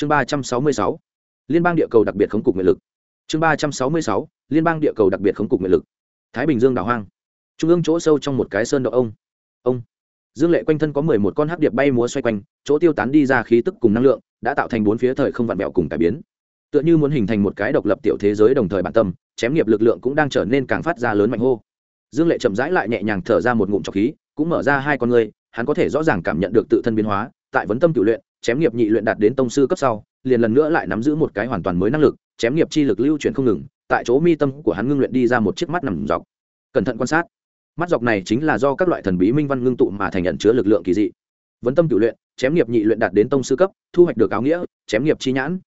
chương ba trăm sáu mươi sáu, liên bang địa cầu đặc biệt khống cục nguyện lực. Chương ba trăm sáu mươi sáu, liên bang địa cầu đặc biệt khống cục nguyện lực. Thái bình dương đảo hoang. Trung ương chỗ sâu trong một cái sơn đậu ông. Ông. Dương lệ quanh thân có mười một con hắc điệp bay múa xoay quanh, chỗ tiêu tán đi ra khí tức cùng năng lượng, đã tạo thành bốn phía thời không vặn bẹo cùng cải biến. Tựa như muốn hình thành một cái độc lập tiểu thế giới đồng thời bản tâm, chém nghiệp lực lượng cũng đang trở nên càng phát ra lớn mạnh hô. Dương lệ chậm rãi lại nhẹ nhàng thở ra một ngụm trọc khí, cũng mở ra hai con người hắn có thể rõ ràng cảm nhận được tự thân biến hóa, tại vấn tâm tự luyện chém nghiệp nhị luyện đạt đến tông sư cấp sau, liền lần nữa lại nắm giữ một cái hoàn toàn mới năng lực, chém nghiệp chi lực lưu chuyển không ngừng, tại chỗ mi tâm của hắn ngưng luyện đi ra một chiếc mắt nằm dọc. Cẩn thận quan sát. Mắt dọc này chính là do các loại thần bí minh văn ngưng tụ mà thành nhận chứa lực lượng kỳ dị. Vấn tâm cửu luyện, chém nghiệp nhị luyện đạt đến tông sư cấp, thu hoạch được áo nghĩa, chém nghiệp chi nhãn.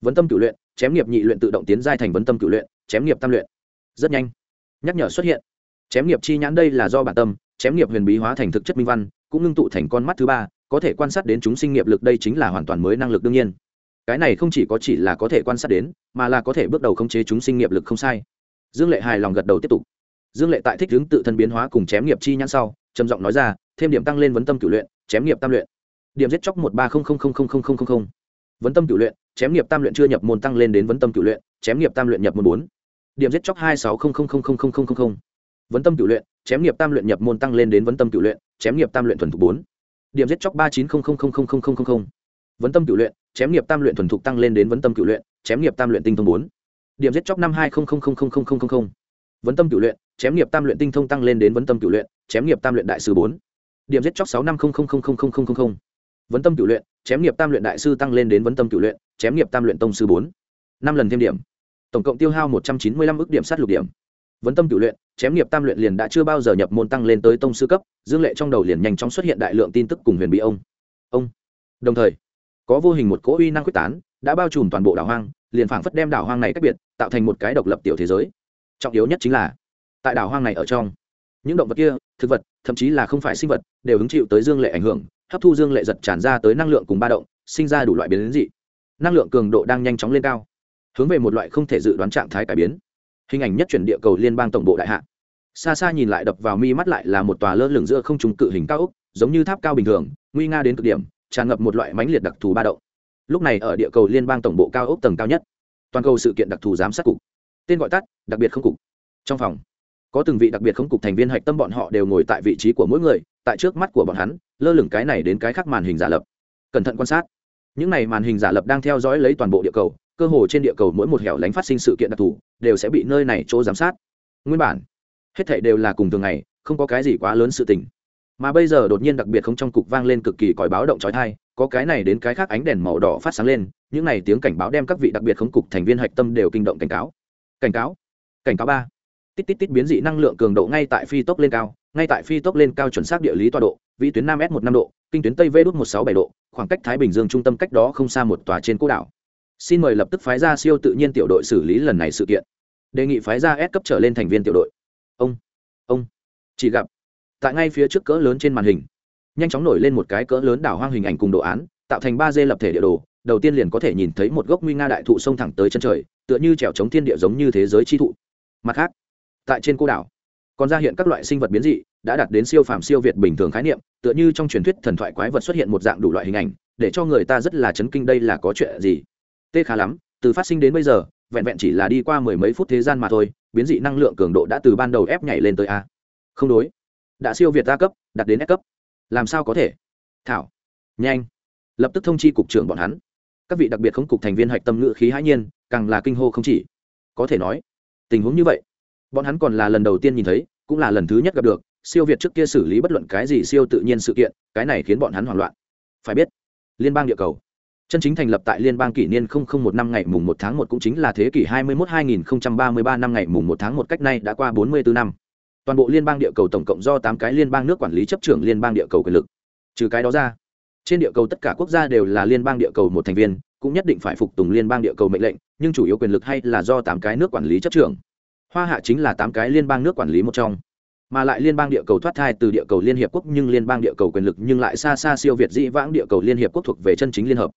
Vấn tâm cửu luyện, chém nghiệp nhị luyện tự động tiến giai thành vấn tâm cửu luyện, chém nghiệp tam luyện. Rất nhanh. Nhắc nhở xuất hiện. Chém nghiệp chi nhãn đây là do bản tâm, chém nghiệp huyền bí hóa thành thực chất minh văn, cũng ngưng tụ thành con mắt thứ ba có thể quan sát đến chúng sinh nghiệp lực đây chính là hoàn toàn mới năng lực đương nhiên cái này không chỉ có chỉ là có thể quan sát đến mà là có thể bước đầu khống chế chúng sinh nghiệp lực không sai dương lệ hài lòng gật đầu tiếp tục dương lệ tại thích hướng tự thân biến hóa cùng chém nghiệp chi nhãn sau trầm giọng nói ra thêm điểm tăng lên vấn tâm cửu luyện chém nghiệp tam luyện điểm giết chóc một ba không không không không không không không vấn tâm cửu luyện chém nghiệp tam luyện chưa nhập môn tăng lên đến vấn tâm cửu luyện chém nghiệp tam luyện nhập môn bốn điểm giết chóc hai sáu không không không không không không không vấn tâm cửu luyện chém nghiệp tam luyện nhập môn tăng lên đến vấn tâm cửu luyện chém nghiệp tam luyện thuần thục bốn điểm giết chóc ba chín không không không không không không không vấn tâm cửu luyện chém nghiệp tam luyện thuần thục tăng lên đến vấn tâm cửu luyện chém nghiệp tam luyện tinh thông bốn điểm giết chóc năm hai không không không không không không không vấn tâm cửu luyện chém nghiệp tam luyện tinh thông tăng lên đến vấn tâm cửu luyện chém nghiệp tam luyện đại sư bốn điểm giết chóc sáu năm không không không không không không không vấn tâm cửu luyện chém nghiệp tam luyện đại sư tăng lên đến vấn tâm cửu luyện chém nghiệp tam luyện tông sư bốn năm lần thêm điểm tổng cộng tiêu hao một trăm chín mươi lăm ước điểm sát lục điểm vấn tâm cửu luyện chém nghiệp tam luyện liền đã chưa bao giờ nhập môn tăng lên tới tông sư cấp, dương lệ trong đầu liền nhanh chóng xuất hiện đại lượng tin tức cùng huyền bí ông. Ông. Đồng thời, có vô hình một cỗ uy năng quyết tán, đã bao trùm toàn bộ đảo hoang, liền phảng phất đem đảo hoang này cách biệt, tạo thành một cái độc lập tiểu thế giới. Trọng yếu nhất chính là, tại đảo hoang này ở trong, những động vật kia, thực vật, thậm chí là không phải sinh vật, đều hứng chịu tới dương lệ ảnh hưởng, hấp thu dương lệ giật tràn ra tới năng lượng cùng ba động, sinh ra đủ loại biến dị. Năng lượng cường độ đang nhanh chóng lên cao, hướng về một loại không thể dự đoán trạng thái cải biến hình ảnh nhất chuyển địa cầu liên bang tổng bộ đại hạ. Xa xa nhìn lại đập vào mi mắt lại là một tòa lơ lửng giữa không trùng cự hình cao ốc, giống như tháp cao bình thường, nguy nga đến cực điểm, tràn ngập một loại mãnh liệt đặc thù ba động. Lúc này ở địa cầu liên bang tổng bộ cao ốc tầng cao nhất, toàn cầu sự kiện đặc thù giám sát cục. Tên gọi tắt, đặc biệt không cục. Trong phòng, có từng vị đặc biệt không cục thành viên hạch tâm bọn họ đều ngồi tại vị trí của mỗi người, tại trước mắt của bọn hắn, lơ lửng cái này đến cái khác màn hình giả lập. Cẩn thận quan sát. Những này màn hình giả lập đang theo dõi lấy toàn bộ địa cầu cơ hồ trên địa cầu mỗi một hẻo lánh phát sinh sự kiện đặc thù đều sẽ bị nơi này chỗ giám sát. Nguyên bản, hết thảy đều là cùng thường ngày, không có cái gì quá lớn sự tình. Mà bây giờ đột nhiên đặc biệt không trong cục vang lên cực kỳ còi báo động trói thai có cái này đến cái khác ánh đèn màu đỏ phát sáng lên, những này tiếng cảnh báo đem các vị đặc biệt không cục thành viên hạch tâm đều kinh động cảnh cáo. Cảnh cáo? Cảnh cáo ba. Tít tít tít biến dị năng lượng cường độ ngay tại phi tốc lên cao, ngay tại phi tốc lên cao chuẩn xác địa lý tọa độ, vĩ tuyến nam s một năm độ, kinh tuyến tây v đút một sáu bảy độ, khoảng cách thái bình dương trung tâm cách đó không xa một tòa trên cô đảo xin mời lập tức phái ra siêu tự nhiên tiểu đội xử lý lần này sự kiện. Đề nghị phái ra S cấp trở lên thành viên tiểu đội. Ông ông, chỉ gặp, tại ngay phía trước cỡ lớn trên màn hình, nhanh chóng nổi lên một cái cỡ lớn đảo hoang hình ảnh cùng đồ án, tạo thành ba d lập thể địa đồ, đầu tiên liền có thể nhìn thấy một gốc nguy nga đại thụ sông thẳng tới chân trời, tựa như trèo chống thiên địa giống như thế giới chi thụ. Mặt khác, tại trên cô đảo, còn ra hiện các loại sinh vật biến dị, đã đạt đến siêu phàm siêu việt bình thường khái niệm, tựa như trong truyền thuyết thần thoại quái vật xuất hiện một dạng đủ loại hình ảnh, để cho người ta rất là chấn kinh đây là có chuyện gì tê khá lắm, từ phát sinh đến bây giờ, vẹn vẹn chỉ là đi qua mười mấy phút thế gian mà thôi, biến dị năng lượng cường độ đã từ ban đầu ép nhảy lên tới a. Không đối. Đã siêu việt a cấp, đặt đến s cấp. Làm sao có thể? Thảo. Nhanh. Lập tức thông chi cục trưởng bọn hắn. Các vị đặc biệt không cục thành viên hạch tâm ngự khí hãi nhiên, càng là kinh hô không chỉ. Có thể nói, tình huống như vậy, bọn hắn còn là lần đầu tiên nhìn thấy, cũng là lần thứ nhất gặp được, siêu việt trước kia xử lý bất luận cái gì siêu tự nhiên sự kiện, cái này khiến bọn hắn hoảng loạn. Phải biết, liên bang địa cầu chân chính thành lập tại liên bang kỷ niên 001 năm ngày mùng 1 tháng 1 cũng chính là thế kỷ hai mươi mốt hai nghìn ba mươi ba năm ngày mùng 1 tháng 1 cách nay đã qua bốn mươi bốn năm. Toàn bộ liên bang địa cầu tổng cộng do tám cái liên bang nước quản lý chấp trưởng liên bang địa cầu quyền lực. Trừ cái đó ra, trên địa cầu tất cả quốc gia đều là liên bang địa cầu một thành viên, cũng nhất định phải phục tùng liên bang địa cầu mệnh lệnh, nhưng chủ yếu quyền lực hay là do tám cái nước quản lý chấp trưởng. Hoa hạ chính là tám cái liên bang nước quản lý một trong. Mà lại liên bang địa cầu thoát thai từ địa cầu liên hiệp quốc, nhưng liên bang địa cầu quyền lực nhưng lại xa xa siêu việt dĩ vãng địa cầu liên hiệp quốc thuộc về chân chính liên hợp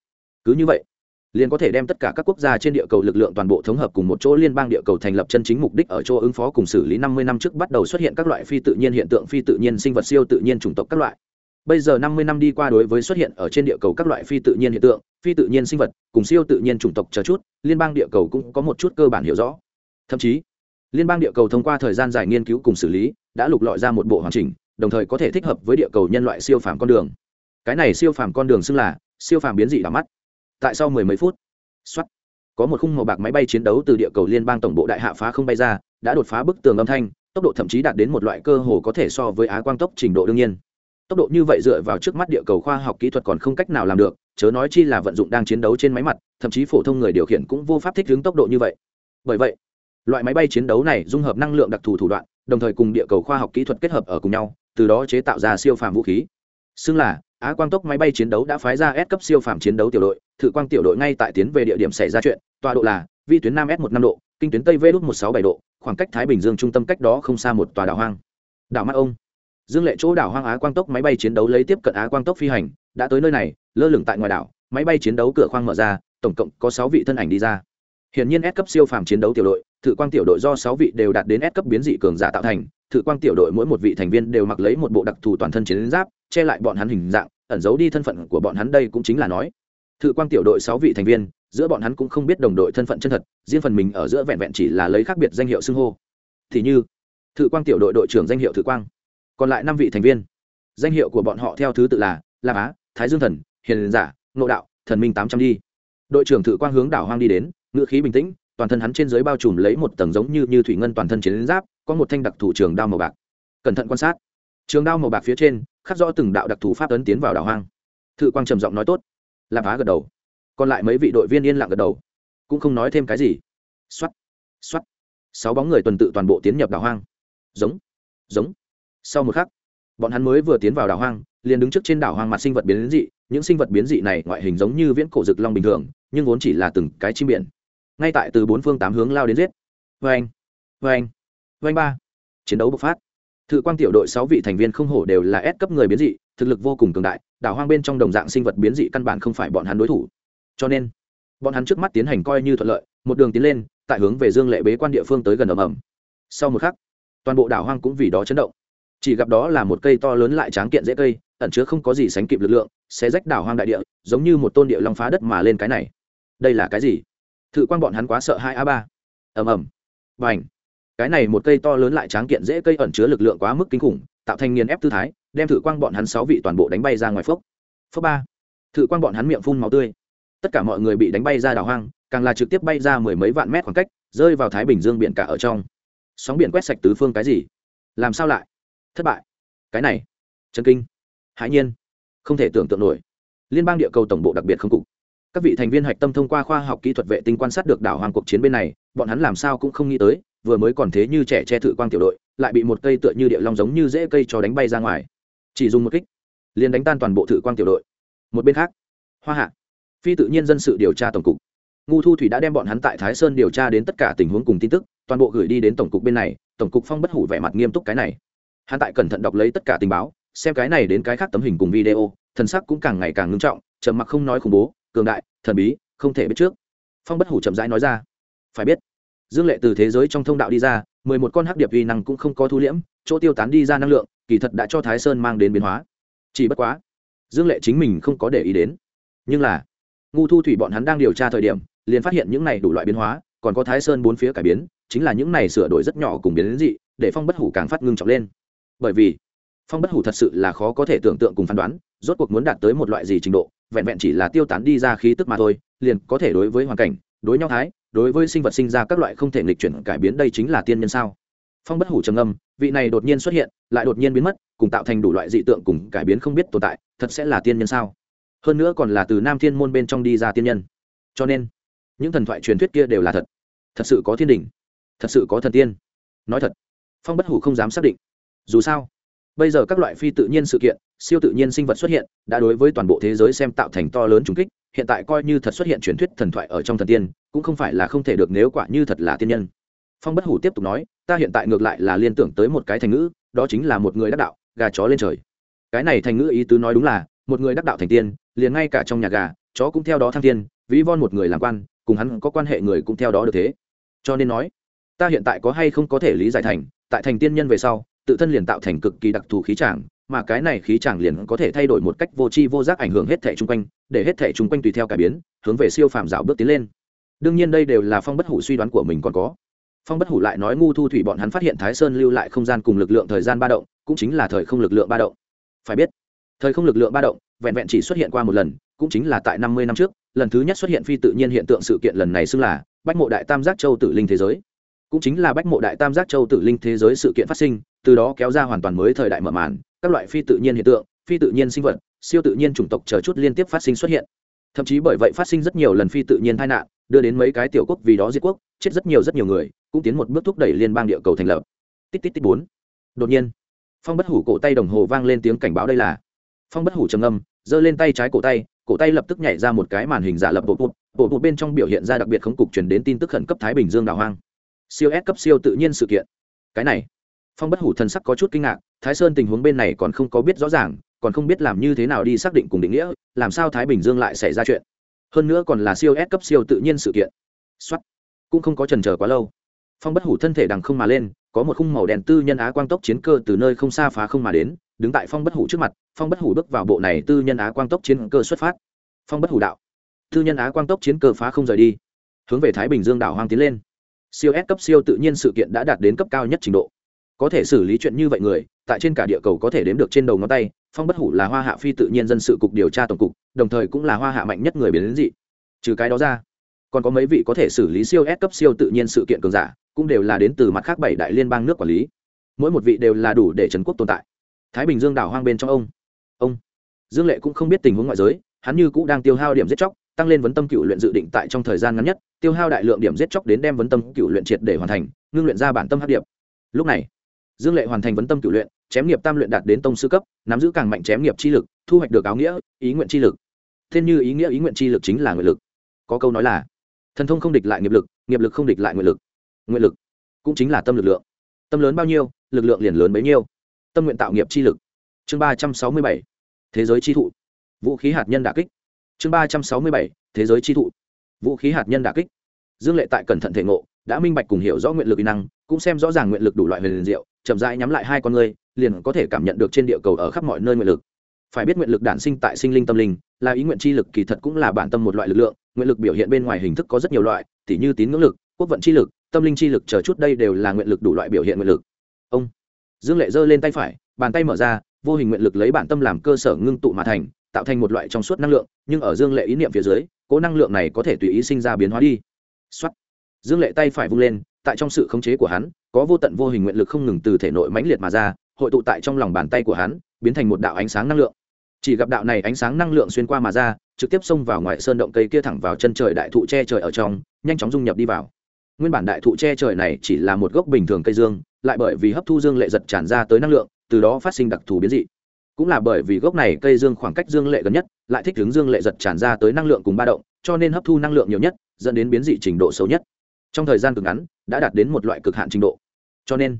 cứ như vậy, liền có thể đem tất cả các quốc gia trên địa cầu lực lượng toàn bộ thống hợp cùng một chỗ liên bang địa cầu thành lập chân chính mục đích ở chỗ ứng phó cùng xử lý năm mươi năm trước bắt đầu xuất hiện các loại phi tự nhiên hiện tượng, phi tự nhiên sinh vật siêu tự nhiên chủng tộc các loại. Bây giờ năm mươi năm đi qua đối với xuất hiện ở trên địa cầu các loại phi tự nhiên hiện tượng, phi tự nhiên sinh vật cùng siêu tự nhiên chủng tộc chờ chút, liên bang địa cầu cũng có một chút cơ bản hiểu rõ. Thậm chí, liên bang địa cầu thông qua thời gian dài nghiên cứu cùng xử lý đã lục lọi ra một bộ hoàn chỉnh, đồng thời có thể thích hợp với địa cầu nhân loại siêu phàm con đường. Cái này siêu phàm con đường xưng là siêu phàm biến dị đã mắt tại sau mười mấy phút xuất có một khung màu bạc máy bay chiến đấu từ địa cầu liên bang tổng bộ đại hạ phá không bay ra, đã đột phá bức tường âm thanh, tốc độ thậm chí đạt đến một loại cơ hồ có thể so với á quang tốc trình độ đương nhiên. Tốc độ như vậy dựa vào trước mắt địa cầu khoa học kỹ thuật còn không cách nào làm được, chớ nói chi là vận dụng đang chiến đấu trên máy mặt, thậm chí phổ thông người điều khiển cũng vô pháp thích ứng tốc độ như vậy. Bởi vậy, loại máy bay chiến đấu này dung hợp năng lượng đặc thù thủ đoạn, đồng thời cùng địa cầu khoa học kỹ thuật kết hợp ở cùng nhau, từ đó chế tạo ra siêu phàm vũ khí. Xưng là á quang tốc máy bay chiến đấu đã phái ra S cấp siêu phàm chiến đấu tiểu đội thử quang tiểu đội ngay tại tiến về địa điểm xảy ra chuyện tọa độ là vi tuyến nam s một năm độ kinh tuyến tây v đúc một sáu bảy độ khoảng cách thái bình dương trung tâm cách đó không xa một tòa đảo hoang. Đảo mắt ông. Dương lệ chỗ đảo hoang á quang tốc máy bay chiến đấu lấy tiếp cận á quang tốc phi hành đã tới nơi này lơ lửng tại ngoài đảo máy bay chiến đấu cửa khoang mở ra tổng cộng có sáu vị thân ảnh đi ra. Hiển nhiên S cấp siêu phàm chiến đấu tiểu đội, thử quang tiểu đội do sáu vị đều đạt đến S cấp biến dị cường giả tạo thành, thử quang tiểu đội mỗi một vị thành viên đều mặc lấy một bộ đặc thù toàn thân chiến giáp, che lại bọn hắn hình dạng, ẩn giấu đi thân phận của bọn hắn đây cũng chính là nói, thự quang tiểu đội sáu vị thành viên, giữa bọn hắn cũng không biết đồng đội thân phận chân thật, riêng phần mình ở giữa vẹn vẹn chỉ là lấy khác biệt danh hiệu xưng hô. Thì như, thự quang tiểu đội đội trưởng danh hiệu thự quang, còn lại năm vị thành viên, danh hiệu của bọn họ theo thứ tự là La Á, Thái Dương Thần, Hiền Giả, Ngộ Đạo, Thần Minh tám trăm đi. Đội trưởng thự quang hướng đảo hoang đi đến, ngựa khí bình tĩnh toàn thân hắn trên dưới bao trùm lấy một tầng giống như như thủy ngân toàn thân chiến giáp có một thanh đặc thủ trường đao màu bạc cẩn thận quan sát trường đao màu bạc phía trên khắc rõ từng đạo đặc thù pháp ấn tiến vào đảo hoang. Thự quang trầm giọng nói tốt. Lạp á gật đầu. Còn lại mấy vị đội viên yên lặng gật đầu. Cũng không nói thêm cái gì. Xoắt xoắt sáu bóng người tuần tự toàn bộ tiến nhập đảo hoang. Giống giống. Sau một khắc, bọn hắn mới vừa tiến vào đảo hoang, liền đứng trước trên đảo hoang mặt sinh vật biến dị. Những sinh vật biến dị này ngoại hình giống như viễn cổ rực long bình thường, nhưng vốn chỉ là từng cái chim biển. Ngay tại từ bốn phương tám hướng lao đến giết. Vê anh vê anh vê anh ba. Chiến đấu bộc phát thự quang tiểu đội sáu vị thành viên không hổ đều là S cấp người biến dị, thực lực vô cùng cường đại, đảo hoang bên trong đồng dạng sinh vật biến dị căn bản không phải bọn hắn đối thủ. Cho nên, bọn hắn trước mắt tiến hành coi như thuận lợi, một đường tiến lên, tại hướng về dương lệ bế quan địa phương tới gần ầm ầm. Sau một khắc, toàn bộ đảo hoang cũng vì đó chấn động. Chỉ gặp đó là một cây to lớn lại tráng kiện dễ cây, ẩn chứa không có gì sánh kịp lực lượng sẽ rách đảo hoang đại địa, giống như một tôn địa long phá đất mà lên cái này. Đây là cái gì? Thự quan bọn hắn quá sợ hai a ba. Ầm ầm. Và ảnh cái này một cây to lớn lại tráng kiện dễ cây ẩn chứa lực lượng quá mức kinh khủng, tạo thành nghiền ép tư thái, đem thử quang bọn hắn sáu vị toàn bộ đánh bay ra ngoài phốc. Phốc ba. Thử quang bọn hắn miệng phun máu tươi. Tất cả mọi người bị đánh bay ra đảo hoang, càng là trực tiếp bay ra mười mấy vạn mét khoảng cách, rơi vào thái bình dương biển cả ở trong. Sóng biển quét sạch tứ phương cái gì? Làm sao lại? Thất bại. Cái này. Chân kinh. Hãi nhiên. Không thể tưởng tượng nổi. Liên bang địa cầu tổng bộ đặc biệt không cục. Các vị thành viên hạch tâm thông qua khoa học kỹ thuật vệ tinh quan sát được đảo hoàng cuộc chiến bên này, bọn hắn làm sao cũng không nghĩ tới vừa mới còn thế như trẻ che thự quang tiểu đội, lại bị một cây tựa như địa long giống như dễ cây cho đánh bay ra ngoài. Chỉ dùng một kích, liền đánh tan toàn bộ thự quang tiểu đội. Một bên khác, hoa hạ, phi tự nhiên dân sự điều tra tổng cục. Ngu thu thủy đã đem bọn hắn tại thái sơn điều tra đến tất cả tình huống cùng tin tức, toàn bộ gửi đi đến tổng cục bên này, tổng cục phong bất hủ vẻ mặt nghiêm túc cái này. Hắn tại cẩn thận đọc lấy tất cả tình báo, xem cái này đến cái khác tấm hình cùng video, thần sắc cũng càng ngày càng ngưng trọng, trầm mặc không nói khủng bố, cường đại, thần bí, không thể biết trước. Phong bất hủ chậm rãi nói ra, phải biết dương lệ từ thế giới trong thông đạo đi ra, mười một con hắc điệp uy năng cũng không có thu liễm, chỗ tiêu tán đi ra năng lượng, kỳ thật đã cho thái sơn mang đến biến hóa. Chỉ bất quá, dương lệ chính mình không có để ý đến. Nhưng là, ngu thu thủy bọn hắn đang điều tra thời điểm, liền phát hiện những này đủ loại biến hóa, còn có thái sơn bốn phía cải biến, chính là những này sửa đổi rất nhỏ cùng biến đến dị, để phong bất hủ càng phát ngưng trọng lên. Bởi vì, phong bất hủ thật sự là khó có thể tưởng tượng cùng phán đoán, rốt cuộc muốn đạt tới một loại gì trình độ, vẹn vẹn chỉ là tiêu tán đi ra khí tức mà thôi, liền có thể đối với hoàn cảnh đối nhau thái, đối với sinh vật sinh ra các loại không thể nghịch chuyển cải biến đây chính là tiên nhân sao? Phong bất hủ trầm âm vị này đột nhiên xuất hiện, lại đột nhiên biến mất, cùng tạo thành đủ loại dị tượng cùng cải biến không biết tồn tại, thật sẽ là tiên nhân sao? Hơn nữa còn là từ nam thiên môn bên trong đi ra tiên nhân. Cho nên, những thần thoại truyền thuyết kia đều là thật. Thật sự có thiên đình thật sự có thần tiên. Nói thật, phong bất hủ không dám xác định. Dù sao, bây giờ các loại phi tự nhiên sự kiện, siêu tự nhiên sinh vật xuất hiện, đã đối với toàn bộ thế giới xem tạo thành to lớn trùng kích hiện tại coi như thật xuất hiện truyền thuyết thần thoại ở trong thần tiên, cũng không phải là không thể được nếu quả như thật là tiên nhân. Phong bất hủ tiếp tục nói, ta hiện tại ngược lại là liên tưởng tới một cái thành ngữ, đó chính là một người đắc đạo, gà chó lên trời. Cái này thành ngữ ý tứ nói đúng là, một người đắc đạo thành tiên, liền ngay cả trong nhà gà, chó cũng theo đó thăng tiên, ví von một người làm quan, cùng hắn có quan hệ người cũng theo đó được thế. Cho nên nói, ta hiện tại có hay không có thể lý giải thành, tại thành tiên nhân về sau, tự thân liền tạo thành cực kỳ đặc thù khí tràng mà cái này khí chàng liền có thể thay đổi một cách vô tri vô giác ảnh hưởng hết thể chung quanh, để hết thể chung quanh tùy theo cải biến, hướng về siêu phàm dạo bước tiến lên. Đương nhiên đây đều là phong bất hủ suy đoán của mình còn có. Phong bất hủ lại nói ngu thu thủy bọn hắn phát hiện thái sơn lưu lại không gian cùng lực lượng thời gian ba động, cũng chính là thời không lực lượng ba động. Phải biết, thời không lực lượng ba động, vẹn vẹn chỉ xuất hiện qua một lần, cũng chính là tại năm mươi năm trước, lần thứ nhất xuất hiện phi tự nhiên hiện tượng sự kiện lần này xưng là bách mộ đại tam giác châu tử linh thế giới. Cũng chính là bách mộ đại tam giác châu tử linh thế giới sự kiện phát sinh, từ đó kéo ra hoàn toàn mới thời đại mở màn các loại phi tự nhiên hiện tượng, phi tự nhiên sinh vật, siêu tự nhiên chủng tộc chờ chút liên tiếp phát sinh xuất hiện. Thậm chí bởi vậy phát sinh rất nhiều lần phi tự nhiên tai nạn, đưa đến mấy cái tiểu quốc vì đó diệt quốc, chết rất nhiều rất nhiều người, cũng tiến một bước thúc đẩy liên bang địa cầu thành lập. Tít tít tít bốn. Đột nhiên, phong bất hủ cổ tay đồng hồ vang lên tiếng cảnh báo đây là. Phong bất hủ trầm âm giơ lên tay trái cổ tay cổ tay lập tức nhảy ra một cái màn hình giả lập bộ bụt bộ bụt bên trong biểu hiện ra đặc biệt khống cục chuyển đến tin tức khẩn cấp thái bình dương đảo hoang. Siêu s cấp siêu tự nhiên sự kiện. Cái này phong bất hủ thần sắc có chút kinh ngạc, thái sơn tình huống bên này còn không có biết rõ ràng, còn không biết làm như thế nào đi xác định cùng định nghĩa, làm sao thái bình dương lại xảy ra chuyện. Hơn nữa còn là siêu s cấp siêu tự nhiên sự kiện. Xuất cũng không có trần chờ quá lâu. Phong bất hủ thân thể đằng không mà lên, có một khung màu đèn tư nhân á quang tốc chiến cơ từ nơi không xa phá không mà đến, đứng tại phong bất hủ trước mặt, phong bất hủ bước vào bộ này tư nhân á quang tốc chiến cơ xuất phát. Phong bất hủ đạo. Tư nhân á quang tốc chiến cơ phá không rời đi. Hướng về thái bình dương đảo hoang tiến lên. Siêu s cấp siêu tự nhiên sự kiện đã đạt đến cấp cao nhất trình độ có thể xử lý chuyện như vậy người, tại trên cả địa cầu có thể đếm được trên đầu ngón tay, phong bất hủ là hoa hạ phi tự nhiên dân sự cục điều tra tổng cục, đồng thời cũng là hoa hạ mạnh nhất người biến đến dị. Trừ cái đó ra, còn có mấy vị có thể xử lý siêu S cấp siêu tự nhiên sự kiện cường giả, cũng đều là đến từ mặt khác bảy đại liên bang nước quản lý. Mỗi một vị đều là đủ để trấn quốc tồn tại. Thái bình dương đảo hoang bên trong ông. Ông. Dương lệ cũng không biết tình huống ngoại giới, hắn như cũng đang tiêu hao điểm giết chóc, tăng lên vấn tâm cựu luyện dự định tại trong thời gian ngắn nhất, tiêu hao đại lượng điểm giết chóc đến đem vấn tâm cựu luyện triệt để hoàn thành, ngưng luyện ra bản tâm hấp điệp. Lúc này dương lệ hoàn thành vấn tâm cựu luyện, chém nghiệp tam luyện đạt đến tông sư cấp, nắm giữ càng mạnh chém nghiệp chi lực, thu hoạch được áo nghĩa, ý nguyện chi lực. Thiên như ý nghĩa, ý nguyện chi lực chính là nguyện lực. Có câu nói là, thần thông không địch lại nghiệp lực nghiệp lực không địch lại nguyện lực. Nguyện lực cũng chính là tâm lực lượng. Tâm lớn bao nhiêu, lực lượng liền lớn bấy nhiêu. Tâm nguyện tạo nghiệp chi lực. Chương ba trăm sáu mươi bảy, thế giới chi thụ. Vũ khí hạt nhân đà kích. Chương ba trăm sáu mươi bảy, thế giới chi thụ. Vũ khí hạt nhân đà kích. Dương lệ tại cẩn thận thể ngộ, đã minh bạch cùng hiểu rõ nguyện lực kỹ năng, cũng xem rõ ràng nguyện lực đủ loại huyền diệu chậm rãi nhắm lại hai con người liền có thể cảm nhận được trên địa cầu ở khắp mọi nơi nguyện lực. Phải biết nguyện lực đản sinh tại sinh linh tâm linh, là ý nguyện chi lực kỳ thật cũng là bản tâm một loại lực lượng, nguyện lực biểu hiện bên ngoài hình thức có rất nhiều loại, tỉ như tín ngưỡng lực, quốc vận chi lực, tâm linh chi lực chờ chút đây đều là nguyện lực đủ loại biểu hiện nguyện lực. Ông. Dương lệ giơ lên tay phải, bàn tay mở ra, vô hình nguyện lực lấy bản tâm làm cơ sở ngưng tụ mà thành, tạo thành một loại trong suốt năng lượng, nhưng ở dương lệ ý niệm phía dưới, cố năng lượng này có thể tùy ý sinh ra biến hóa đi. Xuất dương lệ tay phải vung lên tại trong sự khống chế của hắn, có vô tận vô hình nguyện lực không ngừng từ thể nội mãnh liệt mà ra, hội tụ tại trong lòng bàn tay của hắn, biến thành một đạo ánh sáng năng lượng. Chỉ gặp đạo này ánh sáng năng lượng xuyên qua mà ra, trực tiếp xông vào ngoài sơn động cây kia thẳng vào chân trời đại thụ che trời ở trong, nhanh chóng dung nhập đi vào. Nguyên bản đại thụ che trời này chỉ là một gốc bình thường cây dương, lại bởi vì hấp thu dương lệ giật tràn ra tới năng lượng, từ đó phát sinh đặc thù biến dị. Cũng là bởi vì gốc này cây dương khoảng cách dương lệ gần nhất, lại thích ứng dương lệ giật tràn ra tới năng lượng cùng ba động, cho nên hấp thu năng lượng nhiều nhất, dẫn đến biến dị trình độ xấu nhất trong thời gian cực ngắn, đã đạt đến một loại cực hạn trình độ. Cho nên,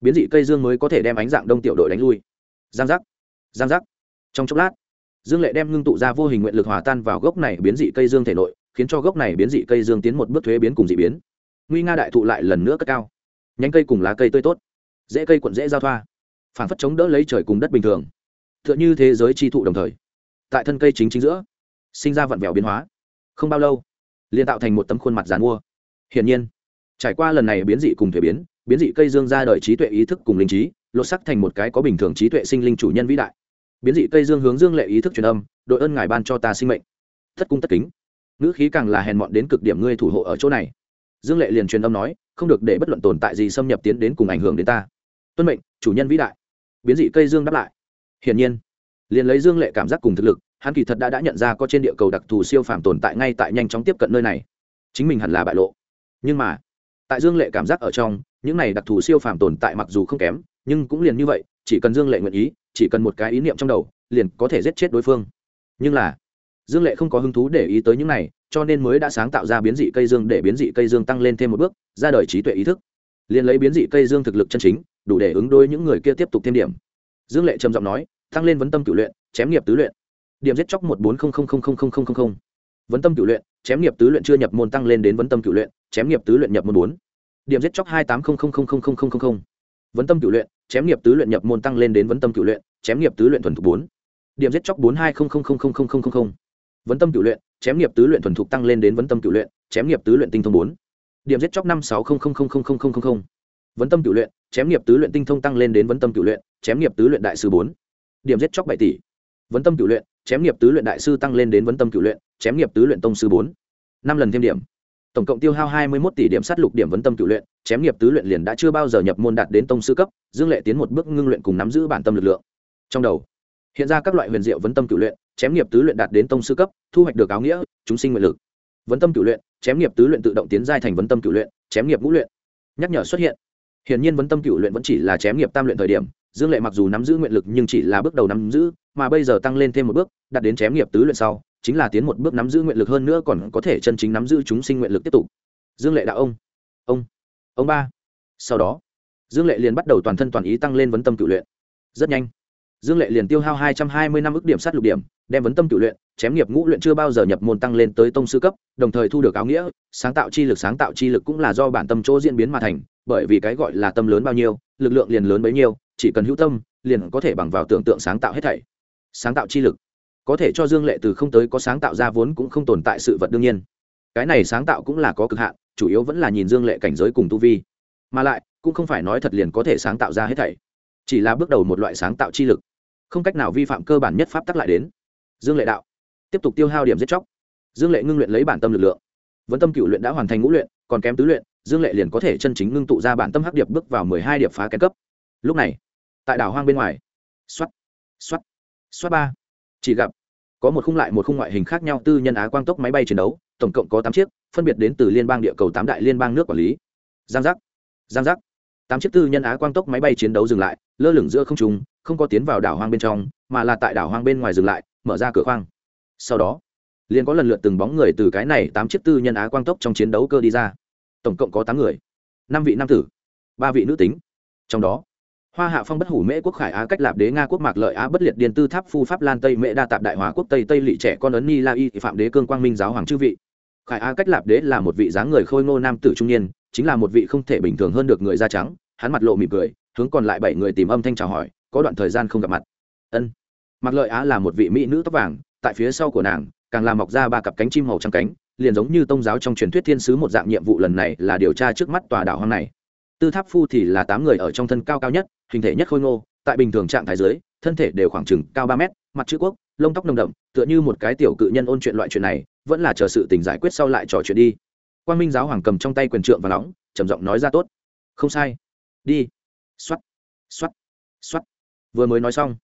biến dị cây dương mới có thể đem ánh dạng đông tiểu đội đánh lui. Giang giác giang giác. Trong chốc lát, dương lệ đem ngưng tụ ra vô hình nguyện lực hòa tan vào gốc này biến dị cây dương thể nội, khiến cho gốc này biến dị cây dương tiến một bước thuế biến cùng dị biến. Nguy nga đại thụ lại lần nữa cất cao. Nhánh cây cùng lá cây tươi tốt, dễ cây cuộn dễ giao thoa, phản phất chống đỡ lấy trời cùng đất bình thường. T h ư ợ n h ư thế giới chi thụ đồng thời, tại thân cây chính chính giữa, sinh ra vặn vẹo biến hóa. Không bao lâu, liền tạo thành một tấm khuôn mặt dàn mua hiển nhiên. Trải qua lần này biến dị cùng thể biến biến dị cây dương ra đời trí tuệ ý thức cùng linh trí, lột sắc thành một cái có bình thường trí tuệ sinh linh chủ nhân vĩ đại. Biến dị cây dương hướng dương lệ ý thức truyền âm, đội ơn ngài ban cho ta sinh mệnh. Thất cung tất kính. Ngữ khí càng là hèn mọn đến cực điểm ngươi thủ hộ ở chỗ này. Dương lệ liền truyền âm nói, không được để bất luận tồn tại gì xâm nhập tiến đến cùng ảnh hưởng đến ta. Tuân mệnh, chủ nhân vĩ đại. Biến dị cây dương đáp lại. Hiển nhiên, liền lấy dương lệ cảm giác cùng thực lực, hắn kỳ thật đã đã nhận ra có trên địa cầu đặc thù siêu phàm tồn tại ngay tại nhanh chóng tiếp cận nơi này. Chính mình hẳn là bại lộ nhưng mà, tại dương lệ cảm giác ở trong, những này đặc thù siêu phàm tồn tại mặc dù không kém, nhưng cũng liền như vậy, chỉ cần dương lệ nguyện ý, chỉ cần một cái ý niệm trong đầu, liền có thể giết chết đối phương. Nhưng là, dương lệ không có hứng thú để ý tới những này, cho nên mới đã sáng tạo ra biến dị cây dương để biến dị cây dương tăng lên thêm một bước, ra đời trí tuệ ý thức. Liền lấy biến dị cây dương thực lực chân chính, đủ để ứng đối những người kia tiếp tục thêm điểm. Dương lệ trầm giọng nói, tăng lên vấn tâm cửu luyện, chém nghiệp tứ luyện. Điểm giết chóc một bốn không không không không không không không vấn tâm cửu luyện chém nghiệp tứ luyện chưa nhập môn tăng lên đến vấn tâm cửu luyện chém nghiệp tứ luyện nhập môn bốn điểm giết chóc hai tám không không không không không không không vấn tâm cửu luyện chém nghiệp tứ luyện nhập môn tăng lên đến vấn tâm cựu luyện chém nghiệp tứ luyện thuần thục bốn điểm giết chóc bốn hai không không không không không không không vấn tâm cựu luyện chém nghiệp tứ luyện thuần thục tăng lên đến vấn tâm cựu luyện chém nghiệp tứ luyện tinh thông bốn điểm giết chóc năm sáu không không không không không không không vấn tâm cựu luyện chém nghiệp tứ luyện tinh thông tăng lên đến vấn tâm cựu luyện chém nghiệp tứ luyện đại sư bốn điểm giết chóc bảy tỷ vấn tâm cựu luyện chém nghiệp tứ luyện đại sư tăng lên đến vấn tâm cựu luyện chém nghiệp tứ luyện tông sư bốn. Năm lần thêm điểm. Tổng cộng tiêu hao hai mươi một tỷ điểm sát lục điểm vấn tâm cựu luyện, chém nghiệp tứ luyện liền đã chưa bao giờ nhập môn đạt đến tông sư cấp, dương lệ tiến một bước ngưng luyện cùng nắm giữ bản tâm lực lượng. Trong đầu, hiện ra các loại huyền diệu vấn tâm cựu luyện, chém nghiệp tứ luyện đạt đến tông sư cấp, thu hoạch được áo nghĩa, chúng sinh nguyện lực. Vấn tâm cựu luyện, chém nghiệp tứ luyện tự động tiến giai thành vấn tâm cựu luyện, chém nghiệp ngũ luyện. Nhắc nhở xuất hiện. Hiển nhiên vấn tâm cựu luyện vẫn chỉ là chém nghiệp tam luyện thời điểm, dương lệ mặc dù nắm giữ nguyện lực nhưng chỉ là bước đầu nắm giữ, mà bây giờ tăng lên thêm một bước, đạt đến chém nghiệp tứ luyện sau chính là tiến một bước nắm giữ nguyện lực hơn nữa còn có thể chân chính nắm giữ chúng sinh nguyện lực tiếp tục. Dương lệ đạo ông. Ông. Ông ba. Sau đó, dương lệ liền bắt đầu toàn thân toàn ý tăng lên vấn tâm cựu luyện. Rất nhanh, dương lệ liền tiêu hao hai trăm hai mươi năm ước điểm sát lục điểm, đem vấn tâm cựu luyện, chém nghiệp ngũ luyện chưa bao giờ nhập môn tăng lên tới tông sư cấp, đồng thời thu được áo nghĩa, sáng tạo chi lực, sáng tạo chi lực cũng là do bản tâm chỗ diễn biến mà thành, bởi vì cái gọi là tâm lớn bao nhiêu, lực lượng liền lớn bấy nhiêu, chỉ cần hữu tâm, liền có thể bằng vào tưởng tượng sáng tạo hết thảy. Sáng tạo chi lực có thể cho dương lệ từ không tới có sáng tạo ra vốn cũng không tồn tại sự vật đương nhiên. Cái này sáng tạo cũng là có cực hạn, chủ yếu vẫn là nhìn dương lệ cảnh giới cùng tu vi. Mà lại, cũng không phải nói thật liền có thể sáng tạo ra hết thảy. Chỉ là bước đầu một loại sáng tạo chi lực. Không cách nào vi phạm cơ bản nhất pháp tắc lại đến. Dương lệ đạo. Tiếp tục tiêu hao điểm giết chóc. Dương lệ ngưng luyện lấy bản tâm lực lượng. Vẫn tâm cựu luyện đã hoàn thành ngũ luyện, còn kém tứ luyện, dương lệ liền có thể chân chính ngưng tụ ra bản tâm hắc điệp bước vào mười hai điệp phá kén cấp. Lúc này, tại đảo hoang bên ngoài. X o á t x o á t x o á t ba chỉ gặp, có một khung lại một khung ngoại hình khác nhau tư nhân á quang tốc máy bay chiến đấu, tổng cộng có tám chiếc, phân biệt đến từ liên bang địa cầu tám đại liên bang nước quản lý. Giang giác giang giác. Tám chiếc tư nhân á quang tốc máy bay chiến đấu dừng lại, lơ lửng giữa không trung, không có tiến vào đảo hoang bên trong, mà là tại đảo hoang bên ngoài dừng lại, mở ra cửa khoang. Sau đó, liền có lần lượt từng bóng người từ cái này tám chiếc tư nhân á quang tốc trong chiến đấu cơ đi ra. Tổng cộng có tám người, năm vị nam tử, ba vị nữ tính. Trong đó hoa hạ phong bất hủ mễ quốc khải á cách lạp đế nga quốc mạc lợi á bất liệt điền tư tháp phu pháp lan tây mễ đa tạp đại hòa quốc tây tây lỵ trẻ con ấn ni la y phạm đế cương quang minh giáo hoàng chư vị. Khải á cách lạp đế là một vị dáng người khôi ngô nam tử trung niên, chính là một vị không thể bình thường hơn được người da trắng, hắn mặt lộ mỉm cười, hướng còn lại bảy người tìm âm thanh chào hỏi, có đoạn thời gian không gặp mặt. Ân. Mạc lợi á là một vị mỹ nữ tóc vàng, tại phía sau của nàng, càng làm mọc ra ba cặp cánh chim màu trắng cánh, liền giống như tông giáo trong truyền thuyết thiên sứ một dạng nhiệm vụ lần này là điều tra trước mắt tòa đảo hoang này tư tháp phu thì là tám người ở trong thân cao cao nhất, hình thể nhất khôi ngô, tại bình thường trạng thái dưới, thân thể đều khoảng chừng cao ba mét, mặt chữ quốc, lông tóc nồng đậm, tựa như một cái tiểu cự nhân ôn chuyện loại chuyện này, vẫn là chờ sự tình giải quyết sau lại trò chuyện đi. Quan minh giáo hoàng cầm trong tay quyền trượng và nóng, trầm giọng nói ra tốt. Không sai. Đi. X o á t x o á t x o á t vừa mới nói xong,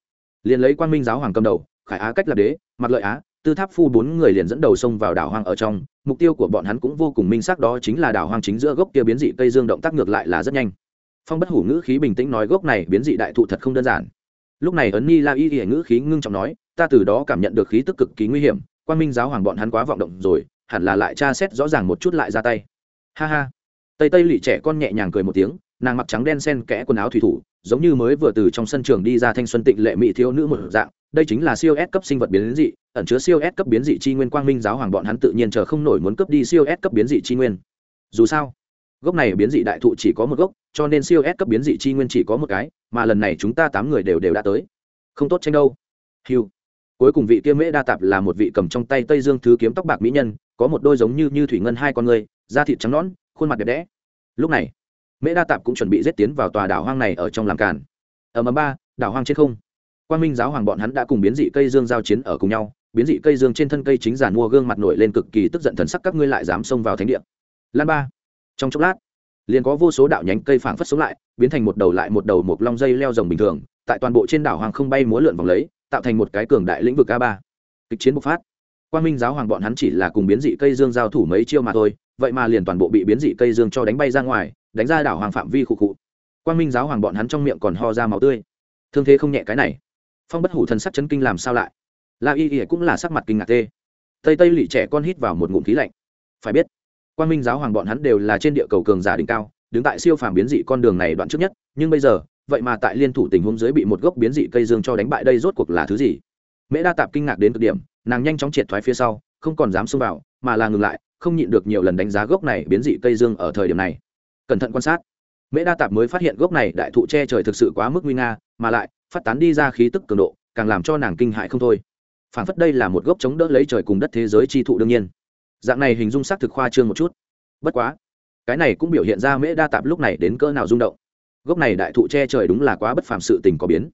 liền lấy quan minh giáo hoàng cầm đầu, khải á cách lập đế, mặt lợi á tư tháp phu bốn người liền dẫn đầu xông vào đảo hoang ở trong, mục tiêu của bọn hắn cũng vô cùng minh xác đó chính là đảo hoang chính giữa gốc kia biến dị cây dương động tác ngược lại là rất nhanh. Phong bất hủ ngữ khí bình tĩnh nói gốc này biến dị đại thụ thật không đơn giản. Lúc này ấn ni la y y ngữ khí ngưng trọng nói, ta từ đó cảm nhận được khí tức cực kỳ nguy hiểm quan minh giáo hoàng bọn hắn quá vọng động rồi, hẳn là lại tra xét rõ ràng một chút lại ra tay. Ha ha. Tây tây lụy trẻ con nhẹ nhàng cười một tiếng, nàng mặc trắng đen sen kẽ quần áo thủy thủ, giống như mới vừa từ trong sân trường đi ra thanh xuân tịnh lệ mỹ thiếu nữ một dạng đây chính là siêu S cấp sinh vật biến dị, ẩn chứa siêu S cấp biến dị chi nguyên quang minh giáo hoàng bọn hắn tự nhiên chờ không nổi muốn cấp đi siêu S cấp biến dị chi nguyên. Dù sao, gốc này biến dị đại thụ chỉ có một gốc, cho nên siêu S cấp biến dị chi nguyên chỉ có một cái, mà lần này chúng ta tám người đều đều đã tới. Không tốt tranh đâu. Hưu. Cuối cùng vị kia Mễ Đa Tạp là một vị cầm trong tay Tây Dương thứ kiếm tóc bạc mỹ nhân, có một đôi giống như như thủy ngân hai con người, da thịt trắng nõn, khuôn mặt đẹp đẽ. Lúc này, Mễ Đa Tạp cũng chuẩn bị giết tiến vào tòa đảo hoang này ở trong làm càn. Ở mầm ba, đảo hoang trên không quan minh giáo hoàng bọn hắn đã cùng biến dị cây dương giao chiến ở cùng nhau, biến dị cây dương trên thân cây chính giàn mua gương mặt nổi lên cực kỳ tức giận thần sắc, các ngươi lại dám xông vào thánh địa. Lan ba. Trong chốc lát, liền có vô số đạo nhánh cây phảng phất sống lại, biến thành một đầu lại một đầu một long dây leo rồng bình thường, tại toàn bộ trên đảo hoàng không bay múa lượn vòng lấy, tạo thành một cái cường đại lĩnh vực a ba. Kịch chiến bộc phát. Quan minh giáo hoàng bọn hắn chỉ là cùng biến dị cây dương giao thủ mấy chiêu mà thôi, vậy mà liền toàn bộ bị biến dị cây dương cho đánh bay ra ngoài, đánh ra đảo hoàng phạm vi khụ khụ. Quan minh giáo hoàng bọn hắn trong miệng còn ho ra máu tươi. Thương thế không nhẹ cái này phong bất hủ thần sắc chấn kinh làm sao lại? La y y cũng là sắc mặt kinh ngạc tê. Tây tây lỵ trẻ con hít vào một ngụm khí lạnh. Phải biết quan minh giáo hoàng bọn hắn đều là trên địa cầu cường giả đỉnh cao, đứng tại siêu phàm biến dị con đường này đoạn trước nhất, nhưng bây giờ, vậy mà tại liên thủ tình huống dưới bị một gốc biến dị cây dương cho đánh bại đây rốt cuộc là thứ gì? Mễ đa tạp kinh ngạc đến cực điểm, nàng nhanh chóng triệt thoái phía sau, không còn dám xông vào, mà là ngừng lại, không nhịn được nhiều lần đánh giá gốc này biến dị cây dương ở thời điểm này. Cẩn thận quan sát. Mễ đa tạp mới phát hiện gốc này đại thụ che trời thực sự quá mức nguy nga, mà lại phát tán đi ra khí tức cường độ, càng làm cho nàng kinh hại không thôi. Phản phất đây là một gốc chống đỡ lấy trời cùng đất thế giới chi thụ đương nhiên. Dạng này hình dung sắc thực khoa trương một chút. Bất quá, cái này cũng biểu hiện ra mễ đa tạp lúc này đến cỡ nào rung động. Gốc này đại thụ che trời đúng là quá bất phàm sự tình có biến.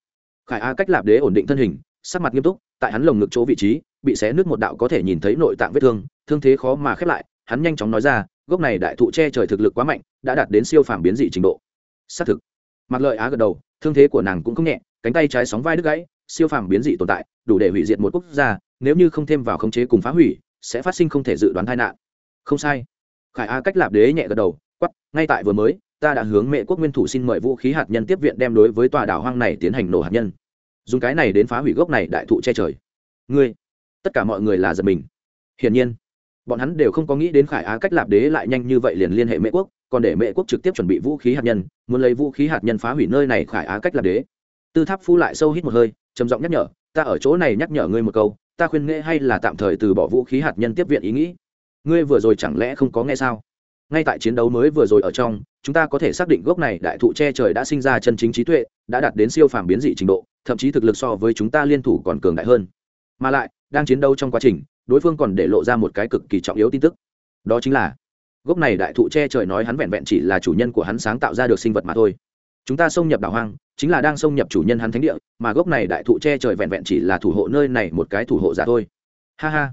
Khải a cách lạp đế ổn định thân hình, sắc mặt nghiêm túc, tại hắn lồng ngực chỗ vị trí, bị xé nước một đạo có thể nhìn thấy nội tạng vết thương thương thế khó mà khép lại, hắn nhanh chóng nói ra, gốc này đại thụ che trời thực lực quá mạnh, đã đạt đến siêu phàm biến dị trình độ. Xác thực. Mặc lợi á gật đầu, thương thế của nàng cũng không nhẹ cánh tay trái sóng vai đứt gãy, siêu phàm biến dị tồn tại, đủ để hủy diệt một quốc gia, nếu như không thêm vào khống chế cùng phá hủy, sẽ phát sinh không thể dự đoán tai nạn. Không sai. Khải a cách lạp đế nhẹ gật đầu quắp ngay tại vừa mới, ta đã hướng mẹ quốc nguyên thủ xin mời vũ khí hạt nhân tiếp viện đem đối với tòa đảo hoang này tiến hành nổ hạt nhân. Dùng cái này đến phá hủy gốc này đại thụ che trời. Ngươi, tất cả mọi người là giật mình. Hiển nhiên, bọn hắn đều không có nghĩ đến khải á cách lạp đế lại nhanh như vậy liền liên hệ mễ quốc, còn để mễ quốc trực tiếp chuẩn bị vũ khí hạt nhân, muốn lấy vũ khí hạt nhân phá hủy nơi này khải á cách lạp đế tư tháp phu lại sâu hít một hơi, trầm giọng nhắc nhở, ta ở chỗ này nhắc nhở ngươi một câu, ta khuyên nghệ hay là tạm thời từ bỏ vũ khí hạt nhân tiếp viện ý nghĩ. Ngươi vừa rồi chẳng lẽ không có nghe sao? Ngay tại chiến đấu mới vừa rồi ở trong, chúng ta có thể xác định gốc này đại thụ che trời đã sinh ra chân chính trí tuệ, đã đạt đến siêu phàm biến dị trình độ, thậm chí thực lực so với chúng ta liên thủ còn cường đại hơn. Mà lại, đang chiến đấu trong quá trình, đối phương còn để lộ ra một cái cực kỳ trọng yếu tin tức. Đó chính là, gốc này đại thụ che trời nói hắn vẹn vẹn chỉ là chủ nhân của hắn sáng tạo ra được sinh vật mà thôi. Chúng ta xông nhập đảo hoang chính là đang xông nhập chủ nhân hắn thánh địa, mà gốc này đại thụ che trời vẹn vẹn chỉ là thủ hộ nơi này một cái thủ hộ giả thôi. Ha ha.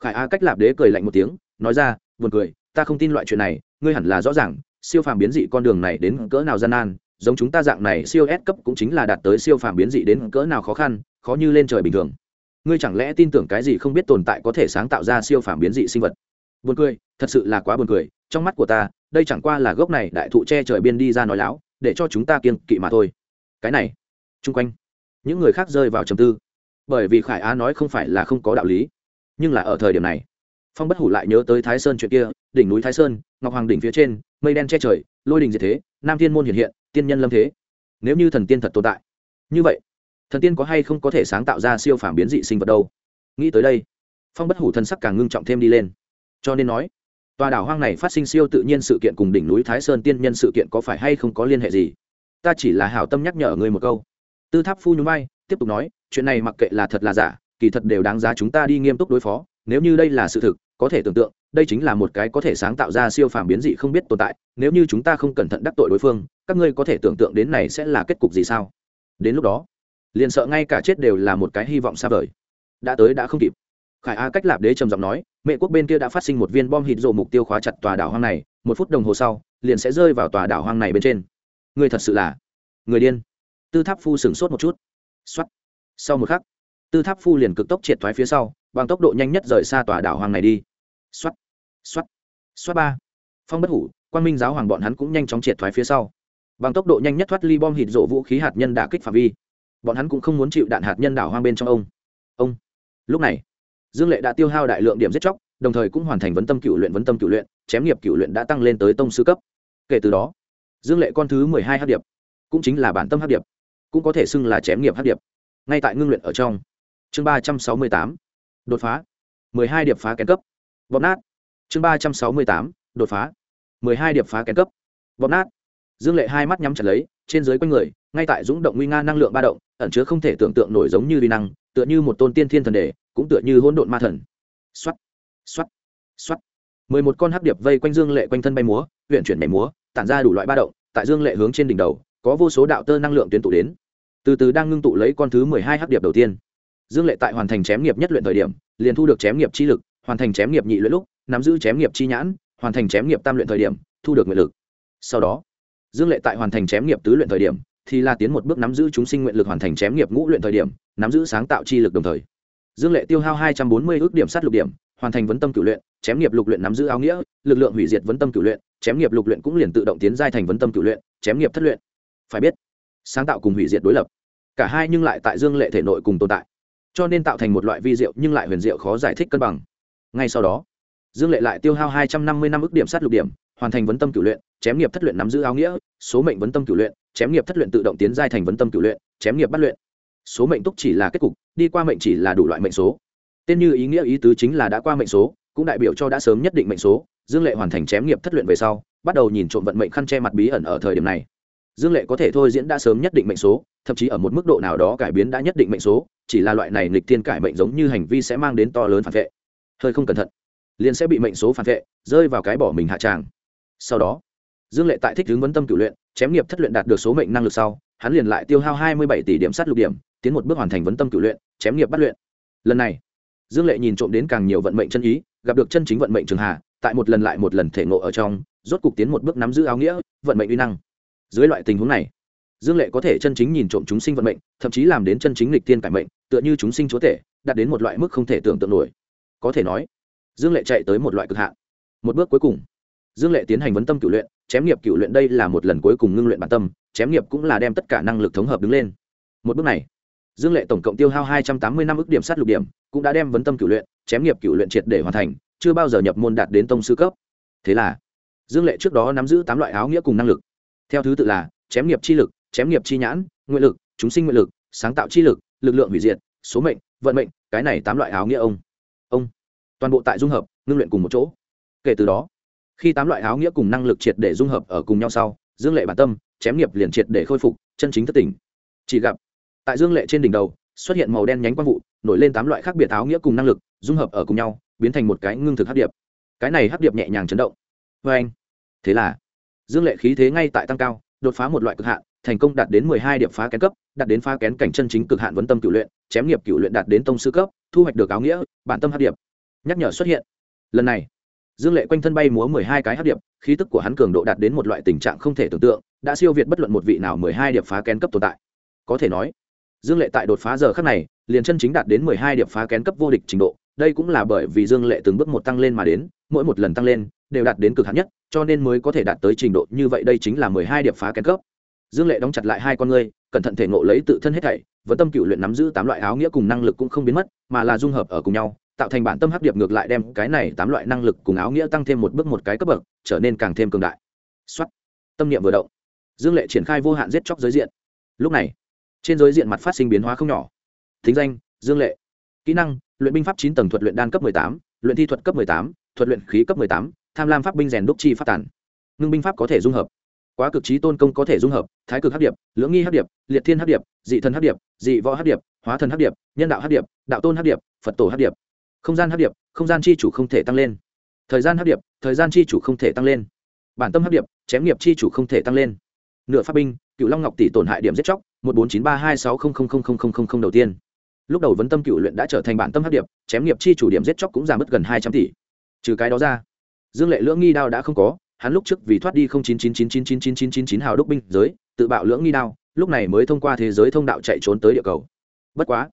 Khải a cách lạp đế cười lạnh một tiếng, nói ra, buồn cười, ta không tin loại chuyện này, ngươi hẳn là rõ ràng, siêu phàm biến dị con đường này đến cỡ nào gian nan, giống chúng ta dạng này siêu S cấp cũng chính là đạt tới siêu phàm biến dị đến cỡ nào khó khăn, khó như lên trời bình thường. Ngươi chẳng lẽ tin tưởng cái gì không biết tồn tại có thể sáng tạo ra siêu phàm biến dị sinh vật? Buồn cười, thật sự là quá buồn cười, trong mắt của ta, đây chẳng qua là gốc này đại thụ che trời biên đi ra nói láo, để cho chúng ta kiên kỵ mà thôi cái này, chung quanh, những người khác rơi vào trầm tư, bởi vì khải á nói không phải là không có đạo lý, nhưng là ở thời điểm này, phong bất hủ lại nhớ tới thái sơn chuyện kia, đỉnh núi thái sơn, ngọc hoàng đỉnh phía trên, mây đen che trời, lôi đình diệt thế, nam thiên môn hiện hiện, tiên nhân lâm thế. Nếu như thần tiên thật tồn tại, như vậy, thần tiên có hay không có thể sáng tạo ra siêu phàm biến dị sinh vật đâu? Nghĩ tới đây, phong bất hủ thân sắc càng ngưng trọng thêm đi lên. Cho nên nói, tòa đảo hoang này phát sinh siêu tự nhiên sự kiện cùng đỉnh núi thái sơn tiên nhân sự kiện có phải hay không có liên hệ gì? Ta chỉ là hảo tâm nhắc nhở người một câu. Tư tháp phu nhún vai, tiếp tục nói, chuyện này mặc kệ là thật là giả, kỳ thật đều đáng giá chúng ta đi nghiêm túc đối phó, nếu như đây là sự thực, có thể tưởng tượng, đây chính là một cái có thể sáng tạo ra siêu phàm biến dị không biết tồn tại, nếu như chúng ta không cẩn thận đắc tội đối phương, các ngươi có thể tưởng tượng đến này sẽ là kết cục gì sao? Đến lúc đó, liền sợ ngay cả chết đều là một cái hy vọng xa vời. Đã tới đã không kịp. Khải a cách lạp đế trầm giọng nói, mẹ quốc bên kia đã phát sinh một viên bom hít rộ mục tiêu khóa chặt tòa đảo hoang này, một phút đồng hồ sau, liền sẽ rơi vào tòa đảo hoang này bên trên người thật sự là người điên. Tư tháp phu sửng sốt một chút. X sau một khắc, tư tháp phu liền cực tốc triệt thoái phía sau, bằng tốc độ nhanh nhất rời xa tòa đảo hoang này đi. X o á t x o á t x o á t ba. Phong bất hủ quan minh giáo hoàng bọn hắn cũng nhanh chóng triệt thoái phía sau. Bằng tốc độ nhanh nhất thoát ly bom hít rộ vũ khí hạt nhân đả kích phạm vi. Bọn hắn cũng không muốn chịu đạn hạt nhân đảo hoang bên trong ông. Ông. Lúc này, dương lệ đã tiêu hao đại lượng điểm giết chóc, đồng thời cũng hoàn thành vấn tâm cựu luyện, vấn tâm cựu luyện, chém nghiệp cựu luyện đã tăng lên tới tông sư cấp. Kể từ đó dương lệ con thứ mười hai hát điệp, cũng chính là bản tâm hát điệp, cũng có thể xưng là chém nghiệp hát điệp, ngay tại ngưng luyện ở trong. Chương ba trăm sáu mươi tám, đột phá. mười hai điệp phá kén cấp, bóp nát. Chương ba trăm sáu mươi tám, đột phá. mười hai điệp phá kén cấp, bóp nát. Dương lệ hai mắt nhắm chặt lấy, trên dưới quanh người, ngay tại dũng động nguy nga năng lượng ba động, ẩn chứa không thể tưởng tượng nổi giống như vi năng, tựa như một tôn tiên thiên thần đề cũng tựa như hỗn độn ma thần. Xoắt xoắt xoắt mười một con hắc điệp vây quanh dương lệ quanh thân bay múa huyện chuyển nhảy múa tản ra đủ loại ba động, tại dương lệ hướng trên đỉnh đầu, có vô số đạo tơ năng lượng tuyến tụ đến. Từ từ đang ngưng tụ lấy con thứ mười hai hắc điệp đầu tiên. Dương lệ tại hoàn thành chém nghiệp nhất luyện thời điểm, liền thu được chém nghiệp chi lực, hoàn thành chém nghiệp nhị luyện lúc, nắm giữ chém nghiệp chi nhãn, hoàn thành chém nghiệp tam luyện thời điểm, thu được nguyện lực. Sau đó, dương lệ tại hoàn thành chém nghiệp tứ luyện thời điểm, thì là tiến một bước nắm giữ chúng sinh nguyện lực hoàn thành chém nghiệp ngũ luyện thời điểm, nắm giữ sáng tạo chi lực đồng thời. Dương lệ tiêu hao hai trăm bốn mươi ước điểm sát lục điểm hoàn thành vấn tâm cửu luyện, chém nghiệp lục luyện nắm giữ áo nghĩa, lực lượng hủy diệt vấn tâm cửu luyện, chém nghiệp lục luyện cũng liền tự động tiến giai thành vấn tâm cửu luyện, chém nghiệp thất luyện. Phải biết, sáng tạo cùng hủy diệt đối lập, cả hai nhưng lại tại dương lệ thể nội cùng tồn tại, cho nên tạo thành một loại vi diệu nhưng lại huyền diệu khó giải thích cân bằng. Ngay sau đó, dương lệ lại tiêu hao hai trăm năm mươi năm ước điểm sát lục điểm, hoàn thành vấn tâm cửu luyện, chém nghiệp thất luyện nắm giữ áo nghĩa, số mệnh vấn tâm cửu luyện, chém nghiệp thất luyện tự động tiến giai thành vấn tâm cửu luyện, chém nghiệp bắt luyện. Số mệnh túc chỉ là kết cục, đi qua mệnh chỉ là đủ loại mệnh số tên như ý nghĩa ý tứ chính là đã qua mệnh số, cũng đại biểu cho đã sớm nhất định mệnh số. Dương lệ hoàn thành chém nghiệp thất luyện về sau, bắt đầu nhìn trộm vận mệnh khăn che mặt bí ẩn ở thời điểm này. Dương lệ có thể thôi diễn đã sớm nhất định mệnh số, thậm chí ở một mức độ nào đó cải biến đã nhất định mệnh số, chỉ là loại này nghịch thiên cải mệnh giống như hành vi sẽ mang đến to lớn phản vệ. Hơi không cẩn thận, liền sẽ bị mệnh số phản vệ, rơi vào cái bỏ mình hạ tràng. Sau đó, dương lệ tại thích hướng vấn tâm cựu luyện, chém nghiệp thất luyện đạt được số mệnh năng lực sau, hắn liền lại tiêu hao hai mươi bảy tỷ điểm sát lục điểm, tiến một bước hoàn thành vấn tâm cựu luyện, chém nghiệp bắt luyện. Lần này dương lệ nhìn trộm đến càng nhiều vận mệnh chân ý, gặp được chân chính vận mệnh trường hà, tại một lần lại một lần thể ngộ ở trong, rốt cục tiến một bước nắm giữ áo nghĩa, vận mệnh uy năng. Dưới loại tình huống này, dương lệ có thể chân chính nhìn trộm chúng sinh vận mệnh, thậm chí làm đến chân chính lịch tiên cải mệnh, tựa như chúng sinh chúa tể, đạt đến một loại mức không thể tưởng tượng nổi. Có thể nói, dương lệ chạy tới một loại cực hạn. Một bước cuối cùng, dương lệ tiến hành vấn tâm cựu luyện, chém nghiệp cựu luyện đây là một lần cuối cùng ngưng luyện bản tâm, chém nghiệp cũng là đem tất cả năng lực thống hợp đứng lên. Một bước này dương lệ tổng cộng tiêu hao hai trăm tám mươi năm ước điểm sát lục điểm, cũng đã đem vấn tâm cựu luyện, chém nghiệp cựu luyện triệt để hoàn thành, chưa bao giờ nhập môn đạt đến tông sư cấp. Thế là, dương lệ trước đó nắm giữ tám loại áo nghĩa cùng năng lực. Theo thứ tự là, chém nghiệp chi lực, chém nghiệp chi nhãn, nguyện lực, chúng sinh nguyện lực, sáng tạo chi lực lực lượng hủy diệt, số mệnh, vận mệnh, cái này tám loại áo nghĩa ông. Ông, toàn bộ tại dung hợp, ngưng luyện cùng một chỗ. Kể từ đó, khi tám loại áo nghĩa cùng năng lực triệt để dung hợp ở cùng nhau sau, dương lệ bản tâm, chém nghiệp liền triệt để khôi phục, chân chính thất tỉnh. Chỉ gặp tại dương lệ trên đỉnh đầu, xuất hiện màu đen nhánh quang vụ, nổi lên tám loại khác biệt áo nghĩa cùng năng lực, dung hợp ở cùng nhau, biến thành một cái ngưng thực hấp điệp. Cái này hấp điệp nhẹ nhàng chấn động. Vê anh, thế là, dương lệ khí thế ngay tại tăng cao, đột phá một loại cực hạn, thành công đạt đến mười hai điệp phá kén cấp, đạt đến phá kén cảnh chân chính cực hạn vấn tâm cựu luyện, chém nghiệp cựu luyện đạt đến tông sư cấp, thu hoạch được áo nghĩa, bản tâm hấp điệp. Nhắc nhở xuất hiện. Lần này, dương lệ quanh thân bay múa mười hai cái hấp điệp, khí tức của hắn cường độ đạt đến một loại tình trạng không thể tưởng tượng, đã siêu việt bất luận một vị nào mười hai điệp phá kén cấp tồn tại. Có thể nói dương lệ tại đột phá giờ khắc này, liền chân chính đạt đến mười hai điểm phá kén cấp vô địch trình độ. Đây cũng là bởi vì dương lệ từng bước một tăng lên mà đến, mỗi một lần tăng lên, đều đạt đến cực hạn nhất, cho nên mới có thể đạt tới trình độ như vậy đây chính là mười hai điểm phá kén cấp. Dương lệ đóng chặt lại hai con ngươi cẩn thận thể ngộ lấy tự thân hết thảy, vẫn tâm cựu luyện nắm giữ tám loại áo nghĩa cùng năng lực cũng không biến mất, mà là dung hợp ở cùng nhau, tạo thành bản tâm hấp điệp ngược lại đem cái này tám loại năng lực cùng áo nghĩa tăng thêm một bước một cái cấp bậc, trở nên càng thêm cường đại. Xuất tâm niệm vừa động. Dương lệ triển khai vô hạn giết chóc giới diện. Lúc này trên giới diện mặt phát sinh biến hóa không nhỏ thính danh dương lệ kỹ năng luyện binh pháp chín tầng thuật luyện đan cấp tám luyện thi thuật cấp tám thuật luyện khí cấp tám tham lam pháp binh rèn đúc chi phát tản ngưng binh pháp có thể dung hợp quá cực trí tôn công có thể dung hợp thái cực hấp điệp lưỡng nghi hấp điệp liệt thiên hấp điệp dị thần hấp điệp dị võ hấp điệp hóa thần hấp điệp nhân đạo hấp điệp đạo tôn hấp điệp phật tổ hấp điệp không gian hấp điệp không gian chi chủ không thể tăng lên thời gian hấp điệp thời gian chi chủ không thể tăng lên bản tâm hấp điệp chém nghiệp chi chủ không thể tăng lên nửa pháp binh cựu long ngọc tỷ tổn hại điểm giết chóc, một bốn chín ba hai sáu không không không không không không đầu tiên. Lúc đầu vấn tâm cựu luyện đã trở thành bản tâm hấp điệp, chém nghiệp chi chủ điểm giết chóc cũng giảm mất gần hai trăm tỷ. Trừ cái đó ra, dương lệ lưỡng nghi đao đã không có, hắn lúc trước vì thoát đi không chín chín chín chín chín chín chín chín chín hào đúc binh giới, tự bạo lưỡng nghi đao, lúc này mới thông qua thế giới thông đạo chạy trốn tới địa cầu. Bất quá,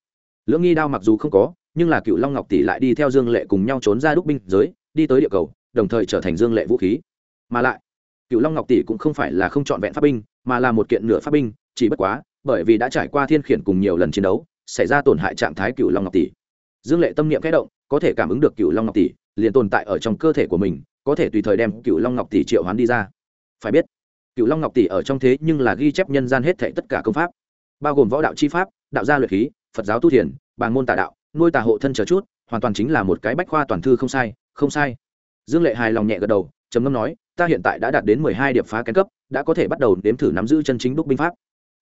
lưỡng nghi đao mặc dù không có, nhưng là cựu long ngọc tỷ lại đi theo dương lệ cùng nhau trốn ra đúc binh giới, đi tới địa cầu, đồng thời trở thành dương lệ vũ khí. Mà lại cựu long ngọc tỷ cũng không phải là không trọn vẹn pháp binh, mà là một kiện nửa pháp binh, chỉ bất quá, bởi vì đã trải qua thiên khiển cùng nhiều lần chiến đấu, xảy ra tổn hại trạng thái cựu long ngọc tỷ. Dương lệ tâm niệm kẽ động, có thể cảm ứng được cựu long ngọc tỷ liền tồn tại ở trong cơ thể của mình, có thể tùy thời đem cựu long ngọc tỷ triệu hoán đi ra. Phải biết cựu long ngọc tỷ ở trong thế nhưng là ghi chép nhân gian hết thệ tất cả công pháp, bao gồm võ đạo chi pháp, đạo gia luyện khí, phật giáo tu thiền bàng môn tà đạo, nuôi tà hộ thân chờ chút, hoàn toàn chính là một cái bách khoa toàn thư không sai không sai. Dương lệ hài lòng nhẹ gật đầu trầm ngâm nói, ta hiện tại đã đạt đến mười hai điểm phá kén cấp, đã có thể bắt đầu đếm thử nắm giữ chân chính đúc binh pháp.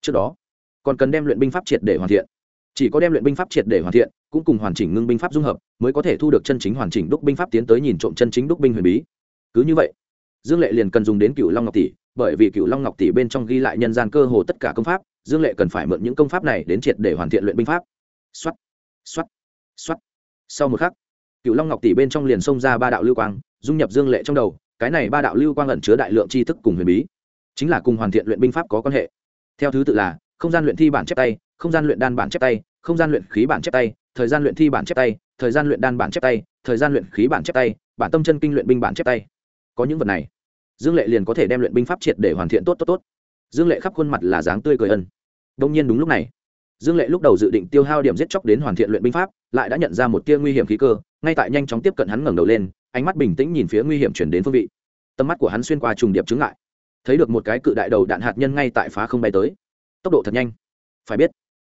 Trước đó, còn cần đem luyện binh pháp triệt để hoàn thiện. Chỉ có đem luyện binh pháp triệt để hoàn thiện, cũng cùng hoàn chỉnh ngưng binh pháp dung hợp, mới có thể thu được chân chính hoàn chỉnh đúc binh pháp tiến tới nhìn trộm chân chính đúc binh huyền bí. Cứ như vậy, dương lệ liền cần dùng đến cựu long ngọc tỷ, bởi vì cựu long ngọc tỷ bên trong ghi lại nhân gian cơ hồ tất cả công pháp, dương lệ cần phải mượn những công pháp này đến triệt để hoàn thiện luyện binh pháp. Xuất xuất xuất sau một khắc cựu long ngọc tỷ bên trong liền xông ra ba đạo lưu quang, dung nhập dương lệ trong đầu cái này ba đạo lưu quang ẩn chứa đại lượng tri thức cùng huyền bí, chính là cùng hoàn thiện luyện binh pháp có quan hệ. Theo thứ tự là, không gian luyện thi bản chép tay, không gian luyện đan bản chép tay, không gian luyện khí bản chép tay, thời gian luyện thi bản chép tay, thời gian luyện đan bản chép tay, thời gian luyện khí bản chép tay, bản tâm chân kinh luyện binh bản chép tay. Có những vật này, dương lệ liền có thể đem luyện binh pháp triệt để hoàn thiện tốt tốt tốt. Dương lệ khắp khuôn mặt là dáng tươi cười ân. Đông nhiên đúng lúc này, dương lệ lúc đầu dự định tiêu hao điểm giết chóc đến hoàn thiện luyện binh pháp, lại đã nhận ra một tia nguy hiểm khí cơ, ngay tại nhanh chóng tiếp cận hắn ngẩng đầu lên ánh mắt bình tĩnh nhìn phía nguy hiểm chuyển đến phương vị. Tầm mắt của hắn xuyên qua trùng điệp chứng lại thấy được một cái cự đại đầu đạn hạt nhân ngay tại phá không bay tới. Tốc độ thật nhanh. Phải biết,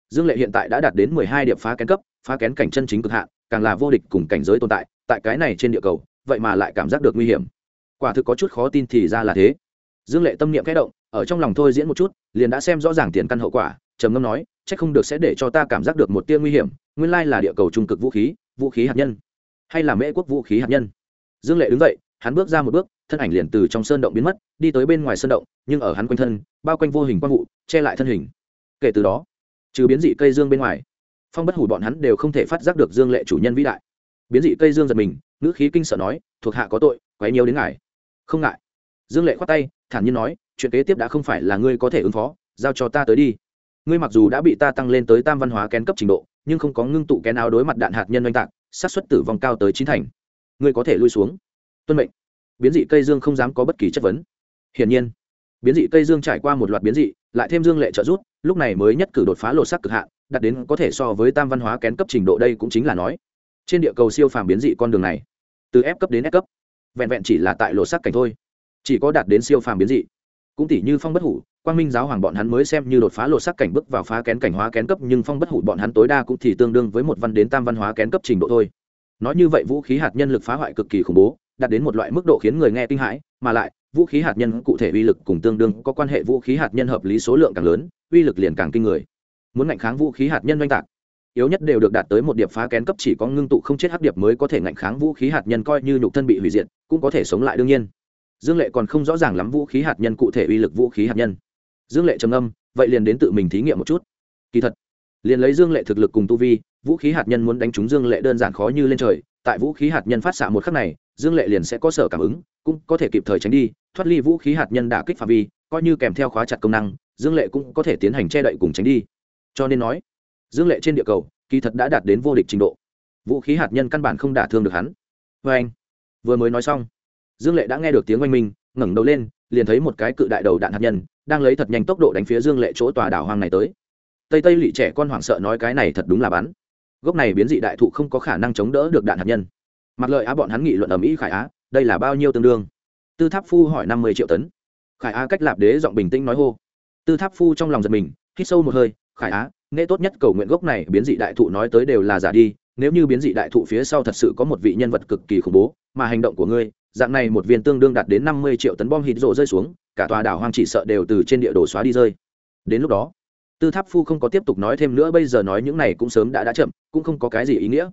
dương lệ hiện tại đã đạt đến mười hai điểm phá kén cấp, phá kén cảnh chân chính cực hạn, càng là vô địch cùng cảnh giới tồn tại tại cái này trên địa cầu, vậy mà lại cảm giác được nguy hiểm. Quả thực có chút khó tin thì ra là thế. Dương lệ tâm niệm kẽ động, ở trong lòng thôi diễn một chút, liền đã xem rõ ràng tiền căn hậu quả, trầm ngâm nói c h ắ c không được sẽ để cho ta cảm giác được một tia nguy hiểm, nguyên lai là địa cầu trung cực vũ khí vũ khí hạt nhân, hay là mễ quốc vũ khí hạt nhân dương lệ đứng dậy, hắn bước ra một bước, thân ảnh liền từ trong sơn động biến mất, đi tới bên ngoài sơn động, nhưng ở hắn quanh thân, bao quanh vô hình quang vụ, che lại thân hình. Kể từ đó, trừ biến dị cây dương bên ngoài, phong bất hủ bọn hắn đều không thể phát giác được dương lệ chủ nhân vĩ đại. Biến dị cây dương giật mình, ngữ khí kinh sợ nói, thuộc hạ có tội, quấy nhiều đến ngài. Không ngại. Dương lệ khoát tay, thản nhiên nói, chuyện kế tiếp đã không phải là ngươi có thể ứng phó, giao cho ta tới đi. Ngươi mặc dù đã bị ta tăng lên tới tam văn hóa kén cấp trình độ, nhưng không có ngưng tụ kén áo đối mặt đạn hạt nhân oanh tạc sát xuất tử vong cao tới chín thành ngươi có thể lui xuống. Tuân mệnh. Biến dị cây dương không dám có bất kỳ chất vấn. Hiển nhiên, biến dị cây dương trải qua một loạt biến dị, lại thêm dương lệ trợ rút lúc này mới nhất cử đột phá lột sắc cực hạn, đạt đến có thể so với tam văn hóa kén cấp trình độ đây cũng chính là nói. Trên địa cầu siêu phàm biến dị con đường này, từ f cấp đến f cấp, vẹn vẹn chỉ là tại lột sắc cảnh thôi, chỉ có đạt đến siêu phàm biến dị. Cũng tỷ như phong bất hủ, quang minh giáo hoàng bọn hắn mới xem như đột phá lột sắc cảnh bước vào phá kén cảnh hóa kén cấp, nhưng phong bất hủ bọn hắn tối đa cũng thì tương đương với một văn đến tam văn hóa kén cấp trình độ thôi nói như vậy vũ khí hạt nhân lực phá hoại cực kỳ khủng bố, đạt đến một loại mức độ khiến người nghe kinh hãi, mà lại, vũ khí hạt nhân cụ thể uy lực cùng tương đương có quan hệ vũ khí hạt nhân hợp lý số lượng càng lớn, uy lực liền càng kinh người. Muốn ngạnh kháng vũ khí hạt nhân oanh tạc, yếu nhất đều được đạt tới một điệp phá kén cấp chỉ có ngưng tụ không chết hắc điệp mới có thể ngạnh kháng vũ khí hạt nhân coi như nhục thân bị hủy diệt, cũng có thể sống lại đương nhiên. Dương lệ còn không rõ ràng lắm vũ khí hạt nhân cụ thể uy lực vũ khí hạt nhân. Dương lệ trầm âm vậy liền đến tự mình thí nghiệm một chút. Kỳ thật, liền lấy dương lệ thực lực cùng tu vi vũ khí hạt nhân muốn đánh trúng dương lệ đơn giản khó như lên trời, tại vũ khí hạt nhân phát xạ một khắc này, dương lệ liền sẽ có sở cảm ứng, cũng có thể kịp thời tránh đi, thoát ly vũ khí hạt nhân đả kích phạm vi, coi như kèm theo khóa chặt công năng, dương lệ cũng có thể tiến hành che đậy cùng tránh đi. Cho nên nói, dương lệ trên địa cầu, kỳ thật đã đạt đến vô địch trình độ. Vũ khí hạt nhân căn bản không đả thương được hắn. Vê anh, vừa mới nói xong, dương lệ đã nghe được tiếng oanh minh, ngẩng đầu lên, liền thấy một cái cự đại đầu đạn hạt nhân, đang lấy thật nhanh tốc độ đánh phía dương lệ chỗ tòa đảo hoang này tới. Tây tây lỵ trẻ con hoảng sợ nói cái này thật đúng là bắn gốc này biến dị đại thụ không có khả năng chống đỡ được đạn hạt nhân. Mặt lợi á bọn hắn nghị luận ở mỹ khải á, đây là bao nhiêu tương đương? Tư tháp phu hỏi năm mươi triệu tấn. Khải á cách lạp đế giọng bình tĩnh nói hô. Tư tháp phu trong lòng giật mình, hít sâu một hơi, khải á, nghe tốt nhất cầu nguyện gốc này biến dị đại thụ nói tới đều là giả đi, nếu như biến dị đại thụ phía sau thật sự có một vị nhân vật cực kỳ khủng bố, mà hành động của ngươi, dạng này một viên tương đương đạt đến năm mươi triệu tấn bom hít rộ rơi xuống, cả tòa đảo hoang chỉ sợ đều từ trên địa đồ xóa đi rơi. Đến lúc đó tư tháp phu không có tiếp tục nói thêm nữa, bây giờ nói những này cũng sớm đã đã chậm, cũng không có cái gì ý nghĩa.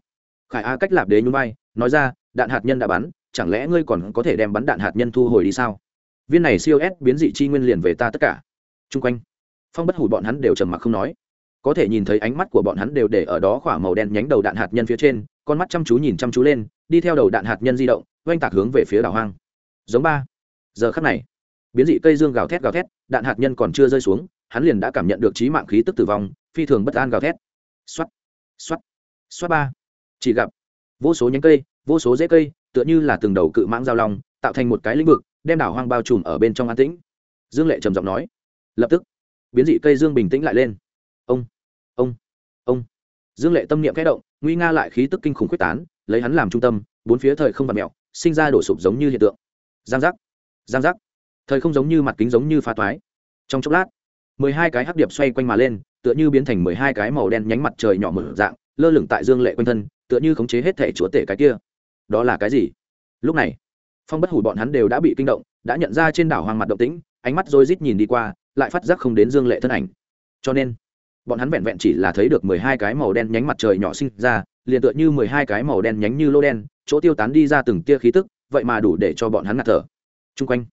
Khải a cách lạp đế nhún vai, nói ra, đạn hạt nhân đã bắn, chẳng lẽ ngươi còn có thể đem bắn đạn hạt nhân thu hồi đi sao? Viên này siêu s biến dị chi nguyên liền về ta tất cả. Chung quanh, phong bất hủ bọn hắn đều trầm mặc không nói. Có thể nhìn thấy ánh mắt của bọn hắn đều để ở đó khỏa màu đen nhánh đầu đạn hạt nhân phía trên, con mắt chăm chú nhìn chăm chú lên, đi theo đầu đạn hạt nhân di động, oanh tạc hướng về phía đảo hoang. Giống ba. Giờ khắc này, biến dị cây dương gào thét gào thét, đạn hạt nhân còn chưa rơi xuống hắn liền đã cảm nhận được trí mạng khí tức tử vong, phi thường bất an gào thét. Xoắt xoắt xoắt ba. Chỉ gặp, vô số nhánh cây, vô số rễ cây, tựa như là từng đầu cự mãng giao long, tạo thành một cái lĩnh vực, đem đảo hoang bao trùm ở bên trong an tĩnh. Dương lệ trầm giọng nói. Lập tức, biến dị cây dương bình tĩnh lại lên. Ông ông ông. Dương lệ tâm niệm kẽ động, nguy nga lại khí tức kinh khủng quyết tán, lấy hắn làm trung tâm, bốn phía thời không vặt mẹo, sinh ra đổ sụp giống như hiện tượng. Giang giác giang giác. Thời không giống như mặt kính giống như pha toái. Trong chốc lát mười hai cái hắc điệp xoay quanh mà lên, tựa như biến thành mười hai cái màu đen nhánh mặt trời nhỏ mở dạng, lơ lửng tại dương lệ quanh thân, tựa như khống chế hết thể chúa tể cái kia. Đó là cái gì? Lúc này, phong bất hủ bọn hắn đều đã bị kinh động, đã nhận ra trên đảo hoàng mặt động tĩnh, ánh mắt rối rít nhìn đi qua, lại phát giác không đến dương lệ thân ảnh. Cho nên, bọn hắn vẹn vẹn chỉ là thấy được mười hai cái màu đen nhánh mặt trời nhỏ sinh ra, liền tựa như mười hai cái màu đen nhánh như lô đen, chỗ tiêu tán đi ra từng tia khí tức, vậy mà đủ để cho bọn hắn ngạt thở. Chung quanh,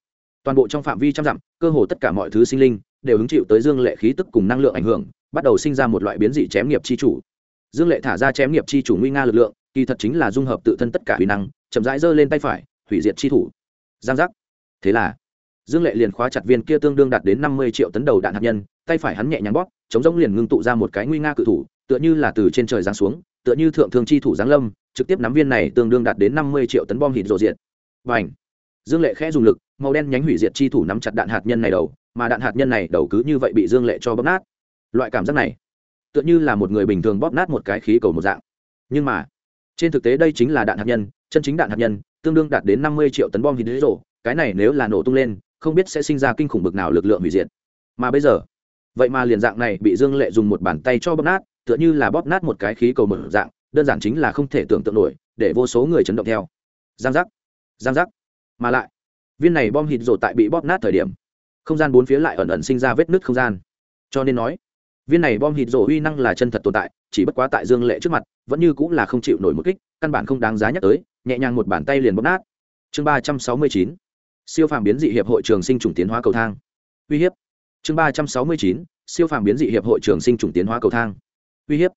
toàn bộ trong phạm vi trăm dặm, cơ hồ tất cả mọi thứ sinh linh đều hứng chịu tới dương lệ khí tức cùng năng lượng ảnh hưởng, bắt đầu sinh ra một loại biến dị chém nghiệp chi chủ. Dương lệ thả ra chém nghiệp chi chủ nguy nga lực lượng, kỳ thật chính là dung hợp tự thân tất cả uy năng, chậm rãi giơ lên tay phải, hủy diệt chi thủ. Giang giác. Thế là, dương lệ liền khóa chặt viên kia tương đương đạt đến năm mươi triệu tấn đầu đạn hạt nhân, tay phải hắn nhẹ nhàng bóp, chống giống liền ngưng tụ ra một cái nguy nga cự thủ, tựa như là từ trên trời giáng xuống, tựa như thượng thương chi thủ giáng lâm, trực tiếp nắm viên này tương đương đạt đến năm mươi triệu tấn bom hít rộ diện và ảnh dương lệ khẽ dùng lực màu đen nhánh hủy diệt chi thủ nắm chặt đạn hạt nhân này đầu, mà đạn hạt nhân này đầu cứ như vậy bị dương lệ cho bóp nát. Loại cảm giác này, tựa như là một người bình thường bóp nát một cái khí cầu một dạng. Nhưng mà, trên thực tế đây chính là đạn hạt nhân, chân chính đạn hạt nhân, tương đương đạt đến năm mươi triệu tấn bom hít rộ cái này nếu là nổ tung lên, không biết sẽ sinh ra kinh khủng bực nào lực lượng hủy diệt. Mà bây giờ, vậy mà liền dạng này bị dương lệ dùng một bàn tay cho bóp nát, tựa như là bóp nát một cái khí cầu mở dạng, đơn giản chính là không thể tưởng tượng nổi, để vô số người chấn động theo. Giang giác giang giác. Mà lại viên này bom hít rồ tại bị bóp nát thời điểm, không gian bốn phía lại ẩn ẩn sinh ra vết nứt không gian. Cho nên nói, viên này bom hít rồ uy năng là chân thật tồn tại, chỉ bất quá tại dương lệ trước mặt, vẫn như cũng là không chịu nổi một kích, căn bản không đáng giá nhắc tới, nhẹ nhàng một bàn tay liền bóp nát. Chương ba trăm sáu mươi chín, siêu phàm biến dị hiệp hội trường sinh trùng tiến hóa cầu thang. Uy hiếp. Chương ba trăm sáu mươi chín, siêu phàm biến dị hiệp hội trường sinh trùng tiến hóa cầu thang. Uy hiếp.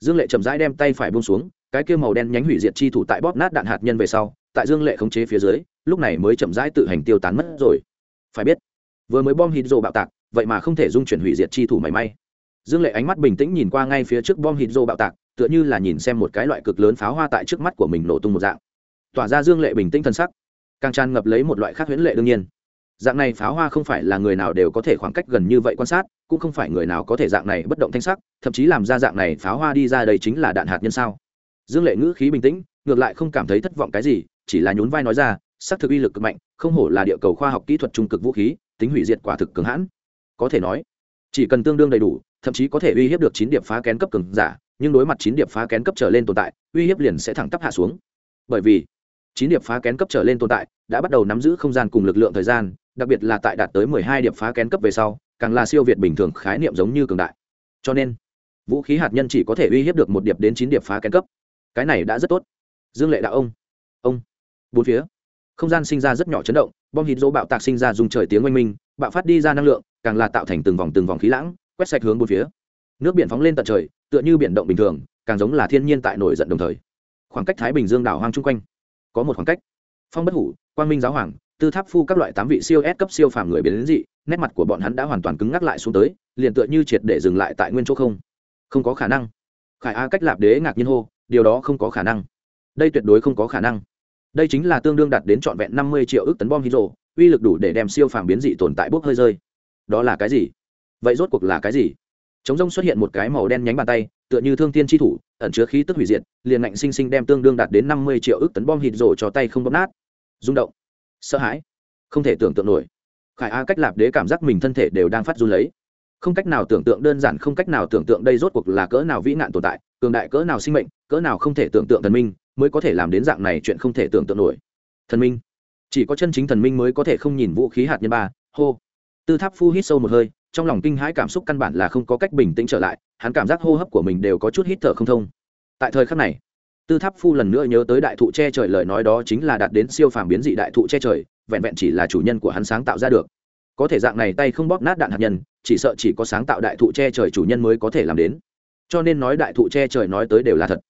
Dương lệ chậm rãi đem tay phải bông xuống, cái kia màu đen nhánh hủy diệt chi thủ tại bóp nát đạn hạt nhân về sau, tại dương lệ khống chế phía dưới lúc này mới chậm rãi tự hành tiêu tán mất rồi. Phải biết, vừa mới bom hít rồ bạo tạc, vậy mà không thể dung chuyển hủy diệt chi thủ mảy may. Dương lệ ánh mắt bình tĩnh nhìn qua ngay phía trước bom hít rồ bạo tạc, tựa như là nhìn xem một cái loại cực lớn pháo hoa tại trước mắt của mình nổ tung một dạng. Tỏa ra dương lệ bình tĩnh thân sắc, càng tràn ngập lấy một loại khác huyễn lệ đương nhiên. Dạng này pháo hoa không phải là người nào đều có thể khoảng cách gần như vậy quan sát, cũng không phải người nào có thể dạng này bất động thanh sắc, thậm chí làm ra dạng này pháo hoa đi ra đây chính là đạn hạt nhân sao? Dương lệ ngữ khí bình tĩnh, ngược lại không cảm thấy thất vọng cái gì, chỉ là nhún vai nói ra xác thực uy lực cực mạnh, không hổ là địa cầu khoa học kỹ thuật trung cực vũ khí, tính hủy diệt quả thực cường hãn. Có thể nói, chỉ cần tương đương đầy đủ, thậm chí có thể uy hiếp được chín điểm phá kén cấp cường giả, nhưng đối mặt chín điểm phá kén cấp trở lên tồn tại, uy hiếp liền sẽ thẳng tắp hạ xuống. Bởi vì, chín điểm phá kén cấp trở lên tồn tại, đã bắt đầu nắm giữ không gian cùng lực lượng thời gian, đặc biệt là tại đạt tới mười hai điểm phá kén cấp về sau, càng là siêu việt bình thường khái niệm giống như cường đại. Cho nên, vũ khí hạt nhân chỉ có thể uy hiếp được một điệp đến chín điệp phá kén cấp. Cái này đã rất tốt. Dương lệ đạo ông ông, bốn phía không gian sinh ra rất nhỏ chấn động, bom hít dỗ bạo tạc sinh ra dùng trời tiếng oanh minh, bạo phát đi ra năng lượng, càng là tạo thành từng vòng từng vòng khí lãng, quét sạch hướng bốn phía. Nước biển phóng lên tận trời, tựa như biển động bình thường, càng giống là thiên nhiên tại nổi giận đồng thời. Khoảng cách thái bình dương đảo hoang chung quanh, có một khoảng cách. Phong bất hủ, quang minh giáo hoàng, tư tháp phu các loại tám vị siêu S cấp siêu phàm người biến đến dị, nét mặt của bọn hắn đã hoàn toàn cứng ngắc lại xuống tới, liền tựa như triệt để dừng lại tại nguyên chỗ không. Không có khả năng. Khải a cách lạp đế ngạc nhiên hô, điều đó không có khả năng. Đây tuyệt đối không có khả năng đây chính là tương đương đạt đến trọn vẹn năm mươi triệu ước tấn bom hydro, uy lực đủ để đem siêu phàm biến dị tồn tại bốc hơi rơi. Đó là cái gì? Vậy rốt cuộc là cái gì? Chống rông xuất hiện một cái màu đen nhánh bàn tay, tựa như thương tiên tri thủ, ẩn chứa khí tức hủy diệt, liền ngạnh sinh sinh đem tương đương đạt đến năm mươi triệu ước tấn bom hít rổ cho tay không bóp nát. Rung động. Sợ hãi. Không thể tưởng tượng nổi. Khải a cách lạp đế cảm giác mình thân thể đều đang phát run lấy. Không cách nào tưởng tượng, đơn giản không cách nào tưởng tượng đây rốt cuộc là cỡ nào vĩ nạn tồn tại, cường đại cỡ nào sinh mệnh, cỡ nào không thể tưởng tượng thần minh mới có thể làm đến dạng này chuyện không thể tưởng tượng nổi. Thần minh. Chỉ có chân chính thần minh mới có thể không nhìn vũ khí hạt nhân ba, hô. Tư tháp phu hít sâu một hơi, trong lòng kinh hãi cảm xúc căn bản là không có cách bình tĩnh trở lại, hắn cảm giác hô hấp của mình đều có chút hít thở không thông. Tại thời khắc này, tư tháp phu lần nữa nhớ tới đại thụ che trời lời nói đó chính là đạt đến siêu phàm biến dị đại thụ che trời, vẹn vẹn chỉ là chủ nhân của hắn sáng tạo ra được. Có thể dạng này tay không bóp nát đạn hạt nhân, chỉ sợ chỉ có sáng tạo đại thụ che trời chủ nhân mới có thể làm đến. Cho nên nói đại thụ che trời nói tới đều là thật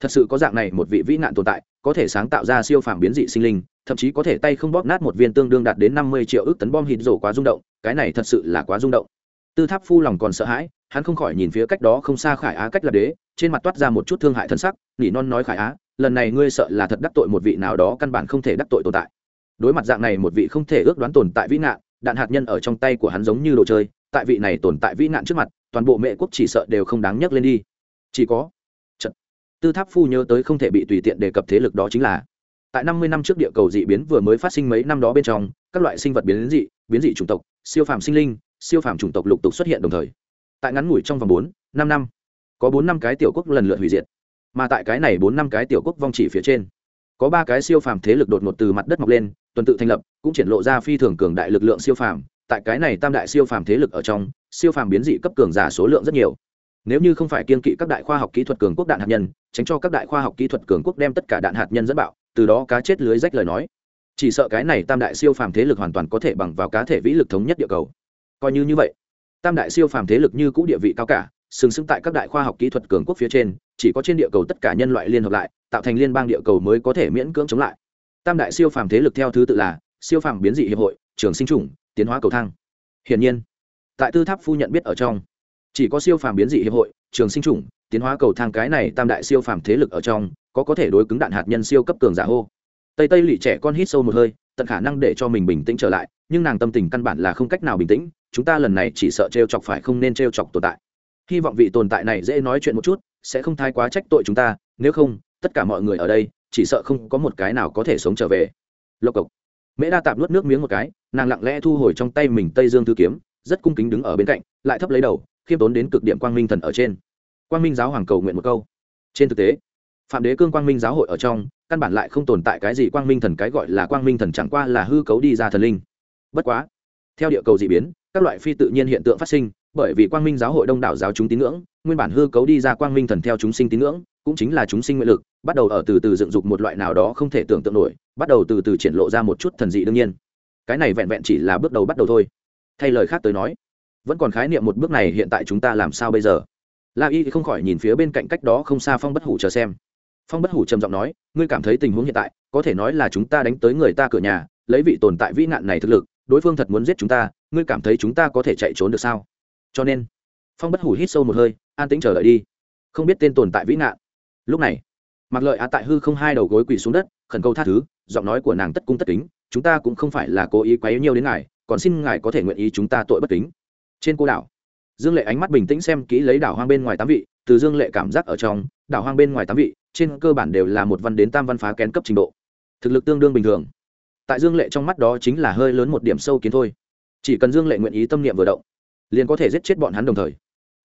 thật sự có dạng này một vị vĩ nạn tồn tại, có thể sáng tạo ra siêu phàm biến dị sinh linh, thậm chí có thể tay không bóp nát một viên tương đương đạt đến năm mươi triệu ước tấn bom hít rổ quá rung động, cái này thật sự là quá rung động. Tư tháp phu lòng còn sợ hãi, hắn không khỏi nhìn phía cách đó không xa khải á cách là đế, trên mặt toát ra một chút thương hại thân sắc, nỉ non nói khải á, lần này ngươi sợ là thật đắc tội một vị nào đó căn bản không thể đắc tội tồn tại. Đối mặt dạng này một vị không thể ước đoán tồn tại vĩ nạn, đạn hạt nhân ở trong tay của hắn giống như đồ chơi, tại vị này tồn tại vĩ nạn trước mặt, toàn bộ mẹ quốc chỉ sợ đều không đáng nhắc lên đi. Chỉ có tư tháp phu nhớ tới không thể bị tùy tiện đề cập thế lực đó chính là, tại năm mươi năm trước địa cầu dị biến vừa mới phát sinh mấy năm đó bên trong, các loại sinh vật biến dị biến dị chủng tộc, siêu phàm sinh linh, siêu phàm chủng tộc lục tục xuất hiện đồng thời. Tại ngắn ngủi trong vòng bốn, năm năm, có bốn năm cái tiểu quốc lần lượt hủy diệt, mà tại cái này bốn năm cái tiểu quốc vong chỉ phía trên, có ba cái siêu phàm thế lực đột ngột từ mặt đất mọc lên, tuần tự thành lập, cũng triển lộ ra phi thường cường đại lực lượng siêu phàm. Tại cái này tam đại siêu phàm thế lực ở trong, siêu phàm biến dị cấp cường giả số lượng rất nhiều nếu như không phải kiên kỵ các đại khoa học kỹ thuật cường quốc đạn hạt nhân, tránh cho các đại khoa học kỹ thuật cường quốc đem tất cả đạn hạt nhân dẫn bạo, từ đó cá chết lưới rách lời nói. Chỉ sợ cái này tam đại siêu phàm thế lực hoàn toàn có thể bằng vào cá thể vĩ lực thống nhất địa cầu. Coi như như vậy, tam đại siêu phàm thế lực như cũ địa vị cao cả, sừng sững tại các đại khoa học kỹ thuật cường quốc phía trên, chỉ có trên địa cầu tất cả nhân loại liên hợp lại, tạo thành liên bang địa cầu mới có thể miễn cưỡng chống lại. Tam đại siêu phàm thế lực theo thứ tự là siêu phàm biến dị hiệp hội, trường sinh chủng, tiến hóa cầu thang. Hiển nhiên, tại tư tháp phu nhận biết ở trong chỉ có siêu phàm biến dị hiệp hội, trường sinh chủng, tiến hóa cầu thang cái này tam đại siêu phàm thế lực ở trong, có có thể đối cứng đạn hạt nhân siêu cấp cường giả hô. Tây tây lỵ trẻ con hít sâu một hơi, tận khả năng để cho mình bình tĩnh trở lại, nhưng nàng tâm tình căn bản là không cách nào bình tĩnh, chúng ta lần này chỉ sợ t chọc phải không nên t chọc tồn tại. Hy vọng vị tồn tại này dễ nói chuyện một chút, sẽ không thái quá trách tội chúng ta, nếu không, tất cả mọi người ở đây, chỉ sợ không có một cái nào có thể sống trở về. Lộc cộc. Mễ đa tạp nuốt nước miếng một cái, nàng lặng lẽ thu hồi trong tay mình tây dương thư kiếm, rất cung kính đứng ở bên cạnh, lại thấp lấy đầu khiêm tốn đến cực điểm quang minh thần ở trên. Quang minh giáo hoàng cầu nguyện một câu. Trên thực tế, phạm đế cương quang minh giáo hội ở trong, căn bản lại không tồn tại cái gì quang minh thần, cái gọi là quang minh thần chẳng qua là hư cấu đi ra thần linh. Bất quá, theo địa cầu d ị biến, các loại phi tự nhiên hiện tượng phát sinh, bởi vì quang minh giáo hội đông đảo giáo chúng tín ngưỡng, nguyên bản hư cấu đi ra quang minh thần theo chúng sinh tín ngưỡng, cũng chính là chúng sinh nguyện lực, bắt đầu ở từ từ dựng dục một loại nào đó không thể tưởng tượng nổi, bắt đầu từ từ triển lộ ra một chút thần dị đương nhiên. Cái này vẹn vẹn chỉ là bước đầu bắt đầu thôi. Thay lời khác tới nói vẫn còn khái niệm một bước này hiện tại chúng ta làm sao bây giờ? La y không khỏi nhìn phía bên cạnh cách đó không xa phong bất hủ chờ xem. Phong bất hủ trầm giọng nói, ngươi cảm thấy tình huống hiện tại, có thể nói là chúng ta đánh tới người ta cửa nhà, lấy vị tồn tại vĩ nạn này thực lực, đối phương thật muốn giết chúng ta, ngươi cảm thấy chúng ta có thể chạy trốn được sao? Cho nên, phong bất hủ hít sâu một hơi, an tĩnh chờ đợi đi. Không biết tên tồn tại vĩ nạn. Lúc này mặc lợi á tại hư không hai đầu gối quỳ xuống đất, khẩn cầu tha thứ, giọng nói của nàng tất cung tất kính, chúng ta cũng không phải là cố ý quấy nhiều đến ngài, còn xin ngài có thể nguyện ý chúng ta tội bất kính trên cô đảo, dương lệ ánh mắt bình tĩnh xem kỹ lấy đảo hoang bên ngoài tám vị, từ dương lệ cảm giác ở trong, đảo hoang bên ngoài tám vị, trên cơ bản đều là một văn đến tam văn phá kén cấp trình độ. Thực lực tương đương bình thường. Tại dương lệ trong mắt đó chính là hơi lớn một điểm sâu kiến thôi. Chỉ cần dương lệ nguyện ý tâm niệm vừa động, liền có thể giết chết bọn hắn đồng thời.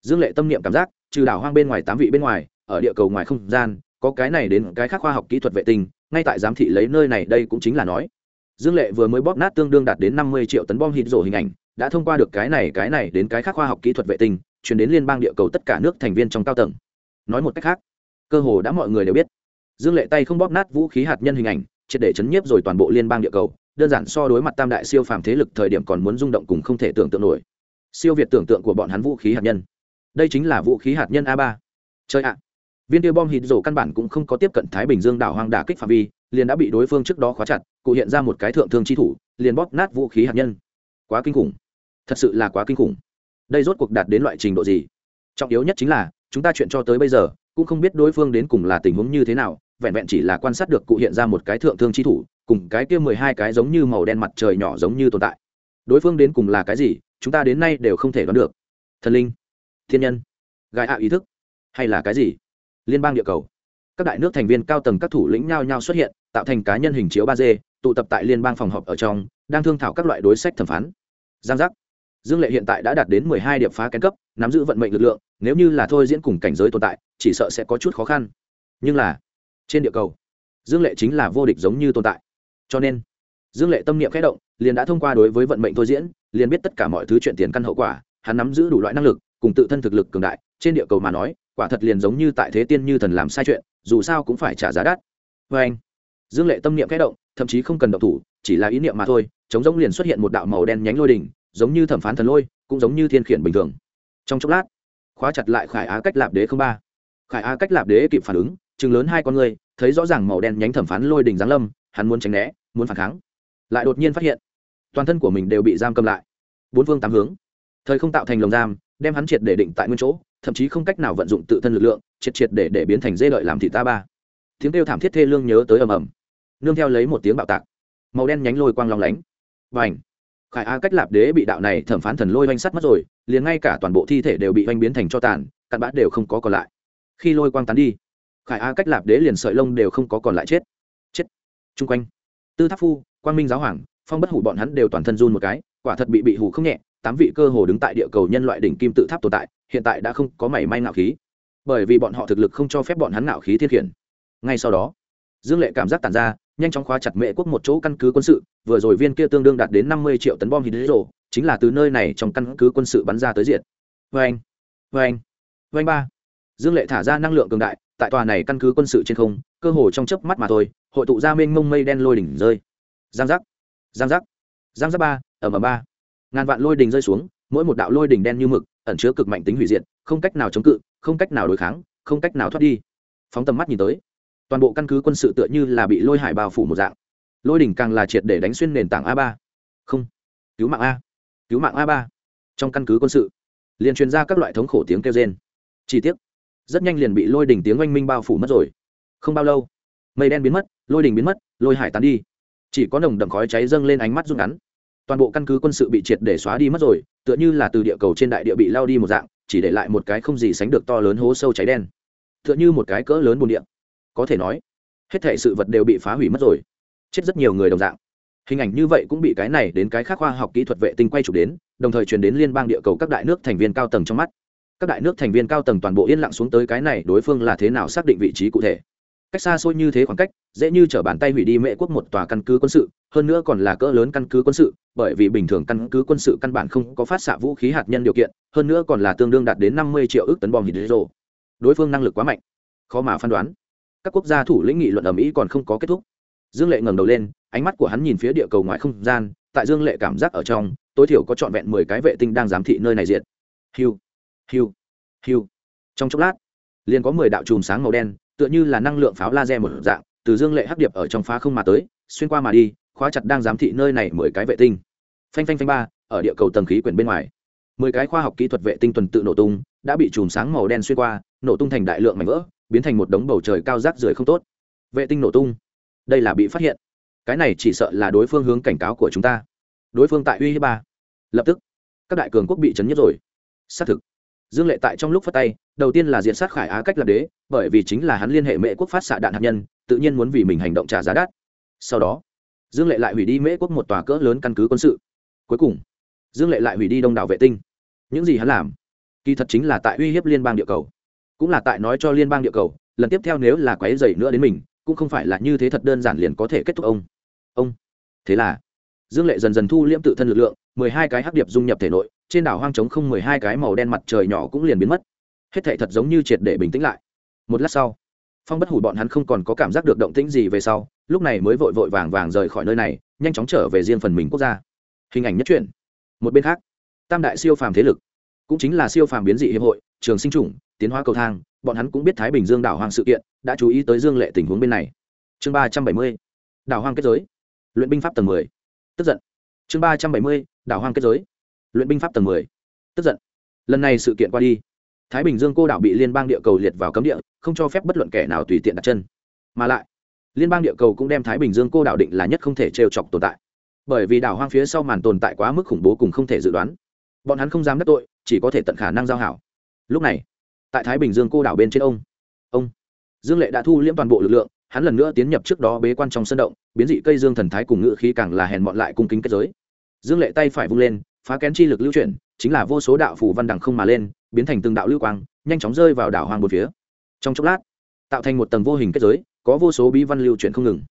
Dương lệ tâm niệm cảm giác, trừ đảo hoang bên ngoài tám vị bên ngoài, ở địa cầu ngoài không gian, có cái này đến cái khác khoa học kỹ thuật vệ tinh, ngay tại giám thị lấy nơi này đây cũng chính là nói dương lệ vừa mới bóp nát tương đương đạt đến năm mươi triệu tấn bom hít rổ hình ảnh, đã thông qua được cái này cái này đến cái khác khoa học kỹ thuật vệ tinh, chuyển đến liên bang địa cầu tất cả nước thành viên trong cao tầng. Nói một cách khác, cơ hồ đã mọi người đều biết. Dương lệ tay không bóp nát vũ khí hạt nhân hình ảnh, triệt để chấn nhiếp rồi toàn bộ liên bang địa cầu, đơn giản so đối mặt tam đại siêu phàm thế lực thời điểm còn muốn rung động cùng không thể tưởng tượng nổi. Siêu việt tưởng tượng của bọn hắn vũ khí hạt nhân. Đây chính là vũ khí hạt nhân a ba. Chơi ạ. Viên tiêu bom hít rổ căn bản cũng không có tiếp cận thái bình dương đảo hoang đả kích phạm vi liền đã bị đối phương trước đó khóa chặt, cụ hiện ra một cái thượng thương chi thủ, liền bóp nát vũ khí hạt nhân. Quá kinh khủng. Thật sự là quá kinh khủng. Đây rốt cuộc đạt đến loại trình độ gì? Trọng yếu nhất chính là, chúng ta chuyện cho tới bây giờ, cũng không biết đối phương đến cùng là tình huống như thế nào, vẹn vẹn chỉ là quan sát được cụ hiện ra một cái thượng thương chi thủ, cùng cái kia mười hai cái giống như màu đen mặt trời nhỏ giống như tồn tại. Đối phương đến cùng là cái gì, chúng ta đến nay đều không thể đoán được. Thần linh, thiên nhân, gai ạ ý thức, hay là cái gì? Liên bang địa cầu. Các đại nước thành viên cao tầng các thủ lĩnh nhao nhao xuất hiện tạo thành cá nhân hình chiếu ba d, tụ tập tại liên bang phòng họp ở trong, đang thương thảo các loại đối sách thẩm phán. Giang giác. Dương lệ hiện tại đã đạt đến mười hai điệp phá kén cấp, nắm giữ vận mệnh lực lượng, nếu như là thôi diễn cùng cảnh giới tồn tại, chỉ sợ sẽ có chút khó khăn. Nhưng là, trên địa cầu, dương lệ chính là vô địch giống như tồn tại. Cho nên, dương lệ tâm niệm khẽ động, liền đã thông qua đối với vận mệnh thôi diễn, liền biết tất cả mọi thứ chuyện tiền căn hậu quả, hắn nắm giữ đủ loại năng lực, cùng tự thân thực lực cường đại, trên địa cầu mà nói, quả thật liền giống như tại thế tiên như thần làm sai chuyện, dù sao cũng phải trả giá đắt. Vê anh dương lệ tâm niệm khẽ động, thậm chí không cần động thủ, chỉ là ý niệm mà thôi chống giống liền xuất hiện một đạo màu đen nhánh lôi đỉnh, giống như thẩm phán thần lôi, cũng giống như thiên khiển bình thường. Trong chốc lát, khóa chặt lại khải á cách lạp đế không ba. Khải á cách lạp đế kịp phản ứng, chừng lớn hai con người, thấy rõ ràng màu đen nhánh thẩm phán lôi đỉnh giáng lâm, hắn muốn tránh né, muốn phản kháng. Lại đột nhiên phát hiện, toàn thân của mình đều bị giam cầm lại. Bốn phương tám hướng, thời không tạo thành lồng giam, đem hắn triệt để định tại nguyên chỗ, thậm chí không cách nào vận dụng tự thân lực lượng, triệt triệt để để biến thành dê lợi làm thị ta ba. Tiếng kêu thảm thiết thê lương nhớ tới ầm ầm nương theo lấy một tiếng bạo tạc. Màu đen nhánh lôi quang long lánh. Và ảnh khải a cách lạp đế bị đạo này thẩm phán thần lôi oanh sắt mất rồi, liền ngay cả toàn bộ thi thể đều bị oanh biến thành cho tàn, cặn bã đều không có còn lại. Khi lôi quang tán đi, khải a cách lạp đế liền sợi lông đều không có còn lại chết. Chết! Chung quanh, tư tháp phu, quang minh giáo hoàng, phong bất hủ bọn hắn đều toàn thân run một cái, quả thật bị bị hủ không nhẹ, tám vị cơ hồ đứng tại địa cầu nhân loại đỉnh kim tự tháp tồn tại, hiện tại đã không có mảy may ngạo khí. Bởi vì bọn họ thực lực không cho phép bọn hắn ngạo khí thiên khiển. Ngay sau đó, dương lệ cảm giác tàn ra nhanh chóng khóa chặt Mẹ quốc một chỗ căn cứ quân sự, vừa rồi viên kia tương đương đạt đến năm mươi triệu tấn bom hydro, chính là từ nơi này trong căn cứ quân sự bắn ra tới diện vê anh vâng, vê anh vâng, vê vâng anh ba. Dương lệ thả ra năng lượng cường đại, tại tòa này căn cứ quân sự trên không, cơ hồ trong chớp mắt mà thôi, hội tụ ra mênh mông mây đen lôi đỉnh rơi. Giang giác giang giác giang giác ba ẩm ẩm ba. Ngàn vạn lôi đỉnh rơi xuống, mỗi một đạo lôi đỉnh đen như mực, ẩn chứa cực mạnh tính hủy diệt, không cách nào chống cự, không cách nào đối kháng, không cách nào thoát đi. Phóng tầm mắt nhìn tới toàn bộ căn cứ quân sự tựa như là bị lôi hải bao phủ một dạng. Lôi đỉnh càng là triệt để đánh xuyên nền tảng a ba. Không. Cứu mạng a. Cứu mạng a ba. Trong căn cứ quân sự, liền truyền ra các loại thống khổ tiếng kêu rên. Chi tiết rất nhanh liền bị lôi đỉnh tiếng oanh minh bao phủ mất rồi. Không bao lâu, mây đen biến mất, lôi đỉnh biến mất, lôi hải tán đi. Chỉ có nồng đậm khói cháy dâng lên ánh mắt rút ngắn. Toàn bộ căn cứ quân sự bị triệt để xóa đi mất rồi, tựa như là từ địa cầu trên đại địa bị lao đi một dạng, chỉ để lại một cái không gì sánh được to lớn hố sâu cháy đen. Tựa như một cái cỡ lớn bồn điện có thể nói, hết thể sự vật đều bị phá hủy mất rồi. Chết rất nhiều người đồng dạng. Hình ảnh như vậy cũng bị cái này đến cái khác khoa học kỹ thuật vệ tinh quay chụp đến, đồng thời truyền đến liên bang địa cầu các đại nước thành viên cao tầng trong mắt. Các đại nước thành viên cao tầng toàn bộ yên lặng xuống tới cái này, đối phương là thế nào xác định vị trí cụ thể? Cách xa xôi như thế khoảng cách, dễ như t r ở bàn tay hủy đi mễ quốc một tòa căn cứ quân sự, hơn nữa còn là cỡ lớn căn cứ quân sự, bởi vì bình thường căn cứ quân sự căn bản không có phát xạ vũ khí hạt nhân điều kiện, hơn nữa còn là tương đương đạt đến năm mươi triệu ước tấn bom hydro. Đối phương năng lực quá mạnh, khó mà phán đoán các quốc gia thủ lĩnh nghị luận ở mỹ còn không có kết thúc. Dương lệ ngẩng đầu lên, ánh mắt của hắn nhìn phía địa cầu ngoài không gian, tại dương lệ cảm giác ở trong, tối thiểu có trọn vẹn mười cái vệ tinh đang giám thị nơi này diện hiu hiu hiu. Trong chốc lát, liền có mười đạo chùm sáng màu đen, tựa như là năng lượng pháo laser một dạng, từ dương lệ hắc điệp ở trong phá không mà tới, xuyên qua mà đi, khóa chặt đang giám thị nơi này mười cái vệ tinh. Phanh phanh phanh ba, ở địa cầu tầng khí quyển bên ngoài, mười cái khoa học kỹ thuật vệ tinh tuần tự nổ tung, đã bị chùm sáng màu đen xuyên qua, nổ tung thành đại lượng mảnh vỡ biến thành một đống bầu trời cao rác rưởi không tốt. Vệ tinh nổ tung. Đây là bị phát hiện. Cái này chỉ sợ là đối phương hướng cảnh cáo của chúng ta. Đối phương tại uy hiếp ba. Lập tức, các đại cường quốc bị chấn nhất rồi. Xác thực, dương lệ tại trong lúc phát tay, đầu tiên là diện sát khải á cách lập đế, bởi vì chính là hắn liên hệ mễ quốc phát xạ đạn hạt nhân, tự nhiên muốn vì mình hành động trả giá đắt. Sau đó, dương lệ lại hủy đi mễ quốc một tòa cỡ lớn căn cứ quân sự. Cuối cùng, dương lệ lại hủy đi đông đảo vệ tinh. Những gì hắn làm, kỳ thật chính là tại uy hiếp liên bang địa cầu cũng là tại nói cho liên bang địa cầu, lần tiếp theo nếu là quái dày nữa đến mình, cũng không phải là như thế thật đơn giản liền có thể kết thúc ông. Ông. Thế là, dương lệ dần dần thu liễm tự thân lực lượng, mười hai cái hắc điệp dung nhập thể nội, trên đảo hoang trống không mười hai cái màu đen mặt trời nhỏ cũng liền biến mất. Hết thể thật giống như triệt để bình tĩnh lại. Một lát sau, phong bất hủ bọn hắn không còn có cảm giác được động tĩnh gì về sau, lúc này mới vội vội vàng vàng rời khỏi nơi này, nhanh chóng trở về riêng phần mình quốc gia. Hình ảnh nhất truyện. Một bên khác, tam đại siêu phàm thế lực cũng chính là siêu phàm biến dị hiệp hội, trường sinh chủng tiến hóa cầu thang, bọn hắn cũng biết thái bình dương đảo hoang sự kiện, đã chú ý tới dương lệ tình huống bên này. Chương ba trăm bảy mươi, đảo hoang kết giới. Luyện binh pháp tầng mười. Tức giận. Chương ba trăm bảy mươi, đảo hoang kết giới. Luyện binh pháp tầng mười. Tức giận. Lần này sự kiện qua đi, thái bình dương cô đảo bị liên bang địa cầu liệt vào cấm địa, không cho phép bất luận kẻ nào tùy tiện đặt chân. Mà lại, liên bang địa cầu cũng đem thái bình dương cô đảo định là nhất không thể trêu chọc tồn tại. Bởi vì đảo hoang phía sau màn tồn tại quá mức khủng bố cùng không thể dự đoán bọn hắn không dám đắc tội, chỉ có thể tận khả năng giao hảo. Lúc này, tại thái bình dương cô đảo bên trên ông ông dương lệ đã thu liễm toàn bộ lực lượng, hắn lần nữa tiến nhập trước đó bế quan trong sân động, biến dị cây dương thần thái cùng ngự khí càng là hèn mọn lại cung kính kết giới. Dương lệ tay phải vung lên, phá kén chi lực lưu chuyển, chính là vô số đạo phủ văn đằng không mà lên, biến thành từng đạo lưu quang, nhanh chóng rơi vào đảo hoang một phía. Trong chốc lát, tạo thành một tầng vô hình kết giới, có vô số bí văn lưu chuyển không ngừng.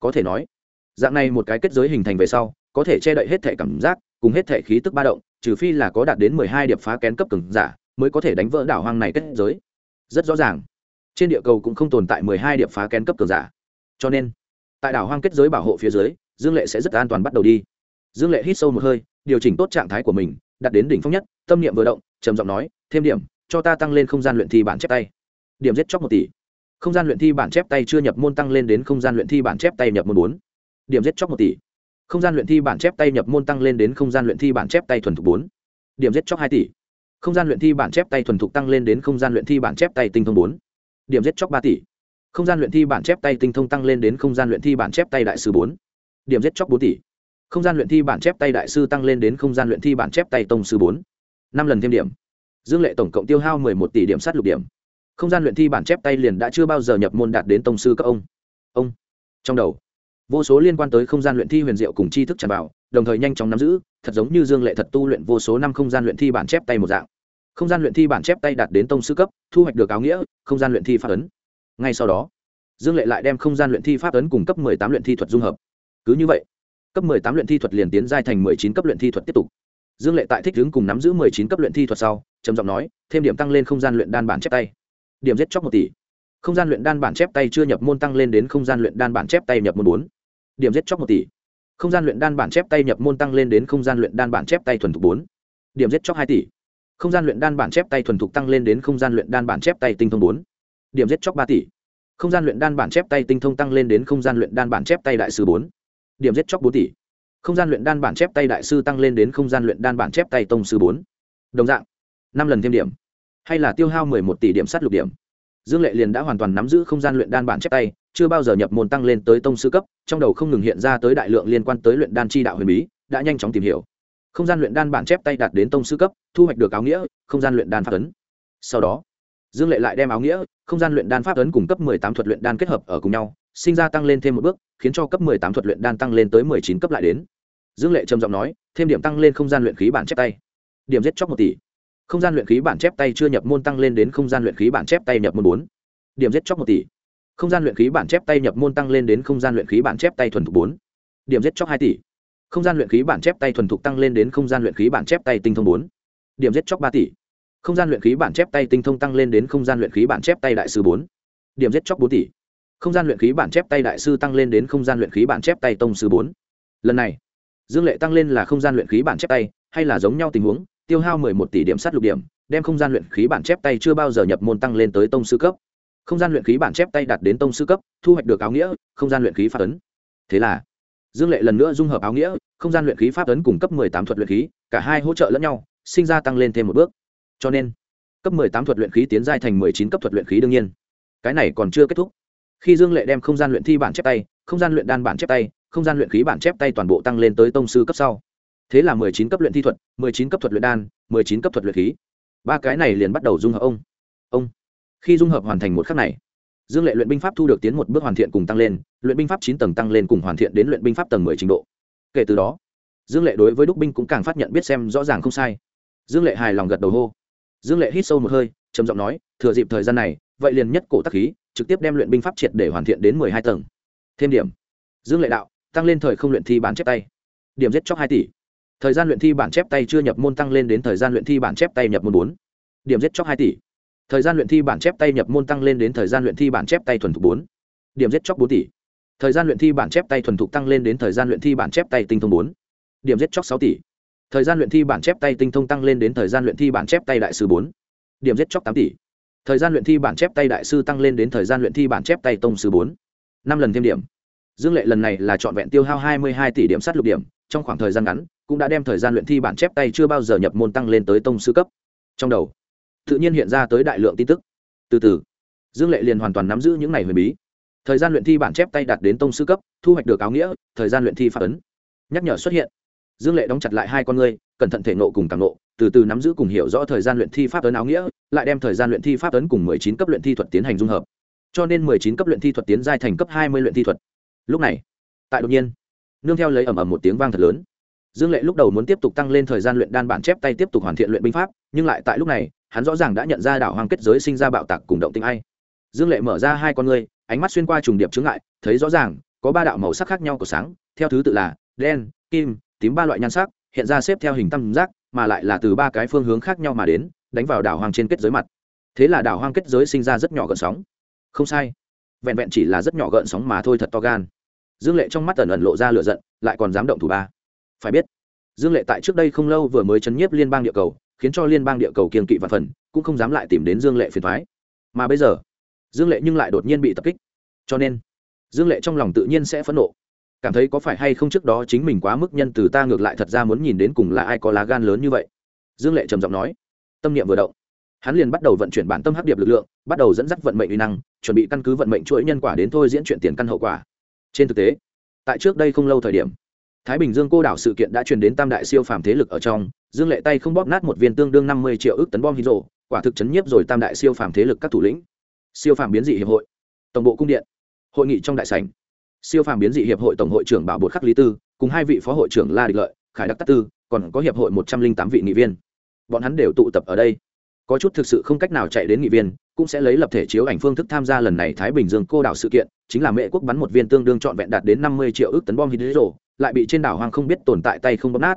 Có thể nói, dạng này một cái kết giới hình thành về sau, có thể che đậy hết thể cảm giác cùng hết thể khí tức ba động, trừ phi là có đạt đến mười hai điệp phá kén cấp cường giả, mới có thể đánh vỡ đảo hoang này kết giới. Rất rõ ràng, trên địa cầu cũng không tồn tại mười hai điệp phá kén cấp cường giả. Cho nên, tại đảo hoang kết giới bảo hộ phía dưới, dương lệ sẽ rất an toàn bắt đầu đi. Dương lệ hít sâu một hơi, điều chỉnh tốt trạng thái của mình, đặt đến đỉnh phong nhất, tâm niệm vừa động, trầm giọng nói, thêm điểm, cho ta tăng lên không gian luyện thi bản chép tay. Điểm giết chóc một tỷ. Không gian luyện thi bản chép tay chưa nhập môn tăng lên đến không gian luyện thi bản chép tay nhập môn bốn. Điểm giết chóc một tỷ không gian luyện thi bản chép tay nhập môn tăng lên đến không gian luyện thi bản chép tay thuần thục bốn. Điểm giết chóc hai tỷ. Không gian luyện thi bản chép tay thuần thục tăng lên đến không gian luyện thi bản chép tay tinh thông bốn. Điểm giết chóc ba tỷ. Không gian luyện thi bản chép tay tinh thông tăng lên đến không gian luyện thi bản chép tay đại sư bốn. Điểm giết chóc bốn tỷ. Không gian luyện thi bản chép tay đại sư tăng lên đến không gian luyện thi bản chép tay tông sư bốn. Năm lần thêm điểm. Dương lệ tổng cộng tiêu hao mười một tỷ điểm sát lục điểm. Không gian luyện thi bản chép tay liền đã chưa bao giờ nhập môn đạt đến tông sư các ông. Ông. Trong đầu vô số liên quan tới không gian luyện thi huyền diệu cùng tri thức tràn vào, đồng thời nhanh chóng nắm giữ, thật giống như dương lệ thật tu luyện vô số năm không gian luyện thi bản chép tay một dạng. Không gian luyện thi bản chép tay đạt đến tông sư cấp, thu hoạch được áo nghĩa, không gian luyện thi pháp ấn. Ngay sau đó, dương lệ lại đem không gian luyện thi pháp ấn cùng cấp mười tám luyện thi thuật dung hợp. Cứ như vậy, cấp mười tám luyện thi thuật liền tiến giai thành mười chín cấp luyện thi thuật tiếp tục. Dương lệ tại thích hướng cùng nắm giữ mười chín cấp luyện thi thuật sau, trầm giọng nói, thêm điểm tăng lên không gian luyện đan bản chép tay. Điểm giết chóc một tỷ. Không gian luyện đan bản chép tay chưa nhập môn tăng lên đến không gian luyện đan bản chép tay nhập môn bốn điểm giết chóc một tỷ. Không gian luyện đan bản chép tay nhập môn tăng lên đến không gian luyện đan bản chép tay thuần thục bốn. Điểm giết chóc hai tỷ. Không gian luyện đan bản chép tay thuần thục tăng lên đến không gian luyện đan bản chép tay tinh thông bốn. Điểm giết chóc ba tỷ. Không gian luyện đan bản chép tay tinh thông tăng lên đến không gian luyện đan bản chép tay đại sư bốn. Điểm giết chóc bốn tỷ. Không gian luyện đan bản chép tay đại sư tăng lên đến không gian luyện đan bản chép tay tông sư bốn. Đồng dạng, năm lần thêm điểm. Hay là tiêu hao mười một tỷ điểm sát lục điểm. Dương lệ liền đã hoàn toàn nắm giữ không gian luyện đan bản chép tay chưa bao giờ nhập môn tăng lên tới tông sư cấp, trong đầu không ngừng hiện ra tới đại lượng liên quan tới luyện đan chi đạo huyền bí, đã nhanh chóng tìm hiểu. Không gian luyện đan bản chép tay đạt đến tông sư cấp, thu hoạch được áo nghĩa, không gian luyện đan pháp ấn. Sau đó, dương lệ lại đem áo nghĩa, không gian luyện đan pháp ấn cùng cấp tám thuật luyện đan kết hợp ở cùng nhau, sinh ra tăng lên thêm một bước, khiến cho cấp tám thuật luyện đan tăng lên tới chín cấp lại đến. Dương lệ trầm giọng nói, thêm điểm tăng lên không gian luyện khí bản chép tay. Điểm giết chóc một tỷ. Không gian luyện khí bản chép tay chưa nhập môn tăng lên đến không gian luyện khí bản chép tay nhập môn bốn. Điểm giết chóc một tỷ không gian luyện khí bản chép tay nhập môn tăng lên đến không gian luyện khí bản chép tay thuần thục bốn điểm giết chóc hai tỷ không gian luyện khí bản chép tay thuần thục tăng lên đến không gian luyện khí bản chép tay tinh thông bốn điểm giết chóc ba tỷ không gian luyện khí bản chép tay tinh thông tăng lên đến không gian luyện khí bản chép tay đại sư bốn điểm giết chóc bốn tỷ không gian luyện khí bản chép tay đại sư tăng lên đến không gian luyện khí bản chép tay tông sư bốn lần này dương lệ tăng lên là không gian luyện khí bản chép tay hay là giống nhau tình huống tiêu hao mười một tỷ điểm sát lục điểm đem không gian luyện khí bản chép tay chưa bao giờ nhập môn tăng lên tới tông sư cấp không gian luyện khí bản chép tay đạt đến tông sư cấp, thu hoạch được áo nghĩa, không gian luyện khí pháp ấn. Thế là, dương lệ lần nữa dung hợp áo nghĩa, không gian luyện khí pháp ấn cùng cấp mười tám thuật luyện khí, cả hai hỗ trợ lẫn nhau, sinh ra tăng lên thêm một bước. Cho nên, cấp mười tám thuật luyện khí tiến giai thành mười chín cấp thuật luyện khí đương nhiên. Cái này còn chưa kết thúc. Khi dương lệ đem không gian luyện thi bản chép tay, không gian luyện đan bản chép tay, không gian luyện khí bản chép tay toàn bộ tăng lên tới tông sư cấp sau. Thế là mười chín cấp luyện thi thuật, mười chín cấp thuật luyện đan, mười chín cấp thuật luyện khí. Ba cái này liền bắt đầu dung hợp ông. Ông khi dung hợp hoàn thành một khắc này, dương lệ luyện binh pháp thu được tiến một bước hoàn thiện cùng tăng lên, luyện binh pháp chín tầng tăng lên cùng hoàn thiện đến luyện binh pháp tầng mười trình độ. Kể từ đó, dương lệ đối với đúc binh cũng càng phát nhận biết xem rõ ràng không sai. Dương lệ hài lòng gật đầu hô. Dương lệ hít sâu một hơi, trầm giọng nói, thừa dịp thời gian này, vậy liền nhất cổ tắc khí, trực tiếp đem luyện binh pháp triệt để hoàn thiện đến mười hai tầng. Thêm điểm, dương lệ đạo, tăng lên thời không luyện thi bản chép tay. Điểm giết chóc hai tỷ. Thời gian luyện thi bản chép tay chưa nhập môn tăng lên đến thời gian luyện thi bản chép tay nhập môn bốn. Điểm giết chóc hai tỷ thời gian luyện thi bản chép tay nhập môn tăng lên đến thời gian luyện thi bản chép tay thuần thục bốn. Điểm giết chóc bốn tỷ. Thời gian luyện thi bản chép tay thuần thục tăng lên đến thời gian luyện thi bản chép tay tinh thông bốn. Điểm giết chóc sáu tỷ. Thời gian luyện thi bản chép tay tinh thông tăng lên đến thời gian luyện thi bản chép tay đại sư bốn. Điểm giết chóc tám tỷ. Thời gian luyện thi bản chép tay đại sư tăng lên đến thời gian luyện thi bản chép tay tông sư bốn. Năm lần thêm điểm. Dương lệ lần này là trọn vẹn tiêu hao hai mươi hai tỷ điểm sát lục điểm, trong khoảng thời gian ngắn, cũng đã đem thời gian luyện thi bản chép tay chưa bao giờ nhập môn tăng lên tới tông sư cấp. Trong đầu tự nhiên hiện ra tới đại lượng tin tức. Từ từ, dương lệ liền hoàn toàn nắm giữ những này huyền bí. Thời gian luyện thi bản chép tay đạt đến tông sư cấp, thu hoạch được áo nghĩa, thời gian luyện thi pháp ấn. Nhắc nhở xuất hiện. Dương lệ đóng chặt lại hai con ngươi, cẩn thận thể nộ cùng càng nộ từ từ nắm giữ cùng hiểu rõ thời gian luyện thi pháp ấn áo nghĩa, lại đem thời gian luyện thi pháp ấn cùng mười chín cấp luyện thi thuật tiến hành dung hợp. Cho nên mười chín cấp luyện thi thuật tiến giai thành cấp hai mươi luyện thi thuật. Lúc này, tại đột nhiên, nương theo lấy ầm ầm một tiếng vang thật lớn dương lệ lúc đầu muốn tiếp tục tăng lên thời gian luyện đan bản chép tay tiếp tục hoàn thiện luyện binh pháp, nhưng lại tại lúc này, hắn rõ ràng đã nhận ra đảo hoang kết giới sinh ra bạo tạc cùng động tinh ai. Dương lệ mở ra hai con ngươi, ánh mắt xuyên qua trùng điệp chướng ngại, thấy rõ ràng, có ba đạo màu sắc khác nhau của sáng, theo thứ tự là đen, kim, tím ba loại nhan sắc, hiện ra xếp theo hình tam giác, mà lại là từ ba cái phương hướng khác nhau mà đến, đánh vào đảo hoang trên kết giới mặt. Thế là đảo hoang kết giới sinh ra rất nhỏ gợn sóng. Không sai. Vẹn vẹn chỉ là rất nhỏ gợn sóng mà thôi thật to gan. Dương lệ trong mắt ẩn ẩn lộ ra lửa giận, lại còn dám động thủ ba phải biết, dương lệ tại trước đây không lâu vừa mới chấn nhiếp liên bang địa cầu, khiến cho liên bang địa cầu kiên kỵ và phần, cũng không dám lại tìm đến dương lệ phiền thoái mà bây giờ, dương lệ nhưng lại đột nhiên bị tập kích. Cho nên, dương lệ trong lòng tự nhiên sẽ phẫn nộ. Cảm thấy có phải hay không trước đó chính mình quá mức nhân từ ta ngược lại thật ra muốn nhìn đến cùng là ai có lá gan lớn như vậy. Dương lệ trầm giọng nói. Tâm niệm vừa động, hắn liền bắt đầu vận chuyển bản tâm hấp điệp lực lượng, bắt đầu dẫn dắt vận mệnh uy năng, chuẩn bị căn cứ vận mệnh chuỗi nhân quả đến thôi diễn chuyện tiền căn hậu quả. Trên thực tế, tại trước đây không lâu thời điểm thái bình dương cô đảo sự kiện đã truyền đến tam đại siêu phàm thế lực ở trong, dương lệ tay không bóp nát một viên tương đương năm mươi triệu ước tấn bom hydro, quả thực chấn nhiếp rồi tam đại siêu phàm thế lực các thủ lĩnh. Siêu phàm biến dị hiệp hội, tổng bộ cung điện, hội nghị trong đại sảnh. Siêu phàm biến dị hiệp hội tổng hội trưởng bảo bột khắc lý tư, cùng hai vị phó hội trưởng la địch lợi, khải đắc tắc tư, còn có hiệp hội một trăm linh tám vị nghị viên. Bọn hắn đều tụ tập ở đây. Có chút thực sự không cách nào chạy đến nghị viên, cũng sẽ lấy lập thể chiếu ảnh phương thức tham gia lần này thái bình dương cô đảo sự kiện, chính là mẹ quốc bắn một viên tương đương trọn vẹn đạt đến năm mươi triệu ước tấn bom hydro lại bị trên đảo hoang không biết tồn tại tay không bóp nát.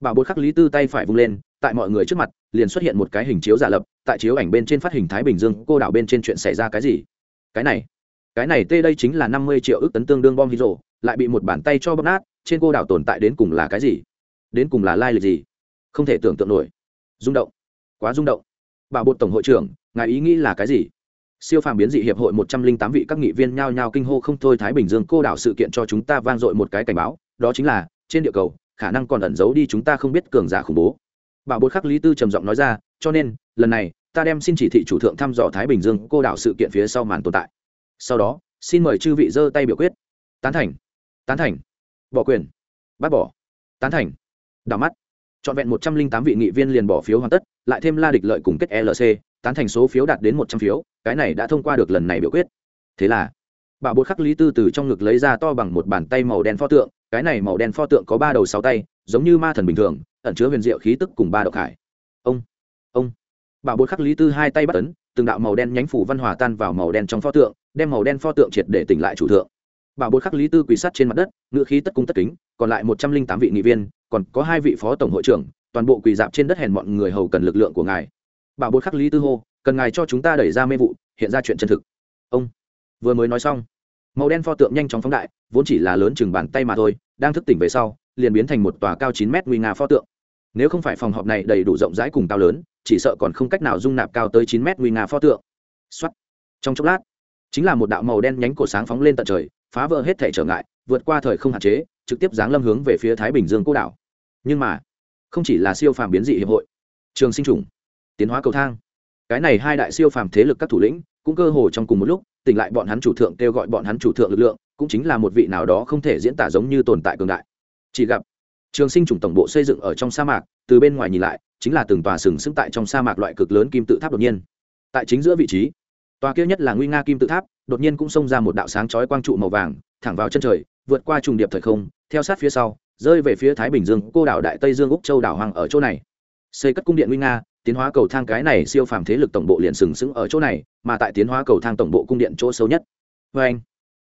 Bảo bột khắc lý tư tay phải vung lên, tại mọi người trước mặt, liền xuất hiện một cái hình chiếu giả lập, tại chiếu ảnh bên trên phát hình thái bình dương, cô đảo bên trên chuyện xảy ra cái gì? Cái này cái này tê đây chính là năm mươi triệu ước tấn tương đương bom hydro, lại bị một bàn tay cho bóp nát, trên cô đảo tồn tại đến cùng là cái gì? Đến cùng là lai lịch gì? Không thể tưởng tượng nổi. Rung động. Quá rung động. Bảo bột tổng hội trưởng, ngài ý nghĩ là cái gì? Siêu phàm biến dị hiệp hội một trăm linh tám vị các nghị viên nhao nhao kinh hô không thôi thái bình dương cô đảo sự kiện cho chúng ta vang dội một cái cảnh báo đó chính là, trên địa cầu, khả năng còn ẩn giấu đi chúng ta không biết cường giả khủng bố. Bảo bột khắc lý tư trầm giọng nói ra, cho nên, lần này, ta đem xin chỉ thị chủ thượng thăm dò thái bình dương cô đảo sự kiện phía sau màn tồn tại. Sau đó, xin mời chư vị giơ tay biểu quyết. Tán thành. Tán thành. Bỏ quyền. Bác bỏ. Tán thành. Đảo mắt. Trọn vẹn một trăm linh tám vị nghị viên liền bỏ phiếu hoàn tất, lại thêm la địch lợi cùng kết lc tán thành số phiếu đạt đến một trăm phiếu, cái này đã thông qua được lần này biểu quyết. Thế là bảo bột khắc lý tư từ trong ngực lấy ra to bằng một bàn tay màu đen pho tượng cái này màu đen pho tượng có ba đầu sáu tay, giống như ma thần bình thường, ẩn chứa huyền diệu khí tức cùng ba độc khải ông ông. Bảo bột khắc lý tư hai tay bắt tấn từng đạo màu đen nhánh phủ văn hòa tan vào màu đen trong pho tượng, đem màu đen pho tượng triệt để tỉnh lại chủ thượng. Bảo bột khắc lý tư quỳ sắt trên mặt đất, ngựa khí tất cung tất kính, còn lại một trăm linh tám vị nghị viên, còn có hai vị phó tổng hội trưởng, toàn bộ quỳ dạp trên đất hèn mọi người hầu cần lực lượng của ngài. Bảo bột khắc lý tư hô, cần ngài cho chúng ta đẩy ra mê vụ, hiện ra chuyện chân thực. Ông, vừa mới nói xong màu đen pho tượng nhanh chóng phóng đại, vốn chỉ là lớn chừng bàn tay mà thôi, đang thức tỉnh về sau, liền biến thành một tòa cao chín mét nguy nga pho tượng. Nếu không phải phòng họp này đầy đủ rộng rãi cùng cao lớn, chỉ sợ còn không cách nào dung nạp cao tới chín mét nguy nga pho tượng. Xuất trong chốc lát, chính là một đạo màu đen nhánh cổ sáng phóng lên tận trời, phá vỡ hết thể trở ngại, vượt qua thời không hạn chế, trực tiếp giáng lâm hướng về phía thái bình dương cô đảo. Nhưng mà, không chỉ là siêu phàm biến dị hiệp hội, trường sinh trùng, tiến hóa cầu thang. Cái này hai đại siêu phàm thế lực các thủ lĩnh, cũng cơ hồ trong cùng một lúc tỉnh lại bọn hắn chủ thượng kêu gọi bọn hắn chủ thượng lực lượng, cũng chính là một vị nào đó không thể diễn tả giống như tồn tại cường đại. Chỉ gặp, trường sinh trùng tổng bộ xây dựng ở trong sa mạc, từ bên ngoài nhìn lại, chính là từng tòa sừng sững tại trong sa mạc loại cực lớn kim tự tháp đột nhiên. Tại chính giữa vị trí, tòa kia nhất là nguy nga kim tự tháp, đột nhiên cũng xông ra một đạo sáng chói quang trụ màu vàng, thẳng vào chân trời, vượt qua trùng điệp thời không, theo sát phía sau, rơi về phía thái bình dương, cô đảo đại tây dương úc châu đảo hoàng ở chỗ này xây cất cung điện nguy nga, tiến hóa cầu thang cái này siêu phàm thế lực tổng bộ liền sừng sững ở chỗ này, mà tại tiến hóa cầu thang tổng bộ cung điện chỗ sâu nhất. Vê anh,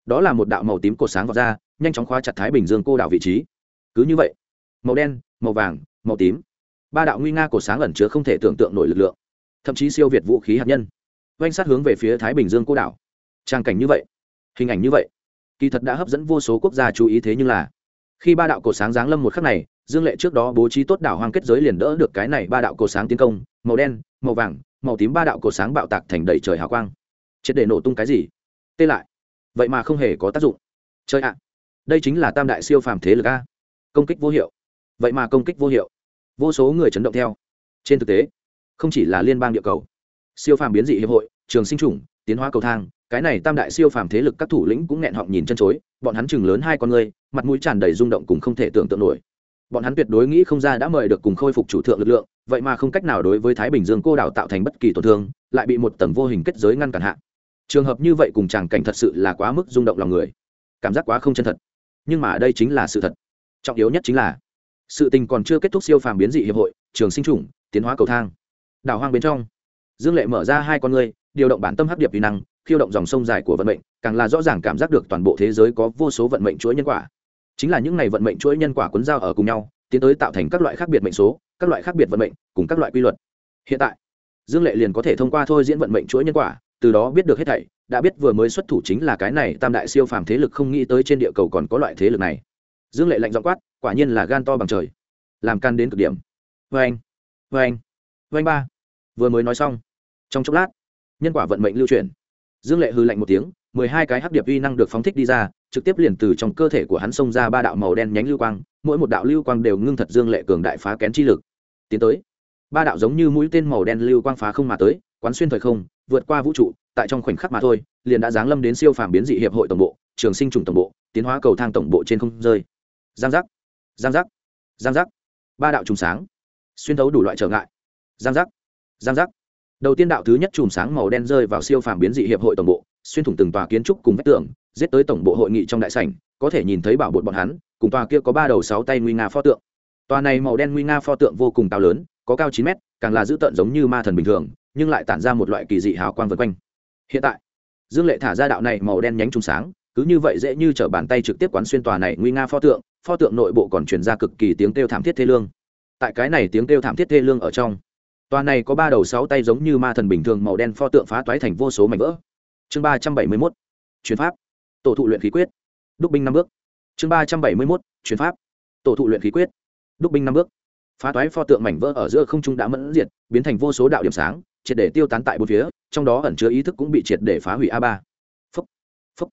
đó là một đạo màu tím cột sáng vọt ra, nhanh chóng khóa chặt thái bình dương cô đảo vị trí. Cứ như vậy, màu đen, màu vàng, màu tím, ba đạo nguy nga cột sáng ẩn chứa không thể tưởng tượng nổi lực lượng, thậm chí siêu việt vũ khí hạt nhân. Oanh sát hướng về phía thái bình dương cô đảo. Trang cảnh như vậy, hình ảnh như vậy, kỳ thật đã hấp dẫn vô số quốc gia chú ý thế nhưng là, khi ba đạo cột sáng giáng lâm một khắc này dương lệ trước đó bố trí tốt đảo hoang kết giới liền đỡ được cái này ba đạo cột sáng tiến công, màu đen, màu vàng, màu tím ba đạo cột sáng bạo tạc thành đầy trời hào quang. Triệt để nổ tung cái gì? Tê lại. Vậy mà không hề có tác dụng. Chơi ạ, đây chính là tam đại siêu phàm thế lực a. Công kích vô hiệu. Vậy mà công kích vô hiệu. Vô số người chấn động theo. Trên thực tế, không chỉ là liên bang địa cầu. Siêu phàm biến dị hiệp hội, trường sinh chủng, tiến hóa cầu thang, cái này tam đại siêu phàm thế lực các thủ lĩnh cũng nghẹn họng nhìn chân chối, bọn hắn chừng lớn hai con người, mặt mũi tràn đầy rung động cùng không thể tưởng tượng nổi bọn hắn tuyệt đối nghĩ không ra đã mời được cùng khôi phục chủ thượng lực lượng, vậy mà không cách nào đối với thái bình dương cô đảo tạo thành bất kỳ tổn thương, lại bị một tầng vô hình kết giới ngăn cản hạ. Trường hợp như vậy cùng chàng cảnh thật sự là quá mức rung động lòng người. Cảm giác quá không chân thật. Nhưng mà đây chính là sự thật. Trọng yếu nhất chính là, sự tình còn chưa kết thúc siêu phàm biến dị hiệp hội, trường sinh chủng, tiến hóa cầu thang. Đảo hoang bên trong, dương lệ mở ra hai con ngươi, điều động bản tâm hấp điệp vi năng, khiêu động dòng sông dài của vận mệnh, càng là rõ ràng cảm giác được toàn bộ thế giới có vô số vận mệnh chuỗi nhân quả chính là những ngày vận mệnh chuỗi nhân quả cuốn dao ở cùng nhau, tiến tới tạo thành các loại khác biệt mệnh số, các loại khác biệt vận mệnh, cùng các loại quy luật. Hiện tại, dương lệ liền có thể thông qua thôi diễn vận mệnh chuỗi nhân quả, từ đó biết được hết thảy, đã biết vừa mới xuất thủ chính là cái này tam đại siêu phàm thế lực không nghĩ tới trên địa cầu còn có loại thế lực này. Dương lệ lạnh giọng quát, quả nhiên là gan to bằng trời. Làm can đến cực điểm. Vê anh vê anh vê anh ba. Vừa mới nói xong, trong chốc lát, nhân quả vận mệnh lưu truyền dương lệ hư lạnh một tiếng, mười hai cái hắc điệp uy năng được phóng thích đi ra trực tiếp liền từ trong cơ thể của hắn xông ra ba đạo màu đen nhánh lưu quang, mỗi một đạo lưu quang đều ngưng thật dương lệ cường đại phá kén chi lực. Tiến tới, ba đạo giống như mũi tên màu đen lưu quang phá không mà tới, quán xuyên thời không, vượt qua vũ trụ, tại trong khoảnh khắc mà thôi, liền đã giáng lâm đến siêu phàm biến dị hiệp hội tổng bộ, trường sinh trùng tổng bộ, tiến hóa cầu thang tổng bộ trên không rơi. Giang giác giang giác giang giác. Ba đạo trùng sáng, xuyên thấu đủ loại trở ngại. Giang giác giang giác. Đầu tiên đạo thứ nhất chùm sáng màu đen rơi vào siêu phàm biến dị hiệp hội tổng bộ, xuyên thủng từng tòa kiến trúc cùng vách tường giết tới tổng bộ hội nghị trong đại sảnh, có thể nhìn thấy bảo bột bọn hắn, cùng tòa kia có ba đầu sáu tay nguy nga pho tượng. Tòa này màu đen nguy nga pho tượng vô cùng cao lớn, có cao chín mét, càng là dữ tợn giống như ma thần bình thường, nhưng lại tản ra một loại kỳ dị hào quang vân quanh. Hiện tại, dương lệ thả ra đạo này màu đen nhánh trùng sáng, cứ như vậy dễ như t bàn tay trực tiếp quán xuyên tòa này nguy nga pho tượng pho tượng nội bộ còn truyền ra cực kỳ tiếng kêu thảm thiết thê lương. Tại cái này tiếng kêu thảm thiết thê lương ở trong, tòa này có ba đầu sáu tay giống như ma thần bình thường màu đen pho tượng phá toái thành vô số mảnh vỡ. Chương ba trăm bảy mươi mốt chuyến pháp tổ thụ luyện khí quyết. Đúc binh năm bước. Chương ba trăm bảy mươi mốt, chuyển pháp. Tổ thụ luyện khí quyết. Đúc binh năm bước. Phá toái pho tượng mảnh vỡ ở giữa không trung đã mẫn diệt, biến thành vô số đạo điểm sáng, triệt để tiêu tán tại bốn phía, trong đó ẩn chứa ý thức cũng bị triệt để phá hủy a ba. Phúc phúc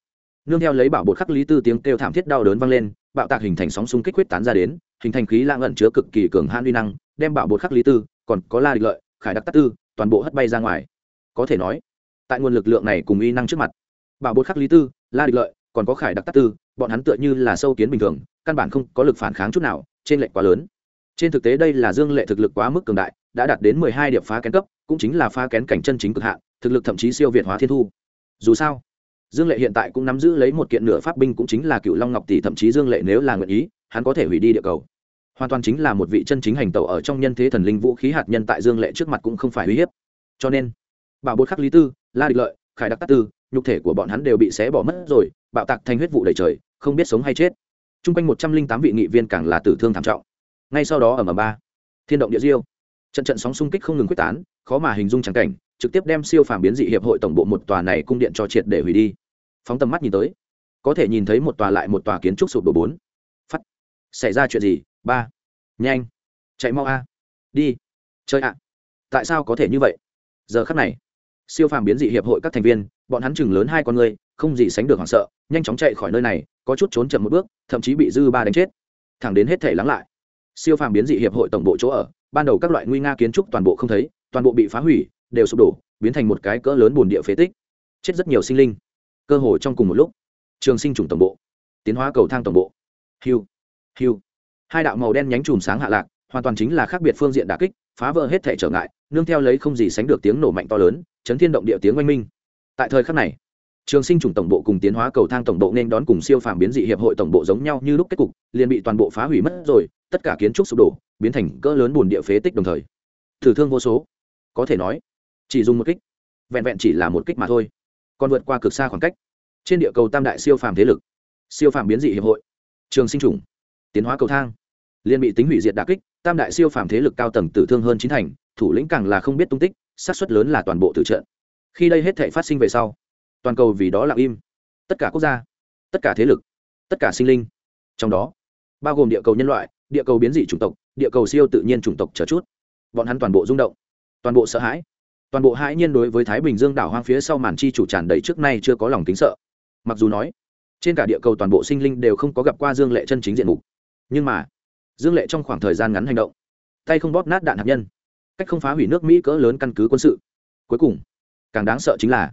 nương theo lấy bảo bột khắc lý tư tiếng kêu thảm thiết đau đớn vang lên, bạo tạc hình thành sóng xung kích quyết tán ra đến, hình thành khí lãng ẩn chứa cực kỳ cường hãn uy năng, đem bảo bột khắc lý tư, còn có la địch lợi, khải đặc tắc tư, toàn bộ hất bay ra ngoài. Có thể nói, tại nguồn lực lượng này cùng uy năng trước mặt, bảo bột khắc lý tư la địch lợi, còn có khải đặc tắc tư, bọn hắn tựa như là sâu kiến bình thường, căn bản không có lực phản kháng chút nào trên lệnh quá lớn. Trên thực tế đây là dương lệ thực lực quá mức cường đại, đã đạt đến mười hai điểm phá kén cấp, cũng chính là phá kén cảnh chân chính cực hạn, thực lực thậm chí siêu việt hóa thiên thu. Dù sao, dương lệ hiện tại cũng nắm giữ lấy một kiện nửa pháp binh cũng chính là cựu long ngọc tỷ, thậm chí dương lệ nếu là nguyện ý, hắn có thể hủy đi địa cầu. Hoàn toàn chính là một vị chân chính hành tẩu ở trong nhân thế thần linh vũ khí hạt nhân tại dương lệ trước mặt cũng không phải uy hiếp. Cho nên, bảo bột khắc lý tư, la địch lợi, khải đặc tắc tư nhục thể của bọn hắn đều bị xé bỏ mất rồi, bạo tạc thành huyết vụ đầy trời, không biết sống hay chết. T r u n g quanh một trăm linh tám vị nghị viên càng là tử thương thảm trọng. Ngay sau đó ở mà ba, thiên động địa diêu. Trận trận sóng xung kích không ngừng quyết tán, khó mà hình dung trắng cảnh, trực tiếp đem siêu phàm biến dị hiệp hội tổng bộ một tòa này cung điện cho triệt để hủy đi. Phóng tầm mắt nhìn tới, có thể nhìn thấy một tòa lại một tòa kiến trúc sụp đổ bốn. Phắt xảy ra chuyện gì? Ba, nhanh, chạy mau a. Đi, chơi ạ. Tại sao có thể như vậy? Giờ khắc này siêu phàm biến dị hiệp hội các thành viên, bọn hắn chừng lớn hai con người, không gì sánh được hoảng sợ, nhanh chóng chạy khỏi nơi này, có chút trốn chậm một bước, thậm chí bị dư ba đánh chết. Thẳng đến hết thể lắng lại, siêu phàm biến dị hiệp hội tổng bộ chỗ ở, ban đầu các loại nguy nga kiến trúc toàn bộ không thấy, toàn bộ bị phá hủy, đều sụp đổ, biến thành một cái cỡ lớn bồn địa phế tích. Chết rất nhiều sinh linh. Cơ hồ trong cùng một lúc, trường sinh chủng tổng bộ, tiến hóa cầu thang tổng bộ. Hiu hiu. Hai đạo màu đen nhánh chùm sáng hạ lạc, hoàn toàn chính là khác biệt phương diện đà kích phá vỡ hết thể trở ngại, nương theo lấy không gì sánh được tiếng nổ mạnh to lớn, chấn thiên động địa tiếng oanh minh. Tại thời khắc này, trường sinh chủng tổng bộ cùng tiến hóa cầu thang tổng bộ nên đón cùng siêu phàm biến dị hiệp hội tổng bộ giống nhau như lúc kết cục, liền bị toàn bộ phá hủy mất rồi, tất cả kiến trúc sụp đổ, biến thành cỡ lớn bùn địa phế tích đồng thời. Thử thương vô số. Có thể nói, chỉ dùng một kích, vẹn vẹn chỉ là một kích mà thôi, còn vượt qua cực xa khoảng cách. Trên địa cầu tam đại siêu phàm thế lực, siêu phàm biến dị hiệp hội, trường sinh chủng, tiến hóa cầu thang liền bị tính hủy diệt đà kích, tam đại siêu phàm thế lực cao tầng tử thương hơn chín thành, thủ lĩnh càng là không biết tung tích sát xuất lớn là toàn bộ tử trận. Khi đây hết thể phát sinh về sau, toàn cầu vì đó lặng im. Tất cả quốc gia, tất cả thế lực, tất cả sinh linh, trong đó, bao gồm địa cầu nhân loại, địa cầu biến dị chủng tộc, địa cầu siêu tự nhiên chủng tộc chờ chút. Bọn hắn toàn bộ rung động, toàn bộ sợ hãi, toàn bộ hãi nhiên đối với thái bình dương đảo hoang phía sau màn chi chủ tràn đầy trước nay chưa có lòng tính sợ. Mặc dù nói, trên cả địa cầu toàn bộ sinh linh đều không có gặp qua dương lệ chân chính diện mục, nhưng mà dương lệ trong khoảng thời gian ngắn hành động, tay không bóp nát đạn hạt nhân, cách không phá hủy nước mỹ cỡ lớn căn cứ quân sự. Cuối cùng, càng đáng sợ chính là,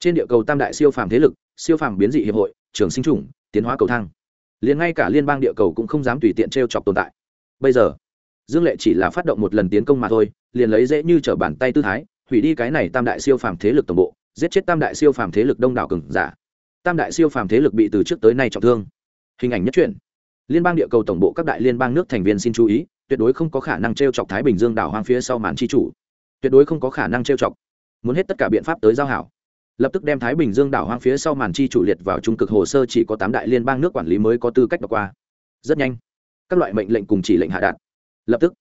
trên địa cầu tam đại siêu phàm thế lực, siêu phàm biến dị hiệp hội, trường sinh chủng, tiến hóa cầu thang. Liền ngay cả liên bang địa cầu cũng không dám tùy tiện t r e o chọc tồn tại. Bây giờ, dương lệ chỉ là phát động một lần tiến công mà thôi, liền lấy dễ như t r ở bàn tay tư thái, hủy đi cái này tam đại siêu phàm thế lực tổng bộ, giết chết tam đại siêu phàm thế lực đông đảo cừng giả. Tam đại siêu phàm thế lực bị từ trước tới nay trọng thương. Hình ảnh nhất truyện liên bang địa cầu tổng bộ các đại liên bang nước thành viên xin chú ý, tuyệt đối không có khả năng t r e o chọc thái bình dương đảo hoang phía sau màn tri chủ. Tuyệt đối không có khả năng t r e o chọc. Muốn hết tất cả biện pháp tới giao hảo. Lập tức đem thái bình dương đảo hoang phía sau màn chi chủ liệt vào trung cực hồ sơ chỉ có tám đại liên bang nước quản lý mới có tư cách đọc qua. Rất nhanh, các loại mệnh lệnh cùng chỉ lệnh hạ đạt. Lập tức,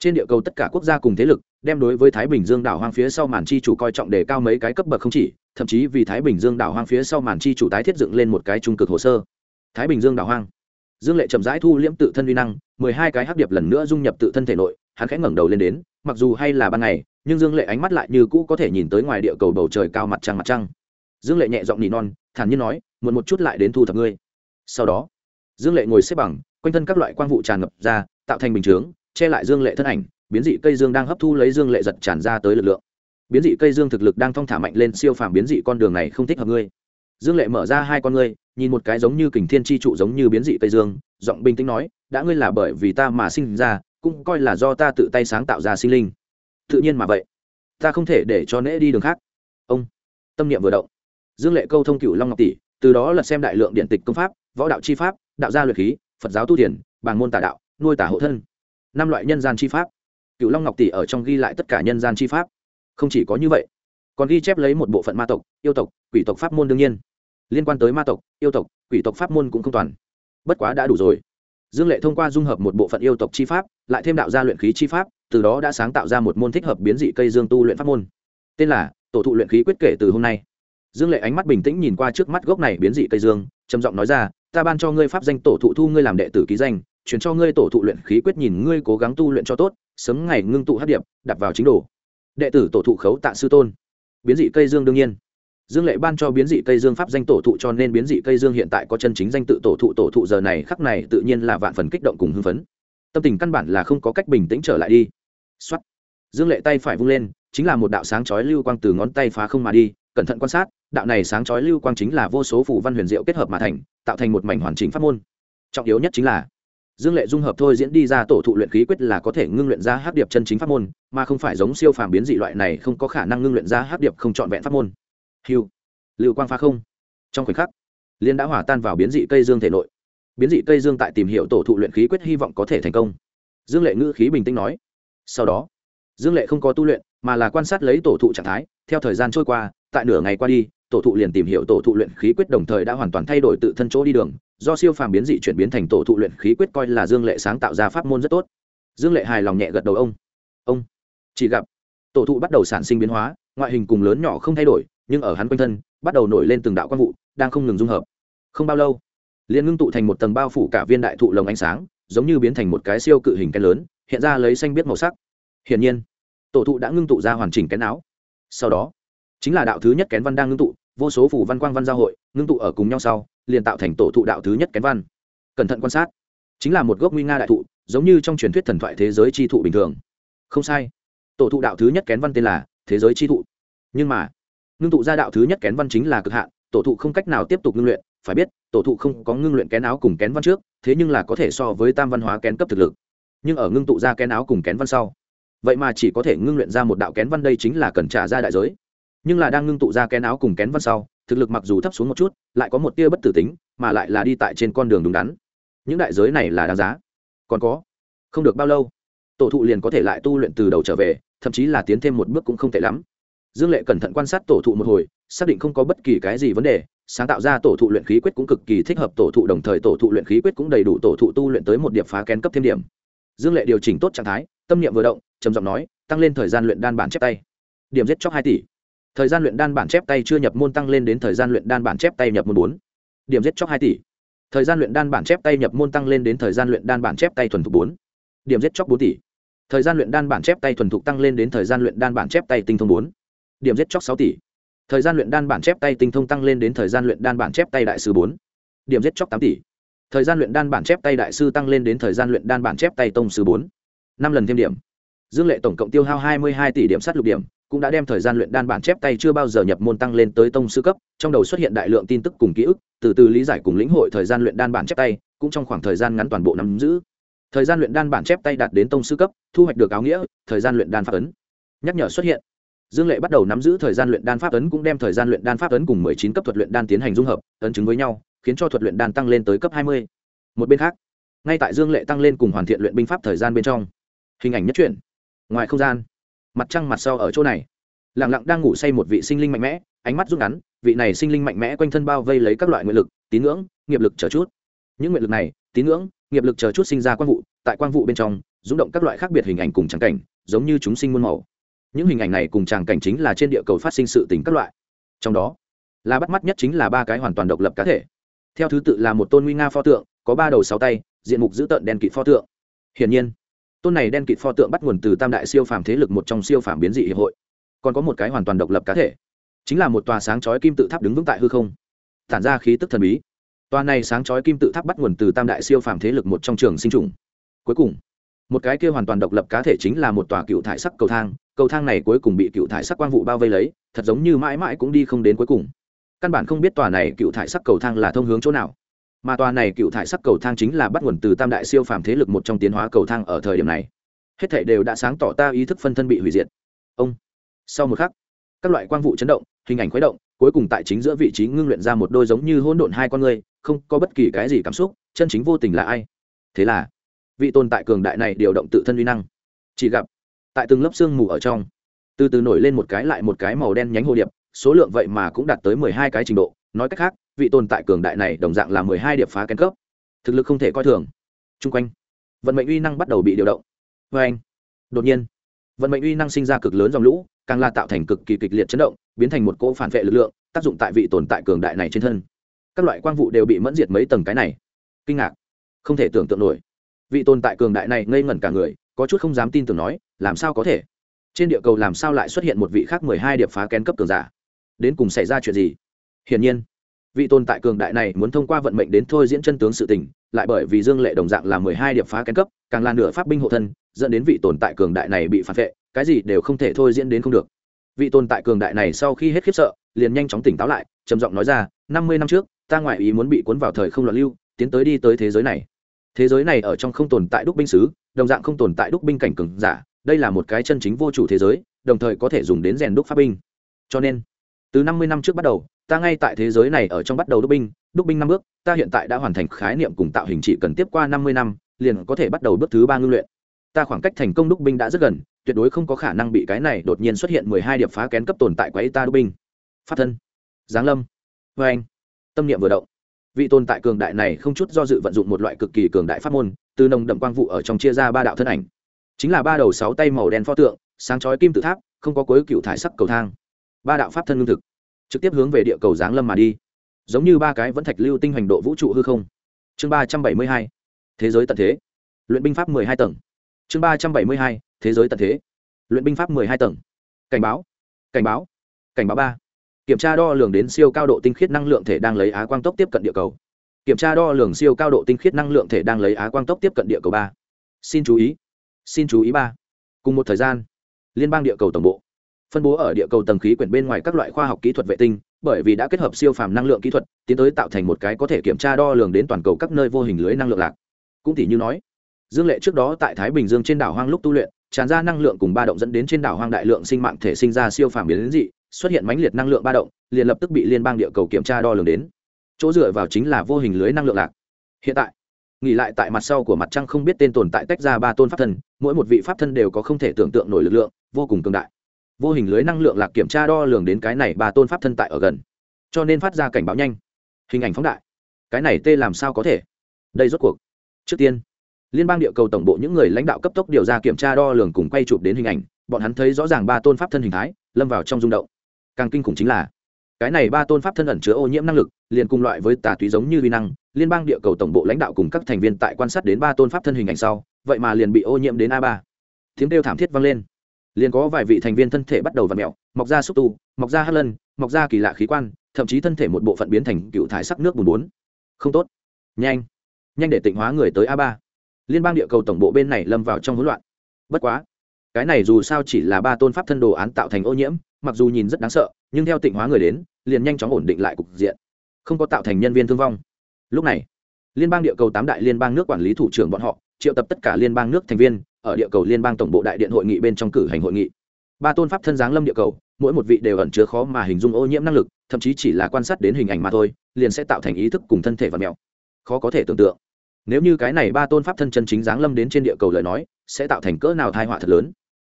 trên địa cầu tất cả quốc gia cùng thế lực đem đối với thái bình dương đảo hoang phía sau màn chi chủ coi trọng đề cao mấy cái cấp bậc không chỉ, thậm chí vì thái bình dương đảo hoang phía sau màn chi chủ tái thiết dựng lên một cái trung cực hồ sơ. Thái bình dương đảo hoang dương lệ chậm rãi thu liễm tự thân uy năng, mười hai cái hắc điệp lần nữa dung nhập tự thân thể nội, hắn khẽ ngẩng đầu lên đến, mặc dù hay là ban ngày, nhưng dương lệ ánh mắt lại như cũ có thể nhìn tới ngoài địa cầu bầu trời cao mặt trăng mặt trăng. Dương lệ nhẹ giọng nỉ non, thản nhiên nói, muộn một chút lại đến thu thập ngươi. Sau đó, dương lệ ngồi xếp bằng, quanh thân các loại quang vụ tràn ngập ra, tạo thành bình chướng, che lại dương lệ thân ảnh, biến dị cây dương đang hấp thu lấy dương lệ giật tràn ra tới lực lượng. Biến dị cây dương thực lực đang thong thả mạnh lên, siêu phàm biến dị con đường này không thích hợp ngươi dương lệ mở ra hai con ngươi, nhìn một cái giống như kình thiên tri trụ giống như biến dị tây dương, giọng bình tĩnh nói, đã ngươi là bởi vì ta mà sinh ra, cũng coi là do ta tự tay sáng tạo ra sinh linh. Tự nhiên mà vậy. Ta không thể để cho nễ đi đường khác. Ông. Tâm niệm vừa động. Dương lệ câu thông cựu long ngọc tỷ, từ đó lật xem đại lượng điện tịch công pháp, võ đạo chi pháp, đạo gia luyện khí, phật giáo tu thiền, bàng môn tà đạo, nuôi tả hộ thân. Năm loại nhân gian chi pháp. Cựu long ngọc tỷ ở trong ghi lại tất cả nhân gian chi pháp. Không chỉ có như vậy, còn ghi chép lấy một bộ phận ma tộc, yêu tộc, quỷ tộc pháp môn đương nhiên liên quan tới ma tộc, yêu tộc, quỷ tộc pháp môn cũng không toàn. Bất quá đã đủ rồi. Dương lệ thông qua dung hợp một bộ phận yêu tộc chi pháp, lại thêm đạo gia luyện khí chi pháp, từ đó đã sáng tạo ra một môn thích hợp biến dị cây dương tu luyện pháp môn. Tên là tổ thụ luyện khí quyết kể từ hôm nay. Dương lệ ánh mắt bình tĩnh nhìn qua trước mắt gốc này biến dị cây dương, trầm giọng nói ra, ta ban cho ngươi pháp danh tổ thụ thu ngươi làm đệ tử ký danh, chuyển cho ngươi tổ thụ luyện khí quyết nhìn ngươi cố gắng tu luyện cho tốt, sớm ngày ngưng tụ hát điệp, đặt vào chính đồ. Đệ tử tổ thụ khấu tạ sư tôn. Biến dị cây dương đương nhiên dương lệ ban cho biến dị cây dương pháp danh tổ thụ cho nên biến dị cây dương hiện tại có chân chính danh tự tổ thụ. Tổ thụ giờ này khắc này tự nhiên là vạn phần kích động cùng hưng phấn. Tâm tình căn bản là không có cách bình tĩnh trở lại đi. Xuất dương lệ tay phải vung lên, chính là một đạo sáng chói lưu quang từ ngón tay phá không mà đi. Cẩn thận quan sát, đạo này sáng chói lưu quang chính là vô số phủ văn huyền diệu kết hợp mà thành, tạo thành một mảnh hoàn chỉnh pháp môn. Trọng yếu nhất chính là, dương lệ dung hợp thôi diễn đi ra tổ thụ luyện khí quyết là có thể ngưng luyện ra hát điệp chân chính pháp môn, mà không phải giống siêu phàm biến dị loại này không có khả năng ngưng luyện ra hát điệp không trọn vẹn pháp môn hiu lưu quang phá không. Trong khoảnh khắc liên đã hỏa tan vào biến dị cây dương thể nội. Biến dị cây dương tại tìm hiểu tổ thụ luyện khí quyết hy vọng có thể thành công. Dương lệ ngữ khí bình tĩnh nói. Sau đó, dương lệ không có tu luyện, mà là quan sát lấy tổ thụ trạng thái. Theo thời gian trôi qua, tại nửa ngày qua đi, tổ thụ liền tìm hiểu tổ thụ luyện khí quyết đồng thời đã hoàn toàn thay đổi tự thân chỗ đi đường. Do siêu phàm biến dị chuyển biến thành tổ thụ luyện khí quyết coi là dương lệ sáng tạo ra pháp môn rất tốt. Dương lệ hài lòng nhẹ gật đầu ông. Ông, chỉ gặp, tổ thụ bắt đầu sản sinh biến hóa, ngoại hình cùng lớn nhỏ không thay đổi nhưng ở hắn quanh thân, bắt đầu nổi lên từng đạo quang vụ, đang không ngừng dung hợp. Không bao lâu, liền ngưng tụ thành một tầng bao phủ cả viên đại thụ lồng ánh sáng, giống như biến thành một cái siêu cự hình cái lớn, hiện ra lấy xanh biết màu sắc. Hiển nhiên, tổ thụ đã ngưng tụ ra hoàn chỉnh cái áo sau đó, chính là đạo thứ nhất kén văn đang ngưng tụ, vô số phủ văn quang văn giao hội ngưng tụ ở cùng nhau sau, liền tạo thành tổ thụ đạo thứ nhất kén văn. Cẩn thận quan sát, chính là một gốc nguy nga đại thụ, giống như trong truyền thuyết thần thoại thế giới chi thụ bình thường. Không sai, tổ thụ đạo thứ nhất kén văn tên là thế giới chi thụ. Nhưng mà ngưng tụ ra đạo thứ nhất kén văn chính là cực hạn, tổ thụ không cách nào tiếp tục ngưng luyện, phải biết, tổ thụ không có ngưng luyện kén áo cùng kén văn trước, thế nhưng là có thể so với tam văn hóa kén cấp thực lực. Nhưng ở ngưng tụ ra kén áo cùng kén văn sau, vậy mà chỉ có thể ngưng luyện ra một đạo kén văn đây chính là cần trả ra đại giới. Nhưng là đang ngưng tụ ra kén áo cùng kén văn sau, thực lực mặc dù thấp xuống một chút, lại có một tia bất tử tính, mà lại là đi tại trên con đường đúng đắn. Những đại giới này là đáng giá. Còn có, không được bao lâu, tổ thụ liền có thể lại tu luyện từ đầu trở về, thậm chí là tiến thêm một bước cũng không tệ lắm dương lệ cẩn thận quan sát tổ thụ một hồi, xác định không có bất kỳ cái gì vấn đề, sáng tạo ra tổ thụ luyện khí quyết cũng cực kỳ thích hợp tổ thụ, đồng thời tổ thụ luyện khí quyết cũng đầy đủ tổ thụ tu luyện tới một điểm phá kén cấp thêm điểm. Dương lệ điều chỉnh tốt trạng thái, tâm niệm vừa động, trầm giọng nói, tăng lên thời gian luyện đan bản chép tay. Điểm giết chóc hai tỷ. Thời gian luyện đan bản chép tay chưa nhập môn tăng lên đến thời gian luyện đan bản chép tay nhập môn bốn. Điểm giết chóc hai tỷ. Thời gian luyện đan bản chép tay nhập môn tăng lên đến thời gian luyện đan bản chép tay thuần thục bốn. Điểm giết chóc bốn tỷ. Thời gian luyện đan bản chép tay thuần thục tăng lên đến thời gian luyện đan bản chép tay tinh thông bốn điểm giết chóc sáu tỷ. Thời gian luyện đan bản chép tay tinh thông tăng lên đến thời gian luyện đan bản chép tay đại sư bốn. Điểm giết chóc tám tỷ. Thời gian luyện đan bản chép tay đại sư tăng lên đến thời gian luyện đan bản chép tay tông sư bốn. Năm lần thêm điểm. Dương lệ tổng cộng tiêu hao hai mươi hai tỷ điểm sát lục điểm, cũng đã đem thời gian luyện đan bản chép tay chưa bao giờ nhập môn tăng lên tới tông sư cấp, trong đầu xuất hiện đại lượng tin tức cùng ký ức, từ từ lý giải cùng lĩnh hội thời gian luyện đan bản chép tay, cũng trong khoảng thời gian ngắn toàn bộ nắm giữ. Thời gian luyện đan bản chép tay đạt đến tông sư cấp, thu hoạch được áo nghĩa, thời gian luyện đan pháp ấn. Nhắc nhở xuất hiện dương lệ bắt đầu nắm giữ thời gian luyện đan pháp ấn cũng đem thời gian luyện đan pháp ấn cùng mười chín cấp thuật luyện đan tiến hành dung hợp, ấn chứng với nhau, khiến cho thuật luyện đan tăng lên tới cấp hai mươi. Một bên khác, ngay tại dương lệ tăng lên cùng hoàn thiện luyện binh pháp thời gian bên trong, hình ảnh nhất truyện ngoài không gian, mặt trăng mặt sau ở chỗ này. Lẳng lặng đang ngủ say một vị sinh linh mạnh mẽ, ánh mắt rút ngắn, vị này sinh linh mạnh mẽ quanh thân bao vây lấy các loại nguyện lực, tín ngưỡng, nghiệp lực chờ chút. Những nguyện lực này, tín ngưỡng, nghiệp lực chờ chút sinh ra quang vụ, tại quang vụ bên trong, rung động các loại khác biệt hình ảnh cùng trắng cảnh, giống như chúng sinh muôn màu những hình ảnh này cùng tràng cảnh chính là trên địa cầu phát sinh sự tình các loại. Trong đó, là bắt mắt nhất chính là ba cái hoàn toàn độc lập cá thể. Theo thứ tự là một tôn nguy nga pho tượng, có ba đầu sáu tay, diện mục dữ tợn đen kịt pho tượng. Hiển nhiên, tôn này đen kịt pho tượng bắt nguồn từ tam đại siêu phàm thế lực một trong siêu phàm biến dị hiệp hội. Còn có một cái hoàn toàn độc lập cá thể. Chính là một tòa sáng chói kim tự tháp đứng vững tại hư không. Tản ra khí tức thần bí. Tòa này sáng chói kim tự tháp bắt nguồn từ tam đại siêu phàm thế lực một trong trường sinh trùng. Cuối cùng, một cái kia hoàn toàn độc lập cá thể chính là một tòa cựu thải sắc cầu thang cầu thang này cuối cùng bị cựu thải sắc quang vụ bao vây lấy, thật giống như mãi mãi cũng đi không đến cuối cùng. Căn bản không biết tòa này cựu thải sắc cầu thang là thông hướng chỗ nào. Mà tòa này cựu thải sắc cầu thang chính là bắt nguồn từ tam đại siêu phàm thế lực một trong tiến hóa cầu thang ở thời điểm này. Hết thảy đều đã sáng tỏ ta ý thức phân thân bị hủy diệt. Ông. Sau một khắc, các loại quang vụ chấn động, hình ảnh khuấy động, cuối cùng tại chính giữa vị trí ngưng luyện ra một đôi giống như hỗn độn hai con người, không có bất kỳ cái gì cảm xúc, chân chính vô tình là ai? Thế là, vị tồn tại cường đại này điều động tự thân uy năng, chỉ gặp tại từng lớp xương mù ở trong. Từ từ nổi lên một cái lại một cái màu đen nhánh hồ điệp, số lượng vậy mà cũng đạt tới mười hai cái trình độ. Nói cách khác, vị tồn tại cường đại này đồng dạng là mười hai điệp phá kén cấp. Thực lực không thể coi thường. T r u n g quanh, vận mệnh uy năng bắt đầu bị điều động. Vê anh, đột nhiên, vận mệnh uy năng sinh ra cực lớn dòng lũ, càng là tạo thành cực kỳ kịch liệt chấn động, biến thành một cỗ phản vệ lực lượng, tác dụng tại vị tồn tại cường đại này trên thân. Các loại quang vụ đều bị mẫn diệt mấy tầng cái này. Kinh ngạc, không thể tưởng tượng nổi. Vị tồn tại cường đại này ngây ngẩn cả người có chút không dám tin tưởng nói, làm sao có thể? Trên địa cầu làm sao lại xuất hiện một vị khác mười hai điệp phá kén cấp cường giả? Đến cùng xảy ra chuyện gì? Hiển nhiên, vị tồn tại cường đại này muốn thông qua vận mệnh đến thôi diễn chân tướng sự tình, lại bởi vì dương lệ đồng dạng là mười hai điệp phá kén cấp, càng là nửa pháp binh hộ thân, dẫn đến vị tồn tại cường đại này bị phản vệ, cái gì đều không thể thôi diễn đến không được. Vị tồn tại cường đại này sau khi hết khiếp sợ, liền nhanh chóng tỉnh táo lại, trầm giọng nói ra, năm mươi năm trước, ta ngoại ý muốn bị cuốn vào thời không loạn lưu, tiến tới đi tới thế giới này. Thế giới này ở trong không tồn tại đúc binh sứ đồng dạng không tồn tại đúc binh cảnh cường giả, đây là một cái chân chính vô chủ thế giới, đồng thời có thể dùng đến rèn đúc pháp binh. Cho nên, từ năm mươi năm trước bắt đầu, ta ngay tại thế giới này ở trong bắt đầu đúc binh đúc binh năm bước, ta hiện tại đã hoàn thành khái niệm cùng tạo hình trị cần tiếp qua năm mươi năm, liền có thể bắt đầu bước thứ ba ngưng luyện. Ta khoảng cách thành công đúc binh đã rất gần, tuyệt đối không có khả năng bị cái này đột nhiên xuất hiện mười hai điệp phá kén cấp tồn tại quái ta đúc binh. Phát thân, giáng lâm vê anh tâm niệm vừa động. Vị tồn tại cường đại này không chút do dự vận dụng một loại cực kỳ cường đại pháp môn từ nồng đậm quang vụ ở trong chia ra ba đạo thân ảnh. Chính là ba đầu sáu tay màu đen pho tượng, sáng chói kim tự tháp, không có cuối cựu thải sắc cầu thang. Ba đạo pháp thân lương thực, trực tiếp hướng về địa cầu giáng lâm mà đi. Giống như ba cái vẫn thạch lưu tinh hành độ vũ trụ hư không. Chương ba trăm bảy mươi hai, thế giới tận thế. Luyện binh pháp mười hai tầng. Chương ba trăm bảy mươi hai, thế giới tận thế. Luyện binh pháp mười hai tầng. Cảnh báo cảnh báo cảnh báo ba. Kiểm tra đo lường đến siêu cao độ tinh khiết năng lượng thể đang lấy á quang tốc tiếp cận địa cầu kiểm tra đo lường siêu cao độ tinh khiết năng lượng thể đang lấy á quang tốc tiếp cận địa cầu ba. Xin chú ý. Xin chú ý ba. Cùng một thời gian, liên bang địa cầu tổng bộ phân bố ở địa cầu tầng khí quyển bên ngoài các loại khoa học kỹ thuật vệ tinh, bởi vì đã kết hợp siêu phàm năng lượng kỹ thuật, tiến tới tạo thành một cái có thể kiểm tra đo lường đến toàn cầu các nơi vô hình lưới năng lượng lạc. Cũng tỷ như nói, dương lệ trước đó tại thái bình dương trên đảo hoang lúc tu luyện, tràn ra năng lượng cùng ba động dẫn đến trên đảo hoang đại lượng sinh mạng thể sinh ra siêu phàm biến dị, xuất hiện mãnh liệt năng lượng ba động, liền lập tức bị liên bang địa cầu kiểm tra đo lường đến chỗ dựa vào chính là vô hình lưới năng lượng lạc. Hiện tại, nghỉ lại tại mặt sau của mặt trăng không biết tên tồn tại tách ra ba tôn pháp thân, mỗi một vị pháp thân đều có không thể tưởng tượng nổi lực lượng, vô cùng cường đại. Vô hình lưới năng lượng lạc kiểm tra đo lường đến cái này ba tôn pháp thân tại ở gần, cho nên phát ra cảnh báo nhanh. Hình ảnh phóng đại. Cái này tê làm sao có thể? Đây rốt cuộc. Trước tiên, liên bang địa cầu tổng bộ những người lãnh đạo cấp tốc điều ra kiểm tra đo lường cùng quay chụp đến hình ảnh, bọn hắn thấy rõ ràng ba tôn pháp thân hình thái, lâm vào trong rung động. Càng kinh khủng chính là cái này ba tôn pháp thân ẩn chứa ô nhiễm năng lực, liền cùng loại với tà túy giống như vi năng, liên bang địa cầu tổng bộ lãnh đạo cùng các thành viên tại quan sát đến ba tôn pháp thân hình ảnh sau, vậy mà liền bị ô nhiễm đến a ba. Tiếng kêu thảm thiết vang lên. Liền có vài vị thành viên thân thể bắt đầu v ặ mẹo mọc ra xúc tu, mọc ra hát lân, mọc ra kỳ lạ khí quan, thậm chí thân thể một bộ phận biến thành cựu thải sắc nước bùn bốn. Không tốt. Nhanh. Nhanh để tịnh hóa người tới a ba. Liên bang địa cầu tổng bộ bên này lâm vào trong hỗn loạn. Bất quá. Cái này dù sao chỉ là ba tôn pháp thân đồ án tạo thành ô nhiễm, mặc dù nhìn rất đáng sợ nhưng theo tịnh hóa người đến, liền nhanh chóng ổn định lại cục diện, không có tạo thành nhân viên thương vong. Lúc này, liên bang địa cầu tám đại liên bang nước quản lý thủ trưởng bọn họ, triệu tập tất cả liên bang nước thành viên ở địa cầu liên bang tổng bộ đại điện hội nghị bên trong cử hành hội nghị. Ba tôn pháp thân giáng lâm địa cầu, mỗi một vị đều ẩn chứa khó mà hình dung ô nhiễm năng lực, thậm chí chỉ là quan sát đến hình ảnh mà thôi, liền sẽ tạo thành ý thức cùng thân thể và mèo khó có thể tưởng tượng. Nếu như cái này ba tôn pháp thân chân chính giáng lâm đến trên địa cầu lời nói, sẽ tạo thành cỡ nào thai họa thật lớn?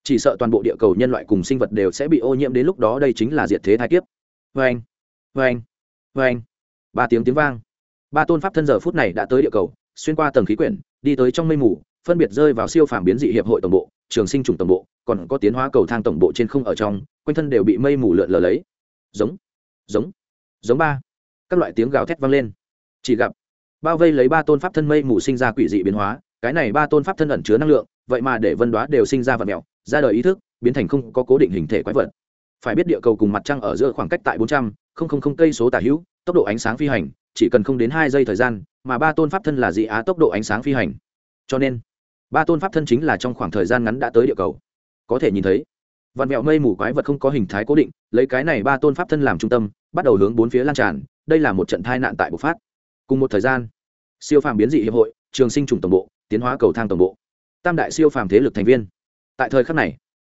Chỉ sợ toàn bộ địa cầu nhân loại cùng sinh vật đều sẽ bị ô nhiễm đến lúc đó, đây chính là diệt thế thai kiếp. Vê anh vê anh vê anh ba tiếng tiếng vang. Ba tôn pháp thân giờ phút này đã tới địa cầu, xuyên qua tầng khí quyển, đi tới trong mây mù, phân biệt rơi vào siêu phàm biến dị hiệp hội tổng bộ, trường sinh trùng tổng bộ, còn có tiến hóa cầu thang tổng bộ trên không ở trong, quanh thân đều bị mây mù lượn lờ lấy. Giống giống giống ba. Các loại tiếng gào thét vang lên. Chỉ gặp, bao vây lấy ba tôn pháp thân mây mù sinh ra quỷ dị biến hóa, cái này ba tôn pháp thân ẩn chứa năng lượng vậy mà để vân đoá đều sinh ra vật mèo ra đời ý thức, biến thành không có cố định hình thể quái vật. Phải biết địa cầu cùng mặt trăng ở giữa khoảng cách tại bốn trăm linh cây số tả hữu, tốc độ ánh sáng phi hành, chỉ cần không đến hai giây thời gian, mà ba tôn pháp thân là dị á tốc độ ánh sáng phi hành. Cho nên, ba tôn pháp thân chính là trong khoảng thời gian ngắn đã tới địa cầu. Có thể nhìn thấy vạn mẹo mây mù quái vật không có hình thái cố định, lấy cái này ba tôn pháp thân làm trung tâm, bắt đầu hướng bốn phía lan tràn, đây là một trận tai nạn tại bộc phát. Cùng một thời gian, siêu phàm biến dị hiệp hội, trường sinh trùng tổng bộ, tiến hóa cầu thang tổng bộ tam đại siêu phàm thế lực thành viên. Tại thời khắc này,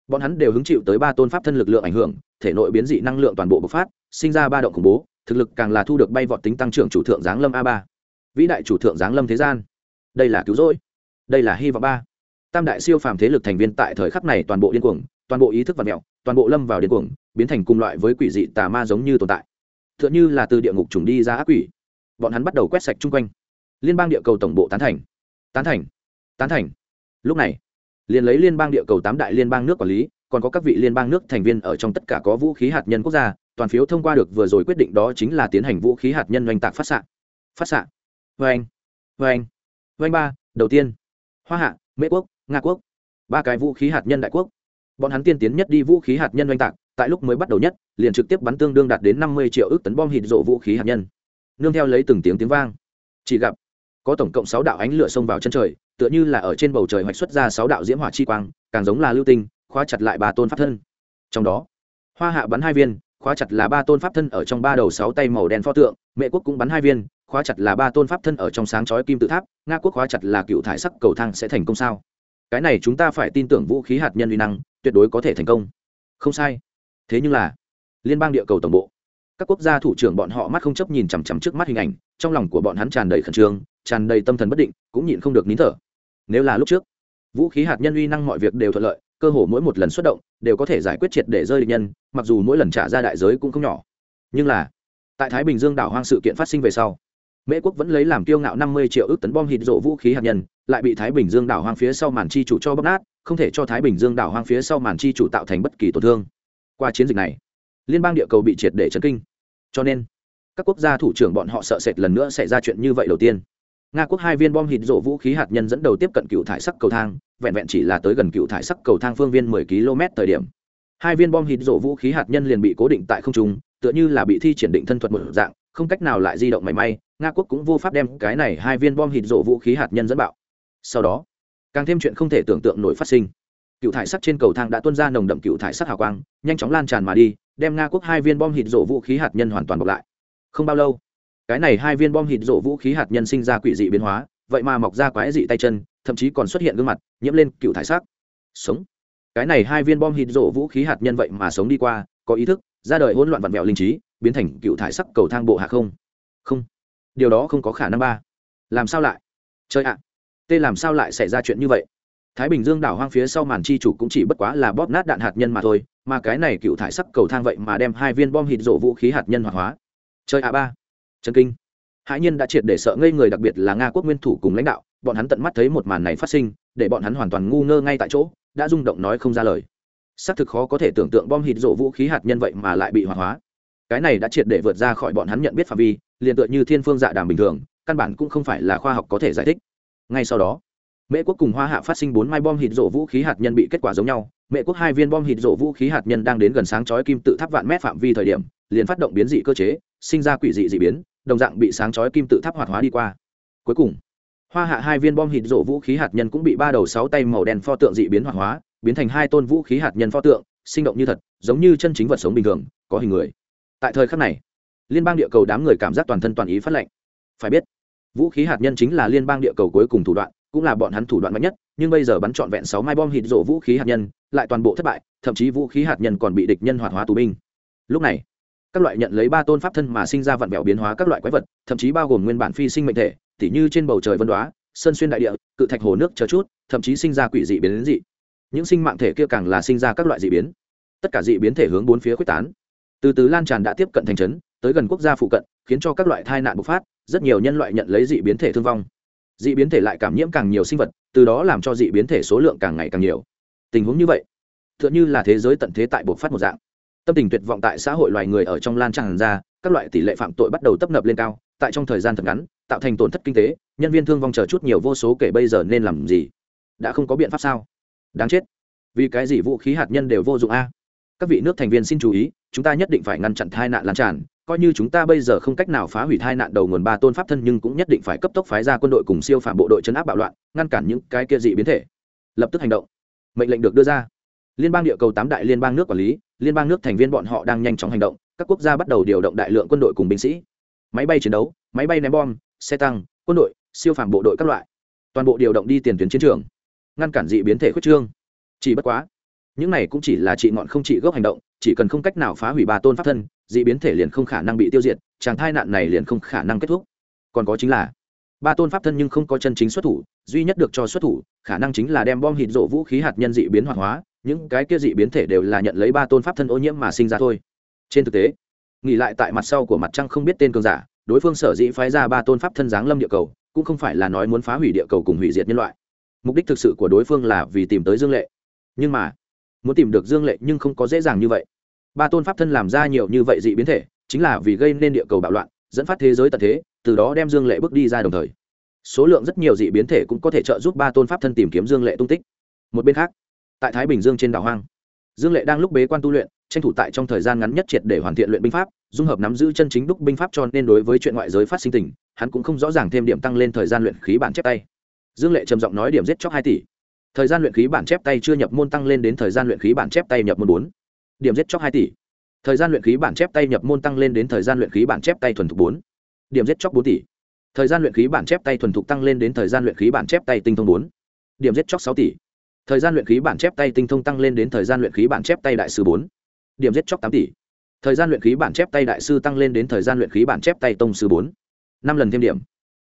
bọn hắn đều hứng chịu tới ba tôn pháp thân lực lượng ảnh hưởng, thể nội biến dị năng lượng toàn bộ bộc phát, sinh ra ba động khủng bố, thực lực càng là thu được bay vọt tính tăng trưởng chủ thượng giáng lâm a ba. Vĩ đại chủ thượng giáng lâm thế gian. Đây là cứu rỗi. Đây là hy vọng ba. Tam đại siêu phàm thế lực thành viên tại thời khắc này toàn bộ điên cuồng, toàn bộ ý thức và mẹo toàn bộ lâm vào điên cuồng, biến thành cùng loại với quỷ dị tà ma giống như tồn tại. T h ư ợ n như là từ địa ngục trùng đi ra ác quỷ. Bọn hắn bắt đầu quét sạch chung quanh. Liên bang địa cầu tổng bộ tán thành. Tán thành. Tán thành lúc này, liền lấy liên bang địa cầu tám đại liên bang nước quản lý, còn có các vị liên bang nước thành viên ở trong tất cả có vũ khí hạt nhân quốc gia, toàn phiếu thông qua được vừa rồi quyết định đó chính là tiến hành vũ khí hạt nhân oanh tạc phát xạ. Phát xạ. Vê anh vê anh vê anh ba, đầu tiên. Hoa hạ mễ quốc, nga quốc. Ba cái vũ khí hạt nhân đại quốc. Bọn hắn tiên tiến nhất đi vũ khí hạt nhân oanh tạc, tại lúc mới bắt đầu nhất, liền trực tiếp bắn tương đương đạt đến năm mươi triệu ước tấn bom hít rộ vũ khí hạt nhân. Nương theo lấy từng tiếng tiếng vang. Chỉ gặp, có tổng cộng sáu đạo ánh lửa xông vào chân trời tựa như là ở trên bầu trời hoạch xuất ra sáu đạo diễm hỏa chi quang, càng giống là lưu tinh, khóa chặt lại ba tôn pháp thân. Trong đó, hoa hạ bắn hai viên, khóa chặt là ba tôn pháp thân ở trong ba đầu sáu tay màu đen pho tượng, mẹ quốc cũng bắn hai viên, khóa chặt là ba tôn pháp thân ở trong sáng chói kim tự tháp, nga quốc khóa chặt là cựu thải sắc cầu thang sẽ thành công sao? Cái này chúng ta phải tin tưởng vũ khí hạt nhân uy năng, tuyệt đối có thể thành công. Không sai. Thế nhưng là, liên bang địa cầu tổng bộ, các quốc gia thủ trưởng bọn họ mắt không chấp nhìn chằm chằm trước mắt hình ảnh, trong lòng của bọn hắn tràn đầy khẩn trương, tràn đầy tâm thần bất định, cũng nhịn không được nín thở nếu là lúc trước, vũ khí hạt nhân uy năng mọi việc đều thuận lợi, cơ hồ mỗi một lần xuất động đều có thể giải quyết triệt để rơi địch nhân, mặc dù mỗi lần trả ra đại giới cũng không nhỏ. Nhưng là, tại thái bình dương đảo hoang sự kiện phát sinh về sau, mễ quốc vẫn lấy làm kiêu ngạo năm mươi triệu ước tấn bom hít rộ vũ khí hạt nhân, lại bị thái bình dương đảo hoang phía sau màn chi chủ cho bóc nát, không thể cho thái bình dương đảo hoang phía sau màn chi chủ tạo thành bất kỳ tổn thương. Qua chiến dịch này, liên bang địa cầu bị triệt để chấn kinh. Cho nên, các quốc gia thủ trưởng bọn họ sợ sệt lần nữa xảy ra chuyện như vậy đầu tiên nga quốc hai viên bom hít rộ vũ khí hạt nhân dẫn đầu tiếp cận cựu thải sắc cầu thang, vẹn vẹn chỉ là tới gần cựu thải sắc cầu thang phương viên 10 km thời điểm. Hai viên bom hít rộ vũ khí hạt nhân liền bị cố định tại không trung, tựa như là bị thi triển định thân thuật một dạng, không cách nào lại di động mảy may, nga quốc cũng vô pháp đem cái này hai viên bom hít rộ vũ khí hạt nhân dẫn bạo. Sau đó, càng thêm chuyện không thể tưởng tượng nổi phát sinh. Cựu thải sắc trên cầu thang đã tuôn ra nồng đậm cựu thải sắc hào quang, nhanh chóng lan tràn mà đi, đem nga quốc hai viên bom hít rộ vũ khí hạt nhân hoàn toàn bọc lại. Không bao lâu cái này hai viên bom hít rộ vũ khí hạt nhân sinh ra quỷ dị biến hóa, vậy mà mọc ra quái dị tay chân, thậm chí còn xuất hiện gương mặt, nhiễm lên cựu thải sắc. Sống. Cái này hai viên bom hít rộ vũ khí hạt nhân vậy mà sống đi qua, có ý thức, ra đời hỗn loạn vặn vẹo linh trí, biến thành cựu thải sắc cầu thang bộ hạ không? Không. Điều đó không có khả năng ba. Làm sao lại? Chơi ạ. À. tê làm sao lại xảy ra chuyện như vậy? Thái bình dương đảo hoang phía sau màn chi chủ cũng chỉ bất quá là bóp nát đạn hạt nhân mà thôi, mà cái này cựu thải sắc cầu thang vậy mà đem hai viên bom hít rộ vũ khí hạt nhân hoạt hóa. Chơi ạ ba. Trần kinh. Hãi nhiên đã triệt để sợ ngây người, đặc biệt là nga quốc nguyên thủ cùng lãnh đạo, bọn hắn tận mắt thấy một màn này phát sinh, để bọn hắn hoàn toàn ngu ngơ ngay tại chỗ, đã rung động nói không ra lời. Xác thực khó có thể tưởng tượng bom hít rộ vũ khí hạt nhân vậy mà lại bị hoạt hóa. Cái này đã triệt để vượt ra khỏi bọn hắn nhận biết phạm vi, liền tựa như thiên phương dạ đàm bình thường, căn bản cũng không phải là khoa học có thể giải thích. Ngay sau đó, mễ quốc cùng hoa hạ phát sinh bốn mai bom hít rộ vũ khí hạt nhân bị kết quả giống nhau. Mễ quốc hai viên bom hít rộ vũ khí hạt nhân đang đến gần sáng chói kim tự tháp vạn mét phạm vi thời điểm, liền phát động biến dị cơ chế sinh ra quỷ dị dị biến, đồng dạng bị sáng chói kim tự tháp hoạt hóa đi qua. Cuối cùng, hoa hạ hai viên bom hít rộ vũ khí hạt nhân cũng bị ba đầu sáu tay màu đen pho tượng dị biến hoạt hóa, biến thành hai tôn vũ khí hạt nhân pho tượng, sinh động như thật, giống như chân chính vật sống bình thường, có hình người. Tại thời khắc này, liên bang địa cầu đám người cảm giác toàn thân toàn ý phát lệnh. Phải biết, vũ khí hạt nhân chính là liên bang địa cầu cuối cùng thủ đoạn, cũng là bọn hắn thủ đoạn mạnh nhất, nhưng bây giờ bắn trọn vẹn sáu mai bom hít rộ vũ khí hạt nhân, lại toàn bộ thất bại, thậm chí vũ khí hạt nhân còn bị địch nhân hoạt hóa tù binh. Lúc này các loại nhận lấy ba tôn pháp thân mà sinh ra vạn vẹo biến hóa các loại quái vật, thậm chí bao gồm nguyên bản phi sinh mệnh thể, tỉ như trên bầu trời vân đoá, sơn xuyên đại địa, cự thạch hồ nước chờ chút, thậm chí sinh ra quỷ dị biến dị. Những sinh mạng thể kia càng là sinh ra các loại dị biến. Tất cả dị biến thể hướng bốn phía quyết tán. Từ từ lan tràn đã tiếp cận thành trấn, tới gần quốc gia phụ cận, khiến cho các loại tai nạn bộc phát, rất nhiều nhân loại nhận lấy dị biến thể thương vong. Dị biến thể lại cảm nhiễm càng nhiều sinh vật, từ đó làm cho dị biến thể số lượng càng ngày càng nhiều. Tình huống như vậy t h ư ợ n h ư là thế giới tận thế tại bộc phát một dạng tâm tình tuyệt vọng tại xã hội loài người ở trong lan tràn ra, các loại tỷ lệ phạm tội bắt đầu tấp nập lên cao, tại trong thời gian thật ngắn, tạo thành tổn thất kinh tế, nhân viên thương vong chờ chút nhiều vô số kể bây giờ nên làm gì? Đã không có biện pháp sao? Đáng chết. Vì cái gì vũ khí hạt nhân đều vô dụng a? Các vị nước thành viên xin chú ý, chúng ta nhất định phải ngăn chặn tai nạn lan tràn, coi như chúng ta bây giờ không cách nào phá hủy thai nạn đầu nguồn ba tôn pháp thân nhưng cũng nhất định phải cấp tốc phái ra quân đội cùng siêu phạm bộ đội chấn áp bạo loạn, ngăn cản những cái kia dị biến thể. Lập tức hành động. Mệnh lệnh được đưa ra liên bang địa cầu tám đại liên bang nước quản lý, liên bang nước thành viên bọn họ đang nhanh chóng hành động, các quốc gia bắt đầu điều động đại lượng quân đội cùng binh sĩ. Máy bay chiến đấu, máy bay ném bom, xe tăng, quân đội, siêu phạm bộ đội các loại. Toàn bộ điều động đi tiền tuyến chiến trường, ngăn cản dị biến thể khuyết trương. Chỉ bất quá, những này cũng chỉ là trị ngọn không trị gốc hành động, chỉ cần không cách nào phá hủy ba tôn pháp thân, dị biến thể liền không khả năng bị tiêu diệt, chàng thai nạn này liền không khả năng kết thúc. Còn có chính là, ba tôn pháp thân nhưng không có chân chính xuất thủ, duy nhất được cho xuất thủ, khả năng chính là đem bom hịt rộ vũ khí hạt nhân dị biến hoạt hóa những cái kia dị biến thể đều là nhận lấy ba tôn pháp thân ô nhiễm mà sinh ra thôi. Trên thực tế, nghỉ lại tại mặt sau của mặt trăng không biết tên cường giả, đối phương sở dĩ phái ra ba tôn pháp thân giáng lâm địa cầu, cũng không phải là nói muốn phá hủy địa cầu cùng hủy diệt nhân loại. Mục đích thực sự của đối phương là vì tìm tới dương lệ. Nhưng mà, muốn tìm được dương lệ nhưng không có dễ dàng như vậy. Ba tôn pháp thân làm ra nhiều như vậy dị biến thể, chính là vì gây nên địa cầu bạo loạn, dẫn phát thế giới tận thế, từ đó đem dương lệ bước đi ra đồng thời. Số lượng rất nhiều dị biến thể cũng có thể trợ giúp ba tôn pháp thân tìm kiếm dương lệ tung tích. Một bên khác tại thái bình dương trên đảo hoang. Dương lệ đang lúc bế quan tu luyện, tranh thủ tại trong thời gian ngắn nhất triệt để hoàn thiện luyện binh pháp, dung hợp nắm giữ chân chính đúc binh pháp cho nên đối với chuyện ngoại giới phát sinh tình, hắn cũng không rõ ràng thêm điểm tăng lên thời gian luyện khí bản chép tay. Dương lệ trầm giọng nói điểm giết chóc hai tỷ. Thời gian luyện khí bản chép tay chưa nhập môn tăng lên đến thời gian luyện khí bản chép tay nhập môn bốn. Điểm giết chóc hai tỷ. Thời gian luyện khí bản chép tay nhập môn tăng lên đến thời gian luyện khí bản chép tay thuần thục bốn. Điểm giết chóc bốn tỷ. Thời gian luyện khí bản chép tay thuần thục tăng lên đến thời gian luyện khí bản chép tay tinh thông bốn. Điểm giết chóc sáu tỷ thời gian luyện khí bản chép tay tinh thông tăng lên đến thời gian luyện khí bản chép tay đại sư bốn. Điểm giết chóc tám tỷ. Thời gian luyện khí bản chép tay đại sư tăng lên đến thời gian luyện khí bản chép tay tông sư bốn. Năm lần thêm điểm.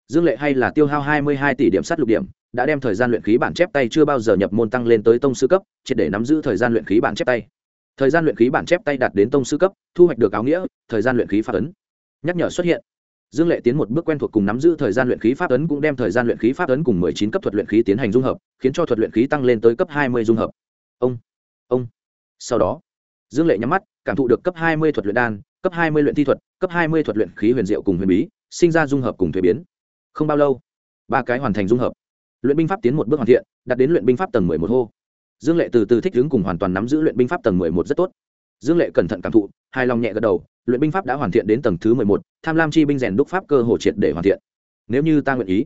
Dương lệ hay là tiêu hao hai mươi hai tỷ điểm sát lục điểm, đã đem thời gian luyện khí bản chép tay chưa bao giờ nhập môn tăng lên tới tông sư cấp, triệt để nắm giữ thời gian luyện khí bản chép tay. Thời gian luyện khí bản chép tay đạt đến tông sư cấp, thu hoạch được áo nghĩa, thời gian luyện khí phát ấn. Nhắc nhở xuất hiện dương lệ tiến một bước quen thuộc cùng nắm giữ thời gian luyện khí pháp ấn cũng đem thời gian luyện khí pháp ấn cùng mười chín cấp thuật luyện khí tiến hành dung hợp, khiến cho thuật luyện khí tăng lên tới cấp hai mươi dung hợp. Ông ông. Sau đó, dương lệ nhắm mắt, cảm thụ được cấp hai mươi thuật luyện đan, cấp hai mươi luyện thi thuật, cấp hai mươi thuật luyện khí huyền diệu cùng huyền bí, sinh ra dung hợp cùng thuế biến. Không bao lâu, ba cái hoàn thành dung hợp. Luyện binh pháp tiến một bước hoàn thiện, đạt đến luyện binh pháp tầng mười một hô. Dương lệ từ từ thích ứng cùng hoàn toàn nắm giữ luyện binh pháp tầng mười một rất tốt. Dương lệ cẩn thận cảm thụ, hài lòng nhẹ gật đầu luyện binh pháp đã hoàn thiện đến tầng thứ mười một, tham lam chi binh rèn đúc pháp cơ hồ triệt để hoàn thiện. Nếu như ta nguyện ý,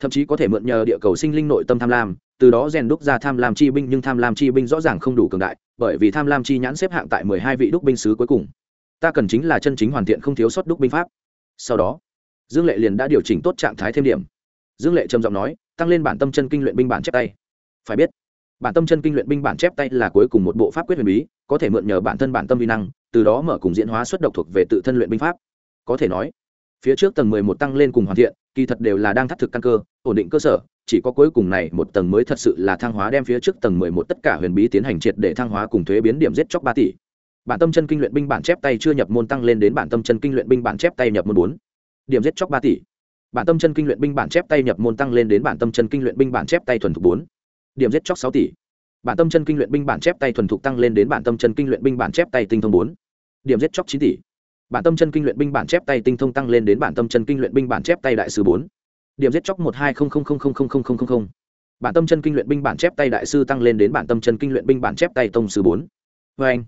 thậm chí có thể mượn nhờ địa cầu sinh linh nội tâm tham lam, từ đó rèn đúc ra tham lam chi binh, nhưng tham lam chi binh rõ ràng không đủ cường đại, bởi vì tham lam chi nhãn xếp hạng tại mười hai vị đúc binh sứ cuối cùng. Ta cần chính là chân chính hoàn thiện không thiếu sót đúc binh pháp. Sau đó, dương lệ liền đã điều chỉnh tốt trạng thái thêm điểm. Dương lệ trầm giọng nói, tăng lên bản tâm chân kinh luyện binh bản chép tay. Phải biết, bản tâm chân kinh luyện binh bản chép tay là cuối cùng một bộ pháp quyết huyền bí, có thể mượn nhờ bản thân bản tâm vi năng từ đó mở cùng diễn hóa xuất độc thuộc về tự thân luyện binh pháp. Có thể nói, phía trước tầng mười một tăng lên cùng hoàn thiện, kỳ thật đều là đang thắt thực căn cơ, ổn định cơ sở, chỉ có cuối cùng này một tầng mới thật sự là thăng hóa đem phía trước tầng mười một tất cả huyền bí tiến hành triệt để thăng hóa cùng thuế biến điểm giết chóc ba tỷ. Bản tâm chân kinh luyện binh bản chép tay chưa nhập môn tăng lên đến bản tâm chân kinh luyện binh bản chép tay nhập môn bốn. Điểm giết chóc ba tỷ. Bản tâm chân kinh luyện binh bản chép tay nhập môn tăng lên đến bản tâm chân kinh luyện binh bản chép tay thuần thục bốn. Điểm giết chóc sáu tỷ bản tâm chân kinh luyện binh bản chép tay thuần thục tăng lên đến bản tâm chân kinh luyện binh bản chép tay tinh thông bốn. Điểm giết chóc chín tỷ. Bản tâm chân kinh luyện binh bản chép tay tinh thông tăng lên đến bản tâm chân kinh luyện binh bản chép tay đại sư bốn. Điểm giết chóc một hai không không không không không không không không bản tâm chân kinh luyện binh bản chép tay đại sư tăng lên đến bản tâm chân kinh luyện binh bản chép tay tông sư bốn. Vê anh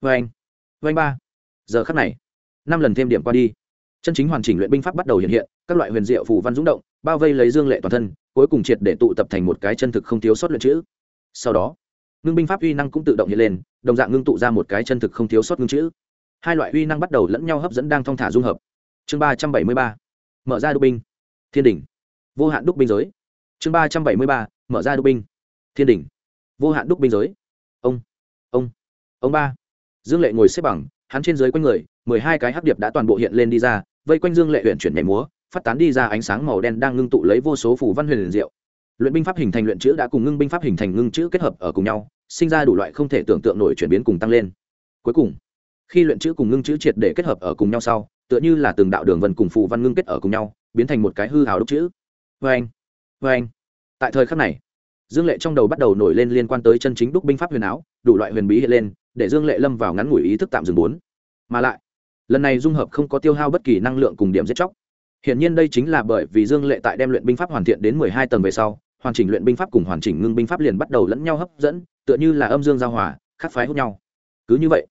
vê anh vê anh ba. Giờ khắc này, năm lần thêm điểm qua đi. Chân chính hoàn chỉnh luyện binh pháp bắt đầu hiện hiện, các loại huyền diệu phù văn dũng động, bao vây lấy dương lệ toàn thân, cuối cùng triệt để tụ tập thành một cái chân thực không thiếu sót luyện chữ sau đó, ngưng binh pháp uy năng cũng tự động hiện lên, đồng dạng ngưng tụ ra một cái chân thực không thiếu sót ngưng chữ. Hai loại uy năng bắt đầu lẫn nhau hấp dẫn đang thong thả dung hợp. Chương ba trăm bảy mươi ba, mở ra đúc binh. Thiên đỉnh. Vô hạn đúc binh giới. Chương ba trăm bảy mươi ba, mở ra đúc binh. Thiên đỉnh. Vô hạn đúc binh giới. Ông ông ông ba. Dương lệ ngồi xếp bằng, hắn trên dưới quanh người, mười hai cái hắc điệp đã toàn bộ hiện lên đi ra, vây quanh dương lệ huyện chuyển nhảy múa, phát tán đi ra ánh sáng màu đen đang ngưng tụ lấy vô số phủ văn huyền liền diệu luyện binh pháp hình thành luyện chữ đã cùng ngưng binh pháp hình thành ngưng chữ kết hợp ở cùng nhau sinh ra đủ loại không thể tưởng tượng nổi chuyển biến cùng tăng lên. Cuối cùng khi luyện chữ cùng ngưng chữ triệt để kết hợp ở cùng nhau sau tựa như là từng đạo đường vân cùng phù văn ngưng kết ở cùng nhau biến thành một cái hư hào đúc chữ. Vê anh vê anh. Tại thời khắc này dương lệ trong đầu bắt đầu nổi lên liên quan tới chân chính đúc binh pháp huyền áo đủ loại huyền bí hiện lên để dương lệ lâm vào ngắn ngủi ý thức tạm dừng bốn. Mà lại lần này dung hợp không có tiêu hao bất kỳ năng lượng cùng điểm giết chóc. Hiển nhiên đây chính là bởi vì Dương Lệ tại đem luyện binh pháp hoàn thiện đến mười hai tầng về sau, hoàn chỉnh luyện binh pháp cùng hoàn chỉnh ngưng binh pháp liền bắt đầu lẫn nhau hấp dẫn, tựa như là âm dương giao hòa, khắc phái hút nhau. Cứ như vậy,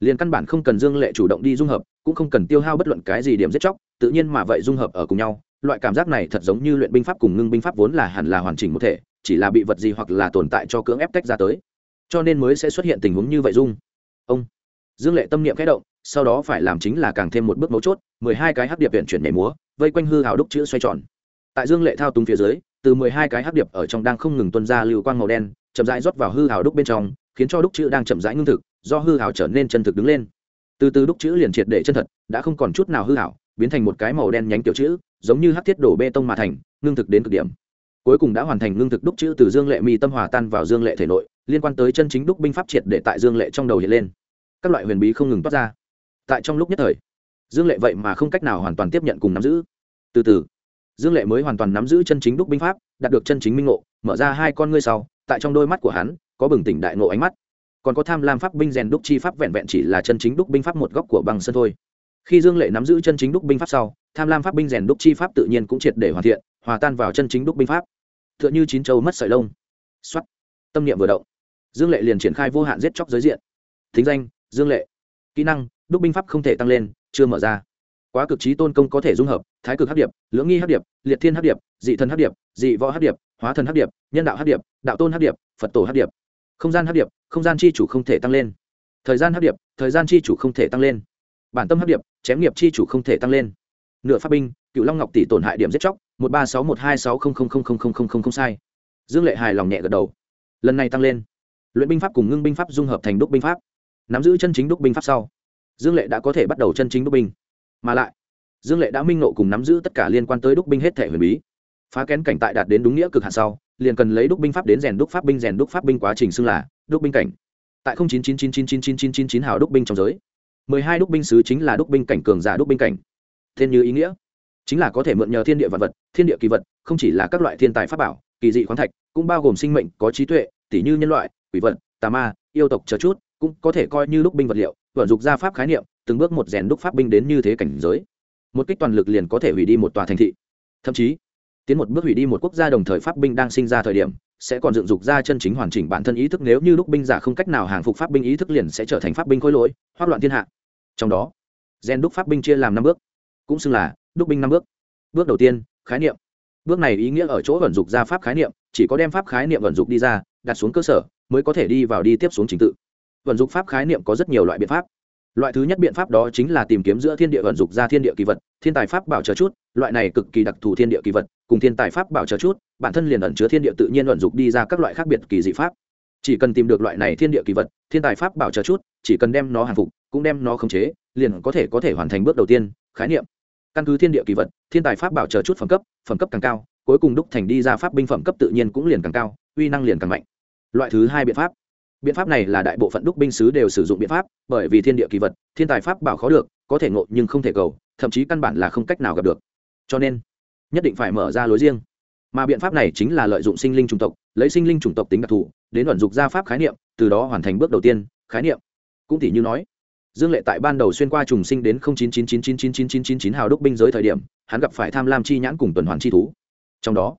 liền căn bản không cần Dương Lệ chủ động đi dung hợp, cũng không cần tiêu hao bất luận cái gì điểm giết chóc, tự nhiên mà vậy dung hợp ở cùng nhau, loại cảm giác này thật giống như luyện binh pháp cùng ngưng binh pháp vốn là hẳn là hoàn chỉnh một thể, chỉ là bị vật gì hoặc là tồn tại cho cưỡng ép tách ra tới. Cho nên mới sẽ xuất hiện tình huống như vậy dung. Ông Dương Lệ tâm niệm khẽ động, sau đó phải làm chính là càng thêm một bước mấu chốt, mười hai cái hắc điệp viện chuyển nhảy múa, vây quanh hư hào đúc chữ xoay tròn tại dương lệ thao túng phía dưới từ mười hai cái hắc điệp ở trong đang không ngừng tuân ra lưu quang màu đen, chậm rãi rót vào hư hào đúc bên trong, khiến cho đúc chữ đang chậm rãi ngưng thực, do hư hào trở nên chân thực đứng lên. Từ từ đúc chữ liền triệt để chân thật, đã không còn chút nào hư hảo biến thành một cái màu đen nhánh tiểu chữ, giống như hắc thiết đổ bê tông mà thành, ngưng thực đến cực điểm. Cuối cùng đã hoàn thành ngưng thực đúc chữ từ dương lệ mi tâm hòa tan vào dương lệ thể nội, liên quan tới chân chính đúc binh pháp triệt để tại dương lệ trong đầu hiện lên. Các loại huyền bí không ngừng toát ra. Tại trong lúc nhất thời, dương lệ vậy mà không cách nào hoàn toàn tiếp nhận cùng nắm giữ. Từ từ dương lệ mới hoàn toàn nắm giữ chân chính đúc binh pháp, đạt được chân chính minh ngộ, mở ra hai con ngươi sau, tại trong đôi mắt của hắn, có bừng tỉnh đại ngộ ánh mắt. Còn có tham lam pháp binh rèn đúc chi pháp vẹn vẹn chỉ là chân chính đúc binh pháp một góc của bằng sân thôi. Khi dương lệ nắm giữ chân chính đúc binh pháp sau, tham lam pháp binh rèn đúc chi pháp tự nhiên cũng triệt để hoàn thiện, hòa tan vào chân chính đúc binh pháp. T h ư ợ n h ư chín châu mất sợi lông. X o á t tâm niệm vừa động. Dương lệ liền triển khai vô hạn giết chóc giới diện. Thính danh, dương lệ. Kỹ năng, đúc binh pháp không thể tăng lên, chưa mở ra quá cực trí tôn công có thể dung hợp thái cực hấp điệp lưỡng nghi hấp điệp liệt thiên hấp điệp dị thần hấp điệp dị võ hấp điệp hóa thần hấp điệp nhân đạo hấp điệp đạo tôn hấp điệp phật tổ hấp điệp không gian hấp điệp không gian chi chủ không thể tăng lên thời gian hấp điệp thời gian chi chủ không thể tăng lên bản tâm hấp điệp chém nghiệp chi chủ không thể tăng lên nửa pháp binh cựu long ngọc tỷ tổn hại điểm giết chóc một ba sáu một hai sáu không không không không không không không không sai dương lệ hài lòng nhẹ gật đầu lần này tăng lên luyện binh pháp cùng ngưng binh pháp dung hợp thành đúc binh pháp nắm giữ chân chính đúc binh pháp sau dương lệ đã có thể bắt đầu chân chính đúc binh mà lại dương lệ đã minh nộ cùng nắm giữ tất cả liên quan tới đúc binh hết thể huyền bí phá kén cảnh tại đạt đến đúng nghĩa cực hạn sau liền cần lấy đúc binh pháp đến rèn đúc pháp binh rèn đúc pháp binh quá trình xưng là đúc binh cảnh tại không chín chín chín chín chín chín chín chín chín hào đúc binh trong giới mười hai đúc binh sứ chính là đúc binh cảnh cường giả đúc binh cảnh thiên như ý nghĩa chính là có thể mượn nhờ thiên địa vật vật thiên địa kỳ vật không chỉ là các loại thiên tài pháp bảo kỳ dị khoáng thạch cũng bao gồm sinh mệnh có trí tuệ tỷ như nhân loại quỷ vật tà ma yêu tộc chờ chút cũng có thể coi như đúc binh vật liệu vận dụng ra pháp khái niệm từng bước một rèn đúc pháp binh đến như thế cảnh giới. Một kích toàn lực liền có thể hủy đi một tòa thành thị. Thậm chí, tiến một bước hủy đi một quốc gia đồng thời pháp binh đang sinh ra thời điểm, sẽ còn dựng dục ra chân chính hoàn chỉnh bản thân ý thức. Nếu như lúc binh giả không cách nào hàng phục pháp binh ý thức liền sẽ trở thành pháp binh khối lỗi, hoác loạn thiên hạ. Trong đó gen đúc pháp binh chia làm năm bước, cũng xưng là đúc binh năm bước. Bước đầu tiên, khái niệm. Bước này ý nghĩa ở chỗ vận dục ra pháp khái niệm, chỉ có đem pháp khái niệm vận dục đi ra, đặt xuống cơ sở, mới có thể đi vào đi tiếp xuống trình tự. Vận dục pháp khái niệm có rất nhiều loại biện pháp loại thứ nhất biện pháp đó chính là tìm kiếm giữa thiên địa vận dục ra thiên địa kỳ vật, thiên tài pháp bảo chờ chút, loại này cực kỳ đặc thù thiên địa kỳ vật, cùng thiên tài pháp bảo chờ chút, bản thân liền ẩn chứa thiên địa tự nhiên vận dục đi ra các loại khác biệt kỳ dị pháp. Chỉ cần tìm được loại này thiên địa kỳ vật, thiên tài pháp bảo chờ chút, chỉ cần đem nó hàng phục, cũng đem nó khống chế, liền có thể có thể hoàn thành bước đầu tiên, khái niệm. Căn cứ thiên địa kỳ vật, thiên tài pháp bảo chờ chút phẩm cấp phẩm cấp càng cao, cuối cùng đúc thành đi ra pháp binh phẩm cấp tự nhiên cũng liền càng cao, uy năng liền càng mạnh. Loại thứ hai biện pháp biện pháp này là đại bộ phận đúc binh sứ đều sử dụng biện pháp bởi vì thiên địa kỳ vật thiên tài pháp bảo khó được có thể ngộ nhưng không thể cầu thậm chí căn bản là không cách nào gặp được cho nên nhất định phải mở ra lối riêng mà biện pháp này chính là lợi dụng sinh linh chủng tộc lấy sinh linh chủng tộc tính đặc thù đến vận dụng ra pháp khái niệm từ đó hoàn thành bước đầu tiên khái niệm cũng tỷ như nói dương lệ tại ban đầu xuyên qua trùng sinh đến chín chín chín chín chín chín chín chín chín hào đúc binh giới thời điểm hắn gặp phải tham lam chi nhãn cùng tuần hoàn chi thú trong đó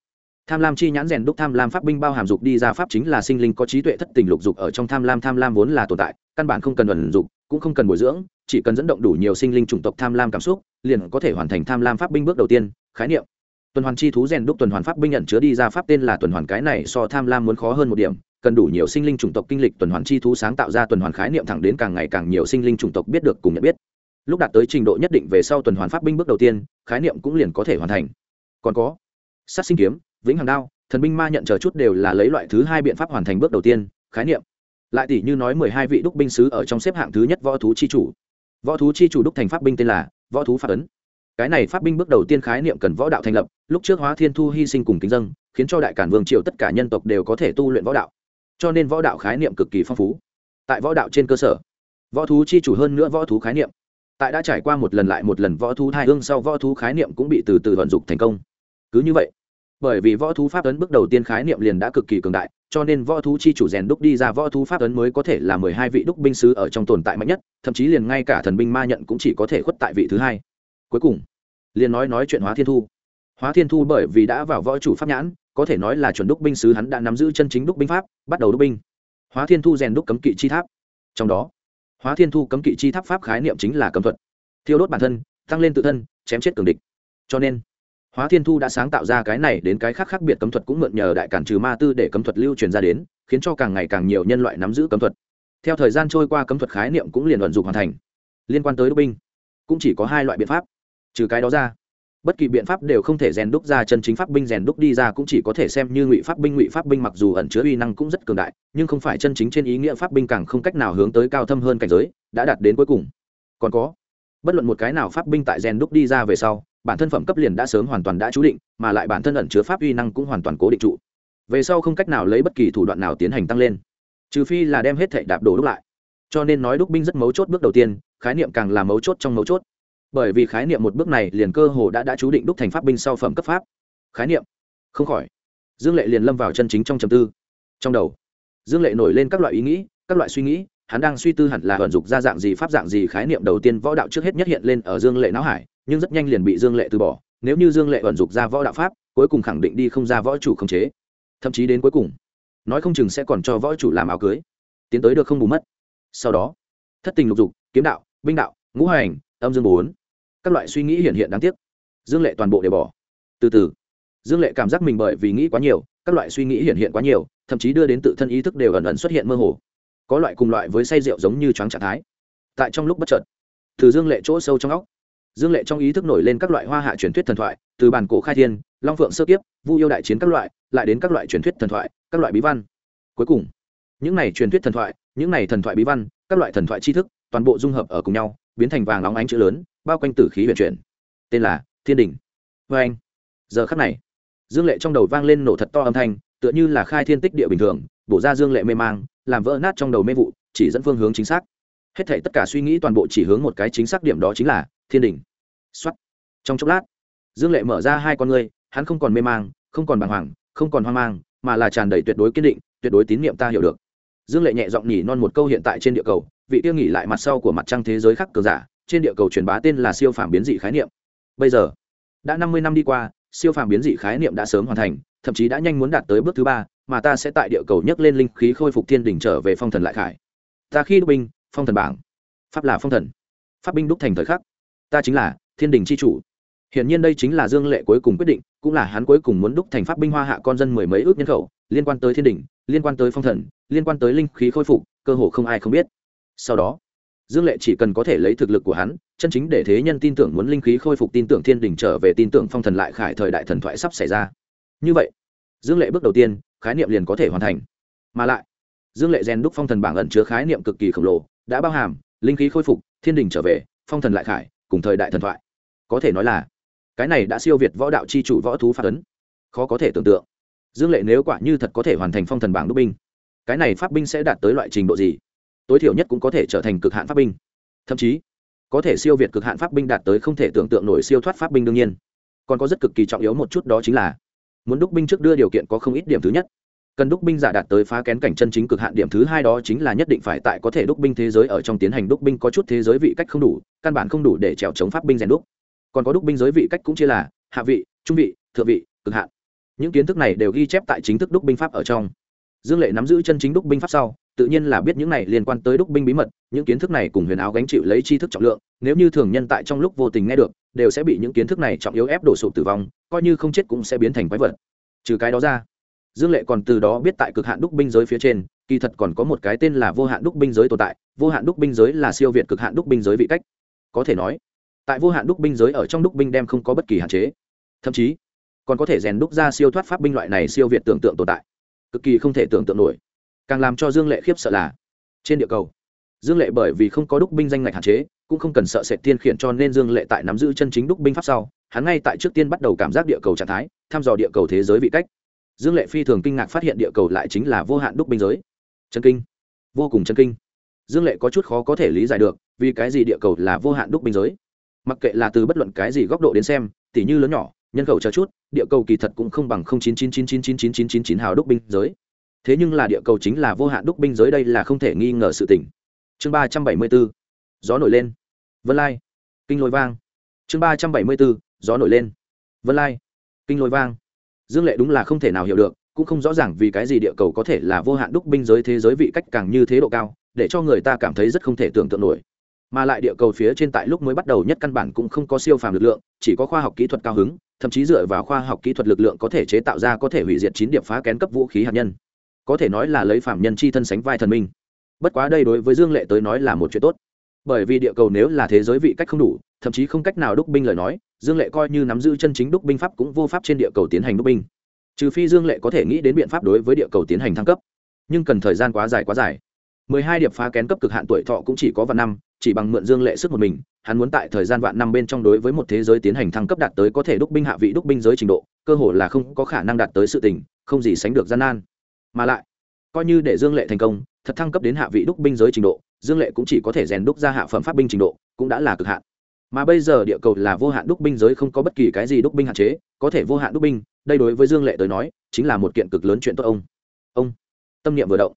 tham lam chi nhãn rèn đúc tham lam pháp binh bao hàm dục đi ra pháp chính là sinh linh có trí tuệ thất tình lục dục ở trong tham lam. Tham lam vốn là tồn tại, căn bản không cần ẩn dục, cũng không cần bồi dưỡng, chỉ cần dẫn động đủ nhiều sinh linh chủng tộc tham lam cảm xúc, liền có thể hoàn thành tham lam pháp binh bước đầu tiên, khái niệm. Tuần hoàn chi thú rèn đúc tuần hoàn pháp binh nhận chứa đi ra pháp tên là tuần hoàn cái này so tham lam muốn khó hơn một điểm, cần đủ nhiều sinh linh chủng tộc kinh lịch tuần hoàn chi thú sáng tạo ra tuần hoàn khái niệm thẳng đến càng ngày càng nhiều sinh linh chủng tộc biết được cùng nhận biết. Lúc đạt tới trình độ nhất định về sau tuần hoàn pháp binh bước đầu tiên, khái niệm cũng liền có thể hoàn thành. Còn có sát sinh kiếm, vĩnh hằng đao, thần binh ma nhận chờ chút đều là lấy loại thứ hai biện pháp hoàn thành bước đầu tiên, khái niệm. Lại tỷ như nói mười hai vị đúc binh sứ ở trong xếp hạng thứ nhất võ thú chi chủ. Võ thú chi chủ đúc thành pháp binh tên là võ thú pháp ấn. Cái này pháp binh bước đầu tiên khái niệm cần võ đạo thành lập, lúc trước hóa thiên thu hy sinh cùng kính dân khiến cho đại cản vương triều tất cả nhân tộc đều có thể tu luyện võ đạo. Cho nên võ đạo khái niệm cực kỳ phong phú. Tại võ đạo trên cơ sở, võ thú chi chủ hơn nữa võ thú khái niệm. Tại đã trải qua một lần lại một lần võ thú thai hương sau võ thú khái niệm cũng bị từ từ vận dụng thành công cứ như vậy, bởi vì võ thú pháp ấn bước đầu tiên khái niệm liền đã cực kỳ cường đại, cho nên võ thú chi chủ rèn đúc đi ra võ thú pháp ấn mới có thể là mười hai vị đúc binh sứ ở trong tồn tại mạnh nhất, thậm chí liền ngay cả thần binh ma nhận cũng chỉ có thể khuất tại vị thứ hai. Cuối cùng, liền nói nói chuyện hóa thiên thu. Hóa thiên thu bởi vì đã vào võ chủ pháp nhãn, có thể nói là chuẩn đúc binh sứ hắn đã nắm giữ chân chính đúc binh pháp, bắt đầu đúc binh. Hóa thiên thu rèn đúc cấm kỵ chi tháp. Trong đó, hóa thiên thu cấm kỵ chi tháp pháp khái niệm chính là cấm thuật. Thiêu đốt bản thân, tăng lên tự thân, chém chết cường địch. Cho nên hóa thiên thu đã sáng tạo ra cái này đến cái khác khác biệt cấm thuật cũng mượn nhờ đại cản trừ ma tư để cấm thuật lưu truyền ra đến, khiến cho càng ngày càng nhiều nhân loại nắm giữ cấm thuật. Theo thời gian trôi qua cấm thuật khái niệm cũng liền vận dụng hoàn thành. Liên quan tới đúc binh, cũng chỉ có hai loại biện pháp. Trừ cái đó ra, bất kỳ biện pháp đều không thể rèn đúc ra chân chính pháp binh, rèn đúc đi ra cũng chỉ có thể xem như ngụy pháp binh, ngụy pháp binh mặc dù ẩn chứa uy năng cũng rất cường đại, nhưng không phải chân chính trên ý nghĩa pháp binh càng không cách nào hướng tới cao thâm hơn cảnh giới, đã đạt đến cuối cùng. Còn có, bất luận một cái nào pháp binh tại rèn đúc đi ra về sau bản thân phẩm cấp liền đã sớm hoàn toàn đã chú định, mà lại bản thân ẩn chứa pháp uy năng cũng hoàn toàn cố định trụ. Về sau không cách nào lấy bất kỳ thủ đoạn nào tiến hành tăng lên, trừ phi là đem hết thệ đạp đổ đúc lại. Cho nên nói đúc binh rất mấu chốt bước đầu tiên, khái niệm càng là mấu chốt trong mấu chốt. Bởi vì khái niệm một bước này liền cơ hồ đã đã chú định đúc thành pháp binh sau phẩm cấp pháp. Khái niệm? Không khỏi. Dương lệ liền lâm vào chân chính trong trầm tư. Trong đầu, dương lệ nổi lên các loại ý nghĩ, các loại suy nghĩ, hắn đang suy tư hẳn là vận dụng ra dạng gì pháp dạng gì khái niệm đầu tiên võ đạo trước hết nhất hiện lên ở dương lệ não hải nhưng rất nhanh liền bị dương lệ từ bỏ. Nếu như dương lệ ẩn dục ra võ đạo pháp, cuối cùng khẳng định đi không ra võ chủ khống chế. Thậm chí đến cuối cùng, nói không chừng sẽ còn cho võ chủ làm áo cưới. Tiến tới được không bù mất. Sau đó, thất tình lục dục, kiếm đạo, binh đạo, ngũ hành, âm dương bốn. Các loại suy nghĩ hiện hiện đáng tiếc. Dương lệ toàn bộ đều bỏ. Từ từ, dương lệ cảm giác mình bởi vì nghĩ quá nhiều, các loại suy nghĩ hiện hiện quá nhiều, thậm chí đưa đến tự thân ý thức đều ẩn ẩn xuất hiện mơ hồ. Có loại cùng loại với say rượu giống như choáng trạng thái. Tại trong lúc bất chợt, từ dương lệ chỗ sâu trong óc dương lệ trong ý thức nổi lên các loại hoa hạ truyền thuyết thần thoại, từ bản cổ khai thiên, long phượng sơ kiếp, vu yêu đại chiến các loại, lại đến các loại truyền thuyết thần thoại, các loại bí văn. Cuối cùng, những này truyền thuyết thần thoại, những này thần thoại bí văn, các loại thần thoại tri thức, toàn bộ dung hợp ở cùng nhau, biến thành vàng óng ánh chữ lớn, bao quanh tử khí huyền chuyển. Tên là thiên đình vê anh, giờ khắc này, dương lệ trong đầu vang lên nổ thật to âm thanh, tựa như là khai thiên tích địa bình thường, bổ ra dương lệ mê mang, làm vỡ nát trong đầu mê vụ, chỉ dẫn phương hướng chính xác. Hết thể tất cả suy nghĩ toàn bộ chỉ hướng một cái chính xác điểm đó chính là thiên đình. Xuất trong chốc lát, dương lệ mở ra hai con ngươi, hắn không còn mê mang, không còn bàng hoàng, không còn hoang mang, mà là tràn đầy tuyệt đối kiên định, tuyệt đối tín nhiệm ta hiểu được. Dương lệ nhẹ giọng nhỉ non một câu hiện tại trên địa cầu, vị tiêu nghỉ lại mặt sau của mặt trăng thế giới khắc cường giả, trên địa cầu truyền bá tên là siêu phàm biến dị khái niệm. Bây giờ, đã năm mươi năm đi qua, siêu phàm biến dị khái niệm đã sớm hoàn thành, thậm chí đã nhanh muốn đạt tới bước thứ ba, mà ta sẽ tại địa cầu nhấc lên linh khí khôi phục thiên đỉnh trở về phong thần lại khải. Ta khi đúc binh, phong thần bảng. Pháp là phong thần. Pháp binh đúc thành thời khắc ta chính là thiên đình c h i chủ. Hiển nhiên đây chính là dương lệ cuối cùng quyết định, cũng là hắn cuối cùng muốn đúc thành pháp binh hoa hạ con dân mười mấy ước nhân khẩu, liên quan tới thiên đình, liên quan tới phong thần, liên quan tới linh khí khôi phục, cơ hồ không ai không biết. Sau đó, dương lệ chỉ cần có thể lấy thực lực của hắn, chân chính để thế nhân tin tưởng muốn linh khí khôi phục tin tưởng thiên đình trở về tin tưởng phong thần lại khải thời đại thần thoại sắp xảy ra. Như vậy, dương lệ bước đầu tiên, khái niệm liền có thể hoàn thành. Mà lại, dương lệ rèn đúc phong thần bảng ẩn chứa khái niệm cực kỳ khổng lồ, đã bao hàm, linh khí khôi phục, thiên đình trở về, phong thần lại khải cùng thời đại thần thoại. Có thể nói là, cái này đã siêu việt võ đạo c h i chủ võ thú phát ấn khó có thể tưởng tượng. Dương lệ nếu quả như thật có thể hoàn thành phong thần bảng đúc binh, cái này pháp binh sẽ đạt tới loại trình độ gì? Tối thiểu nhất cũng có thể trở thành cực hạn pháp binh. Thậm chí, có thể siêu việt cực hạn pháp binh đạt tới không thể tưởng tượng nổi siêu thoát pháp binh đương nhiên. Còn có rất cực kỳ trọng yếu một chút đó chính là, muốn đúc binh trước đưa điều kiện có không ít điểm thứ nhất cần đúc binh giả đạt tới phá kén cảnh chân chính cực hạn điểm thứ hai đó chính là nhất định phải tại có thể đúc binh thế giới ở trong tiến hành đúc binh có chút thế giới vị cách không đủ, căn bản không đủ để trèo chống pháp binh rèn đúc. Còn có đúc binh giới vị cách cũng chia là hạ vị, trung vị, thượng vị, cực hạn. Những kiến thức này đều ghi chép tại chính thức đúc binh pháp ở trong. Dương lệ nắm giữ chân chính đúc binh pháp sau, tự nhiên là biết những này liên quan tới đúc binh bí mật, những kiến thức này cùng huyền áo gánh chịu lấy tri thức trọng lượng, nếu như thường nhân tại trong lúc vô tình nghe được, đều sẽ bị những kiến thức này trọng yếu ép đổ sụp tử vong, coi như không chết cũng sẽ biến thành quái vật. Trừ cái đó ra dương lệ còn từ đó biết tại cực hạn đúc binh giới phía trên, kỳ thật còn có một cái tên là vô hạn đúc binh giới tồn tại, vô hạn đúc binh giới là siêu việt cực hạn đúc binh giới vị cách. Có thể nói, tại vô hạn đúc binh giới ở trong đúc binh đem không có bất kỳ hạn chế. Thậm chí, còn có thể rèn đúc ra siêu thoát pháp binh loại này siêu việt tưởng tượng tồn tại. Cực kỳ không thể tưởng tượng nổi. Càng làm cho dương lệ khiếp sợ là, trên địa cầu, dương lệ bởi vì không có đúc binh danh ngạch hạn chế, cũng không cần sợ sệt tiên khiển cho nên dương lệ tại nắm giữ chân chính đúc binh pháp sau, hắn ngay tại trước tiên bắt đầu cảm giác địa cầu trạng thái, thăm dò địa cầu thế giới vị cách dương lệ phi thường kinh ngạc phát hiện địa cầu lại chính là vô hạn đúc binh giới. Chân kinh. Vô cùng chân kinh. Dương lệ có chút khó có thể lý giải được, vì cái gì địa cầu là vô hạn đúc binh giới? Mặc kệ là từ bất luận cái gì góc độ đến xem, tỉ như lớn nhỏ, nhân khẩu chờ chút, địa cầu kỳ thật cũng không bằng chín chín chín chín chín chín chín chín chín hào đúc binh giới. Thế nhưng là địa cầu chính là vô hạn đúc binh giới đây là không thể nghi ngờ sự tỉnh chương ba trăm bảy mươi b ố gió nổi lên. Vân lai. Kinh lôi vang. Chương ba trăm bảy mươi b ố gió nổi lên. Vân lai. Kinh lôi vang dương lệ đúng là không thể nào hiểu được, cũng không rõ ràng vì cái gì địa cầu có thể là vô hạn đúc binh giới thế giới vị cách càng như thế độ cao, để cho người ta cảm thấy rất không thể tưởng tượng nổi. Mà lại địa cầu phía trên tại lúc mới bắt đầu nhất căn bản cũng không có siêu phàm lực lượng, chỉ có khoa học kỹ thuật cao hứng, thậm chí dựa vào khoa học kỹ thuật lực lượng có thể chế tạo ra có thể hủy diệt chín điểm phá kén cấp vũ khí hạt nhân. Có thể nói là lấy phạm nhân chi thân sánh vai thần minh. Bất quá đây đối với dương lệ tới nói là một chuyện tốt. Bởi vì địa cầu nếu là thế giới vị cách không đủ, thậm chí không cách nào đúc binh lời nói dương lệ coi như nắm giữ chân chính đúc binh pháp cũng vô pháp trên địa cầu tiến hành đúc binh. Trừ phi dương lệ có thể nghĩ đến biện pháp đối với địa cầu tiến hành thăng cấp. Nhưng cần thời gian quá dài quá dài. Mười hai điệp phá kén cấp cực hạn tuổi thọ cũng chỉ có vạn năm, chỉ bằng mượn dương lệ sức một mình, hắn muốn tại thời gian vạn năm bên trong đối với một thế giới tiến hành thăng cấp đạt tới có thể đúc binh hạ vị đúc binh giới trình độ, cơ hồ là không có khả năng đạt tới sự tình, không gì sánh được gian nan. Mà lại, coi như để dương lệ thành công, thật thăng cấp đến hạ vị đúc binh giới trình độ, dương lệ cũng chỉ có thể rèn đúc ra hạ phẩm pháp binh trình độ, cũng đã là cực hạn mà bây giờ địa cầu là vô hạn đúc binh giới không có bất kỳ cái gì đúc binh hạn chế có thể vô hạn đúc binh đây đối với dương lệ tới nói chính là một kiện cực lớn chuyện tốt ông ông tâm niệm vừa động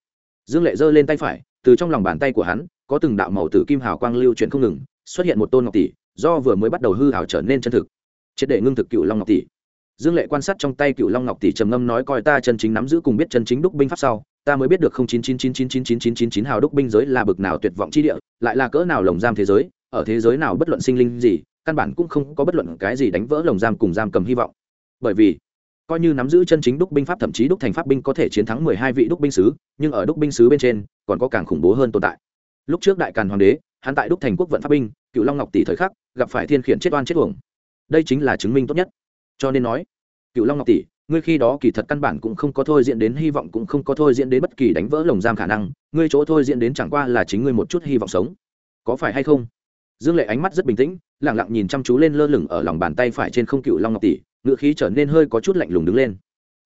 dương lệ giơ lên tay phải từ trong lòng bàn tay của hắn có từng đạo màu tử kim hào quang lưu chuyển không ngừng xuất hiện một tôn ngọc tỷ do vừa mới bắt đầu hư hào trở nên chân thực triệt để ngưng thực cựu long ngọc tỷ dương lệ quan sát trong tay cựu long ngọc tỷ trầm ngâm nói coi ta chân chính nắm giữ cùng biết chân chính đúc binh pháp sau ta mới biết được không chín chín chín chín chín chín chín chín chín hào đúc binh giới là bực nào tuyệt vọng chi địa lại là cỡ nào lồng giam thế giới ở thế giới nào bất luận sinh linh gì, căn bản cũng không có bất luận cái gì đánh vỡ lồng giam cùng giam cầm hy vọng. Bởi vì, coi như nắm giữ chân chính đúc binh pháp thậm chí đúc thành pháp binh có thể chiến thắng mười hai vị đúc binh sứ, nhưng ở đúc binh sứ bên trên, còn có càng khủng bố hơn tồn tại. Lúc trước đại càn hoàng đế, hắn tại đúc thành quốc vận pháp binh, cựu long ngọc tỷ thời khắc, gặp phải thiên khiển chết oan chết uổng. Đây chính là chứng minh tốt nhất. Cho nên nói, cựu long ngọc tỷ, ngươi khi đó kỳ thật căn bản cũng không có thôi diễn đến hy vọng, cũng không có thôi diễn đến bất kỳ đánh vỡ lồng giam khả năng, ngươi chỗ thôi diễn đến chẳng qua là chính ngươi một chút hy vọng sống. Có phải hay không? Dương lệ ánh mắt rất bình tĩnh lẳng lặng nhìn chăm chú lên lơ lửng ở lòng bàn tay phải trên không cựu long ngọc tỷ ngựa khí trở nên hơi có chút lạnh lùng đứng lên.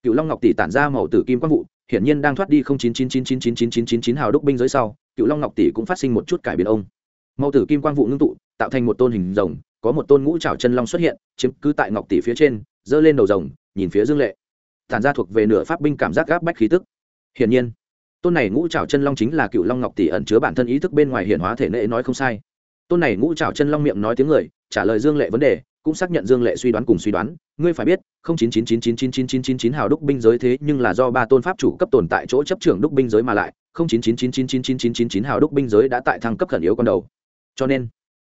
Cựu long ngọc tỷ tản ra màu tử kim quang vụ, hiển nhiên đang thoát đi không chín chín chín chín chín chín chín chín chín hào đúc binh giới sau, cựu long ngọc tỷ cũng phát sinh một chút cải biến ông. Màu tử kim quang vụ ngưng tụ, tạo thành một tôn hình rồng, có một tôn ngũ trảo chân long xuất hiện, chiếm cứ tại ngọc tỷ phía trên, giơ lên đầu rồng, nhìn phía dương lệ. Tản ra thuộc về nửa pháp binh cảm giác gáp bách khí tức. Hiển nhiên, tôn này ngũ trảo chân long chính là cựu long ngọc tỷ ẩn chứa bản thân ý thức bên ngoài hiển hóa thể nệ nói không sai tôn này ngũ trảo chân long miệng nói tiếng người trả lời dương lệ vấn đề cũng xác nhận dương lệ suy đoán cùng suy đoán ngươi phải biết không chín chín chín chín chín chín chín chín chín hào đúc binh giới thế nhưng là do ba tôn pháp chủ cấp tồn tại chỗ chấp trưởng đúc binh giới mà lại không chín chín chín chín chín chín chín chín chín hào đúc binh giới đã tại thăng cấp khẩn yếu con đầu cho nên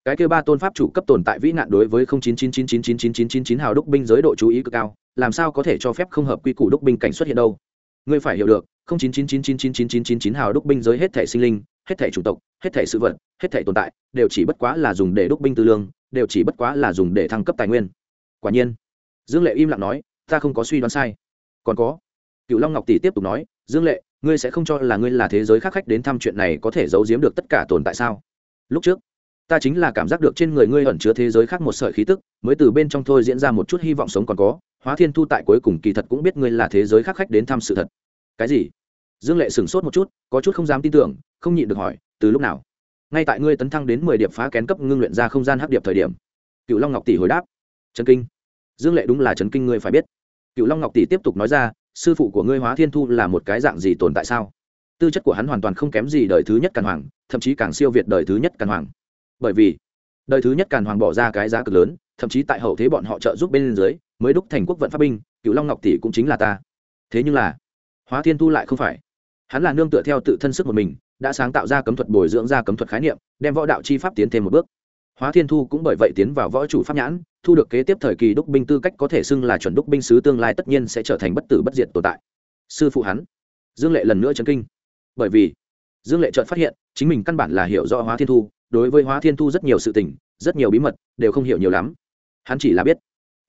cái kêu ba tôn pháp chủ cấp tồn tại vĩ nạn đối với không chín chín chín chín chín chín chín chín chín hào đúc binh giới độ chú ý cực cao làm sao có thể cho phép không hợp quy củ đúc binh cảnh xuất hiện đâu ngươi phải hiểu được không chín chín chín chín chín chín chín chín chín hào đúc binh giới hết thể sinh linh hết thể chủng tộc, hết thể sự vật, hết thể tồn tại, đều chỉ bất quá là dùng để đúc binh tư lương, đều chỉ bất quá là dùng để thăng cấp tài nguyên. Quả nhiên, dương lệ im lặng nói, ta không có suy đoán sai. Còn có? Cựu long ngọc tỷ tiếp tục nói, dương lệ, ngươi sẽ không cho là ngươi là thế giới khác khách đến thăm chuyện này có thể giấu giếm được tất cả tồn tại sao? Lúc trước, ta chính là cảm giác được trên người ngươi ẩn chứa thế giới khác một sợi khí tức, mới từ bên trong thôi diễn ra một chút hy vọng sống còn có, hóa thiên thu tại cuối cùng kỳ thật cũng biết ngươi là thế giới khác khách đến thăm sự thật. Cái gì? Dương lệ sửng sốt một chút, có chút không dám tin tưởng, không nhịn được hỏi, từ lúc nào? Ngay tại ngươi tấn thăng đến mười điệp phá kén cấp ngưng luyện ra không gian hấp điệp thời điểm. Cựu long ngọc tỷ hồi đáp trần kinh. Dương lệ đúng là trần kinh ngươi phải biết. Cựu long ngọc tỷ tiếp tục nói ra, sư phụ của ngươi hóa thiên thu là một cái dạng gì tồn tại sao? Tư chất của hắn hoàn toàn không kém gì đời thứ nhất càn hoàng, thậm chí càng siêu việt đời thứ nhất càn hoàng. Bởi vì, đời thứ nhất càn hoàng bỏ ra cái giá cực lớn, thậm chí tại hậu thế bọn họ trợ giúp bên dưới, mới đúc thành quốc vận pháp binh, cựu long ngọc tỷ cũng chính là ta. Thế nhưng là, hóa thiên thu lại không phải hắn là nương tựa theo tự thân sức một mình, đã sáng tạo ra cấm thuật bồi dưỡng ra cấm thuật khái niệm, đem võ đạo chi pháp tiến thêm một bước. Hóa thiên thu cũng bởi vậy tiến vào võ chủ pháp nhãn, thu được kế tiếp thời kỳ đúc binh tư cách có thể xưng là chuẩn đúc binh sứ tương lai tất nhiên sẽ trở thành bất tử bất diệt tồn tại. Sư phụ hắn, dương lệ lần nữa chấn kinh. Bởi vì, dương lệ chợt phát hiện, chính mình căn bản là hiểu rõ hóa thiên thu, đối với hóa thiên thu rất nhiều sự tình, rất nhiều bí mật, đều không hiểu nhiều lắm. Hắn chỉ là biết,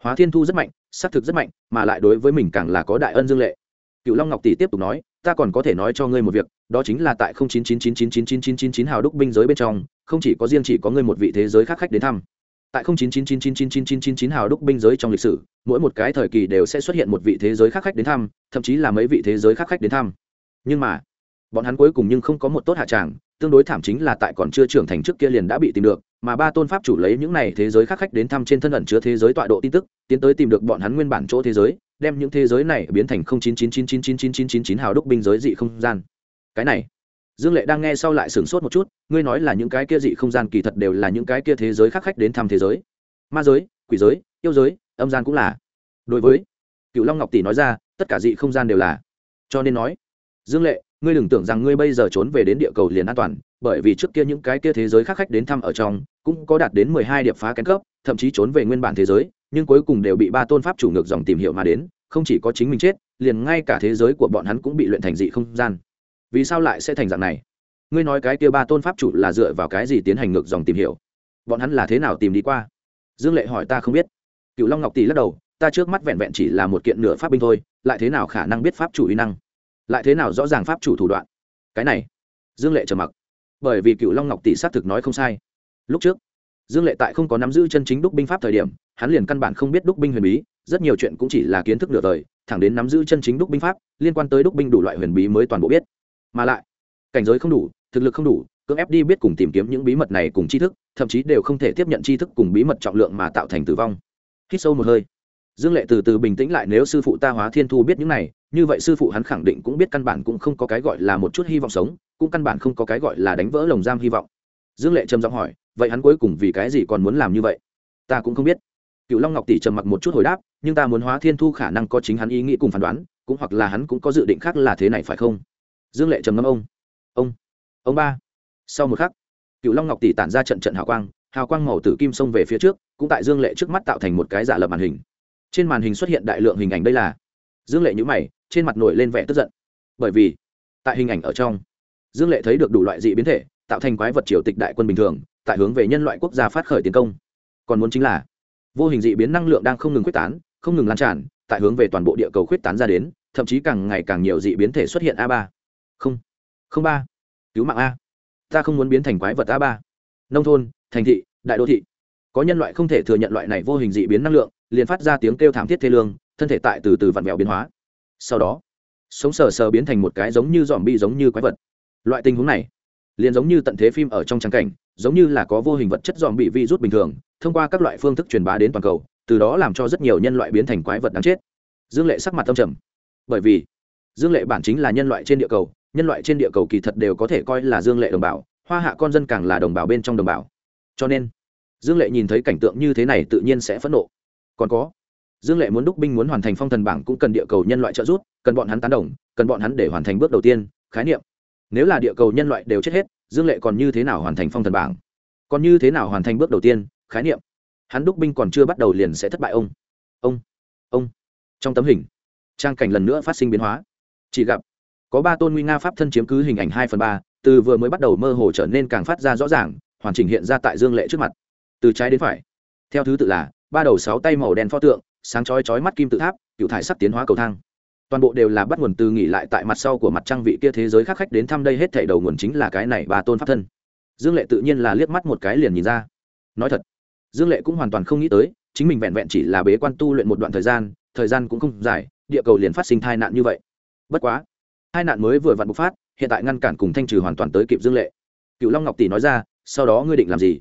hóa thiên thu rất mạnh, xác thực rất mạnh, mà lại đối với mình càng là có đại ân dương lệ. Cựu long ngọc tỷ tiếp tục nói ta còn có thể nói cho ngươi một việc đó chính là tại 0999999999 hào đúc binh giới bên trong không chỉ có riêng chỉ có ngươi một vị thế giới khác khách đến thăm tại 0999999999 hào đúc binh giới trong lịch sử mỗi một cái thời kỳ đều sẽ xuất hiện một vị thế giới khác khách đến thăm thậm chí là mấy vị thế giới khác khách đến thăm nhưng mà bọn hắn cuối cùng nhưng không có một tốt hạ trạng, tương đối thảm chính là tại còn chưa trưởng thành trước kia liền đã bị tìm được mà ba tôn pháp chủ lấy những này thế giới khác khách đến thăm trên thân ẩn chứa thế giới tọa độ tin tức, tiến tới tìm được bọn hắn nguyên bản chỗ thế giới, đem những thế giới này biến thành 0999999999 hào đúc binh giới dị không gian. Cái này, dương lệ đang nghe sau lại sửng sốt một chút, ngươi nói là những cái kia dị không gian kỳ thật đều là những cái kia thế giới khác khách đến thăm thế giới. Ma giới, quỷ giới, yêu giới, âm gian cũng là. Đối với cựu long ngọc tỷ nói ra, tất cả dị không gian đều là. Cho nên nói, dương lệ ngươi đừng tưởng rằng ngươi bây giờ trốn về đến địa cầu liền an toàn, bởi vì trước kia những cái kia thế giới khác khách đến thăm ở trong, cũng có đạt đến mười hai điệp phá kén cấp, thậm chí trốn về nguyên bản thế giới, nhưng cuối cùng đều bị ba tôn pháp chủ ngược dòng tìm hiểu mà đến, không chỉ có chính mình chết, liền ngay cả thế giới của bọn hắn cũng bị luyện thành dị không gian. Vì sao lại sẽ thành dạng này? Ngươi nói cái kia ba tôn pháp chủ là dựa vào cái gì tiến hành ngược dòng tìm hiểu? Bọn hắn là thế nào tìm đi qua? Dương lệ hỏi ta không biết. Cựu long ngọc tỷ lắc đầu, ta trước mắt vẹn vẹn chỉ là một kiện nửa pháp binh thôi, lại thế nào khả năng biết pháp chủ uy năng? Lại thế nào rõ ràng pháp chủ thủ đoạn? Cái này, dương lệ trầm mặc. Bởi vì cựu long ngọc tỷ xác thực nói không sai. Lúc trước, dương lệ tại không có nắm giữ chân chính đúc binh pháp thời điểm, hắn liền căn bản không biết đúc binh huyền bí, rất nhiều chuyện cũng chỉ là kiến thức nửa đời, thẳng đến nắm giữ chân chính đúc binh pháp, liên quan tới đúc binh đủ loại huyền bí mới toàn bộ biết. Mà lại, cảnh giới không đủ, thực lực không đủ, cưỡng ép đi biết cùng tìm kiếm những bí mật này cùng tri thức, thậm chí đều không thể tiếp nhận tri thức cùng bí mật trọng lượng mà tạo thành tử vong. Hít sâu một hơi, dương lệ từ từ bình tĩnh lại, nếu sư phụ ta hóa thiên thu biết những này như vậy sư phụ hắn khẳng định cũng biết căn bản cũng không có cái gọi là một chút hy vọng sống, cũng căn bản không có cái gọi là đánh vỡ lồng giam hy vọng. Dương lệ trầm giọng hỏi, vậy hắn cuối cùng vì cái gì còn muốn làm như vậy? Ta cũng không biết. Cựu long ngọc tỷ trầm mặc một chút hồi đáp, nhưng ta muốn hóa thiên thu khả năng có chính hắn ý nghĩ cùng phán đoán, cũng hoặc là hắn cũng có dự định khác là thế này phải không? Dương lệ trầm ngâm ông. Ông ông ba. Sau một khắc, cựu long ngọc tỷ tản ra trận trận hào quang hào quang màu tử kim xông về phía trước, cũng tại dương lệ trước mắt tạo thành một cái giả lập màn hình. Trên màn hình xuất hiện đại lượng hình ảnh đây là. Dương lệ nhữ mày trên mặt nổi lên vẻ tức giận. Bởi vì, tại hình ảnh ở trong, dương lệ thấy được đủ loại dị biến thể, tạo thành quái vật triều tịch đại quân bình thường, tại hướng về nhân loại quốc gia phát khởi tiến công. Còn muốn chính là, vô hình dị biến năng lượng đang không ngừng quyết tán, không ngừng lan tràn, tại hướng về toàn bộ địa cầu quyết tán ra đến, thậm chí càng ngày càng nhiều dị biến thể xuất hiện a ba. Không không ba. Cứu mạng a. Ta không muốn biến thành quái vật a ba. Nông thôn, thành thị, đại đô thị. Có nhân loại không thể thừa nhận loại này vô hình dị biến năng lượng, liền phát ra tiếng kêu thảm thiết thê lương, thân thể tại từ từ vặn vẹo biến hóa sau đó, sống sờ sờ biến thành một cái giống như dòm bi giống như quái vật. Loại tình huống này, liền giống như tận thế phim ở trong trang cảnh, giống như là có vô hình vật chất dòm bị vi rút bình thường, thông qua các loại phương thức truyền bá đến toàn cầu, từ đó làm cho rất nhiều nhân loại biến thành quái vật đáng chết. Dương lệ sắc mặt tâm trầm. Bởi vì, dương lệ bản chính là nhân loại trên địa cầu, nhân loại trên địa cầu kỳ thật đều có thể coi là dương lệ đồng bào, hoa hạ con dân càng là đồng bào bên trong đồng bào. Cho nên, dương lệ nhìn thấy cảnh tượng như thế này tự nhiên sẽ phẫn nộ. Còn có dương lệ muốn đúc binh muốn hoàn thành phong thần bảng cũng cần địa cầu nhân loại trợ giúp, cần bọn hắn tán đồng, cần bọn hắn để hoàn thành bước đầu tiên, khái niệm. Nếu là địa cầu nhân loại đều chết hết, dương lệ còn như thế nào hoàn thành phong thần bảng? Còn như thế nào hoàn thành bước đầu tiên, khái niệm. Hắn đúc binh còn chưa bắt đầu liền sẽ thất bại ông. Ông ông. Trong tấm hình, trang cảnh lần nữa phát sinh biến hóa. Chỉ gặp, có ba tôn nguy nga pháp thân chiếm cứ hình ảnh hai phần ba, từ vừa mới bắt đầu mơ hồ trở nên càng phát ra rõ ràng, hoàn chỉnh hiện ra tại dương lệ trước mặt. Từ trái đến phải, theo thứ tự là, ba đầu sáu tay màu đen pho tượng sáng chói chói mắt kim tự tháp cựu thải sắc tiến hóa cầu thang. Toàn bộ đều là bắt nguồn từ nghỉ lại tại mặt sau của mặt trăng vị kia thế giới khác khách đến thăm đây hết thảy đầu nguồn chính là cái này bà tôn pháp thân. Dương lệ tự nhiên là liếc mắt một cái liền nhìn ra. Nói thật, dương lệ cũng hoàn toàn không nghĩ tới, chính mình vẹn vẹn chỉ là bế quan tu luyện một đoạn thời gian thời gian cũng không dài, địa cầu liền phát sinh tai nạn như vậy. Bất quá hai nạn mới vừa vặn bộc phát, hiện tại ngăn cản cùng thanh trừ hoàn toàn tới kịp dương lệ. Cựu long ngọc tỷ nói ra, sau đó ngươi định làm gì?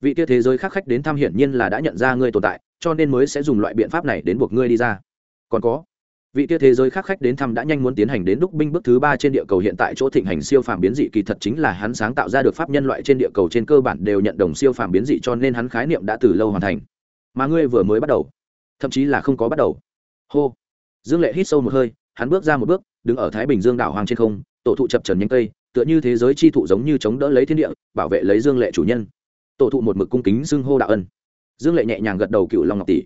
Vị kia thế giới khác khách đến thăm hiển nhiên là đã nhận ra ngươi tồn tại cho nên mới sẽ dùng loại biện pháp này đến buộc ngươi đi ra. Còn có, vị kia thế giới khác khách đến thăm đã nhanh muốn tiến hành đến đúc binh bước thứ ba trên địa cầu hiện tại chỗ thịnh hành siêu phàm biến dị kỳ thật chính là hắn sáng tạo ra được pháp nhân loại trên địa cầu trên cơ bản đều nhận đồng siêu phàm biến dị cho nên hắn khái niệm đã từ lâu hoàn thành. Mà ngươi vừa mới bắt đầu, thậm chí là không có bắt đầu. Hô. Dương lệ hít sâu một hơi, hắn bước ra một bước, đứng ở thái bình dương đảo hoàng trên không, tổ thụ chập trần nhánh cây, tựa như thế giới chi thụ giống như chống đỡ lấy thiên địa, bảo vệ lấy dương lệ chủ nhân. Tổ thụ một mực cung kính xưng hô đạo ân dương lệ nhẹ nhàng gật đầu cựu long ngọc tỷ.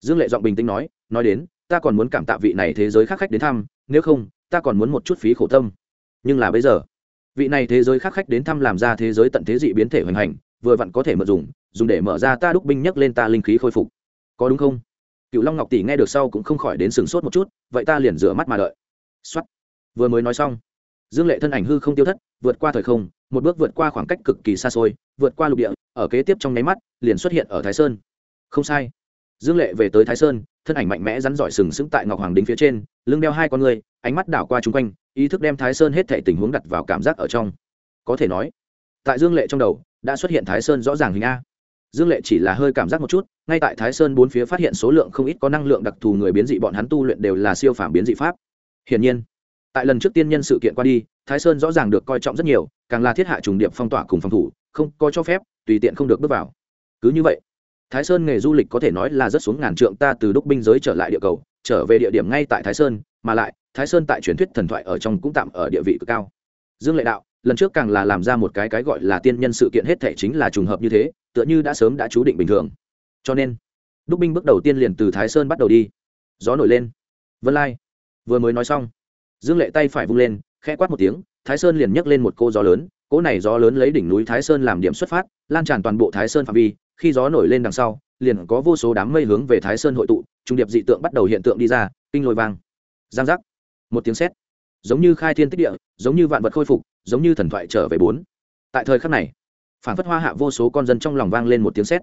Dương lệ giọng bình tĩnh nói nói đến, ta còn muốn cảm tạ vị này thế giới khác khách đến thăm, nếu không, ta còn muốn một chút phí khổ tâm. Nhưng là bây giờ, vị này thế giới khác khách đến thăm làm ra thế giới tận thế dị biến thể hoành hành, vừa vặn có thể mượn dùng dùng để mở ra ta đúc binh nhấc lên ta linh khí khôi phục. Có đúng không? Cựu long ngọc tỷ nghe được sau cũng không khỏi đến sừng sốt một chút, vậy ta liền rửa mắt mà đợi. Xuất vừa mới nói xong, dương lệ thân ảnh hư không tiêu thất vượt qua thời không, một bước vượt qua khoảng cách cực kỳ xa xôi, vượt qua lục địa, ở kế tiếp trong nháy mắt, liền xuất hiện ở thái sơn. Không sai. Dương lệ về tới thái sơn, thân ảnh mạnh mẽ rắn giỏi sừng sững tại ngọc hoàng đính phía trên, lưng đeo hai con người ánh mắt đảo qua chung quanh, ý thức đem thái sơn hết thể tình huống đặt vào cảm giác ở trong. Có thể nói, tại dương lệ trong đầu, đã xuất hiện thái sơn rõ ràng hình a. Dương lệ chỉ là hơi cảm giác một chút, ngay tại thái sơn bốn phía phát hiện số lượng không ít có năng lượng đặc thù người biến dị, bọn hắn tu luyện đều là siêu phàm biến dị pháp. Hiển nhiên tại lần trước tiên nhân sự kiện qua đi, thái sơn rõ ràng được coi trọng rất nhiều, càng là thiết hạ trùng điệp phong tỏa cùng phòng thủ, không có cho phép, tùy tiện không được bước vào. Cứ như vậy, thái sơn nghề du lịch có thể nói là rất xuống ngàn trượng ta từ đúc binh giới trở lại địa cầu, trở về địa điểm ngay tại thái sơn, mà lại, thái sơn tại truyền thuyết thần thoại ở trong cũng tạm ở địa vị cực cao. Dương lệ đạo, lần trước càng là làm ra một cái cái gọi là tiên nhân sự kiện hết thể chính là trùng hợp như thế, tựa như đã sớm đã chú định bình thường. Cho nên, đúc binh bước đầu tiên liền từ thái sơn bắt đầu đi. Gió nổi lên. Vân lai, vừa mới nói xong dương lệ tay phải vung lên, khẽ quát một tiếng, thái sơn liền nhấc lên một cô gió lớn, cỗ này gió lớn lấy đỉnh núi thái sơn làm điểm xuất phát, lan tràn toàn bộ thái sơn phạm vi, khi gió nổi lên đằng sau, liền có vô số đám mây hướng về thái sơn hội tụ, trung điệp dị tượng bắt đầu hiện tượng đi ra, kinh lôi vang. Giang giác. Một tiếng sét. Giống như khai thiên tích địa, giống như vạn vật khôi phục, giống như thần thoại trở về bốn. Tại thời khắc này, phản phất hoa hạ vô số con dân trong lòng vang lên một tiếng sét.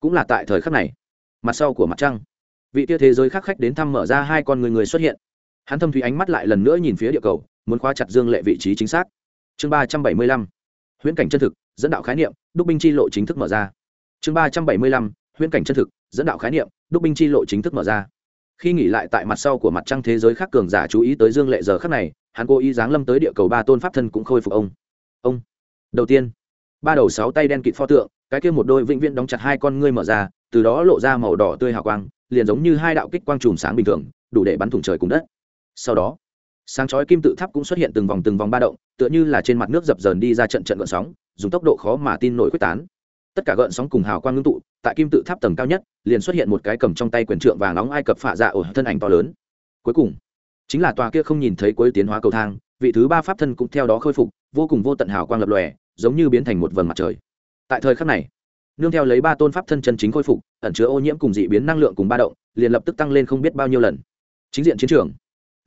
Cũng là tại thời khắc này. Mặt sau của mặt trăng. Vị tia thế giới khác khách đến thăm mở ra hai con người người xuất hiện hắn thâm thủy ánh mắt lại lần nữa nhìn phía địa cầu, muốn khóa chặt dương lệ vị trí chính xác. Chương ba trăm bảy mươi lăm, huyễn cảnh chân thực, dẫn đạo khái niệm, đúc binh chi lộ chính thức mở ra. Chương ba trăm bảy mươi lăm, huyễn cảnh chân thực, dẫn đạo khái niệm, đúc binh chi lộ chính thức mở ra. Khi nghỉ lại tại mặt sau của mặt trăng thế giới khác cường giả chú ý tới dương lệ giờ khác này, hắn cố ý giáng lâm tới địa cầu ba tôn pháp thân cũng khôi phục ông. Ông. Đầu tiên, ba đầu sáu tay đen kịt pho tượng, cái kia một đôi vĩnh viễn đóng chặt hai con ngươi mở ra, từ đó lộ ra màu đỏ tươi hào quang, liền giống như hai đạo kích quang chùm sáng bình thường, đủ để bắn thủng trời cùng đất sau đó, sáng chói kim tự tháp cũng xuất hiện từng vòng từng vòng ba động, tựa như là trên mặt nước dập dờn đi ra trận trận gợn sóng, dùng tốc độ khó mà tin nổi quyết tán. Tất cả gợn sóng cùng hào quang ngưng tụ, tại kim tự tháp tầng cao nhất, liền xuất hiện một cái cầm trong tay quyền trượng vàng nóng ai cập phạ dạ ở thân ảnh to lớn. Cuối cùng, chính là tòa kia không nhìn thấy cuối tiến hóa cầu thang, vị thứ ba pháp thân cũng theo đó khôi phục, vô cùng vô tận hào quang lập lòe, giống như biến thành một vầng mặt trời. Tại thời khắc này, nương theo lấy ba tôn pháp thân chân chính khôi phục, ẩn chứa ô nhiễm cùng dị biến năng lượng cùng ba động, liền lập tức tăng lên không biết bao nhiêu lần. Chính diện chiến trường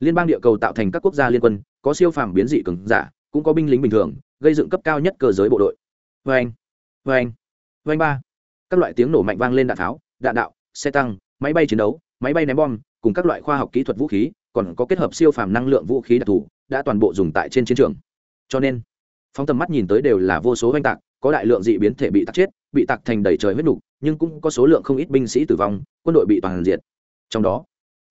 liên bang địa cầu tạo thành các quốc gia liên quân, có siêu phàm biến dị cường giả, cũng có binh lính bình thường, gây dựng cấp cao nhất cơ giới bộ đội. Vê anh vê anh vê anh ba. Các loại tiếng nổ mạnh vang lên đạn tháo, đạn đạo, xe tăng, máy bay chiến đấu, máy bay ném bom, cùng các loại khoa học kỹ thuật vũ khí, còn có kết hợp siêu phàm năng lượng vũ khí đặc thù, đã toàn bộ dùng tại trên chiến trường. Cho nên, phóng tầm mắt nhìn tới đều là vô số oanh tạc, có đại lượng dị biến thể bị tạc chết, bị tạc thành đầy trời huyết nục, nhưng cũng có số lượng không ít binh sĩ tử vong, quân đội bị toàn diệt. Trong đó,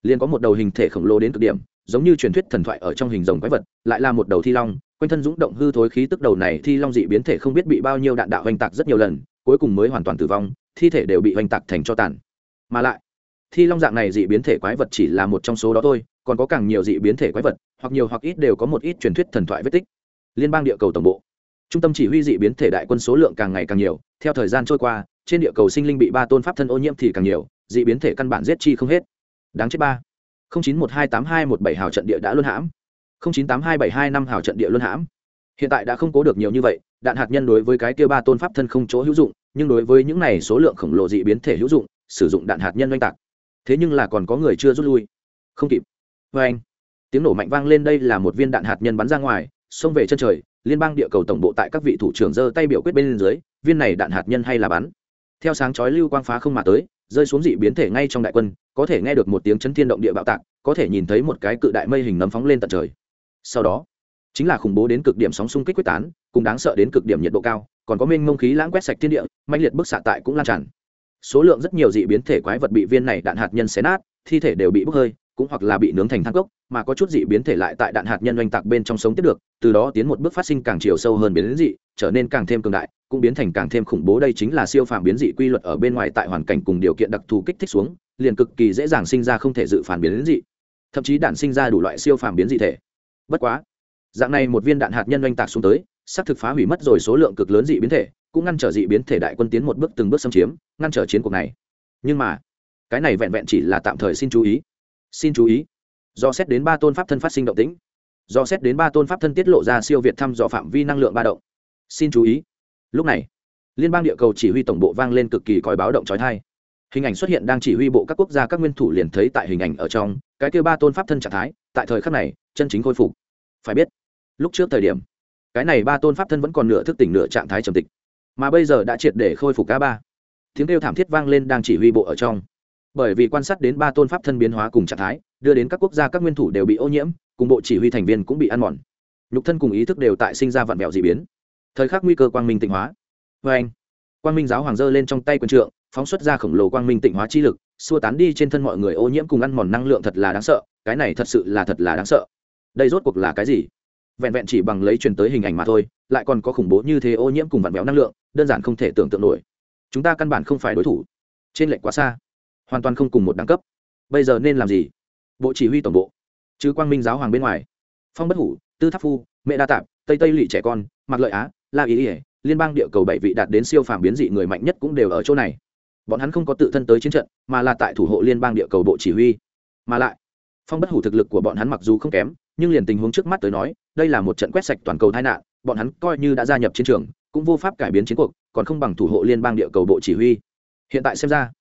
liền có một đầu hình thể khổng lồ đến cực điểm giống như truyền thuyết thần thoại ở trong hình rồng quái vật, lại là một đầu thi long, quanh thân dũng động hư thối khí tức đầu này thi long dị biến thể không biết bị bao nhiêu đạn đạo hoành tạc rất nhiều lần, cuối cùng mới hoàn toàn tử vong, thi thể đều bị hoành tạc thành cho tàn. Mà lại, thi long dạng này dị biến thể quái vật chỉ là một trong số đó thôi, còn có càng nhiều dị biến thể quái vật, hoặc nhiều hoặc ít đều có một ít truyền thuyết thần thoại vết tích. Liên bang địa cầu tổng bộ, trung tâm chỉ huy dị biến thể đại quân số lượng càng ngày càng nhiều, theo thời gian trôi qua, trên địa cầu sinh linh bị ba tôn pháp thân ô nhiễm thì càng nhiều, dị biến thể căn bản giết chi không hết. Đáng chết ba chín một hai tám hai một bảy hào trận địa đã luân hãm. chín tám hai bảy hai năm hào trận địa luân hãm. Hiện tại đã không cố được nhiều như vậy, đạn hạt nhân đối với cái kia ba tôn pháp thân không chỗ hữu dụng, nhưng đối với những này số lượng khổng lồ dị biến thể hữu dụng, sử dụng đạn hạt nhân oanh tạc. Thế nhưng là còn có người chưa rút lui. Không kịp. Vê anh, tiếng nổ mạnh vang lên đây là một viên đạn hạt nhân bắn ra ngoài, xông về chân trời, liên bang địa cầu tổng bộ tại các vị thủ trưởng giơ tay biểu quyết bên dưới, viên này đạn hạt nhân hay là bắn. Theo sáng chói lưu quang phá không mà tới rơi xuống dị biến thể ngay trong đại quân, có thể nghe được một tiếng chấn thiên động địa bạo tạc, có thể nhìn thấy một cái cự đại mây hình nấm phóng lên tận trời. Sau đó, chính là khủng bố đến cực điểm sóng xung kích quyết tán, cùng đáng sợ đến cực điểm nhiệt độ cao, còn có minh mông khí lãng quét sạch thiên địa mạnh liệt bức xạ tại cũng lan tràn. Số lượng rất nhiều dị biến thể quái vật bị viên này đạn hạt nhân xé nát, thi thể đều bị bốc hơi, cũng hoặc là bị nướng thành thang cốc, mà có chút dị biến thể lại tại đạn hạt nhân oanh tạc bên trong sống tiếp được, từ đó tiến một bước phát sinh càng chiều sâu hơn biến dị trở nên càng thêm cường đại, cũng biến thành càng thêm khủng bố. Đây chính là siêu phàm biến dị quy luật ở bên ngoài tại hoàn cảnh cùng điều kiện đặc thù kích thích xuống, liền cực kỳ dễ dàng sinh ra không thể dự phản biến dị, thậm chí đạn sinh ra đủ loại siêu phàm biến dị thể. Bất quá, dạng này một viên đạn hạt nhân oanh tạc xuống tới, xác thực phá hủy mất rồi số lượng cực lớn dị biến thể, cũng ngăn trở dị biến thể đại quân tiến một bước từng bước xâm chiếm, ngăn trở chiến cuộc này. Nhưng mà, cái này vẹn vẹn chỉ là tạm thời xin chú ý. Xin chú ý. Do xét đến ba tôn pháp thân phát sinh động tĩnh. Do xét đến ba tôn pháp thân tiết lộ ra siêu việt thăm dò phạm vi năng lượng ba động xin chú ý. Lúc này, liên bang địa cầu chỉ huy tổng bộ vang lên cực kỳ còi báo động trói thai hình ảnh xuất hiện đang chỉ huy bộ các quốc gia các nguyên thủ liền thấy tại hình ảnh ở trong, cái kêu ba tôn pháp thân trạng thái, tại thời khắc này, chân chính khôi phục. Phải biết, lúc trước thời điểm, cái này ba tôn pháp thân vẫn còn nửa thức tỉnh nửa trạng thái trầm tịch, mà bây giờ đã triệt để khôi phục cả ba. Tiếng kêu thảm thiết vang lên đang chỉ huy bộ ở trong. Bởi vì quan sát đến ba tôn pháp thân biến hóa cùng trạng thái, đưa đến các quốc gia các nguyên thủ đều bị ô nhiễm, cùng bộ chỉ huy thành viên cũng bị ăn mòn. Nhục thân cùng ý thức đều tại sinh ra vạn mẹo d ị biến thời khắc nguy cơ quang minh tịnh hóa. Vê anh, quang minh giáo hoàng dơ lên trong tay quân trượng, phóng xuất ra khổng lồ quang minh tịnh hóa chi lực, xua tán đi trên thân mọi người ô nhiễm cùng ăn mòn năng lượng thật là đáng sợ, cái này thật sự là thật là đáng sợ. Đây rốt cuộc là cái gì? Vẹn vẹn chỉ bằng lấy truyền tới hình ảnh mà thôi, lại còn có khủng bố như thế ô nhiễm cùng vặn vẹo năng lượng, đơn giản không thể tưởng tượng nổi. Chúng ta căn bản không phải đối thủ. Trên lệnh quá xa. Hoàn toàn không cùng một đẳng cấp. Bây giờ nên làm gì? Bộ chỉ huy tổng bộ. Chứ quang minh giáo hoàng bên ngoài. Phong bất hủ, tư tháp phu, mẹ đa tạp, tây tây lụy trẻ con, mặc lợi á la ý ỉa liên bang địa cầu bảy vị đạt đến siêu phàm biến dị người mạnh nhất cũng đều ở chỗ này. Bọn hắn không có tự thân tới chiến trận, mà là tại thủ hộ liên bang địa cầu bộ chỉ huy. Mà lại, phong bất hủ thực lực của bọn hắn mặc dù không kém, nhưng liền tình huống trước mắt tới nói, đây là một trận quét sạch toàn cầu tai nạn, bọn hắn coi như đã gia nhập chiến trường, cũng vô pháp cải biến chiến cuộc, còn không bằng thủ hộ liên bang địa cầu bộ chỉ huy. Hiện tại xem ra,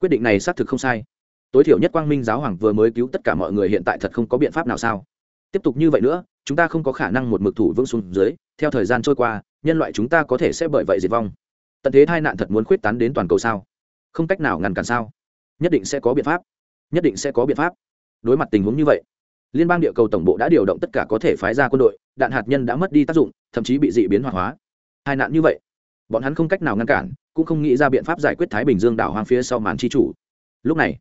quyết định này xác thực không sai. Tối thiểu nhất quang minh giáo hoàng vừa mới cứu tất cả mọi người hiện tại thật không có biện pháp nào sao? Tiếp tục như vậy nữa, chúng ta không có khả năng một mực thủ vững xuống dưới, theo thời gian trôi qua, nhân loại chúng ta có thể sẽ bởi vậy diệt vong. Tận thế tai nạn thật muốn khuyết tán đến toàn cầu sao? Không cách nào ngăn cản sao? Nhất định sẽ có biện pháp. Nhất định sẽ có biện pháp. Đối mặt tình huống như vậy, liên bang địa cầu tổng bộ đã điều động tất cả có thể phái ra quân đội, đạn hạt nhân đã mất đi tác dụng, thậm chí bị dị biến hoạt hóa. Hai nạn như vậy, bọn hắn không cách nào ngăn cản, cũng không nghĩ ra biện pháp giải quyết thái bình dương đảo hoang phía sau màn chi chủ. Lúc này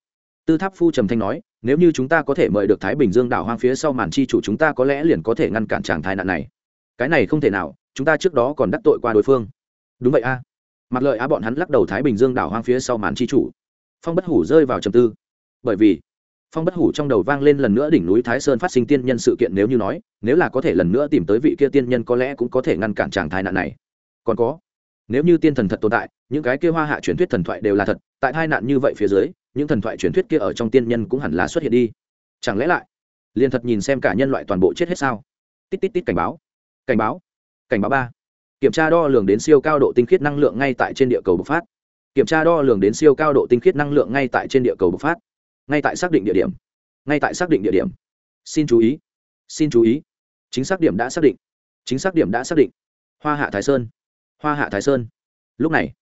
tư tháp phu trầm thanh nói, nếu như chúng ta có thể mời được thái bình dương đảo hoang phía sau màn chi chủ, chúng ta có lẽ liền có thể ngăn cản tràng thái nạn này. Cái này không thể nào, chúng ta trước đó còn đắc tội qua đối phương. Đúng vậy a. À. mặt lợi á bọn hắn lắc đầu thái bình dương đảo hoang phía sau màn chi chủ. Phong bất hủ rơi vào trầm tư. Bởi vì, phong bất hủ trong đầu vang lên lần nữa đỉnh núi thái sơn phát sinh tiên nhân sự kiện nếu như nói, nếu là có thể lần nữa tìm tới vị kia tiên nhân có lẽ cũng có thể ngăn cản tràng thái nạn này. Còn có, nếu như tiên thần thật tồn tại, những cái kia hoa hạ truyền thuyết thần thoại đều là thật, tại hai nạn như vậy phía dưới những thần thoại truyền thuyết kia ở trong tiên nhân cũng hẳn là xuất hiện đi. Chẳng lẽ lại, liền thật nhìn xem cả nhân loại toàn bộ chết hết sao? Tít tít tít cảnh báo cảnh báo cảnh báo ba. Kiểm tra đo lường đến siêu cao độ tinh khiết năng lượng ngay tại trên địa cầu bộc phát. Kiểm tra đo lường đến siêu cao độ tinh khiết năng lượng ngay tại trên địa cầu bộc phát. Ngay tại xác định địa điểm, ngay tại xác định địa điểm. Xin chú ý, xin chú ý. Chính xác điểm đã xác định, chính xác điểm đã xác định. Hoa hạ thái sơn, hoa hạ thái sơn. Lúc này,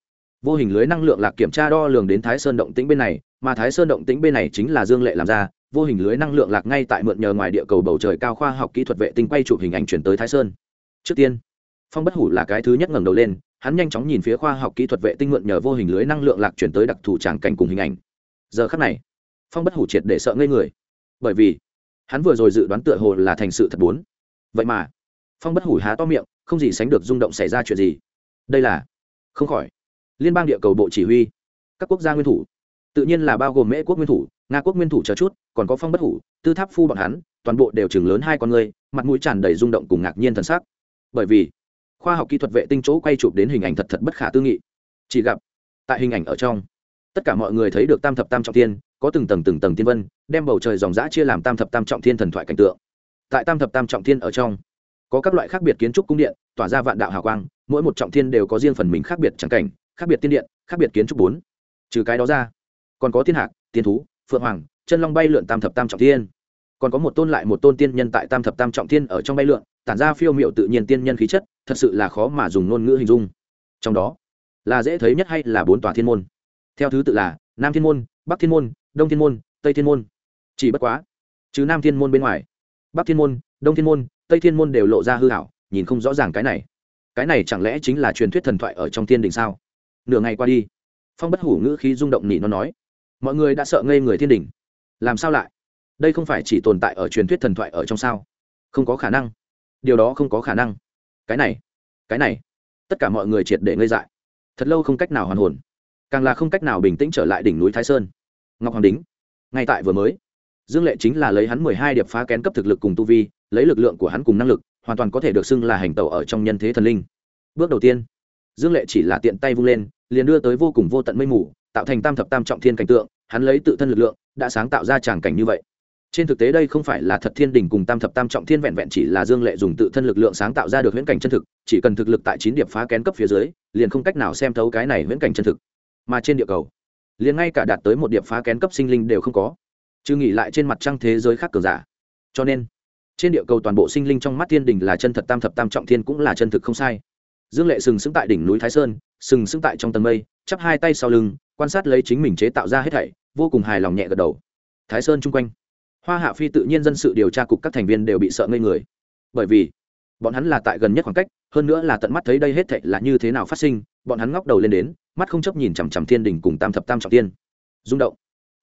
vô hình lưới năng lượng lạc kiểm tra đo lường đến thái sơn động tĩnh bên này mà thái sơn động tĩnh bên này chính là dương lệ làm ra, vô hình lưới năng lượng lạc ngay tại mượn nhờ ngoài địa cầu bầu trời cao khoa học kỹ thuật vệ tinh quay chụp hình ảnh chuyển tới thái sơn. Trước tiên, phong bất hủ là cái thứ nhất ngẩng đầu lên, hắn nhanh chóng nhìn phía khoa học kỹ thuật vệ tinh mượn nhờ vô hình lưới năng lượng lạc chuyển tới đặc thù tràng cảnh cùng hình ảnh. Giờ khắc này, phong bất hủ triệt để sợ ngây người. Bởi vì, hắn vừa rồi dự đoán tựa hồ là thành sự thật bốn. Vậy mà, phong bất hủ há to miệng, không gì sánh được rung động xảy ra chuyện gì. Đây là, không khỏi, liên bang địa cầu bộ chỉ huy, các quốc gia nguyên thủ tự nhiên là bao gồm mễ quốc nguyên thủ, nga quốc nguyên thủ chờ chút, còn có phong bất hủ, tư tháp phu bọn hắn, toàn bộ đều chừng lớn hai con người, mặt mũi tràn đầy rung động cùng ngạc nhiên thần sắc. Bởi vì, khoa học kỹ thuật vệ tinh chỗ quay chụp đến hình ảnh thật thật bất khả tư nghị. Chỉ gặp, tại hình ảnh ở trong, tất cả mọi người thấy được tam thập tam trọng thiên, có từng tầng từng tầng tiên vân, đem bầu trời dòng giã chia làm tam thập tam trọng thiên thần thoại cảnh tượng. Tại tam thập tam trọng thiên ở trong, có các loại khác biệt kiến trúc cung điện, tỏa ra vạn đạo hào quang, mỗi một trọng thiên đều có riêng phần mình khác biệt trắng cảnh, khác biệt tiên điện, khác biệt kiến trúc bốn. Trừ cái đó ra còn có thiên hạc, tiên thú, phượng hoàng, chân long bay lượn tam thập tam trọng thiên. Còn có một tôn lại một tôn tiên nhân tại tam thập tam trọng thiên ở trong bay lượn, tản ra phiêu m i ệ u tự nhiên tiên nhân khí chất, thật sự là khó mà dùng ngôn ngữ hình dung. Trong đó, là dễ thấy nhất hay là bốn tòa thiên môn? Theo thứ tự là nam thiên môn, bắc thiên môn, đông thiên môn, tây thiên môn. Chỉ bất quá, chứ nam thiên môn bên ngoài, bắc thiên môn, đông thiên môn, tây thiên môn đều lộ ra hư hảo, nhìn không rõ ràng cái này. Cái này chẳng lẽ chính là truyền thuyết thần thoại ở trong thiên đình sao? Nửa ngày qua đi, phong bất hủ ngữ khí rung động nỉ nó nói mọi người đã sợ ngây người thiên đình. Làm sao lại? Đây không phải chỉ tồn tại ở truyền thuyết thần thoại ở trong sao? Không có khả năng. Điều đó không có khả năng. Cái này cái này. Tất cả mọi người triệt để ngây dại. Thật lâu không cách nào hoàn hồn. Càng là không cách nào bình tĩnh trở lại đỉnh núi thái sơn. Ngọc hoàng đính, ngay tại vừa mới, dương lệ chính là lấy hắn mười hai điệp phá kén cấp thực lực cùng tu vi, lấy lực lượng của hắn cùng năng lực, hoàn toàn có thể được xưng là hành tẩu ở trong nhân thế thần linh. Bước đầu tiên, dương lệ chỉ là tiện tay vung lên, liền đưa tới vô cùng vô tận mây mù tạo thành tam thập tam trọng thiên cảnh tượng, hắn lấy tự thân lực lượng, đã sáng tạo ra tràng cảnh như vậy. Trên thực tế đây không phải là thật thiên đình cùng tam thập tam trọng thiên vẹn vẹn chỉ là dương lệ dùng tự thân lực lượng sáng tạo ra được huyễn cảnh chân thực, chỉ cần thực lực tại chín điệp phá kén cấp phía dưới, liền không cách nào xem thấu cái này huyễn cảnh chân thực. Mà trên địa cầu, liền ngay cả đạt tới một điệp phá kén cấp sinh linh đều không có. Chứ nghỉ lại trên mặt trăng thế giới khác cường giả. Cho nên, trên địa cầu toàn bộ sinh linh trong mắt thiên đình là chân thật tam thập tam trọng thiên cũng là chân thực không sai. Dương lệ sừng sững tại đỉnh núi thái sơn, sừng sững tại trong tầng mây, chắp hai tay sau lưng quan sát lấy chính mình chế tạo ra hết thảy, vô cùng hài lòng nhẹ gật đầu. Thái sơn chung quanh, hoa hạ phi tự nhiên dân sự điều tra cục các thành viên đều bị sợ ngây người. Bởi vì, bọn hắn là tại gần nhất khoảng cách, hơn nữa là tận mắt thấy đây hết thảy là như thế nào phát sinh, bọn hắn ngóc đầu lên đến, mắt không chấp nhìn chằm chằm thiên đình cùng tam thập tam trọng tiên. Rung động.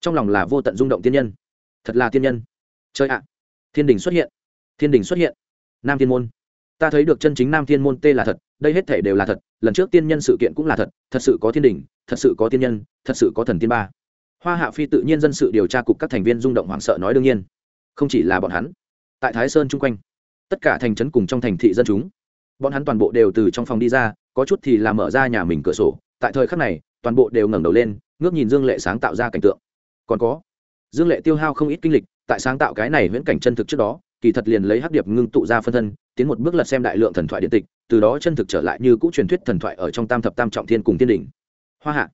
Trong lòng là vô tận rung động tiên nhân. Thật là tiên nhân. Chơi ạ. Thiên đình xuất hiện. Thiên đình xuất hiện. Nam thiên môn. Ta thấy được chân chính nam thiên môn tê là thật đây hết thể đều là thật, lần trước tiên nhân sự kiện cũng là thật thật sự có thiên đình, thật sự có tiên nhân, thật sự có thần tiên ba. Hoa hạ phi tự nhiên dân sự điều tra cục các thành viên rung động hoảng sợ nói đương nhiên. Không chỉ là bọn hắn, tại thái sơn chung quanh, tất cả thành trấn cùng trong thành thị dân chúng, bọn hắn toàn bộ đều từ trong phòng đi ra, có chút thì là mở ra nhà mình cửa sổ, tại thời khắc này, toàn bộ đều ngẩng đầu lên, ngước nhìn dương lệ sáng tạo ra cảnh tượng. Còn có, dương lệ tiêu hao không ít kinh lịch, tại sáng tạo cái này viễn cảnh chân thực trước đó, kỳ thật liền lấy hắc điệp ngưng tụ ra phân thân tiến một bước lật xem đại lượng thần thoại điện tịch, từ đó chân thực trở lại như cũ truyền thuyết thần thoại ở trong tam thập tam trọng thiên cùng thiên đình hoa hạ,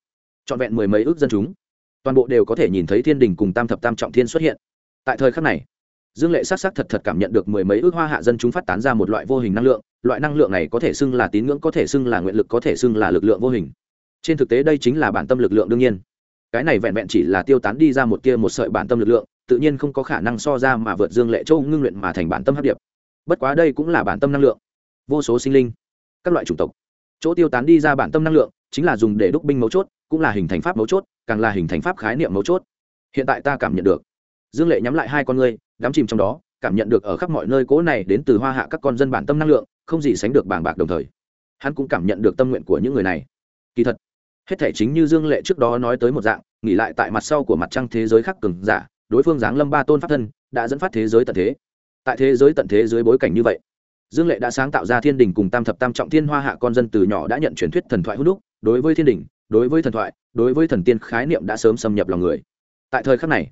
trọn vẹn mười mấy ước dân chúng, toàn bộ đều có thể nhìn thấy thiên đình cùng tam thập tam trọng thiên xuất hiện. Tại thời khắc này, dương lệ s á c s á c thật thật cảm nhận được mười mấy ước hoa hạ dân chúng phát tán ra một loại vô hình năng lượng, loại năng lượng này có thể xưng là tín ngưỡng, có thể xưng là nguyện lực, có thể xưng là lực lượng vô hình. Trên thực tế đây chính là bản tâm lực lượng đương nhiên. Cái này vẹn vẹn chỉ là tiêu tán đi ra một kia một sợi bản tâm lực lượng, tự nhiên không có khả năng so ra mà vượt dương lệ châu ngưng luyện mà thành bản tâm hấp điệp bất quá đây cũng là bản tâm năng lượng. Vô số sinh linh, các loại chủng tộc. Chỗ tiêu tán đi ra bản tâm năng lượng chính là dùng để đúc binh mấu chốt, cũng là hình thành pháp mấu chốt, càng là hình thành pháp khái niệm mấu chốt. Hiện tại ta cảm nhận được, dương lệ nhắm lại hai con ngươi, đắm chìm trong đó, cảm nhận được ở khắp mọi nơi cố này đến từ hoa hạ các con dân bản tâm năng lượng, không gì sánh được bảng bạc đồng thời. Hắn cũng cảm nhận được tâm nguyện của những người này. Kỳ thật, hết thể chính như dương lệ trước đó nói tới một dạng, nghỉ lại tại mặt sau của mặt trăng thế giới khắc cường giả, đối phương giáng lâm ba tôn pháp thân, đã dẫn phát thế giới tận thế tại thế giới tận thế dưới bối cảnh như vậy, dương lệ đã sáng tạo ra thiên đình cùng tam thập tam trọng thiên hoa hạ con dân từ nhỏ đã nhận truyền thuyết thần thoại hữu đúc, đối với thiên đình, đối với thần thoại, đối với thần tiên khái niệm đã sớm xâm nhập lòng người. Tại thời khắc này,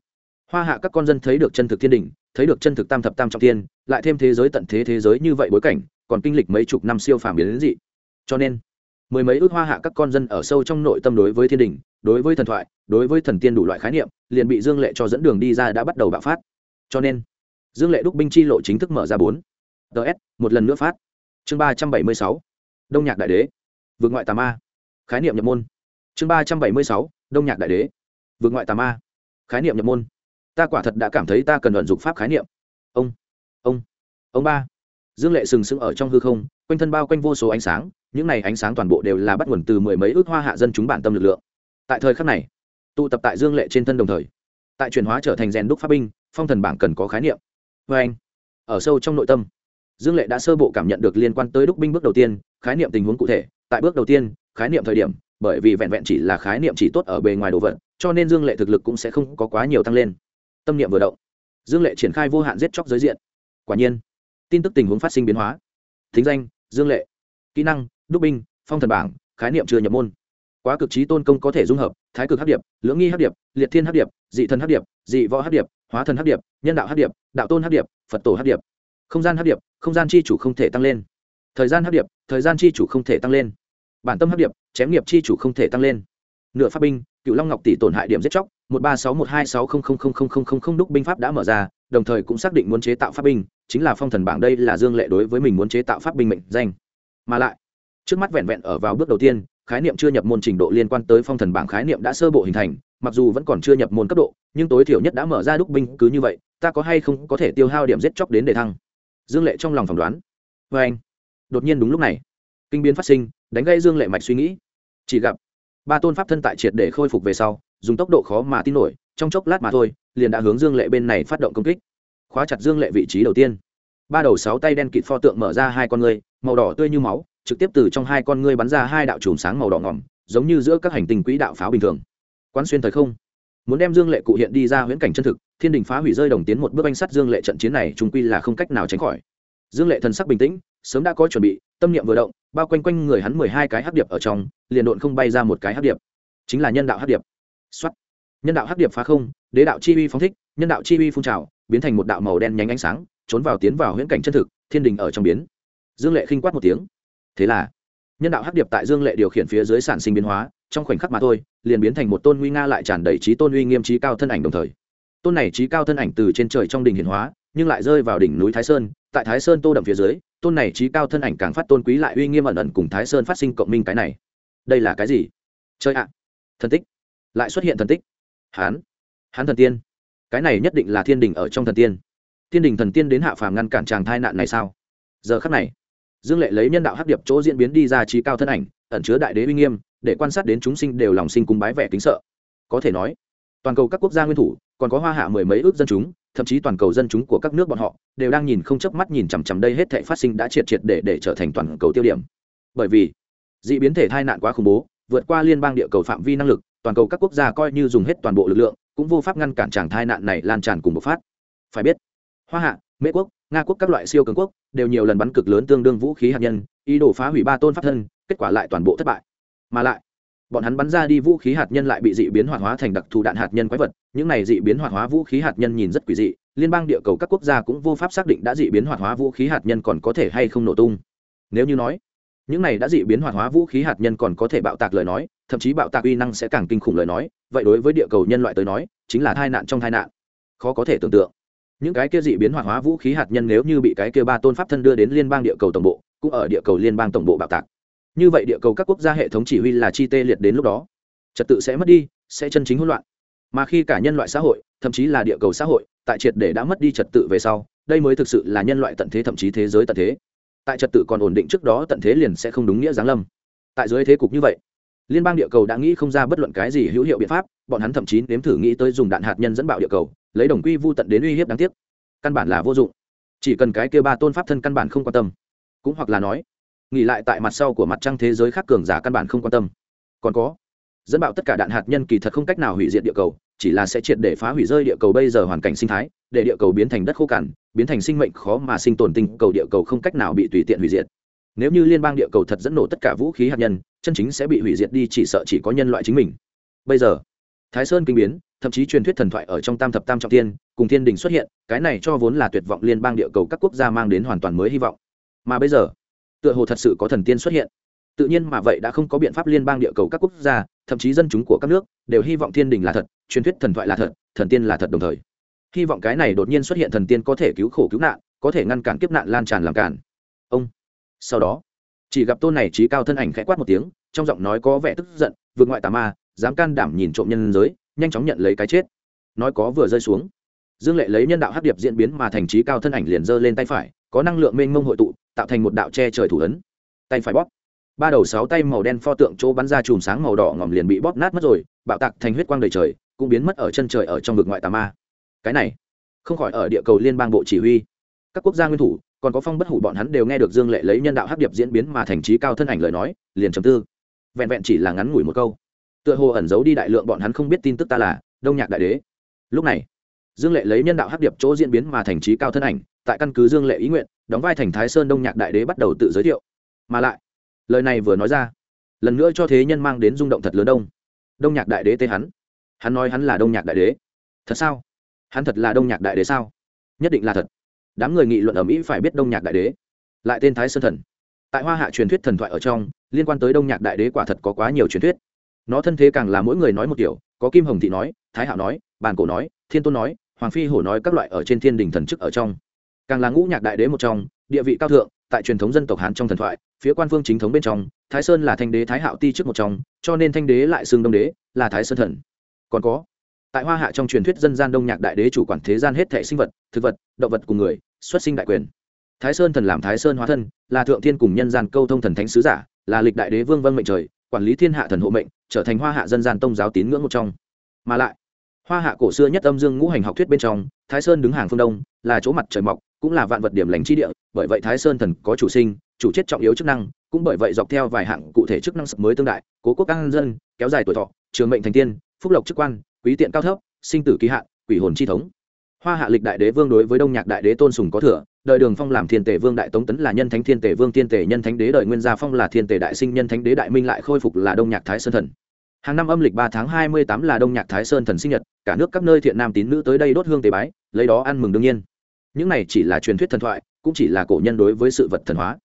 hoa hạ các con dân thấy được chân thực thiên đình, thấy được chân thực tam thập tam trọng thiên, lại thêm thế giới tận thế thế giới như vậy bối cảnh, còn kinh lịch mấy chục năm siêu phàm biến đến dị. Cho nên, mười mấy ước hoa hạ các con dân ở sâu trong nội tâm đối với thiên đình, đối với thần thoại, đối với thần tiên đủ loại khái niệm, liền bị dương lệ cho dẫn đường đi ra đã bắt đầu bạo phát. Cho nên dương lệ đúc binh chi lộ chính thức mở ra bốn. Ts một lần nữa phát. Chương ba trăm bảy mươi sáu. Đông nhạc đại đế. Vượt ngoại tà ma. Khái niệm nhập môn. Chương ba trăm bảy mươi sáu. Đông nhạc đại đế. Vượt ngoại tà ma. Khái niệm nhập môn. Ta quả thật đã cảm thấy ta cần vận dụng pháp khái niệm. Ông ông ông ba. Dương lệ sừng sững ở trong hư không, quanh thân bao quanh vô số ánh sáng, những này ánh sáng toàn bộ đều là bắt nguồn từ mười mấy ước hoa hạ dân chúng bản tâm lực lượng. Tại thời khắc này, tụ tập tại dương lệ trên thân đồng thời, tại chuyển hóa trở thành rèn đúc pháp binh, phong thần bảng cần có khái niệm vê anh, ở sâu trong nội tâm, dương lệ đã sơ bộ cảm nhận được liên quan tới đúc binh bước đầu tiên, khái niệm tình huống cụ thể. Tại bước đầu tiên, khái niệm thời điểm, bởi vì vẹn vẹn chỉ là khái niệm chỉ tốt ở bề ngoài đồ vật, cho nên dương lệ thực lực cũng sẽ không có quá nhiều tăng lên. Tâm niệm vừa động, dương lệ triển khai vô hạn giết chóc giới diện. Quả nhiên, tin tức tình huống phát sinh biến hóa. Thính danh, dương lệ. Kỹ năng, đúc binh, phong thần bảng, khái niệm chưa nhập môn. Quá cực trí tôn công có thể dung hợp, thái cực hấp điệp, lưỡng nghi hấp điệp, liệt thiên hấp điệp, dị thần hấp điệp, dị võ hấp điệp hóa thần hấp điệp, nhân đạo hấp điệp, đạo tôn hấp điệp, phật tổ hấp điệp. Không gian hấp điệp, không gian chi chủ không thể tăng lên. Thời gian hấp điệp, thời gian chi chủ không thể tăng lên. Bản tâm hấp điệp, chém nghiệp chi chủ không thể tăng lên. Nửa pháp binh, cựu long ngọc tỷ tổn hại điểm giết chóc, một ba sáu một hai sáu không không không không không không không đúc binh pháp đã mở ra, đồng thời cũng xác định muốn chế tạo pháp binh, chính là phong thần bảng đây là dương lệ đối với mình muốn chế tạo pháp binh mệnh danh. Mà lại, trước mắt vẹn vẹn ở vào bước đầu tiên, khái niệm chưa nhập môn trình độ liên quan tới phong thần bảng khái niệm đã sơ bộ hình thành mặc dù vẫn còn chưa nhập môn cấp độ, nhưng tối thiểu nhất đã mở ra đúc binh cứ như vậy, ta có hay không có thể tiêu hao điểm giết chóc đến để thăng? Dương lệ trong lòng phỏng đoán. Vê anh, đột nhiên đúng lúc này, kinh biến phát sinh, đánh gây dương lệ mạch suy nghĩ. Chỉ gặp, ba tôn pháp thân tại triệt để khôi phục về sau, dùng tốc độ khó mà tin nổi, trong chốc lát mà thôi, liền đã hướng dương lệ bên này phát động công kích. Khóa chặt dương lệ vị trí đầu tiên. Ba đầu sáu tay đen kịt pho tượng mở ra hai con ngươi, màu đỏ tươi như máu, trực tiếp từ trong hai con ngươi bắn ra hai đạo chùm sáng màu đỏ ngỏm, giống như giữa các hành tinh quỹ đạo pháo bình thường quán xuyên thời không. Muốn đem dương lệ cụ hiện đi ra huyễn cảnh chân thực, thiên đình phá hủy rơi đồng tiến một bước anh sắt dương lệ trận chiến này trung quy là không cách nào tránh khỏi. Dương lệ thần sắc bình tĩnh, sớm đã có chuẩn bị, tâm niệm vừa động, bao quanh quanh người hắn mười hai cái hắc điệp ở trong, liền độn không bay ra một cái hắc điệp. Chính là nhân đạo hắc điệp. Xuất nhân đạo hắc điệp phá không, đế đạo chi uy phóng thích, nhân đạo chi uy phun trào, biến thành một đạo màu đen nhánh ánh sáng, trốn vào tiến vào huyễn cảnh chân thực, thiên đình ở trong biến. Dương lệ khinh quát một tiếng. Thế là, nhân đạo hắc điệp tại dương lệ điều khiển phía dưới sản sinh biến hóa, trong khoảnh khắc mà thôi liền biến thành một tôn uy nga lại tràn đầy trí tôn uy nghiêm trí cao thân ảnh đồng thời. Tôn này trí cao thân ảnh từ trên trời trong đỉnh hiển hóa, nhưng lại rơi vào đỉnh núi thái sơn. Tại thái sơn tô đậm phía dưới, tôn này trí cao thân ảnh càng phát tôn quý lại uy nghiêm ẩn ẩn cùng thái sơn phát sinh cộng minh cái này. Đây là cái gì? Chơi ạ! Thần tích. Lại xuất hiện thần tích. Hán. Hán thần tiên. Cái này nhất định là thiên đình ở trong thần tiên. Thiên đình thần tiên đến hạ phàm ngăn cản chàng thai nạn này sao? Giờ khắc này, dương lệ lấy nhân đạo hắc điệp chỗ diễn biến đi ra trí cao thân ảnh, ẩn chứa đại đế uy nghiêm để quan sát đến chúng sinh đều lòng sinh cung bái vẻ kính sợ. Có thể nói, toàn cầu các quốc gia nguyên thủ, còn có hoa hạ mười mấy ước dân chúng, thậm chí toàn cầu dân chúng của các nước bọn họ, đều đang nhìn không chớp mắt nhìn chằm chằm đây hết thảy phát sinh đã triệt triệt để để trở thành toàn cầu tiêu điểm. Bởi vì, dị biến thể tai nạn quá khủng bố, vượt qua liên bang địa cầu phạm vi năng lực, toàn cầu các quốc gia coi như dùng hết toàn bộ lực lượng, cũng vô pháp ngăn cản chàng tai nạn này lan tràn cùng bộc phát. Phải biết, hoa hạ, mỹ quốc, nga quốc các loại siêu cường quốc, đều nhiều lần bắn cực lớn tương đương vũ khí hạt nhân, ý đồ phá hủy ba tôn pháp thân, kết quả lại toàn bộ thất bại mà lại, bọn hắn bắn ra đi vũ khí hạt nhân lại bị dị biến hoạt hóa thành đặc thù đạn hạt nhân quái vật. Những này dị biến hoạt hóa vũ khí hạt nhân nhìn rất quỷ dị. Liên bang địa cầu các quốc gia cũng vô pháp xác định đã dị biến hoạt hóa vũ khí hạt nhân còn có thể hay không nổ tung. Nếu như nói, những này đã dị biến hoạt hóa vũ khí hạt nhân còn có thể bạo tạc lời nói, thậm chí bạo tạc uy năng sẽ càng kinh khủng lời nói, vậy đối với địa cầu nhân loại tới nói, chính là tai nạn trong tai nạn. Khó có thể tưởng tượng. Những cái kia dị biến hoạt hóa vũ khí hạt nhân nếu như bị cái kia ba tôn pháp thân đưa đến liên bang địa cầu tổng bộ, cũng ở địa cầu liên bang tổng bộ bạo tạc như vậy địa cầu các quốc gia hệ thống chỉ huy là chi tê liệt đến lúc đó. Trật tự sẽ mất đi, sẽ chân chính hỗn loạn. Mà khi cả nhân loại xã hội, thậm chí là địa cầu xã hội, tại triệt để đã mất đi trật tự về sau, đây mới thực sự là nhân loại tận thế thậm chí thế giới tận thế. Tại trật tự còn ổn định trước đó tận thế liền sẽ không đúng nghĩa giáng lâm. Tại dưới thế cục như vậy, liên bang địa cầu đã nghĩ không ra bất luận cái gì hữu hiệu biện pháp, bọn hắn thậm chí nếm thử nghĩ tới dùng đạn hạt nhân dẫn bạo địa cầu, lấy đồng quy vô tận đến uy hiếp đáng tiếc. Căn bản là vô dụng. Chỉ cần cái kia ba tôn pháp thân căn bản không quan tâm. Cũng hoặc là nói nghỉ lại tại mặt sau của mặt trăng thế giới khác cường giả căn bản không quan tâm. Còn có, dẫn bạo tất cả đạn hạt nhân kỳ thật không cách nào hủy diệt địa cầu, chỉ là sẽ triệt để phá hủy rơi địa cầu bây giờ hoàn cảnh sinh thái, để địa cầu biến thành đất khô cằn, biến thành sinh mệnh khó mà sinh tồn tinh, cầu địa cầu không cách nào bị tùy tiện hủy diệt. Nếu như liên bang địa cầu thật dẫn nổ tất cả vũ khí hạt nhân, chân chính sẽ bị hủy diệt đi chỉ sợ chỉ có nhân loại chính mình. Bây giờ, thái sơn kinh biến, thậm chí truyền thuyết thần thoại ở trong tam thập tam trọng tiên cùng thiên đình xuất hiện, cái này cho vốn là tuyệt vọng liên bang địa cầu các quốc gia mang đến hoàn toàn mới hy vọng. Mà bây giờ tựa hồ thật sự có thần tiên xuất hiện. Tự nhiên mà vậy đã không có biện pháp liên bang địa cầu các quốc gia, thậm chí dân chúng của các nước, đều hy vọng thiên đình là thật, truyền thuyết thần thoại là thật, thần tiên là thật đồng thời. Hy vọng cái này đột nhiên xuất hiện thần tiên có thể cứu khổ cứu nạn, có thể ngăn cản kiếp nạn lan tràn làm cản. Ông. Sau đó, chỉ gặp tôn này trí cao thân ảnh khẽ quát một tiếng, trong giọng nói có vẻ tức giận, vượt ngoại tà ma, dám can đảm nhìn trộm nhân giới, nhanh chóng nhận lấy cái chết. Nói có vừa rơi xuống. Dương lệ lấy nhân đạo hấp điệp diễn biến mà thành trí cao thân ảnh liền giơ lên tay phải có năng lượng mênh mông hội tụ, tạo thành một đạo che trời thủ ấn. Tay phải bóp. Ba đầu sáu tay màu đen pho tượng chỗ bắn ra chùm sáng màu đỏ ngòm liền bị bóp nát mất rồi, bạo tạc thành huyết quang đầy trời, cũng biến mất ở chân trời ở trong vực ngoại tà ma. Cái này, không khỏi ở địa cầu liên bang bộ chỉ huy. Các quốc gia nguyên thủ, còn có phong bất hủ bọn hắn đều nghe được dương lệ lấy nhân đạo hấp điệp diễn biến mà thành trí cao thân ảnh lời nói, liền chấm tư. Vẹn vẹn chỉ là ngắn ngủi một câu. Tựa hồ ẩn giấu đi đại lượng bọn hắn không biết tin tức ta là đông nhạc đại đế. Lúc này dương lệ lấy nhân đạo hấp điệp chỗ diễn biến mà thành trí cao thân ảnh, tại căn cứ dương lệ ý nguyện, đóng vai thành thái sơn đông nhạc đại đế bắt đầu tự giới thiệu. Mà lại, lời này vừa nói ra, lần nữa cho thế nhân mang đến rung động thật lớn đông. Đông nhạc đại đế tê hắn. Hắn nói hắn là đông nhạc đại đế. Thật sao? Hắn thật là đông nhạc đại đế sao? Nhất định là thật. Đám người nghị luận ở mỹ phải biết đông nhạc đại đế. Lại tên thái sơn thần. Tại hoa hạ truyền thuyết thần thoại ở trong, liên quan tới đông nhạc đại đế quả thật có quá nhiều truyền thuyết. Nó thân thế càng là mỗi người nói một kiểu, có kim hồng thị nói, thái hạo nói, bàn cổ nói, thiên tôn nói hoàng phi hổ nói các loại ở trên thiên đình thần chức ở trong. Càng là ngũ nhạc đại đế một trong, địa vị cao thượng, tại truyền thống dân tộc hán trong thần thoại, phía quan phương chính thống bên trong, thái sơn là thanh đế thái hạo ti trước một trong, cho nên thanh đế lại xương đông đế, là thái sơn thần. Còn có, tại hoa hạ trong truyền thuyết dân gian đông nhạc đại đế chủ quản thế gian hết thể sinh vật, thực vật, động vật cùng người, xuất sinh đại quyền. Thái sơn thần làm thái sơn hóa thân, là thượng thiên cùng nhân gian câu thông thần thánh sứ giả, là lịch đại đế vương vân mệnh trời, quản lý thiên hạ thần hộ mệnh, trở thành hoa hạ dân gian tông giáo tín ngưỡng một trong. Mà lại hoa hạ cổ xưa nhất âm dương ngũ hành học thuyết bên trong, thái sơn đứng hàng phương đông, là chỗ mặt trời mọc, cũng là vạn vật điểm lành chi địa, bởi vậy thái sơn thần có chủ sinh, chủ chết trọng yếu chức năng, cũng bởi vậy dọc theo vài hạng cụ thể chức năng mới tương đại, cố quốc an dân, kéo dài tuổi thọ, trường mệnh thành tiên, phúc lộc chức quan, quý tiện cao thấp, sinh tử kỳ hạn, quỷ hồn chi thống. Hoa hạ lịch đại đế vương đối với đông nhạc đại đế tôn sùng có thừa, đời đường phong làm thiên tể vương đại tống tấn là nhân thánh thiên tể vương, thiên tể nhân thánh đế đời nguyên gia phong là thiên tể đại sinh, nhân thánh đế đại minh lại khôi phục là đông nhạc thái sơn thần hàng năm âm lịch ba tháng hai mươi tám là đông nhạc thái sơn thần sinh nhật, cả nước các nơi thiện nam tín nữ tới đây đốt hương tế bái, lấy đó ăn mừng đương nhiên. Những này chỉ là truyền thuyết thần thoại, cũng chỉ là cổ nhân đối với sự vật thần hóa.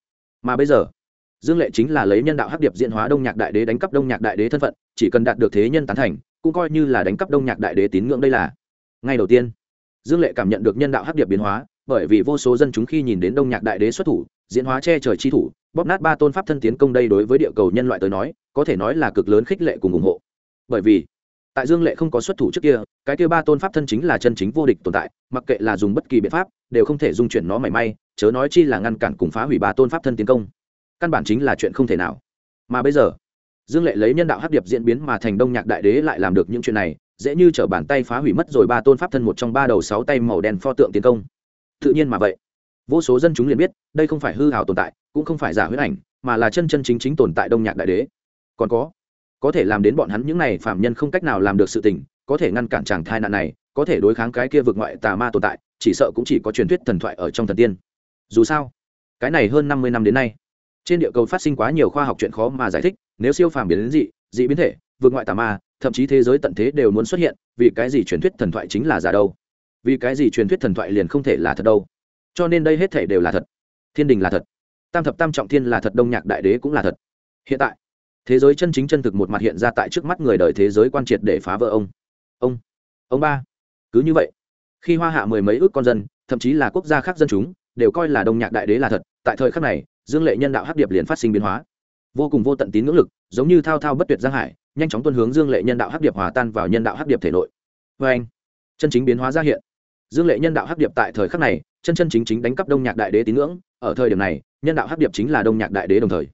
Mà bây giờ, dương lệ chính là lấy nhân đạo hắc điệp diễn hóa đông nhạc đại đế đánh cắp đông nhạc đại đế thân phận, chỉ cần đạt được thế nhân tán thành, cũng coi như là đánh cắp đông nhạc đại đế tín ngưỡng đây là. Ngay đầu tiên, dương lệ cảm nhận được nhân đạo hắc điệp biến hóa, bởi vì vô số dân chúng khi nhìn đến đông nhạc đại đế xuất thủ diễn hóa che trời chi thủ, bóp nát ba tôn pháp thân tiến công đây đối với địa cầu nhân loại tới nói, có thể nói là cực lớn khích lệ cùng ủng hộ. Bởi vì, tại dương lệ không có xuất thủ trước kia, cái kia ba tôn pháp thân chính là chân chính vô địch tồn tại, mặc kệ là dùng bất kỳ biện pháp, đều không thể dung chuyển nó mảy may, chớ nói chi là ngăn cản cùng phá hủy ba tôn pháp thân tiến công. Căn bản chính là chuyện không thể nào. Mà bây giờ, dương lệ lấy nhân đạo hấp điệp diễn biến mà thành đông nhạc đại đế lại làm được những chuyện này, dễ như t bàn tay phá hủy mất rồi ba tôn pháp thân một trong ba đầu sáu tay màu đen pho tượng tiến công. Tự nhiên mà vậy vô số dân chúng liền biết, đây không phải hư hào tồn tại, cũng không phải giả huyết ảnh, mà là chân chân chính chính tồn tại đông nhạc đại đế. Còn có có thể làm đến bọn hắn những này phạm nhân không cách nào làm được sự tình, có thể ngăn cản chàng thai nạn này, có thể đối kháng cái kia vượt ngoại tà ma tồn tại, chỉ sợ cũng chỉ có truyền thuyết thần thoại ở trong thần tiên. Dù sao, cái này hơn năm mươi năm đến nay, trên địa cầu phát sinh quá nhiều khoa học chuyện khó mà giải thích, nếu siêu phàm biến đến dị dị biến thể vượt ngoại tà ma, thậm chí thế giới tận thế đều muốn xuất hiện, vì cái gì truyền thuyết thần thoại chính là giả đâu? Vì cái gì truyền thuyết thần thoại liền không thể là thật đâu? Cho nên đây hết thể đều là thật. Thiên đình là thật. Tam thập tam trọng thiên là thật, đông nhạc đại đế cũng là thật. Hiện tại, thế giới chân chính chân thực một mặt hiện ra tại trước mắt người đời thế giới quan triệt để phá vỡ ông. Ông ông ba. Cứ như vậy, khi hoa hạ mười mấy ước con dân, thậm chí là quốc gia khác dân chúng, đều coi là đông nhạc đại đế là thật. Tại thời khắc này, dương lệ nhân đạo hấp điệp liền phát sinh biến hóa. Vô cùng vô tận tín ngưỡng lực, giống như thao thao bất tuyệt giang hải, nhanh chóng tuân hướng dương lệ nhân đạo hấp điệp hòa tan vào nhân đạo hấp điệp thể nội. Vê anh, chân chính biến hóa ra hiện. Dương lệ nhân đạo hấp điệp tại thời khắc này chân chân chính chính đánh cắp đông nhạc đại đế tín ngưỡng, ở thời điểm này, nhân đạo hắc điệp chính là đông nhạc đại đế đồng thời.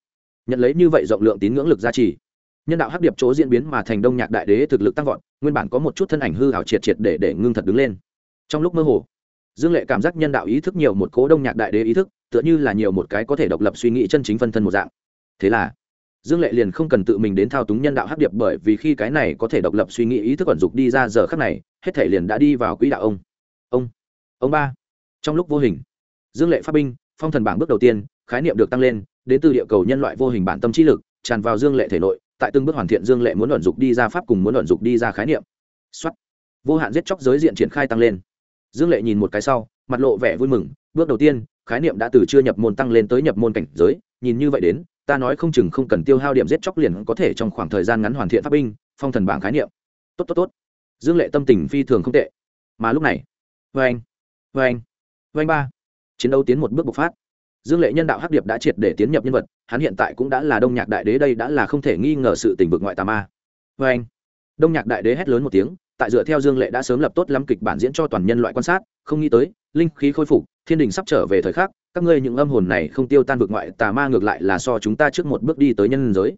Nhận lấy như vậy rộng lượng tín ngưỡng lực gia trì, nhân đạo hắc điệp chỗ diễn biến mà thành đông nhạc đại đế thực lực tăng vọt, nguyên bản có một chút thân ảnh hư hảo triệt triệt để để ngưng thật đứng lên. Trong lúc mơ hồ, dương lệ cảm giác nhân đạo ý thức nhiều một cố đông nhạc đại đế ý thức, tựa như là nhiều một cái có thể độc lập suy nghĩ chân chính phân thân một dạng. Thế là, dương lệ liền không cần tự mình đến thao túng nhân đạo hắc điệp bởi vì khi cái này có thể độc lập suy nghĩ ý thức ẩn dục đi ra giờ khắc này, hết thể liền đã đi vào quỹ đạo ông. Ông ông ba trong lúc vô hình, dương lệ pháp binh, phong thần bảng bước đầu tiên, khái niệm được tăng lên, đến từ địa cầu nhân loại vô hình bản tâm trí lực, tràn vào dương lệ thể nội, tại từng bước hoàn thiện dương lệ muốn luận dục đi ra pháp cùng muốn luận dục đi ra khái niệm. Xuất vô hạn giết chóc giới diện triển khai tăng lên. Dương lệ nhìn một cái sau, mặt lộ vẻ vui mừng, bước đầu tiên, khái niệm đã từ chưa nhập môn tăng lên tới nhập môn cảnh giới, nhìn như vậy đến, ta nói không chừng không cần tiêu hao điểm giết chóc liền có thể trong khoảng thời gian ngắn hoàn thiện pháp binh, phong thần bảng khái niệm. Tốt tốt tốt. Dương lệ tâm tình phi thường không tệ. Mà lúc này vê anh vê anh Vanh ba. Chiến đấu tiến một bước bộc phát. Dương lệ nhân đạo hắc điệp đã triệt để tiến nhập nhân vật, hắn hiện tại cũng đã là đông nhạc đại đế đây đã là không thể nghi ngờ sự tình vực ngoại tà ma. Vê anh đông nhạc đại đế hét lớn một tiếng, tại dựa theo dương lệ đã sớm lập tốt lắm kịch bản diễn cho toàn nhân loại quan sát, không nghĩ tới, linh khí khôi phục, thiên đình sắp trở về thời khắc, các ngươi những âm hồn này không tiêu tan vực ngoại tà ma ngược lại là so chúng ta trước một bước đi tới nhân giới.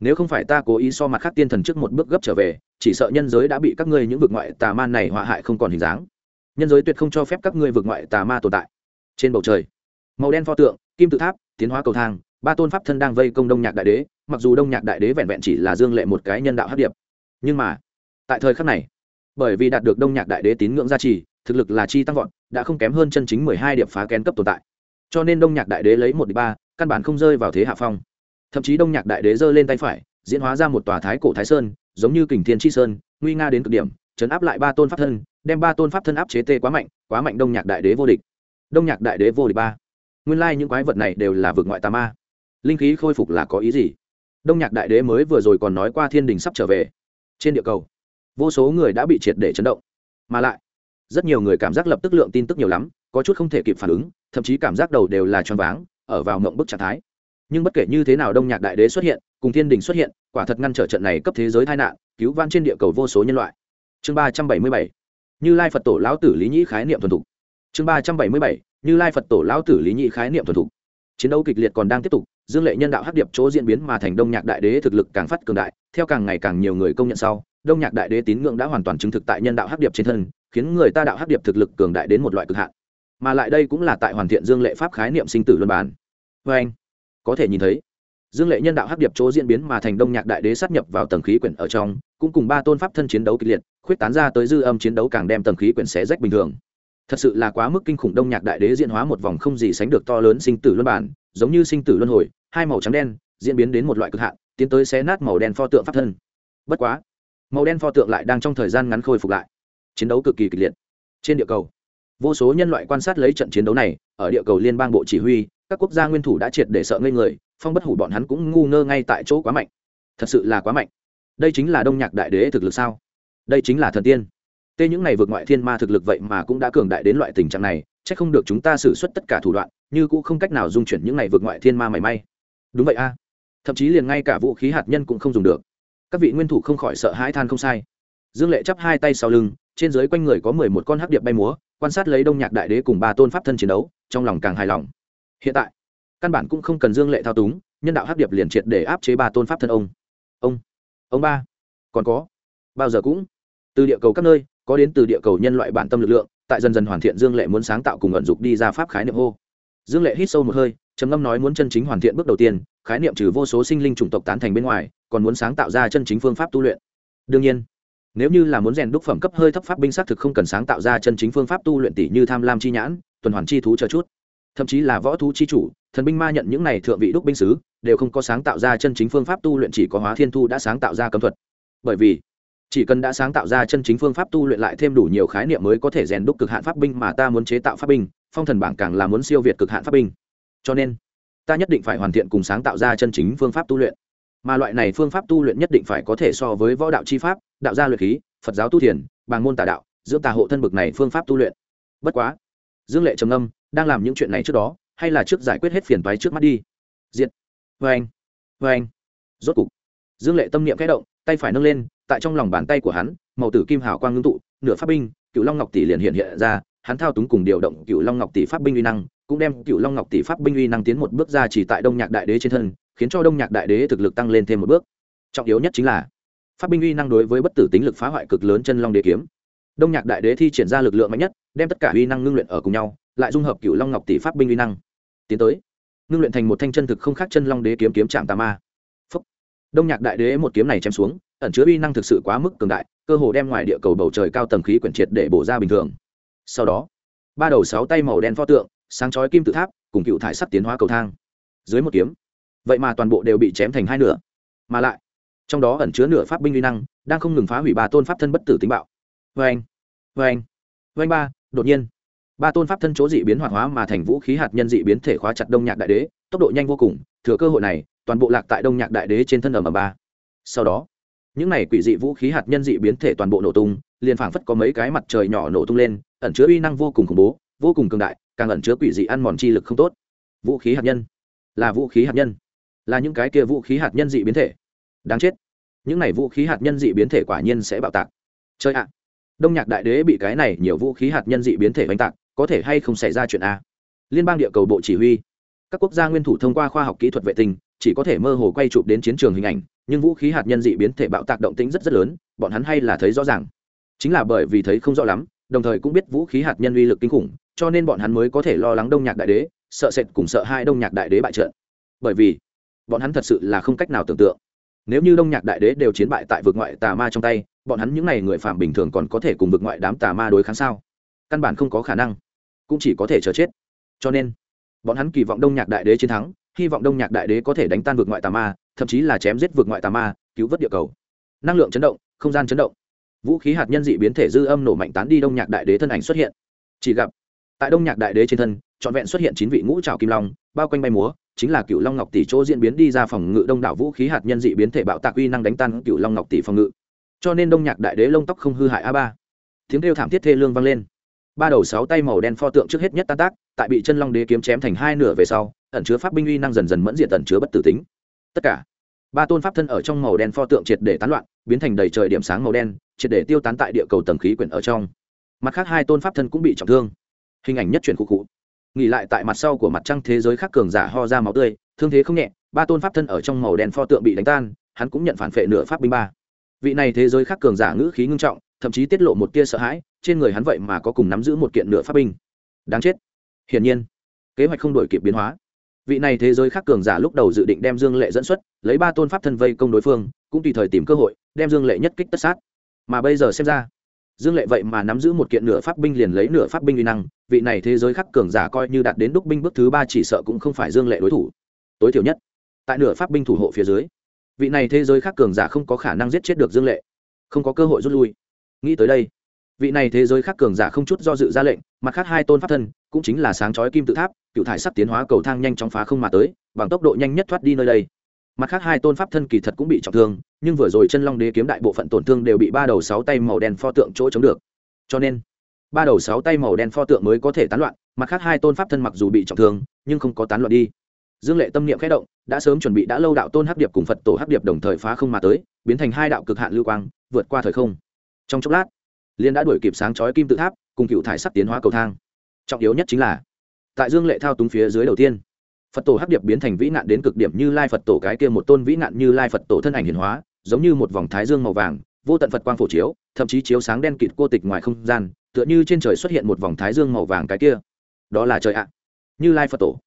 Nếu không phải ta cố ý so mặt khác tiên thần trước một bước gấp trở về, chỉ sợ nhân giới đã bị các ngươi những vực ngoại tà ma này họa hại không còn hình dáng nhân giới tuyệt không cho phép các ngươi vượt ngoại tà ma tồn tại. Trên bầu trời, màu đen pho tượng, kim tự tháp, tiến hóa cầu thang, ba tôn pháp thân đang vây công đông nhạc đại đế, mặc dù đông nhạc đại đế vẹn vẹn chỉ là dương lệ một cái nhân đạo hấp điệp. Nhưng mà, tại thời khắc này, bởi vì đạt được đông nhạc đại đế tín ngưỡng gia trì, thực lực là chi tăng vọt, đã không kém hơn chân chính mười hai điểm phá kén cấp tồn tại. Cho nên đông nhạc đại đế lấy một đi ba, căn bản không rơi vào thế hạ phong. Thậm chí đông nhạc đại đế giơ lên tay phải, diễn hóa ra một tòa thái cổ thái sơn, giống như kình thiên tri sơn, nguy nga đến cực điểm, chấn áp lại ba tôn pháp thân đem ba tôn pháp thân áp chế tê quá mạnh quá mạnh đông nhạc đại đế vô địch. Đông nhạc đại đế vô địch ba. Nguyên lai những quái vật này đều là vực ngoại tà ma. Linh khí khôi phục là có ý gì? Đông nhạc đại đế mới vừa rồi còn nói qua thiên đình sắp trở về. Trên địa cầu, vô số người đã bị triệt để chấn động. Mà lại, rất nhiều người cảm giác lập tức lượng tin tức nhiều lắm, có chút không thể kịp phản ứng, thậm chí cảm giác đầu đều là choáng váng, ở vào ngộng bức trạng thái. Nhưng bất kể như thế nào đông nhạc đại đế xuất hiện, cùng thiên đình xuất hiện, quả thật ngăn trở trận này cấp thế giới tai nạn, cứu van trên địa cầu vô số nhân loại. Chương ba trăm bảy mươi bảy như lai phật tổ lão tử lý nhĩ khái niệm thuần thục. Chương ba trăm bảy mươi bảy, như lai phật tổ lão tử lý nhĩ khái niệm thuần thục. Chiến đấu kịch liệt còn đang tiếp tục, dương lệ nhân đạo hấp điệp chỗ diễn biến mà thành đông nhạc đại đế thực lực càng phát cường đại, theo càng ngày càng nhiều người công nhận sau, đông nhạc đại đế tín ngưỡng đã hoàn toàn chứng thực tại nhân đạo hấp điệp trên thân, khiến người ta đạo hấp điệp thực lực cường đại đến một loại cực hạn. Mà lại đây cũng là tại hoàn thiện dương lệ pháp khái niệm sinh tử luân bản vê anh, có thể nhìn thấy, dương lệ nhân đạo hấp điệp chỗ diễn biến mà thành đông nhạc đại đế sát nhập vào tầng khí quyển ở trong cũng cùng ba tôn pháp thân chiến đấu kịch liệt, khuyết tán ra tới dư âm chiến đấu càng đem tầng khí quyển xé rách bình thường. Thật sự là quá mức kinh khủng đông nhạc đại đế diễn hóa một vòng không gì sánh được to lớn sinh tử luân bản, giống như sinh tử luân hồi, hai màu trắng đen, diễn biến đến một loại cực hạn, tiến tới xé nát màu đen pho tượng pháp thân. Bất quá, màu đen pho tượng lại đang trong thời gian ngắn khôi phục lại. Chiến đấu cực kỳ kịch liệt. Trên địa cầu, vô số nhân loại quan sát lấy trận chiến đấu này, ở địa cầu liên bang bộ chỉ huy, các quốc gia nguyên thủ đã triệt để sợ ngây người, phong bất hủ bọn hắn cũng ngu ngơ ngay tại chỗ quá mạnh. Thật sự là quá mạnh đây chính là đông nhạc đại đế thực lực sao? Đây chính là thần tiên. Tê những này vượt ngoại thiên ma thực lực vậy mà cũng đã cường đại đến loại tình trạng này c h ắ c không được chúng ta xử suất tất cả thủ đoạn, như cũng không cách nào dung chuyển những này vượt ngoại thiên ma mảy may. Đúng vậy a. Thậm chí liền ngay cả vũ khí hạt nhân cũng không dùng được. Các vị nguyên thủ không khỏi sợ hãi than không sai. Dương lệ chắp hai tay sau lưng, trên dưới quanh người có mười một con hắc điệp bay múa, quan sát lấy đông nhạc đại đế cùng ba tôn pháp thân chiến đấu, trong lòng càng hài lòng. Hiện tại, căn bản cũng không cần dương lệ thao túng, nhân đạo hắc điệp liền triệt để áp chế ba tôn pháp thân ông. Ông ông ba, còn có? Bao giờ cũng. Từ địa cầu các nơi, có đến từ địa cầu nhân loại bản tâm lực lượng, tại dần dần hoàn thiện dương lệ muốn sáng tạo cùng ẩn dục đi ra pháp khái niệm hô. Dương lệ hít sâu một hơi, trầm ngâm nói muốn chân chính hoàn thiện bước đầu tiên, khái niệm trừ vô số sinh linh chủng tộc tán thành bên ngoài, còn muốn sáng tạo ra chân chính phương pháp tu luyện. Đương nhiên, nếu như là muốn rèn đúc phẩm cấp hơi thấp pháp binh xác thực không cần sáng tạo ra chân chính phương pháp tu luyện tỷ như tham lam chi nhãn, tuần hoàn chi thú chờ chút. Thậm chí là võ thú chi chủ, thần binh ma nhận những này thượng vị đúc binh sứ đều không có sáng tạo ra chân chính phương pháp tu luyện, chỉ có hóa thiên thu đã sáng tạo ra cấm thuật. Bởi vì, chỉ cần đã sáng tạo ra chân chính phương pháp tu luyện lại thêm đủ nhiều khái niệm mới có thể rèn đúc cực hạn pháp binh mà ta muốn chế tạo pháp binh, phong thần bảng càng là muốn siêu việt cực hạn pháp binh. Cho nên, ta nhất định phải hoàn thiện cùng sáng tạo ra chân chính phương pháp tu luyện. Mà loại này phương pháp tu luyện nhất định phải có thể so với võ đạo chi pháp, đạo gia luyện khí, phật giáo tu thiền bằng môn tà đạo, dưỡng tà hộ thân bực này phương pháp tu luyện. Bất quá, dương lệ trầm âm đang làm những chuyện này trước đó, hay là trước giải quyết hết phiền toái trước mắt đi. Diện vê anh vê anh. Rốt cục, dương lệ tâm niệm kẽ động, tay phải nâng lên, tại trong lòng bàn tay của hắn, màu tử kim hào quang ngưng tụ, nửa pháp binh, cựu long ngọc tỷ liền hiện hiện ra, hắn thao túng cùng điều động cựu long ngọc tỷ pháp binh uy năng, cũng đem cựu long ngọc tỷ pháp binh uy năng tiến một bước ra chỉ tại đông nhạc đại đế trên thân, khiến cho đông nhạc đại đế thực lực tăng lên thêm một bước. Trọng yếu nhất chính là, pháp binh uy năng đối với bất tử tính lực phá hoại cực lớn chân long đế kiếm. Đông nhạc đại đế thi triển ra lực lượng mạnh nhất, đem tất cả uy năng ngưng luyện ở cùng nhau, lại dung hợp cựu long ngọc tỷ pháp binh uy năng. Tiến tới ngưng luyện thành một thanh chân thực không khác chân long đế kiếm kiếm trạm tà ma. Phúc. đông nhạc đại đế một kiếm này chém xuống, ẩn chứa uy năng thực sự quá mức cường đại, cơ hồ đem ngoài địa cầu bầu trời cao tầng khí quyển triệt để bổ ra bình thường. Sau đó, ba đầu sáu tay màu đen pho tượng, sáng chói kim tự tháp, cùng cựu thải sắt tiến hóa cầu thang. Dưới một kiếm, vậy mà toàn bộ đều bị chém thành hai nửa. Mà lại, trong đó ẩn chứa nửa pháp binh uy năng, đang không ngừng phá hủy ba tôn pháp thân bất tử tính bạo. Vê anh vê anh vê anh ba, đột nhiên ba tôn pháp thân chỗ dị biến hoạt hóa mà thành vũ khí hạt nhân dị biến thể khóa chặt đông nhạc đại đế, tốc độ nhanh vô cùng, thừa cơ hội này, toàn bộ lạc tại đông nhạc đại đế trên thân ẩm ở ba. Sau đó, những này quỷ dị vũ khí hạt nhân dị biến thể toàn bộ nổ tung, liền phảng phất có mấy cái mặt trời nhỏ nổ tung lên, ẩn chứa uy năng vô cùng khủng bố, vô cùng cường đại, càng ẩn chứa quỷ dị ăn mòn chi lực không tốt. Vũ khí hạt nhân. Là vũ khí hạt nhân. Là những cái kia vũ khí hạt nhân dị biến thể. Đáng chết. Những này vũ khí hạt nhân dị biến thể quả nhiên sẽ bạo tạc. Chơi ạ. Đông nhạc đại đế bị cái này nhiều vũ khí hạt nhân dị biến thể oanh tạc có thể hay không xảy ra chuyện a? Liên bang địa cầu bộ chỉ huy. Các quốc gia nguyên thủ thông qua khoa học kỹ thuật vệ tinh, chỉ có thể mơ hồ quay chụp đến chiến trường hình ảnh, nhưng vũ khí hạt nhân dị biến thể bạo tạc động tĩnh rất rất lớn, bọn hắn hay là thấy rõ ràng. Chính là bởi vì thấy không rõ lắm, đồng thời cũng biết vũ khí hạt nhân uy lực kinh khủng, cho nên bọn hắn mới có thể lo lắng đông nhạc đại đế, sợ sệt cùng sợ hai đông nhạc đại đế bại trận. Bởi vì, bọn hắn thật sự là không cách nào tưởng tượng. Nếu như đông nhạc đại đế đều chiến bại tại vực ngoại tà ma trong tay, bọn hắn những n à y người phạm bình thường còn có thể cùng vực ngoại đám tà ma đối kháng sao? Căn bản không có khả năng cũng chỉ có thể chờ chết. Cho nên, bọn hắn kỳ vọng đông nhạc đại đế chiến thắng, hy vọng đông nhạc đại đế có thể đánh tan vực ngoại tà ma, thậm chí là chém giết vực ngoại tà ma, cứu vớt địa cầu. Năng lượng chấn động, không gian chấn động. Vũ khí hạt nhân dị biến thể dư âm nổ mạnh tán đi đông nhạc đại đế thân ảnh xuất hiện. Chỉ gặp, tại đông nhạc đại đế trên thân, trọn vẹn xuất hiện chín vị ngũ trào kim long, bao quanh bay múa, chính là cựu long ngọc tỷ chỗ diễn biến đi ra phòng ngự đông đảo vũ khí hạt nhân dị biến thể bạo tạc uy năng đánh tan cựu long ngọc tỷ phòng ngự. Cho nên đông nhạc đại đế lông tóc không hư hại a ba. Tiếng kêu thảm thiết thê lương vang lên ba đầu sáu tay màu đen pho tượng trước hết nhất tan tác, tại bị chân long đế kiếm chém thành hai nửa về sau, ẩn chứa pháp binh uy năng dần dần mẫn diện ẩn chứa bất tử tính. Tất cả ba tôn pháp thân ở trong màu đen pho tượng triệt để tán loạn, biến thành đầy trời điểm sáng màu đen, triệt để tiêu tán tại địa cầu tầng khí quyển ở trong. Mặt khác hai tôn pháp thân cũng bị trọng thương. Hình ảnh nhất chuyển khu cụ nghỉ lại tại mặt sau của mặt trăng thế giới khác cường giả ho ra máu tươi, thương thế không nhẹ, ba tôn pháp thân ở trong màu đen pho tượng bị đánh tan, hắn cũng nhận phản phệ nửa pháp binh ba. Vị này thế giới khác cường giả ngữ khí ngưng trọng thậm chí tiết lộ một tia sợ hãi, trên người hắn vậy mà có cùng nắm giữ một kiện nửa pháp binh. Đáng chết. Hiển nhiên, kế hoạch không đổi kịp biến hóa. Vị này thế giới khác cường giả lúc đầu dự định đem dương lệ dẫn xuất, lấy ba tôn pháp thân vây công đối phương, cũng tùy thời tìm cơ hội, đem dương lệ nhất kích tất sát. Mà bây giờ xem ra, dương lệ vậy mà nắm giữ một kiện nửa pháp binh liền lấy nửa pháp binh uy năng, vị này thế giới khắc cường giả coi như đạt đến đúc binh bước thứ ba chỉ sợ cũng không phải dương lệ đối thủ. Tối thiểu nhất, tại nửa pháp binh thủ hộ phía dưới, vị này thế giới khắc cường giả không có khả năng giết chết được dương lệ, không có cơ hội rút lui nghĩ tới đây. Vị này thế giới khắc cường giả không chút do dự ra lệnh, mặt khác hai tôn pháp thân, cũng chính là sáng chói kim tự tháp, cựu thải sắp tiến hóa cầu thang nhanh chóng phá không mà tới, bằng tốc độ nhanh nhất thoát đi nơi đây. Mặt khác hai tôn pháp thân kỳ thật cũng bị trọng thương, nhưng vừa rồi chân long đế kiếm đại bộ phận tổn thương đều bị ba đầu sáu tay màu đen pho tượng chỗ chống được. Cho nên, ba đầu sáu tay màu đen pho tượng mới có thể tán loạn, mặt khác hai tôn pháp thân mặc dù bị trọng thương, nhưng không có tán loạn đi. Dương lệ tâm niệm khẽ động, đã sớm chuẩn bị đã lâu đạo tôn hắc điệp cùng phật tổ hắc điệp đồng thời phá không mà tới, biến thành hai đạo cực hạn lưu quang, vượt qua thời không trong chốc lát, liên đã đuổi kịp sáng chói kim tự tháp, cùng cựu thải sắc tiến hóa cầu thang. Trọng yếu nhất chính là, tại dương lệ thao túng phía dưới đầu tiên, phật tổ hắc điệp biến thành vĩ nạn đến cực điểm như lai phật tổ cái kia một tôn vĩ nạn như lai phật tổ thân ảnh hiển hóa, giống như một vòng thái dương màu vàng, vô tận phật quang phổ chiếu, thậm chí chiếu sáng đen kịt cô tịch ngoài không gian, tựa như trên trời xuất hiện một vòng thái dương màu vàng cái kia. Đó là trời ạ. Như lai phật tổ.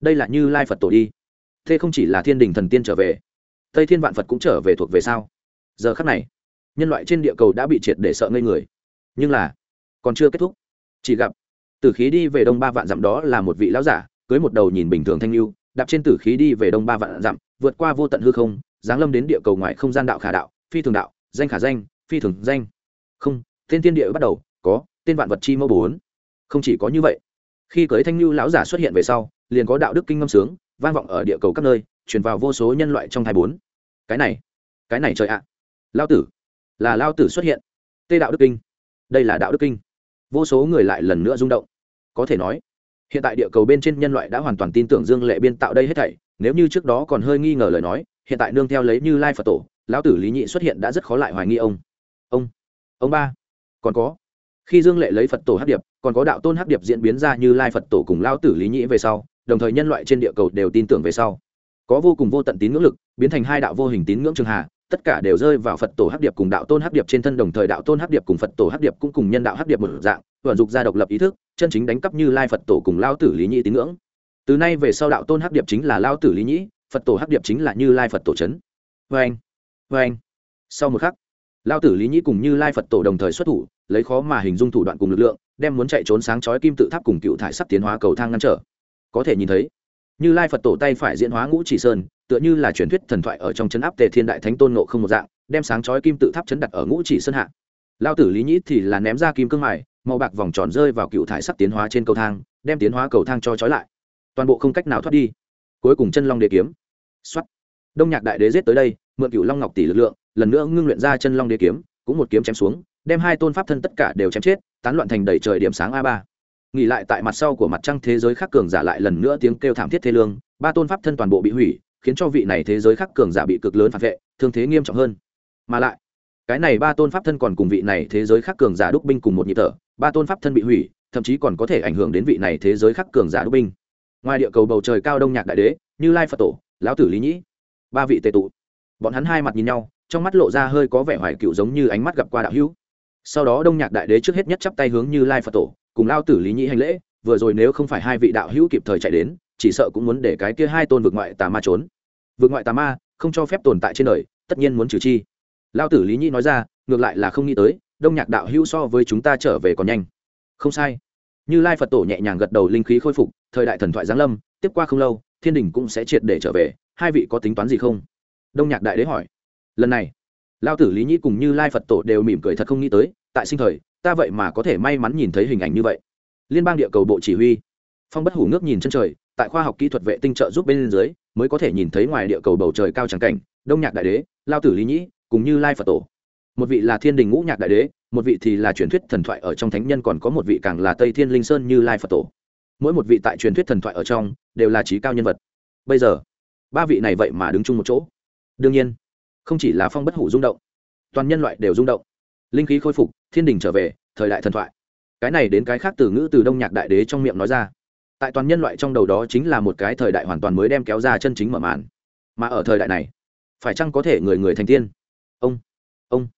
Đây là như lai phật tổ đi. Thế không chỉ là thiên đình thần tiên trở về, tây thiên vạn phật cũng trở về thuộc về sao? Giờ khắc này nhân loại trên địa cầu đã bị triệt để sợ ngây người. Nhưng là, còn chưa kết thúc. Chỉ gặp, tử khí đi về đông ba vạn dặm đó là một vị lão giả, cưới một đầu nhìn bình thường thanh lưu đạp trên tử khí đi về đông ba vạn dặm, vượt qua vô tận hư không, giáng lâm đến địa cầu ngoài không gian đạo khả đạo, phi thường đạo, danh khả danh, phi thường danh. Không, tên tiên địa bắt đầu, có, tên vạn vật chi mẫu bốn. Không chỉ có như vậy, khi cưới thanh lưu lão giả xuất hiện về sau, liền có đạo đức kinh ngâm sướng, vang vọng ở địa cầu các nơi, truyền vào vô số nhân loại trong thai bốn. Cái này cái này trời ạ. Lao tử là lao tử xuất hiện. Tê đạo đức kinh. Đây là đạo đức kinh. Vô số người lại lần nữa rung động. Có thể nói, hiện tại địa cầu bên trên nhân loại đã hoàn toàn tin tưởng dương lệ biên tạo đây hết thảy, nếu như trước đó còn hơi nghi ngờ lời nói, hiện tại nương theo lấy như lai phật tổ, lão tử lý nhị xuất hiện đã rất khó lại hoài nghi ông. Ông ông ba, còn có, khi dương lệ lấy phật tổ hắc điệp, còn có đạo tôn hắc điệp diễn biến ra như lai phật tổ cùng lão tử lý nhị về sau, đồng thời nhân loại trên địa cầu đều tin tưởng về sau. Có vô cùng vô tận tín ngưỡng lực, biến thành hai đạo vô hình tín ngưỡng trường hà tất cả đều rơi vào phật tổ hắc điệp cùng đạo tôn hắc điệp trên thân, đồng thời đạo tôn hắc điệp cùng phật tổ hắc điệp cũng cùng nhân đạo hắc điệp một dạng, vận dục ra độc lập ý thức, chân chính đánh cắp như lai phật tổ cùng lao tử lý nhĩ tín ngưỡng. Từ nay về sau đạo tôn hắc điệp chính là lao tử lý nhĩ, phật tổ hắc điệp chính là như lai phật tổ trấn vê anh vâng, vê vâng. anh sau một khắc, lao tử lý nhĩ cùng như lai phật tổ đồng thời xuất thủ, lấy khó mà hình dung thủ đoạn cùng lực lượng, đem muốn chạy trốn sáng chói kim tự tháp cùng cựu thải sắp tiến hóa cầu thang ngăn trở. Có thể nhìn thấy như lai phật tổ tay phải diễn hóa ngũ chỉ sơn, tựa như là truyền thuyết thần thoại ở trong chấn áp tề thiên đại thánh tôn nộ không một dạng, đem sáng chói kim tự tháp chấn đặt ở ngũ chỉ sơn hạ. Lao tử lý nhĩ thì là ném ra kim cương mài, màu bạc vòng tròn rơi vào cựu thải sắc tiến hóa trên cầu thang, đem tiến hóa cầu thang cho trói lại. Toàn bộ không cách nào thoát đi. Cuối cùng chân long đế kiếm. Xuất đông nhạc đại đế giết tới đây, mượn cựu long ngọc tỷ lực lượng, lần nữa ngưng luyện ra chân long đế kiếm, cũng một kiếm chém xuống, đem hai tôn pháp thân tất cả đều chém chết, tán loạn thành đầy trời điểm sáng a ba nghỉ lại tại mặt sau của mặt trăng thế giới khác cường giả lại lần nữa tiếng kêu thảm thiết thế lương. Ba tôn pháp thân toàn bộ bị hủy, khiến cho vị này thế giới khác cường giả bị cực lớn phản vệ, thương thế nghiêm trọng hơn. Mà lại, cái này ba tôn pháp thân còn cùng vị này thế giới khác cường giả đúc binh cùng một nhịp thở. Ba tôn pháp thân bị hủy, thậm chí còn có thể ảnh hưởng đến vị này thế giới khắc cường giả đúc binh. Ngoài địa cầu bầu trời cao đông nhạc đại đế, như lai phật tổ, lão tử lý nhĩ, ba vị tề tụ. Bọn hắn hai mặt nhìn nhau, trong mắt lộ ra hơi có vẻ hoài cựu giống như ánh mắt gặp qua đạo hữu. Sau đó đông nhạc đại đế trước hết nhất chắp tay hướng như lai phật tổ cùng lao tử lý nhĩ hành lễ, vừa rồi nếu không phải hai vị đạo hữu kịp thời chạy đến, chỉ sợ cũng muốn để cái kia hai tôn vượt ngoại tà ma trốn. Vượt ngoại tà ma, không cho phép tồn tại trên đời, tất nhiên muốn trừ chi. Lao tử lý nhĩ nói ra, ngược lại là không nghĩ tới, đông nhạc đạo hữu so với chúng ta trở về còn nhanh. Không sai. Như lai phật tổ nhẹ nhàng gật đầu linh khí khôi phục, thời đại thần thoại giáng lâm, tiếp qua không lâu, thiên đình cũng sẽ triệt để trở về, hai vị có tính toán gì không? Đông nhạc đại đế hỏi. Lần này, lao tử lý nhĩ cùng như lai phật tổ đều mỉm cười thật không nghĩ tới, tại sinh thời ta vậy mà có thể may mắn nhìn thấy hình ảnh như vậy. Liên bang địa cầu bộ chỉ huy. Phong bất hủ nước nhìn chân trời, tại khoa học kỹ thuật vệ tinh trợ giúp bên dưới, mới có thể nhìn thấy ngoài địa cầu bầu trời cao trắng cảnh, đông nhạc đại đế, lao tử lý nhĩ, cùng như lai phật tổ. Một vị là thiên đình ngũ nhạc đại đế, một vị thì là truyền thuyết thần thoại ở trong thánh nhân còn có một vị càng là tây thiên linh sơn như lai phật tổ. Mỗi một vị tại truyền thuyết thần thoại ở trong, đều là trí cao nhân vật. Bây giờ, ba vị này vậy mà đứng chung một chỗ. Đương nhiên, không chỉ là phong bất hủ rung động, toàn nhân loại đều rung động. Linh khí khôi phục thiên đình trở về, thời đại thần thoại. Cái này đến cái khác từ ngữ từ đông nhạc đại đế trong miệng nói ra. Tại toàn nhân loại trong đầu đó chính là một cái thời đại hoàn toàn mới đem kéo ra chân chính mở màn. Mà ở thời đại này, phải chăng có thể người người thành tiên? Ông ông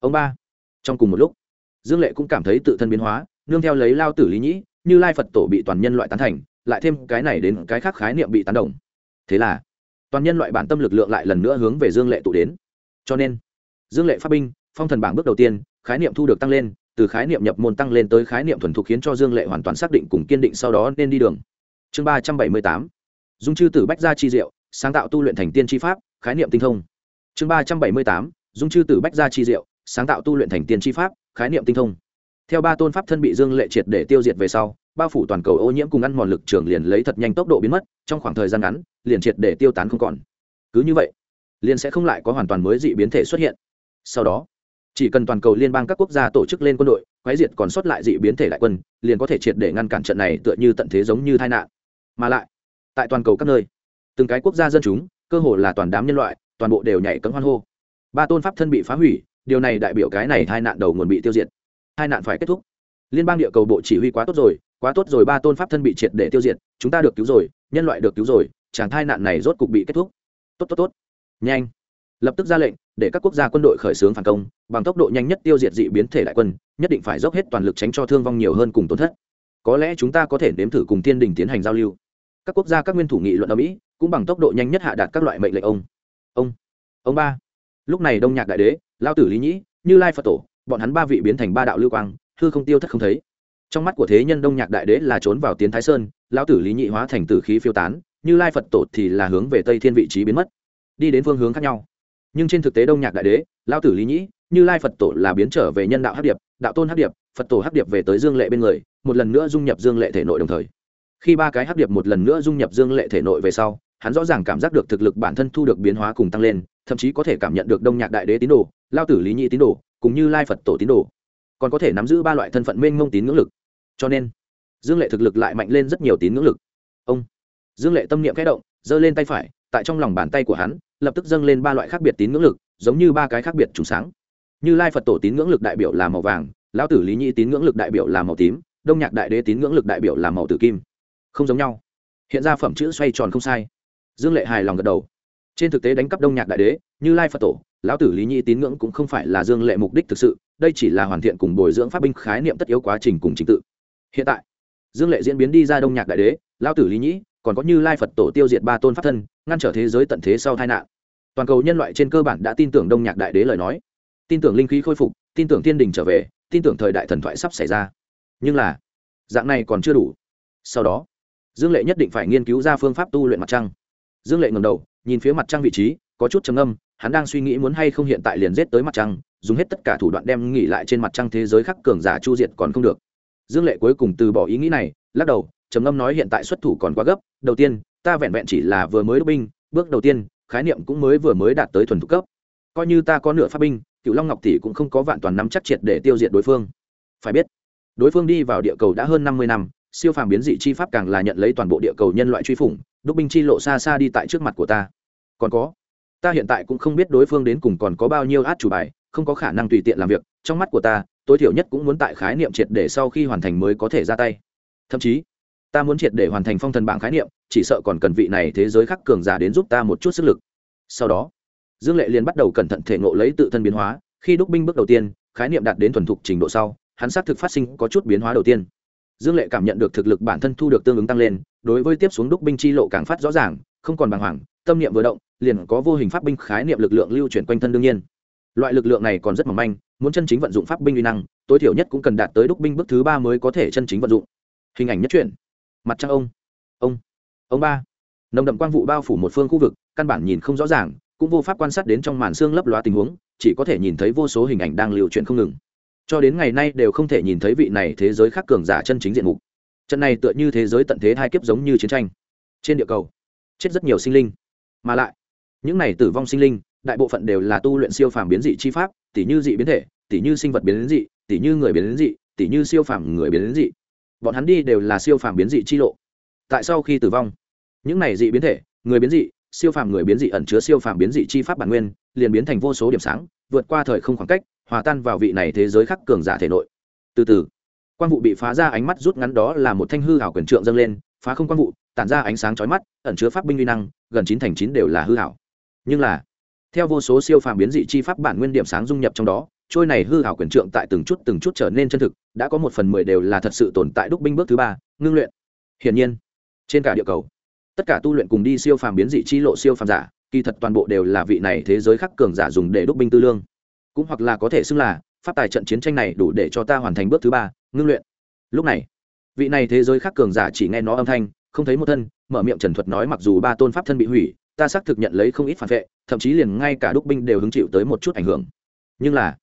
ông ba. Trong cùng một lúc, dương lệ cũng cảm thấy tự thân biến hóa, nương theo lấy lao tử lý nhĩ, như lai phật tổ bị toàn nhân loại tán thành, lại thêm cái này đến cái khác khái niệm bị tán đồng. Thế là, toàn nhân loại bản tâm lực lượng lại lần nữa hướng về dương lệ tụ đến. Cho nên, dương lệ pháp binh, phong thần bảng bước đầu tiên khái niệm thu được tăng lên, từ khái niệm nhập môn tăng lên tới khái niệm thuần thục khiến cho dương lệ hoàn toàn xác định cùng kiên định sau đó nên đi đường. Chương ba trăm bảy mươi tám. Dung chư tử bách gia chi diệu, sáng tạo tu luyện thành tiên tri pháp, khái niệm tinh thông. Chương ba trăm bảy mươi tám. Dung chư tử bách gia chi diệu, sáng tạo tu luyện thành tiên tri pháp, khái niệm tinh thông. Theo ba tôn pháp thân bị dương lệ triệt để tiêu diệt về sau, bao phủ toàn cầu ô nhiễm cùng ăn mòn lực trường liền lấy thật nhanh tốc độ biến mất, trong khoảng thời gian ngắn, liền triệt để tiêu tán không còn. Cứ như vậy, liền sẽ không lại có hoàn toàn mới dị biến thể xuất hiện. Sau đó chỉ cần toàn cầu liên bang các quốc gia tổ chức lên quân đội, quái diệt còn sót lại dị biến thể đại quân, liền có thể triệt để ngăn cản trận này tựa như tận thế giống như tai nạn. Mà lại, tại toàn cầu các nơi, từng cái quốc gia dân chúng, cơ hồ là toàn đám nhân loại, toàn bộ đều nhảy cấm hoan hô. Ba tôn pháp thân bị phá hủy, điều này đại biểu cái này tai nạn đầu nguồn bị tiêu diệt. Hai nạn phải kết thúc. Liên bang địa cầu bộ chỉ huy quá tốt rồi, quá tốt rồi, ba tôn pháp thân bị triệt để tiêu diệt, chúng ta được cứu rồi, nhân loại được cứu rồi, chàng tai nạn này rốt cục bị kết thúc. Tốt tốt tốt. Nhanh. Lập tức ra lệnh để các quốc gia quân đội khởi xướng phản công, bằng tốc độ nhanh nhất tiêu diệt dị biến thể đại quân, nhất định phải dốc hết toàn lực tránh cho thương vong nhiều hơn cùng tổn thất. Có lẽ chúng ta có thể nếm thử cùng thiên đình tiến hành giao lưu. Các quốc gia các nguyên thủ nghị luận ở mỹ cũng bằng tốc độ nhanh nhất hạ đạt các loại mệnh lệnh ông. Ông ông ba. Lúc này đông nhạc đại đế, lao tử lý nhĩ, như lai phật tổ, bọn hắn ba vị biến thành ba đạo lưu quang, hư không tiêu thất không thấy. Trong mắt của thế nhân đông nhạc đại đế là trốn vào tiến thái sơn, lao tử lý nhị hóa thành tử khí phiêu tán, như lai phật tổ thì là hướng về tây thiên vị trí biến mất, đi đến phương hướng khác nhau nhưng trên thực tế đông nhạc đại đế lao tử lý nhĩ, như lai phật tổ là biến trở về nhân đạo hắc điệp, đạo tôn hắc điệp, phật tổ hắc điệp về tới dương lệ bên người, một lần nữa dung nhập dương lệ thể nội đồng thời. Khi ba cái hắc điệp một lần nữa dung nhập dương lệ thể nội về sau, hắn rõ ràng cảm giác được thực lực bản thân thu được biến hóa cùng tăng lên, thậm chí có thể cảm nhận được đông nhạc đại đế tín đồ lao tử lý Nhĩ tín đồ cũng như lai phật tổ tín đồ. Còn có thể nắm giữ ba loại thân phận mênh mông tín ngưỡng lực. Cho nên, dương lệ thực lực lại mạnh lên rất nhiều tín ngưỡng lực. Ông, dương lệ tâm niệm kẽ động, giơ lên tay phải, tại trong lòng bàn tay của hắn lập tức dâng lên ba loại khác biệt tín ngưỡng lực, giống như ba cái khác biệt trùng sáng. Như lai phật tổ tín ngưỡng lực đại biểu là màu vàng, lão tử lý nhĩ tín ngưỡng lực đại biểu là màu tím, đông nhạc đại đế tín ngưỡng lực đại biểu là màu tử kim. Không giống nhau. Hiện ra phẩm chữ xoay tròn không sai. Dương lệ hài lòng gật đầu. Trên thực tế đánh cắp đông nhạc đại đế, như lai phật tổ, lão tử lý nhĩ tín ngưỡng cũng không phải là dương lệ mục đích thực sự, đây chỉ là hoàn thiện cùng bồi dưỡng pháp binh khái niệm tất yếu quá trình cùng trình tự. Hiện tại, dương lệ diễn biến đi ra đông nhạc đại đế, lão tử lý nhĩ còn có như lai phật tổ tiêu diệt ba tôn pháp thân, ngăn trở thế giới tận thế sau tai nạn. Toàn cầu nhân loại trên cơ bản đã tin tưởng đông nhạc đại đế lời nói. Tin tưởng linh khí khôi phục, tin tưởng thiên đình trở về, tin tưởng thời đại thần thoại sắp xảy ra. Nhưng là, dạng này còn chưa đủ. Sau đó, dương lệ nhất định phải nghiên cứu ra phương pháp tu luyện mặt trăng. Dương lệ ngầm đầu, nhìn phía mặt trăng vị trí, có chút trầm âm hắn đang suy nghĩ muốn hay không hiện tại liền giết tới mặt trăng, dùng hết tất cả thủ đoạn đem nghỉ lại trên mặt trăng thế giới khắc cường giả chu diệt còn không được. Dương lệ cuối cùng từ bỏ ý nghĩ này, lắc đầu trầm ngâm nói hiện tại xuất thủ còn quá gấp, đầu tiên, ta vẹn vẹn chỉ là vừa mới đúc binh, bước đầu tiên, khái niệm cũng mới vừa mới đạt tới thuần thục cấp. Coi như ta có nửa pháp binh cựu long ngọc tỷ cũng không có vạn toàn nắm chắc triệt để tiêu diệt đối phương. Phải biết, đối phương đi vào địa cầu đã hơn năm mươi năm, siêu phàm biến dị chi pháp càng là nhận lấy toàn bộ địa cầu nhân loại truy phủng, đúc binh chi lộ xa xa đi tại trước mặt của ta. Còn có, ta hiện tại cũng không biết đối phương đến cùng còn có bao nhiêu át chủ bài, không có khả năng tùy tiện làm việc, trong mắt của ta, tối thiểu nhất cũng muốn tại khái niệm triệt để sau khi hoàn thành mới có thể ra tay. Thậm chí ta muốn triệt để hoàn thành phong thần bảng khái niệm, chỉ sợ còn cần vị này thế giới khắc cường giả đến giúp ta một chút sức lực. Sau đó, dương lệ liền bắt đầu cẩn thận thể ngộ lấy tự thân biến hóa. Khi đúc binh bước đầu tiên, khái niệm đạt đến thuần thục trình độ sau, hắn xác thực phát sinh có chút biến hóa đầu tiên. Dương lệ cảm nhận được thực lực bản thân thu được tương ứng tăng lên, đối với tiếp xuống đúc binh chi lộ càng phát rõ ràng, không còn bàng hoàng, tâm niệm vừa động, liền có vô hình pháp binh khái niệm lực lượng lưu chuyển quanh thân đương nhiên. Loại lực lượng này còn rất mỏng manh, muốn chân chính vận dụng pháp binh uy năng, tối thiểu nhất cũng cần đạt tới đúc binh bước thứ ba mới có thể chân chính vận dụng. Hình ảnh nhất chuyển mặt trăng ông. Ông ông ba. Nồng đậm quang vụ bao phủ một phương khu vực, căn bản nhìn không rõ ràng, cũng vô pháp quan sát đến trong màn xương lấp loá tình huống, chỉ có thể nhìn thấy vô số hình ảnh đang liều chuyện không ngừng. Cho đến ngày nay đều không thể nhìn thấy vị này thế giới khác cường giả chân chính diện mục. Trận này tựa như thế giới tận thế hai kiếp giống như chiến tranh. Trên địa cầu, chết rất nhiều sinh linh. Mà lại, những này tử vong sinh linh, đại bộ phận đều là tu luyện siêu phàm biến dị chi pháp tỷ như dị biến thể tỷ như sinh vật biến dị tỷ như người biến dị tỷ như siêu phàm người biến dị bọn hắn đi đều là siêu phàm biến dị chi lộ. Tại sau khi tử vong, những này dị biến thể, người biến dị, siêu phàm người biến dị ẩn chứa siêu phàm biến dị chi pháp bản nguyên, liền biến thành vô số điểm sáng, vượt qua thời không khoảng cách, hòa tan vào vị này thế giới khắc cường giả thể nội. Từ từ, quang vụ bị phá ra ánh mắt rút ngắn đó là một thanh hư hảo quyền trượng dâng lên, phá không quang vụ, tản ra ánh sáng chói mắt, ẩn chứa pháp binh uy năng, gần chín thành chín đều là hư hảo. Nhưng là, theo vô số siêu phàm biến dị chi pháp bản nguyên điểm sáng dung nhập trong đó trôi này hư hảo quyền trượng tại từng chút từng chút trở nên chân thực, đã có một phần mười đều là thật sự tồn tại đúc binh bước thứ ba, ngưng luyện. Hiển nhiên, trên cả địa cầu, tất cả tu luyện cùng đi siêu phàm biến dị chi lộ siêu phàm giả, kỳ thật toàn bộ đều là vị này thế giới khắc cường giả dùng để đúc binh tư lương. Cũng hoặc là có thể xưng là phát tài trận chiến tranh này đủ để cho ta hoàn thành bước thứ ba, ngưng luyện. Lúc này, vị này thế giới khắc cường giả chỉ nghe nó âm thanh, không thấy một thân, mở miệng trần thuật nói mặc dù ba tôn pháp thân bị hủy, ta xác thực nhận lấy không ít phản vệ, thậm chí liền ngay cả đúc binh đều hứng chịu tới một chút ảnh hưởng. Nhưng là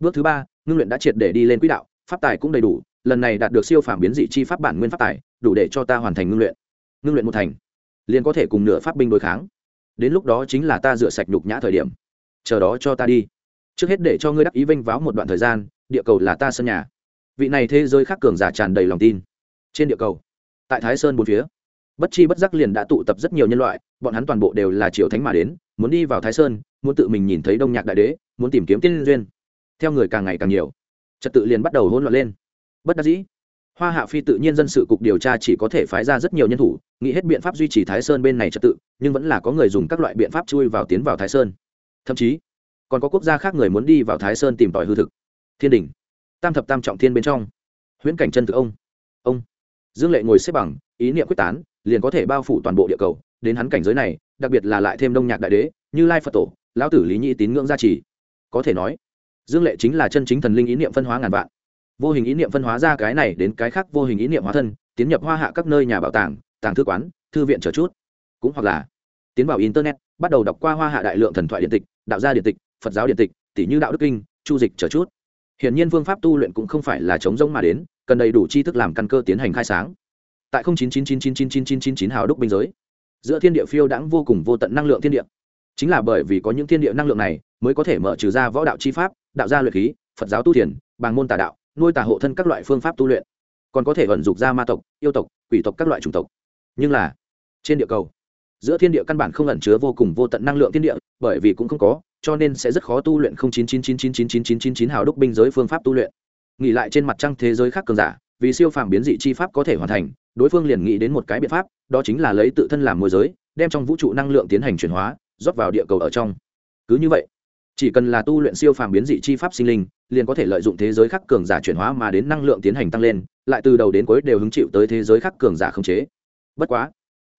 bước thứ ba, ngưng luyện đã triệt để đi lên quỹ đạo, pháp tài cũng đầy đủ, lần này đạt được siêu phản biến dị chi pháp bản nguyên pháp tài, đủ để cho ta hoàn thành ngưng luyện. Ngưng luyện một thành, liền có thể cùng nửa pháp binh đối kháng. Đến lúc đó chính là ta rửa sạch nhục nhã thời điểm. Chờ đó cho ta đi. Trước hết để cho ngươi đắc ý vênh váo một đoạn thời gian, địa cầu là ta sân nhà. Vị này thế giới khác cường giả tràn đầy lòng tin. Trên địa cầu, tại thái sơn bốn phía, bất chi bất giác liền đã tụ tập rất nhiều nhân loại, bọn hắn toàn bộ đều là triều thánh mà đến, muốn đi vào thái sơn, muốn tự mình nhìn thấy đông nhạc đại đế, muốn tìm kiếm tiên duyên theo người càng ngày càng nhiều. Trật tự liền bắt đầu hỗn loạn lên. Bất đắc dĩ, hoa hạ phi tự nhiên dân sự cục điều tra chỉ có thể phái ra rất nhiều nhân thủ, nghĩ hết biện pháp duy trì thái sơn bên này trật tự, nhưng vẫn là có người dùng các loại biện pháp chui vào tiến vào thái sơn. Thậm chí, còn có quốc gia khác người muốn đi vào thái sơn tìm tòi hư thực. Thiên đình, tam thập tam trọng thiên bên trong. Huyễn cảnh chân thực ông. Ông. Dương lệ ngồi xếp bằng, ý niệm quyết tán, liền có thể bao phủ toàn bộ địa cầu. Đến hắn cảnh giới này, đặc biệt là lại thêm đông nhạc đại đế, như lai phật tổ, lão tử lý nhị tín ngưỡng gia trì. Có thể nói dương lệ chính là chân chính thần linh ý niệm phân hóa ngàn vạn vô hình ý niệm phân hóa ra cái này đến cái khác vô hình ý niệm hóa thân tiến nhập hoa hạ các nơi nhà bảo tàng tàng thư quán thư viện chờ chút cũng hoặc là tiến vào internet bắt đầu đọc qua hoa hạ đại lượng thần thoại điện tịch đạo gia điện tịch phật giáo điện tịch tỷ như đạo đức kinh chu dịch chờ chút hiển nhiên phương pháp tu luyện cũng không phải là chống rỗng mà đến cần đầy đủ tri thức làm căn cơ tiến hành khai sáng tại chín chín chín chín chín chín chín chín chín hào đúc biên giới giữa thiên địa phiêu đãng vô cùng vô tận năng lượng thiên địa chính là bởi vì có những thiên địa năng lượng này mới có thể mở trừ ra võ đạo chi pháp đạo gia luyện khí phật giáo tu thiền bàng môn tà đạo nuôi tà hộ thân các loại phương pháp tu luyện còn có thể vận dụng ra ma tộc yêu tộc quỷ tộc các loại chủng tộc nhưng là trên địa cầu giữa thiên địa căn bản không ẩn chứa vô cùng vô tận năng lượng thiên địa bởi vì cũng không có cho nên sẽ rất khó tu luyện không chín chín chín chín chín chín chín chín chín hào đúc binh giới phương pháp tu luyện nghỉ lại trên mặt trăng thế giới khác cường giả vì siêu phàm biến dị chi pháp có thể hoàn thành đối phương liền nghĩ đến một cái biện pháp đó chính là lấy tự thân làm môi giới đem trong vũ trụ năng lượng tiến hành chuyển hóa rót vào địa cầu ở trong cứ như vậy chỉ cần là tu luyện siêu phàm biến dị chi pháp sinh linh, liền có thể lợi dụng thế giới khắc cường giả chuyển hóa mà đến năng lượng tiến hành tăng lên, lại từ đầu đến cuối đều hứng chịu tới thế giới khắc cường giả không chế. Bất quá,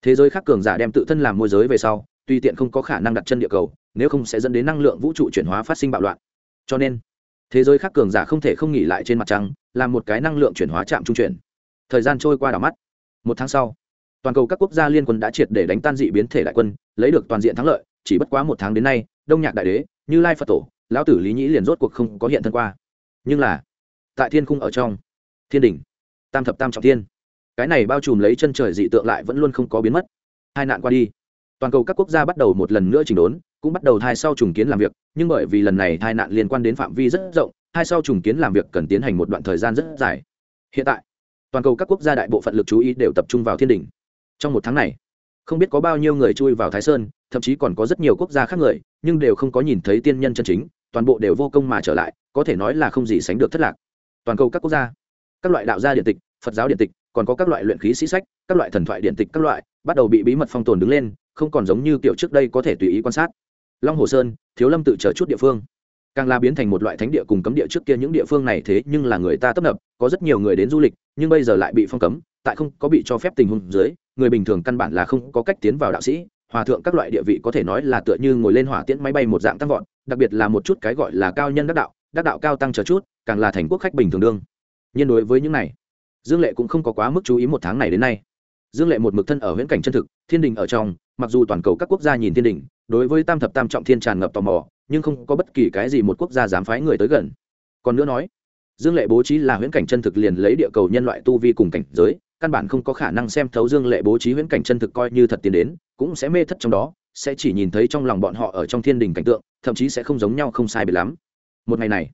thế giới khắc cường giả đem tự thân làm môi giới về sau, tuy tiện không có khả năng đặt chân địa cầu, nếu không sẽ dẫn đến năng lượng vũ trụ chuyển hóa phát sinh bạo loạn. Cho nên, thế giới khắc cường giả không thể không nghỉ lại trên mặt trăng, làm một cái năng lượng chuyển hóa chạm trung chuyển. Thời gian trôi qua đảo mắt. Một tháng sau, toàn cầu các quốc gia liên quân đã triệt để đánh tan dị biến thể đại quân, lấy được toàn diện thắng lợi, chỉ bất quá một tháng đến nay, đông nhạc đại đế như lai phật tổ, lão tử lý nhĩ liền rốt cuộc không có hiện thân qua. Nhưng là, tại thiên cung ở trong, thiên đình tam thập tam trọng thiên, cái này bao trùm lấy chân trời dị tượng lại vẫn luôn không có biến mất. Hai nạn qua đi. Toàn cầu các quốc gia bắt đầu một lần nữa chỉnh đốn, cũng bắt đầu thai sau trùng kiến làm việc, nhưng bởi vì lần này hai nạn liên quan đến phạm vi rất rộng hai sau trùng kiến làm việc cần tiến hành một đoạn thời gian rất dài. Hiện tại, toàn cầu các quốc gia đại bộ phận lực chú ý đều tập trung vào thiên đình trong một tháng này, không biết có bao nhiêu người chui vào thái sơn, thậm chí còn có rất nhiều quốc gia khác người nhưng đều không có nhìn thấy tiên nhân chân chính, toàn bộ đều vô công mà trở lại, có thể nói là không gì sánh được thất lạc. Toàn cầu các quốc gia, các loại đạo gia điện tịch, phật giáo điện tịch, còn có các loại luyện khí sĩ sách, các loại thần thoại điện tịch các loại, bắt đầu bị bí mật phong tồn đứng lên, không còn giống như kiểu trước đây có thể tùy ý quan sát. Long hồ sơn, thiếu lâm tự chờ chút địa phương. Càng là biến thành một loại thánh địa cùng cấm địa trước kia những địa phương này thế nhưng là người ta tấp nập, có rất nhiều người đến du lịch, nhưng bây giờ lại bị phong cấm, tại không có bị cho phép tình huống dưới, người bình thường căn bản là không có cách tiến vào đạo sĩ hòa thượng các loại địa vị có thể nói là tựa như ngồi lên hỏa tiễn máy bay một dạng tăng vọt, đặc biệt là một chút cái gọi là cao nhân đắc đạo đắc đạo cao tăng chờ chút, càng là thành quốc khách bình thường đương. Nhân đối với những này, dương lệ cũng không có quá mức chú ý một tháng này đến nay. Dương lệ một mực thân ở viễn cảnh chân thực, thiên đình ở trong, mặc dù toàn cầu các quốc gia nhìn thiên đình, đối với tam thập tam trọng thiên tràn ngập tò mò, nhưng không có bất kỳ cái gì một quốc gia dám phái người tới gần. Còn nữa nói, dương lệ bố trí là huyễn cảnh chân thực liền lấy địa cầu nhân loại tu vi cùng cảnh giới, căn bản không có khả năng xem thấu dương lệ bố trí huyễn cảnh chân thực coi như thật tiến đến cũng sẽ mê thất trong đó, sẽ chỉ nhìn thấy trong lòng bọn họ ở trong thiên đình cảnh tượng, thậm chí sẽ không giống nhau không sai biệt lắm. Một ngày này,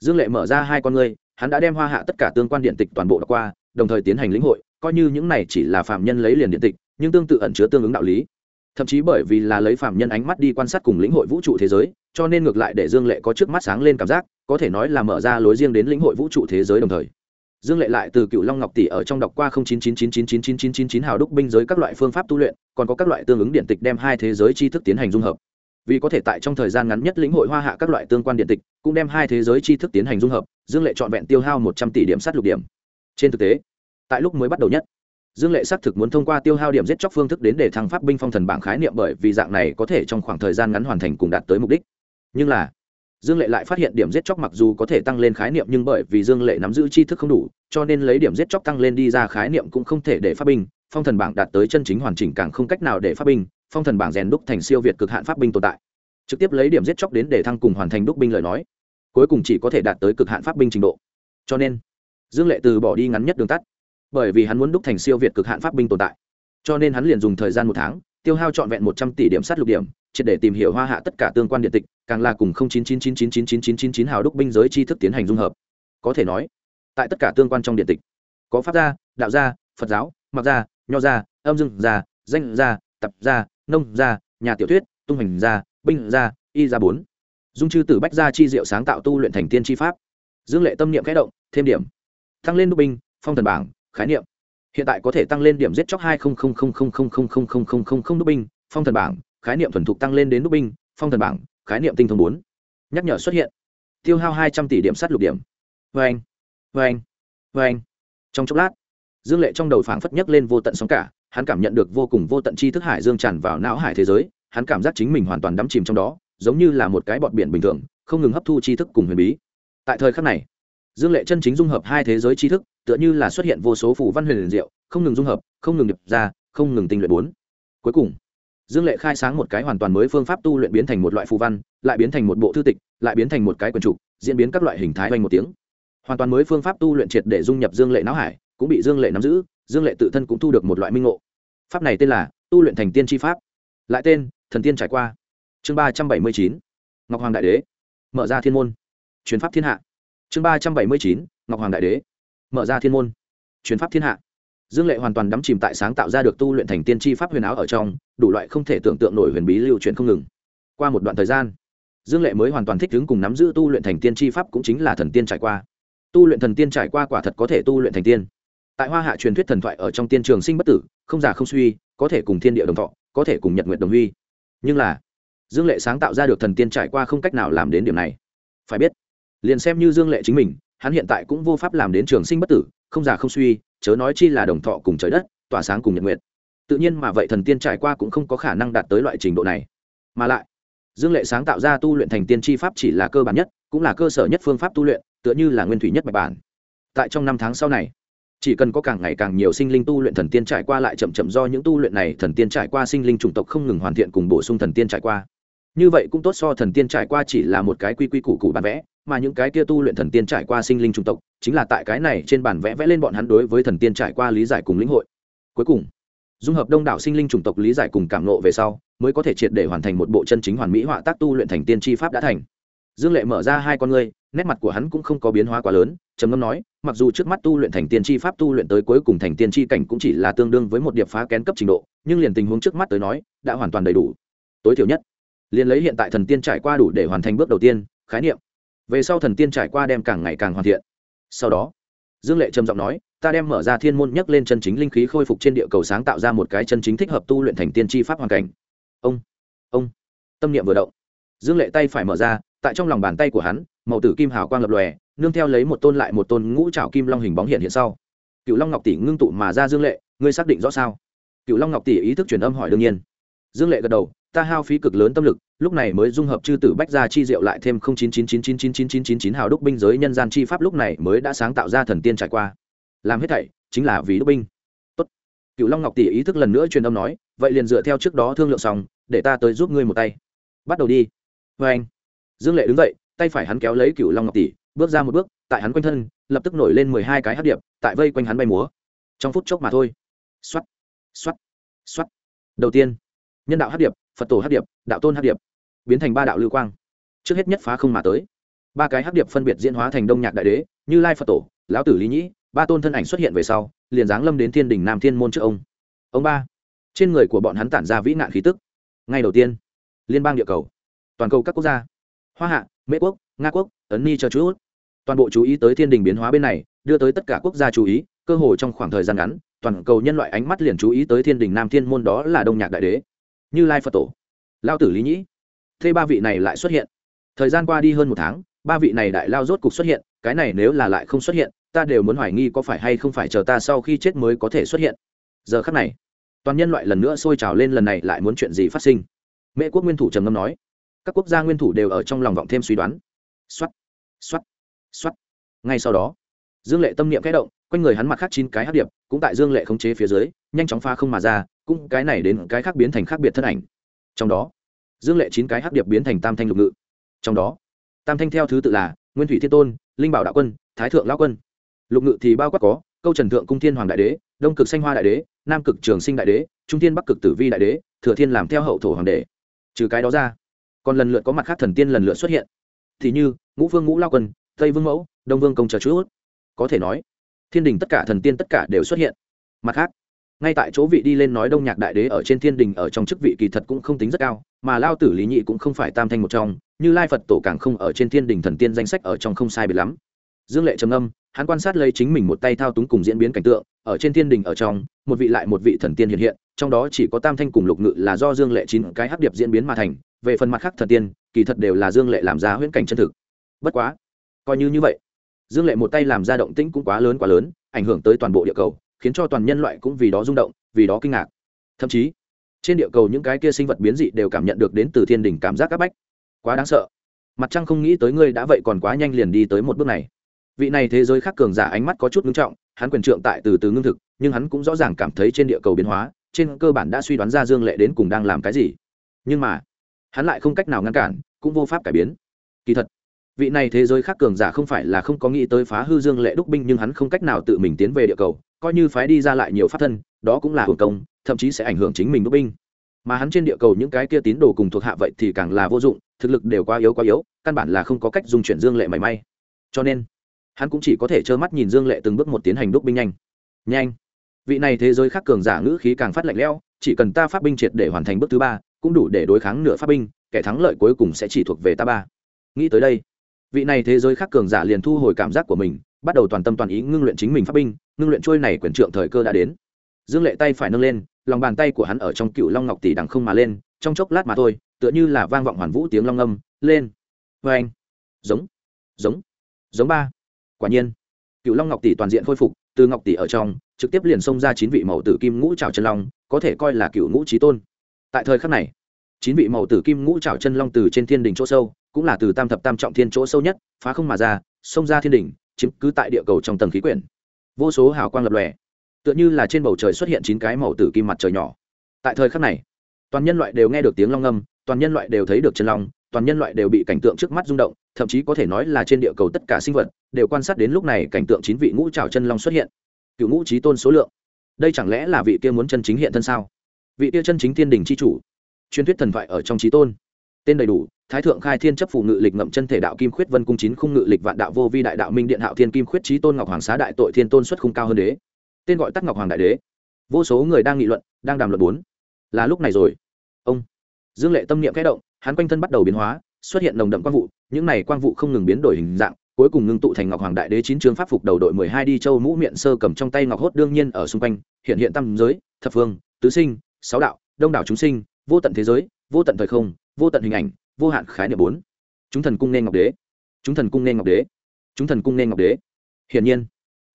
dương lệ mở ra hai con ngươi, hắn đã đem hoa hạ tất cả tương quan điện tịch toàn bộ đã qua, đồng thời tiến hành lĩnh hội, coi như những này chỉ là phạm nhân lấy liền điện tịch, nhưng tương tự ẩn chứa tương ứng đạo lý. Thậm chí bởi vì là lấy phạm nhân ánh mắt đi quan sát cùng lĩnh hội vũ trụ thế giới, cho nên ngược lại để dương lệ có trước mắt sáng lên cảm giác, có thể nói là mở ra lối riêng đến lĩnh hội vũ trụ thế giới đồng thời dương lệ lại từ cựu long ngọc tỷ ở trong đọc qua chín chín chín chín chín chín chín chín chín hào đúc binh giới các loại phương pháp tu luyện, còn có các loại tương ứng điện tịch đem hai thế giới tri thức tiến hành dung hợp. Vì có thể tại trong thời gian ngắn nhất lĩnh hội hoa hạ các loại tương quan điện tịch, cũng đem hai thế giới tri thức tiến hành dung hợp, dương lệ trọn vẹn tiêu hao một trăm tỷ điểm sát lục điểm. Trên thực tế, tại lúc mới bắt đầu nhất, dương lệ xác thực muốn thông qua tiêu hao điểm giết chóc phương thức đến để thăng pháp binh phong thần bảng khái niệm bởi vì dạng này có thể trong khoảng thời gian ngắn hoàn thành cùng đạt tới mục đích. Nhưng là dương lệ lại phát hiện điểm giết chóc mặc dù có thể tăng lên khái niệm nhưng bởi vì dương lệ nắm giữ tri thức không đủ, cho nên lấy điểm giết chóc tăng lên đi ra khái niệm cũng không thể để pháp binh. Phong thần bảng đạt tới chân chính hoàn chỉnh càng không cách nào để pháp binh. Phong thần bảng rèn đúc thành siêu việt cực hạn pháp binh tồn tại. Trực tiếp lấy điểm giết chóc đến để thăng cùng hoàn thành đúc binh lời nói. Cuối cùng chỉ có thể đạt tới cực hạn pháp binh trình độ. Cho nên, dương lệ từ bỏ đi ngắn nhất đường tắt. Bởi vì hắn muốn đúc thành siêu việt cực hạn pháp binh tồn tại. Cho nên hắn liền dùng thời gian một tháng, tiêu hao trọn vẹn một trăm tỷ điểm sát lục điểm triệt để tìm hiểu hoa hạ tất cả tương quan điện tịch càng là cùng 0999999999 hào đúc binh giới tri thức tiến hành dung hợp có thể nói tại tất cả tương quan trong điện tịch có pháp gia đạo gia phật giáo mặc gia nho gia âm dương gia danh gia tập gia nông gia nhà tiểu thuyết tung hành gia binh gia y gia bốn dung chư tử bách gia chi diệu sáng tạo tu luyện thành tiên tri pháp dương lệ tâm niệm khẽ động thêm điểm tăng lên đúc binh phong thần bảng khái niệm hiện tại có thể tăng lên điểm giết chóc hai đúc binh phong thần bảng khái niệm thuần thục tăng lên đến đúc binh, phong thần bảng, khái niệm tinh thông bốn. Nhắc nhở xuất hiện. Tiêu hao hai trăm tỷ điểm sát lục điểm. Vê anh vê anh vê anh. Trong chốc lát, dương lệ trong đầu phảng phất nhấc lên vô tận sóng cả, hắn cảm nhận được vô cùng vô tận chi thức hải dương tràn vào não hải thế giới, hắn cảm giác chính mình hoàn toàn đắm chìm trong đó, giống như là một cái bọt biển bình thường, không ngừng hấp thu tri thức cùng huyền bí. Tại thời khắc này, dương lệ chân chính dung hợp hai thế giới tri thức, tựa như là xuất hiện vô số phủ văn huyền liền diệu, không ngừng dung hợp, không ngừng nhập ra, không ngừng tinh luyện bốn. Cuối cùng dương lệ khai sáng một cái hoàn toàn mới phương pháp tu luyện biến thành một loại phù văn, lại biến thành một bộ thư tịch, lại biến thành một cái quần trục, diễn biến các loại hình thái quanh một tiếng. Hoàn toàn mới phương pháp tu luyện triệt để dung nhập dương lệ não hải, cũng bị dương lệ nắm giữ, dương lệ tự thân cũng thu được một loại minh ngộ. Pháp này tên là tu luyện thành tiên tri pháp. Lại tên, thần tiên trải qua. Chương ba trăm bảy mươi chín, ngọc hoàng đại đế. Mở ra thiên môn. Chuyến pháp thiên hạ. Chương ba trăm bảy mươi chín, ngọc hoàng đại đế. Mở ra thiên môn. Chuyến pháp thiên hạ dương lệ hoàn toàn đắm chìm tại sáng tạo ra được tu luyện thành tiên tri pháp huyền áo ở trong, đủ loại không thể tưởng tượng nổi huyền bí lưu truyền không ngừng. Qua một đoạn thời gian, dương lệ mới hoàn toàn thích ứng cùng nắm giữ tu luyện thành tiên tri pháp cũng chính là thần tiên trải qua. Tu luyện thần tiên trải qua quả thật có thể tu luyện thành tiên. Tại hoa hạ truyền thuyết thần thoại ở trong tiên trường sinh bất tử, không già không suy, có thể cùng thiên địa đồng thọ, có thể cùng nhật nguyện đồng huy. Nhưng là, dương lệ sáng tạo ra được thần tiên trải qua không cách nào làm đến điểm này. Phải biết, liền xem như dương lệ chính mình, hắn hiện tại cũng vô pháp làm đến trường sinh bất tử, không già không suy chớ nói chi là đồng thọ cùng trời đất, tỏa sáng cùng nhật nguyệt. tự nhiên mà vậy thần tiên trải qua cũng không có khả năng đạt tới loại trình độ này. Mà lại, dương lệ sáng tạo ra tu luyện thành tiên tri pháp chỉ là cơ bản nhất, cũng là cơ sở nhất phương pháp tu luyện, tựa như là nguyên thủy nhất bạch bản. Tại trong năm tháng sau này, chỉ cần có càng ngày càng nhiều sinh linh tu luyện thần tiên trải qua lại chậm chậm do những tu luyện này thần tiên trải qua sinh linh chủng tộc không ngừng hoàn thiện cùng bổ sung thần tiên trải qua. Như vậy cũng tốt so thần tiên trải qua chỉ là một cái quy quy củ củ bản vẽ mà những cái kia tu luyện thần tiên trải qua sinh linh trung tộc, chính là tại cái này trên bản vẽ vẽ lên bọn hắn đối với thần tiên trải qua lý giải cùng lĩnh hội. Cuối cùng, dung hợp đông đảo sinh linh chủng tộc lý giải cùng cảm nộ về sau, mới có thể triệt để hoàn thành một bộ chân chính hoàn mỹ họa tác tu luyện thành tiên tri pháp đã thành. Dương lệ mở ra hai con ngươi, nét mặt của hắn cũng không có biến hóa quá lớn, trầm ngâm nói, mặc dù trước mắt tu luyện thành tiên tri pháp tu luyện tới cuối cùng thành tiên tri cảnh cũng chỉ là tương đương với một điệp phá kén cấp trình độ, nhưng liền tình huống trước mắt tới nói, đã hoàn toàn đầy đủ. Tối thiểu nhất, liền lấy hiện tại thần tiên trải qua đủ để hoàn thành bước đầu tiên, khái niệm về sau thần tiên trải qua đem càng ngày càng hoàn thiện. Sau đó, dương lệ trầm giọng nói, ta đem mở ra thiên môn nhấc lên chân chính linh khí khôi phục trên địa cầu sáng tạo ra một cái chân chính thích hợp tu luyện thành tiên tri pháp hoàn cảnh. Ông ông, tâm niệm vừa động. Dương lệ tay phải mở ra, tại trong lòng bàn tay của hắn, màu tử kim hào quang lập lòe, nương theo lấy một tôn lại một tôn ngũ trảo kim long hình bóng hiện hiện sau. Cựu long ngọc tỷ ngưng tụ mà ra dương lệ, ngươi xác định rõ sao? Cựu long ngọc tỷ ý thức truyền âm hỏi đương nhiên. Dương lệ gật đầu, ta hao phí cực lớn tâm lực lúc này mới dung hợp chư tử bách gia chi diệu lại thêm chín chín chín chín chín chín chín chín chín hào đúc binh giới nhân gian chi pháp lúc này mới đã sáng tạo ra thần tiên trải qua làm hết thảy chính là vì đúc binh tốt cựu long ngọc tỷ ý thức lần nữa truyền âm nói vậy liền dựa theo trước đó thương lượng xong để ta tới giúp ngươi một tay bắt đầu đi vê anh dương lệ đứng dậy tay phải hắn kéo lấy cựu long ngọc tỷ bước ra một bước tại hắn quanh thân lập tức nổi lên mười hai cái hát điệp tại vây quanh hắn bay múa trong phút chốc mà thôi x o á t x o á t x o á t đầu tiên nhân đạo hát điệp phật tổ hát điệp đạo tôn hát điệp biến thành ba đạo lưu quang. Trước hết nhất phá không mà tới. Ba cái hắc điệp phân biệt diễn hóa thành đông nhạc đại đế, như lai phật tổ, lão tử lý nhĩ, ba tôn thân ảnh xuất hiện về sau, liền giáng lâm đến thiên đình nam thiên môn trước ông. Ông ba. Trên người của bọn hắn tản ra vĩ nạn khí tức. Ngay đầu tiên, liên bang địa cầu. Toàn cầu các quốc gia. Hoa hạ mễ quốc, nga quốc, ấn ni cho chút toàn bộ chú ý tới thiên đình biến hóa bên này, đưa tới tất cả quốc gia chú ý, cơ hội trong khoảng thời gian ngắn, toàn cầu nhân loại ánh mắt liền chú ý tới thiên đình nam thiên môn đó là đông nhạc đại đế. Như lai phật tổ lao tử lý nhĩ thế ba vị này lại xuất hiện. Thời gian qua đi hơn một tháng, ba vị này đại lao rốt cục xuất hiện, cái này nếu là lại không xuất hiện, ta đều muốn hoài nghi có phải hay không phải chờ ta sau khi chết mới có thể xuất hiện. Giờ khắc này, toàn nhân loại lần nữa sôi trào lên lần này lại muốn chuyện gì phát sinh? Mễ quốc nguyên thủ trầm ngâm nói, các quốc gia nguyên thủ đều ở trong lòng vọng thêm suy đoán. X o á t x o á t x o á t ngay sau đó, dương lệ tâm niệm kẽ động, quanh người hắn mặt khác chín cái hát điệp, cũng tại dương lệ khống chế phía dưới, nhanh chóng pha không mà ra, cũng cái này đến cái khác biến thành khác biệt thân ảnh. Trong đó dương lệ chín cái hắc điệp biến thành tam thanh lục ngự. Trong đó, tam thanh theo thứ tự là nguyên thủy thiên tôn, linh bảo đạo quân, thái thượng lao quân. Lục ngự thì bao quát có câu trần thượng cung thiên hoàng đại đế, đông cực sanh hoa đại đế, nam cực trường sinh đại đế, trung thiên bắc cực tử vi đại đế, thừa thiên làm theo hậu thổ hoàng đế trừ cái đó ra, còn lần lượt có mặt khác thần tiên lần lượt xuất hiện. Thì như ngũ vương ngũ lao quân, tây vương mẫu, đông vương công chờ chút có thể nói, thiên đình tất cả thần tiên tất cả đều xuất hiện. Mặt khác ngay tại chỗ vị đi lên nói đông nhạc đại đế ở trên thiên đình ở trong chức vị kỳ thật cũng không tính rất cao, mà lao tử lý nhị cũng không phải tam thanh một trong, như lai phật tổ càng không ở trên thiên đình thần tiên danh sách ở trong không sai biệt lắm. Dương lệ trầm âm hắn quan sát lấy chính mình một tay thao túng cùng diễn biến cảnh tượng, ở trên thiên đình ở trong, một vị lại một vị thần tiên hiện hiện, trong đó chỉ có tam thanh cùng lục ngự là do dương lệ chín cái hắc điệp diễn biến mà thành, về phần mặt khác thần tiên, kỳ thật đều là dương lệ làm ra huyễn cảnh chân thực. Bất quá, coi như như vậy, dương lệ một tay làm ra động tĩnh cũng quá lớn quá lớn, ảnh hưởng tới toàn bộ địa cầu khiến cho toàn nhân loại cũng vì đó rung động, vì đó kinh ngạc. Thậm chí, trên địa cầu những cái kia sinh vật biến dị đều cảm nhận được đến từ thiên đình cảm giác áp bách. Quá đáng sợ. Mặt trăng không nghĩ tới ngươi đã vậy còn quá nhanh liền đi tới một bước này. Vị này thế giới khác cường giả ánh mắt có chút ngưng trọng, hắn quyền trượng tại từ từ ngưng thực, nhưng hắn cũng rõ ràng cảm thấy trên địa cầu biến hóa, trên cơ bản đã suy đoán ra dương lệ đến cùng đang làm cái gì. Nhưng mà, hắn lại không cách nào ngăn cản, cũng vô pháp cải biến. Kỳ thật vị này thế giới khác cường giả không phải là không có nghĩ tới phá hư dương lệ đúc binh, nhưng hắn không cách nào tự mình tiến về địa cầu, coi như phái đi ra lại nhiều pháp thân, đó cũng là hưởng công, thậm chí sẽ ảnh hưởng chính mình đúc binh. Mà hắn trên địa cầu những cái kia tín đồ cùng thuộc hạ vậy thì càng là vô dụng, thực lực đều quá yếu quá yếu, căn bản là không có cách dung chuyển dương lệ mảy may. Cho nên, hắn cũng chỉ có thể trơ mắt nhìn dương lệ từng bước một tiến hành đúc binh nhanh. Nhanh. Vị này thế giới khác cường giả ngữ khí càng phát lạnh lẽo, chỉ cần ta phát binh triệt để hoàn thành bước thứ ba, cũng đủ để đối kháng nửa phát binh, kẻ thắng lợi cuối cùng sẽ chỉ thuộc về ta ba. Nghĩ tới đây vị này thế giới khác cường giả liền thu hồi cảm giác của mình, bắt đầu toàn tâm toàn ý ngưng luyện chính mình pháp binh, ngưng luyện trôi này quyền trượng thời cơ đã đến. Dương lệ tay phải nâng lên, lòng bàn tay của hắn ở trong cựu long ngọc tỷ đằng không mà lên, trong chốc lát mà thôi, tựa như là vang vọng hoàn vũ tiếng long âm, lên. Vê anh. Giống. Giống. Giống ba. Quả nhiên, cựu long ngọc tỷ toàn diện khôi phục, từ ngọc tỷ ở trong, trực tiếp liền xông ra chín vị mẫu tử kim ngũ trào chân long, có thể coi là cựu ngũ trí tôn. Tại thời khắc này, chín vị mẫu tử kim ngũ trào chân long từ trên thiên đình chỗ sâu cũng là từ tam thập tam trọng thiên chỗ sâu nhất, phá không mà ra, xông ra thiên đỉnh, chiếm cứ tại địa cầu trong tầng khí quyển. Vô số hào quang lập lòe, tựa như là trên bầu trời xuất hiện chín cái màu tử kim mặt trời nhỏ. Tại thời khắc này, toàn nhân loại đều nghe được tiếng long âm toàn nhân loại đều thấy được chân long, toàn nhân loại đều bị cảnh tượng trước mắt rung động, thậm chí có thể nói là trên địa cầu tất cả sinh vật đều quan sát đến lúc này cảnh tượng chín vị ngũ trào chân long xuất hiện. Cựu ngũ trí tôn số lượng. Đây chẳng lẽ là vị kia muốn chân chính hiện thân sao? Vị kia chân chính thiên đình c h i chủ. Truyền thuyết thần thoại ở trong trí tôn. Tên đầy đủ thái thượng khai thiên chấp phủ ngự lịch ngậm chân thể đạo kim khuyết vân cung chín khung ngự lịch vạn đạo vô vi đại đạo minh điện hạo thiên kim khuyết trí tôn ngọc hoàng xá đại tội thiên tôn xuất khung cao hơn đế. Tên gọi tắt ngọc hoàng đại đế. Vô số người đang nghị luận, đang đàm luận bốn. Là lúc này rồi. Ông dương lệ tâm niệm kẽ động, hắn quanh thân bắt đầu biến hóa, xuất hiện nồng đậm quang vụ, những này quang vụ không ngừng biến đổi hình dạng, cuối cùng ngưng tụ thành ngọc hoàng đại đế chín chương pháp phục đầu đội mười hai đi châu mũ miệng sơ cầm trong tay ngọc hốt đương nhiên ở xung quanh, hiện hiện tam giới, thập phương, tứ sinh, sáu đạo, đông đảo chúng sinh, vô tận thế giới, vô tận thời không, vô tận hình ảnh vô hạn khái niệm bốn. Chúng thần cung nên ngọc đế. Chúng thần cung nên ngọc đế. Chúng thần cung nên ngọc đế. Hiển nhiên,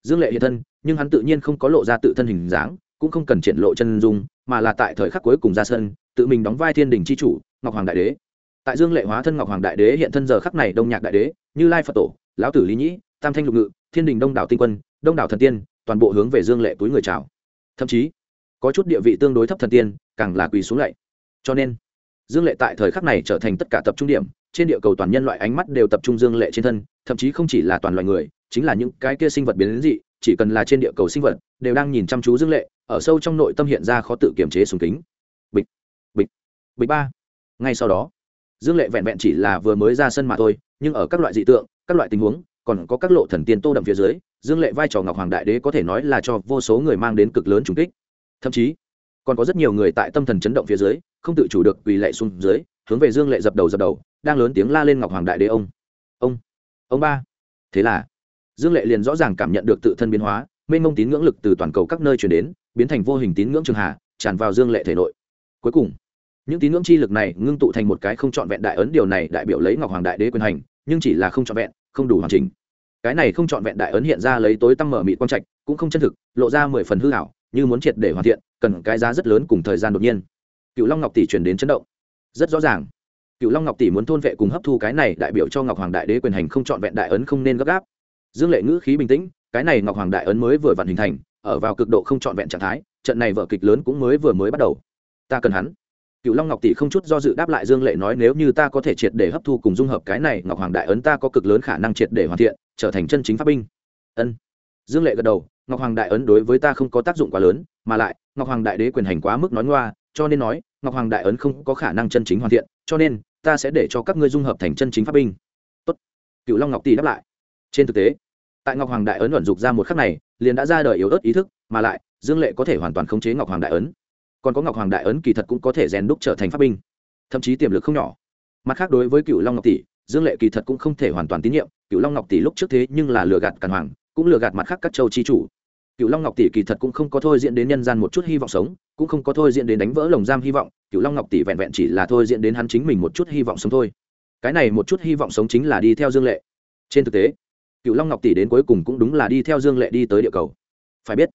dương lệ hiện thân, nhưng hắn tự nhiên không có lộ ra tự thân hình dáng, cũng không cần triển lộ chân dung, mà là tại thời khắc cuối cùng ra sân, tự mình đóng vai thiên đình c h i chủ, ngọc hoàng đại đế. Tại dương lệ hóa thân ngọc hoàng đại đế hiện thân giờ khắc này đông nhạc đại đế, như lai phật tổ, lão tử lý nhĩ, tam thanh lục ngự, thiên đình đông đảo tinh quân, đông đảo thần tiên, toàn bộ hướng về dương lệ túi người chào. Thậm chí, có chút địa vị tương đối thấp thần tiên, càng là quỳ xuống lạy cho nên dương lệ tại thời khắc này trở thành tất cả tập trung điểm, trên địa cầu toàn nhân loại ánh mắt đều tập trung dương lệ trên thân, thậm chí không chỉ là toàn loài người, chính là những cái kia sinh vật biến dị, chỉ cần là trên địa cầu sinh vật, đều đang nhìn chăm chú dương lệ, ở sâu trong nội tâm hiện ra khó tự kiềm chế sùng kính. Bịch bịch bịch ba. Ngay sau đó, dương lệ vẹn vẹn chỉ là vừa mới ra sân mà thôi, nhưng ở các loại dị tượng, các loại tình huống, còn có các lộ thần tiên tô đậm phía dưới, dương lệ vai trò ngọc hoàng đại đế có thể nói là cho vô số người mang đến cực lớn trùng kích. Thậm chí còn có rất nhiều người tại tâm thần chấn động phía dưới không tự chủ được quỳ lệ xuống dưới hướng về dương lệ dập đầu dập đầu đang lớn tiếng la lên ngọc hoàng đại đế ông. Ông ông ba. Thế là dương lệ liền rõ ràng cảm nhận được tự thân biến hóa mênh mông tín ngưỡng lực từ toàn cầu các nơi chuyển đến biến thành vô hình tín ngưỡng trường hạ, tràn vào dương lệ thể nội. Cuối cùng những tín ngưỡng chi lực này ngưng tụ thành một cái không trọn vẹn đại ấn điều này đại biểu lấy ngọc hoàng đại đế quyền hành nhưng chỉ là không trọn vẹn không đủ hoàn chỉnh. Cái này không trọn vẹn đại ấn hiện ra lấy tối tăm mở mịt quang trạch cũng không chân thực lộ ra mười phần hư hảo như muốn triệt để hoàn thiện cần cái giá rất lớn cùng thời gian đột nhiên. Cựu long ngọc tỷ chuyển đến chấn động. Rất rõ ràng. Cựu long ngọc tỷ muốn thôn vệ cùng hấp thu cái này đại biểu cho ngọc hoàng đại đế quyền hành không trọn vẹn đại ấn không nên gấp gáp. Dương lệ ngữ khí bình tĩnh, cái này ngọc hoàng đại ấn mới vừa vặn hình thành, ở vào cực độ không trọn vẹn trạng thái, trận này vở kịch lớn cũng mới vừa mới bắt đầu. Ta cần hắn. Cựu long ngọc tỷ không chút do dự đáp lại dương lệ nói nếu như ta có thể triệt để hấp thu cùng dung hợp cái này ngọc hoàng đại ấn ta có cực lớn khả năng triệt để hoàn thiện, trở thành chân chính pháp binh. Ân. Dương lệ gật đầu, ngọc hoàng đại ấn đối với ta không có tác dụng quá lớn, mà lại ngọc hoàng đại đế quyền hành quá mức nói ngoa, cho nên nói, ngọc hoàng đại ấn không có khả năng chân chính hoàn thiện, cho nên, ta sẽ để cho các ngươi dung hợp thành chân chính pháp binh. Tốt. cựu long ngọc tỷ đáp lại. Trên thực tế, tại ngọc hoàng đại ấn luận dục ra một khắc này, liền đã ra đời yếu ớt ý thức, mà lại, dương lệ có thể hoàn toàn khống chế ngọc hoàng đại ấn. Còn có ngọc hoàng đại ấn kỳ thật cũng có thể rèn đúc trở thành pháp binh. Thậm chí tiềm lực không nhỏ. Mặt khác đối với cựu long ngọc tỷ, dương lệ kỳ thật cũng không thể hoàn toàn tín nhiệm. Cựu long ngọc tỷ lúc trước thế nhưng là lừa gạt càn hoàng, cũng lừa gạt mặt khác các châu chi chủ cựu long ngọc tỷ kỳ thật cũng không có thôi diễn đến nhân gian một chút hy vọng sống, cũng không có thôi diễn đến đánh vỡ lồng giam hy vọng cựu long ngọc tỷ vẹn vẹn chỉ là thôi diễn đến hắn chính mình một chút hy vọng sống thôi. Cái này một chút hy vọng sống chính là đi theo dương lệ. Trên thực tế cựu long ngọc tỷ đến cuối cùng cũng đúng là đi theo dương lệ đi tới địa cầu. Phải biết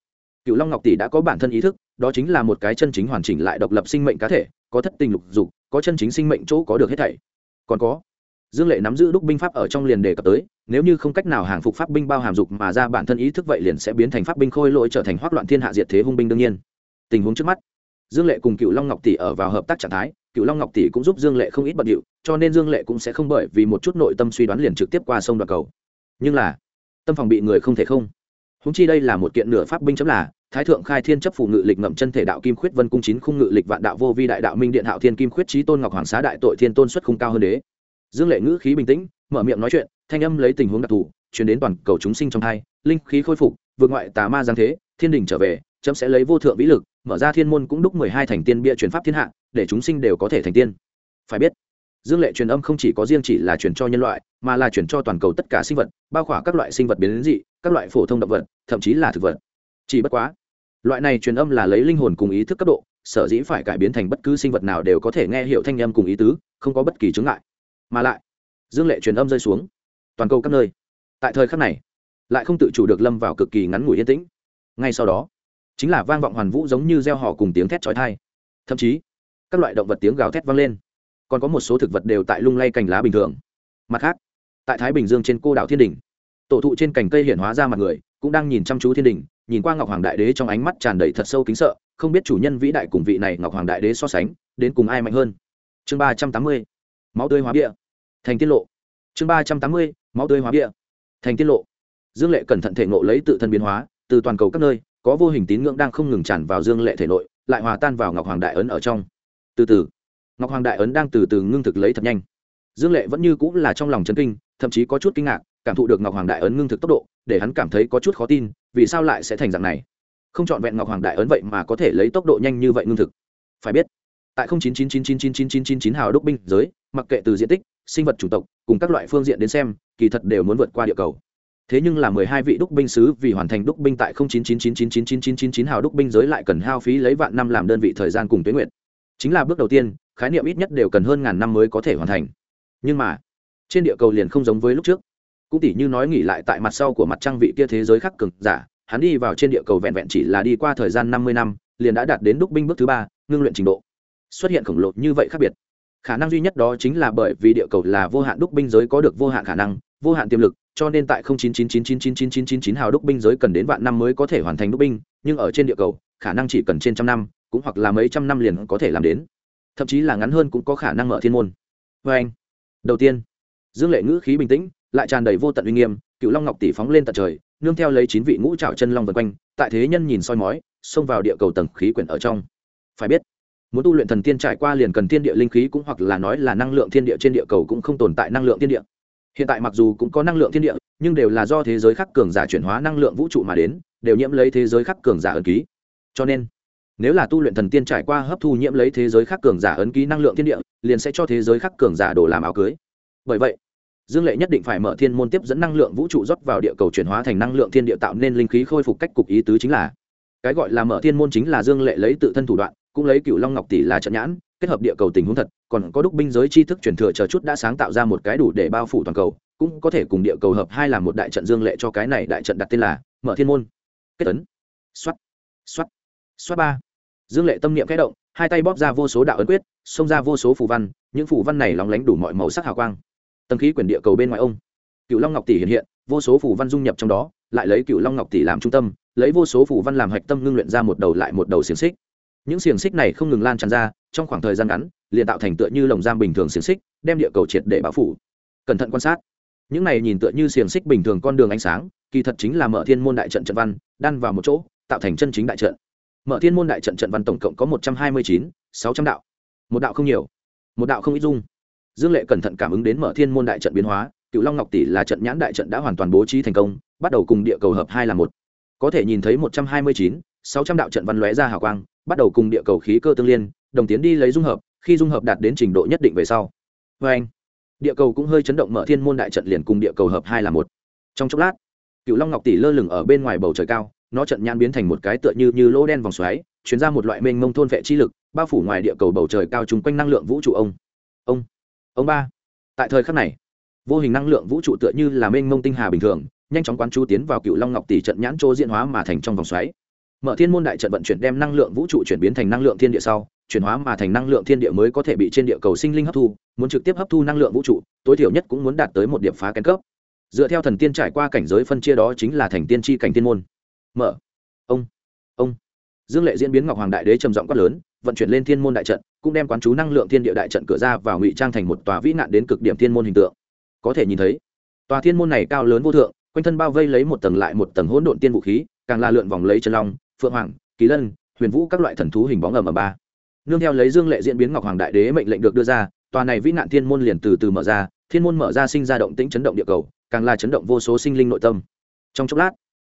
cựu long ngọc tỷ đã có bản thân ý thức, đó chính là một cái chân chính hoàn chỉnh lại độc lập sinh mệnh cá thể, có thất tình lục dục, có chân chính sinh mệnh chỗ có được hết thảy. Còn có dương lệ nắm giữ đúc binh pháp ở trong liền đề cập tới, nếu như không cách nào hàng phục pháp binh bao hàm dục mà ra bản thân ý thức vậy liền sẽ biến thành pháp binh khôi lỗi trở thành hoác loạn thiên hạ diệt thế hung binh đương nhiên. Tình huống trước mắt, dương lệ cùng cựu long ngọc tỷ ở vào hợp tác trạng thái, cựu long ngọc tỷ cũng giúp dương lệ không ít bận điệu, cho nên dương lệ cũng sẽ không bởi vì một chút nội tâm suy đoán liền trực tiếp qua sông đoạn cầu. Nhưng là, tâm phòng bị người không thể không. Húng chi đây là một kiện nửa pháp binh chấm là, thái thượng khai thiên chấp phù ngự lịch ngậm chân thể đạo kim khuyết vân cung chín khung ngự lịch vạn đạo vô vi đại đạo minh điện hạo thiên kim khuyết trí tôn ngọc hoàng xá đại tội thiên tôn xuất khung cao hơn đế dương lệ ngữ khí bình tĩnh, mở miệng nói chuyện, thanh âm lấy tình huống đặc thù, chuyển đến toàn cầu chúng sinh trong hai, linh khí khôi phục, vượt ngoại tà ma giang thế, thiên đình trở về, chấm sẽ lấy vô thượng vĩ lực, mở ra thiên môn cũng đúc mười hai thành tiên bia truyền pháp thiên hạ, để chúng sinh đều có thể thành tiên. Phải biết, dương lệ truyền âm không chỉ có riêng chỉ là truyền cho nhân loại, mà là truyền cho toàn cầu tất cả sinh vật, bao khỏa các loại sinh vật biến dị, các loại phổ thông động vật, thậm chí là thực vật. Chỉ bất quá, loại này truyền âm là lấy linh hồn cùng ý thức cấp độ, sở dĩ phải cải biến thành bất cứ sinh vật nào đều có thể nghe hiểu thanh âm cùng ý tứ, không có bất kỳ chứng ngại mà lại, dương lệ truyền âm rơi xuống, toàn cầu các nơi, tại thời khắc này, lại không tự chủ được lâm vào cực kỳ ngắn ngủi yên tĩnh. Ngay sau đó, chính là vang vọng hoàn vũ giống như gieo họ cùng tiếng thét trói thai thậm chí, các loại động vật tiếng gào thét vang lên. Còn có một số thực vật đều tại lung lay cành lá bình thường. Mặt khác, tại thái bình dương trên cô đảo thiên đình, tổ thụ trên cành cây hiện hóa ra mặt người, cũng đang nhìn chăm chú thiên đình, nhìn qua ngọc hoàng đại đế trong ánh mắt tràn đầy thật sâu kính sợ, không biết chủ nhân vĩ đại cùng vị này ngọc hoàng đại đế so sánh, đến cùng ai mạnh hơn. Chương ba trăm tám mươi máu tươi hóa bia thành tiết lộ chương ba trăm tám mươi máu tươi hóa bia thành tiết lộ dương lệ cẩn thận thể ngộ lấy tự thân biến hóa từ toàn cầu các nơi có vô hình tín ngưỡng đang không ngừng tràn vào dương lệ thể nội lại hòa tan vào ngọc hoàng đại ấn ở trong từ từ ngọc hoàng đại ấn đang từ từ ngưng thực lấy thật nhanh dương lệ vẫn như cũng là trong lòng chấn kinh thậm chí có chút kinh ngạc cảm thụ được ngọc hoàng đại ấn ngưng thực tốc độ để hắn cảm thấy có chút khó tin vì sao lại sẽ thành dạng này không c h ọ n vẹn ngọc hoàng đại ấn vậy mà có thể lấy tốc độ nhanh như vậy ngưng thực phải biết tại chín chín chín chín chín chín chín chín chín hào đúc binh giới mặc kệ từ diện tích sinh vật chủng tộc cùng các loại phương diện đến xem kỳ thật đều muốn vượt qua địa cầu thế nhưng là mười hai vị đúc binh sứ vì hoàn thành đúc binh tại không chín chín chín chín chín chín chín chín chín hào đúc binh giới lại cần hao phí lấy vạn năm làm đơn vị thời gian cùng tuyến nguyện chính là bước đầu tiên khái niệm ít nhất đều cần hơn ngàn năm mới có thể hoàn thành nhưng mà trên địa cầu liền không giống với lúc trước cũng tỉ như nói nghỉ lại tại mặt sau của mặt trăng vị kia thế giới khắc cực giả hắn đi vào trên địa cầu vẹn vẹn chỉ là đi qua thời gian năm mươi năm liền đã đạt đến đúc binh bước thứ ba ngưng luyện trình độ xuất hiện khổng lồ như vậy khác biệt khả năng duy nhất đó chính là bởi vì địa cầu là vô hạn đúc binh giới có được vô hạn khả năng, vô hạn tiềm lực, cho nên tại 0999999999 hào đúc binh giới cần đến vạn năm mới có thể hoàn thành đúc binh, nhưng ở trên địa cầu, khả năng chỉ cần trên trăm năm, cũng hoặc là mấy trăm năm liền có thể làm đến. Thậm chí là ngắn hơn cũng có khả năng mở thiên môn. Vê anh, đầu tiên, dương lệ ngữ khí bình tĩnh, lại tràn đầy vô tận uy nghiêm, cựu long ngọc tỷ phóng lên tận trời, nương theo lấy chín vị ngũ trào chân long vân quanh, tại thế nhân nhìn soi mói, xông vào địa cầu tầng khí quyển ở trong. Phải biết muốn tu luyện thần tiên trải qua liền cần thiên địa linh khí cũng hoặc là nói là năng lượng thiên địa trên địa cầu cũng không tồn tại năng lượng thiên địa. Hiện tại mặc dù cũng có năng lượng thiên địa, nhưng đều là do thế giới khắc cường giả chuyển hóa năng lượng vũ trụ mà đến, đều nhiễm lấy thế giới khắc cường giả ấn ký. Cho nên, nếu là tu luyện thần tiên trải qua hấp thu nhiễm lấy thế giới khắc cường giả ấn ký năng lượng thiên địa, liền sẽ cho thế giới khắc cường giả đổ làm áo cưới. Bởi vậy, dương lệ nhất định phải mở thiên môn tiếp dẫn năng lượng vũ trụ rót vào địa cầu chuyển hóa thành năng lượng thiên địa tạo nên linh khí khôi phục cách cục ý tứ chính là. Cái gọi là mở thiên môn chính là dương lệ lấy tự thân thủ đoạn cũng lấy cựu long ngọc tỷ là trận nhãn, kết hợp địa cầu tình huống thật, còn có đúc binh giới tri thức truyền thừa chờ chút đã sáng tạo ra một cái đủ để bao phủ toàn cầu, cũng có thể cùng địa cầu hợp hai làm một đại trận dương lệ cho cái này đại trận đặt tên là mở thiên môn. Kết tấn xoát. Xoát. Xoát ba. Dương lệ tâm niệm kẽ động, hai tay bóp ra vô số đạo ấn quyết, xông ra vô số phù văn, những phù văn này lóng lánh đủ mọi màu sắc hào quang. Tầng khí quyển địa cầu bên ngoài ông. Cựu long ngọc tỷ hiện hiện, vô số phù văn dung nhập trong đó, lại lấy cựu long ngọc tỷ làm trung tâm, lấy vô số phù văn làm hạch tâm ngưng luyện ra một đầu lại một đầu xiềng xích những xiềng xích này không ngừng lan tràn ra, trong khoảng thời gian ngắn, liền tạo thành tựa như lồng giam bình thường xiềng xích, đem địa cầu triệt để bao phủ. Cẩn thận quan sát. Những này nhìn tựa như xiềng xích bình thường con đường ánh sáng, kỳ thật chính là mở thiên môn đại trận trận văn, đan vào một chỗ, tạo thành chân chính đại trận. Mở thiên môn đại trận trận văn tổng cộng có một trăm hai mươi chín, sáu trăm đạo. Một đạo không nhiều, một đạo không ít dung. Dương lệ cẩn thận cảm ứng đến mở thiên môn đại trận biến hóa cựu long ngọc tỷ là trận nhãn đại trận đã hoàn toàn bố trí thành công, bắt đầu cùng địa cầu hợp hai là một. Có thể nhìn thấy một trăm hai mươi chín, sáu trăm đạo trận văn lóe ra hào quang bắt đầu cùng địa cầu khí cơ tương liên, đồng tiến đi lấy dung hợp, khi dung hợp đạt đến trình độ nhất định về sau. Vê anh, địa cầu cũng hơi chấn động mở thiên môn đại trận liền cùng địa cầu hợp hai là một. Trong chốc lát, cựu long ngọc tỷ lơ lửng ở bên ngoài bầu trời cao, nó trận nhãn biến thành một cái tựa như như lỗ đen vòng xoáy chuyển ra một loại mênh mông thôn vệ chi lực, bao phủ ngoài địa cầu bầu trời cao chung quanh năng lượng vũ trụ ông. Ông ông ba. Tại thời khắc này, vô hình năng lượng vũ trụ tựa như là mênh mông tinh hà bình thường, nhanh chóng quán chú tiến vào cựu long ngọc tỷ trận nhãn chỗ diễn hóa mà thành trong vòng xoáy mở thiên môn đại trận vận chuyển đem năng lượng vũ trụ chuyển biến thành năng lượng thiên địa sau, chuyển hóa mà thành năng lượng thiên địa mới có thể bị trên địa cầu sinh linh hấp thu, muốn trực tiếp hấp thu năng lượng vũ trụ, tối thiểu nhất cũng muốn đạt tới một điểm phá kén cấp. Dựa theo thần tiên trải qua cảnh giới phân chia đó chính là thành tiên tri cảnh tiên môn. Mở. Ông. Ông. Dương lệ diễn biến ngọc hoàng đại đế trầm giọng quát lớn, vận chuyển lên thiên môn đại trận, cũng đem quán chú năng lượng thiên địa đại trận cửa ra vào ngụy trang thành một tòa vĩ nạn đến cực điểm thiên môn hình tượng. Có thể nhìn thấy, tòa thiên môn này cao lớn vô thượng, quanh thân bao vây lấy một tầng lại một tầng hỗn độn tiên vũ khí, càng là lượn vòng lấy chân long phượng hoàng, kỳ lân, huyền vũ các loại thần thú hình bóng ầm ầm ba. Nương theo lấy dương lệ diễn biến ngọc hoàng đại đế mệnh lệnh được đưa ra, tòa này vĩ nạn thiên môn liền từ từ mở ra, thiên môn mở ra sinh ra động tĩnh chấn động địa cầu, càng là chấn động vô số sinh linh nội tâm. Trong chốc lát,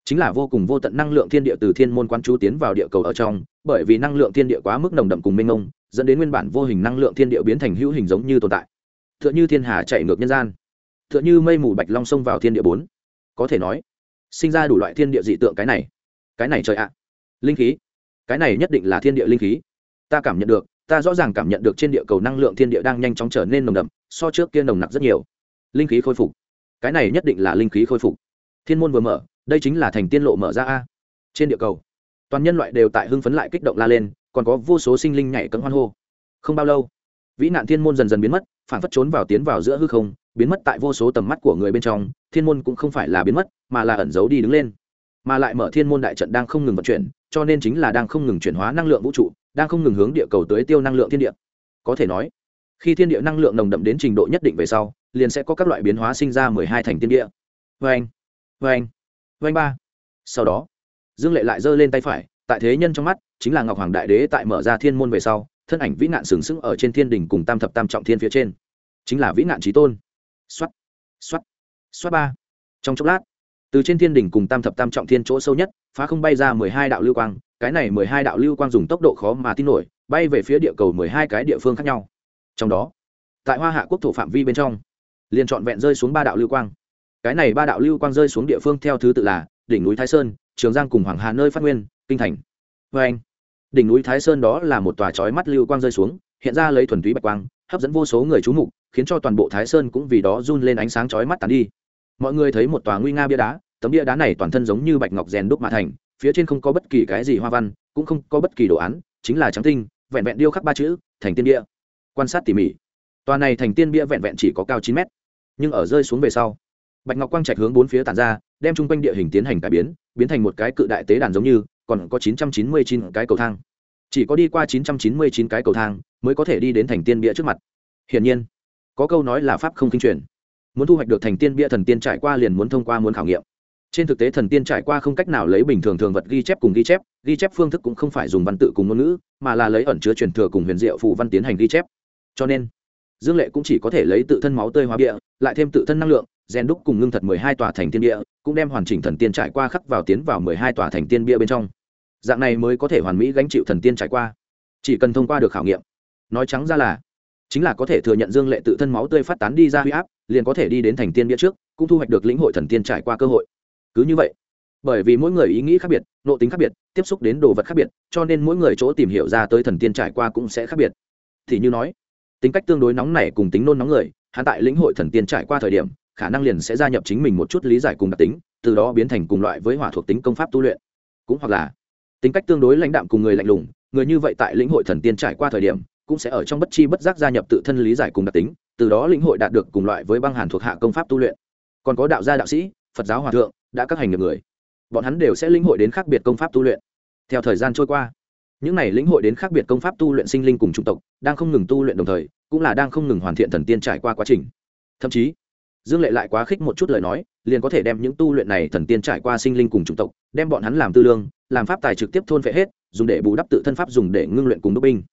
chính là vô cùng vô tận năng lượng thiên địa từ thiên môn quan chú tiến vào địa cầu ở trong, bởi vì năng lượng thiên địa quá mức nồng đậm cùng minh ông dẫn đến nguyên bản vô hình năng lượng thiên địa biến thành hữu hình giống như tồn tại. T h ư ợ n h ư thiên hà chạy ngược nhân gian t h ư ợ n h ư mây mù bạch long sông vào thiên địa bốn. Có thể nói, sinh ra đủ loại thiên địa dị tượng cái này. Cái này trời ạ linh khí. Cái này nhất định là thiên địa linh khí. Ta cảm nhận được, ta rõ ràng cảm nhận được trên địa cầu năng lượng thiên địa đang nhanh chóng trở nên nồng đậm, so trước kia nồng nặc rất nhiều. Linh khí khôi phục. Cái này nhất định là linh khí khôi phục. Thiên môn vừa mở, đây chính là thành tiên lộ mở ra a. Trên địa cầu, toàn nhân loại đều tại hưng phấn lại kích động la lên, còn có vô số sinh linh nhảy cấm hoan hô. Không bao lâu, vĩ nạn thiên môn dần dần biến mất, phản phất trốn vào tiến vào giữa hư không, biến mất tại vô số tầm mắt của người bên trong, thiên môn cũng không phải là biến mất, mà là ẩn giấu đi đứng lên mà lại mở thiên môn đại trận đang không ngừng vận chuyển, cho nên chính là đang không ngừng chuyển hóa năng lượng vũ trụ, đang không ngừng hướng địa cầu tới tiêu năng lượng thiên địa. Có thể nói, khi thiên địa năng lượng nồng đậm đến trình độ nhất định về sau, liền sẽ có các loại biến hóa sinh ra mười hai thành thiên địa. Vê anh vê anh vanh ba. Sau đó, dương lệ lại giơ lên tay phải, tại thế nhân trong mắt, chính là ngọc hoàng đại đế tại mở ra thiên môn về sau, thân ảnh vĩ nạn sừng sững ở trên thiên đình cùng tam thập tam trọng thiên phía trên. Chính là vĩ nạn trí tôn. X o á t x o á t x o á t ba. Trong chốc lát từ trên thiên đỉnh cùng tam thập tam trọng thiên chỗ sâu nhất, phá không bay ra mười hai đạo lưu quang, cái này mười hai đạo lưu quang dùng tốc độ khó mà tin nổi, bay về phía địa cầu mười hai cái địa phương khác nhau. Trong đó, tại hoa hạ quốc thổ phạm vi bên trong, liền trọn vẹn rơi xuống ba đạo lưu quang. Cái này ba đạo lưu quang rơi xuống địa phương theo thứ tự là đỉnh núi thái sơn, trường giang cùng hoàng hà nơi phát nguyên, kinh thành. Vê anh, đỉnh núi thái sơn đó là một tòa chói mắt lưu quang rơi xuống, hiện ra lấy thuần túy bạch quang, hấp dẫn vô số người chú mục, khiến cho toàn bộ thái sơn cũng vì đó run lên ánh sáng chói mắt tàn đi mọi người thấy một tòa nguy nga bia đá, tấm bia đá này toàn thân giống như bạch ngọc rèn đúc mà thành, phía trên không có bất kỳ cái gì hoa văn, cũng không có bất kỳ đồ án, chính là trắng tinh, vẹn vẹn điêu khắc ba chữ, thành tiên bia. Quan sát tỉ mỉ, tòa này thành tiên bia vẹn vẹn chỉ có cao chín mét, nhưng ở rơi xuống về sau, bạch ngọc quang trạch hướng bốn phía tàn ra, đem chung quanh địa hình tiến hành cải biến biến thành một cái cự đại tế đàn giống như, còn có chín trăm chín mươi chín cái cầu thang. Chỉ có đi qua chín trăm chín mươi chín cái cầu thang, mới có thể đi đến thành tiên bia trước mặt. Hiển nhiên, có câu nói là pháp không kinh truyền muốn thu hoạch được thành tiên bia thần tiên trải qua liền muốn thông qua muốn khảo nghiệm. Trên thực tế thần tiên trải qua không cách nào lấy bình thường thường vật ghi chép cùng ghi chép ghi chép phương thức cũng không phải dùng văn tự cùng ngôn ngữ, mà là lấy ẩn chứa truyền thừa cùng huyền diệu phù văn tiến hành ghi chép. Cho nên, dương lệ cũng chỉ có thể lấy tự thân máu tươi hóa bia, lại thêm tự thân năng lượng, rèn đúc cùng ngưng thật mười hai tòa thành tiên bia, cũng đem hoàn chỉnh thần tiên trải qua khắc vào tiến vào mười hai tòa thành tiên bia bên trong. Dạng này mới có thể hoàn mỹ gánh chịu thần tiên trải qua. Chỉ cần thông qua được khảo nghiệm. Nói trắng ra là chính là có thể thừa nhận dương lệ tự thân máu tươi phát tán đi ra huy áp, liền có thể đi đến thành tiên bia trước, cũng thu hoạch được lĩnh hội thần tiên trải qua cơ hội. Cứ như vậy, bởi vì mỗi người ý nghĩ khác biệt nộ tính khác biệt, tiếp xúc đến đồ vật khác biệt, cho nên mỗi người chỗ tìm hiểu ra tới thần tiên trải qua cũng sẽ khác biệt. Thì như nói, tính cách tương đối nóng này cùng tính nôn nóng người, hắn tại lĩnh hội thần tiên trải qua thời điểm, khả năng liền sẽ gia nhập chính mình một chút lý giải cùng đặc tính, từ đó biến thành cùng loại với hỏa thuộc tính công pháp tu luyện. Cũng hoặc là, tính cách tương đối lãnh đạm cùng người lạnh lùng, người như vậy tại lĩnh hội thần tiên trải qua thời điểm cũng sẽ ở trong bất chi bất giác gia nhập tự thân lý giải cùng đặc tính, từ đó lĩnh hội đạt được cùng loại với băng hàn thuộc hạ công pháp tu luyện. Còn có đạo gia đạo sĩ, phật giáo hòa thượng, đã các hành nghiệp người. Bọn hắn đều sẽ lĩnh hội đến khác biệt công pháp tu luyện. Theo thời gian trôi qua, những này lĩnh hội đến khác biệt công pháp tu luyện sinh linh cùng chủng tộc, đang không ngừng tu luyện đồng thời, cũng là đang không ngừng hoàn thiện thần tiên trải qua quá trình. Thậm chí, dương lệ lại quá khích một chút lời nói, liền có thể đem những tu luyện này thần tiên trải qua sinh linh cùng chủng tộc, đem bọn hắn làm tư lương, làm pháp tài trực tiếp thôn phệ hết, dùng để bù đắp tự thân pháp dùng để ngưng luyện cùng đúc binh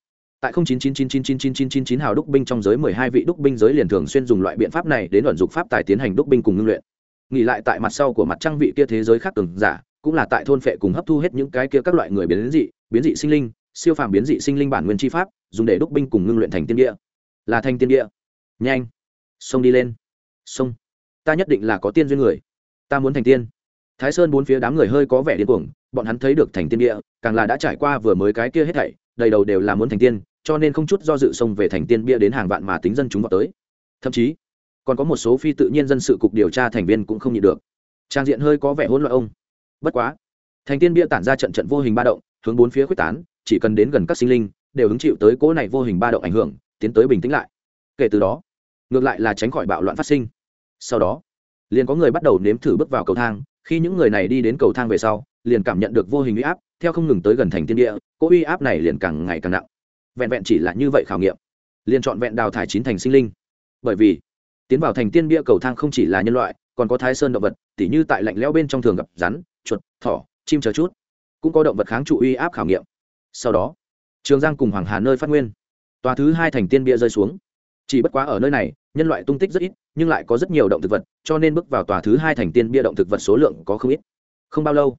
tại không chín chín chín chín chín chín chín chín chín hào đúc binh trong giới mười hai vị đúc binh giới liền thường xuyên dùng loại biện pháp này đến luận dục pháp tài tiến hành đúc binh cùng ngưng luyện. Nghỉ lại tại mặt sau của mặt trăng vị kia thế giới khác cường giả, cũng là tại thôn phệ cùng hấp thu hết những cái kia các loại người biến dị biến dị sinh linh, siêu phàm biến dị sinh linh bản nguyên chi pháp, dùng để đúc binh cùng ngưng luyện thành tiên địa. Là thành tiên địa. Nhanh. Xông đi lên. Xông ta nhất định là có tiên duyên người. Ta muốn thành tiên. Thái sơn bốn phía đám người hơi có vẻ điên cuồng, bọn hắn thấy được thành tiên địa, càng là đã trải qua vừa mới cái kia hết thảy đầy đầu đều là muốn thành tiên, cho nên không chút do dự xông về thành tiên bia đến hàng vạn mà tính dân chúng vào tới. Thậm chí, còn có một số phi tự nhiên dân sự cục điều tra thành viên cũng không nhịn được. Trang diện hơi có vẻ hỗn loạn ông. Bất quá, thành tiên bia tản ra trận trận vô hình ba động, hướng bốn phía quyết tán, chỉ cần đến gần các sinh linh, đều hứng chịu tới cỗ này vô hình ba động ảnh hưởng, tiến tới bình tĩnh lại. Kể từ đó, ngược lại là tránh khỏi bạo loạn phát sinh. Sau đó, liền có người bắt đầu nếm thử bước vào cầu thang, khi những người này đi đến cầu thang về sau liền cảm nhận được vô hình uy áp, theo không ngừng tới gần thành tiên địa, cỗ uy áp này liền càng ngày càng nặng. Vẹn vẹn chỉ là như vậy khảo nghiệm, liền chọn vẹn đào thải chín thành sinh linh. Bởi vì, tiến vào thành tiên bia cầu thang không chỉ là nhân loại, còn có thái sơn động vật, tỉ như tại lạnh lẽo bên trong thường gặp rắn, chuột, thỏ, chim chờ chút, cũng có động vật kháng trụ uy áp khảo nghiệm. Sau đó, trường giang cùng hoàng hà nơi phát nguyên. Tòa thứ hai thành tiên bia rơi xuống. Chỉ bất quá ở nơi này, nhân loại tung tích rất ít, nhưng lại có rất nhiều động thực vật, cho nên bước vào tòa thứ hai thành tiên bia động thực vật số lượng có không ít. Không bao lâu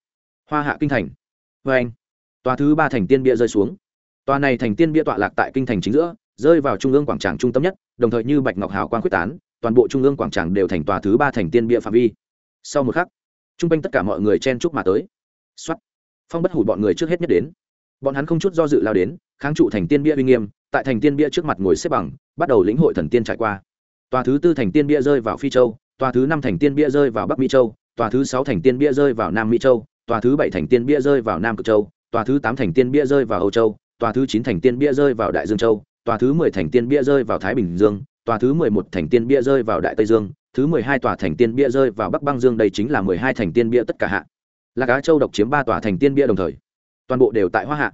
hoa hạ kinh thành. Vê anh, tòa thứ ba thành tiên bia rơi xuống. Tòa này thành tiên bia tọa lạc tại kinh thành chính giữa, rơi vào trung ương quảng tràng trung tâm nhất, đồng thời như bạch ngọc hào quang quyết tán, toàn bộ trung ương quảng tràng đều thành tòa thứ ba thành tiên bia phạm vi. Sau một khắc t r u n g quanh tất cả mọi người chen chúc mà tới. X o á t phong bất hủ bọn người trước hết nhất đến. Bọn hắn không chút do dự lao đến, kháng trụ thành tiên bia uy nghiêm, tại thành tiên bia trước mặt ngồi xếp bằng, bắt đầu lĩnh hội thần tiên trải qua. Tòa thứ tư thành tiên bia rơi vào phi châu, tòa thứ năm thành tiên bia rơi vào bắc mỹ châu, tòa thứ sáu thành tiên bia rơi vào nam mỹ châu tòa thứ bảy thành tiên bia rơi vào nam cực châu tòa thứ tám thành tiên bia rơi vào âu châu tòa thứ chín thành tiên bia rơi vào đại dương châu tòa thứ mười thành tiên bia rơi vào thái bình dương tòa thứ mười một thành tiên bia rơi vào đại tây dương thứ mười hai tòa thành tiên bia rơi vào bắc băng dương đây chính là mười hai thành tiên bia tất cả hạ là cá châu độc chiếm ba tòa thành tiên bia đồng thời toàn bộ đều tại hoa hạ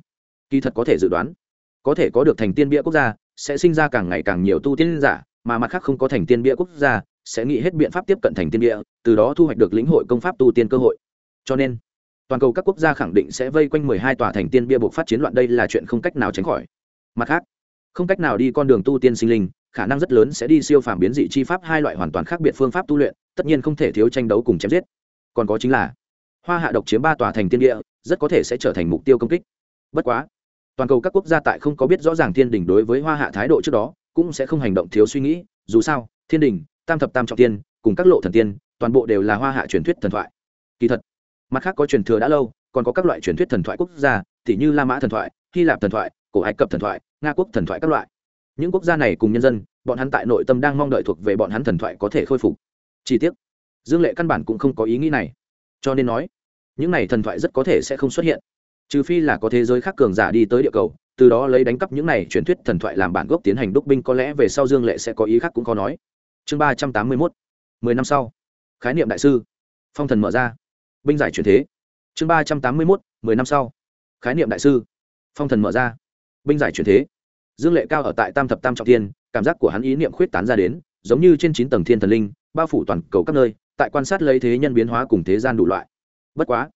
kỳ thật có thể dự đoán có thể có được thành tiên bia quốc gia sẽ sinh ra càng ngày càng nhiều tu tiên giả mà mặt khác không có thành tiên bia quốc gia sẽ nghĩ hết biện pháp tiếp cận thành tiên bia từ đó thu hoạch được lĩnh hội công pháp tu tiên cơ hội cho nên toàn cầu các quốc gia khẳng định sẽ vây quanh mười hai tòa thành tiên bia buộc phát chiến loạn, đây là chuyện không cách nào tránh khỏi. Mặt khác, không cách nào đi con đường tu tiên sinh linh, khả năng rất lớn sẽ đi siêu phàm biến dị chi pháp hai loại hoàn toàn khác biệt phương pháp tu luyện, tất nhiên không thể thiếu tranh đấu cùng chém giết. Còn có chính là, hoa hạ độc chiếm ba tòa thành tiên địa rất có thể sẽ trở thành mục tiêu công kích. Bất quá, toàn cầu các quốc gia tại không có biết rõ ràng thiên đình đối với hoa hạ thái độ trước đó, cũng sẽ không hành động thiếu suy nghĩ, dù sao, thiên đình, tam thập tam trọng tiên, cùng các lộ thần tiên, toàn bộ đều là hoa hạ truyền thuyết thần thoại. Kỳ thật mặt khác có truyền thừa đã lâu, còn có các loại truyền thuyết thần thoại quốc gia t như la mã thần thoại, hy lạp thần thoại, cổ ai cập thần thoại, nga quốc thần thoại các loại. Những quốc gia này cùng nhân dân, bọn hắn tại nội tâm đang mong đợi thuộc về bọn hắn thần thoại có thể khôi phục. Chi tiết dương lệ căn bản cũng không có ý nghĩ này. Cho nên nói, những này thần thoại rất có thể sẽ không xuất hiện. Trừ phi là có thế giới khác cường giả đi tới địa cầu, từ đó lấy đánh cắp những này truyền thuyết thần thoại làm bản gốc tiến hành đúc binh, có lẽ về sau dương lệ sẽ có ý khác cũng có nói. Chương ba trăm tám mươi mốt, mười năm sau, khái niệm đại sư, phong thần mở ra binh giải chuyển thế. Chương ba trăm tám mươi mốt, mười năm sau. Khái niệm đại sư. Phong thần mở ra. Binh giải chuyển thế. Dương lệ cao ở tại tam thập tam trọng thiên, cảm giác của hắn ý niệm khuyết tán ra đến, giống như trên chín tầng thiên thần linh, bao phủ toàn cầu các nơi, tại quan sát lấy thế nhân biến hóa cùng thế gian đủ loại. Bất quá,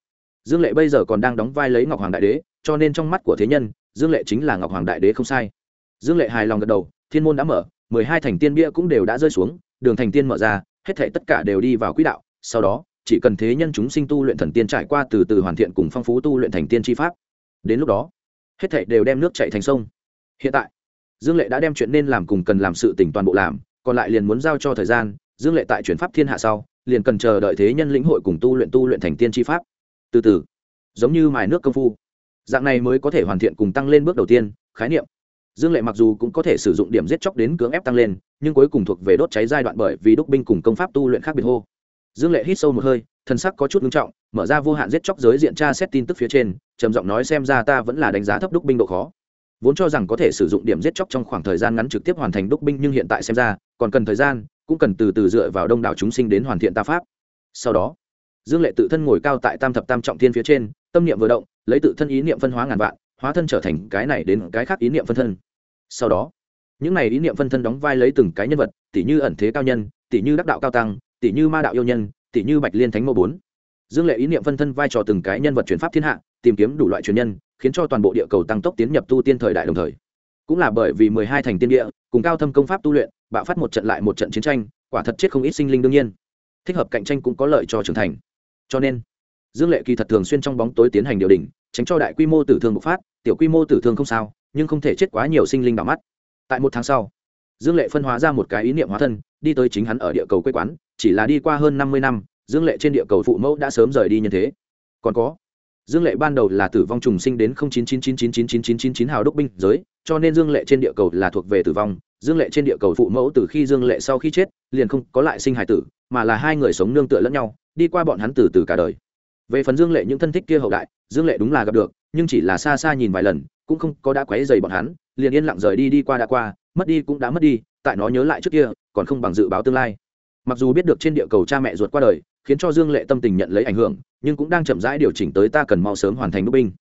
dương lệ bây giờ còn đang đóng vai lấy ngọc hoàng đại đế, cho nên trong mắt của thế nhân, dương lệ chính là ngọc hoàng đại đế không sai. Dương lệ hài lòng gật đầu, thiên môn đã mở, mười hai thành tiên bia cũng đều đã rơi xuống, đường thành tiên mở ra, hết thể tất cả đều đi vào quỹ đạo, sau đó chỉ cần thế nhân chúng sinh tu luyện thần tiên trải qua từ từ hoàn thiện cùng phong phú tu luyện thành tiên tri pháp, đến lúc đó, hết thảy đều đem nước chạy thành sông. Hiện tại, dương lệ đã đem chuyện nên làm cùng cần làm sự tỉnh toàn bộ làm, còn lại liền muốn giao cho thời gian, dương lệ tại chuyển pháp thiên hạ sau, liền cần chờ đợi thế nhân lĩnh hội cùng tu luyện tu luyện thành tiên tri pháp. Từ từ, giống như mài nước công phu, dạng này mới có thể hoàn thiện cùng tăng lên bước đầu tiên, khái niệm. Dương lệ mặc dù cũng có thể sử dụng điểm giết chóc đến cưỡng ép tăng lên, nhưng cuối cùng thuộc về đốt cháy giai đoạn bởi vì đúc binh cùng công pháp tu luyện khác biệt hô dương lệ hít sâu một hơi thân sắc có chút nghiêm trọng, mở ra vô hạn giết chóc giới diện tra xét tin tức phía trên, trầm giọng nói xem ra ta vẫn là đánh giá thấp đúc binh độ khó. Vốn cho rằng có thể sử dụng điểm giết chóc trong khoảng thời gian ngắn trực tiếp hoàn thành đúc binh nhưng hiện tại xem ra, còn cần thời gian, cũng cần từ từ dựa vào đông đảo chúng sinh đến hoàn thiện ta pháp. Sau đó, dương lệ tự thân ngồi cao tại tam thập tam trọng thiên phía trên, tâm niệm vừa động, lấy tự thân ý niệm phân hóa ngàn vạn, hóa thân trở thành cái này đến cái khác ý niệm phân thân. Sau đó, những này ý niệm phân thân đóng vai lấy từng cái nhân vật tỷ như ẩn thế cao nhân tỷ như đắc đạo cao tăng tỷ như ma đạo yêu nhân, tỷ như bạch liên thánh mô bốn. Dương lệ ý niệm phân thân vai trò từng cái nhân vật chuyển pháp thiên hạ, tìm kiếm đủ loại truyền nhân, khiến cho toàn bộ địa cầu tăng tốc tiến nhập tu tiên thời đại đồng thời. Cũng là bởi vì mười hai thành tiên địa, cùng cao thâm công pháp tu luyện, bạo phát một trận lại một trận chiến tranh, quả thật chết không ít sinh linh đương nhiên. Thích hợp cạnh tranh cũng có lợi cho trưởng thành. Cho nên, dương lệ kỳ thật thường xuyên trong bóng tối tiến hành điều đình tránh cho đại quy mô tử thương bộc phát, tiểu quy mô tử thương không sao, nhưng không thể chết quá nhiều sinh linh đỏ mắt. Tại một tháng sau dương lệ phân hóa ra một cái ý niệm hóa thân, đi tới chính hắn ở địa cầu quê quán, chỉ là đi qua hơn năm mươi năm, dương lệ trên địa cầu phụ mẫu đã sớm rời đi như thế. Còn có, dương lệ ban đầu là tử vong trùng sinh đến chín chín chín chín chín chín chín chín chín hào Đốc binh giới, cho nên dương lệ trên địa cầu là thuộc về tử vong. Dương lệ trên địa cầu phụ mẫu từ khi dương lệ sau khi chết, liền không có lại sinh hải tử, mà là hai người sống nương tựa lẫn nhau, đi qua bọn hắn từ từ cả đời. Về phần dương lệ những thân thích kia hậu đại, dương lệ đúng là gặp được, nhưng chỉ là xa xa nhìn vài lần, cũng không có đã quấy dày bọn hắn, liền yên lặng rời đi đi qua đã qua mất đi cũng đã mất đi, tại nó nhớ lại trước kia, còn không bằng dự báo tương lai. Mặc dù biết được trên địa cầu cha mẹ ruột qua đời, khiến cho dương lệ tâm tình nhận lấy ảnh hưởng, nhưng cũng đang chậm rãi điều chỉnh tới ta cần mau sớm hoàn thành đúc binh.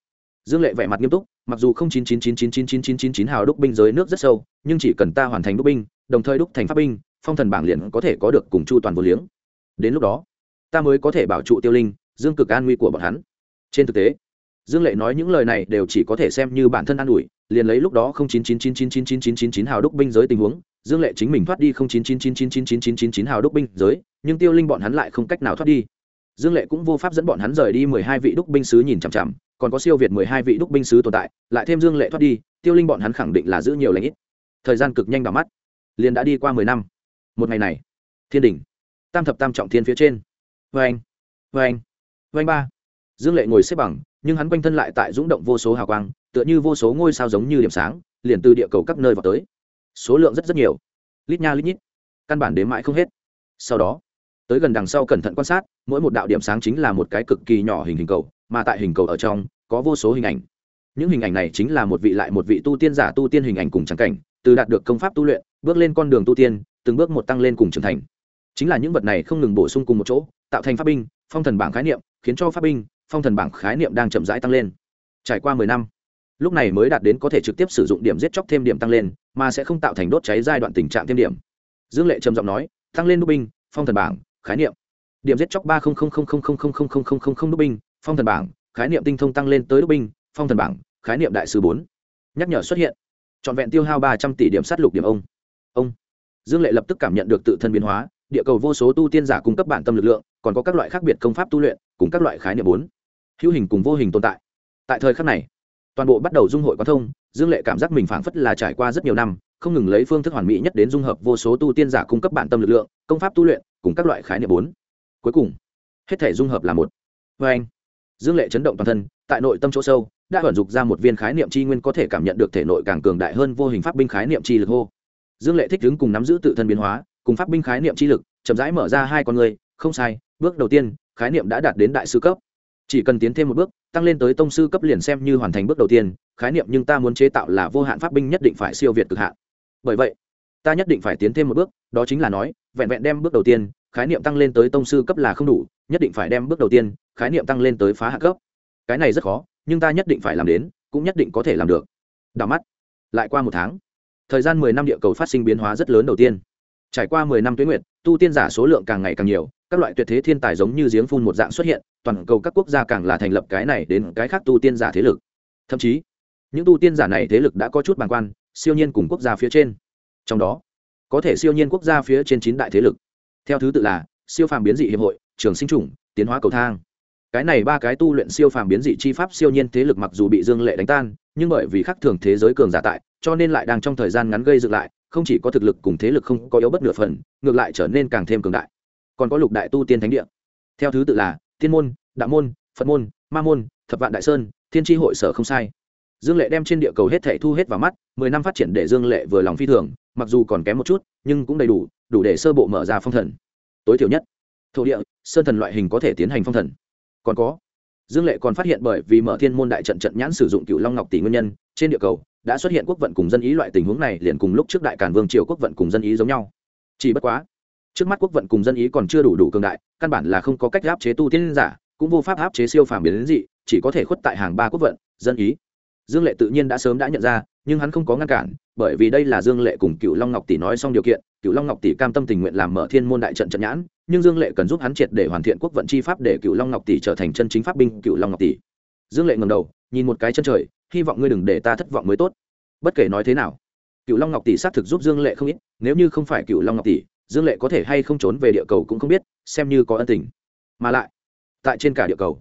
Dương lệ vẻ mặt nghiêm túc, mặc dù không chín chín chín chín chín chín chín chín chín hào đúc binh dưới nước rất sâu, nhưng chỉ cần ta hoàn thành đúc binh, đồng thời đúc thành pháp binh, phong thần bảng liền có thể có được cùng chu toàn vô liếng. Đến lúc đó, ta mới có thể bảo trụ tiêu linh, dương cực an nguy của bọn hắn. Trên thực tế, dương lệ nói những lời này đều chỉ có thể xem như bản thân an ủi liền lấy lúc đó không chín chín chín chín chín chín chín chín chín hào đúc binh giới tình huống dương lệ chính mình thoát đi không chín chín chín chín chín chín chín chín chín hào đúc binh giới nhưng tiêu linh bọn hắn lại không cách nào thoát đi dương lệ cũng vô pháp dẫn bọn hắn rời đi mười hai vị đúc binh sứ nhìn chằm chằm còn có siêu việt mười hai vị đúc binh sứ tồn tại lại thêm dương lệ thoát đi tiêu linh bọn hắn khẳng định là giữ nhiều lãnh ít thời gian cực nhanh đỏ mắt liền đã đi qua mười năm một ngày này thiên đình tam thập tam trọng thiên phía trên vê anh vê anh vê anh ba dương lệ ngồi xếp bằng nhưng hắn quanh thân lại tại rúng động vô số hào quang tựa như vô số ngôi sao giống như điểm sáng, liền từ địa cầu các nơi vào tới. Số lượng rất rất nhiều. Lít nha lít nhít. Căn bản đến mãi không hết. Sau đó, tới gần đằng sau cẩn thận quan sát, mỗi một đạo điểm sáng chính là một cái cực kỳ nhỏ hình hình cầu, mà tại hình cầu ở trong, có vô số hình ảnh. Những hình ảnh này chính là một vị lại một vị tu tiên giả tu tiên hình ảnh cùng trắng cảnh, từ đạt được công pháp tu luyện, bước lên con đường tu tiên, từng bước một tăng lên cùng trưởng thành. Chính là những vật này không ngừng bổ sung cùng một chỗ, tạo thành pháp binh, phong thần bảng khái niệm, khiến cho pháp binh, phong thần bảng khái niệm đang chậm rãi tăng lên. Trải qua mười năm lúc này mới đạt đến có thể trực tiếp sử dụng điểm giết chóc thêm điểm tăng lên mà sẽ không tạo thành đốt cháy giai đoạn tình trạng thêm điểm dương lệ trầm giọng nói tăng lên đúc binh phong thần bảng khái niệm điểm giết chóc ba đúc binh phong thần bảng khái niệm tinh thông tăng lên tới đúc binh phong thần bảng khái niệm đại sứ bốn nhắc nhở xuất hiện trọn vẹn tiêu hao ba trăm tỷ điểm sát lục điểm ông ông dương lệ lập tức cảm nhận được tự thân biến hóa địa cầu vô số tu tiên giả cung cấp bản tâm lực lượng còn có các loại khác biệt công pháp tu luyện cùng các loại khái niệm bốn hữu hình cùng vô hình tồn tại tại thời khắc này toàn bộ bắt đầu dung hội quan thông, dương lệ cảm giác mình phảng phất là trải qua rất nhiều năm, không ngừng lấy phương thức hoàn mỹ nhất đến dung hợp vô số tu tiên giả cung cấp bản tâm lực lượng, công pháp tu luyện, cùng các loại khái niệm bốn. Cuối cùng, hết thể dung hợp là một. Vê anh, dương lệ chấn động toàn thân, tại nội tâm chỗ sâu, đã vận dục ra một viên khái niệm chi nguyên có thể cảm nhận được thể nội càng cường đại hơn vô hình pháp binh khái niệm chi lực hô. Dương lệ thích ứng cùng nắm giữ tự thân biến hóa, cùng pháp binh khái niệm chi lực, chậm rãi mở ra hai con người, không sai, bước đầu tiên, khái niệm đã đạt đến đại sư cấp chỉ cần tiến thêm một bước, tăng lên tới tông sư cấp liền xem như hoàn thành bước đầu tiên, khái niệm nhưng ta muốn chế tạo là vô hạn pháp binh nhất định phải siêu việt cực hạn. Bởi vậy, ta nhất định phải tiến thêm một bước, đó chính là nói, vẹn vẹn đem bước đầu tiên, khái niệm tăng lên tới tông sư cấp là không đủ, nhất định phải đem bước đầu tiên, khái niệm tăng lên tới phá hạ cấp. Cái này rất khó, nhưng ta nhất định phải làm đến, cũng nhất định có thể làm được. Đảo mắt, lại qua một tháng, thời gian mười năm địa cầu phát sinh biến hóa rất lớn đầu tiên. Trải qua mười năm tuyến nguyện tu tiên giả số lượng càng ngày càng nhiều, các loại tuyệt thế thiên tài giống như giếng phun một dạng xuất hiện toàn cầu các quốc gia càng là thành lập cái này đến cái khác tu tiên giả thế lực. Thậm chí, những tu tiên giả này thế lực đã có chút bàng quan, siêu nhiên cùng quốc gia phía trên. Trong đó, có thể siêu nhiên quốc gia phía trên chín đại thế lực. Theo thứ tự là, siêu phàm biến dị hiệp hội, trường sinh chủng tiến hóa cầu thang. Cái này ba cái tu luyện siêu phàm biến dị chi pháp siêu nhiên thế lực mặc dù bị dương lệ đánh tan, nhưng bởi vì khắc thường thế giới cường giả tại, cho nên lại đang trong thời gian ngắn gây dựng lại, không chỉ có thực lực cùng thế lực không có yếu bất nửa phần, ngược lại trở nên càng thêm cường đại. Còn có lục đại tu tiên thánh địa. Theo thứ tự là thiên môn, đạo môn, phật môn, ma môn, thập vạn đại sơn, thiên tri hội sở không sai. Dương lệ đem trên địa cầu hết thể thu hết vào mắt, mười năm phát triển để dương lệ vừa lòng phi thường, mặc dù còn kém một chút, nhưng cũng đầy đủ đủ để sơ bộ mở ra phong thần. Tối thiểu nhất, thổ địa, sơn thần loại hình có thể tiến hành phong thần. Còn có, dương lệ còn phát hiện bởi vì mở thiên môn đại trận trận nhãn sử dụng cựu long ngọc tỷ nguyên nhân, trên địa cầu đã xuất hiện quốc vận cùng dân ý loại tình huống này liền cùng lúc trước đại cản vương triều quốc vận cùng dân ý giống nhau. Chỉ bất quá trước mắt quốc vận cùng dân ý còn chưa đủ đủ cường đại, căn bản là không có cách áp chế tu tiên giả, cũng vô pháp áp chế siêu phàm biến đến dị, chỉ có thể khuất tại hàng ba quốc vận, dân ý. Dương lệ tự nhiên đã sớm đã nhận ra, nhưng hắn không có ngăn cản, bởi vì đây là dương lệ cùng cựu long ngọc tỷ nói xong điều kiện cựu long ngọc tỷ cam tâm tình nguyện làm mở thiên môn đại trận trận nhãn, nhưng dương lệ cần giúp hắn triệt để hoàn thiện quốc vận chi pháp để cựu long ngọc tỷ trở thành chân chính pháp binh cựu long ngọc tỷ. Dương lệ ngầm đầu, nhìn một cái chân trời, hy vọng ngươi đừng để ta thất vọng mới tốt. Bất kể nói thế nào cựu long ngọc tỷ xác thực giúp dương lệ không ít, nếu như không phải cựu long ngọc tỷ dương lệ có thể hay không trốn về địa cầu cũng không biết, xem như có ân tình. Mà lại, tại trên cả địa cầu,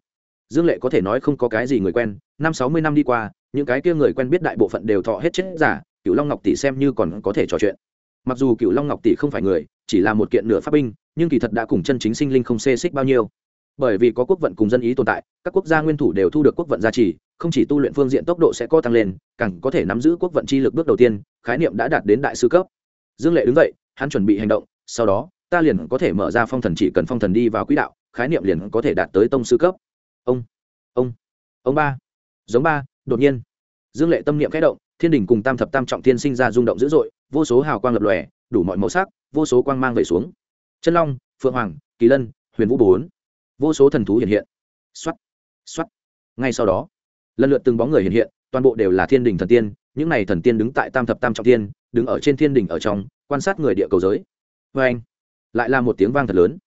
dương lệ có thể nói không có cái gì người quen, năm sáu mươi năm đi qua, những cái kia người quen biết đại bộ phận đều thọ hết chết giả cựu long ngọc tỷ xem như còn có thể trò chuyện. Mặc dù cựu long ngọc tỷ không phải người, chỉ là một kiện nửa pháp binh, nhưng kỳ thật đã cùng chân chính sinh linh không xê xích bao nhiêu. Bởi vì có quốc vận cùng dân ý tồn tại, các quốc gia nguyên thủ đều thu được quốc vận gia trì, không chỉ tu luyện phương diện tốc độ sẽ có tăng lên, càng có thể nắm giữ quốc vận chi lực bước đầu tiên, khái niệm đã đạt đến đại sư cấp. Dương lệ đứng dậy, hắn chuẩn bị hành động sau đó, ta liền có thể mở ra phong thần chỉ cần phong thần đi vào quỹ đạo, khái niệm liền có thể đạt tới tông sư cấp. Ông ông ông ba, giống ba, đột nhiên. Dương lệ tâm niệm khẽ động, thiên đình cùng tam thập tam trọng thiên sinh ra rung động dữ dội, vô số hào quang lập lòe, đủ mọi màu sắc, vô số quang mang về xuống. Chân long, phượng hoàng, kỳ lân, huyền vũ bốn, vô số thần thú hiện hiện. X o á t x o á t ngay sau đó, lần lượt từng bóng người hiện hiện, toàn bộ đều là thiên đình thần tiên, những n à y thần tiên đứng tại tam thập tam trọng tiên đứng ở trên thiên đình ở trong, quan sát người địa cầu giới vê anh, lại là một tiếng vang thật lớn.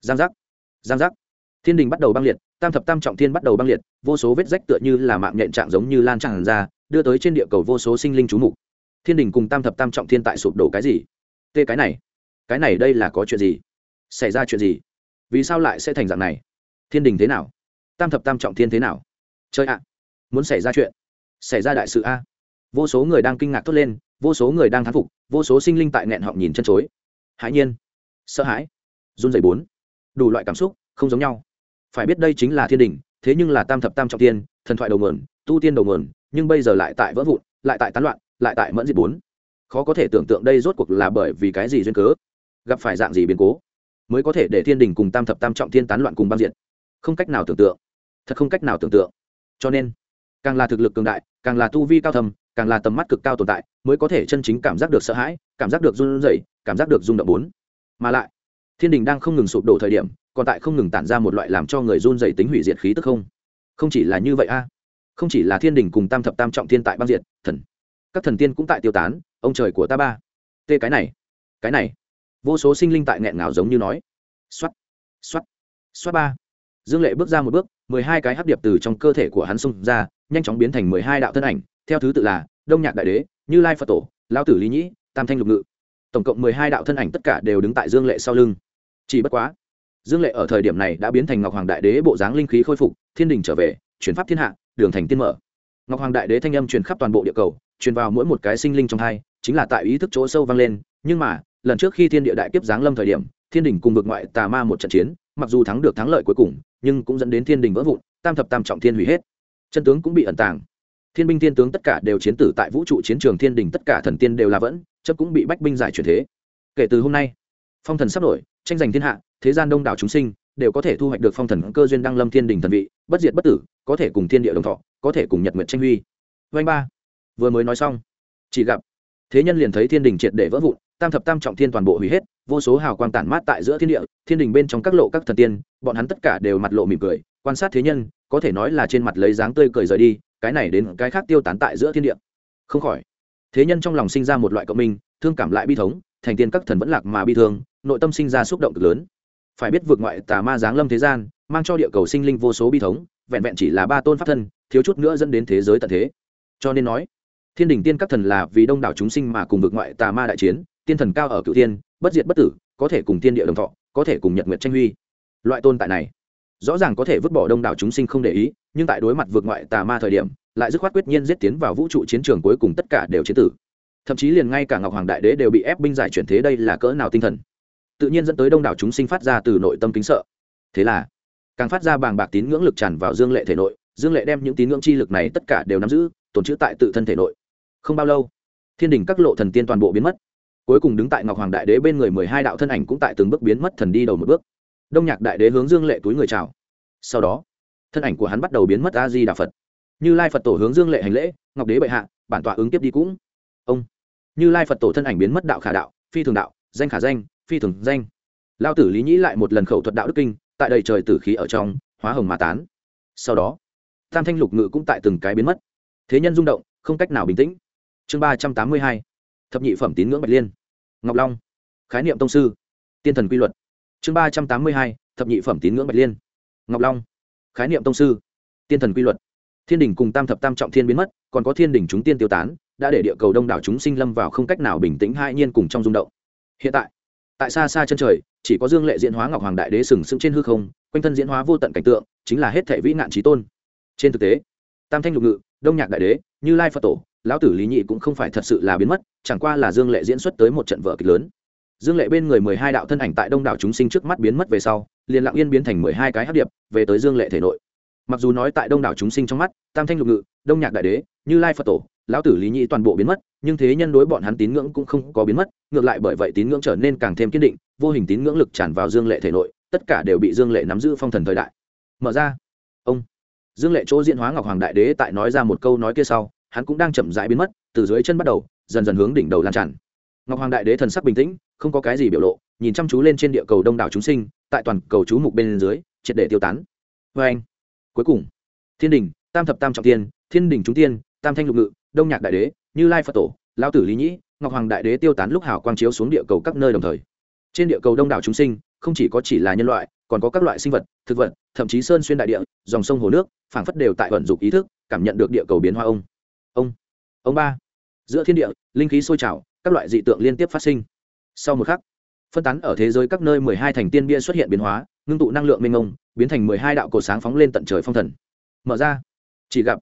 Giang giác giang giác. Thiên đình bắt đầu băng liệt, tam thập tam trọng thiên bắt đầu băng liệt, vô số vết rách tựa như là mạng nhện trạng giống như lan tràn ra, đưa tới trên địa cầu vô số sinh linh trú mục. Thiên đình cùng tam thập tam trọng thiên tại sụp đổ cái gì? Tê cái này cái này đây là có chuyện gì? Xảy ra chuyện gì? Vì sao lại sẽ thành dạng này? Thiên đình thế nào? Tam thập tam trọng thiên thế nào? Chơi ạ, muốn xảy ra chuyện, xảy ra đại sự a. Vô số người đang kinh ngạc thốt lên, vô số người đang thán phục, vô số sinh linh tại nghẹn họng nhìn chân chối hãi nhiên, sợ hãi, run rẩy bốn. Đủ loại cảm xúc, không giống nhau. Phải biết đây chính là thiên đình thế nhưng là tam thập tam trọng tiên, thần thoại đầu nguồn, tu tiên đầu nguồn, nhưng bây giờ lại tại vỡ vụn, lại tại tán loạn, lại tại mẫn diệt bốn. Khó có thể tưởng tượng đây rốt cuộc là bởi vì cái gì duyên cớ? Gặp phải dạng gì biến cố? Mới có thể để thiên đình cùng tam thập tam trọng thiên tán loạn cùng băng diện không cách nào tưởng tượng. Thật không cách nào tưởng tượng. Cho nên, càng là thực lực cường đại, càng là tu vi cao thầm càng là tầm mắt cực cao tồn tại, mới có thể chân chính cảm giác được sợ hãi, cảm giác được run rẩy cảm giác được rung động bốn. Mà lại, thiên đình đang không ngừng sụp đổ thời điểm, còn tại không ngừng tản ra một loại làm cho người run dày tính hủy diệt khí tức không? Không chỉ là như vậy a. Không chỉ là thiên đình cùng tam thập tam trọng thiên tại băng diệt, thần. Các thần tiên cũng tại tiêu tán, ông trời của ta ba. Tê cái này cái này. Vô số sinh linh tại nghẹn ngào giống như nói. Xoắt xoắt xoắt ba. Dương lệ bước ra một bước, mười hai cái hấp điệp từ trong cơ thể của hắn xung ra, nhanh chóng biến thành mười hai đạo thân ảnh. Theo thứ tự là đông nhạc đại đế, như lai phật tổ lao tử lý nhĩ, tam thanh lục ngự tổng cộng mười hai đạo thân ảnh tất cả đều đứng tại dương lệ sau lưng. Chỉ bất quá, dương lệ ở thời điểm này đã biến thành ngọc hoàng đại đế bộ dáng linh khí khôi phục, thiên đình trở về, chuyển pháp thiên hạ, đường thành tiên mở. Ngọc hoàng đại đế thanh âm truyền khắp toàn bộ địa cầu, truyền vào mỗi một cái sinh linh trong hai, chính là tại ý thức chỗ sâu vang lên, nhưng mà, lần trước khi thiên địa đại kiếp giáng lâm thời điểm, thiên đình cùng vực ngoại tà ma một trận chiến, mặc dù thắng được thắng lợi cuối cùng, nhưng cũng dẫn đến thiên đình vỡ vụn, tam thập tam trọng thiên hủy hết. Chân tướng cũng bị ẩn tàng thiên binh thiên tướng tất cả đều chiến tử tại vũ trụ chiến trường, thiên đình tất cả thần tiên đều là vẫn chấp cũng bị bách binh giải chuyển thế. Kể từ hôm nay, phong thần sắp nổi tranh giành thiên hạ, thế gian đông đảo chúng sinh đều có thể thu hoạch được phong thần cơ duyên đăng lâm thiên đình thần vị, bất diệt bất tử, có thể cùng thiên địa đồng thọ, có thể cùng nhật nguyện tranh huy. Vanh ba, vừa mới nói xong, chỉ gặp, thế nhân liền thấy thiên đình triệt để vỡ vụn, tam thập tam trọng thiên toàn bộ hủy hết, vô số hào quang tản mát tại giữa thiên địa, thiên đình bên trong các lộ các thần tiên, bọn hắn tất cả đều mặt lộ mỉm cười, quan sát thế nhân, có thể nói là trên mặt lấy dáng tươi cười rời đi cái này đến cái khác tiêu tán tại giữa thiên địa. Không khỏi. Thế nhân trong lòng sinh ra một loại cộng minh, thương cảm lại bi thống, thành tiên các thần vẫn lạc mà bi thương, nội tâm sinh ra xúc động cực lớn. Phải biết vượt ngoại tà ma giáng lâm thế gian, mang cho địa cầu sinh linh vô số bi thống, vẹn vẹn chỉ là ba tôn pháp thân, thiếu chút nữa dẫn đến thế giới tận thế. Cho nên nói, thiên đình tiên các thần là vì đông đảo chúng sinh mà cùng vượt ngoại tà ma đại chiến, tiên thần cao ở cựu tiên bất diệt bất tử, có thể cùng tiên địa đồng thọ, có thể cùng nhật nguyệt tranh huy. Loại tôn tại này rõ ràng có thể vứt bỏ đông đảo chúng sinh không để ý, nhưng tại đối mặt vượt ngoại tà ma thời điểm, lại dứt khoát quyết nhiên giết tiến vào vũ trụ chiến trường cuối cùng tất cả đều chiến tử. Thậm chí liền ngay cả ngọc hoàng đại đế đều bị ép binh giải chuyển thế đây là cỡ nào tinh thần. Tự nhiên dẫn tới đông đảo chúng sinh phát ra từ nội tâm kính sợ. Thế là, càng phát ra bàng bạc tín ngưỡng lực tràn vào dương lệ thể nội, dương lệ đem những tín ngưỡng chi lực này tất cả đều nắm giữ, tồn trữ tại tự thân thể nội. Không bao lâu, thiên đình các lộ thần tiên toàn bộ biến mất. Cuối cùng đứng tại ngọc hoàng đại đế bên người mười hai đạo thân ảnh cũng tại từng bước biến mất thần đi đầu một bước đông nhạc đại đế hướng dương lệ túi người chào. Sau đó, thân ảnh của hắn bắt đầu biến mất a di đà phật. Như lai phật tổ hướng dương lệ hành lễ, ngọc đế bệ hạ, bản tọa ứng tiếp đi cũng. Ông, như lai phật tổ thân ảnh biến mất đạo khả đạo, phi thường đạo, danh khả danh, phi thường danh. Lao tử lý nhĩ lại một lần khẩu thuật đạo đức kinh, tại đầy trời tử khí ở trong, hóa hồng mà tán. Sau đó, tam thanh lục ngự cũng tại từng cái biến mất. Thế nhân rung động, không cách nào bình tĩnh. Chương ba trăm tám mươi hai, thập nhị phẩm tín ngưỡng bạch liên. Ngọc long, khái niệm tông sư. Tiên thần quy luật chương ba trăm tám mươi hai, thập nhị phẩm tín ngưỡng bạch liên. Ngọc long. Khái niệm tông sư. Tiên thần quy luật. Thiên đình cùng tam thập tam trọng thiên biến mất, còn có thiên đình chúng tiên tiêu tán, đã để địa cầu đông đảo chúng sinh lâm vào không cách nào bình tĩnh, hai nhiên cùng trong rung động. Hiện tại tại xa xa chân trời, chỉ có dương lệ diễn hóa ngọc hoàng đại đế sừng sững trên hư không, quanh thân diễn hóa vô tận cảnh tượng, chính là hết thể vĩ nạn trí tôn. Trên thực tế, tam thanh lục ngự, đông nhạc đại đế, như lai phật tổ, lão tử lý nhị cũng không phải thật sự là biến mất, chẳng qua là dương lệ diễn xuất tới một trận vở kịch lớn dương lệ bên người mười hai đạo thân ảnh tại đông đảo chúng sinh trước mắt biến mất về sau, liền lặng yên biến thành mười hai cái hát điệp, về tới dương lệ thể nội. Mặc dù nói tại đông đảo chúng sinh trong mắt, tam thanh lục ngự, đông nhạc đại đế, như lai phật tổ, lão tử lý nhị toàn bộ biến mất, nhưng thế nhân đối bọn hắn tín ngưỡng cũng không có biến mất, ngược lại bởi vậy tín ngưỡng trở nên càng thêm kiên định, vô hình tín ngưỡng lực tràn vào dương lệ thể nội, tất cả đều bị dương lệ nắm giữ phong thần thời đại. Mở ra. Ông. Dương lệ chỗ diễn hóa ngọc hoàng đại đế tại nói ra một câu nói kia sau, hắn cũng đang chậm rãi biến mất, từ dưới chân bắt đầu, dần dần hướng đỉnh đầu lan tràn ngọc hoàng đại đế thần sắc bình tĩnh, không có cái gì biểu lộ, nhìn chăm chú lên trên địa cầu đông đảo chúng sinh, tại toàn cầu chú mục bên dưới, triệt để tiêu tán. Vê anh, cuối cùng, thiên đình, tam thập tam trọng tiên, thiên đình chúng tiên, tam thanh lục ngự, đông nhạc đại đế, như lai phật tổ lao tử lý nhĩ, ngọc hoàng đại đế tiêu tán lúc hào quang chiếu xuống địa cầu các nơi đồng thời. Trên địa cầu đông đảo chúng sinh, không chỉ có chỉ là nhân loại, còn có các loại sinh vật, thực vật, thậm chí sơn xuyên đại địa, dòng sông hồ nước, phảng phất đều tại vận dụng ý thức, cảm nhận được địa cầu biến hoa ông. Ông ông ba, giữa thiên địa, linh khí sôi trào các loại dị tượng liên tiếp phát sinh. Sau một khắc, phân tán ở thế giới các nơi mười hai thành tiên bia xuất hiện biến hóa, ngưng tụ năng lượng mênh mông, biến thành mười hai đạo cổ sáng phóng lên tận trời phong thần. Mở ra, chỉ gặp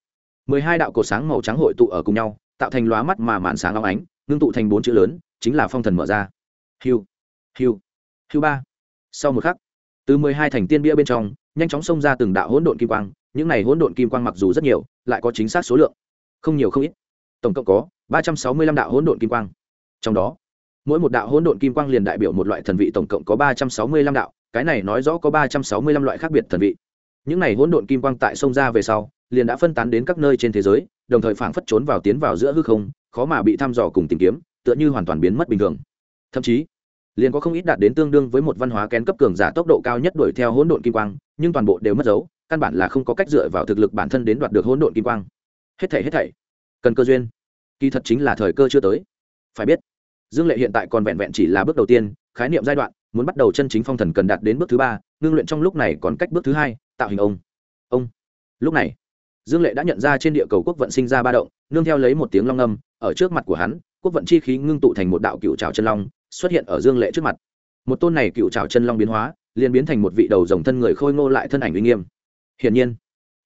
mười hai đạo cổ sáng màu trắng hội tụ ở cùng nhau, tạo thành lóa mắt mà màn sáng long ánh, ngưng tụ thành bốn chữ lớn, chính là phong thần mở ra. Hiu hiu hiu ba. Sau một khắc, từ mười hai thành tiên bia bên trong, nhanh chóng xông ra từng đạo hỗn độn kim quang, những này hỗn độn kim quang mặc dù rất nhiều, lại có chính xác số lượng, không nhiều không ít. Tổng cộng có ba trăm sáu mươi lăm đạo hỗn độn kim quang trong đó, mỗi một đạo hỗn độn kim quang liền đại biểu một loại thần vị, tổng cộng có ba trăm sáu mươi lăm đạo. Cái này nói rõ có ba trăm sáu mươi lăm loại khác biệt thần vị. Những này hỗn độn kim quang tại sông ra về sau, liền đã phân tán đến các nơi trên thế giới, đồng thời phảng phất trốn vào tiến vào giữa hư không, khó mà bị thăm dò cùng tìm kiếm, tựa như hoàn toàn biến mất bình thường. Thậm chí, liền có không ít đạt đến tương đương với một văn hóa kén cấp cường giả tốc độ cao nhất đuổi theo hỗn độn kim quang, nhưng toàn bộ đều mất dấu, căn bản là không có cách dựa vào thực lực bản thân đến đoạt được hỗn độn kim quang. Hết thảy hết thảy, cần cơ duyên. Kỳ thật chính là thời cơ chưa tới phải biết, dương lệ hiện tại còn vẹn vẹn chỉ là bước đầu tiên, khái niệm giai đoạn, muốn bắt đầu chân chính phong thần cần đạt đến bước thứ ba, ngưng luyện trong lúc này còn cách bước thứ hai, tạo hình ông. Ông. Lúc này, dương lệ đã nhận ra trên địa cầu quốc vận sinh ra ba động, nương theo lấy một tiếng long âm, ở trước mặt của hắn, quốc vận chi khí ngưng tụ thành một đạo cựu trào chân long, xuất hiện ở dương lệ trước mặt. Một tôn này cựu trào chân long biến hóa, liền biến thành một vị đầu dòng thân người khôi ngô lại thân ảnh uy nghiêm. Hiển nhiên,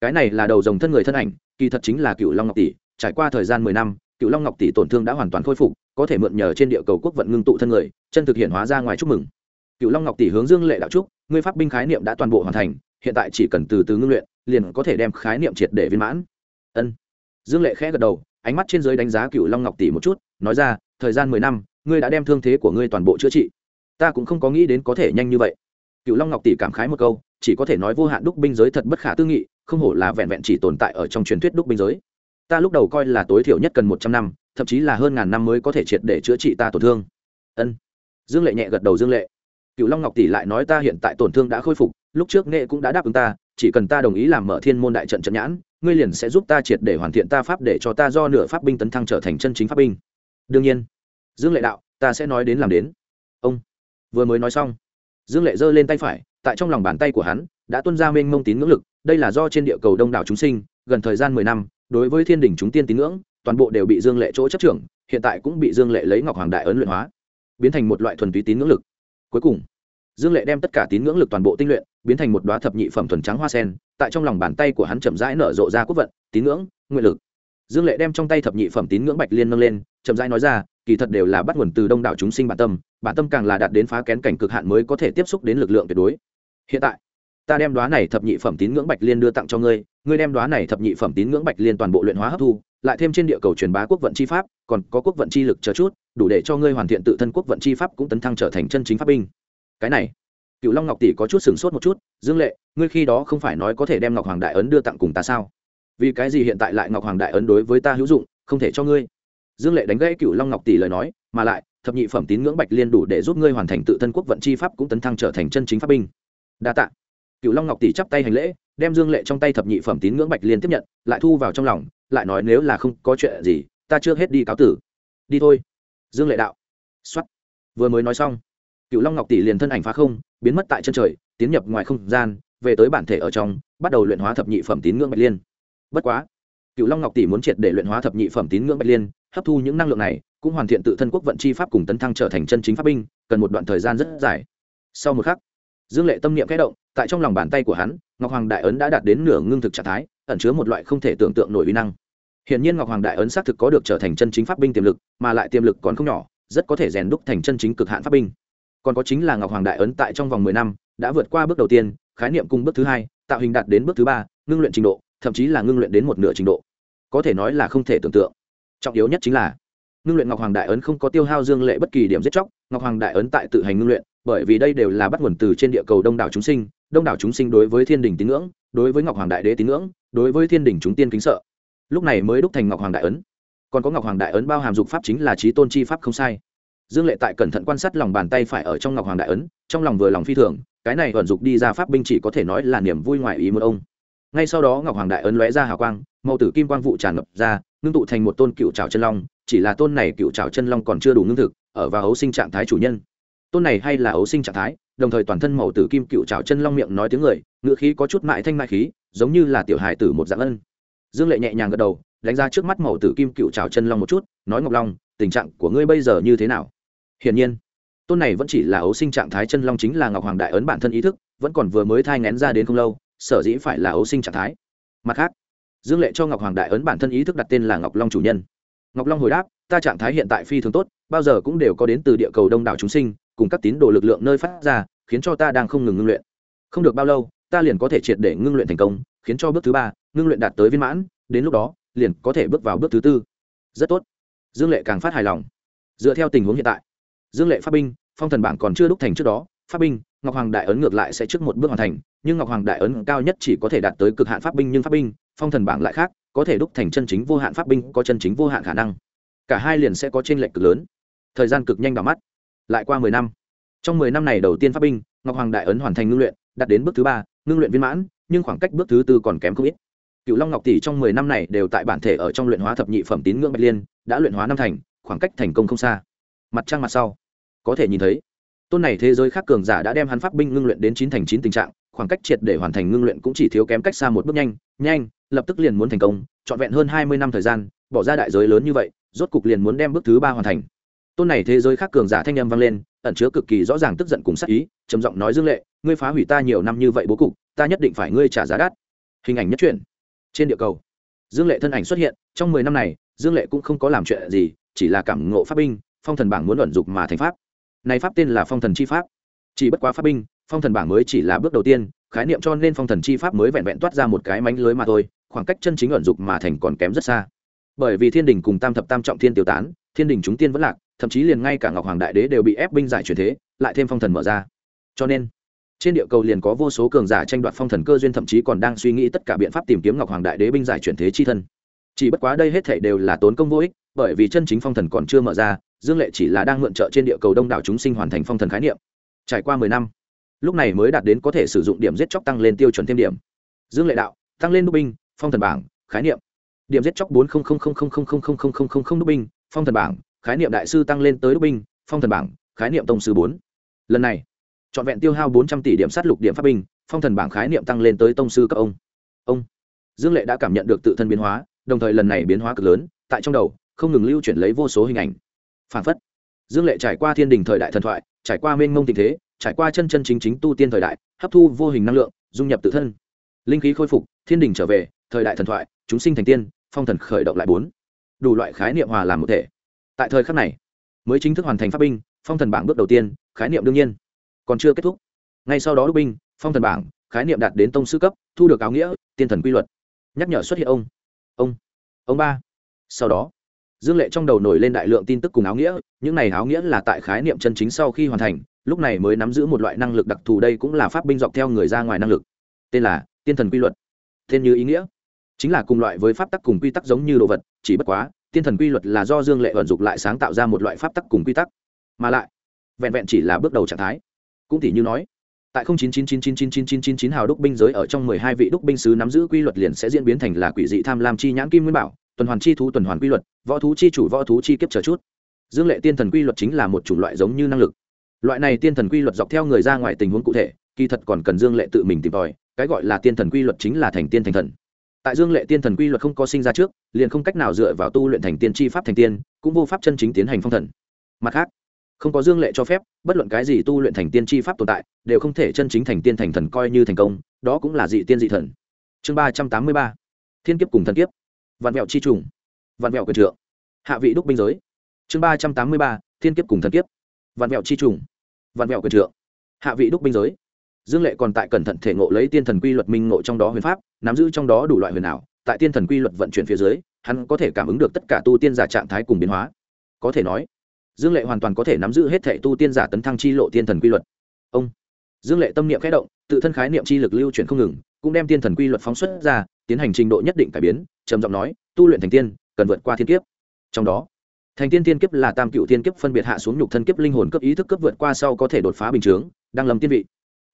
cái này là đầu dòng thân người thân ảnh, kỳ thật chính là cựu long ngọc tỷ, trải qua thời gian mười năm, cựu long ngọc tỷ tổn thương đã hoàn toàn khôi phục có thể mượn nhờ trên địa cầu quốc vận ngưng tụ thân người, chân thực hiện hóa ra ngoài chúc mừng. Cựu long ngọc tỷ hướng dương lệ đạo trúc, ngươi pháp binh khái niệm đã toàn bộ hoàn thành, hiện tại chỉ cần từ từ ngưng luyện, liền có thể đem khái niệm triệt để viên mãn. Ân. Dương lệ khẽ gật đầu, ánh mắt trên dưới đánh giá cựu long ngọc tỷ một chút, nói ra, thời gian mười năm, ngươi đã đem thương thế của ngươi toàn bộ chữa trị. Ta cũng không có nghĩ đến có thể nhanh như vậy. Cựu long ngọc tỷ cảm khái một câu, chỉ có thể nói vô hạn đúc binh giới thật bất khả tư nghị, không hổ là vẹn vẹn chỉ tồn tại ở trong truyền thuyết đúc binh giới. Ta lúc đầu coi là tối thiểu nhất cần một trăm năm thậm chí là hơn ngàn năm mới có thể triệt để chữa trị ta tổn thương. Ân. Dương lệ nhẹ gật đầu dương lệ. Cựu long ngọc tỷ lại nói ta hiện tại tổn thương đã khôi phục, lúc trước nghệ cũng đã đáp ứng ta, chỉ cần ta đồng ý làm mở thiên môn đại trận trận nhãn, ngươi liền sẽ giúp ta triệt để hoàn thiện ta pháp để cho ta do nửa pháp binh tấn thăng trở thành chân chính pháp binh. Đương nhiên, dương lệ đạo, ta sẽ nói đến làm đến. Ông, vừa mới nói xong, dương lệ giơ lên tay phải, tại trong lòng bàn tay của hắn, đã tuân ra mênh mông tín ngưỡng lực, đây là do trên địa cầu đông đảo chúng sinh, gần thời gian mười năm, đối với thiên đình chúng tiên tín ngưỡng toàn bộ đều bị dương lệ chỗ chấp trưởng, hiện tại cũng bị dương lệ lấy ngọc hoàng đại ấn luyện hóa, biến thành một loại thuần túy tín ngưỡng lực. Cuối cùng, dương lệ đem tất cả tín ngưỡng lực toàn bộ tinh luyện, biến thành một đoá thập nhị phẩm thuần trắng hoa sen, tại trong lòng bàn tay của hắn chậm rãi nở rộ ra quốc vận, tín ngưỡng, nguyện lực. Dương lệ đem trong tay thập nhị phẩm tín ngưỡng bạch liên nâng lên, chậm rãi nói ra, kỳ thật đều là bắt nguồn từ đông đảo chúng sinh bản tâm bản tâm càng là đạt đến phá kén cảnh cực hạn mới có thể tiếp xúc đến lực lượng tuyệt đối. Hiện tại, ta đem đoá này thập nhị phẩm tín ngưỡng bạch liên đưa tặng cho ngươi ngươi đem đoá này thập nhị phẩm tín ngưỡng bạch liên toàn bộ luyện hóa hấp thu lại thêm trên địa cầu truyền bá quốc vận chi pháp, còn có quốc vận chi lực chờ chút, đủ để cho ngươi hoàn thiện tự thân quốc vận chi pháp cũng tấn thăng trở thành chân chính pháp binh. Cái này, cựu long ngọc tỷ có chút sửng sốt một chút, dương lệ, ngươi khi đó không phải nói có thể đem ngọc hoàng đại ấn đưa tặng cùng ta sao? Vì cái gì hiện tại lại ngọc hoàng đại ấn đối với ta hữu dụng, không thể cho ngươi? Dương lệ đánh gãy cựu long ngọc tỷ lời nói, mà lại, thập nhị phẩm tín ngưỡng bạch liên đủ để giúp ngươi hoàn thành tự thân quốc vận chi pháp cũng tấn thăng trở thành chân chính pháp binh. Đa tạ. Cựu long ngọc tỷ chắp tay hành lễ, đem dương lệ trong tay thập nhị phẩm tín ngưỡng bạch liên tiếp nhận, lại thu vào trong lòng lại nói nếu là không có chuyện gì, ta chưa hết đi cáo tử. Đi thôi. Dương lệ đạo. X vừa mới nói xong cựu long ngọc tỷ liền thân ảnh phá không, biến mất tại chân trời, tiến nhập ngoài không gian, về tới bản thể ở trong, bắt đầu luyện hóa thập nhị phẩm tín ngưỡng bạch liên. Bất quá cựu long ngọc tỷ muốn triệt để luyện hóa thập nhị phẩm tín ngưỡng bạch liên, hấp thu những năng lượng này, cũng hoàn thiện tự thân quốc vận chi pháp cùng tấn thăng trở thành chân chính pháp binh, cần một đoạn thời gian rất dài. Sau một khắc, dương lệ tâm niệm kẽ động, tại trong lòng bàn tay của hắn, ngọc hoàng đại ấn đã đạt đến nửa ngưng thực trạng thái, ẩn chứa một loại không thể tưởng tượng nổi uy năng hiện nhiên ngọc hoàng đại ấn xác thực có được trở thành chân chính pháp binh tiềm lực, mà lại tiềm lực còn không nhỏ, rất có thể rèn đúc thành chân chính cực hạn pháp binh. Còn có chính là ngọc hoàng đại ấn tại trong vòng mười năm, đã vượt qua bước đầu tiên, khái niệm cùng bước thứ hai, tạo hình đạt đến bước thứ ba, ngưng luyện trình độ, thậm chí là ngưng luyện đến một nửa trình độ. Có thể nói là không thể tưởng tượng. Trọng yếu nhất chính là, ngưng luyện ngọc hoàng đại ấn không có tiêu hao dương lệ bất kỳ điểm giết chóc, ngọc hoàng đại ấn tại tự hành ngưng luyện, bởi vì đây đều là bắt nguồn từ trên địa cầu đông đảo chúng sinh, đông đảo chúng sinh đối với thiên đình tín ngưỡng, đối với ngọc hoàng đại đế tín ngưỡng, đối với thiên đình chúng tiên kính sợ lúc này mới đúc thành ngọc hoàng đại ấn. Còn có ngọc hoàng đại ấn bao hàm dục pháp chính là trí tôn chi pháp không sai. Dương lệ tại cẩn thận quan sát lòng bàn tay phải ở trong ngọc hoàng đại ấn, trong lòng vừa lòng phi thường, cái này vận dục đi ra pháp binh chỉ có thể nói là niềm vui ngoài ý một ông. Ngay sau đó ngọc hoàng đại ấn lóe ra hào quang, màu tử kim quang vụ tràn ngập ra, ngưng tụ thành một tôn cựu trào chân long, chỉ là tôn này cựu trào chân long còn chưa đủ ngưng thực, ở vào ấu sinh trạng thái chủ nhân. Tôn này hay là ấu sinh trạng thái, đồng thời toàn thân màu tử kim cựu trào chân long miệng nói tiếng người ngựa khí có chút mại thanh mại khí, giống như là tiểu hài tử một dạng ân dương lệ nhẹ nhàng gật đầu, đánh ra trước mắt màu tử kim cựu trào chân long một chút, nói ngọc long, tình trạng của ngươi bây giờ như thế nào? Hiển nhiên, tôn này vẫn chỉ là ấu sinh trạng thái chân long chính là ngọc hoàng đại ấn bản thân ý thức, vẫn còn vừa mới thai ngén ra đến không lâu, sở dĩ phải là ấu sinh trạng thái. Mặt khác, dương lệ cho ngọc hoàng đại ấn bản thân ý thức đặt tên là ngọc long chủ nhân. Ngọc long hồi đáp, ta trạng thái hiện tại phi thường tốt, bao giờ cũng đều có đến từ địa cầu đông đảo chúng sinh, cùng các tín đồ lực lượng nơi phát ra, khiến cho ta đang không ngừng ngưng luyện. Không được bao lâu, ta liền có thể triệt để ngưng luyện thành công, khiến cho bước thứ ba ngưng luyện đạt tới viên mãn, đến lúc đó, liền có thể bước vào bước thứ tư. Rất tốt. Dương lệ càng phát hài lòng. Dựa theo tình huống hiện tại, dương lệ pháp binh, phong thần bảng còn chưa đúc thành trước đó pháp binh, ngọc hoàng đại ấn ngược lại sẽ trước một bước hoàn thành, nhưng ngọc hoàng đại ấn cao nhất chỉ có thể đạt tới cực hạn pháp binh nhưng pháp binh, phong thần bảng lại khác, có thể đúc thành chân chính vô hạn pháp binh, có chân chính vô hạn khả năng. Cả hai liền sẽ có t r ê n lệch cực lớn. Thời gian cực nhanh đỏ mắt. Lại qua mười năm. Trong mười năm này đầu tiên pháp binh, ngọc hoàng đại ấn hoàn thành ngưng luyện, đạt đến bước thứ ba, ngưng luyện viên mãn, nhưng khoảng cách bước thứ tư còn kém không ít cựu long ngọc tỷ trong mười năm này đều tại bản thể ở trong luyện hóa thập nhị phẩm tín ngưỡng bạch liên, đã luyện hóa năm thành, khoảng cách thành công không xa. Mặt trăng mặt sau. Có thể nhìn thấy, tôn này thế giới khác cường giả đã đem hắn pháp binh ngưng luyện đến chín thành chín tình trạng, khoảng cách triệt để hoàn thành ngưng luyện cũng chỉ thiếu kém cách xa một bước nhanh nhanh, lập tức liền muốn thành công, trọn vẹn hơn hai mươi năm thời gian, bỏ ra đại giới lớn như vậy, rốt cục liền muốn đem bước thứ ba hoàn thành. Tôn này thế giới khác cường giả thanh â m vang lên, ẩn chứa cực kỳ rõ ràng tức giận cùng sắc ý, trầm giọng nói dương lệ, ngươi phá hủy ta nhiều năm như vậy bố cục, ta nhất định phải ngươi trả giá đắt. Hình ảnh nhất truyện trên địa cầu, dương lệ thân ảnh xuất hiện, trong mười năm này, dương lệ cũng không có làm chuyện gì, chỉ là cảm ngộ pháp binh, phong thần bảng muốn luận dục mà thành pháp. Này pháp tên là phong thần chi pháp. Chỉ bất quá pháp binh, phong thần bảng mới chỉ là bước đầu tiên, khái niệm cho nên phong thần chi pháp mới vẹn vẹn toát ra một cái mánh lưới mà thôi, khoảng cách chân chính luận dục mà thành còn kém rất xa. Bởi vì thiên đình cùng tam thập tam trọng thiên tiêu tán, thiên đình chúng tiên vẫn lạc, thậm chí liền ngay cả ngọc hoàng đại đế đều bị ép binh giải truyền thế, lại thêm phong thần mở ra. Cho nên trên địa cầu liền có vô số cường giả tranh đoạt phong thần cơ duyên thậm chí còn đang suy nghĩ tất cả biện pháp tìm kiếm ngọc hoàng đại đế binh giải chuyển thế chi thân chỉ bất quá đây hết thể đều là tốn công vô ích bởi vì chân chính phong thần còn chưa mở ra dương lệ chỉ là đang mượn trợ trên địa cầu đông đảo chúng sinh hoàn thành phong thần khái niệm trải qua mười năm lúc này mới đạt đến có thể sử dụng điểm giết chóc tăng lên tiêu chuẩn thêm điểm dương lệ đạo tăng lên đúc binh phong thần bảng khái niệm điểm giết chóc bốn đúc binh phong thần bảng khái niệm đại sư tăng lên tới đúc binh phong thần bảng khái niệm tông sư bốn lần này trọn vẹn tiêu hao bốn trăm tỷ điểm sát lục điểm pháp binh, phong thần bảng khái niệm tăng lên tới tông sư cấp ông. Ông. Dương lệ đã cảm nhận được tự thân biến hóa, đồng thời lần này biến hóa cực lớn, tại trong đầu, không ngừng lưu chuyển lấy vô số hình ảnh. Phản phất. Dương lệ trải qua thiên đình thời đại thần thoại, trải qua mênh mông tình thế, trải qua chân chân chính chính tu tiên thời đại, hấp thu vô hình năng lượng, dung nhập tự thân. Linh khí khôi phục, thiên đình trở về, thời đại thần thoại, chúng sinh thành tiên, phong thần khởi động lại bốn. Đủ loại khái niệm hòa làm một thể. Tại thời khắc này, mới chính thức hoàn thành pháp binh, phong thần bảng bước đầu tiên, khái niệm đương nhiên còn chưa kết thúc. Ngay sau đó đúc binh, phong thần bảng, khái niệm đạt đến tông sư cấp, thu được áo nghĩa, tiên thần quy luật. Nhắc nhở xuất hiện ông. Ông. Ông ba. Sau đó, dương lệ trong đầu nổi lên đại lượng tin tức cùng áo nghĩa, những này áo nghĩa là tại khái niệm chân chính sau khi hoàn thành, lúc này mới nắm giữ một loại năng lực đặc thù đây cũng là pháp binh dọc theo người ra ngoài năng lực. Tên là tiên thần quy luật. Tên như ý nghĩa. Chính là cùng loại với pháp tắc cùng quy tắc giống như đồ vật, chỉ bất quá, tiên thần quy luật là do dương lệ vận dụng lại sáng tạo ra một loại pháp tắc cùng quy tắc. Mà lại, vẹn vẹn chỉ là bước đầu trạng thái cũng tỷ như nói, tại không chín chín chín chín chín chín chín chín chín hào đúc binh giới ở trong mười hai vị đúc binh sứ nắm giữ quy luật liền sẽ diễn biến thành là quỷ dị tham lam chi nhãn kim nguyên bảo, tuần hoàn chi thú, tuần hoàn quy luật, võ thú chi chủ, võ thú chi kiếp chờ chút. Dương lệ tiên thần quy luật chính là một chủng loại giống như năng lực. Loại này tiên thần quy luật dọc theo người ra ngoài tình huống cụ thể, kỳ thật còn cần dương lệ tự mình tìm tòi, cái gọi là tiên thần quy luật chính là thành tiên thành thần. Tại dương lệ tiên thần quy luật không có sinh ra trước, liền không cách nào dựa vào tu luyện thành tiên tri pháp thành tiên, cũng vô pháp chân chính tiến hành phong thần. Mặt khác không có dương lệ cho phép, bất luận cái gì tu luyện thành tiên tri pháp tồn tại, đều không thể chân chính thành tiên thành thần coi như thành công, đó cũng là dị tiên dị thần. Chương ba trăm tám mươi ba, thiên kiếp cùng thần kiếp. Vạn mẹo chi trùng, vạn mẹo quyền trượng, hạ vị đúc binh giới. Chương ba trăm tám mươi ba, thiên kiếp cùng thần kiếp. Vạn mẹo chi trùng, vạn mẹo quyền trượng, hạ vị đúc binh giới. Dương lệ còn tại cẩn thận thể ngộ lấy tiên thần quy luật minh ngộ trong đó huyền pháp, nắm giữ trong đó đủ loại huyền ảo, tại tiên thần quy luật vận chuyển phía dưới, hắn có thể cảm ứng được tất cả tu tiên giả trạng thái cùng biến hóa. Có thể nói dương lệ hoàn toàn có thể nắm giữ hết thệ tu tiên giả tấn thăng chi lộ tiên thần quy luật. Ông dương lệ tâm niệm khẽ động, tự thân khái niệm chi lực lưu chuyển không ngừng, cũng đem tiên thần quy luật phóng xuất ra, tiến hành trình độ nhất định cải biến, trầm giọng nói, tu luyện thành tiên, cần vượt qua thiên kiếp. Trong đó, thành tiên tiên kiếp là tam cựu tiên kiếp phân biệt hạ xuống nhục thân kiếp linh hồn cấp ý thức cấp vượt qua sau có thể đột phá bình chướng, đang lầm tiên vị.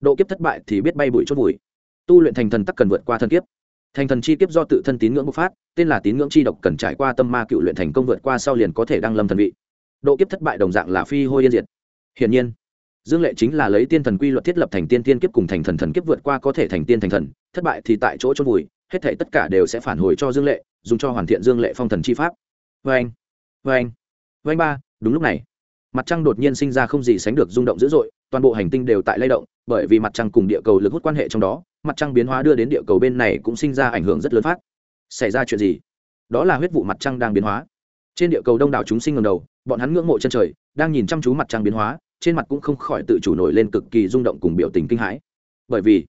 Độ kiếp thất bại thì biết bay bụi chốt bụi tu luyện thành thần tắc cần vượt qua thân kiếp. Thành thần chi kiếp do tự thân tín ngưỡng bộc phát, tên là tín ngưỡng chi độc cần trải qua tâm ma cựu luyện thành công vượt qua sau liền có thể đăng lâm thần vị độ kiếp thất bại đồng dạng là phi hôi yên diệt. Hiển nhiên, dương lệ chính là lấy tiên thần quy luật thiết lập thành tiên tiên kiếp cùng thành thần thần kiếp vượt qua có thể thành tiên thành thần, thất bại thì tại chỗ chôn vùi, hết thể tất cả đều sẽ phản hồi cho dương lệ, dùng cho hoàn thiện dương lệ phong thần chi pháp. Vê anh vê anh vê anh ba, đúng lúc này, mặt trăng đột nhiên sinh ra không gì sánh được rung động dữ dội, toàn bộ hành tinh đều tại lay động, bởi vì mặt trăng cùng địa cầu lực hút quan hệ trong đó, mặt trăng biến hóa đưa đến địa cầu bên này cũng sinh ra ảnh hưởng rất lớn phát. Xảy ra chuyện gì? Đó là huyết vụ mặt trăng đang biến hóa. Trên địa cầu đông đảo chúng sinh ngầm đầu bọn hắn ngưỡng mộ chân trời, đang nhìn chăm chú mặt trăng biến hóa, trên mặt cũng không khỏi tự chủ nổi lên cực kỳ rung động cùng biểu tình kinh hãi. Bởi vì,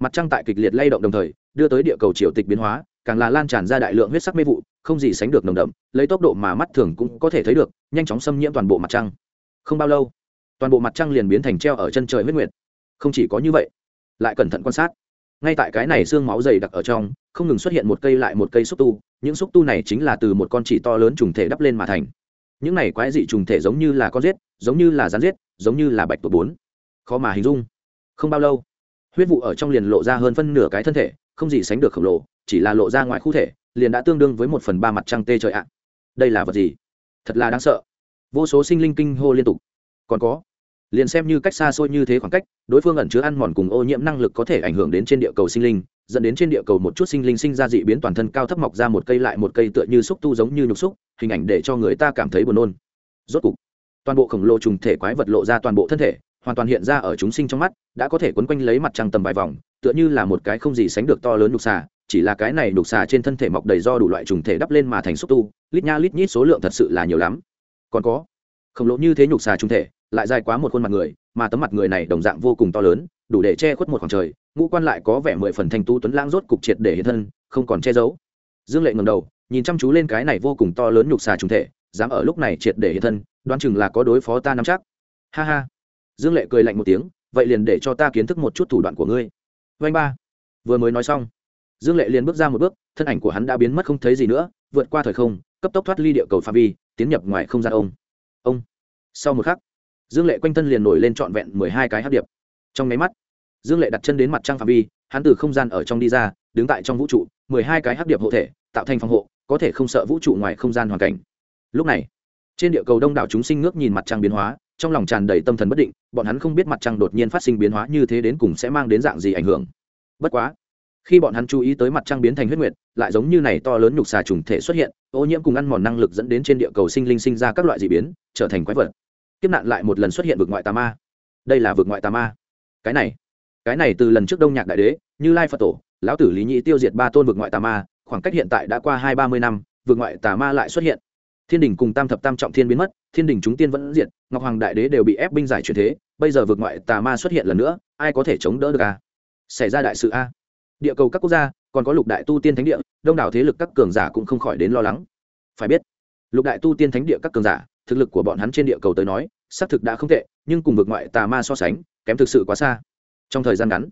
mặt trăng tại kịch liệt lay động đồng thời, đưa tới địa cầu triều tịch biến hóa, càng là lan tràn ra đại lượng huyết sắc mê vụ, không gì sánh được nồng đậm, lấy tốc độ mà mắt thường cũng có thể thấy được, nhanh chóng xâm nhiễm toàn bộ mặt trăng. Không bao lâu, toàn bộ mặt trăng liền biến thành treo ở chân trời huyết nguyệt. Không chỉ có như vậy, lại cẩn thận quan sát. Ngay tại cái này xương máu dày đặc ở trong, không ngừng xuất hiện một cây lại một cây xúc tu, những xúc tu này chính là từ một con chỉ to lớn trùng thể đắp lên mà thành những này quái dị trùng thể giống như là con giết, giống như là rắn giết, giống như là bạch tuộc bốn. Khó mà hình dung. Không bao lâu, huyết vụ ở trong liền lộ ra hơn phân nửa cái thân thể, không gì sánh được khổng lồ, chỉ là lộ ra ngoài khu thể, liền đã tương đương với một phần ba mặt trăng tê trời ạ. Đây là vật gì? Thật là đáng sợ. Vô số sinh linh kinh hô liên tục. Còn có liền xem như cách xa xôi như thế khoảng cách, đối phương ẩn chứa ăn mòn cùng ô nhiễm năng lực có thể ảnh hưởng đến trên địa cầu sinh linh, dẫn đến trên địa cầu một chút sinh linh sinh ra dị biến toàn thân cao thấp mọc ra một cây lại một cây tựa như xúc tu giống như nhục xúc, hình ảnh để cho người ta cảm thấy buồn nôn. Rốt cục, toàn bộ khổng lồ trùng thể quái vật lộ ra toàn bộ thân thể, hoàn toàn hiện ra ở chúng sinh trong mắt, đã có thể quấn quanh lấy mặt trăng tầm vài vòng, tựa như là một cái không gì sánh được to lớn nhục xà, chỉ là cái này nhục xà trên thân thể mọc đầy do đủ loại trùng thể đắp lên mà thành xúc tu, lít nha lít nhít số lượng thật sự là nhiều lắm. Còn có, khổng lồ như thế nhục xà trùng thể lại dài quá một khuôn mặt người, mà tấm mặt người này đồng dạng vô cùng to lớn, đủ để che khuất một khoảng trời, ngũ quan lại có vẻ mười phần thanh tu tuấn lãng rốt cục triệt để hiện thân, không còn che giấu. Dương lệ ngầm đầu, nhìn chăm chú lên cái này vô cùng to lớn nhục xà trùng thể, dám ở lúc này triệt để hiện thân, đoán chừng là có đối phó ta nắm chắc. Ha ha. Dương lệ cười lạnh một tiếng, vậy liền để cho ta kiến thức một chút thủ đoạn của ngươi. Vanh ba. Vừa mới nói xong, dương lệ liền bước ra một bước, thân ảnh của hắn đã biến mất không thấy gì nữa, vượt qua thời không, cấp tốc thoát ly địa cầu pha vi, tiến nhập ngoài không gian ông. Ông. Sau một khắc dương lệ quanh thân liền nổi lên trọn vẹn mười hai cái hát điệp. Trong máy mắt, dương lệ đặt chân đến mặt trăng phạm vi, hắn từ không gian ở trong đi ra, đứng tại trong vũ trụ, mười hai cái hát điệp hộ thể, tạo thành phòng hộ, có thể không sợ vũ trụ ngoài không gian hoàn cảnh. Lúc này, trên địa cầu đông đảo chúng sinh ngước nhìn mặt trăng biến hóa, trong lòng tràn đầy tâm thần bất định, bọn hắn không biết mặt trăng đột nhiên phát sinh biến hóa như thế đến cùng sẽ mang đến dạng gì ảnh hưởng. Bất quá, khi bọn hắn chú ý tới mặt trăng biến thành huyết nguyệt, lại giống như này to lớn nhục xà trùng thể xuất hiện, ô nhiễm cùng ăn mòn năng lực dẫn đến trên địa cầu sinh linh sinh ra các loại d ị biến, trở thành quái vật kiếp nạn lại một lần xuất hiện vực ngoại tà ma. Đây là vực ngoại tà ma. Cái này cái này từ lần trước đông nhạc đại đế, như lai phật tổ, lão tử lý nhĩ tiêu diệt ba tôn vực ngoại tà ma, khoảng cách hiện tại đã qua hai ba mươi năm, vực ngoại tà ma lại xuất hiện. Thiên đình cùng tam thập tam trọng thiên biến mất, thiên đình chúng tiên vẫn diệt, ngọc hoàng đại đế đều bị ép binh giải truyền thế, bây giờ vực ngoại tà ma xuất hiện lần nữa, ai có thể chống đỡ được à? xảy ra đại sự a. Địa cầu các quốc gia, còn có lục đại tu tiên thánh địa, đông đảo thế lực các cường giả cũng không khỏi đến lo lắng. Phải biết, lục đại tu tiên thánh địa các cường giả thực lực của bọn hắn trên địa cầu tới nói, xác thực đã không tệ, nhưng cùng vực ngoại tà ma so sánh, kém thực sự quá xa. Trong thời gian ngắn,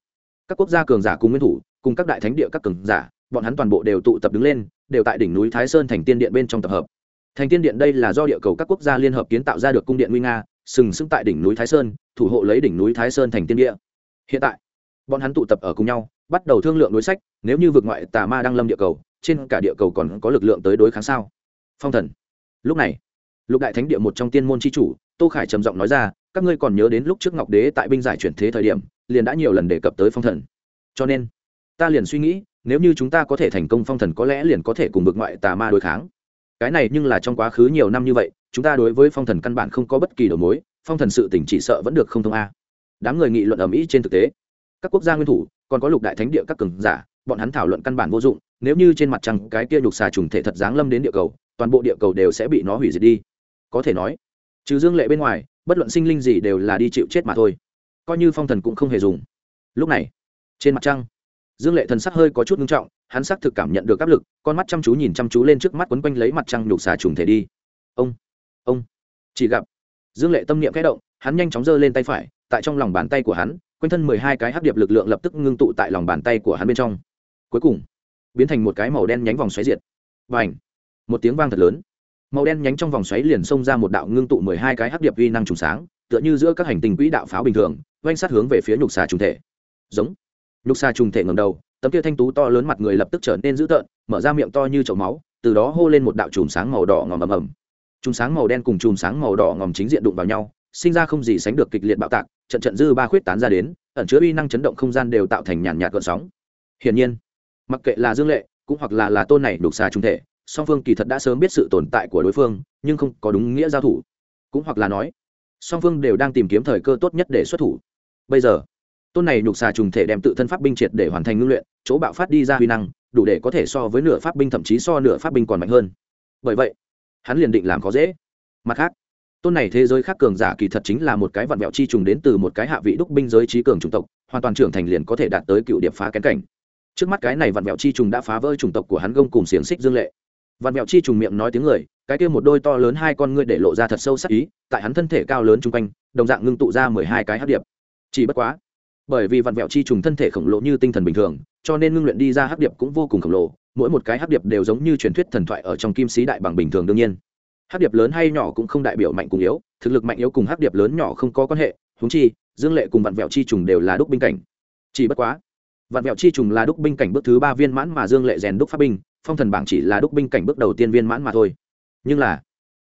các quốc gia cường giả cùng nguyên thủ, cùng các đại thánh địa các cường giả, bọn hắn toàn bộ đều tụ tập đứng lên, đều tại đỉnh núi thái sơn thành tiên điện bên trong tập hợp. Thành tiên điện đây là do địa cầu các quốc gia liên hợp kiến tạo ra được cung điện nguy nga, sừng sững tại đỉnh núi thái sơn, thủ hộ lấy đỉnh núi thái sơn thành tiên địa. Hiện tại, bọn hắn tụ tập ở cùng nhau, bắt đầu thương lượng đối sách, nếu như vượt ngoại tà ma đang lâm địa cầu, trên cả địa cầu còn có lực lượng tới đối kháng sao? Phong thần. Lúc này lục đại thánh địa một trong tiên môn c h i chủ, tô khải trầm giọng nói ra, các ngươi còn nhớ đến lúc trước ngọc đế tại binh giải chuyển thế thời điểm, liền đã nhiều lần đề cập tới phong thần. Cho nên, ta liền suy nghĩ, nếu như chúng ta có thể thành công phong thần có lẽ liền có thể cùng vượt ngoại tà ma đối kháng. Cái này nhưng là trong quá khứ nhiều năm như vậy, chúng ta đối với phong thần căn bản không có bất kỳ đầu mối, phong thần sự tỉnh chỉ sợ vẫn được không thông a. Đám người nghị luận ở mỹ trên thực tế. Các quốc gia nguyên thủ, còn có lục đại thánh địa các cường giả, bọn hắn thảo luận căn bản vô dụng, nếu như trên mặt trăng cái kia nhục xà trùng thể thật giáng lâm đến địa cầu, toàn bộ địa cầu đều sẽ bị nó hủy diệt đi có thể nói, trừ dương lệ bên ngoài, bất luận sinh linh gì đều là đi chịu chết mà thôi. Coi như phong thần cũng không hề dùng. Lúc này, trên mặt trăng, dương lệ thần sắc hơi có chút nghiêm trọng, hắn xác thực cảm nhận được áp lực, con mắt chăm chú nhìn chăm chú lên trước mắt quấn quanh lấy mặt trăng nhục xà trùng thể đi. Ông ông, chỉ gặp dương lệ tâm niệm kẽ động, hắn nhanh chóng giơ lên tay phải, tại trong lòng bàn tay của hắn, quanh thân mười hai cái hấp điệp lực lượng lập tức ngưng tụ tại lòng bàn tay của hắn bên trong. Cuối cùng, biến thành một cái màu đen nhánh vòng xoáy diệt. Và ảnh một tiếng vang thật lớn màu đen nhánh trong vòng xoáy liền xông ra một đạo ngưng tụ mười hai cái hắc điệp uy năng trùng sáng, tựa như giữa các hành tinh quỹ đạo pháo bình thường, oanh sát hướng về phía nhục xà trùng thể. Giống. Nhục xà trùng thể ngầm đầu, tấm kia thanh tú to lớn mặt người lập tức trở nên dữ tợn, mở ra miệng to như chậu máu, từ đó hô lên một đạo chùm sáng màu đỏ ngòm ầm ầm. Chùm sáng màu đen cùng chùm sáng màu đỏ ngòm chính diện đụng vào nhau, sinh ra không gì sánh được kịch liệt bạo tạc, trận trận dư ba khuyết tán ra đến, ẩn chứa uy năng chấn động không gian đều tạo thành nhàn nhạt gợn sóng. Hiển nhiên, mặc kệ là dương lệ, cũng hoặc là là tôn này đục xà trung thể song phương kỳ thật đã sớm biết sự tồn tại của đối phương, nhưng không có đúng nghĩa giao thủ. Cũng hoặc là nói, song phương đều đang tìm kiếm thời cơ tốt nhất để xuất thủ. Bây giờ, tôn này nhục xà trùng thể đem tự thân pháp binh triệt để hoàn thành ngưng luyện, chỗ bạo phát đi ra huy năng, đủ để có thể so với nửa pháp binh thậm chí so nửa pháp binh còn mạnh hơn. Bởi vậy, hắn liền định làm khó dễ. Mặt khác, tôn này thế giới khác cường giả kỳ thật chính là một cái vạn mẹo chi trùng đến từ một cái hạ vị đúc binh giới trí cường chủng tộc, hoàn toàn trưởng thành liền có thể đạt tới cựu điệp phá kén cảnh. Trước mắt cái này vạn mẹo chi trùng đã phá vỡ chủng tộc của hắn gông cùng xiềng xích dương lệ vạn mẹo chi trùng miệng nói tiếng người, cái kia một đôi to lớn hai con ngươi để lộ ra thật sâu sắc ý, tại hắn thân thể cao lớn chung quanh, đồng dạng ngưng tụ ra mười hai cái hát điệp. Chỉ bất quá, bởi vì vạn mẹo chi trùng thân thể khổng lồ như tinh thần bình thường, cho nên ngưng luyện đi ra hát điệp cũng vô cùng khổng lồ, mỗi một cái hát điệp đều giống như truyền thuyết thần thoại ở trong kim sĩ đại bằng bình thường đương nhiên. Hắc điệp lớn hay nhỏ cũng không đại biểu mạnh cùng yếu, thực lực mạnh yếu cùng hắc điệp lớn nhỏ không có quan hệ húng chi, dương lệ cùng vạn vẹo chi trùng đều là đúc binh cảnh. Chỉ bất quá vạn vẹo chi trùng là đúc binh cảnh bước thứ ba viên mãn mà dương lệ rèn đúc pháp binh phong thần bảng chỉ là đúc binh cảnh bước đầu tiên viên mãn mà thôi. Nhưng là,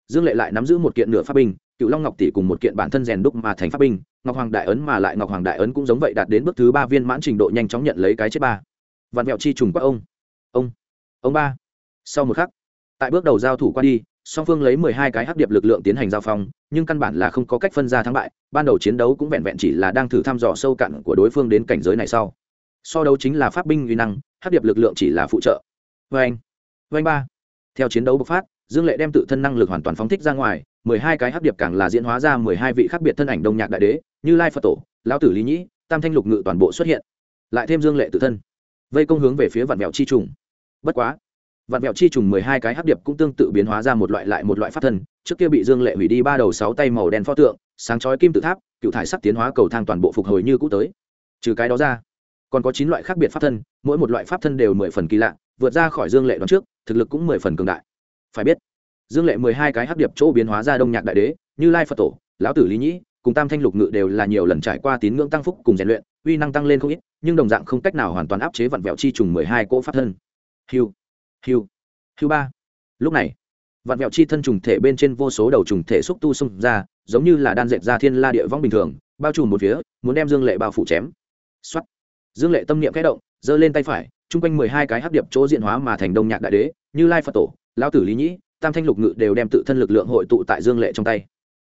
dương lệ lại nắm giữ một kiện nửa pháp binh, cựu long ngọc tỷ cùng một kiện bản thân rèn đúc mà thành pháp binh, ngọc hoàng đại ấn mà lại ngọc hoàng đại ấn cũng giống vậy đạt đến bước thứ ba viên mãn trình độ nhanh chóng nhận lấy cái chết ba. Vạn mẹo chi trùng các ông. Ông ông ba. Sau một khắc, tại bước đầu giao thủ qua đi, song phương lấy mười hai cái hắc điệp lực lượng tiến hành giao phong, nhưng căn bản là không có cách phân ra thắng bại, ban đầu chiến đấu cũng vẹn vẹn chỉ là đang thử thăm dò sâu cạn của đối phương đến cảnh giới này sau. So đấu chính là pháp binh uy năng, hắc điệp lực lượng chỉ là phụ trợ vê anh. Vê anh ba. Theo chiến đấu bộc phát, dương lệ đem tự thân năng lực hoàn toàn phóng thích ra ngoài, mười hai cái hấp điệp càng là diễn hóa ra mười hai vị khác biệt thân ảnh đông nhạc đại đế, như lai phật tổ, lão tử lý nhĩ, tam thanh lục ngự toàn bộ xuất hiện. Lại thêm dương lệ tự thân, vây công hướng về phía vạn mẹo chi trùng. Bất quá, vạn mẹo chi trùng mười hai cái hấp điệp cũng tương tự biến hóa ra một loại lại một loại pháp thân, trước kia bị dương lệ hủy đi ba đầu sáu tay màu đen pho tượng, sáng chói kim tự tháp, cựu thải sắc tiến hóa cầu thang toàn bộ phục hồi như cũ tới. Trừ cái đó ra, còn có chín loại khác biệt pháp thân, mỗi một loại pháp thân đều mười phần kỳ lạ vượt ra khỏi dương lệ đoán trước, thực lực cũng mười phần cường đại. Phải biết, dương lệ mười hai cái hắc điệp chỗ biến hóa ra đông nhạc đại đế, như lai phật tổ, lão tử lý nhĩ, cùng tam thanh lục ngự đều là nhiều lần trải qua tín ngưỡng tăng phúc cùng rèn luyện, uy năng tăng lên không ít, nhưng đồng dạng không cách nào hoàn toàn áp chế vặn vẹo chi trùng mười hai cỗ pháp thân. Hiu hiu hiu ba. Lúc này, vặn vẹo chi thân trùng thể bên trên vô số đầu trùng thể xúc tu xung ra, giống như là đan dệt ra thiên la địa vong bình thường, bao trùm một phía, muốn đem dương lệ bao phủ chém. Xuất dương lệ tâm niệm kẽ động, giơ lên tay phải chung quanh mười hai cái hắc điệp chỗ diện hóa mà thành đông nhạc đại đế, như lai phật tổ, lão tử lý nhĩ, tam thanh lục ngự đều đem tự thân lực lượng hội tụ tại dương lệ trong tay.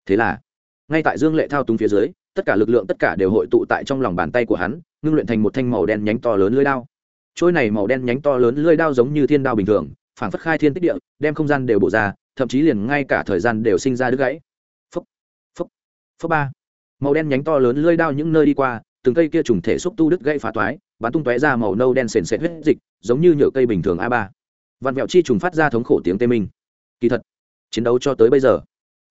Thế là, ngay tại dương lệ thao túng phía dưới, tất cả lực lượng tất cả đều hội tụ tại trong lòng bàn tay của hắn, ngưng luyện thành một thanh màu đen nhánh to lớn lưỡi đao. Trôi này màu đen nhánh to lớn lưỡi đao giống như thiên đao bình thường, phảng phất khai thiên tích địa, đem không gian đều bổ ra, thậm chí liền ngay cả thời gian đều sinh ra đứt gãy. Phấp phấp phấp ba. Màu đen nhánh to lớn lưỡi đao những nơi đi qua từng cây kia trùng thể xúc tu đứt gãy phá toái, bắn tung tóe ra màu nâu đen sền sệt huyết dịch, giống như nhựa cây bình thường a ba. Vạn vẹo chi trùng phát ra thống khổ tiếng tê minh. Kỳ thật, chiến đấu cho tới bây giờ,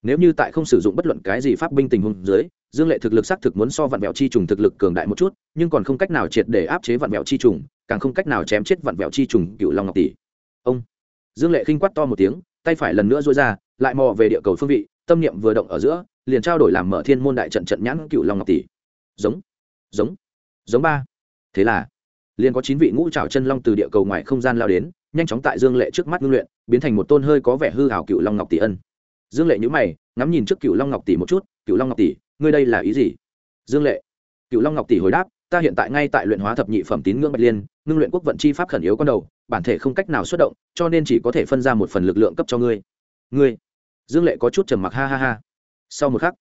nếu như tại không sử dụng bất luận cái gì pháp binh tình huống dưới, dương lệ thực lực xác thực muốn so vạn vẹo chi trùng thực lực cường đại một chút, nhưng còn không cách nào triệt để áp chế vạn vẹo chi trùng, càng không cách nào chém chết vạn vẹo chi trùng, cựu long ngọc tỷ. Ông. Dương lệ khinh quát to một tiếng, tay phải lần nữa dối ra, lại mò về địa cầu phương vị, tâm niệm vừa động ở giữa, liền trao đổi làm mở thiên môn đại trận trận nhãn cựu long ngọc tỷ. Giống giống. Giống ba. Thế là, liền có chín vị ngũ trào chân long từ địa cầu ngoài không gian lao đến, nhanh chóng tại dương lệ trước mắt ngưng luyện, biến thành một tôn hơi có vẻ hư hảo cựu long ngọc tỷ ân. Dương lệ nhữ mày, ngắm nhìn trước cựu long ngọc tỷ một chút, cựu long ngọc tỷ, ngươi đây là ý gì? Dương lệ, cựu long ngọc tỷ hồi đáp, ta hiện tại ngay tại luyện hóa thập nhị phẩm tín ngưỡng bạch liên, ngưng luyện quốc vận chi pháp khẩn yếu con đầu, bản thể không cách nào xuất động, cho nên chỉ có thể phân ra một phần lực lượng cấp cho ngươi. Ngươi? Dương lệ có chút trầm mặc, ha ha ha. Sau một khắc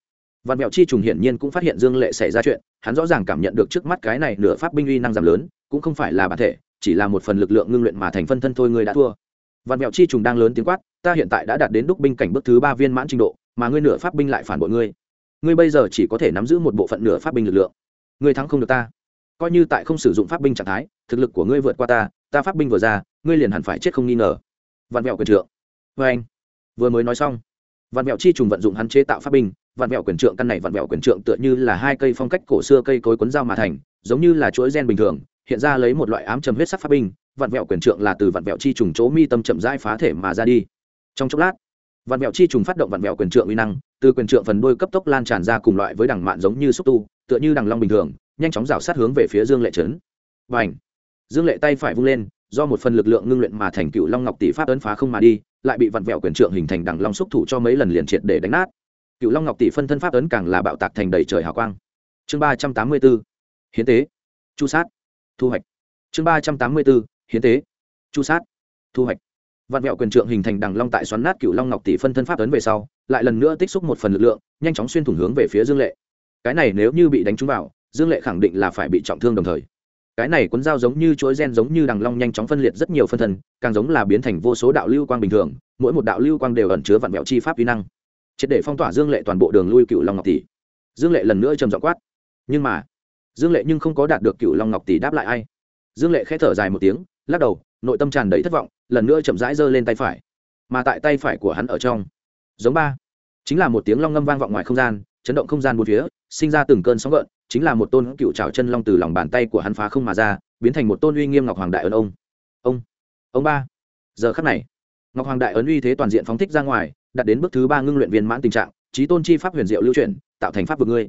Văn Mẹo Chi trùng hiển nhiên cũng phát hiện Dương Lệ xảy ra chuyện, hắn rõ ràng cảm nhận được trước mắt cái này nửa pháp binh uy năng giảm lớn, cũng không phải là bản thể, chỉ là một phần lực lượng ngưng luyện mà thành phân thân thôi ngươi đã thua. Văn Mẹo Chi trùng đang lớn tiếng quát, ta hiện tại đã đạt đến đúc binh cảnh bước thứ ba viên mãn trình độ, mà ngươi nửa pháp binh lại phản bội ngươi. Ngươi bây giờ chỉ có thể nắm giữ một bộ phận nửa pháp binh lực lượng. Ngươi thắng không được ta. Coi như tại không sử dụng pháp binh trạng thái, thực lực của ngươi vượt qua ta, ta pháp binh vừa ra, ngươi liền hẳn phải chết không nghi ngờ. Văn Mẹo quyền trượng. Vâng anh, vừa mới nói xong, Văn Mẹo Chi trùng vận dụng hắn chế tạo pháp binh, vạn vẹo quyền trượng, căn này vạn vẹo quyền trượng tựa như là hai cây phong cách cổ xưa cây cối cuốn dao mà thành, giống như là chuỗi gen bình thường, hiện ra lấy một loại ám trầm huyết sắc pháp binh vạn vẹo quyền trượng là từ vạn vẹo chi trùng chỗ mi tâm chậm rãi phá thể mà ra đi. Trong chốc lát vạn vẹo chi trùng phát động vạn vẹo quyền trượng uy năng, từ quyền trượng phần đôi cấp tốc lan tràn ra cùng loại với đằng mạn giống như xúc tu, tựa như đằng long bình thường, nhanh chóng rào sát hướng về phía dương lệ trấn. Và ảnh dương lệ tay phải vung lên, do một phần lực lượng ngưng luyện mà thành cựu long ngọc tỷ pháp ấn phá không mà đi, lại bị vặn vẹo quyền trượng hình thành đằng long xúc thủ cho mấy lần liền triệt để đánh nát cựu long ngọc tỷ phân thân pháp ấn càng là bạo tạc thành đầy trời hào quang. Chương ba trăm tám mươi b ố hiến tế, chu sát, thu hoạch. Chương ba trăm tám mươi b ố hiến tế, chu sát, thu hoạch. Vạn mẹo quyền trượng hình thành đằng long tại xoắn nát cựu long ngọc tỷ phân thân pháp ấn về sau, lại lần nữa tích xúc một phần lực lượng, nhanh chóng xuyên thủng hướng về phía dương lệ. Cái này nếu như bị đánh trúng vào, dương lệ khẳng định là phải bị trọng thương đồng thời. Cái này cuốn dao giống như chuỗi gen giống như đằng long nhanh chóng phân liệt rất nhiều phân thân, càng giống là biến thành vô số đạo lưu quang bình thường, mỗi một đạo lưu quang đều ẩn chứa vạn mẹo chi pháp vi năng triệt để phong tỏa dương lệ toàn bộ đường lui cựu long ngọc tỷ. Dương lệ lần nữa trầm dọ quát, nhưng mà, dương lệ nhưng không có đạt được cựu long ngọc tỷ đáp lại ai? Dương lệ k h ẽ thở dài một tiếng, lắc đầu, nội tâm tràn đầy thất vọng, lần nữa chậm rãi giơ lên tay phải. Mà tại tay phải của hắn ở trong, giống ba, chính là một tiếng long ngâm vang vọng ngoài không gian, chấn động không gian một phía, sinh ra từng cơn sóng gợn, chính là một tôn cựu trào chân long từ lòng bàn tay của hắn phá không mà ra, biến thành một tôn uy nghiêm ngọc hoàng đại ấn ông. Ông ông ba. Giờ khắc này, ngọc hoàng đại ấn uy thế toàn diện phóng thích ra ngoài đạt đến bước thứ ba ngưng luyện viên mãn tình trạng, trí tôn chi pháp huyền diệu lưu chuyển, tạo thành pháp vực ngươi.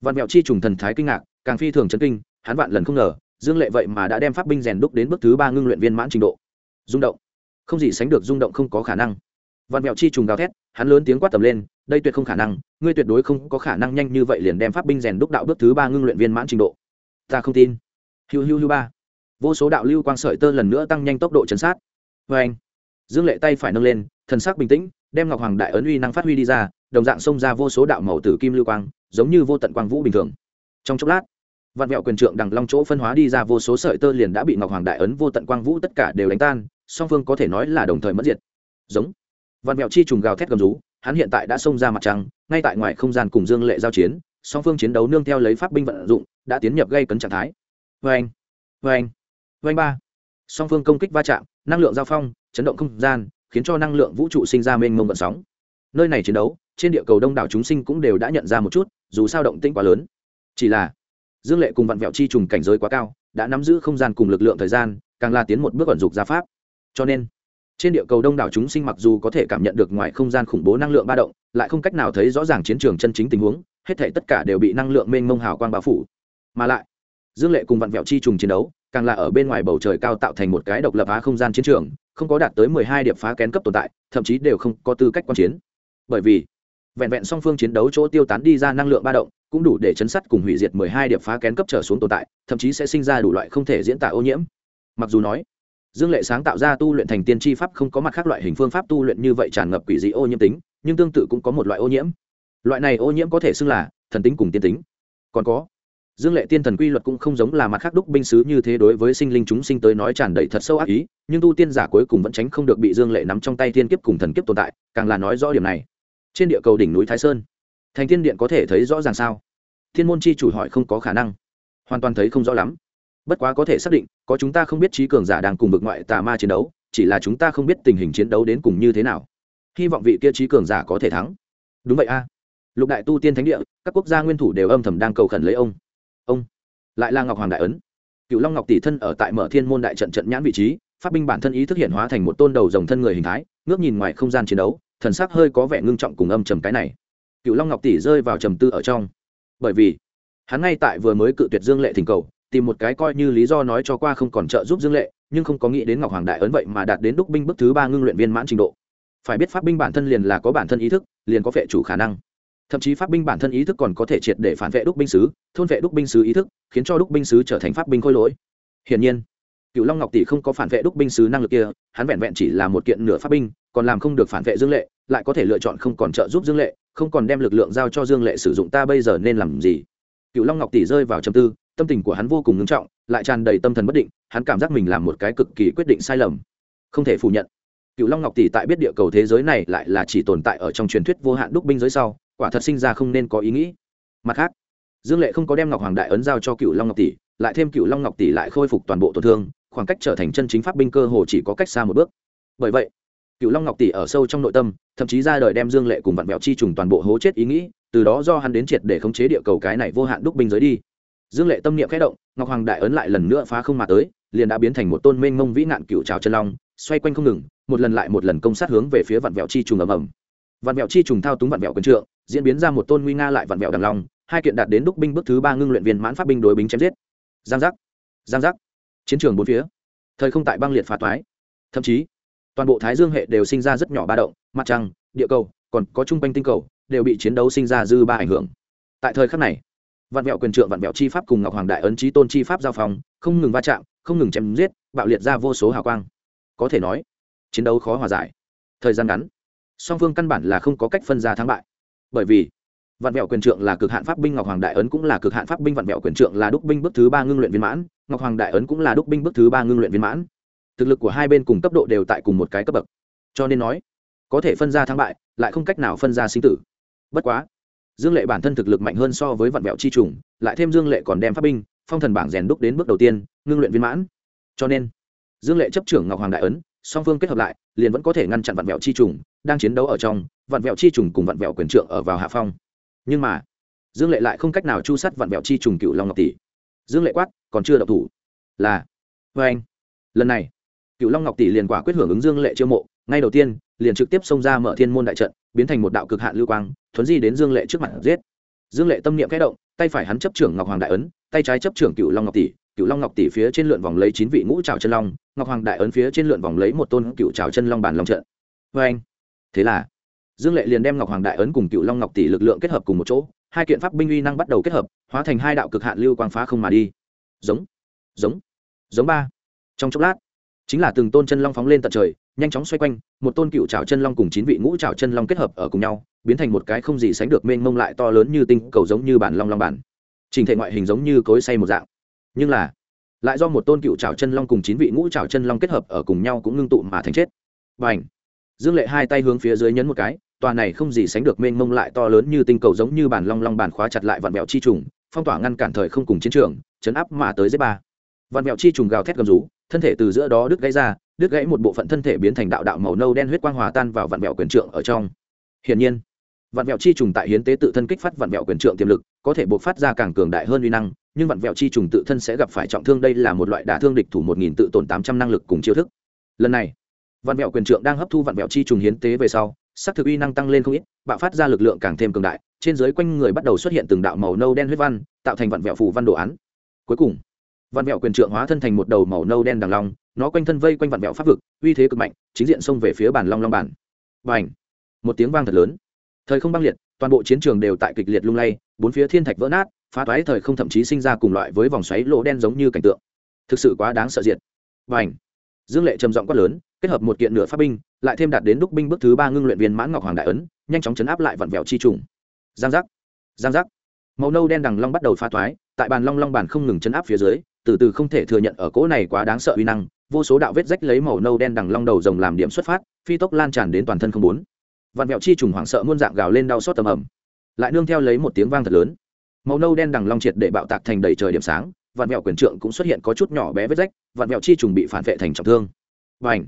Vạn mẹo chi trùng thần thái kinh ngạc, càng phi thường chấn kinh, hắn vạn lần không ngờ, dương lệ vậy mà đã đem pháp binh rèn đúc đến bước thứ ba ngưng luyện viên mãn trình độ. Rung động. Không gì sánh được rung động không có khả năng. Vạn mẹo chi trùng gào thét, hắn lớn tiếng quát tầm lên, đây tuyệt không khả năng, ngươi tuyệt đối không có khả năng nhanh như vậy liền đem pháp binh rèn đúc đạo bước thứ ba ngưng luyện viên mãn trình độ. Ta không tin. Hiu hiu hiu ba. Vô số đạo lưu quang sợi tơ lần nữa tăng nhanh tốc độ chấn sát. Vê anh dương lệ tay phải nâng lên, thần sắc bình tĩnh đem ngọc hoàng đại ấn uy năng phát huy đi ra, đồng dạng xông ra vô số đạo màu tử kim lưu quang, giống như vô tận quang vũ bình thường. Trong chốc lát, vạn vẹo quyền trượng đằng long chỗ phân hóa đi ra vô số sợi tơ liền đã bị ngọc hoàng đại ấn vô tận quang vũ tất cả đều đánh tan, song phương có thể nói là đồng thời mất diệt. Giống. Vạn vẹo chi trùng gào thét gầm rú, hắn hiện tại đã xông ra mặt trăng, ngay tại ngoài không gian cùng dương lệ giao chiến, song phương chiến đấu nương theo lấy pháp binh vận dụng, đã tiến nhập gây cấn trạng thái. Vê anh vê anh vê anh ba. Song phương công kích va chạm, năng lượng giao phong, chấn động không gian khiến cho năng lượng vũ trụ sinh ra mênh mông vận sóng. Nơi này chiến đấu, trên địa cầu đông đảo chúng sinh cũng đều đã nhận ra một chút, dù sao động tĩnh quá lớn. Chỉ là, dương lệ cùng vặn vẹo chi trùng cảnh giới quá cao, đã nắm giữ không gian cùng lực lượng thời gian, càng la tiến một bước vận dục ra pháp. Cho nên, trên địa cầu đông đảo chúng sinh mặc dù có thể cảm nhận được ngoài không gian khủng bố năng lượng ba động, lại không cách nào thấy rõ ràng chiến trường chân chính tình huống, hết thể tất cả đều bị năng lượng mênh mông hào quang bao phủ. Mà lại, dương lệ cùng vặn vẹo chi trùng chiến đấu, càng là ở bên ngoài bầu trời cao tạo thành một cái độc lập á không gian chiến trường không có đạt tới mười hai điệp phá kén cấp tồn tại, thậm chí đều không có tư cách quan chiến. Bởi vì, vẹn vẹn song phương chiến đấu chỗ tiêu tán đi ra năng lượng ba động, cũng đủ để chấn sắt cùng hủy diệt mười hai điệp phá kén cấp trở xuống tồn tại, thậm chí sẽ sinh ra đủ loại không thể diễn tả ô nhiễm. Mặc dù nói, dương lệ sáng tạo ra tu luyện thành tiên tri pháp không có mặt khác loại hình phương pháp tu luyện như vậy tràn ngập quỷ dị ô nhiễm tính, nhưng tương tự cũng có một loại ô nhiễm. Loại này ô nhiễm có thể xưng là thần tính cùng tiên tính. Còn có dương lệ tiên thần quy luật cũng không giống là mặt khác đúc binh sứ như thế đối với sinh linh chúng sinh tới nói tràn đầy thật sâu ác ý, nhưng tu tiên giả cuối cùng vẫn tránh không được bị dương lệ nắm trong tay tiên kiếp cùng thần kiếp tồn tại, càng là nói rõ điểm này. Trên địa cầu đỉnh núi thái sơn, thành tiên điện có thể thấy rõ ràng sao? Thiên môn chi chủ hỏi không có khả năng. Hoàn toàn thấy không rõ lắm. Bất quá có thể xác định, có chúng ta không biết trí cường giả đang cùng bực ngoại tà ma chiến đấu, chỉ là chúng ta không biết tình hình chiến đấu đến cùng như thế nào. Hy vọng vị kia trí cường giả có thể thắng. Đúng vậy a. Lục đại tu tiên thánh địa, các quốc gia nguyên thủ đều âm thầm đang cầu khẩn lấy ông ông lại là ngọc hoàng đại ấn cựu long ngọc tỷ thân ở tại mở thiên môn đại trận trận nhãn vị trí phát binh bản thân ý thức hiện hóa thành một tôn đầu dòng thân người hình thái ngước nhìn ngoài không gian chiến đấu thần sắc hơi có vẻ ngưng trọng cùng âm trầm cái này cựu long ngọc tỷ rơi vào trầm tư ở trong bởi vì hắn ngay tại vừa mới cự tuyệt dương lệ thỉnh cầu tìm một cái coi như lý do nói cho qua không còn trợ giúp dương lệ nhưng không có nghĩ đến ngọc hoàng đại ấn vậy mà đạt đến đúc binh bước thứ ba ngưng luyện viên mãn trình độ phải biết pháp binh bản thân liền là có bản thân ý thức liền có vệ chủ khả năng thậm chí pháp binh bản thân ý thức còn có thể triệt để phản vệ đúc binh sứ, thôn vệ đúc binh sứ ý thức, khiến cho đúc binh sứ trở thành pháp binh khôi lỗi. Hiển nhiên, cựu long ngọc tỷ không có phản vệ đúc binh sứ năng lực kia, hắn vẹn vẹn chỉ là một kiện nửa pháp binh, còn làm không được phản vệ dương lệ, lại có thể lựa chọn không còn trợ giúp dương lệ, không còn đem lực lượng giao cho dương lệ sử dụng ta bây giờ nên làm gì? Cựu long ngọc tỷ rơi vào trầm tư, tâm tình của hắn vô cùng ngưng trọng, lại tràn đầy tâm thần bất định, hắn cảm giác mình làm một cái cực kỳ quyết định sai lầm. Không thể phủ nhận, cựu long ngọc tỷ tại biết địa cầu thế giới này lại là chỉ tồn tại ở trong truyền thuyết vô hạn đúc binh giới sau quả thật sinh ra không nên có ý nghĩ. Mặt khác, dương lệ không có đem ngọc hoàng đại ấn giao cho cựu long ngọc tỷ, lại thêm cựu long ngọc tỷ lại khôi phục toàn bộ tổn thương, khoảng cách trở thành chân chính pháp binh cơ hồ chỉ có cách xa một bước. Bởi vậy cựu long ngọc tỷ ở sâu trong nội tâm, thậm chí ra đời đem dương lệ cùng vạn mẹo chi trùng toàn bộ hố chết ý nghĩ, từ đó do hắn đến triệt để khống chế địa cầu cái này vô hạn đúc binh giới đi. Dương lệ tâm niệm khẽ động, ngọc hoàng đại ấn lại lần nữa phá không mà tới, liền đã biến thành một tôn mênh mông vĩ nạn cựu trào chân long, xoay quanh không ngừng, một lần lại một lần công sát hướng về phía vạn vẹo chi trùng ầm ầm vạn vẹo chi trùng thao túng vạn vẹo quần trượng, diễn biến ra một tôn nguy nga lại vạn vẹo đằng long, hai kiện đạt đến đúc binh bước thứ ba ngưng luyện viên mãn pháp binh đối binh chém giết. Giang giác giang giác. Chiến trường bốn phía, thời không tại băng liệt phá toái. Thậm chí, toàn bộ thái dương hệ đều sinh ra rất nhỏ ba động, mặt trăng, địa cầu, còn có chung quanh tinh cầu, đều bị chiến đấu sinh ra dư ba ảnh hưởng. Tại thời khắc này, vạn vẹo quyền trượng, vạn vẹo chi pháp cùng ngọc hoàng đại ấn trí tôn chi pháp giao phòng không ngừng va chạm, không ngừng chém giết, bạo liệt ra vô số hào quang. Có thể nói, chiến đấu khó hòa giải. Thời gian ngắn song phương căn bản là không có cách phân ra thắng bại. Bởi vì, vạn vẹo quyền trượng là cực hạn pháp binh, ngọc hoàng đại ấn cũng là cực hạn pháp binh, vạn vẹo quyền trượng là đúc binh bước thứ ba ngưng luyện viên mãn, ngọc hoàng đại ấn cũng là đúc binh bước thứ ba ngưng luyện viên mãn. Thực lực của hai bên cùng cấp độ đều tại cùng một cái cấp bậc. Cho nên nói, có thể phân ra thắng bại, lại không cách nào phân ra sinh tử. Bất quá, dương lệ bản thân thực lực mạnh hơn so với vạn vẹo chi trùng, lại thêm dương lệ còn đem pháp binh, phong thần bảng rèn đúc đến bước đầu tiên, ngưng luyện viên mãn. Cho nên, dương lệ chấp trưởng ngọc hoàng đại ấn song phương kết hợp lại, liền vẫn có thể ngăn chặn vạn vẹo chi trùng đang chiến đấu ở trong, vạn vẹo chi trùng cùng vạn vẹo quyền trượng ở vào hạ phong. Nhưng mà, dương lệ lại không cách nào chu sát vạn vẹo chi trùng cựu long ngọc tỷ. Dương lệ quát, còn chưa độc thủ. Là vê anh. Lần này cựu long ngọc tỷ liền quả quyết hưởng ứng dương lệ chiêu mộ, ngay đầu tiên, liền trực tiếp xông ra mở thiên môn đại trận, biến thành một đạo cực hạn lưu quang, thuấn di đến dương lệ trước mặt giết. Dương lệ tâm niệm kẽ động, tay phải hắn chấp trưởng ngọc hoàng đại ấn, tay trái chấp trưởng cựu long ngọc tỷ cựu long ngọc tỷ phía trên lượn vòng lấy chín vị ngũ trào chân long, ngọc hoàng đại ấn phía trên lượn vòng lấy một tôn cựu trào chân long bàn long trận. Vê anh, thế là, dương lệ liền đem ngọc hoàng đại ấn cùng cựu long ngọc tỷ lực lượng kết hợp cùng một chỗ, hai kiện pháp binh uy năng bắt đầu kết hợp, hóa thành hai đạo cực hạn lưu quang phá không mà đi. Giống giống giống ba. Trong chốc lát, chính là từng tôn chân long phóng lên tận trời, nhanh chóng xoay quanh, một tôn cựu trào chân long cùng chín vị ngũ trào chân long kết hợp ở cùng nhau, biến thành một cái không gì sánh được mênh mông lại to lớn như tinh cầu giống như bản long long bản. Trình thể ngoại hình giống như cối say một dạng nhưng là, lại do một tôn cựu trào chân long cùng chín vị ngũ trào chân long kết hợp ở cùng nhau cũng ngưng tụ mà thành chết. Và ảnh dương lệ hai tay hướng phía dưới nhấn một cái, tòa này không gì sánh được mênh mông lại to lớn như tinh cầu giống như bản long long bản khóa chặt lại vạn vẹo chi trùng, phong tỏa ngăn cản thời không cùng chiến trường, chấn áp mà tới dưới ba. Vạn vẹo chi trùng gào thét gầm rú, thân thể từ giữa đó đứt gãy ra, đứt gãy một bộ phận thân thể biến thành đạo đạo màu nâu đen huyết quang hòa tan vào vạn vẹo quyền trượng ở trong. Hiển nhiên, vạn vẹo chi trùng tại hiến tế tự thân kích phát vạn vẹo quyền trượng tiềm lực có thể buộc phát ra càng cường đại hơn uy năng, nhưng vạn vẹo chi trùng tự thân sẽ gặp phải trọng thương. Đây là một loại đả thương địch thủ một nghìn tự tổn tám trăm năng lực cùng chiêu thức. Lần này vạn vẹo quyền trượng đang hấp thu vạn vẹo chi trùng hiến tế về sau, sắc thực uy năng tăng lên không ít, bạo phát ra lực lượng càng thêm cường đại. Trên dưới quanh người bắt đầu xuất hiện từng đạo màu nâu đen huyết văn, tạo thành vạn vẹo phủ văn đồ án. Cuối cùng vạn vẹo quyền trượng hóa thân thành một đầu màu nâu đen đằng long, nó quanh thân vây quanh vạn vẹo pháp vực, uy thế cực mạnh, chính diện xông về phía bản long long bản. Và ảnh một tiếng vang thật lớn. Thời không băng liệt, toàn bộ chiến trường đều tại kịch liệt lung lay bốn phía thiên thạch vỡ nát, phá toái thời không thậm chí sinh ra cùng loại với vòng xoáy lỗ đen giống như cảnh tượng. Thực sự quá đáng sợ diệt. Và ảnh dương lệ trầm giọng quát lớn, kết hợp một kiện nửa pháp binh, lại thêm đạt đến đúc binh bước thứ ba ngưng luyện viên mãn ngọc hoàng đại ấn, nhanh chóng chấn áp lại vặn vẹo chi trùng. Giang giác! Giang giác! Màu nâu đen đằng long bắt đầu pha toái, tại bàn long long bàn không ngừng chấn áp phía dưới, từ từ không thể thừa nhận ở cỗ này quá đáng sợ uy năng, vô số đạo vết rách lấy màu nâu đen đằng long đầu rồng làm điểm xuất phát, phi tốc lan tràn đến toàn thân không bốn. Vặn vẹo chi trùng hoảng sợ muôn dạng gào lên đau xót tầm ẩm lại nương theo lấy một tiếng vang thật lớn. Màu nâu đen đằng long triệt để bạo tạc thành đầy trời điểm sáng, vạn vẹo quyền trượng cũng xuất hiện có chút nhỏ bé vết rách, vạn vẹo chi trùng bị phản vệ thành trọng thương. Và ảnh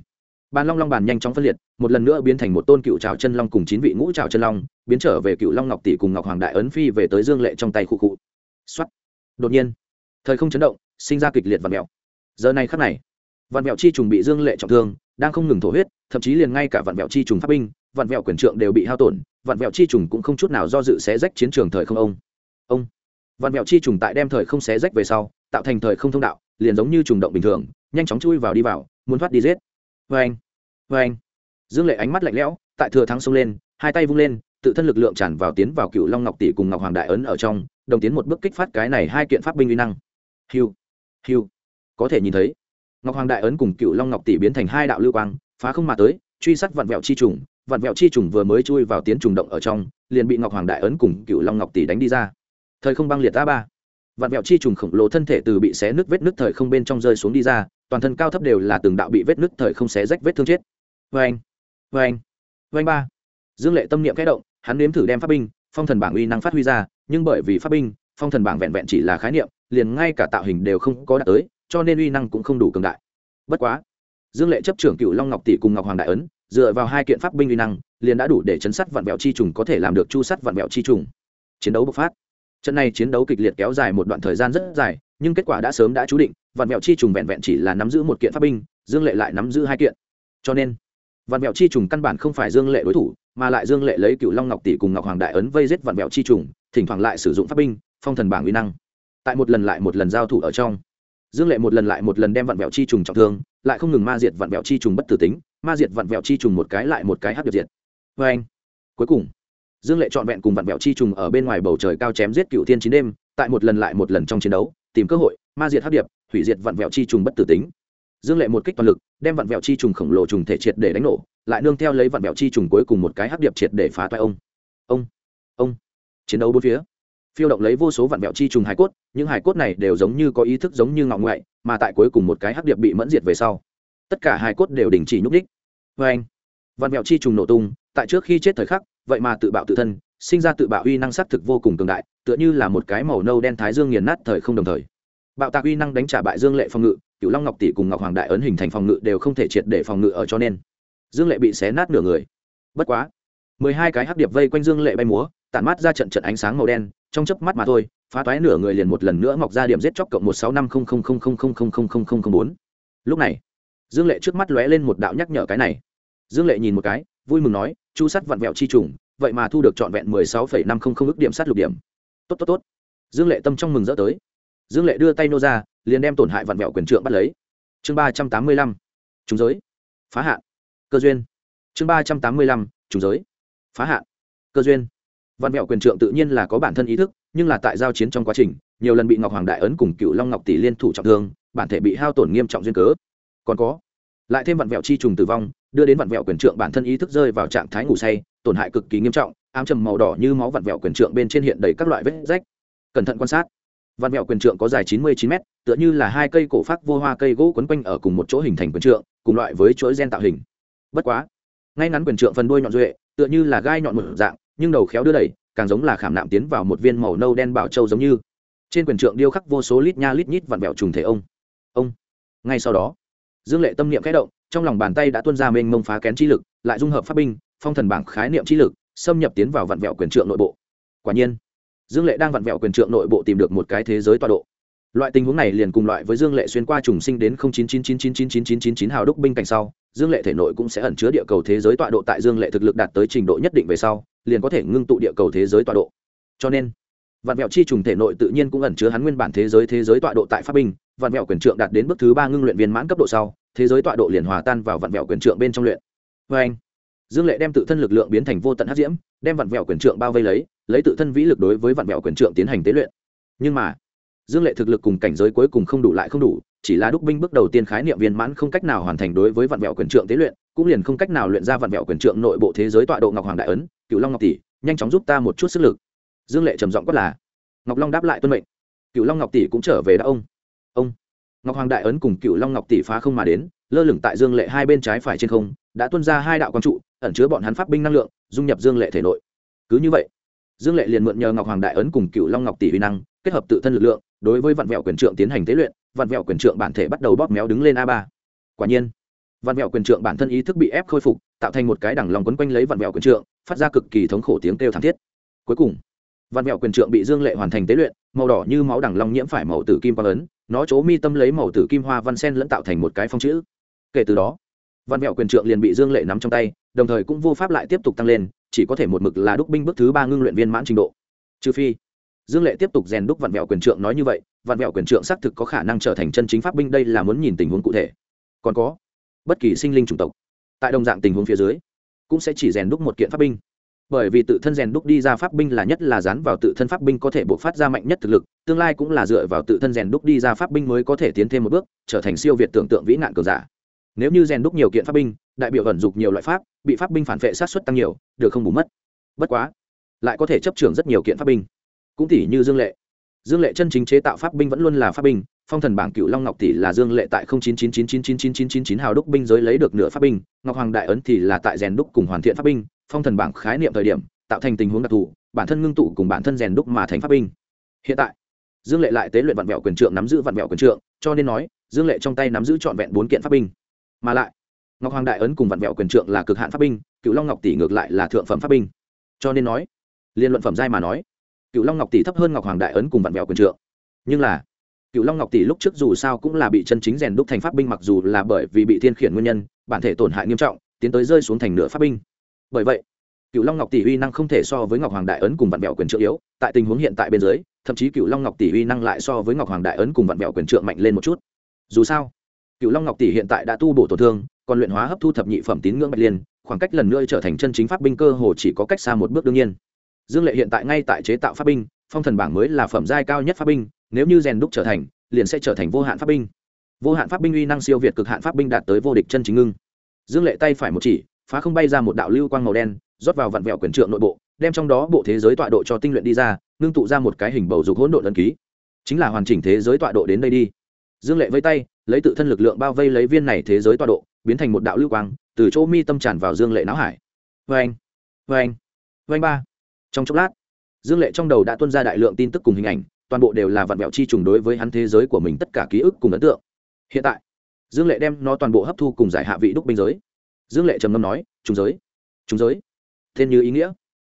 bàn long long bàn nhanh chóng phân liệt, một lần nữa biến thành một tôn cựu trào chân long cùng chín vị ngũ trào chân long, biến trở về cựu long ngọc tỷ cùng ngọc hoàng đại ấn phi về tới dương lệ trong tay khu cụ xuất đột nhiên, thời không chấn động, sinh ra kịch liệt vạn mẹo. Giờ này khắc này, vạn mẹo chi trùng bị dương lệ trọng thương, đang không ngừng thổ huyết, thậm chí liền ngay cả vạn mẹo chi trùng pháp binh, vạn mẹo quyền trượng đều bị hao tổn vạn vẹo chi trùng cũng không chút nào do dự xé rách chiến trường thời không ông. Ông. Vạn vẹo chi trùng tại đem thời không xé rách về sau, tạo thành thời không thông đạo, liền giống như trùng động bình thường, nhanh chóng chui vào đi vào, muốn thoát đi giết. Vê anh. Vê anh. Dương lệ ánh mắt lạnh lẽo, tại thừa thắng xông lên, hai tay vung lên, tự thân lực lượng tràn vào tiến vào cựu long ngọc tỷ cùng ngọc hoàng đại ấn ở trong, đồng tiến một bước kích phát cái này hai kiện pháp binh uy năng. Hiu. Hiu. Có thể nhìn thấy, ngọc hoàng đại ấn cùng cựu long ngọc tỷ biến thành hai đạo lưu quang, phá không mà tới truy sát vạn vẹo chi trùng, vạn vẹo chi trùng vừa mới chui vào tiến trùng động ở trong, liền bị ngọc hoàng đại ấn cùng cựu long ngọc tỷ đánh đi ra. Thời không băng liệt a ba. Vạn vẹo chi trùng khổng lồ thân thể từ bị xé nứt vết nứt thời không bên trong rơi xuống đi ra, toàn thân cao thấp đều là từng đạo bị vết nứt thời không xé rách vết thương chết. Vê anh vê anh vê anh ba. Dương lệ tâm niệm kẽ động, hắn nếm thử đem pháp binh, phong thần bảng uy năng phát huy ra, nhưng bởi vì pháp binh, phong thần bảng vẹn vẹn chỉ là khái niệm, liền ngay cả tạo hình đều không có đạt tới, cho nên uy năng cũng không đủ cường đại. Bất quá dương lệ chấp trưởng cựu long ngọc tỷ cùng ngọc hoàng đại ấn, dựa vào hai kiện pháp binh uy năng, liền đã đủ để chấn sát vạn vẹo chi trùng có thể làm được chu sát vạn vẹo chi trùng. Chiến đấu bộc phát. Trận này chiến đấu kịch liệt kéo dài một đoạn thời gian rất dài, nhưng kết quả đã sớm đã chú định, vạn mẹo chi trùng vẹn vẹn chỉ là nắm giữ một kiện pháp binh, dương lệ lại nắm giữ hai kiện. Cho nên, vạn mẹo chi trùng căn bản không phải dương lệ đối thủ, mà lại dương lệ lấy cựu long ngọc tỷ cùng ngọc hoàng đại ấn vây giết vạn mẹo chi trùng, thỉnh thoảng lại sử dụng pháp binh, phong thần bảng uy năng. Tại một lần lại một lần giao thủ ở trong, dương lệ một lần lại một lần đem vạn mẹo chi trùng trọng thương lại không ngừng ma diệt vạn vẹo chi trùng bất tử tính, ma diệt vạn vẹo chi trùng một cái lại một cái hấp được diệt. Vê anh, cuối cùng, dương lệ trọn vẹn cùng vạn vẹo chi trùng ở bên ngoài bầu trời cao chém giết cựu thiên chín đêm, tại một lần lại một lần trong chiến đấu, tìm cơ hội, ma diệt hấp điệp, hủy diệt vạn vẹo chi trùng bất tử tính. Dương lệ một kích toàn lực, đem vạn vẹo chi trùng khổng lồ trùng thể triệt để đánh nổ, lại nương theo lấy vạn vẹo chi trùng cuối cùng một cái hấp điệp triệt để phá toại ông. Ông ông, chiến đấu bốn phía, phiêu động lấy vô số vạn vẹo chi trùng hải cốt, những hải cốt này đều giống như có ý thức giống như ngọng ngoại mà tại cuối cùng một cái hắc điệp bị mẫn diệt về sau, tất cả hai cốt đều đình chỉ nhúc đích vê anh văn mẹo chi trùng nổ tung, tại trước khi chết thời khắc, vậy mà tự bạo tự thân, sinh ra tự bạo uy năng xác thực vô cùng cường đại, tựa như là một cái màu nâu đen thái dương nghiền nát thời không đồng thời. Bạo tạc uy năng đánh trả bại dương lệ phòng ngự cựu long ngọc tỷ cùng ngọc hoàng đại ấn hình thành phòng ngự đều không thể triệt để phòng ngự ở cho nên, dương lệ bị xé nát nửa người. Bất quá, mười hai cái hắc điệp vây quanh dương lệ bay múa, tản mát ra trận trận ánh sáng màu đen, trong chớp mắt mà thôi phá toái nửa người liền một lần nữa mọc ra điểm giết chóc cộng một sáu năm không không không không không không không không không bốn. Lúc này, dương lệ trước mắt lóe lên một đạo nhắc nhở cái này. Dương lệ nhìn một cái, vui mừng nói, chu sắt vặn vẹo chi trùng, vậy mà thu được trọn vẹn mười sáu phẩy năm không không ước điểm sát lục điểm. Tốt tốt tốt. Dương lệ tâm trong mừng rỡ tới. Dương lệ đưa tay nô ra, liền đem tổn hại vặn vẹo quyền trượng bắt lấy. Chương ba trăm tám mươi lăm, trúng giới. Phá hạn. Cơ duyên. Chương ba trăm tám mươi lăm, trúng giới. Phá hạn. Cơ duyên. Vặn vẹo quyền trượng tự nhiên là có bản thân ý thức nhưng là tại giao chiến trong quá trình, nhiều lần bị ngọc hoàng đại ấn cùng cựu long ngọc tỷ liên thủ trọng thương, bản thể bị hao tổn nghiêm trọng duyên cớ. Còn có, lại thêm vặn vẹo chi trùng tử vong, đưa đến vặn vẹo quyền trượng bản thân ý thức rơi vào trạng thái ngủ say, tổn hại cực kỳ nghiêm trọng, ám trầm màu đỏ như máu vặn vẹo quyền trượng bên trên hiện đầy các loại vết rách. Cẩn thận quan sát. Vạn vẹo quyền trượng có dài chín mươi chín m tựa như là hai cây cổ phát vô hoa cây gỗ quấn quanh ở cùng một chỗ hình thành quyền trượng, cùng loại với chuỗi gen tạo hình. Bất quá, ngay ngắn quyền trượng phần đuôi nhọn duệ, tựa như là gai nhọn một dạng, nhưng đầu khéo đưa đẩy càng giống là khảm nạm tiến vào một viên màu nâu đen bảo châu giống như. Trên quyền trượng điêu khắc vô số lít nha lít nhít vặn vẹo trùng thể ông. Ông. Ngay sau đó, dương lệ tâm niệm khẽ động, trong lòng bàn tay đã tuôn ra mênh mông phá kén chi lực, lại dung hợp pháp binh, phong thần bảng khái niệm chi lực, xâm nhập tiến vào vặn vẹo quyền trượng nội bộ. Quả nhiên, dương lệ đang vặn vẹo quyền trượng nội bộ tìm được một cái thế giới tọa độ. Loại tình huống này liền cùng loại với dương lệ xuyên qua trùng sinh đến chín chín chín chín chín chín chín chín chín hào đúc binh cảnh sau, dương lệ thể nội cũng sẽ ẩn chứa địa cầu thế giới tọa độ tại dương lệ thực lực đạt tới trình độ nhất định về sau liền có thể ngưng tụ địa cầu thế giới tọa độ. Cho nên, vạn mẹo chi trùng thể nội tự nhiên cũng ẩn chứa hắn nguyên bản thế giới thế giới tọa độ tại pháp binh, vạn mẹo quyền trượng đạt đến bước thứ ba ngưng luyện viên mãn cấp độ sau, thế giới tọa độ liền hòa tan vào vạn mẹo quyền trượng bên trong luyện. Vê anh, dương lệ đem tự thân lực lượng biến thành vô tận hắc diễm, đem vạn mẹo quyền trượng bao vây lấy lấy tự thân vĩ lực đối với vạn mẹo quyền trượng tiến hành tế luyện. Nhưng mà, dương lệ thực lực cùng cảnh giới cuối cùng không đủ lại không đủ, chỉ là đúc binh bước đầu tiên khái niệm viên mãn không cách nào hoàn thành đối với vạn mẹo quyền trượng tế luyện, cũng liền không cách nào luyện ra vạn mẹo quyền trượng nội bộ thế giới tọa độ ngọc hoàng đại ấn cựu long ngọc tỷ, nhanh chóng giúp ta một chút sức lực. Dương lệ trầm giọng quát là, ngọc long đáp lại tuân mệnh. Cựu long ngọc tỷ cũng trở về đã ông. Ông. Ngọc hoàng đại ấn cùng cựu long ngọc tỷ phá không mà đến, lơ lửng tại dương lệ hai bên trái phải trên không, đã tuân ra hai đạo quang trụ, ẩn chứa bọn hắn pháp binh năng lượng, dung nhập dương lệ thể nội. Cứ như vậy, dương lệ liền mượn nhờ ngọc hoàng đại ấn cùng cựu long ngọc tỷ huy năng, kết hợp tự thân lực lượng, đối với vạn vẹo quyền trượng tiến hành tế luyện, vạn vẹo quyền trượng bản thể bắt đầu bóp méo đứng lên a ba. Quả nhiên, vạn vẹo quyền trượng bản thân ý thức bị ép khôi phục, tạo thành một cái đẳng lòng quấn quanh lấy vạn vẹo quyền trượng phát ra cực kỳ thống khổ tiếng kêu thảm thiết. Cuối cùng, văn mẹo quyền trượng bị dương lệ hoàn thành tế luyện, màu đỏ như máu đẳng long nhiễm phải màu tử kim quang ấn, nó chỗ mi tâm lấy màu tử kim hoa văn sen lẫn tạo thành một cái phong chữ. Kể từ đó, văn mẹo quyền trượng liền bị dương lệ nắm trong tay, đồng thời cũng vô pháp lại tiếp tục tăng lên, chỉ có thể một mực là đúc binh bước thứ ba ngưng luyện viên mãn trình độ. Trừ phi, dương lệ tiếp tục rèn đúc vạn mẹo quyền trượng nói như vậy vạn mẹo quyền trượng xác thực có khả năng trở thành chân chính pháp binh đây là muốn nhìn tình huống cụ thể. Còn có bất kỳ sinh linh chủng tộc. Tại đồng dạng tình huống phía dưới cũng sẽ chỉ rèn đúc một kiện pháp binh. Bởi vì tự thân rèn đúc đi ra pháp binh là nhất là dán vào tự thân pháp binh có thể bộc phát ra mạnh nhất thực lực, tương lai cũng là dựa vào tự thân rèn đúc đi ra pháp binh mới có thể tiến thêm một bước, trở thành siêu việt tưởng tượng vĩ nạn cường giả. Nếu như rèn đúc nhiều kiện pháp binh, đại biểu ẩn dục nhiều loại pháp, bị pháp binh phản vệ sát xuất tăng nhiều, được không bù mất. Bất quá, lại có thể chấp trưởng rất nhiều kiện pháp binh. Cũng tỷ như dương lệ. Dương lệ chân chính chế tạo pháp binh vẫn luôn là pháp binh phong thần bảng cựu long ngọc tỷ là dương lệ tại chín chín chín chín chín chín chín chín chín hào đúc binh giới lấy được nửa pháp binh, ngọc hoàng đại ấn thì là tại rèn đúc cùng hoàn thiện pháp binh, phong thần bảng khái niệm thời điểm, tạo thành tình huống đặc thù, bản thân ngưng tụ cùng bản thân rèn đúc mà thành pháp binh. Hiện tại, dương lệ lại tế luyện vạn vẹo quyền trượng nắm giữ vạn vẹo quyền trượng, cho nên nói, dương lệ trong tay nắm giữ trọn vẹn bốn kiện pháp binh. Mà lại, ngọc hoàng đại ấn cùng vạn vẹo quyền trượng là cực hạn pháp binh cựu long ngọc tỷ ngược lại là thượng phẩm pháp binh. Cho nên nói, liên luận phẩm giai mà nói cựu long ngọc tỷ thấp hơn ngọc hoàng đại ấn cùng vạn vẹo quyền trượng. Nhưng là cựu long ngọc tỷ lúc trước dù sao cũng là bị chân chính rèn đúc thành pháp binh mặc dù là bởi vì bị thiên khiển nguyên nhân, bản thể tổn hại nghiêm trọng, tiến tới rơi xuống thành nửa pháp binh. Bởi vậy cựu long ngọc tỷ uy năng không thể so với ngọc hoàng đại ấn cùng vạn Bèo quyền trượng yếu, tại tình huống hiện tại bên dưới, thậm chí cựu long ngọc tỷ uy năng lại so với ngọc hoàng đại ấn cùng vạn Bèo quyền trượng mạnh lên một chút. Dù sao cựu long ngọc tỷ hiện tại đã tu bổ tổn thương, còn luyện hóa hấp thu thập nhị phẩm tín ngưỡng bạch liên, khoảng cách lần nữa trở thành chân chính pháp binh cơ hồ chỉ có cách xa một bước đương nhiên. Dương lệ hiện tại ngay tại chế tạo pháp binh, phong thần bảng mới là phẩm giai cao nhất pháp binh nếu như rèn đúc trở thành, liền sẽ trở thành vô hạn pháp binh. Vô hạn pháp binh uy năng siêu việt cực hạn pháp binh đạt tới vô địch chân chính ngưng. Dương lệ tay phải một chỉ, phá không bay ra một đạo lưu quang màu đen, rót vào vặn vẹo quyền trượng nội bộ, đem trong đó bộ thế giới tọa độ cho tinh luyện đi ra, ngưng tụ ra một cái hình bầu dục hỗn độn ấn ký. Chính là hoàn chỉnh thế giới tọa độ đến đây đi. Dương lệ vây tay, lấy tự thân lực lượng bao vây lấy viên này thế giới tọa độ, biến thành một đạo lưu quang, từ chỗ mi tâm tràn vào dương lệ não hải. Vê anh vê anh vê anh ba. Trong chốc lát, dương lệ trong đầu đã tuân ra đại lượng tin tức cùng hình ảnh toàn bộ đều là vạn mẹo chi trùng đối với hắn thế giới của mình tất cả ký ức cùng ấn tượng. Hiện tại, dương lệ đem nó toàn bộ hấp thu cùng giải hạ vị đúc binh giới. Dương lệ trầm ngâm nói, trùng giới trùng giới, tên như ý nghĩa.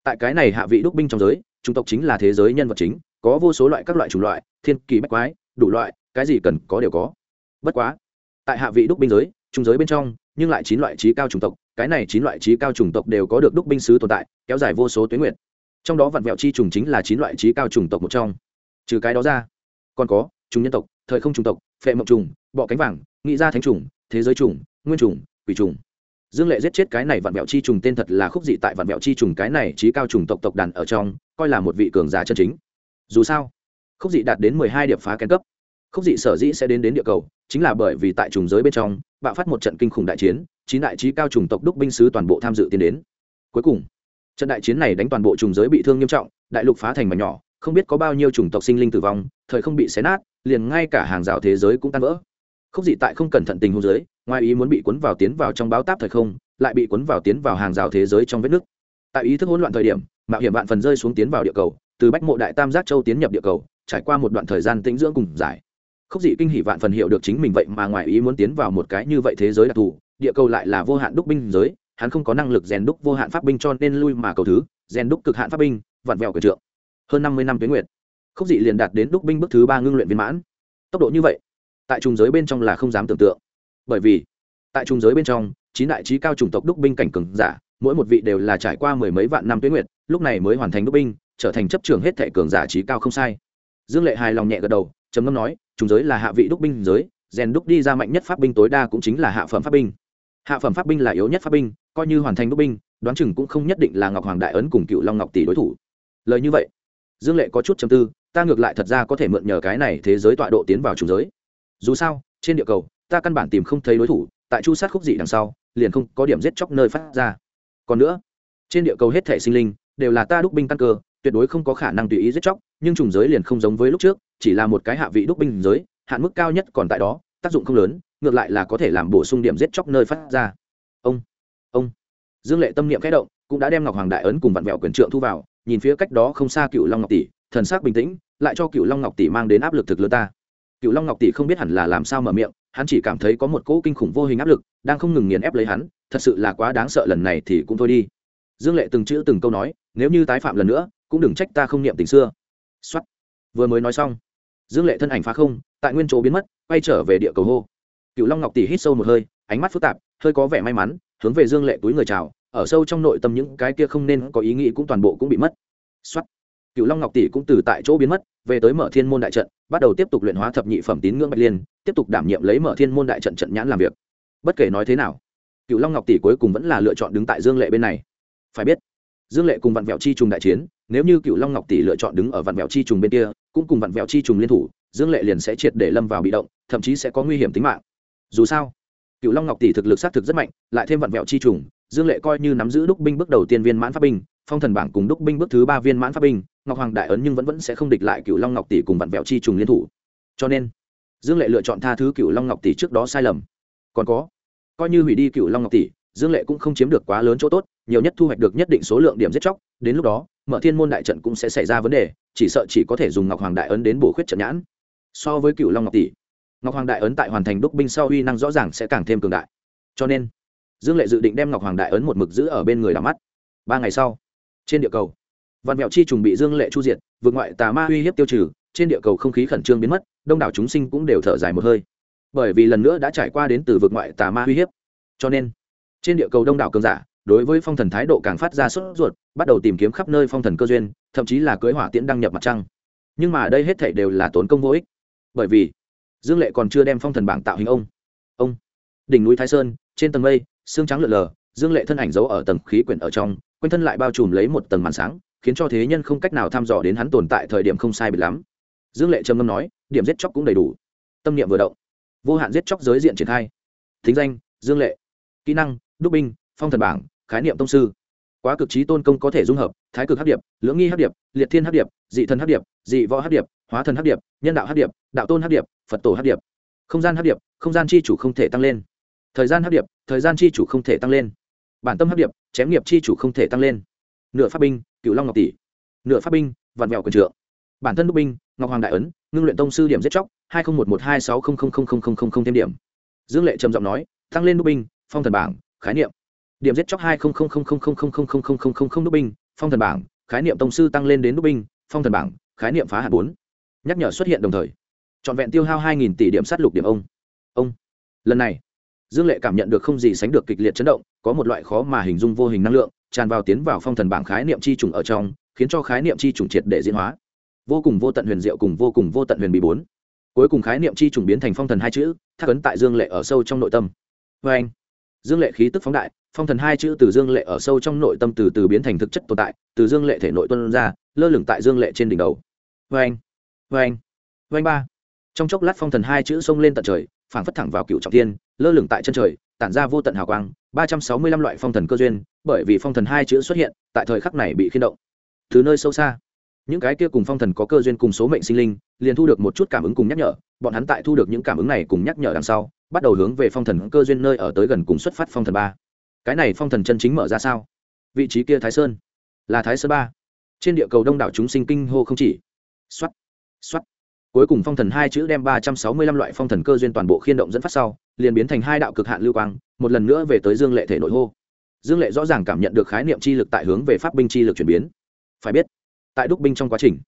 Tại cái này hạ vị đúc binh trong giới trung tộc chính là thế giới nhân vật chính, có vô số loại các loại chủng loại, thiên kỳ bách quái, đủ loại, cái gì cần có đều có. Bất quá, tại hạ vị đúc binh giới trung giới bên trong, nhưng lại chín loại trí cao chủng tộc, cái này chín loại trí cao chủng tộc đều có được đúc binh sứ tồn tại, kéo dài vô số tuyến nguyện trong đó vạn vẹo chi trùng chính là chín loại trí cao chủng tộc một trong trừ cái đó ra. Còn có, chúng nhân tộc, thời không chủng tộc, phệ mộng trùng, bọ cánh vàng, nghĩ ra thánh trùng, thế giới trùng, nguyên trùng, quỷ trùng. Dương lệ giết chết cái này vạn mẹo chi trùng tên thật là khúc dị tại vạn mẹo chi trùng cái này trí cao trùng tộc tộc đàn ở trong, coi là một vị cường giả chân chính. Dù sao, khúc dị đạt đến mười hai điệp phá kén cấp. Khúc dị sở dĩ sẽ đến đến địa cầu, chính là bởi vì tại trùng giới bên trong, bạo phát một trận kinh khủng đại chiến, chín đại trí cao trùng tộc đúc binh sứ toàn bộ tham dự tiến đến. Cuối cùng, trận đại chiến này đánh toàn bộ trùng giới bị thương nghiêm trọng, đại lục phá thành mà nhỏ không biết có bao nhiêu chủng tộc sinh linh tử vong, thời không bị xé nát, liền ngay cả hàng rào thế giới cũng tan vỡ. Không dị tại không cẩn thận tình huống giới ngoài ý muốn bị cuốn vào tiến vào trong báo táp thời không, lại bị cuốn vào tiến vào hàng rào thế giới trong vết nước tại ý thức hỗn loạn thời điểm, mạo hiểm vạn phần rơi xuống tiến vào địa cầu, từ bách mộ đại tam giác châu tiến nhập địa cầu, trải qua một đoạn thời gian tĩnh dưỡng cùng giải. Khúc dị kinh hỉ vạn phần hiểu được chính mình vậy mà ngoài ý muốn tiến vào một cái như vậy thế giới đặc thù, địa cầu lại là vô hạn đúc binh giới, hắn không có năng lực rèn đúc vô hạn pháp binh cho nên lui mà cầu thứ, rèn đúc cực hạn pháp binh, vặn vẹo cửa trượng hơn năm mươi năm tuyến nguyệt. Khúc dị liền đạt đến đúc binh bước thứ ba ngưng luyện viên mãn. Tốc độ như vậy, tại trùng giới bên trong là không dám tưởng tượng. Bởi vì, tại trùng giới bên trong, chín đại trí cao chủng tộc đúc binh cảnh cường giả, mỗi một vị đều là trải qua mười mấy vạn năm tuyến nguyệt, lúc này mới hoàn thành đúc binh, trở thành chấp trường hết thệ cường giả trí cao không sai. Dương lệ hài lòng nhẹ gật đầu, trầm ngâm nói, trùng giới là hạ vị đúc binh giới, rèn đúc đi ra mạnh nhất pháp binh tối đa cũng chính là hạ phẩm pháp binh. Hạ phẩm pháp binh là yếu nhất pháp binh, coi như hoàn thành đúc binh, đoán chừng cũng không nhất định là ngọc hoàng đại ấn cùng cựu long ngọc tỷ đối thủ. Lời như vậy dương lệ có chút chầm tư, ta ngược lại thật ra có thể mượn nhờ cái này thế giới tọa độ tiến vào trùng giới. Dù sao, trên địa cầu, ta căn bản tìm không thấy đối thủ, tại chu sát khúc dị đằng sau, liền không có điểm giết chóc nơi phát ra. Còn nữa, trên địa cầu hết thể sinh linh đều là ta đúc binh tăng cơ, tuyệt đối không có khả năng tùy ý giết chóc, nhưng trùng giới liền không giống với lúc trước, chỉ là một cái hạ vị đúc binh giới, hạn mức cao nhất còn tại đó, tác dụng không lớn, ngược lại là có thể làm bổ sung điểm giết chóc nơi phát ra. Ông ông. Dương lệ tâm niệm khẽ động, cũng đã đem ngọc hoàng đại ấn cùng vặn vẹo quyền trượng thu vào nhìn phía cách đó không xa cựu long ngọc tỷ, thần sắc bình tĩnh, lại cho cựu long ngọc tỷ mang đến áp lực thực lớn ta. Cựu long ngọc tỷ không biết hẳn là làm sao mở miệng, hắn chỉ cảm thấy có một cỗ kinh khủng vô hình áp lực, đang không ngừng nghiền ép lấy hắn, thật sự là quá đáng sợ lần này thì cũng thôi đi. Dương lệ từng chữ từng câu nói, nếu như tái phạm lần nữa, cũng đừng trách ta không niệm tình xưa. Xuất vừa mới nói xong, dương lệ thân ảnh phá không, tại nguyên chỗ biến mất, quay trở về địa cầu hô. Cựu long ngọc tỷ hít sâu một hơi, ánh mắt phức tạp, hơi có vẻ may mắn, hướng về dương lệ túi người chào ở sâu trong nội tâm những cái kia không nên có ý nghĩ cũng toàn bộ cũng bị mất. Xuất cựu long ngọc tỷ cũng từ tại chỗ biến mất, về tới mở thiên môn đại trận, bắt đầu tiếp tục luyện hóa thập nhị phẩm tín ngưỡng bạch liên, tiếp tục đảm nhiệm lấy mở thiên môn đại trận trận nhãn làm việc. Bất kể nói thế nào cựu long ngọc tỷ cuối cùng vẫn là lựa chọn đứng tại dương lệ bên này. Phải biết, dương lệ cùng vạn vẹo chi trùng đại chiến, nếu như cựu long ngọc tỷ lựa chọn đứng ở vạn vẹo chi trùng bên kia, cũng cùng vạn vẹo chi trùng liên thủ, dương lệ liền sẽ triệt để lâm vào bị động, thậm chí sẽ có nguy hiểm tính mạng. Dù sao cựu long ngọc tỷ thực lực xác thực rất mạnh, lại thêm vạn vẹo chi trùng dương lệ coi như nắm giữ đúc binh bước đầu tiên viên mãn pháp binh, phong thần bảng cùng đúc binh bước thứ ba viên mãn pháp binh, ngọc hoàng đại ấn nhưng vẫn vẫn sẽ không địch lại cựu long ngọc tỷ cùng vặn vẹo chi trùng liên thủ. Cho nên, dương lệ lựa chọn tha thứ cựu long ngọc tỷ trước đó sai lầm. Còn có, coi như hủy đi cựu long ngọc tỷ, dương lệ cũng không chiếm được quá lớn chỗ tốt, nhiều nhất thu hoạch được nhất định số lượng điểm giết chóc, đến lúc đó, mở thiên môn đại trận cũng sẽ xảy ra vấn đề, chỉ sợ chỉ có thể dùng ngọc hoàng đại ấn đến bổ khuyết trận nhãn. So với cựu long ngọc tỷ, ngọc hoàng đại ấn tại hoàn thành đúc binh sau uy năng rõ ràng sẽ càng thêm cường đại. Cho nên dương lệ dự định đem ngọc hoàng đại ấn một mực giữ ở bên người đ mắt. Ba ngày sau, trên địa cầu vạn mẹo chi trùng bị dương lệ chu diệt, vượt ngoại tà ma uy hiếp tiêu trừ, trên địa cầu không khí khẩn trương biến mất, đông đảo chúng sinh cũng đều thở dài một hơi. Bởi vì lần nữa đã trải qua đến từ vượt ngoại tà ma uy hiếp. Cho nên, trên địa cầu đông đảo cường giả, đối với phong thần thái độ càng phát ra sốt ruột, bắt đầu tìm kiếm khắp nơi phong thần cơ duyên, thậm chí là cưới hỏa tiễn đăng nhập mặt trăng. Nhưng mà đây hết thảy đều là tốn công vô ích. Bởi vì, dương lệ còn chưa đem phong thần bảng tạo hình ông. Ông, đỉnh núi thái sơn, trên tầng mây xương trắng lượn lờ, dương lệ thân ảnh giấu ở tầng khí quyển ở trong, quanh thân lại bao trùm lấy một tầng màn sáng, khiến cho thế nhân không cách nào thăm dò đến hắn tồn tại thời điểm không sai biệt lắm. Dương lệ trầm ngâm nói, điểm giết chóc cũng đầy đủ. Tâm niệm vừa động, vô hạn giết chóc giới diện triển khai. Thính danh, dương lệ. Kỹ năng, đúc binh, phong thần bảng, khái niệm tông sư. Quá cực trí tôn công có thể dung hợp, thái cực hấp điệp, lưỡng nghi hấp điệp, liệt thiên hấp điệp, dị thần hấp điệp, dị võ hấp điệp, hóa thần hấp điệp, nhân đạo hấp điệp, đạo tôn hấp điệp, phật tổ hấp điệp. Không gian hấp điệp, không gian chi chủ không thể tăng lên thời gian hấp điệp thời gian chi chủ không thể tăng lên bản tâm hấp điệp chém nghiệp chi chủ không thể tăng lên nửa pháp binh cựu long ngọc tỷ nửa pháp binh vạn vẹo quần trượng bản thân đúc binh ngọc hoàng đại ấn ngưng luyện tông sư điểm giết chóc hai nghìn một một hai sáu thêm điểm dương lệ trầm giọng nói tăng lên đúc binh phong thần bảng khái niệm điểm giết chóc hai đúc binh phong thần bảng khái niệm tông sư tăng lên đến đúc binh phong thần bảng khái niệm phá hạ bốn nhắc nhở xuất hiện đồng thời trọn vẹn tiêu hao hai tỷ điểm sát lục điểm ông ông lần này dương lệ cảm nhận được không gì sánh được kịch liệt chấn động, có một loại khó mà hình dung vô hình năng lượng, tràn vào tiến vào phong thần bảng khái niệm chi trùng ở trong, khiến cho khái niệm chi trùng triệt để diễn hóa. Vô cùng vô tận huyền diệu cùng vô cùng vô tận huyền bí bốn. Cuối cùng khái niệm chi trùng biến thành phong thần hai chữ, thác ấn tại dương lệ ở sâu trong nội tâm. Vê anh, dương lệ khí tức phóng đại, phong thần hai chữ từ dương lệ ở sâu trong nội tâm từ từ biến thành thực chất tồn tại, từ dương lệ thể nội tuân ra, lơ lửng tại dương lệ trên đỉnh đầu. Vê anh vê anh vê anh ba. Trong chốc lát phong thần hai chữ xông lên tận trời phảng phất thẳng vào cựu trọng thiên, lơ lửng tại chân trời, tản ra vô tận hào quang, ba trăm sáu mươi lăm loại phong thần cơ duyên, bởi vì phong thần hai chữ xuất hiện, tại thời khắc này bị khiên động. Từ nơi sâu xa, những cái kia cùng phong thần có cơ duyên cùng số mệnh sinh linh, liền thu được một chút cảm ứng cùng nhắc nhở, bọn hắn tại thu được những cảm ứng này cùng nhắc nhở đằng sau, bắt đầu hướng về phong thần cơ duyên nơi ở tới gần cùng xuất phát phong thần ba. Cái này phong thần chân chính mở ra sao? Vị trí kia thái sơn. Là thái sơn ba. Trên địa cầu đông đảo chúng sinh kinh hô không chỉ. X o á t x o á t cuối cùng phong thần hai chữ đem ba trăm sáu mươi lăm loại phong thần cơ duyên toàn bộ khiên động dẫn phát sau, liền biến thành hai đạo cực hạn lưu quang, một lần nữa về tới dương lệ thể nội hô. Dương lệ rõ ràng cảm nhận được khái niệm chi lực tại hướng về pháp binh chi lực chuyển biến. Phải biết, tại đúc binh trong quá trình,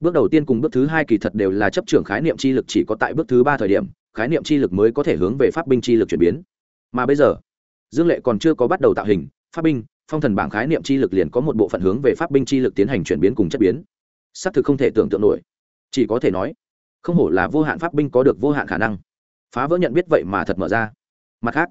bước đầu tiên cùng bước thứ hai kỳ thật đều là chấp trưởng khái niệm chi lực chỉ có tại bước thứ ba thời điểm, khái niệm chi lực mới có thể hướng về pháp binh chi lực chuyển biến. Mà bây giờ, dương lệ còn chưa có bắt đầu tạo hình, pháp binh, phong thần bảng khái niệm chi lực liền có một bộ phận hướng về pháp binh chi lực tiến hành chuyển biến cùng chất biến. Xác thực không thể tưởng tượng nổi. Chỉ có thể nói không hổ là vô hạn pháp binh có được vô hạn khả năng. Phá vỡ nhận biết vậy mà thật mở ra. Mặt khác,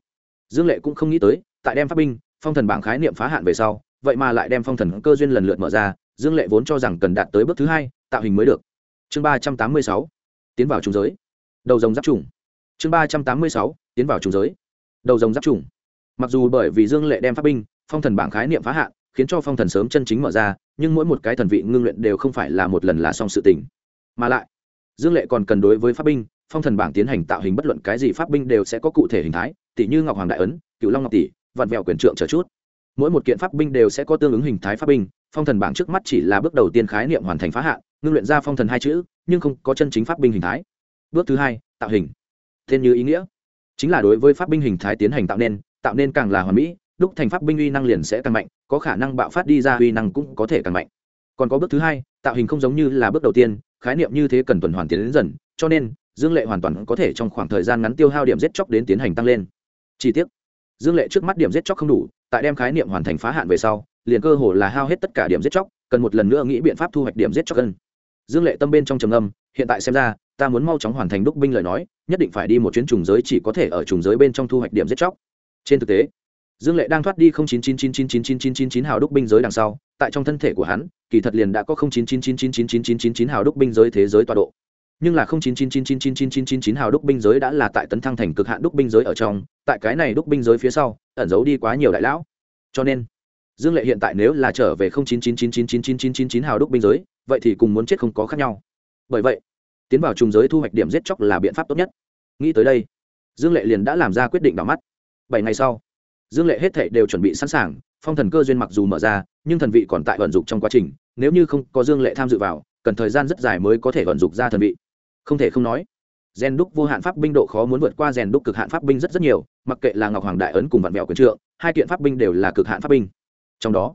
dương lệ cũng không nghĩ tới, tại đem pháp binh, phong thần bảng khái niệm phá hạn về sau, vậy mà lại đem phong thần cơ duyên lần lượt mở ra, dương lệ vốn cho rằng cần đạt tới bước thứ hai, tạo hình mới được. Chương ba trăm tám mươi sáu, tiến vào trùng giới. Đầu dòng giáp trùng. Chương ba trăm tám mươi sáu, tiến vào trùng giới. Đầu dòng giáp trùng. Mặc dù bởi vì dương lệ đem pháp binh, phong thần bảng khái niệm phá hạn, khiến cho phong thần sớm chân chính mở ra, nhưng mỗi một cái thần vị ngưng luyện đều không phải là một lần là xong sự tình. Mà lại dương lệ còn cần đối với pháp binh, phong thần bảng tiến hành tạo hình bất luận cái gì pháp binh đều sẽ có cụ thể hình thái, tỷ như ngọc hoàng đại ấn cựu long ngọc tỷ vạn vẹo quyền trượng trở chút. Mỗi một kiện pháp binh đều sẽ có tương ứng hình thái pháp binh, phong thần bảng trước mắt chỉ là bước đầu tiên khái niệm hoàn thành phá hạn, ngưng luyện ra phong thần hai chữ, nhưng không có chân chính pháp binh hình thái. Bước thứ hai, tạo hình. Tên như ý nghĩa. Chính là đối với pháp binh hình thái tiến hành tạo nên tạo nên càng là hoàn mỹ, đúc thành pháp binh uy năng liền sẽ càng mạnh, có khả năng bạo phát đi ra uy năng cũng có thể càng mạnh. Còn có bước thứ hai, tạo hình không giống như là bước đầu tiên khái niệm như thế cần tuần hoàn tiến đến dần cho nên dương lệ hoàn toàn có thể trong khoảng thời gian ngắn tiêu hao điểm giết chóc đến tiến hành tăng lên chi tiết dương lệ trước mắt điểm giết chóc không đủ tại đem khái niệm hoàn thành phá hạn về sau liền cơ hồ là hao hết tất cả điểm giết chóc cần một lần nữa nghĩ biện pháp thu hoạch điểm giết chóc cân dương lệ tâm bên trong trầm âm hiện tại xem ra ta muốn mau chóng hoàn thành đúc binh lời nói nhất định phải đi một chuyến trùng giới chỉ có thể ở trùng giới bên trong thu hoạch điểm giết chóc trên thực tế dương lệ đang thoát đi chín chín chín chín chín chín chín chín chín hào đúc binh giới đằng sau tại trong thân thể của hắn kỳ thật liền đã có 0999999999 hào đúc binh giới thế giới tọa độ. Nhưng là 0999999999 hào đúc binh giới đã là tại tấn thăng thành cực hạn đúc binh giới ở trong, tại cái này đúc binh giới phía sau, ẩn giấu đi quá nhiều đại lão. Cho nên, Dương Lệ hiện tại nếu là trở về 0999999999 hào đúc binh giới, vậy thì cùng muốn chết không có khác nhau. Bởi vậy, tiến vào trùng giới thu hoạch điểm giết chóc là biện pháp tốt nhất. Nghĩ tới đây, Dương Lệ liền đã làm ra quyết định đảo mắt. 7 ngày sau, Dương Lệ hết thảy đều chuẩn bị sẵn sàng, phong thần cơ duyên mặc dù mở ra, nhưng thần vị còn tại vận dụng trong quá trình, nếu như không có dương lệ tham dự vào, cần thời gian rất dài mới có thể vận dụng ra thần vị. Không thể không nói rèn đúc vô hạn pháp binh độ khó muốn vượt qua rèn đúc cực hạn pháp binh rất rất nhiều, mặc kệ là ngọc hoàng đại ấn cùng vạn mẹo quyền trượng, hai kiện pháp binh đều là cực hạn pháp binh. Trong đó,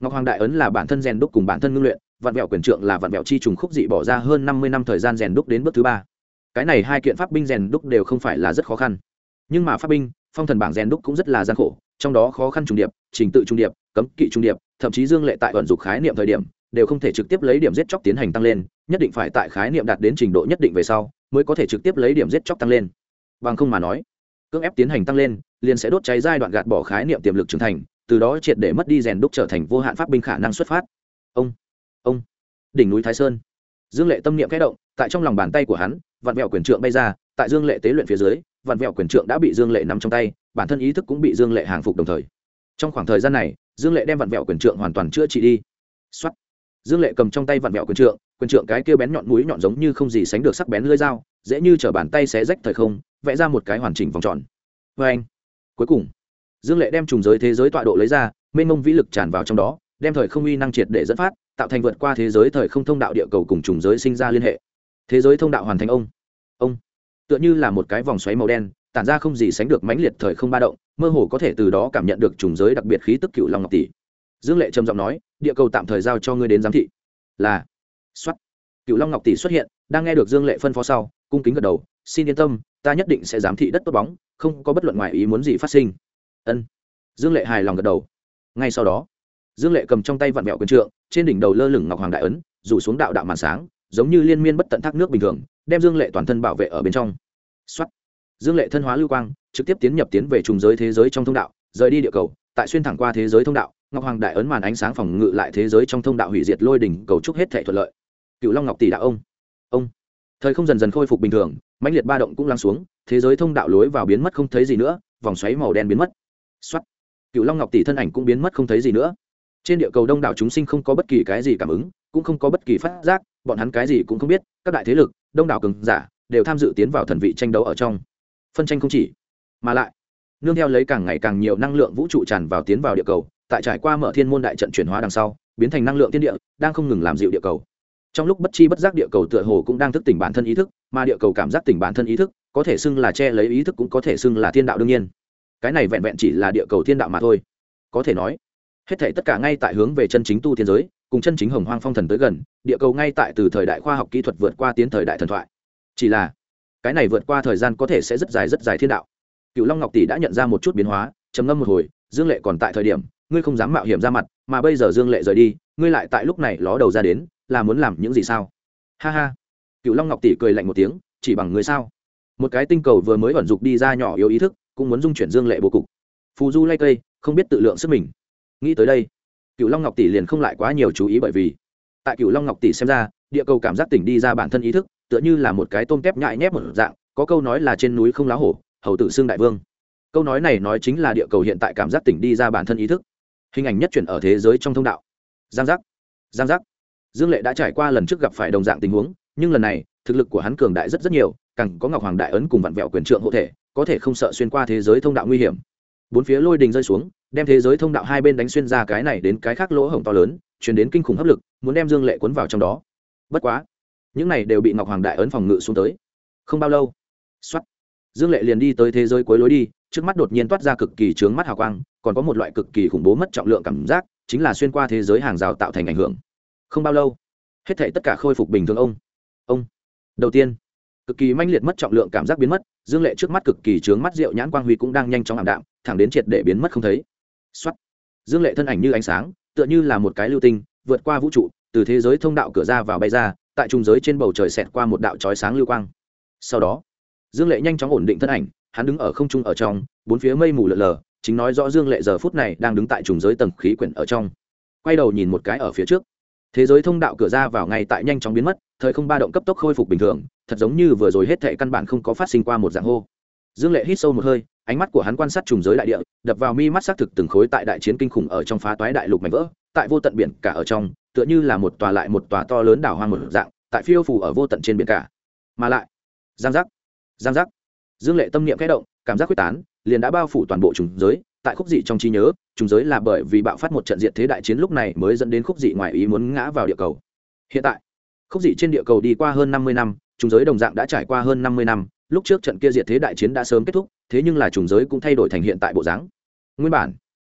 ngọc hoàng đại ấn là bản thân rèn đúc cùng bản thân ngưng luyện, vạn mẹo quyền trượng là vạn mẹo chi trùng khúc dị bỏ ra hơn năm mươi năm thời gian rèn đúc đến bước thứ ba. Cái này hai kiện pháp binh rèn đúc đều không phải là rất khó khăn. Nhưng mà pháp binh, phong thần bảng rèn đúc cũng rất là gian khổ, trong đó khó khăn trùng điệp, trình tự trùng điệp cấm kỵ trung điệp, thậm chí dương lệ tại vận dụng khái niệm thời điểm, đều không thể trực tiếp lấy điểm giết chóc tiến hành tăng lên, nhất định phải tại khái niệm đạt đến trình độ nhất định về sau, mới có thể trực tiếp lấy điểm giết chóc tăng lên. Bằng không mà nói, cưỡng ép tiến hành tăng lên, liền sẽ đốt cháy giai đoạn gạt bỏ khái niệm tiềm lực trưởng thành, từ đó triệt để mất đi rèn đúc trở thành vô hạn pháp binh khả năng xuất phát. Ông ông, đỉnh núi thái sơn. Dương lệ tâm niệm kẽ động, tại trong lòng bàn tay của hắn vạn vẹo quyền trượng bay ra, tại dương lệ tế luyện phía dưới vạn vẹo quyền trượng đã bị dương lệ nắm trong tay, bản thân ý thức cũng bị dương lệ hàng phục đồng thời. Trong khoảng thời gian này dương lệ đem vặn vẹo quyền trượng hoàn toàn chữa trị đi. Xuất dương lệ cầm trong tay vặn vẹo quyền trượng quyền trượng cái kia bén nhọn mũi nhọn giống như không gì sánh được sắc bén lưỡi dao, dễ như t bàn tay xé rách thời không, vẽ ra một cái hoàn chỉnh vòng tròn. Vê anh. Cuối cùng, dương lệ đem trùng giới thế giới tọa độ lấy ra, mênh mông vĩ lực tràn vào trong đó, đem thời không uy năng triệt để dẫn phát, tạo thành vượt qua thế giới thời không thông đạo địa cầu cùng trùng giới sinh ra liên hệ. Thế giới thông đạo hoàn thành ông. Ông. Tựa như là một cái vòng xoáy màu đen, tản ra không gì sánh được mãnh liệt thời không ba động mơ hồ có thể từ đó cảm nhận được trùng giới đặc biệt khí tức cựu long ngọc tỷ. Dương lệ trầm giọng nói, địa cầu tạm thời giao cho ngươi đến giám thị. Là. Xuất cựu long ngọc tỷ xuất hiện, đang nghe được dương lệ phân phó sau, cung kính gật đầu, xin yên tâm, ta nhất định sẽ giám thị đất tốt bóng, không có bất luận ngoài ý muốn gì phát sinh. Ân. Dương lệ hài lòng gật đầu. Ngay sau đó, dương lệ cầm trong tay vặn vẹo quyền trượng, trên đỉnh đầu lơ lửng ngọc hoàng đại ấn, rủ xuống đạo đạo màn sáng, giống như liên miên bất tận thác nước bình thường, đem dương lệ toàn thân bảo vệ ở bên trong. Xuất dương lệ thân hóa lưu quang trực tiếp tiến nhập tiến về trùng giới thế giới trong thông đạo, rời đi địa cầu, tại xuyên thẳng qua thế giới thông đạo, ngọc hoàng đại ấn màn ánh sáng phòng ngự lại thế giới trong thông đạo hủy diệt lôi đỉnh, cầu trúc hết thể thuận lợi. Cựu long ngọc tỷ đạo ông. Ông. Thời không dần dần khôi phục bình thường, mãnh liệt ba động cũng lắng xuống, thế giới thông đạo lối vào biến mất không thấy gì nữa, vòng xoáy màu đen biến mất. Xuất cựu long ngọc tỷ thân ảnh cũng biến mất không thấy gì nữa. Trên địa cầu đông đảo chúng sinh không có bất kỳ cái gì cảm ứng, cũng không có bất kỳ phát giác, bọn hắn cái gì cũng không biết, các đại thế lực, đông đảo cường giả, đều tham dự tiến vào thần vị tranh đấu ở trong. Phân tranh không chỉ mà lại, nương theo lấy càng ngày càng nhiều năng lượng vũ trụ tràn vào tiến vào địa cầu, tại trải qua mở thiên môn đại trận chuyển hóa đằng sau, biến thành năng lượng tiên địa, đang không ngừng làm dịu địa cầu. Trong lúc bất chi bất giác địa cầu tựa hồ cũng đang thức tỉnh bản thân ý thức, mà địa cầu cảm giác tỉnh bản thân ý thức, có thể xưng là che lấy ý thức cũng có thể xưng là thiên đạo đương nhiên. Cái này vẹn vẹn chỉ là địa cầu thiên đạo mà thôi. Có thể nói, hết thể tất cả ngay tại hướng về chân chính tu thiên giới, cùng chân chính hồng hoang phong thần tới gần, địa cầu ngay tại từ thời đại khoa học kỹ thuật vượt qua tiến thời đại thần thoại. Chỉ là, cái này vượt qua thời gian có thể sẽ rất dài rất dài thiên đạo cựu long ngọc tỷ đã nhận ra một chút biến hóa, trầm ngâm một hồi, dương lệ còn tại thời điểm, ngươi không dám mạo hiểm ra mặt, mà bây giờ dương lệ rời đi, ngươi lại tại lúc này ló đầu ra đến, là muốn làm những gì sao? Ha ha. Cựu long ngọc tỷ cười lạnh một tiếng, chỉ bằng ngươi sao? Một cái tinh cầu vừa mới ẩn dục đi ra nhỏ yếu ý thức, cũng muốn dung chuyển dương lệ bố cục. Phù du lay cây, không biết tự lượng sức mình. Nghĩ tới đây cựu long ngọc tỷ liền không lại quá nhiều chú ý bởi vì, tại cựu long ngọc tỷ xem ra, địa cầu cảm giác tỉnh đi ra bản thân ý thức, tựa như là một cái tôm tép nhại nhép một dạng, có câu nói là trên núi không lá hổ hầu tử xương đại vương. Câu nói này nói chính là địa cầu hiện tại cảm giác tỉnh đi ra bản thân ý thức. Hình ảnh nhất chuyển ở thế giới trong thông đạo. Giang giác. Giang giác. Dương lệ đã trải qua lần trước gặp phải đồng dạng tình huống, nhưng lần này, thực lực của hắn cường đại rất rất nhiều, càng có ngọc hoàng đại ấn cùng vặn vẹo quyền trượng hộ thể, có thể không sợ xuyên qua thế giới thông đạo nguy hiểm. Bốn phía lôi đình rơi xuống, đem thế giới thông đạo hai bên đánh xuyên ra cái này đến cái khác lỗ hổng to lớn chuyển đến kinh khủng hấp lực, muốn đem dương lệ cuốn vào trong đó. Bất quá, những này đều bị ngọc hoàng đại ấn phòng ngự xuống tới. Không bao lâu x dương lệ liền đi tới thế giới cuối lối đi, trước mắt đột nhiên toát ra cực kỳ trướng mắt hào quang, còn có một loại cực kỳ khủng bố mất trọng lượng cảm giác, chính là xuyên qua thế giới hàng rào tạo thành ảnh hưởng. Không bao lâu, hết thể tất cả khôi phục bình thường ông. Ông, đầu tiên, cực kỳ manh liệt mất trọng lượng cảm giác biến mất, dương lệ trước mắt cực kỳ trướng mắt rượu nhãn quang huy cũng đang nhanh chóng ảm đạm, thẳng đến triệt để biến mất không thấy. Xuất dương lệ thân ảnh như ánh sáng, tựa như là một cái lưu tinh, vượt qua vũ trụ, từ thế giới thông đạo cửa ra vào bay ra, tại trung giới trên bầu trời xẹt qua một đạo chói sáng lưu quang. Sau đó dương lệ nhanh chóng ổn định thân ảnh, hắn đứng ở không trung ở trong, bốn phía mây mù lờ lờ, chính nói rõ dương lệ giờ phút này đang đứng tại trùng giới tầng khí quyển ở trong. Quay đầu nhìn một cái ở phía trước. Thế giới thông đạo cửa ra vào ngay tại nhanh chóng biến mất, thời không ba động cấp tốc khôi phục bình thường, thật giống như vừa rồi hết thệ căn bản không có phát sinh qua một dạng hô. Dương lệ hít sâu một hơi, ánh mắt của hắn quan sát trùng giới đại địa, đập vào mi mắt xác thực từng khối tại đại chiến kinh khủng ở trong phá toái đại lục mảnh vỡ, tại vô tận biển cả ở trong, tựa như là một tòa lại một tòa to lớn đảo hoang một dạng, tại phiêu phủ ở vô tận trên biển cả. Mà lại, giang giác giang giác. Dương lệ tâm niệm kẽ động, cảm giác quyết tán, liền đã bao phủ toàn bộ trùng giới, tại khúc dị trong trí nhớ, trùng giới là bởi vì bạo phát một trận diện thế đại chiến lúc này mới dẫn đến khúc dị ngoài ý muốn ngã vào địa cầu. Hiện tại, khúc dị trên địa cầu đi qua hơn năm mươi năm, trùng giới đồng dạng đã trải qua hơn năm mươi năm, lúc trước trận kia diệt thế đại chiến đã sớm kết thúc, thế nhưng là trùng giới cũng thay đổi thành hiện tại bộ dáng. Nguyên bản,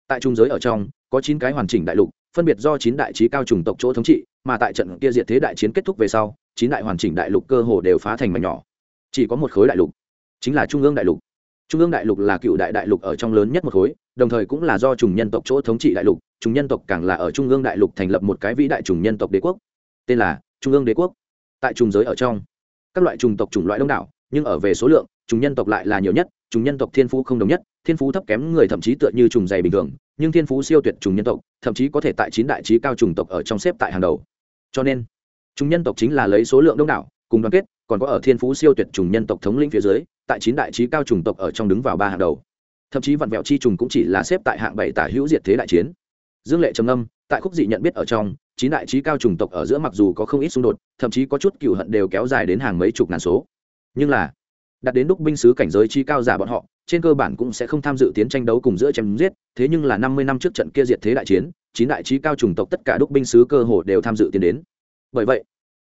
tại trùng giới ở trong, có chín cái hoàn chỉnh đại lục, phân biệt do chín đại trí cao trùng tộc chỗ thống trị, mà tại trận kia diệt thế đại chiến kết thúc về sau, chín đại hoàn chỉnh đại lục cơ hồ đều phá thành mảnh nhỏ chỉ có một khối đại lục, chính là trung ương đại lục. Trung ương đại lục là cựu đại đại lục ở trong lớn nhất một khối, đồng thời cũng là do chủng nhân tộc chỗ thống trị đại lục, Chủng nhân tộc càng là ở trung ương đại lục thành lập một cái vĩ đại chủng nhân tộc đế quốc, tên là trung ương đế quốc. Tại trùng giới ở trong, các loại chủng tộc chủng loại đông đảo, nhưng ở về số lượng, chủng nhân tộc lại là nhiều nhất, Chủng nhân tộc thiên phú không đồng nhất, thiên phú thấp kém người thậm chí tựa như trùng dày bình thường, nhưng thiên phú siêu tuyệt chủng nhân tộc, thậm chí có thể tại chín đại trí cao chủng tộc ở trong xếp tại hàng đầu. Cho nên, chủng nhân tộc chính là lấy số lượng đông đảo cùng đoàn kết, còn có ở thiên phú siêu tuyệt trùng nhân tộc thống lĩnh phía dưới, tại chín đại trí cao trùng tộc ở trong đứng vào ba hàng đầu. Thậm chí vặn vẹo chi trùng cũng chỉ là xếp tại hạng bảy tả hữu diệt thế đại chiến. Dương lệ trầm âm tại khúc dị nhận biết ở trong, chín đại trí cao trùng tộc ở giữa mặc dù có không ít xung đột, thậm chí có chút cựu hận đều kéo dài đến hàng mấy chục ngàn số. Nhưng là đặt đến đúc binh sứ cảnh giới chi cao giả bọn họ, trên cơ bản cũng sẽ không tham dự tiến tranh đấu cùng giữa chém giết, thế nhưng là năm mươi năm trước trận kia diệt thế đại chiến, chín đại trí cao trùng tộc tất cả đúc binh sứ cơ hồ đều tham dự tiến đến. Bởi vậy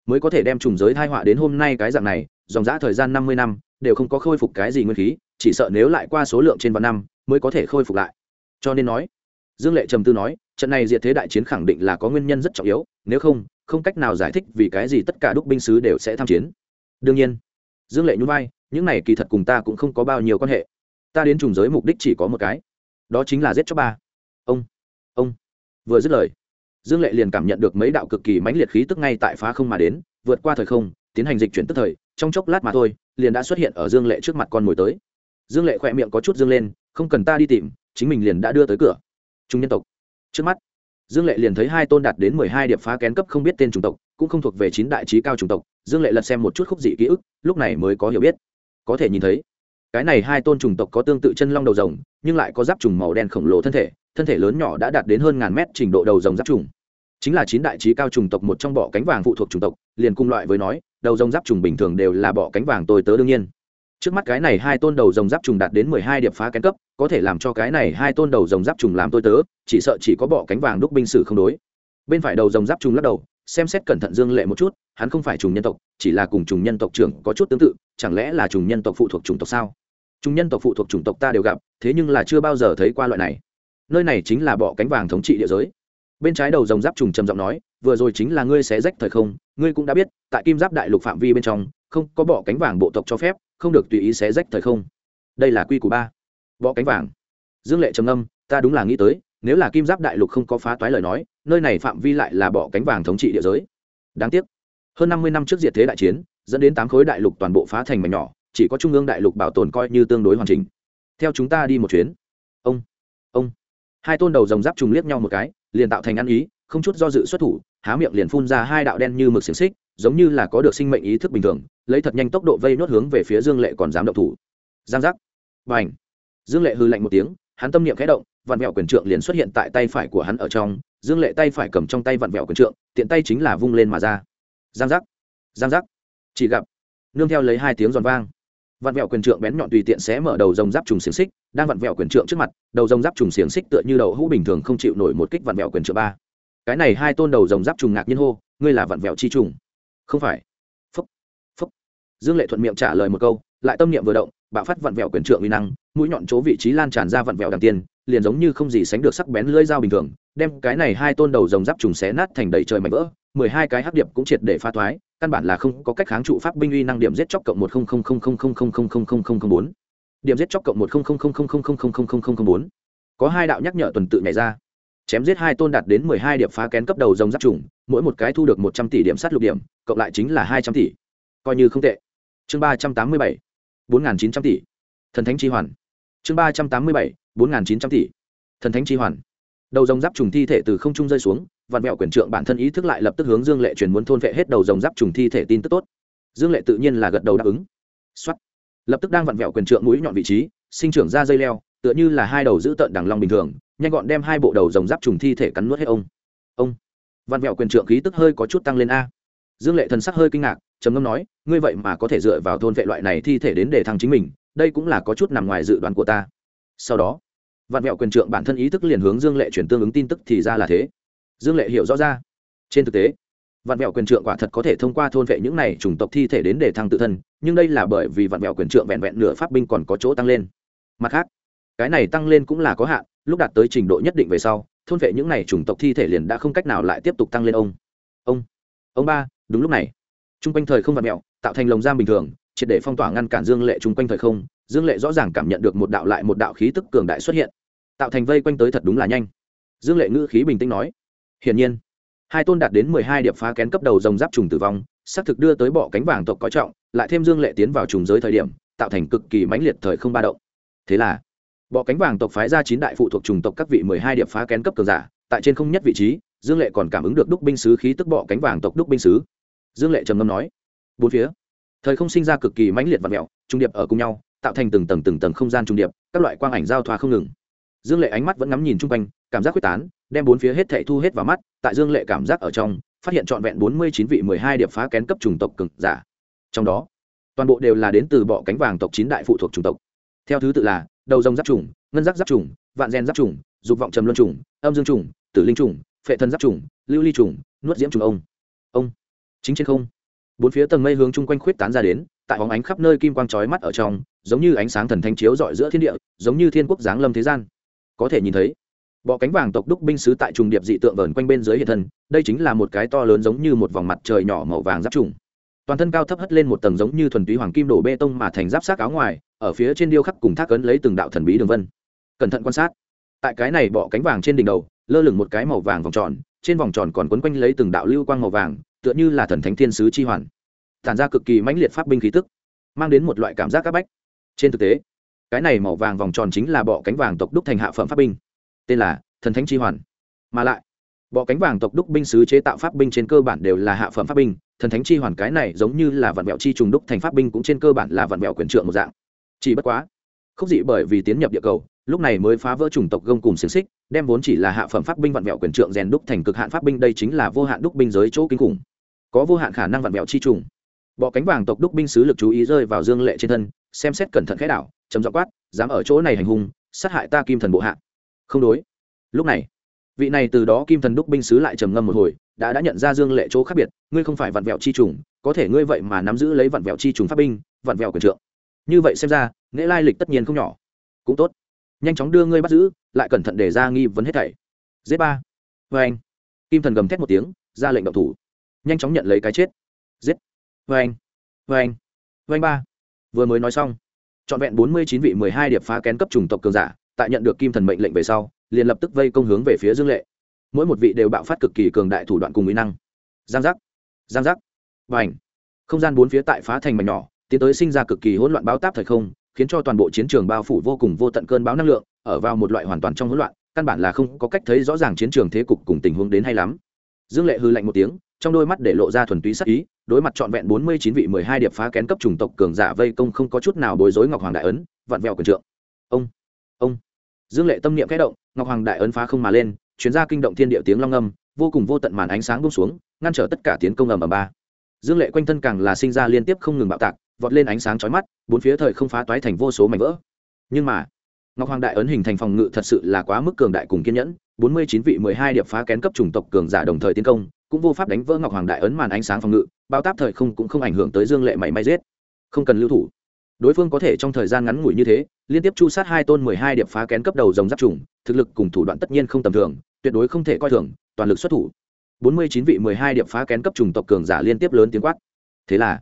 mới có thể đem trùng giới thai họa đến hôm nay cái dạng này, dòng dã thời gian năm mươi năm, đều không có khôi phục cái gì nguyên khí, chỉ sợ nếu lại qua số lượng trên vạn năm, mới có thể khôi phục lại. Cho nên nói, dương lệ trầm tư nói, trận này diệt thế đại chiến khẳng định là có nguyên nhân rất trọng yếu, nếu không không cách nào giải thích vì cái gì tất cả đúc binh sứ đều sẽ tham chiến. Đương nhiên, dương lệ nhún vai, những này kỳ thật cùng ta cũng không có bao nhiêu quan hệ. Ta đến trùng giới mục đích chỉ có một cái, đó chính là giết cho ba. Ông ông, vừa dứt lời dương lệ liền cảm nhận được mấy đạo cực kỳ mãnh liệt khí tức ngay tại phá không mà đến, vượt qua thời không, tiến hành dịch chuyển tức thời, trong chốc lát mà thôi, liền đã xuất hiện ở dương lệ trước mặt con mồi tới. Dương lệ khỏe miệng có chút dương lên, không cần ta đi tìm, chính mình liền đã đưa tới cửa. Trung nhân tộc. Trước mắt, dương lệ liền thấy hai tôn đạt đến mười hai điệp phá kén cấp không biết tên chủng tộc, cũng không thuộc về chín đại trí cao chủng tộc, dương lệ lật xem một chút khúc dị ký ức, lúc này mới có hiểu biết. Có thể nhìn thấy, cái này hai tôn chủng tộc có tương tự chân long đầu rồng, nhưng lại có giáp trùng màu đen khổng lồ thân thể thân thể lớn nhỏ đã đạt đến hơn ngàn mét trình độ đầu rồng giáp trùng chính là chín đại trí cao trùng tộc một trong bọ cánh vàng phụ thuộc trùng tộc, liền cung loại với nói, đầu rồng giáp trùng bình thường đều là bọ cánh vàng tôi tớ đương nhiên. Trước mắt cái này hai tôn đầu rồng giáp trùng đạt đến mười hai điệp phá kén cấp, có thể làm cho cái này hai tôn đầu rồng giáp trùng làm tôi tớ, chỉ sợ chỉ có bọ cánh vàng đúc binh sử không đối. Bên phải đầu rồng giáp trùng lắc đầu, xem xét cẩn thận dương lệ một chút, hắn không phải trùng nhân tộc, chỉ là cùng trùng nhân tộc trưởng có chút tương tự, chẳng lẽ là trùng nhân tộc phụ thuộc chủng tộc sao? Trùng nhân tộc phụ thuộc chủng tộc ta đều gặp, thế nhưng là chưa bao giờ thấy qua loại này. Nơi này chính là bọ cánh vàng thống trị địa giới bên trái đầu rồng giáp trùng trầm giọng nói, vừa rồi chính là ngươi sẽ rách thời không, ngươi cũng đã biết, tại kim giáp đại lục phạm vi bên trong, không có bỏ cánh vàng bộ tộc cho phép, không được tùy ý xé rách thời không. Đây là quy củ ba. Bỏ cánh vàng. Dương lệ trầm âm ta đúng là nghĩ tới, nếu là kim giáp đại lục không có phá toái lời nói, nơi này phạm vi lại là bỏ cánh vàng thống trị địa giới. Đáng tiếc. Hơn năm mươi năm trước diệt thế đại chiến, dẫn đến tám khối đại lục toàn bộ phá thành mảnh nhỏ, chỉ có trung ương đại lục bảo tồn coi như tương đối hoàn chỉnh. Theo chúng ta đi một chuyến. Ông. Ông. Hai tôn đầu rồng giáp trùng liếc nhau một cái liền tạo thành ăn ý, không chút do dự xuất thủ, há miệng liền phun ra hai đạo đen như mực xiềng xích, giống như là có được sinh mệnh ý thức bình thường, lấy thật nhanh tốc độ vây nốt hướng về phía dương lệ còn dám động thủ. Giang giác. B à n h dương lệ hư lạnh một tiếng, hắn tâm niệm khẽ động, vặn vẹo quyền trượng liền xuất hiện tại tay phải của hắn ở trong, dương lệ tay phải cầm trong tay vặn vẹo quyền trượng, tiện tay chính là vung lên mà ra. Giang giác. Giang giác. Chỉ gặp, nương theo lấy hai tiếng giòn vang vặn vẹo quyền trượng bén nhọn tùy tiện xé mở đầu rồng giáp trùng xiềng xích, đang vặn vẹo quyền trượng trước mặt, đầu rồng giáp trùng xiềng xích tựa như đầu hũ bình thường không chịu nổi một kích vặn vẹo quyền trượng ba. Cái này hai tôn đầu rồng giáp trùng ngạc nhiên hô, ngươi là vặn vẹo chi trùng? Không phải. Phúc phúc. Dương lệ thuận miệng trả lời một câu, lại tâm niệm vừa động, bạo phát vặn vẹo quyền trượng uy năng, mũi nhọn chỗ vị trí lan tràn ra vặn vẹo đằng tiên, liền giống như không gì sánh được sắc bén lưỡi dao bình thường, đem cái này hai tôn đầu rồng giáp trùng xé nát thành đầy trời mảnh vỡ mười hai cái hắc điệp cũng triệt để pha thoái căn bản là không có cách kháng trụ pháp binh uy năng điểm giết chóc cộng một bốn điểm giết chóc cộng một bốn có hai đạo nhắc nhở tuần tự nhảy ra chém giết hai tôn đạt đến mười hai điểm phá kén cấp đầu dòng giáp trùng mỗi một cái thu được một trăm tỷ điểm sát lục điểm cộng lại chính là hai trăm tỷ coi như không tệ chương ba trăm tám mươi bảy bốn nghìn chín trăm tỷ thần thánh chi hoàn chương ba trăm tám mươi bảy bốn nghìn chín trăm tỷ thần thánh chi hoàn đầu dòng giáp trùng thi thể từ không trung rơi xuống vặn vẹo quyền trượng bản thân ý thức lại lập tức hướng dương lệ truyền muốn thôn vệ hết đầu dòng giáp trùng thi thể tin tức tốt. Dương lệ tự nhiên là gật đầu đáp ứng. Xuất lập tức đang vặn vẹo quyền trượng mũi nhọn vị trí, sinh trưởng ra dây leo, tựa như là hai đầu giữ tợn đằng long bình thường, nhanh gọn đem hai bộ đầu dòng giáp trùng thi thể cắn nuốt hết ông. Ông. Vặn vẹo quyền trượng khí tức hơi có chút tăng lên a. Dương lệ thần sắc hơi kinh ngạc, trầm ngâm nói, ngươi vậy mà có thể dựa vào thôn vệ loại này thi thể đến để thăng chính mình, đây cũng là có chút nằm ngoài dự đoán của ta. Sau đó, vạn vẹo quyền trượng bản thân ý thức liền hướng dương lệ chuyển tương ứng tin tức thì ra là thế dương lệ hiểu rõ ra. Trên thực tế, vạn mẹo quyền trượng quả thật có thể thông qua thôn vệ những này chủng tộc thi thể đến để thăng tự thân, nhưng đây là bởi vì vạn mẹo quyền trượng vẹn vẹn nửa pháp binh còn có chỗ tăng lên. Mặt khác, cái này tăng lên cũng là có hạn, lúc đạt tới trình độ nhất định về sau, thôn vệ những này chủng tộc thi thể liền đã không cách nào lại tiếp tục tăng lên ông. Ông ông ba, đúng lúc này. Chung quanh thời không vạn mẹo, tạo thành lồng giam bình thường, triệt để phong tỏa ngăn cản dương lệ chung quanh thời không. Dương lệ rõ ràng cảm nhận được một đạo lại một đạo khí tức cường đại xuất hiện, tạo thành vây quanh tới thật đúng là nhanh. Dương lệ ngữ khí bình tĩnh nói hiển nhiên, hai tôn đạt đến mười hai điệp phá kén cấp đầu rồng giáp trùng tử vong, xác thực đưa tới bọ cánh vàng tộc có trọng, lại thêm dương lệ tiến vào trùng giới thời điểm, tạo thành cực kỳ mãnh liệt thời không ba động. Thế là, bọ cánh vàng tộc phái ra chín đại phụ thuộc trùng tộc các vị mười hai điệp phá kén cấp cường giả, tại trên không nhất vị trí, dương lệ còn cảm ứng được đúc binh sứ khí tức bọ cánh vàng tộc đúc binh sứ. Dương lệ trầm ngâm nói, bốn phía, thời không sinh ra cực kỳ mãnh liệt và mẹo trung điệp ở cùng nhau, tạo thành từng tầng từng tầng không gian trung điệp, các loại quang ảnh giao thoa không ngừng. Dương lệ ánh mắt vẫn ngắm nhìn chung quanh, cảm giác quyết tán đem bốn phía hết thảy thu hết vào mắt, tại dương lệ cảm giác ở trong, phát hiện trọn vẹn bốn mươi chín vị mười hai điệp phá kén cấp chủng tộc cường giả. Trong đó, toàn bộ đều là đến từ bọ cánh vàng tộc chín đại phụ thuộc chủng tộc. Theo thứ tự là, đầu rồng giáp trùng ngân giác giáp trùng vạn gen giáp trùng dục vọng trầm luân trùng âm dương trùng tử linh trùng phệ thân giáp trùng lưu ly trùng nuốt diễm trùng ông. Ông. Chính trên không. Bốn phía tầng mây hướng chung quanh khuyết tán ra đến, tại bóng ánh khắp nơi kim quang chói mắt ở trong, giống như ánh sáng thần thánh chiếu rọi giữa thiên địa, giống như thiên quốc giáng lâm thế gian. Có thể nhìn thấy bọ cánh vàng tộc đúc binh sứ tại trùng điệp dị tượng vờn quanh bên dưới hiện thân, đây chính là một cái to lớn giống như một vòng mặt trời nhỏ màu vàng giáp trùng. Toàn thân cao thấp hất lên một tầng giống như thuần túy hoàng kim đổ bê tông mà thành giáp sát áo ngoài, ở phía trên điêu khắc cùng thác ấn lấy từng đạo thần bí đường vân. Cẩn thận quan sát. Tại cái này bọ cánh vàng trên đỉnh đầu, lơ lửng một cái màu vàng vòng tròn, trên vòng tròn còn quấn quanh lấy từng đạo lưu quang màu vàng, tựa như là thần thánh thiên sứ chi hoàn. Tản ra cực kỳ mãnh liệt pháp binh khí tức, mang đến một loại cảm giác c áp bách. Trên thực tế, cái này màu vàng vòng tròn chính là bọ cánh vàng tộc đúc thành hạ phẩm pháp binh tên là thần thánh chi hoàn. Mà lại, bọ cánh vàng tộc đúc binh sứ chế tạo pháp binh trên cơ bản đều là hạ phẩm pháp binh, thần thánh chi hoàn cái này giống như là vạn mẹo chi trùng đúc thành pháp binh cũng trên cơ bản là vạn mẹo quyền trượng một dạng. Chỉ bất quá khúc dị bởi vì tiến nhập địa cầu, lúc này mới phá vỡ chủng tộc gông cùng xiềng xích, đem vốn chỉ là hạ phẩm pháp binh vặn mẹo quyền trượng rèn đúc thành cực hạn pháp binh đây chính là vô hạn đúc binh giới chỗ kinh khủng. Có vô hạn khả năng vặn mẹo chi trùng. Bọ cánh vàng tộc đúc binh sứ lực chú ý rơi vào dương lệ trên thân, xem xét cẩn thận khẽ đảo, chấm dọ quát, dám ở chỗ này hành hung, sát hại ta kim thần bộ hạ không đối. Lúc này, vị này từ đó kim thần đúc binh sứ lại trầm ngâm một hồi, đã đã nhận ra dương lệ chỗ khác biệt, ngươi không phải vặn vẹo chi trùng, có thể ngươi vậy mà nắm giữ lấy vặn vẹo chi trùng pháp binh, vặn vẹo quyền trượng. Như vậy xem ra, nghệ lai lịch tất nhiên không nhỏ. Cũng tốt. Nhanh chóng đưa ngươi bắt giữ, lại cẩn thận để ra nghi vấn hết thảy. Z ba. Vê anh. Kim thần gầm thét một tiếng, ra lệnh động thủ. Nhanh chóng nhận lấy cái chết. Giết. Vê anh. Vê anh. Vê anh ba. Vừa mới nói xong, trọn vẹn bốn mươi chín vị mười hai điệp phá kén cấp chủng tộc cường giả tại nhận được kim thần mệnh lệnh về sau, liền lập tức vây công hướng về phía dương lệ. Mỗi một vị đều bạo phát cực kỳ cường đại thủ đoạn cùng mỹ năng. Giang giác giang giác và ảnh không gian bốn phía tại phá thành mảnh nhỏ, tiến tới sinh ra cực kỳ hỗn loạn báo táp thời không, khiến cho toàn bộ chiến trường bao phủ vô cùng vô tận cơn bão năng lượng, ở vào một loại hoàn toàn trong hỗn loạn, căn bản là không có cách thấy rõ ràng chiến trường thế cục cùng tình huống đến hay lắm. Dương lệ hư lạnh một tiếng, trong đôi mắt để lộ ra thuần túy sắc ý, đối mặt trọn vẹn bốn mươi chín vị mười hai điệp phá kén cấp chủng tộc cường giả vây công không có chút nào bối rối ngọc hoàng đại ấn, vặn vẹo quyền trượng. Ông ông dương lệ tâm niệm kẽ động, ngọc hoàng đại ấn phá không mà lên chuyến ra kinh động thiên địa tiếng long âm, vô cùng vô tận màn ánh sáng bông xuống, ngăn trở tất cả tiến công ầm ầm ba. Dương lệ quanh thân càng là sinh ra liên tiếp không ngừng bạo tạc, vọt lên ánh sáng chói mắt, bốn phía thời không phá toái thành vô số mảnh vỡ. Nhưng mà, ngọc hoàng đại ấn hình thành phòng ngự thật sự là quá mức cường đại cùng kiên nhẫn, bốn mươi chín vị mười hai điệp phá kén cấp chủng tộc cường giả đồng thời tiến công, cũng vô pháp đánh vỡ ngọc hoàng đại ấn màn ánh sáng phòng ngự, bao táp thời không cũng không ảnh hưởng tới dương lệ mảy may giết. Không cần lưu thủ đối phương có thể trong thời gian ngắn ngủi như thế, liên tiếp chu sát hai tôn mười hai điệp phá kén cấp đầu dòng giáp trùng, thực lực cùng thủ đoạn tất nhiên không tầm thường, tuyệt đối không thể coi thường, toàn lực xuất thủ. Bốn mươi chín vị mười hai điệp phá kén cấp trùng tộc cường giả liên tiếp lớn tiếng quát. Thế là,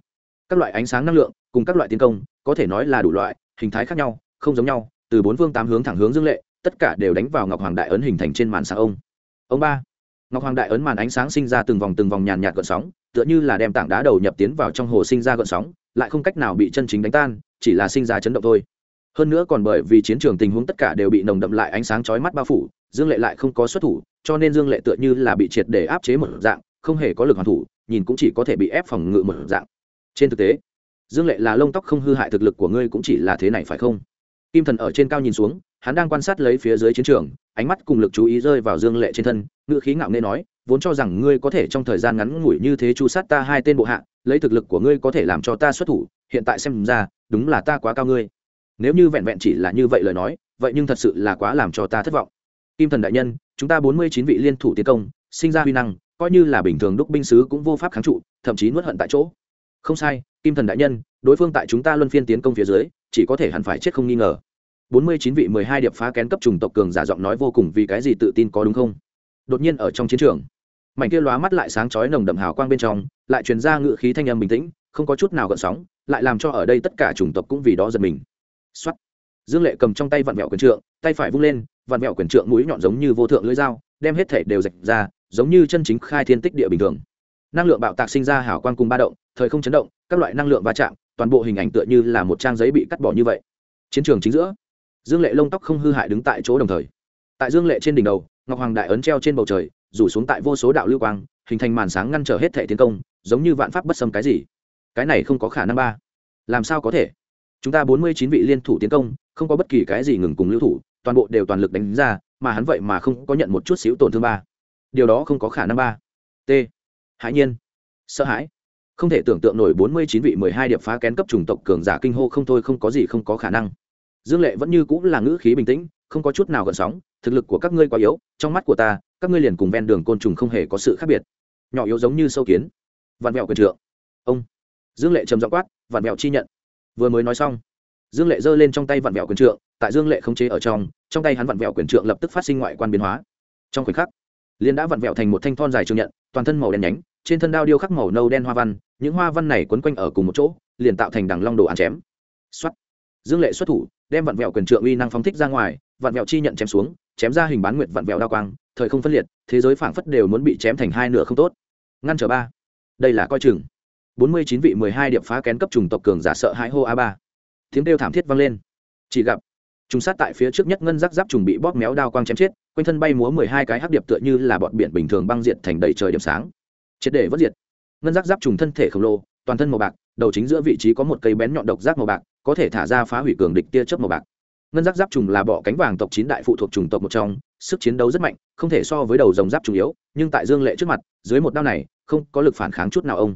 các loại ánh sáng năng lượng, cùng các loại tiến công, có thể nói là đủ loại, hình thái khác nhau, không giống nhau, từ bốn phương tám hướng thẳng hướng dương lệ, tất cả đều đánh vào ngọc hoàng đại ấn hình thành trên màn sáng ông. Ông ba, ngọc hoàng đại ấn màn ánh sáng sinh ra từng vòng từng vòng nhàn nhạt gợn sóng, tựa như là đem tảng đá đầu nhập tiến vào trong hồ sinh ra gợn sóng lại không cách nào bị chân chính đánh tan, chỉ là sinh ra chấn động thôi. Hơn nữa còn bởi vì chiến trường tình huống tất cả đều bị nồng đậm lại ánh sáng chói mắt bao phủ, dương lệ lại không có xuất thủ, cho nên dương lệ tựa như là bị triệt để áp chế một dạng, không hề có lực hoàn thủ, nhìn cũng chỉ có thể bị ép phòng ngự một dạng. Trên thực tế, dương lệ là lông tóc không hư hại thực lực của ngươi cũng chỉ là thế này phải không? Kim thần ở trên cao nhìn xuống, hắn đang quan sát lấy phía dưới chiến trường, ánh mắt cùng lực chú ý rơi vào dương lệ trên thân ngựa khí ngạo nghê nói vốn cho rằng ngươi có thể trong thời gian ngắn ngủi như thế chu sát ta hai tên bộ hạ, lấy thực lực của ngươi có thể làm cho ta xuất thủ, hiện tại xem ra, đúng là ta quá cao ngươi. Nếu như vẹn vẹn chỉ là như vậy lời nói, vậy nhưng thật sự là quá làm cho ta thất vọng. Kim thần đại nhân, chúng ta bốn mươi chín vị liên thủ tiến công, sinh ra huy năng, coi như là bình thường đúc binh sứ cũng vô pháp kháng trụ, thậm chí nuốt hận tại chỗ. Không sai, kim thần đại nhân, đối phương tại chúng ta luân phiên tiến công phía dưới, chỉ có thể hẳn phải chết không nghi ngờ. Bốn mươi chín vị mười hai điệp phá kén cấp trùng tộc cường giả giọng nói vô cùng vì cái gì tự tin có đúng không? Đột nhiên ở trong chiến trường mảnh kia lóa mắt lại sáng chói nồng đậm hào quang bên trong, lại truyền ra ngự khí thanh âm bình tĩnh, không có chút nào gợn sóng, lại làm cho ở đây tất cả chủng tộc cũng vì đó giật mình. Xuất dương lệ cầm trong tay vặn vẹo quyền trượng, tay phải vung lên vặn vẹo quyền trượng mũi nhọn giống như vô thượng lưỡi dao, đem hết thể đều rạch ra, giống như chân chính khai thiên tích địa bình thường. Năng lượng bạo tạc sinh ra hào quang cùng ba động, thời không chấn động, các loại năng lượng va chạm, toàn bộ hình ảnh tựa như là một trang giấy bị cắt bỏ như vậy. Chiến trường chính giữa, dương lệ lông tóc không hư hại đứng tại chỗ đồng thời. Tại dương lệ trên đỉnh đầu, ngọc hoàng đại ấn treo trên bầu trời rủ xuống tại vô số đạo lưu quang, hình thành màn sáng ngăn trở hết thể tiến công, giống như vạn pháp bất xâm cái gì. Cái này không có khả năng ba. Làm sao có thể? Chúng ta bốn mươi chín vị liên thủ tiến công, không có bất kỳ cái gì ngừng cùng lưu thủ, toàn bộ đều toàn lực đánh ra, mà hắn vậy mà không có nhận một chút xíu tổn thương ba. Điều đó không có khả năng ba. T. Hãi nhiên. Sợ hãi. Không thể tưởng tượng nổi bốn mươi chín vị mười hai điệp phá kén cấp chủng tộc cường giả kinh hô không thôi không có gì không có khả năng. Dương lệ vẫn như cũng là ngữ khí bình tĩnh, không có chút nào gợn sóng, thực lực của các ngươi quá yếu, trong mắt của ta các ngươi liền cùng ven đường côn trùng không hề có sự khác biệt. Nhỏ yếu giống như sâu kiến. Vạn mẹo quyền trượng. Ông. Dương lệ trầm dọ quát, vạn mẹo chi nhận. Vừa mới nói xong, dương lệ giơ lên trong tay vạn mẹo quyền trượng, tại dương lệ khống chế ở trong trong tay hắn vạn mẹo quyền trượng lập tức phát sinh ngoại quan biến hóa. Trong khoảnh khắc liên đã vặn vẹo thành một thanh thon dài trường nhận, toàn thân màu đen nhánh, trên thân đao điêu khắc màu nâu đen hoa văn, những hoa văn này quấn quanh ở cùng một chỗ, liền tạo thành đằng long đồ án chém. Xuất dương lệ xuất thủ, đem vặn vẹo quyền trượng uy năng phóng thích ra ngoài vặn vẹo chi nhận chém xuống, chém ra hình bán nguyệt vặn vẹo đao quang thời không phân liệt, thế giới phảng phất đều muốn bị chém thành hai nửa không tốt. Ngăn trở ba. Đây là coi chừng. Bốn mươi chín vị mười hai điệp phá kén cấp trùng tộc cường giả sợ hãi hô a ba. Tiếng kêu thảm thiết vang lên. Chỉ gặp, trùng sát tại phía trước nhất ngân rắc giáp trùng bị bóp méo đao quang chém chết, quanh thân bay múa mười hai cái hắc điệp tựa như là bọn biển bình thường băng diệt thành đầy trời điểm sáng. Triệt để vất diệt. Ngân rắc giáp trùng thân thể khổng lồ, toàn thân màu bạc, đầu chính giữa vị trí có một cây bén nhọn độc giác màu bạc, có thể thả ra phá hủy cường địch tia chớp màu bạc ngân giác giáp trùng là bọ cánh vàng tộc chín đại phụ thuộc trùng tộc một trong sức chiến đấu rất mạnh không thể so với đầu dòng giáp trùng yếu nhưng tại dương lệ trước mặt dưới một đao này không có lực phản kháng chút nào ông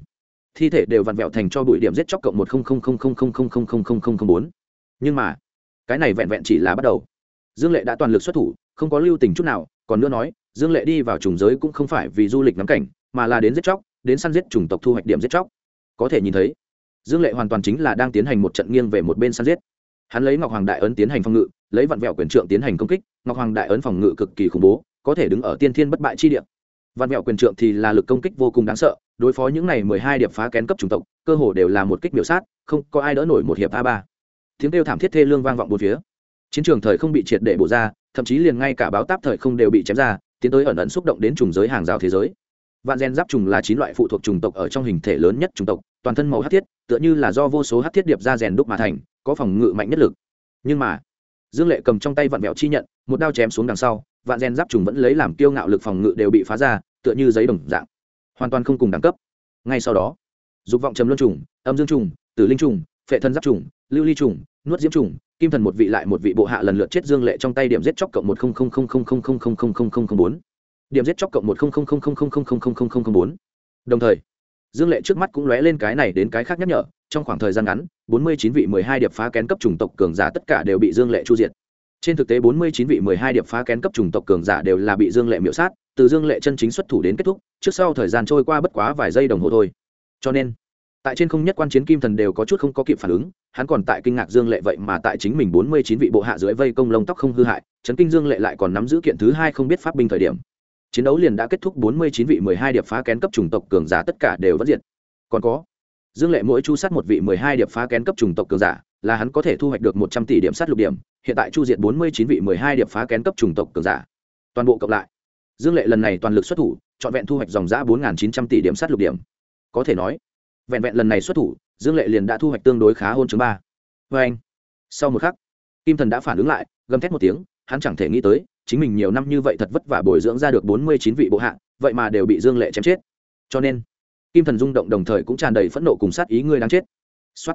thi thể đều vặn vẹo thành cho bụi điểm giết chóc cộng một bốn nhưng mà cái này vẹn vẹn chỉ là bắt đầu dương lệ đã toàn lực xuất thủ không có lưu tình chút nào còn nữa nói dương lệ đi vào trùng giới cũng không phải vì du lịch ngắm cảnh mà là đến giết chóc đến săn giết chủng tộc thu hoạch điểm giết chóc có thể nhìn thấy dương lệ hoàn toàn chính là đang tiến hành một trận nghiêng về một bên săn giết hắn lấy ngọc hoàng đại ấn tiến hành phòng ngự, lấy vặn vẹo quyền trượng tiến hành công kích, ngọc hoàng đại ấn phòng ngự cực kỳ khủng bố, có thể đứng ở tiên thiên bất bại chi địa. Vạn Vẹo quyền trượng thì là lực công kích vô cùng đáng sợ, đối phó những này mười hai điệp phá kén cấp chủng tộc, cơ hồ đều là một kích biểu sát, không có ai đỡ nổi một hiệp a ba. Tiếng kêu thảm thiết thê lương vang vọng bốn phía. Chiến trường thời không bị triệt để bổ ra, thậm chí liền ngay cả báo táp thời không đều bị chém ra, tiến tới ẩn ẩn xúc động đến trùng giới hàng rào thế giới. Vạn gen giáp trùng là chín loại phụ thuộc trùng tộc ở trong hình thể lớn nhất trùng tộc, toàn thân màu hát thiết, tựa như là do vô số hát thiết điệp ra rèn đúc mà thành có phòng ngự mạnh nhất lực nhưng mà dương lệ cầm trong tay vạn vẹo chi nhận một đao chém xuống đằng sau vạn gen giáp trùng vẫn lấy làm kiêu ngạo lực phòng ngự đều bị phá ra tựa như giấy đồng dạng hoàn toàn không cùng đẳng cấp ngay sau đó dục vọng trầm luân trùng âm dương trùng tử linh trùng phệ thân giáp trùng lưu ly trùng nuốt diễm trùng kim thần một vị lại một vị bộ hạ lần lượt chết dương lệ trong tay điểm giết chóc cộng một bốn điểm giết chóc cộng một bốn đồng thời dương lệ trước mắt cũng lóe lên cái này đến cái khác nhắc nhở, trong khoảng thời gian ngắn, bốn mươi chín vị mười hai điệp phá kén cấp chủng tộc cường giả tất cả đều bị dương lệ chu diệt. Trên thực tế bốn mươi chín vị mười hai điệp phá kén cấp chủng tộc cường giả đều là bị dương lệ miễu sát, từ dương lệ chân chính xuất thủ đến kết thúc, trước sau thời gian trôi qua bất quá vài giây đồng hồ thôi. Cho nên, tại trên không nhất quan chiến kim thần đều có chút không có kịp phản ứng, hắn còn tại kinh ngạc dương lệ vậy mà tại chính mình bốn mươi chín vị bộ hạ dưới vây công lông tóc không hư hại, chấn kinh dương lệ lại còn nắm giữ kiện thứ hai không biết pháp binh thời điểm chiến đấu liền đã kết thúc bốn mươi chín vị mười hai điệp phá kén cấp chủng tộc cường giả tất cả đều vẫn diệt. Còn có, dương lệ mỗi chu sát một vị mười hai điệp phá kén cấp chủng tộc cường giả, là hắn có thể thu hoạch được một trăm tỷ điểm sát lục điểm, hiện tại chu diệt bốn mươi chín vị mười hai điệp phá kén cấp chủng tộc cường giả. Toàn bộ cộng lại, dương lệ lần này toàn lực xuất thủ, trọn vẹn thu hoạch dòng giã bốn chín trăm tỷ điểm sát lục điểm. Có thể nói, vẹn vẹn lần này xuất thủ, dương lệ liền đã thu hoạch tương đối khá hôn chứng ba. Vê anh. Sau một khắc, kim thần đã phản ứng lại, gầm thét một tiếng, hắn chẳng thể nghĩ tới chính mình nhiều năm như vậy thật vất vả bồi dưỡng ra được bốn mươi chín vị bộ hạ, vậy mà đều bị dương lệ chém chết. Cho nên, kim thần rung động đồng thời cũng tràn đầy phẫn nộ cùng sát ý ngươi đáng chết. Xuất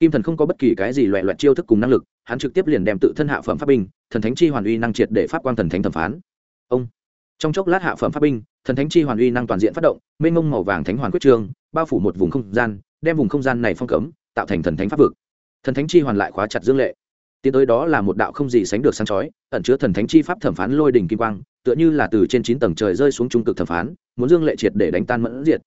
kim thần không có bất kỳ cái gì loẹ loẹt chiêu thức cùng năng lực, hắn trực tiếp liền đem tự thân hạ phẩm pháp binh, thần thánh chi hoàn uy năng triệt để pháp quang thần thánh thẩm phán. Ông. Trong chốc lát hạ phẩm pháp binh, thần thánh chi hoàn uy năng toàn diện phát động, mênh mông màu vàng thánh hoàn quyết trương bao phủ một vùng không gian, đem vùng không gian này phong cấm, tạo thành thần thánh pháp vực. Thần thánh chi hoàn lại khóa chặt dương lệ tiến tới đó là một đạo không gì sánh được sáng chói, ẩn chứa thần thánh chi pháp thẩm phán lôi đỉnh kim quang, tựa như là từ trên chín tầng trời rơi xuống trung cực thẩm phán, muốn dương lệ triệt để đánh tan mẫn diệt.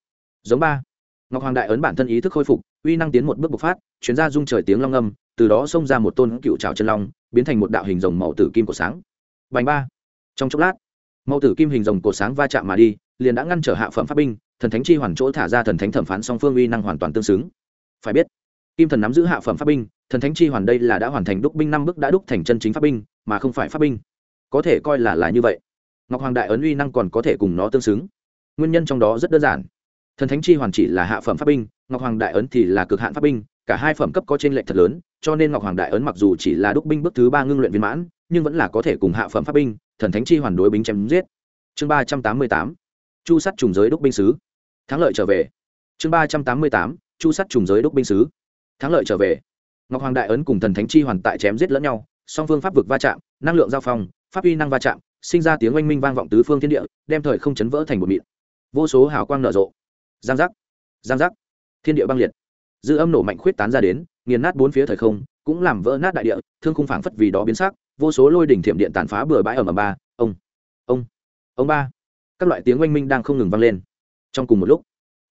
Giống ba. Ngọc hoàng đại ấn bản thân ý thức khôi phục, uy năng tiến một bước bộc phát, chuyến ra dung trời tiếng long âm, từ đó xông ra một tôn cựu trào chân long, biến thành một đạo hình rồng màu tử kim của sáng. Bành ba. Trong chốc lát, màu tử kim hình rồng cổ sáng va chạm mà đi, liền đã ngăn trở hạ phẩm pháp binh, thần thánh chi hoàn chỗ thả ra thần thánh thẩm phán song phương uy năng hoàn toàn tương xứng. Phải biết, kim thần nắm giữ hạ phẩm pháp binh thần thánh chi hoàn đây là đã hoàn thành đúc binh năm bước đã đúc thành chân chính pháp binh, mà không phải pháp binh. Có thể coi là là như vậy. Ngọc hoàng đại ấn uy năng còn có thể cùng nó tương xứng. Nguyên nhân trong đó rất đơn giản. Thần thánh chi hoàn chỉ là hạ phẩm pháp binh, ngọc hoàng đại ấn thì là cực hạn pháp binh, cả hai phẩm cấp có trên lệch thật lớn, cho nên ngọc hoàng đại ấn mặc dù chỉ là đúc binh bước thứ ba ngưng luyện viên mãn, nhưng vẫn là có thể cùng hạ phẩm pháp binh, thần thánh chi hoàn đối binh chém giết. Chương ba trăm tám mươi tám, chu sắt trùng giới đúc binh sứ. Thắng lợi trở về. Chương ba trăm tám mươi tám, chu sắt trùng giới đúc binh sứ. Thắng lợi trở về ngọc hoàng đại ấn cùng thần thánh chi hoàn tại chém giết lẫn nhau, song phương pháp vực va chạm, năng lượng giao phong, pháp uy năng va chạm, sinh ra tiếng oanh minh vang vọng tứ phương thiên địa, đem thời không chấn vỡ thành một mịn. Vô số hào quang nở rộ. Giang giác giang giác. Thiên địa băng liệt. Dư âm nổ mạnh khuyết tán ra đến, nghiền nát bốn phía thời không, cũng làm vỡ nát đại địa, thương khung phảng phất vì đó biến sắc, vô số lôi đỉnh thiểm điện tàn phá bừa bãi ở mầm ba, ông ông ông ba. Các loại tiếng oanh minh đang không ngừng vang lên. Trong cùng một lúc,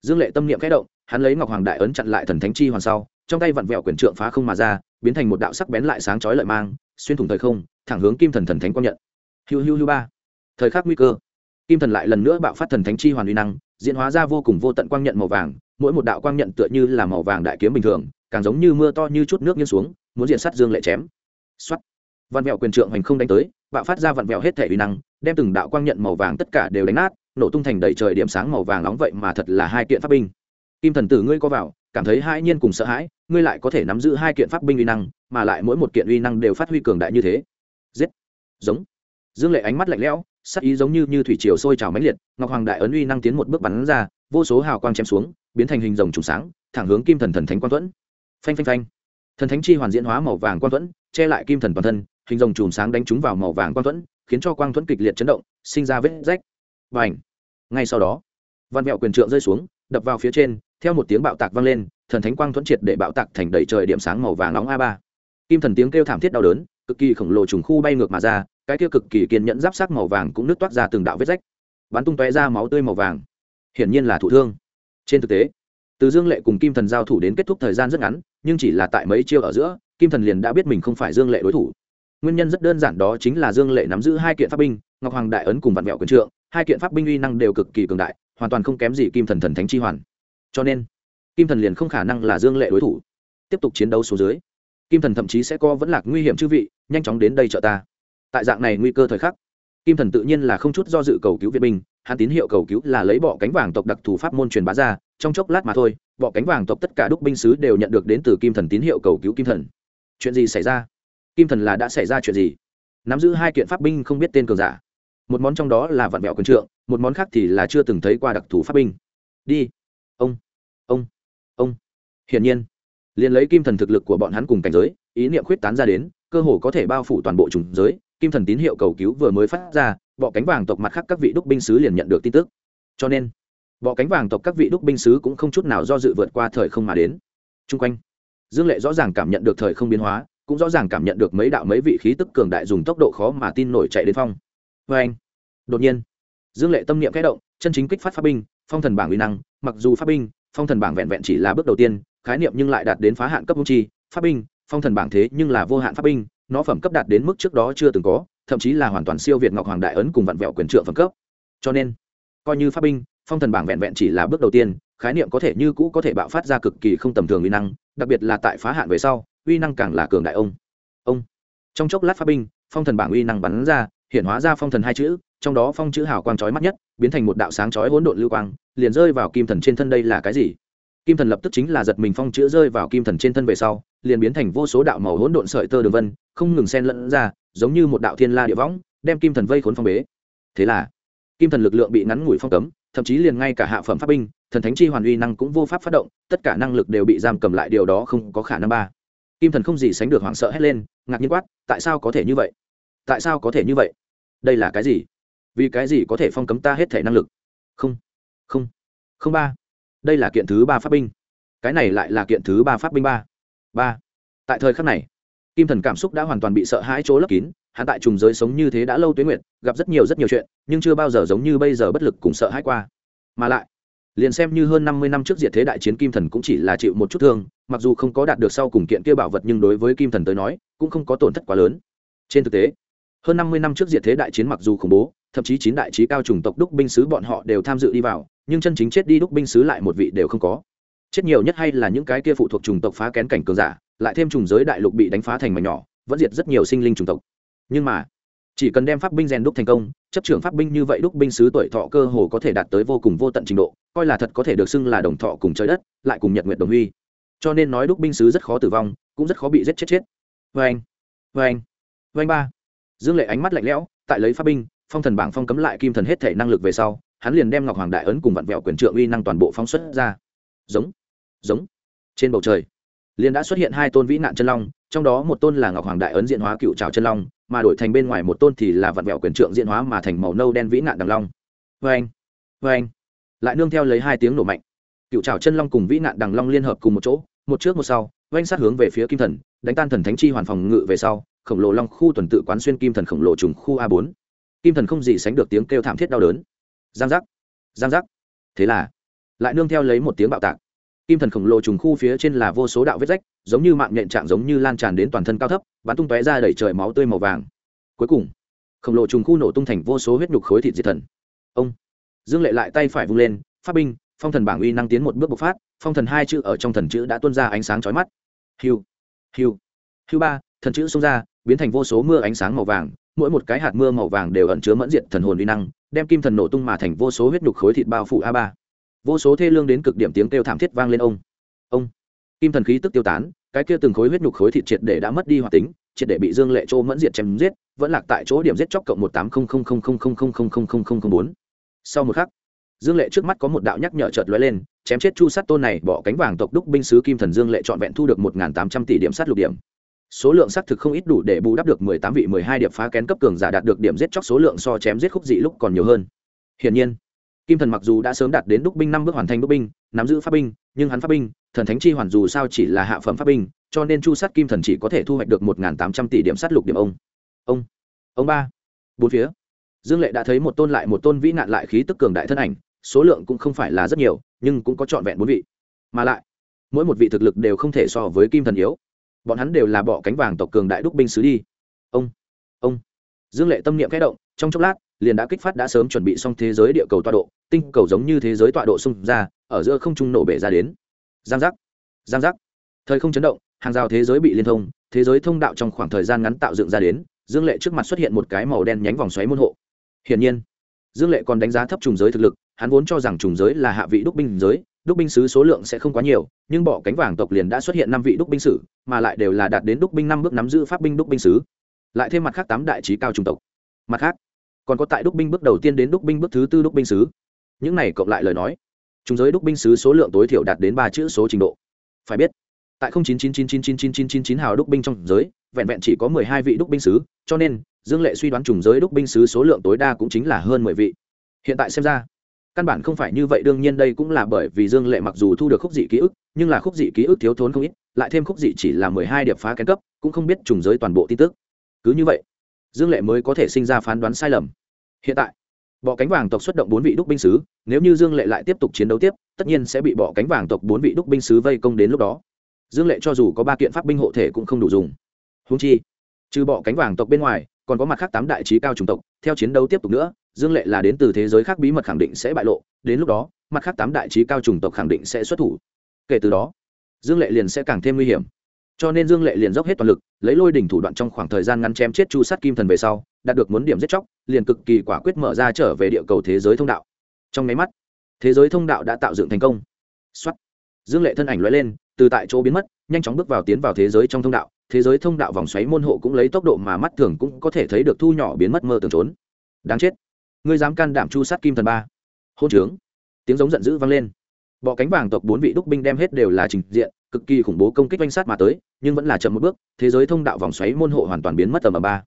dương lệ tâm niệm khẽ động, hắn lấy ngọc hoàng đại ấn chặn lại thần thánh chi hoàn sau trong tay vặn vẹo quyền trượng phá không mà ra, biến thành một đạo sắc bén lại sáng chói lợi mang, xuyên thủng thời không, thẳng hướng kim thần thần thánh quang nhận. Hiu hiu hiu ba. Thời khắc nguy cơ, kim thần lại lần nữa bạo phát thần thánh chi hoàn uy năng, diễn hóa ra vô cùng vô tận quang nhận màu vàng, mỗi một đạo quang nhận tựa như là màu vàng đại kiếm bình thường, càng giống như mưa to như chút nước nghiêng xuống, muốn diện sát dương lệ chém. Xuất vạn vẹo quyền trượng hành không đánh tới, bạo phát ra vạn vẹo hết thể uy năng, đem từng đạo quang nhận màu vàng tất cả đều đánh nát, nổ tung thành đầy trời điểm sáng màu vàng nóng vậy mà thật là hai kiện pháp binh. Kim thần tử ngươi có vào, cảm thấy hãi nhiên cùng sợ hãi ngươi lại có thể nắm giữ hai kiện pháp binh uy năng, mà lại mỗi một kiện uy năng đều phát huy cường đại như thế. Giết. Giống. Dương lệ ánh mắt lạnh lẽo, sắc ý giống như như thủy triều sôi trào mãnh liệt, ngọc hoàng đại ấn uy năng tiến một bước bắn ra, vô số hào quang chém xuống, biến thành hình rồng trùng sáng, thẳng hướng kim thần thần thánh quang thuẫn phanh phanh phanh. Thần thánh chi hoàn diễn hóa màu vàng quang thuẫn che lại kim thần toàn thân, hình rồng trùng sáng đánh trúng vào màu vàng quang thuẫn khiến cho quang thuẫn kịch liệt chấn động, sinh ra vết rách. Và ảnh ngay sau đó, văn mẹo quyền trượng rơi xuống, đập vào phía trên, theo một tiếng bạo tạc vang lên thần thánh quang thuẫn triệt để bạo tạc thành đầy trời điểm sáng màu vàng nóng a ba. Kim thần tiếng kêu thảm thiết đau đớn, cực kỳ khổng lồ trùng khu bay ngược mà ra, cái kia cực kỳ kiên nhẫn giáp sắc màu vàng cũng nứt toát ra từng đạo vết rách. Bắn tung tóe ra máu tươi màu vàng. Hiển nhiên là thụ thương. Trên thực tế, từ dương lệ cùng kim thần giao thủ đến kết thúc thời gian rất ngắn, nhưng chỉ là tại mấy chiêu ở giữa, kim thần liền đã biết mình không phải dương lệ đối thủ. Nguyên nhân rất đơn giản đó chính là dương lệ nắm giữ hai kiện pháp binh, ngọc hoàng đại ấn cùng vạn mẹo quyền trượng, hai kiện pháp binh uy năng đều cực kỳ cường đại, hoàn toàn không kém gì kim thần thần thánh chi hoàn. Cho nên kim thần liền không khả năng là dương lệ đối thủ. Tiếp tục chiến đấu số dưới, kim thần thậm chí sẽ có vẫn lạc nguy hiểm chư vị, nhanh chóng đến đây trợ ta. Tại dạng này nguy cơ thời khắc, kim thần tự nhiên là không chút do dự cầu cứu viện binh, hắn tín hiệu cầu cứu là lấy bọ cánh vàng tộc đặc thù pháp môn truyền bá ra, trong chốc lát mà thôi, bọ cánh vàng tộc tất cả đúc binh sứ đều nhận được đến từ kim thần tín hiệu cầu cứu kim thần. Chuyện gì xảy ra? Kim thần là đã xảy ra chuyện gì? Nắm giữ hai kiện pháp binh không biết tên cường giả. Một món trong đó là vạn mẹo quân trượng, một món khác thì là chưa từng thấy qua đặc thù pháp binh. Đi. Ông. Ông hiển nhiên, liền lấy kim thần thực lực của bọn hắn cùng cảnh giới, ý niệm khuyết tán ra đến, cơ hồ có thể bao phủ toàn bộ trùng giới. Kim thần tín hiệu cầu cứu vừa mới phát ra, bọ cánh vàng tộc mặt khác các vị đúc binh sứ liền nhận được tin tức. Cho nên, bọ cánh vàng tộc các vị đúc binh sứ cũng không chút nào do dự vượt qua thời không mà đến. Chung quanh, dương lệ rõ ràng cảm nhận được thời không biến hóa, cũng rõ ràng cảm nhận được mấy đạo mấy vị khí tức cường đại dùng tốc độ khó mà tin nổi chạy đến phong. Vê anh, đột nhiên, dương lệ tâm niệm kẽ động, chân chính kích phát pháp binh, phong thần bảng uy năng, mặc dù pháp binh, phong thần bảng vẹn vẹn chỉ là bước đầu tiên khái niệm nhưng lại đạt đến phá hạn cấp hung chi, pháp binh, phong thần bảng thế nhưng là vô hạn pháp binh, nó phẩm cấp đạt đến mức trước đó chưa từng có, thậm chí là hoàn toàn siêu việt ngọc hoàng đại ấn cùng vặn vẹo quyền trượng phẩm cấp. Cho nên, coi như pháp binh, phong thần bảng vẹn vẹn chỉ là bước đầu tiên, khái niệm có thể như cũ có thể bạo phát ra cực kỳ không tầm thường uy năng, đặc biệt là tại phá hạn về sau, uy năng càng là cường đại ông. Ông. Trong chốc lát pháp binh, phong thần bảng uy năng bắn ra, hiện hóa ra phong thần hai chữ, trong đó phong chữ hào quang chói mắt nhất, biến thành một đạo sáng chói hỗn độn lưu quang, liền rơi vào kim thần trên thân đây là cái gì? Kim thần lập tức chính là giật mình phong chữ rơi vào kim thần trên thân về sau, liền biến thành vô số đạo màu hỗn độn sợi tơ đường vân, không ngừng xen lẫn ra, giống như một đạo thiên la địa võng, đem kim thần vây khốn phong bế. Thế là, kim thần lực lượng bị ngắn ngủi phong cấm, thậm chí liền ngay cả hạ phẩm pháp binh, thần thánh chi hoàn uy năng cũng vô pháp phát động, tất cả năng lực đều bị giam cầm lại, điều đó không có khả năng ba. Kim thần không gì sánh được hoảng sợ hét lên, ngạc nhiên quát, tại sao có thể như vậy? Tại sao có thể như vậy? Đây là cái gì? Vì cái gì có thể phong cấm ta hết thể năng lực? Không không không ba đây là kiện thứ ba pháp binh. Cái này lại là kiện thứ ba pháp binh ba. Ba. Tại thời khắc này, kim thần cảm xúc đã hoàn toàn bị sợ hãi chỗ lấp kín, hắn tại trùng giới sống như thế đã lâu tuyến nguyện gặp rất nhiều rất nhiều chuyện, nhưng chưa bao giờ giống như bây giờ bất lực cùng sợ hãi qua. Mà lại, liền xem như hơn năm mươi năm trước diệt thế đại chiến kim thần cũng chỉ là chịu một chút thương, mặc dù không có đạt được sau cùng kiện kia bảo vật nhưng đối với kim thần tới nói, cũng không có tổn thất quá lớn. Trên thực tế, hơn năm mươi năm trước diệt thế đại chiến mặc dù khủng bố thậm chí chín đại trí cao chủng tộc đúc binh sứ bọn họ đều tham dự đi vào, nhưng chân chính chết đi đúc binh sứ lại một vị đều không có. Chết nhiều nhất hay là những cái kia phụ thuộc chủng tộc phá kén cảnh cường giả, lại thêm trùng giới đại lục bị đánh phá thành mảnh nhỏ, vẫn diệt rất nhiều sinh linh chủng tộc. Nhưng mà, chỉ cần đem pháp binh rèn đúc thành công, chấp trưởng pháp binh như vậy đúc binh sứ tuổi thọ cơ hồ có thể đạt tới vô cùng vô tận trình độ, coi là thật có thể được xưng là đồng thọ cùng trời đất, lại cùng nhật nguyện đồng huy. Cho nên nói đúc binh sứ rất khó tử vong, cũng rất khó bị giết chết chết. Vê anh vê anh vê anh ba. Dương lệ ánh mắt lạnh lẽo, tại lấy pháp binh phong thần bảng phong cấm lại kim thần hết thể năng lực về sau, hắn liền đem ngọc hoàng đại ấn cùng vặn vẹo quyền trượng uy năng toàn bộ phóng xuất ra. Giống giống. Trên bầu trời, liền đã xuất hiện hai tôn vĩ nạn chân long, trong đó một tôn là ngọc hoàng đại ấn diện hóa cựu trào chân long, mà đổi thành bên ngoài một tôn thì là vặn vẹo quyền trượng diện hóa mà thành màu nâu đen vĩ nạn đằng long. Vê anh vê anh lại nương theo lấy hai tiếng nổ mạnh. Cựu trào chân long cùng vĩ nạn đằng long liên hợp cùng một chỗ, một trước một sau, oanh sát hướng về phía kim thần, đánh tan thần thánh chi hoàn phòng ngự về sau, khổng lồ long khu tuần tự quán xuyên kim thần khổng lồ trùng khu a bốn kim thần không gì sánh được tiếng kêu thảm thiết đau đớn. Giang giác giang giác. Thế là, lại nương theo lấy một tiếng bạo tạc. Kim thần khổng lồ trùng khu phía trên là vô số đạo vết rách, giống như mạng nhện trạng giống như lan tràn đến toàn thân cao thấp, bắn tung tóe ra đẩy trời máu tươi màu vàng. Cuối cùng, khổng lồ trùng khu nổ tung thành vô số huyết nhục khối thịt diệt thần. Ông, dương lệ lại tay phải vung lên phát binh, phong thần bảng uy năng tiến một bước bộc phát, phong thần hai chữ ở trong thần chữ đã tuôn ra ánh sáng chói mắt. Hiu hiu hiu ba, thần chữ xông ra, biến thành vô số mưa ánh sáng màu vàng mỗi một cái hạt mưa màu vàng đều ẩn chứa mẫn diện thần hồn uy năng đem kim thần nổ tung mà thành vô số huyết nhục khối thịt bao phủ a ba vô số thê lương đến cực điểm tiếng kêu thảm thiết vang lên ông ông kim thần khí tức tiêu tán cái kia từng khối huyết nhục khối thịt triệt để đã mất đi hoạt tính triệt để bị dương lệ châu mẫn diệt chém giết vẫn lạc tại chỗ điểm giết chóc cộng một tám không không không không không không không không không không không bốn sau một khắc dương lệ trước mắt có một đạo nhắc nhở chợt lóe lên chém chết chu sát tôn này bỏ cánh vàng tộc đúc binh sứ kim thần dương lệ trọn vẹn thu được một tám trăm tỷ điểm sát lục điểm số lượng xác thực không ít đủ để bù đắp được mười tám vị mười hai điệp phá kén cấp cường giả đạt được điểm giết chóc số lượng so chém giết khúc dị lúc còn nhiều hơn. Hiển nhiên, kim thần mặc dù đã sớm đạt đến đúc binh năm bước hoàn thành đúc binh, nắm giữ pháp binh, nhưng hắn pháp binh, thần thánh chi hoàn dù sao chỉ là hạ phẩm pháp binh, cho nên chu sát kim thần chỉ có thể thu hoạch được một tám trăm tỷ điểm sát lục điểm ông. Ông ông ba. Bốn phía, dương lệ đã thấy một tôn lại một tôn vĩ nạn lại khí tức cường đại thân ảnh, số lượng cũng không phải là rất nhiều, nhưng cũng có trọn vẹn bốn vị. Mà lại, mỗi một vị thực lực đều không thể so với kim thần yếu bọn hắn đều là bọ cánh vàng tộc cường đại đúc binh sứ đi. Ông ông. Dương lệ tâm niệm kẽ động, trong chốc lát, liền đã kích phát đã sớm chuẩn bị xong thế giới địa cầu tọa độ, tinh cầu giống như thế giới tọa độ xung ra, ở giữa không trung nổ bể ra đến. Giang giác giang giác. Thời không chấn động, hàng rào thế giới bị liên thông, thế giới thông đạo trong khoảng thời gian ngắn tạo dựng ra đến, dương lệ trước mặt xuất hiện một cái màu đen nhánh vòng xoáy môn hộ. Hiển nhiên, dương lệ còn đánh giá thấp trùng giới thực lực, hắn vốn cho rằng trùng giới là hạ vị đúc binh giới đúc binh sứ số lượng sẽ không quá nhiều nhưng bỏ cánh vàng tộc liền đã xuất hiện năm vị đúc binh sử mà lại đều là đạt đến đúc binh năm bước nắm giữ pháp binh đúc binh sứ lại thêm mặt khác tám đại trí cao trung tộc mặt khác còn có tại đúc binh bước đầu tiên đến đúc binh bước thứ tư đúc binh sứ những này cộng lại lời nói chúng giới đúc binh sứ số lượng tối thiểu đạt đến ba chữ số trình độ phải biết tại chín chín chín chín chín chín chín chín chín hào đúc binh trong giới vẹn vẹn chỉ có mười hai vị đúc binh sứ cho nên dương lệ suy đoán trùng giới đúc binh sứ số lượng tối đa cũng chính là hơn mười vị hiện tại xem ra căn bản không phải như vậy, đương nhiên đây cũng là bởi vì dương lệ mặc dù thu được khúc dị ký ức, nhưng là khúc dị ký ức thiếu thốn không ít, lại thêm khúc dị chỉ là mười hai điệp phá kén cấp, cũng không biết trùng giới toàn bộ tin tức. Cứ như vậy, dương lệ mới có thể sinh ra phán đoán sai lầm. Hiện tại, bọ cánh vàng tộc xuất động bốn vị đúc binh sứ, nếu như dương lệ lại tiếp tục chiến đấu tiếp, tất nhiên sẽ bị bọ cánh vàng tộc bốn vị đúc binh sứ vây công đến lúc đó. Dương lệ cho dù có ba kiện pháp binh hộ thể cũng không đủ dùng. Húng chi, trừ bọ cánh vàng tộc bên ngoài còn có mặt khác tám đại trí cao chủng tộc, theo chiến đấu tiếp tục nữa, dương lệ là đến từ thế giới khác bí mật khẳng định sẽ bại lộ, đến lúc đó, mặt khác tám đại trí cao chủng tộc khẳng định sẽ xuất thủ. Kể từ đó, dương lệ liền sẽ càng thêm nguy hiểm. Cho nên dương lệ liền dốc hết toàn lực, lấy lôi đỉnh thủ đoạn trong khoảng thời gian ngắn chém chết chu sát kim thần về sau, đạt được muốn điểm giết chóc, liền cực kỳ quả quyết mở ra trở về địa cầu thế giới thông đạo. Trong máy mắt, thế giới thông đạo đã tạo dựng thành công. Xuất dương lệ thân ảnh l lên, từ tại chỗ biến mất, nhanh chóng bước vào tiến vào thế giới trong thông đạo thế giới thông đạo vòng xoáy môn hộ cũng lấy tốc độ mà mắt thường cũng có thể thấy được thu nhỏ biến mất mơ tưởng trốn. Đáng chết. Ngươi dám can đảm chu sát kim thần ba. Hôn trướng. Tiếng giống giận dữ vang lên. Bọ cánh vàng tộc bốn vị đúc binh đem hết đều là trình diện, cực kỳ khủng bố công kích oanh sát mà tới, nhưng vẫn là chậm một bước, thế giới thông đạo vòng xoáy môn hộ hoàn toàn biến mất tầm ở ba.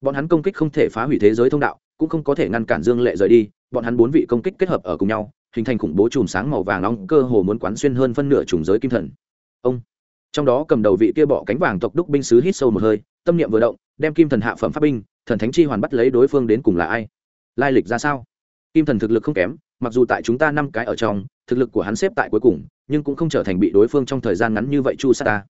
Bọn hắn công kích không thể phá hủy thế giới thông đạo, cũng không có thể ngăn cản dương lệ rời đi, bọn hắn bốn vị công kích kết hợp ở cùng nhau, hình thành khủng bố chùm sáng màu vàng nóng cơ hồ muốn quán xuyên hơn phân nửa trùng giới kim thần. Ông trong đó cầm đầu vị kia bỏ cánh vàng tộc đúc binh sứ hít sâu một hơi, tâm niệm vừa động, đem kim thần hạ phẩm pháp binh, thần thánh chi hoàn bắt lấy đối phương đến cùng là ai? Lai lịch ra sao? Kim thần thực lực không kém, mặc dù tại chúng ta năm cái ở trong, thực lực của hắn xếp tại cuối cùng, nhưng cũng không trở thành bị đối phương trong thời gian ngắn như vậy chu sát ta.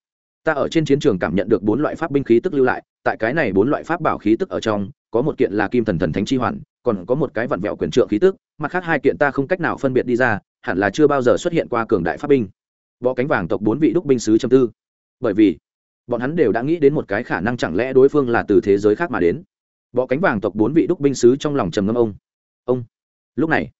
Ta ở trên chiến trường cảm nhận được bốn loại pháp binh khí tức lưu lại, tại cái này bốn loại pháp bảo khí tức ở trong, có một kiện là kim thần thần thánh chi hoàn, còn có một cái vặn vẹo quyền trượng khí tức, mặt khác hai kiện ta không cách nào phân biệt đi ra, hẳn là chưa bao giờ xuất hiện qua cường đại pháp binh bó cánh vàng tộc bốn vị đúc binh sứ châm tư. Bởi vì, bọn hắn đều đã nghĩ đến một cái khả năng chẳng lẽ đối phương là từ thế giới khác mà đến. Bọ cánh vàng tộc bốn vị đúc binh sứ trong lòng trầm ngâm ông. Ông, lúc này,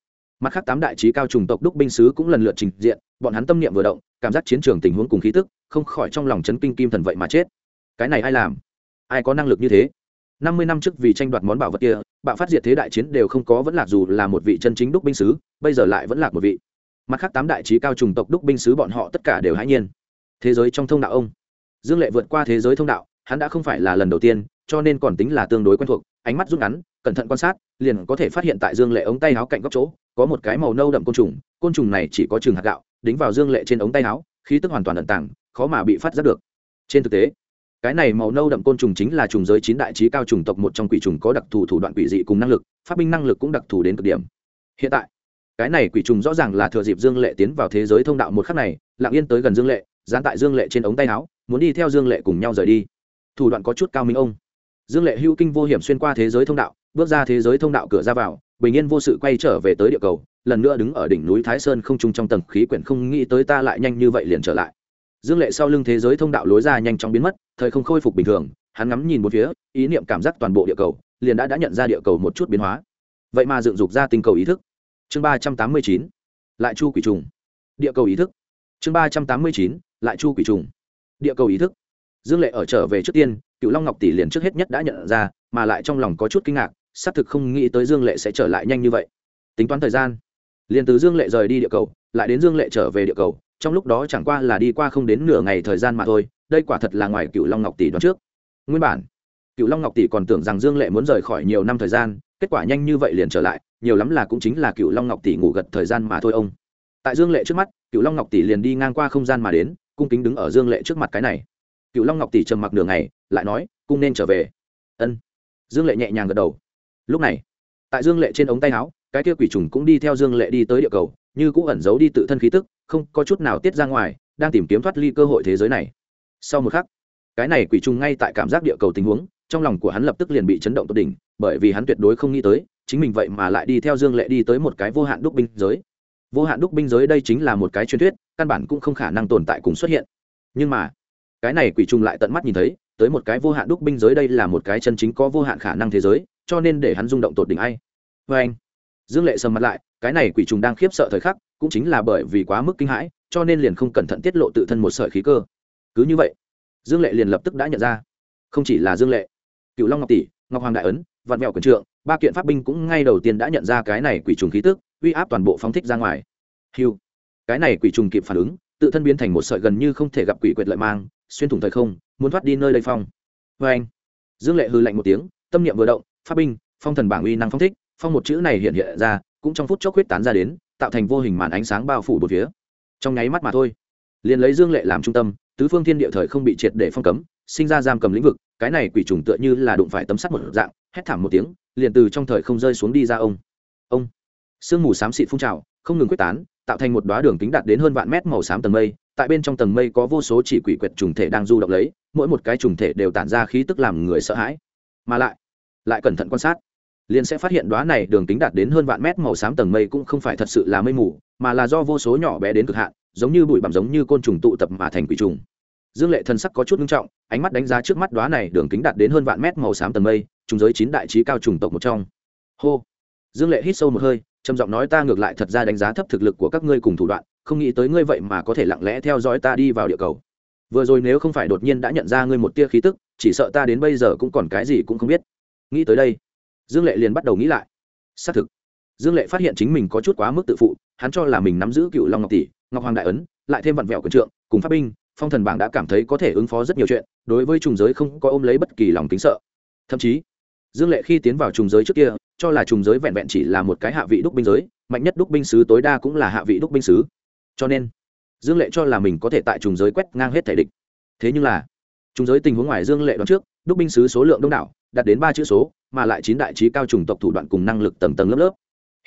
mặt khác tám đại trí cao trùng tộc đúc binh sứ cũng lần lượt trình diện, bọn hắn tâm niệm vừa động, cảm giác chiến trường tình huống cùng khí tức, không khỏi trong lòng chấn kinh kim thần vậy mà chết. Cái này ai làm? Ai có năng lực như thế? Năm mươi năm trước vì tranh đoạt món bảo vật kia, bạo phát diệt thế đại chiến đều không có vẫn lạc dù là một vị chân chính đúc binh sứ, bây giờ lại vẫn lạc một vị mặt khác tám đại trí cao trùng tộc đúc binh sứ bọn họ tất cả đều hãy nhiên. Thế giới trong thông đạo ông. Dương lệ vượt qua thế giới thông đạo, hắn đã không phải là lần đầu tiên, cho nên còn tính là tương đối quen thuộc, ánh mắt rút ngắn, cẩn thận quan sát, liền có thể phát hiện tại dương lệ ống tay áo cạnh góc chỗ, có một cái màu nâu đậm côn trùng côn trùng này chỉ có chừng hạt gạo, đính vào dương lệ trên ống tay áo, khí tức hoàn toàn ẩn tàng, khó mà bị phát giác được. Trên thực tế, cái này màu nâu đậm côn trùng chính là trùng giới chín đại trí cao trùng tộc một trong quỷ trùng có đặc thù thủ đoạn quỷ dị cùng năng lực phát binh năng lực cũng đặc thù đến cực điểm. Hiện tại cái này quỷ trùng rõ ràng là thừa dịp dương lệ tiến vào thế giới thông đạo một khắc này, lặng yên tới gần dương lệ, dán tại dương lệ trên ống tay áo, muốn đi theo dương lệ cùng nhau rời đi. Thủ đoạn có chút cao minh ông. Dương lệ hưu kinh vô hiểm xuyên qua thế giới thông đạo, bước ra thế giới thông đạo cửa ra vào, bình yên vô sự quay trở về tới địa cầu, lần nữa đứng ở đỉnh núi thái sơn không trung trong tầng khí quyển không nghĩ tới ta lại nhanh như vậy liền trở lại. Dương lệ sau lưng thế giới thông đạo lối ra nhanh chóng biến mất, thời không khôi phục bình thường, hắn ngắm nhìn một phía, ý niệm cảm giác toàn bộ địa cầu, liền đã đã nhận ra địa cầu một chút biến hóa. Vậy mà dựng dục ra tinh cầu ý thức chương ba trăm tám mươi chín, lại chu quỷ trùng. Địa cầu ý thức. Chương ba trăm tám mươi chín, lại chu quỷ trùng. Địa cầu ý thức. Dương lệ ở trở về trước tiên cựu long ngọc tỷ liền trước hết nhất đã nhận ra, mà lại trong lòng có chút kinh ngạc, xác thực không nghĩ tới dương lệ sẽ trở lại nhanh như vậy. Tính toán thời gian, liền từ dương lệ rời đi địa cầu, lại đến dương lệ trở về địa cầu, trong lúc đó chẳng qua là đi qua không đến nửa ngày thời gian mà thôi, đây quả thật là ngoài cựu long ngọc tỷ đoán trước. Nguyên bản cựu long ngọc tỷ còn tưởng rằng dương lệ muốn rời khỏi nhiều năm thời gian, kết quả nhanh như vậy liền trở lại nhiều lắm là cũng chính là cựu long ngọc tỷ ngủ gật thời gian mà thôi ông. Tại dương lệ trước mắt, cựu long ngọc tỷ liền đi ngang qua không gian mà đến, cung kính đứng ở dương lệ trước mặt cái này. Cựu long ngọc tỷ trầm mặc nửa ngày, lại nói, cung nên trở về. Ân. Dương lệ nhẹ nhàng gật đầu. Lúc này, tại dương lệ trên ống tay áo, cái kia quỷ trùng cũng đi theo dương lệ đi tới địa cầu, như cũng ẩn giấu đi tự thân khí tức, không có chút nào tiết ra ngoài, đang tìm kiếm thoát ly cơ hội thế giới này. Sau một khắc, cái này quỷ trùng ngay tại cảm giác địa cầu tình huống, trong lòng của hắn lập tức liền bị chấn động tột đỉnh, bởi vì hắn tuyệt đối không nghĩ tới chính mình vậy mà lại đi theo dương lệ đi tới một cái vô hạn đúc binh giới. Vô hạn đúc binh giới đây chính là một cái truyền thuyết, căn bản cũng không khả năng tồn tại cùng xuất hiện. Nhưng mà, cái này quỷ trùng lại tận mắt nhìn thấy, tới một cái vô hạn đúc binh giới đây là một cái chân chính có vô hạn khả năng thế giới, cho nên để hắn rung động tột đỉnh ai. Vê anh, dương lệ sầm mặt lại, cái này quỷ trùng đang khiếp sợ thời khắc, cũng chính là bởi vì quá mức kinh hãi, cho nên liền không cẩn thận tiết lộ tự thân một sợi khí cơ. Cứ như vậy, dương lệ liền lập tức đã nhận ra. Không chỉ là dương lệ, cựu long ngọc tỷ, ngọc hoàng đại ấn, vạn mẹo quần trượng ba kiện pháp binh cũng ngay đầu tiên đã nhận ra cái này quỷ trùng khí tức, uy áp toàn bộ phóng thích ra ngoài. Hiu cái này quỷ trùng kịp phản ứng, tự thân biến thành một sợi gần như không thể gặp quỷ quyệt lợi mang, xuyên thủng thời không, muốn thoát đi nơi đây phong. Vê anh. Dương lệ hư lạnh một tiếng, tâm niệm vừa động, pháp binh, phong thần bảng uy năng phong thích, phong một chữ này hiện hiện ra, cũng trong phút chốc huyết tán ra đến, tạo thành vô hình màn ánh sáng bao phủ một phía. Trong nháy mắt mà thôi, liền lấy dương lệ làm trung tâm, tứ phương thiên địa thời không bị triệt để phong cấm, sinh ra giam cầm lĩnh vực, cái này quỷ trùng tựa như là đụng phải tấm sắt một dạng, hét thảm một tiếng liền từ trong thời không rơi xuống đi ra ông. Ông. Sương mù xám xịt phun trào, không ngừng quyết tán, tạo thành một đoá đường kính đạt đến hơn vạn mét màu xám tầng mây. Tại bên trong tầng mây có vô số chỉ quỷ quyệt trùng thể đang du động lấy, mỗi một cái trùng thể đều tản ra khí tức làm người sợ hãi. Mà lại lại cẩn thận quan sát, liền sẽ phát hiện đoá này đường kính đạt đến hơn vạn mét màu xám tầng mây cũng không phải thật sự là mây mù, mà là do vô số nhỏ bé đến cực hạn, giống như bụi bặm giống như côn trùng tụ tập mà thành quỷ trùng dương lệ thần sắc có chút nghiêm trọng, ánh mắt đánh giá trước mắt đoá này đường kính đạt đến hơn vạn mét màu xám tầng mây trùng giới chín đại trí cao trùng tộc một trong. Hô. Dương lệ hít sâu một hơi, trầm giọng nói ta ngược lại thật ra đánh giá thấp thực lực của các ngươi cùng thủ đoạn, không nghĩ tới ngươi vậy mà có thể lặng lẽ theo dõi ta đi vào địa cầu. Vừa rồi nếu không phải đột nhiên đã nhận ra ngươi một tia khí tức, chỉ sợ ta đến bây giờ cũng còn cái gì cũng không biết. Nghĩ tới đây, dương lệ liền bắt đầu nghĩ lại. Xác thực, dương lệ phát hiện chính mình có chút quá mức tự phụ, hắn cho là mình nắm giữ cựu long ngọc tỷ, ngọc hoàng đại ấn, lại thêm vặn vẹo quần trượng, cùng pháp binh phong thần bảng đã cảm thấy có thể ứng phó rất nhiều chuyện, đối với trùng giới không có ôm lấy bất kỳ lòng kính sợ. Thậm chí, dương lệ khi tiến vào trùng giới trước kia, cho là trùng giới vẹn vẹn chỉ là một cái hạ vị đúc binh giới, mạnh nhất đúc binh sứ tối đa cũng là hạ vị đúc binh sứ. Cho nên, dương lệ cho là mình có thể tại trùng giới quét ngang hết thể địch. Thế nhưng là, trùng giới tình huống ngoài dương lệ đoạn trước, đúc binh sứ số lượng đông đảo, đạt đến ba chữ số, mà lại chín đại trí cao trùng tộc thủ đoạn cùng năng lực tầng tầng lớp lớp.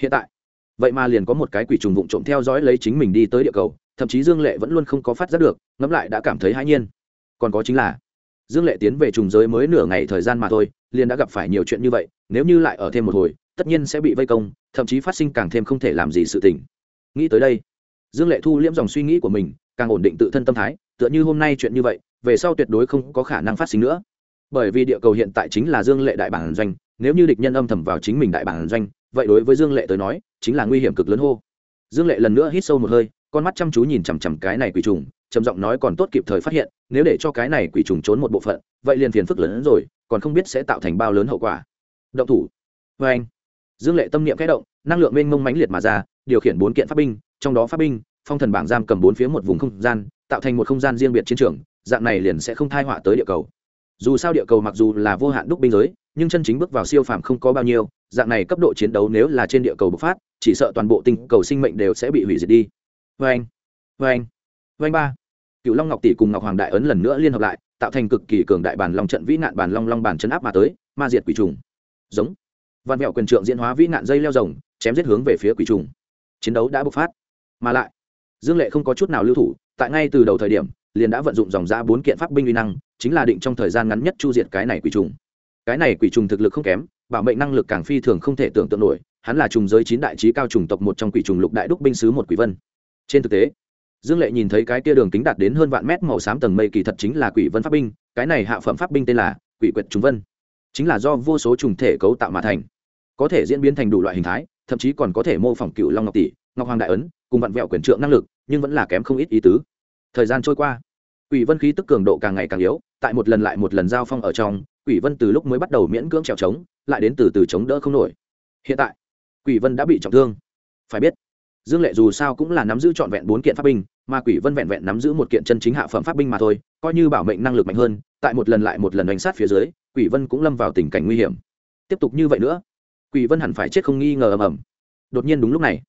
Hiện tại, vậy mà liền có một cái quỷ trùng vụng trộm theo dõi lấy chính mình đi tới địa cầu thậm chí dương lệ vẫn luôn không có phát giác được, ngẫm lại đã cảm thấy hãi nhiên. Còn có chính là, dương lệ tiến về trùng giới mới nửa ngày thời gian mà thôi, liền đã gặp phải nhiều chuyện như vậy, nếu như lại ở thêm một hồi, tất nhiên sẽ bị vây công, thậm chí phát sinh càng thêm không thể làm gì sự tình. Nghĩ tới đây, dương lệ thu liễm dòng suy nghĩ của mình, càng ổn định tự thân tâm thái, tựa như hôm nay chuyện như vậy, về sau tuyệt đối không có khả năng phát sinh nữa. Bởi vì địa cầu hiện tại chính là dương lệ đại bản doanh, nếu như địch nhân âm thầm vào chính mình đại bản doanh, vậy đối với dương lệ tới nói, chính là nguy hiểm cực lớn hô. Dương lệ lần nữa hít sâu một hơi con mắt chăm chú nhìn chằm chằm cái này quỷ trùng, trầm giọng nói còn tốt kịp thời phát hiện, nếu để cho cái này quỷ trùng trốn một bộ phận, vậy liền phiền phức lớn hơn rồi, còn không biết sẽ tạo thành bao lớn hậu quả. Động thủ. Vê anh, dương lệ tâm niệm kẽ động, năng lượng mênh mông mãnh liệt mà ra, điều khiển bốn kiện pháp binh, trong đó pháp binh, phong thần bảng giam cầm bốn phía một vùng không gian, tạo thành một không gian riêng biệt chiến trường, dạng này liền sẽ không thai họa tới địa cầu. Dù sao địa cầu mặc dù là vô hạn đúc binh giới, nhưng chân chính bước vào siêu phàm không có bao nhiêu, dạng này cấp độ chiến đấu nếu là trên địa cầu bộc phát, chỉ sợ toàn bộ tinh cầu sinh mệnh đều sẽ bị hủy diệt đi vê anh. Vê anh. Vê anh ba. Cựu long ngọc tỷ cùng ngọc hoàng đại ấn lần nữa liên hợp lại, tạo thành cực kỳ cường đại bản long trận vĩ nạn bản long long bản chấn áp mà tới, ma diệt quỷ trùng. Giống. Văn mẹo quyền trượng diễn hóa vĩ nạn dây leo rồng, chém giết hướng về phía quỷ trùng. Chiến đấu đã bộc phát. Mà lại, dương lệ không có chút nào lưu thủ, tại ngay từ đầu thời điểm, liền đã vận dụng dòng ra bốn kiện pháp binh uy năng, chính là định trong thời gian ngắn nhất chu diệt cái này quỷ trùng. Cái này quỷ trùng thực lực không kém, bảo mệnh năng lực càng phi thường không thể tưởng tượng nổi, hắn là trùng giới chín đại trí cao trùng tộc một trong quỷ trùng lục đại đúc binh sứ một quỷ vân trên thực tế, dương lệ nhìn thấy cái kia đường kính đạt đến hơn vạn mét màu xám tầng mây kỳ thật chính là quỷ vân pháp binh, cái này hạ phẩm pháp binh tên là quỷ quyệt trùng vân. Chính là do vô số trùng thể cấu tạo mà thành. Có thể diễn biến thành đủ loại hình thái, thậm chí còn có thể mô phỏng cựu long ngọc tỷ, ngọc hoàng đại ấn, cùng vặn vẹo quyền trượng năng lực, nhưng vẫn là kém không ít ý tứ. Thời gian trôi qua, quỷ vân khí tức cường độ càng ngày càng yếu, tại một lần lại một lần giao phong ở trong, quỷ vân từ lúc mới bắt đầu miễn cưỡng trèo trống, lại đến từ từ chống đỡ không nổi. Hiện tại, quỷ vân đã bị trọng thương. Phải biết dương lệ dù sao cũng là nắm giữ trọn vẹn bốn kiện pháp binh, mà quỷ vân vẹn vẹn nắm giữ một kiện chân chính hạ phẩm pháp binh mà thôi, coi như bảo mệnh năng lực mạnh hơn, tại một lần lại một lần đánh sát phía dưới, quỷ vân cũng lâm vào tình cảnh nguy hiểm. Tiếp tục như vậy nữa, quỷ vân hẳn phải chết không nghi ngờ ầm ầm. Đột nhiên đúng lúc này,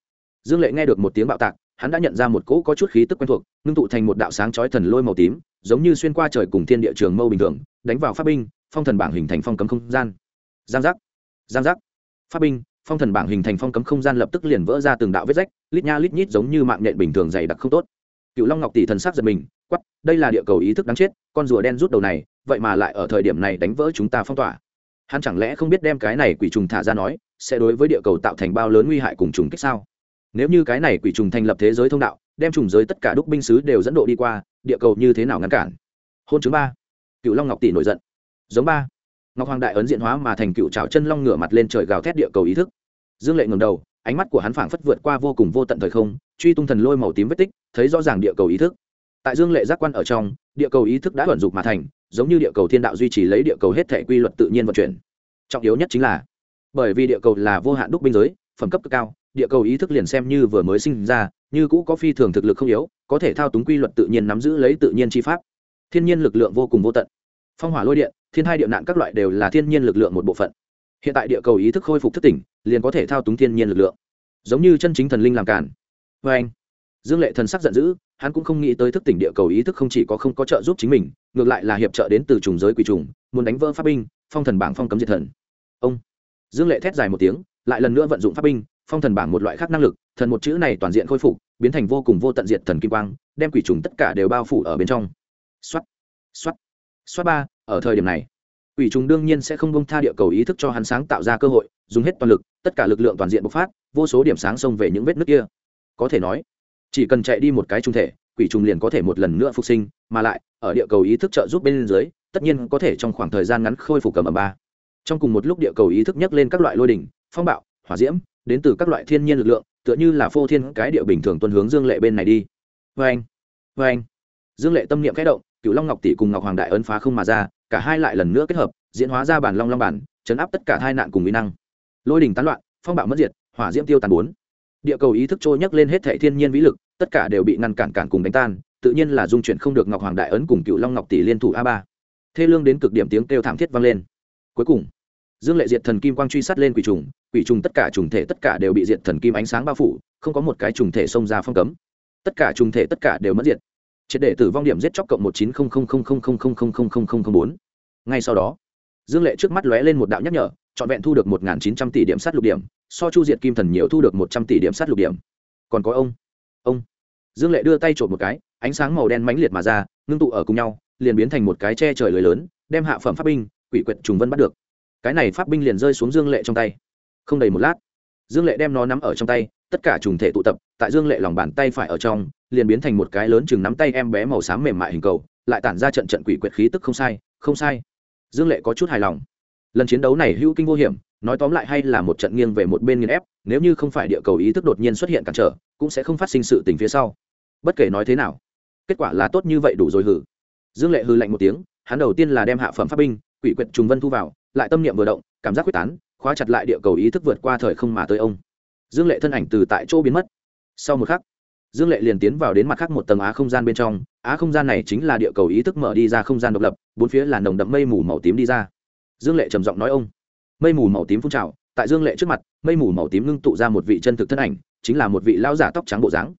dương lệ nghe được một tiếng bạo tạc, hắn đã nhận ra một cỗ có chút khí tức quen thuộc, ngưng tụ thành một đạo sáng chói thần lôi màu tím, giống như xuyên qua trời cùng thiên địa trường mâu bình thường, đánh vào pháp binh, phong thần bảng hình thành phong cấm không gian. Giang giác giang giác. Pháp binh phong thần bảng hình thành phong cấm không gian lập tức liền vỡ ra từng đạo vết rách, lít nha lít nhít giống như mạng nhện bình thường dày đặc không tốt. Cựu long ngọc tỷ thần sắc giật mình quắp đây là địa cầu ý thức đáng chết, con rùa đen rút đầu này, vậy mà lại ở thời điểm này đánh vỡ chúng ta phong tỏa. Hắn chẳng lẽ không biết đem cái này quỷ trùng thả ra nói, sẽ đối với địa cầu tạo thành bao lớn nguy hại cùng trùng kích sao? Nếu như cái này quỷ trùng thành lập thế giới thông đạo, đem trùng giới tất cả đúc binh sứ đều dẫn độ đi qua, địa cầu như thế nào ngăn cản? Hôn chứng ba. Cựu long ngọc tỷ nổi giận. Giống ba ngọc hoàng đại ấn diện hóa mà thành cựu trào chân long ngửa mặt lên trời gào thét địa cầu ý thức. Dương lệ ngầm đầu, ánh mắt của hắn phảng phất vượt qua vô cùng vô tận thời không, truy tung thần lôi màu tím vết tích, thấy rõ ràng địa cầu ý thức. Tại dương lệ giác quan ở trong, địa cầu ý thức đã vận dụng mà thành, giống như địa cầu thiên đạo duy trì lấy địa cầu hết thể quy luật tự nhiên vận chuyển. Trọng yếu nhất chính là, bởi vì địa cầu là vô hạn đúc biên giới, phẩm cấp cực cao, địa cầu ý thức liền xem như vừa mới sinh ra, như cũ có phi thường thực lực không yếu, có thể thao túng quy luật tự nhiên nắm giữ lấy tự nhiên chi pháp. Thiên nhiên lực lượng vô cùng vô tận. Phong hỏa lôi điện thiên hai địa nạn các loại đều là thiên nhiên lực lượng một bộ phận. Hiện tại địa cầu ý thức khôi phục thức tỉnh, liền có thể thao túng thiên nhiên lực lượng. Giống như chân chính thần linh làm cản. Vê anh, dương lệ thần sắc giận dữ, hắn cũng không nghĩ tới thức tỉnh địa cầu ý thức không chỉ có không có trợ giúp chính mình, ngược lại là hiệp trợ đến từ trùng giới quỷ trùng muốn đánh vỡ pháp binh, phong thần bảng phong cấm diệt thần. Ông, dương lệ thét dài một tiếng, lại lần nữa vận dụng pháp binh, phong thần bảng một loại khác năng lực, thần một chữ này toàn diện khôi phục, biến thành vô cùng vô tận diệt thần kim quang, đem quỷ trùng tất cả đều bao phủ ở bên trong. Xoát xoát xoát ba ở thời điểm này, quỷ trùng đương nhiên sẽ không bông tha địa cầu ý thức cho hắn sáng tạo ra cơ hội, dùng hết toàn lực, tất cả lực lượng toàn diện bộc phát, vô số điểm sáng xông về những vết nước kia. Có thể nói, chỉ cần chạy đi một cái trung thể, quỷ trùng liền có thể một lần nữa phục sinh, mà lại, ở địa cầu ý thức trợ giúp bên dưới, tất nhiên có thể trong khoảng thời gian ngắn khôi phục cầm ở ba. Trong cùng một lúc địa cầu ý thức nhắc lên các loại lôi đỉnh, phong bạo, hỏa diễm, đến từ các loại thiên nhiên lực lượng, tựa như là phô thiên cái địa bình thường tuân hướng dương lệ bên này đi. Vê anh vê anh dương lệ tâm niệm khẽ động cựu long ngọc tỷ cùng ngọc hoàng đại ấn phá không mà ra cả hai lại lần nữa kết hợp, diễn hóa ra bản long long bản, chấn áp tất cả hai nạn cùng mỹ năng. Lôi đình tán loạn, phong bạo mất diệt, hỏa diễm tiêu tàn bốn. Địa cầu ý thức trôi nhấc lên hết thệ thiên nhiên vĩ lực, tất cả đều bị ngăn cản cản cùng đánh tan, tự nhiên là dung chuyển không được ngọc hoàng đại ấn cùng cựu long ngọc tỷ liên thủ a ba. Thê lương đến cực điểm tiếng kêu thảm thiết vang lên. Cuối cùng, dương lệ diệt thần kim quang truy sát lên quỷ trùng quỷ trùng tất cả trùng thể tất cả đều bị diệt thần kim ánh sáng bao phủ, không có một cái trùng thể xông ra phong cấm. Tất cả trùng thể tất cả đều mất diệt triệt để tử vong điểm giết chóc cộng một chín không không không không không không không không không không bốn ngay sau đó dương lệ trước mắt lóe lên một đạo nhắc nhở trọn vẹn thu được một chín trăm tỷ điểm sát lục điểm so chu diệt kim thần nhiều thu được một trăm tỷ điểm sát lục điểm còn có ông ông dương lệ đưa tay trộm một cái ánh sáng màu đen mãnh liệt mà ra ngưng tụ ở cùng nhau liền biến thành một cái che trời lưới lớn đem hạ phẩm pháp binh quỷ quyệt trùng vân bắt được cái này pháp binh liền rơi xuống dương lệ trong tay không đầy một lát dương lệ đem nó nắm ở trong tay, tất cả trùng thể tụ tập, tại dương lệ lòng bàn tay phải ở trong, liền biến thành một cái lớn chừng nắm tay em bé màu xám mềm mại hình cầu, lại tản ra trận trận quỷ quyệt khí tức không sai không sai. Dương lệ có chút hài lòng. Lần chiến đấu này hữu kinh vô hiểm, nói tóm lại hay là một trận nghiêng về một bên nghiên ép, nếu như không phải địa cầu ý thức đột nhiên xuất hiện cản trở, cũng sẽ không phát sinh sự tình phía sau. Bất kể nói thế nào, kết quả là tốt như vậy đủ rồi hử. Dương lệ hư lạnh một tiếng, hắn đầu tiên là đem hạ phẩm pháp binh, quỷ quyệt trùng vân thu vào, lại tâm niệm vừa động, cảm giác quyết tán khóa chặt lại địa cầu ý thức vượt qua thời không mà tới ông. Dương lệ thân ảnh từ tại chỗ biến mất. Sau một khắc, dương lệ liền tiến vào đến mặt khác một tầng á không gian bên trong. Á không gian này chính là địa cầu ý thức mở đi ra không gian độc lập, bốn phía là nồng đậm mây mù màu tím đi ra. Dương lệ trầm giọng nói ông. Mây mù màu tím phun trào, tại dương lệ trước mặt, mây mù màu tím ngưng tụ ra một vị chân thực thân ảnh, chính là một vị lão giả tóc trắng bộ dáng.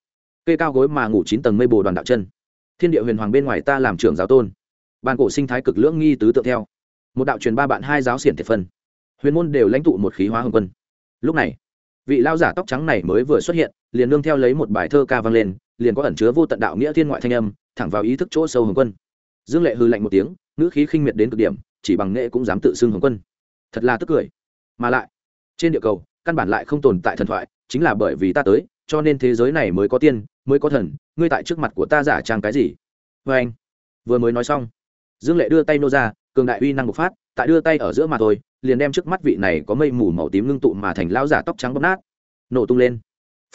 Cây cao gối mà ngủ chín tầng mây bồ đoàn đạo chân. Thiên địa huyền hoàng bên ngoài ta làm trưởng giáo tôn. Bàn cổ sinh thái cực lưỡng nghi tứ tượng theo. Một đạo truyền ba bạn hai giáo xiển thiệt phân huyền môn đều lãnh tụ một khí hóa hồng quân. Lúc này, vị lao giả tóc trắng này mới vừa xuất hiện, liền nương theo lấy một bài thơ ca vang lên, liền có ẩn chứa vô tận đạo nghĩa thiên ngoại thanh âm, thẳng vào ý thức chỗ sâu hồng quân. Dương lệ hư lạnh một tiếng, ngữ khí khinh miệt đến cực điểm, chỉ bằng nghệ cũng dám tự xưng hồng quân. Thật là tức cười. Mà lại, trên địa cầu, căn bản lại không tồn tại thần thoại, chính là bởi vì ta tới, cho nên thế giới này mới có tiên, mới có thần, ngươi tại trước mặt của ta giả trang cái gì? Vê anh vừa mới nói xong, dương lệ đưa tay nô ra, cường đại uy năng bộc phát tại đưa tay ở giữa mà thôi, liền đem trước mắt vị này có mây mù màu tím ngưng tụ mà thành lão giả tóc trắng bóp nát. Nổ tung lên.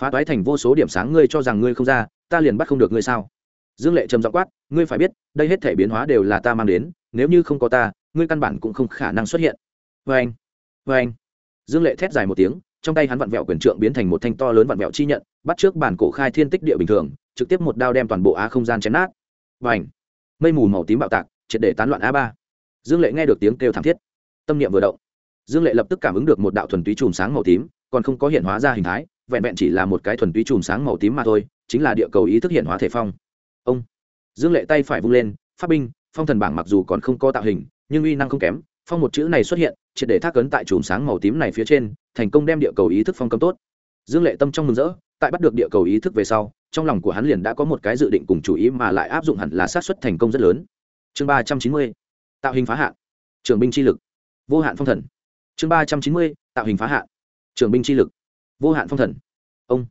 Phá toái thành vô số điểm sáng, ngươi cho rằng ngươi không ra, ta liền bắt không được ngươi sao? Dương lệ trầm giọng quát, ngươi phải biết, đây hết thể biến hóa đều là ta mang đến, nếu như không có ta, ngươi căn bản cũng không khả năng xuất hiện. Vê anh vê anh. Dương lệ thét dài một tiếng, trong tay hắn vặn vẹo quyền trượng biến thành một thanh to lớn vặn vẹo chi nhận, bắt trước bản cổ khai thiên tích địa bình thường, trực tiếp một đao đem toàn bộ á không gian chém nát. Và ảnh mây mù màu tím bạo tạc, triệt để tán loạn a ba dương lệ nghe được tiếng kêu thảm thiết, tâm niệm vừa động. Dương lệ lập tức cảm ứng được một đạo thuần túy chùm sáng màu tím, còn không có hiện hóa ra hình thái, vẹn vẹn chỉ là một cái thuần túy chùm sáng màu tím mà thôi, chính là địa cầu ý thức hiện hóa thể phong. Ông. Dương lệ tay phải vung lên phát binh, phong thần bảng mặc dù còn không có tạo hình, nhưng uy năng không kém, phong một chữ này xuất hiện, triệt để thác ấn tại chùm sáng màu tím này phía trên, thành công đem địa cầu ý thức phong cấm tốt. Dương lệ tâm trong mừng rỡ, tại bắt được địa cầu ý thức về sau, trong lòng của hắn liền đã có một cái dự định cùng chủ ý mà lại áp dụng hẳn là sát xuất thành công rất lớn. Chương ba trăm chín mươi tạo hình phá hạn. Trường binh chi lực. Vô hạn phong thần. Chương ba trăm chín mươi, tạo hình phá hạn. Trường binh chi lực. Vô hạn phong thần. Ông.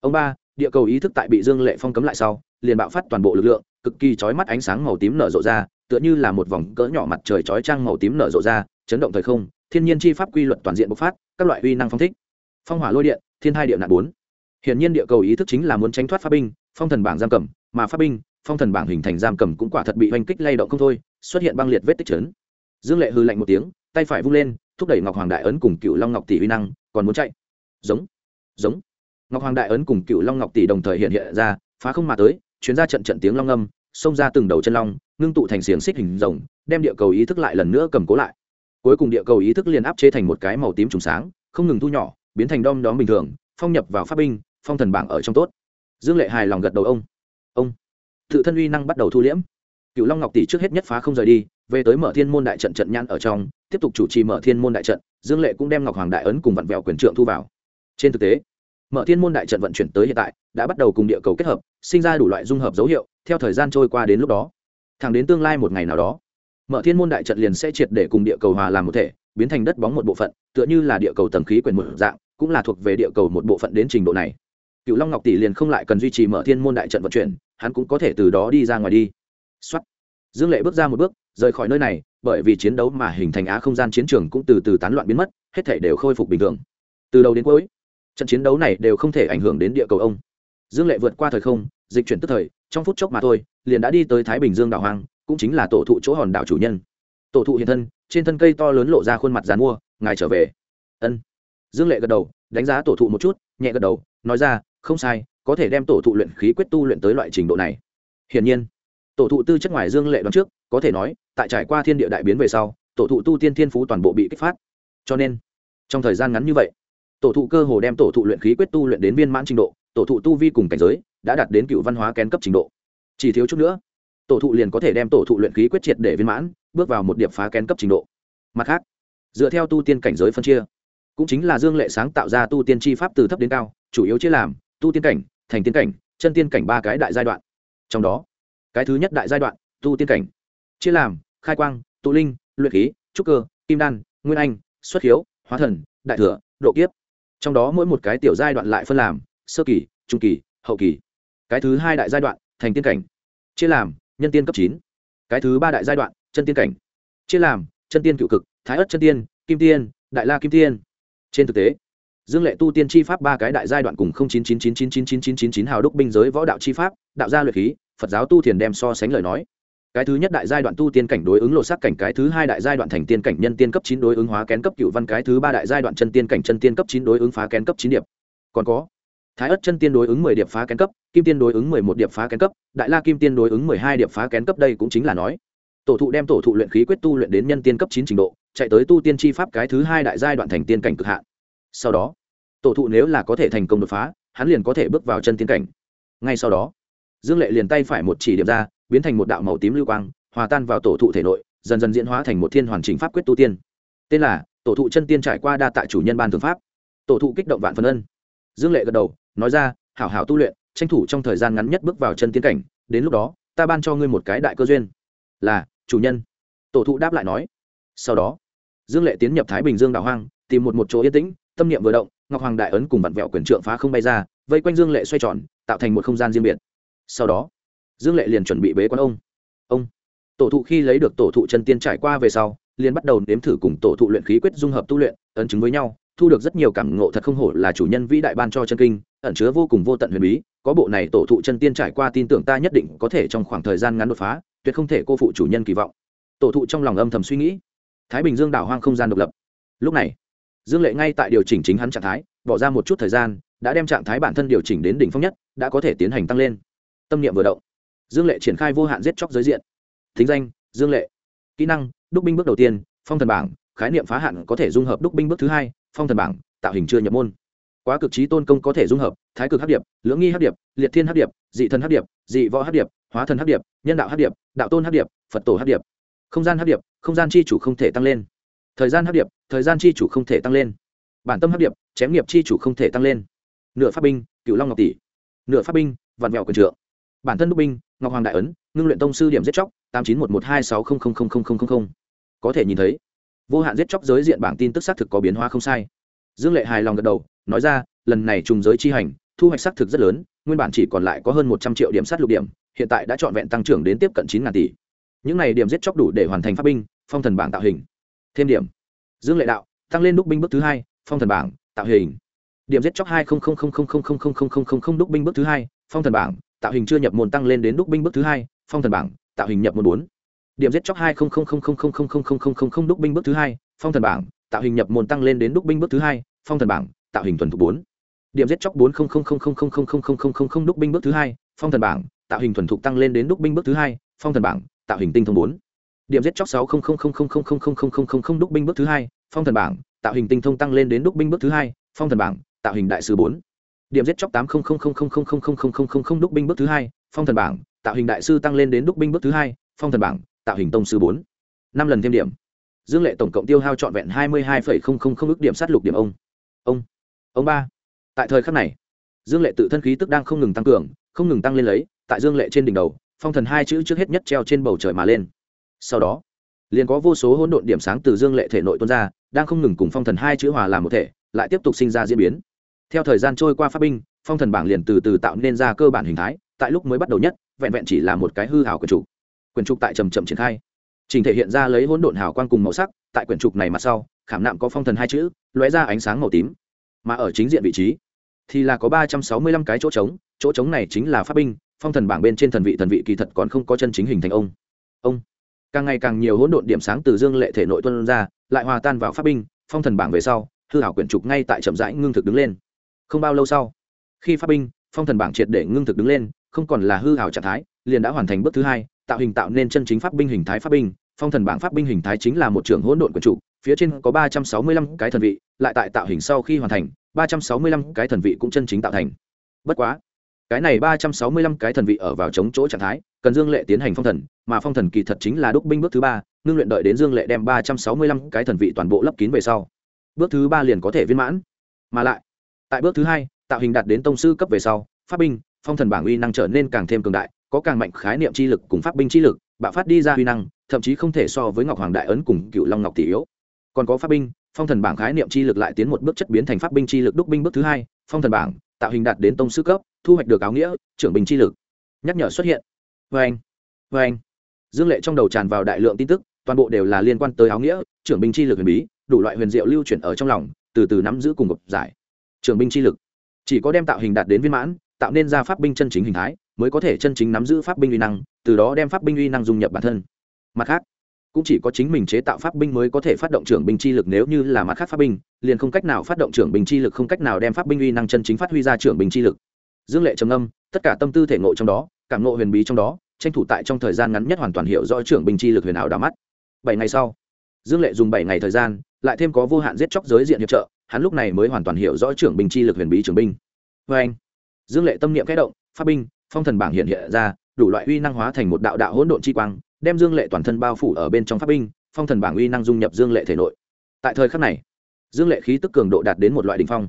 Ông ba, địa cầu ý thức tại bị dương lệ phong cấm lại sau, liền bạo phát toàn bộ lực lượng, cực kỳ chói mắt ánh sáng màu tím nở rộ ra, tựa như là một vòng cỡ nhỏ mặt trời chói trang màu tím nở rộ ra, chấn động thời không, thiên nhiên chi pháp quy luật toàn diện bộc phát, các loại uy năng phong thích. Phong hỏa lôi điện, thiên hai địa nạn bốn. Hiện nhiên địa cầu ý thức chính là muốn tránh thoát pháp binh, phong thần bảng giam cầm, mà pháp binh, phong thần bảng hình thành giam cầm cũng quả thật bị oanh kích lay động không thôi xuất hiện băng liệt vết tích chấn. Dương lệ hư lạnh một tiếng, tay phải vung lên, thúc đẩy ngọc hoàng đại ấn cùng cựu long ngọc tỷ uy năng, còn muốn chạy. Giống giống. Ngọc hoàng đại ấn cùng cựu long ngọc tỷ đồng thời hiện hiện ra, phá không mà tới, chuyến ra trận trận tiếng long âm, xông ra từng đầu chân long, ngưng tụ thành xiềng xích hình rồng, đem địa cầu ý thức lại lần nữa cầm cố lại. Cuối cùng địa cầu ý thức liền áp chế thành một cái màu tím trùng sáng, không ngừng thu nhỏ, biến thành đom đóm bình thường, phong nhập vào pháp binh, phong thần bảng ở trong tốt. Dương lệ hài lòng gật đầu ông. Ông, tự thân uy năng bắt đầu thu liễm cựu long ngọc tỷ trước hết nhất phá không rời đi, về tới mở thiên môn đại trận trận nhãn ở trong, tiếp tục chủ trì mở thiên môn đại trận, dương lệ cũng đem ngọc hoàng đại ấn cùng vặn vẹo quyền trượng thu vào. Trên thực tế, mở thiên môn đại trận vận chuyển tới hiện tại, đã bắt đầu cùng địa cầu kết hợp, sinh ra đủ loại dung hợp dấu hiệu, theo thời gian trôi qua đến lúc đó. Thẳng đến tương lai một ngày nào đó, mở thiên môn đại trận liền sẽ triệt để cùng địa cầu hòa làm một thể, biến thành đất bóng một bộ phận, tựa như là địa cầu tầng khí quyển một dạng, cũng là thuộc về địa cầu một bộ phận đến trình độ này. Cựu long ngọc tỷ liền không lại cần duy trì mở thiên môn đại trận vận chuyển, hắn cũng có thể từ đó đi ra ngoài đi xuất dương lệ bước ra một bước, rời khỏi nơi này, bởi vì chiến đấu mà hình thành á không gian chiến trường cũng từ từ tán loạn biến mất, hết thể đều khôi phục bình thường. Từ đầu đến cuối, trận chiến đấu này đều không thể ảnh hưởng đến địa cầu ông. Dương lệ vượt qua thời không, dịch chuyển tức thời, trong phút chốc mà thôi, liền đã đi tới thái bình dương đảo hoang, cũng chính là tổ thụ chỗ hòn đảo chủ nhân. Tổ thụ hiện thân, trên thân cây to lớn lộ ra khuôn mặt dàn mua, ngài trở về. Ân. Dương lệ gật đầu, đánh giá tổ thụ một chút, nhẹ gật đầu, nói ra, không sai, có thể đem tổ thụ luyện khí quyết tu luyện tới loại trình độ này. Hiển nhiên tổ thụ tư chất ngoài dương lệ đoán trước, có thể nói, tại trải qua thiên địa đại biến về sau, tổ thụ tu tiên thiên phú toàn bộ bị kích phát. Cho nên, trong thời gian ngắn như vậy, tổ thụ cơ hồ đem tổ thụ luyện khí quyết tu luyện đến viên mãn trình độ, tổ thụ tu vi cùng cảnh giới đã đạt đến cựu văn hóa kén cấp trình độ. Chỉ thiếu chút nữa, tổ thụ liền có thể đem tổ thụ luyện khí quyết triệt để viên mãn, bước vào một điệp phá kén cấp trình độ. Mặt khác, dựa theo tu tiên cảnh giới phân chia, cũng chính là dương lệ sáng tạo ra tu tiên chi pháp từ thấp đến cao, chủ yếu chia làm tu tiên cảnh, thành tiên cảnh, chân tiên cảnh ba cái đại giai đoạn. Trong đó cái thứ nhất đại giai đoạn, tu tiên cảnh. Chia làm, khai quang, tụ linh, luyện khí, trúc cơ, kim đan, nguyên anh, xuất hiếu, hóa thần, đại thừa, độ kiếp. Trong đó mỗi một cái tiểu giai đoạn lại phân làm, sơ kỳ, trung kỳ, hậu kỳ. Cái thứ hai đại giai đoạn, thành tiên cảnh. Chia làm, nhân tiên cấp chín. Cái thứ ba đại giai đoạn, chân tiên cảnh. Chia làm, chân tiên cựu cực, thái ất chân tiên, kim tiên, đại la kim tiên. Trên thực tế, dương lệ tu tiên chi pháp ba cái đại giai đoạn cùng chín chín chín chín chín chín chín chín chín hào đúc binh giới võ đạo chi pháp, đạo gia luyện khí phật giáo tu thiền đem so sánh lời nói. Cái thứ nhất đại giai đoạn tu tiên cảnh đối ứng lột sắc cảnh, cái thứ hai đại giai đoạn thành tiên cảnh nhân tiên cấp chín đối ứng hóa kén cấp cựu văn, cái thứ ba đại giai đoạn chân tiên cảnh chân tiên cấp chín đối ứng phá kén cấp chín điệp. Còn có, thái ất chân tiên đối ứng mười điệp phá kén cấp, kim tiên đối ứng mười một điệp phá kén cấp, đại la kim tiên đối ứng mười hai điệp phá kén cấp, đây cũng chính là nói. Tổ thụ đem tổ thụ luyện khí quyết tu luyện đến nhân tiên cấp chín trình độ, chạy tới tu tiên chi pháp cái thứ hai đại giai đoạn thành tiên cảnh cực hạn. Sau đó, tổ thụ nếu là có thể thành công đột phá, hắn liền có thể bước vào chân tiên cảnh. Ngay sau đó dương lệ liền tay phải một chỉ điểm ra, biến thành một đạo màu tím lưu quang, hòa tan vào tổ thụ thể nội, dần dần diễn hóa thành một thiên hoàn chỉnh pháp quyết tu tiên. Tên là, tổ thụ chân tiên trải qua đa tại chủ nhân ban thường pháp. Tổ thụ kích động vạn phần ân. Dương lệ gật đầu, nói ra, hảo hảo tu luyện, tranh thủ trong thời gian ngắn nhất bước vào chân tiên cảnh, đến lúc đó, ta ban cho ngươi một cái đại cơ duyên. Là, chủ nhân. Tổ thụ đáp lại nói. Sau đó, dương lệ tiến nhập thái bình dương đảo hoang, tìm một một chỗ yên tĩnh, tâm niệm vừa động, ngọc hoàng đại ấn cùng vặn vẹo quyền trượng phá không bay ra, vây quanh dương lệ xoay tròn, tạo thành một không gian riêng biệt sau đó, dương lệ liền chuẩn bị bế quan ông. Ông, tổ thụ khi lấy được tổ thụ chân tiên trải qua về sau, liền bắt đầu nếm thử cùng tổ thụ luyện khí quyết dung hợp tu luyện, ấn chứng với nhau, thu được rất nhiều cảm ngộ thật không hổ là chủ nhân vĩ đại ban cho chân kinh, ẩn chứa vô cùng vô tận huyền bí, có bộ này tổ thụ chân tiên trải qua tin tưởng ta nhất định có thể trong khoảng thời gian ngắn đột phá, tuyệt không thể cô phụ chủ nhân kỳ vọng. Tổ thụ trong lòng âm thầm suy nghĩ. Thái bình dương đảo hoang không gian độc lập. Lúc này, dương lệ ngay tại điều chỉnh chính hắn trạng thái, bỏ ra một chút thời gian, đã đem trạng thái bản thân điều chỉnh đến đỉnh phong nhất, đã có thể tiến hành tăng lên tâm niệm vừa động dương lệ triển khai vô hạn giết chóc giới diện thính danh dương lệ kỹ năng đúc binh bước đầu tiên phong thần bảng khái niệm phá hạn có thể dung hợp đúc binh bước thứ hai phong thần bảng tạo hình chưa nhập môn quá cực trí tôn công có thể dung hợp thái cực hấp điệp lưỡng nghi hấp điệp liệt thiên hấp điệp dị thần hấp điệp dị võ hấp điệp hóa thần hấp điệp nhân đạo hấp điệp đạo tôn hấp điệp phật tổ hấp điệp không gian hấp điệp không gian chi chủ không thể tăng lên thời gian hấp điệp thời gian chi chủ không thể tăng lên bản tâm hấp điệp chém nghiệp chi chủ không thể tăng lên nửa pháp binh cựu long ngọc tỷ nửa pháp binh vạn vẹo quyền trượng bản thân đúc binh ngọc hoàng đại ấn ngưng luyện tông sư điểm giết chóc tám chín một một hai sáu không không không không không không có thể nhìn thấy vô hạn giết chóc giới diện bảng tin tức xác thực có biến hóa không sai dương lệ hài lòng gật đầu nói ra lần này trùng giới chi hành thu hoạch xác thực rất lớn nguyên bản chỉ còn lại có hơn một trăm triệu điểm sát lục điểm hiện tại đã trọn vẹn tăng trưởng đến tiếp cận chín ngàn tỷ những này điểm giết chóc đủ để hoàn thành pháp binh phong thần bảng tạo hình thêm điểm dương lệ đạo tăng lên đúc binh bước thứ hai phong thần bảng tạo hình điểm giết chóc hai đúc binh bước thứ hai phong thần bảng tạo hình chưa nhập môn tăng lên đến đúc binh bước thứ hai phong thần bảng tạo hình nhập môn bốn điểm giết chóc hai đúc binh bước thứ hai phong thần bảng tạo hình nhập môn tăng lên đến đúc binh bước thứ hai phong thần bảng tạo hình thuần thục bốn điểm giết chóc bốn đúc binh bước thứ hai phong thần bảng tạo hình thuần thục tăng lên đến đúc binh bước thứ hai phong thần bảng tạo hình tinh thông bốn điểm giết chóc sáu đúc binh bước thứ hai phong thần bảng tạo hình tinh thông tăng lên đến đúc binh bước thứ hai phong thần bảng tạo hình đại sư bốn điểm giết chóc tám đúc binh bước thứ hai phong thần bảng tạo hình đại sư tăng lên đến đúc binh bước thứ hai phong thần bảng tạo hình tông sư bốn năm lần thêm điểm dương lệ tổng cộng tiêu hao trọn vẹn hai mươi hai ước điểm sát lục điểm ông ông ông ba tại thời khắc này dương lệ tự thân khí tức đang không ngừng tăng cường không ngừng tăng lên lấy tại dương lệ trên đỉnh đầu phong thần hai chữ trước hết nhất treo trên bầu trời mà lên sau đó liền có vô số hỗn độn điểm sáng từ dương lệ thể nội tuôn ra đang không ngừng cùng phong thần hai chữ hòa làm một thể lại tiếp tục sinh ra diễn biến theo thời gian trôi qua pháp binh, phong thần bảng liền từ từ tạo nên ra cơ bản hình thái, tại lúc mới bắt đầu nhất, vẹn vẹn chỉ là một cái hư hảo quyền trục. Quyền trục tại trầm trầm triển khai. Trình thể hiện ra lấy hỗn độn hào quang cùng màu sắc, tại quyển trục này mặt sau, khảm nạm có phong thần hai chữ, lóe ra ánh sáng màu tím. Mà ở chính diện vị trí, thì là có ba trăm sáu mươi lăm cái chỗ trống chỗ trống này chính là pháp binh, phong thần bảng bên trên thần vị thần vị kỳ thật còn không có chân chính hình thành ông. Ông. Càng ngày càng nhiều hỗn độn điểm sáng từ dương lệ thể nội tuân ra, lại hòa tan vào pháp binh, phong thần bảng về sau, hư hảo quyển trục ngay tại chậm rãi ngưng thực đứng lên không bao lâu sau, khi pháp binh, phong thần bảng triệt để ngưng thực đứng lên, không còn là hư hảo trạng thái, liền đã hoàn thành bước thứ hai, tạo hình tạo nên chân chính pháp binh hình thái pháp binh. Phong thần bảng pháp binh hình thái chính là một trường hỗn độn quần trụ phía trên có ba trăm sáu mươi lăm cái thần vị, lại tại tạo hình sau khi hoàn thành, ba trăm sáu mươi lăm cái thần vị cũng chân chính tạo thành. Bất quá, cái này ba trăm sáu mươi lăm cái thần vị ở vào chống chỗ trạng thái, cần dương lệ tiến hành phong thần, mà phong thần kỳ thật chính là đúc binh bước thứ ba, ngưng luyện đợi đến dương lệ đem ba trăm sáu mươi lăm cái thần vị toàn bộ lấp kín về sau. Bước thứ ba liền có thể viên mãn. Mà lại tại bước thứ hai, tạo hình đạt đến tông sư cấp về sau, pháp binh, phong thần bảng uy năng trở nên càng thêm cường đại, có càng mạnh khái niệm chi lực cùng pháp binh chi lực, bạo phát đi ra uy năng, thậm chí không thể so với ngọc hoàng đại ấn cùng cựu long ngọc tỷ yếu. Còn có pháp binh, phong thần bảng khái niệm chi lực lại tiến một bước chất biến thành pháp binh chi lực đúc binh bước thứ hai, phong thần bảng, tạo hình đạt đến tông sư cấp, thu hoạch được áo nghĩa, trưởng binh chi lực. Nhắc nhở xuất hiện. Vê anh vê anh dương lệ trong đầu tràn vào đại lượng tin tức, toàn bộ đều là liên quan tới áo nghĩa, trưởng binh chi lực huyền bí, đủ loại huyền diệu lưu chuyển ở trong lòng, từ từ nắm giữ cùng gộp giải trưởng binh chi lực. Chỉ có đem tạo hình đạt đến viên mãn, tạo nên ra pháp binh chân chính hình thái, mới có thể chân chính nắm giữ pháp binh uy năng, từ đó đem pháp binh uy năng dung nhập bản thân. Mặt khác, cũng chỉ có chính mình chế tạo pháp binh mới có thể phát động trưởng binh chi lực, nếu như là mặt khác pháp binh, liền không cách nào phát động trưởng binh chi lực, không cách nào đem pháp binh uy năng chân chính phát huy ra trưởng binh chi lực. Dương lệ trầm âm tất cả tâm tư thể ngộ trong đó, cảm ngộ huyền bí trong đó, tranh thủ tại trong thời gian ngắn nhất hoàn toàn hiểu rõ trưởng binh chi lực huyền ảo đỏ mắt. Bảy ngày sau, dương lệ dùng bảy ngày thời gian, lại thêm có vô hạn giết chóc giới diện hiệp trợ hắn lúc này mới hoàn toàn hiểu rõ trưởng binh chi lực huyền bí trưởng binh. Vê anh, dương lệ tâm niệm kẽ động, pháp binh, phong thần bảng hiện hiện ra, đủ loại uy năng hóa thành một đạo đạo hỗn độn chi quang, đem dương lệ toàn thân bao phủ ở bên trong pháp binh, phong thần bảng uy năng dung nhập dương lệ thể nội. Tại thời khắc này, dương lệ khí tức cường độ đạt đến một loại đ ỉ n h phong.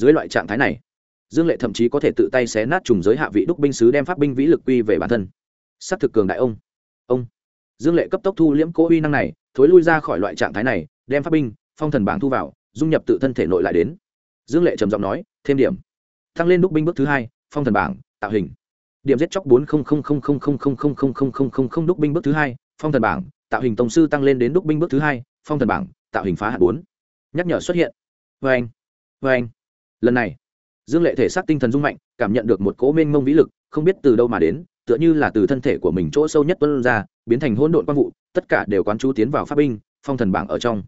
Dưới loại trạng thái này, dương lệ thậm chí có thể tự tay xé nát trùng giới hạ vị đúc binh sứ đem pháp binh vĩ lực quy về bản thân. S c thực cường đại ông ông. Dương lệ cấp tốc thu liễm cố uy năng này, thối lui ra khỏi loại trạng thái này, đem pháp binh, phong thần bảng thu vào dung nhập tự thân thể nội lại đến dương lệ trầm giọng nói thêm điểm tăng lên đúc binh bước thứ hai phong thần bảng tạo hình điểm giết chóc bốn đúc binh bước thứ hai phong thần bảng tạo hình tổng sư tăng lên đến đúc binh bước thứ hai phong thần bảng tạo hình phá hạt bốn nhắc nhở xuất hiện vê anh vê anh lần này dương lệ thể xác tinh thần dung mạnh cảm nhận được một cỗ mênh mông vĩ lực không biết từ đâu mà đến tựa như là từ thân thể của mình chỗ sâu nhất tuân ra biến thành hỗn độn quang vụ tất cả đều quán chú tiến vào pháp binh phong thần bảng ở trong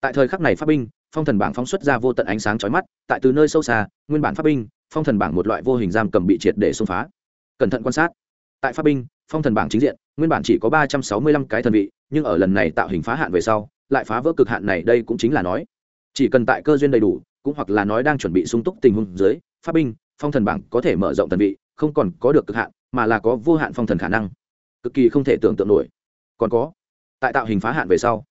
tại thời khắc này pháp binh phong thần bảng phóng xuất ra vô tận ánh sáng chói mắt, tại từ nơi sâu xa, nguyên bản pháp binh, phong thần bảng một loại vô hình giam cầm bị triệt để xông phá. Cẩn thận quan sát. Tại pháp binh, phong thần bảng chính diện, nguyên bản chỉ có ba trăm sáu mươi lăm cái thần vị, nhưng ở lần này tạo hình phá hạn về sau, lại phá vỡ cực hạn này đây cũng chính là nói. Chỉ cần tại cơ duyên đầy đủ, cũng hoặc là nói đang chuẩn bị sung túc tình huống dưới, pháp binh, phong thần bảng có thể mở rộng thần vị, không còn có được cực hạn, mà là có vô hạn phong thần khả năng. Cực kỳ không thể tưởng tượng nổi. Còn có, tại tạo hình phá hạn về sau,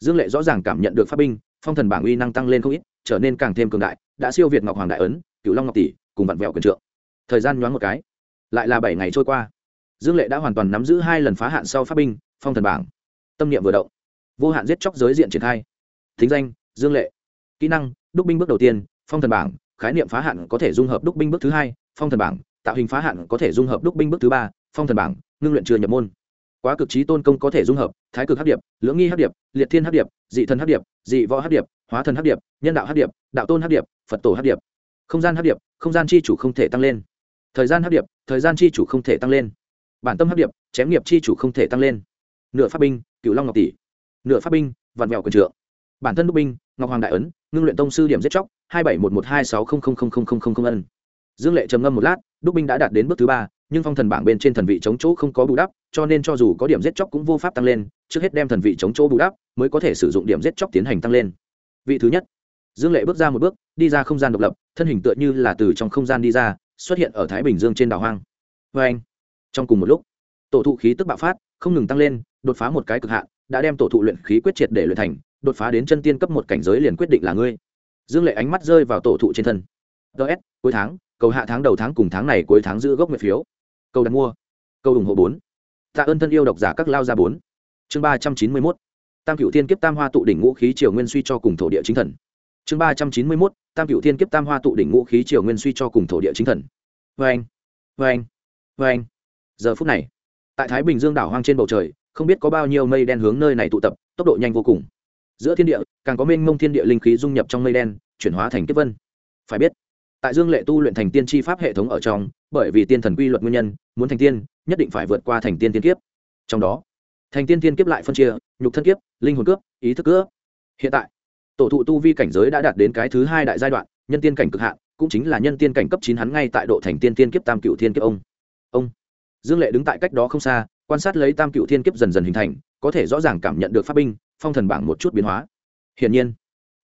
dương lệ rõ ràng cảm nhận được pháp binh phong thần bảng uy năng tăng lên không ít, trở nên càng thêm cường đại, đã siêu việt ngọc hoàng đại ấn cựu long ngọc tỷ, cùng vặn vẹo quyền trượng. Thời gian nhoáng một cái, lại là bảy ngày trôi qua. Dương lệ đã hoàn toàn nắm giữ hai lần phá hạn sau pháp binh, phong thần bảng. Tâm niệm vừa động, vô hạn giết chóc giới diện triển khai. Thính danh, dương lệ. Kỹ năng, đúc binh bước đầu tiên, phong thần bảng, khái niệm phá hạn có thể dung hợp đúc binh bước thứ hai, phong thần bảng, tạo hình phá hạn có thể dung hợp đúc binh bước thứ ba, phong thần bảng, ngưng luyện chưa nhập môn quá cực trí tôn công có thể dung hợp thái cực hấp điệp lưỡng nghi hấp điệp liệt thiên hấp điệp dị thần hấp điệp dị võ hấp điệp hóa thần hấp điệp nhân đạo hấp điệp đạo tôn hấp điệp phật tổ hấp điệp không gian hấp điệp không gian chi chủ không thể tăng lên thời gian hấp điệp thời gian chi chủ không thể tăng lên bản tâm hấp điệp chém nghiệp chi chủ không thể tăng lên nửa pháp binh cựu long ngọc tỷ nửa pháp binh vạn mèo quần trượng bản thân đúc binh ngọc hoàng đại ấn ngưng luyện tông sư điểm giết chóc hai bảy một một hai sáu không không không không không không không ân dương lệ trầm ngâm một lát đúc binh đã đạt đến bước thứ ba nhưng phong thần bảng bên trên thần vị chống chỗ không có bù đắp, cho nên cho dù có điểm giết chóc cũng vô pháp tăng lên, trước hết đem thần vị chống chỗ bù đắp, mới có thể sử dụng điểm giết chóc tiến hành tăng lên. Vị thứ nhất, dương lệ bước ra một bước, đi ra không gian độc lập, thân hình tựa như là từ trong không gian đi ra, xuất hiện ở thái bình dương trên đảo hoang. Vê anh, trong cùng một lúc, tổ thụ khí tức bạo phát, không ngừng tăng lên, đột phá một cái cực hạn, đã đem tổ thụ luyện khí quyết triệt để luyện thành, đột phá đến chân tiên cấp một cảnh giới liền quyết định là ngươi. Dương lệ ánh mắt rơi vào tổ thụ trên thân. Ts cuối tháng, cầu hạ tháng đầu tháng cùng tháng này cuối tháng giữ gốc nguyệt phiếu câu đặt mua. Câu ủng hộ bốn. Tạ ơn thân yêu độc giả các lao ra bốn. Chương ba trăm chín mươi mốt. Tam cựu thiên kiếp tam hoa tụ đỉnh ngũ khí triều nguyên suy cho cùng thổ địa chính thần. Chương ba trăm chín mươi mốt. Tam cựu thiên kiếp tam hoa tụ đỉnh ngũ khí triều nguyên suy cho cùng thổ địa chính thần. Vê anh. Vê anh. Vê anh. Giờ phút này, tại thái bình dương đảo hoang trên bầu trời, không biết có bao nhiêu mây đen hướng nơi này tụ tập, tốc độ nhanh vô cùng. Giữa thiên địa, càng có mênh mông thiên địa linh khí dung nhập trong mây đen, chuyển hóa thành kiếp vân. Phải biết, tại dương lệ tu luyện thành tiên tri pháp hệ thống ở trong bởi vì tiên thần quy luật nguyên nhân, muốn thành tiên, nhất định phải vượt qua thành tiên tiên kiếp. Trong đó, thành tiên tiên kiếp lại phân chia, nhục thân kiếp, linh hồn cướp, ý thức cướp. Hiện tại, tổ thụ tu vi cảnh giới đã đạt đến cái thứ hai đại giai đoạn, nhân tiên cảnh cực hạn, cũng chính là nhân tiên cảnh cấp chín hắn ngay tại độ thành tiên tiên kiếp tam cựu thiên kiếp ông. Ông dương lệ đứng tại cách đó không xa, quan sát lấy tam cựu thiên kiếp dần dần hình thành, có thể rõ ràng cảm nhận được pháp binh, phong thần bảng một chút biến hóa. Hiển nhiên,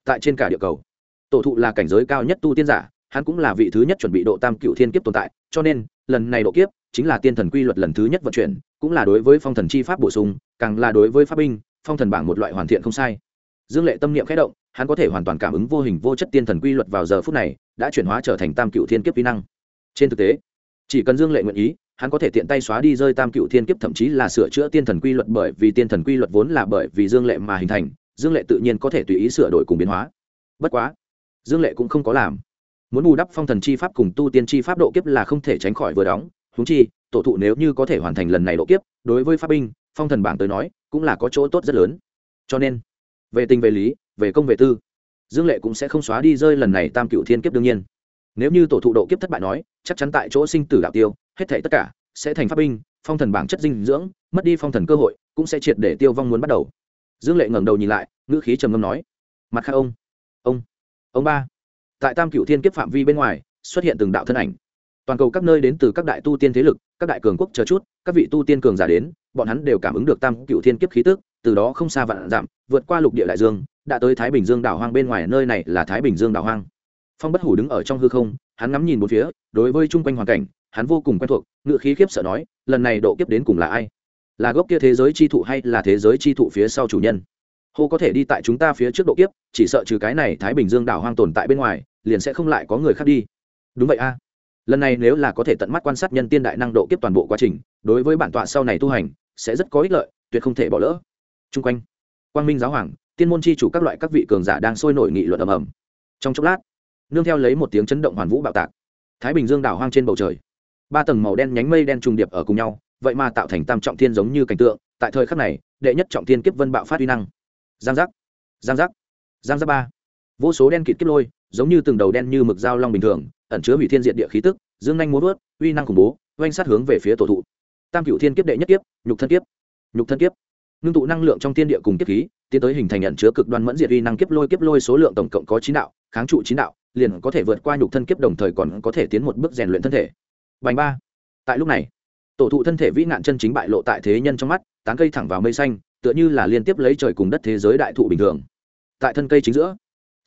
tại trên cả địa cầu, tổ thụ là cảnh giới cao nhất tu tiên giả hắn cũng là vị thứ nhất chuẩn bị độ tam cựu thiên kiếp tồn tại, cho nên, lần này độ kiếp chính là tiên thần quy luật lần thứ nhất vận chuyển, cũng là đối với phong thần chi pháp bổ sung, càng là đối với pháp binh, phong thần bảng một loại hoàn thiện không sai. Dương lệ tâm niệm khẽ động, hắn có thể hoàn toàn cảm ứng vô hình vô chất tiên thần quy luật vào giờ phút này, đã chuyển hóa trở thành tam cựu thiên kiếp vi năng. Trên thực tế, chỉ cần dương lệ nguyện ý, hắn có thể tiện tay xóa đi rơi tam cựu thiên kiếp, thậm chí là sửa chữa tiên thần quy luật bởi vì tiên thần quy luật vốn là bởi vì dương lệ mà hình thành, dương lệ tự nhiên có thể tùy ý sửa đổi cùng biến hóa. Bất quá, dương lệ cũng không có làm muốn bù đắp phong thần chi pháp cùng tu tiên chi pháp độ kiếp là không thể tránh khỏi vừa đóng. Húng chi, tổ thụ nếu như có thể hoàn thành lần này độ kiếp, đối với pháp binh, phong thần bảng tới nói, cũng là có chỗ tốt rất lớn. Cho nên, về tình về lý, về công về tư, dương lệ cũng sẽ không xóa đi rơi lần này tam cựu thiên kiếp đương nhiên. Nếu như tổ thụ độ kiếp thất bại nói, chắc chắn tại chỗ sinh tử đạo tiêu, hết thể tất cả sẽ thành pháp binh, phong thần bảng chất dinh dưỡng, mất đi phong thần cơ hội, cũng sẽ triệt để tiêu vong muốn bắt đầu. Dương lệ ngẩng đầu nhìn lại, ngữ khí trầm ngâm nói, mặt khác ông ông ông ba tại tam cựu thiên kiếp phạm vi bên ngoài, xuất hiện từng đạo thân ảnh. Toàn cầu các nơi đến từ các đại tu tiên thế lực, các đại cường quốc chờ chút, các vị tu tiên cường giả đến, bọn hắn đều cảm ứng được tam cựu thiên kiếp khí tức, từ đó không xa vạn giảm vượt qua lục địa đại dương, đã tới thái bình dương đảo hoang bên ngoài, nơi này là thái bình dương đảo hoang. Phong bất hủ đứng ở trong hư không, hắn ngắm nhìn một phía, đối với chung quanh hoàn cảnh, hắn vô cùng quen thuộc, ngự khí khiếp sợ nói, lần này độ kiếp đến cùng là ai? Là gốc kia thế giới chi thụ hay là thế giới chi thụ phía sau chủ nhân? Hô, có thể đi tại chúng ta phía trước độ kiếp, chỉ sợ trừ cái này thái bình dương đảo hoang tồn tại bên ngoài liền sẽ không lại có người khác đi. Đúng vậy a. Lần này nếu là có thể tận mắt quan sát nhân tiên đại năng độ kiếp toàn bộ quá trình, đối với bản tọa sau này tu hành, sẽ rất có ích lợi, tuyệt không thể bỏ lỡ. T r u n g quanh, quang minh giáo hoàng, tiên môn chi chủ các loại các vị cường giả đang sôi nổi nghị luận ầm ầm. Trong chốc lát, nương theo lấy một tiếng chấn động hoàn vũ bạo tạc. Thái bình dương đảo hoang trên bầu trời. Ba tầng màu đen nhánh mây đen trùng điệp ở cùng nhau, vậy mà tạo thành tam trọng thiên giống như cảnh tượng, tại thời khắc này, đệ nhất trọng thiên kiếp vân bạo phát uy năng. Giang giác giang giác giang giác ba. Vô số đen kịt kiếp lôi giống như từng đầu đen như mực dao long bình thường, ẩn chứa hủy thiên diện địa khí tức, dương nhanh muốn vớt, uy năng khủng bố, oanh sát hướng về phía tổ thụ. Tam cựu thiên kiếp đệ nhất kiếp, nhục thân kiếp. Nhục thân kiếp. Ngưng tụ năng lượng trong thiên địa cùng kiếp khí, tiến tới hình thành ẩn chứa cực đoan mẫn diệt uy năng kiếp lôi kiếp lôi số lượng tổng cộng có chín đạo, kháng trụ chín đạo, liền có thể vượt qua nhục thân kiếp đồng thời còn có thể tiến một bước rèn luyện thân thể. Bành ba. Tại lúc này, tổ thụ thân thể vĩ nạn chân chính bại lộ tại thế nhân trong mắt, tán cây thẳng vào mây xanh, tựa như là liên tiếp lấy trời cùng đất thế giới đại thụ bình thường. Tại thân cây chính giữa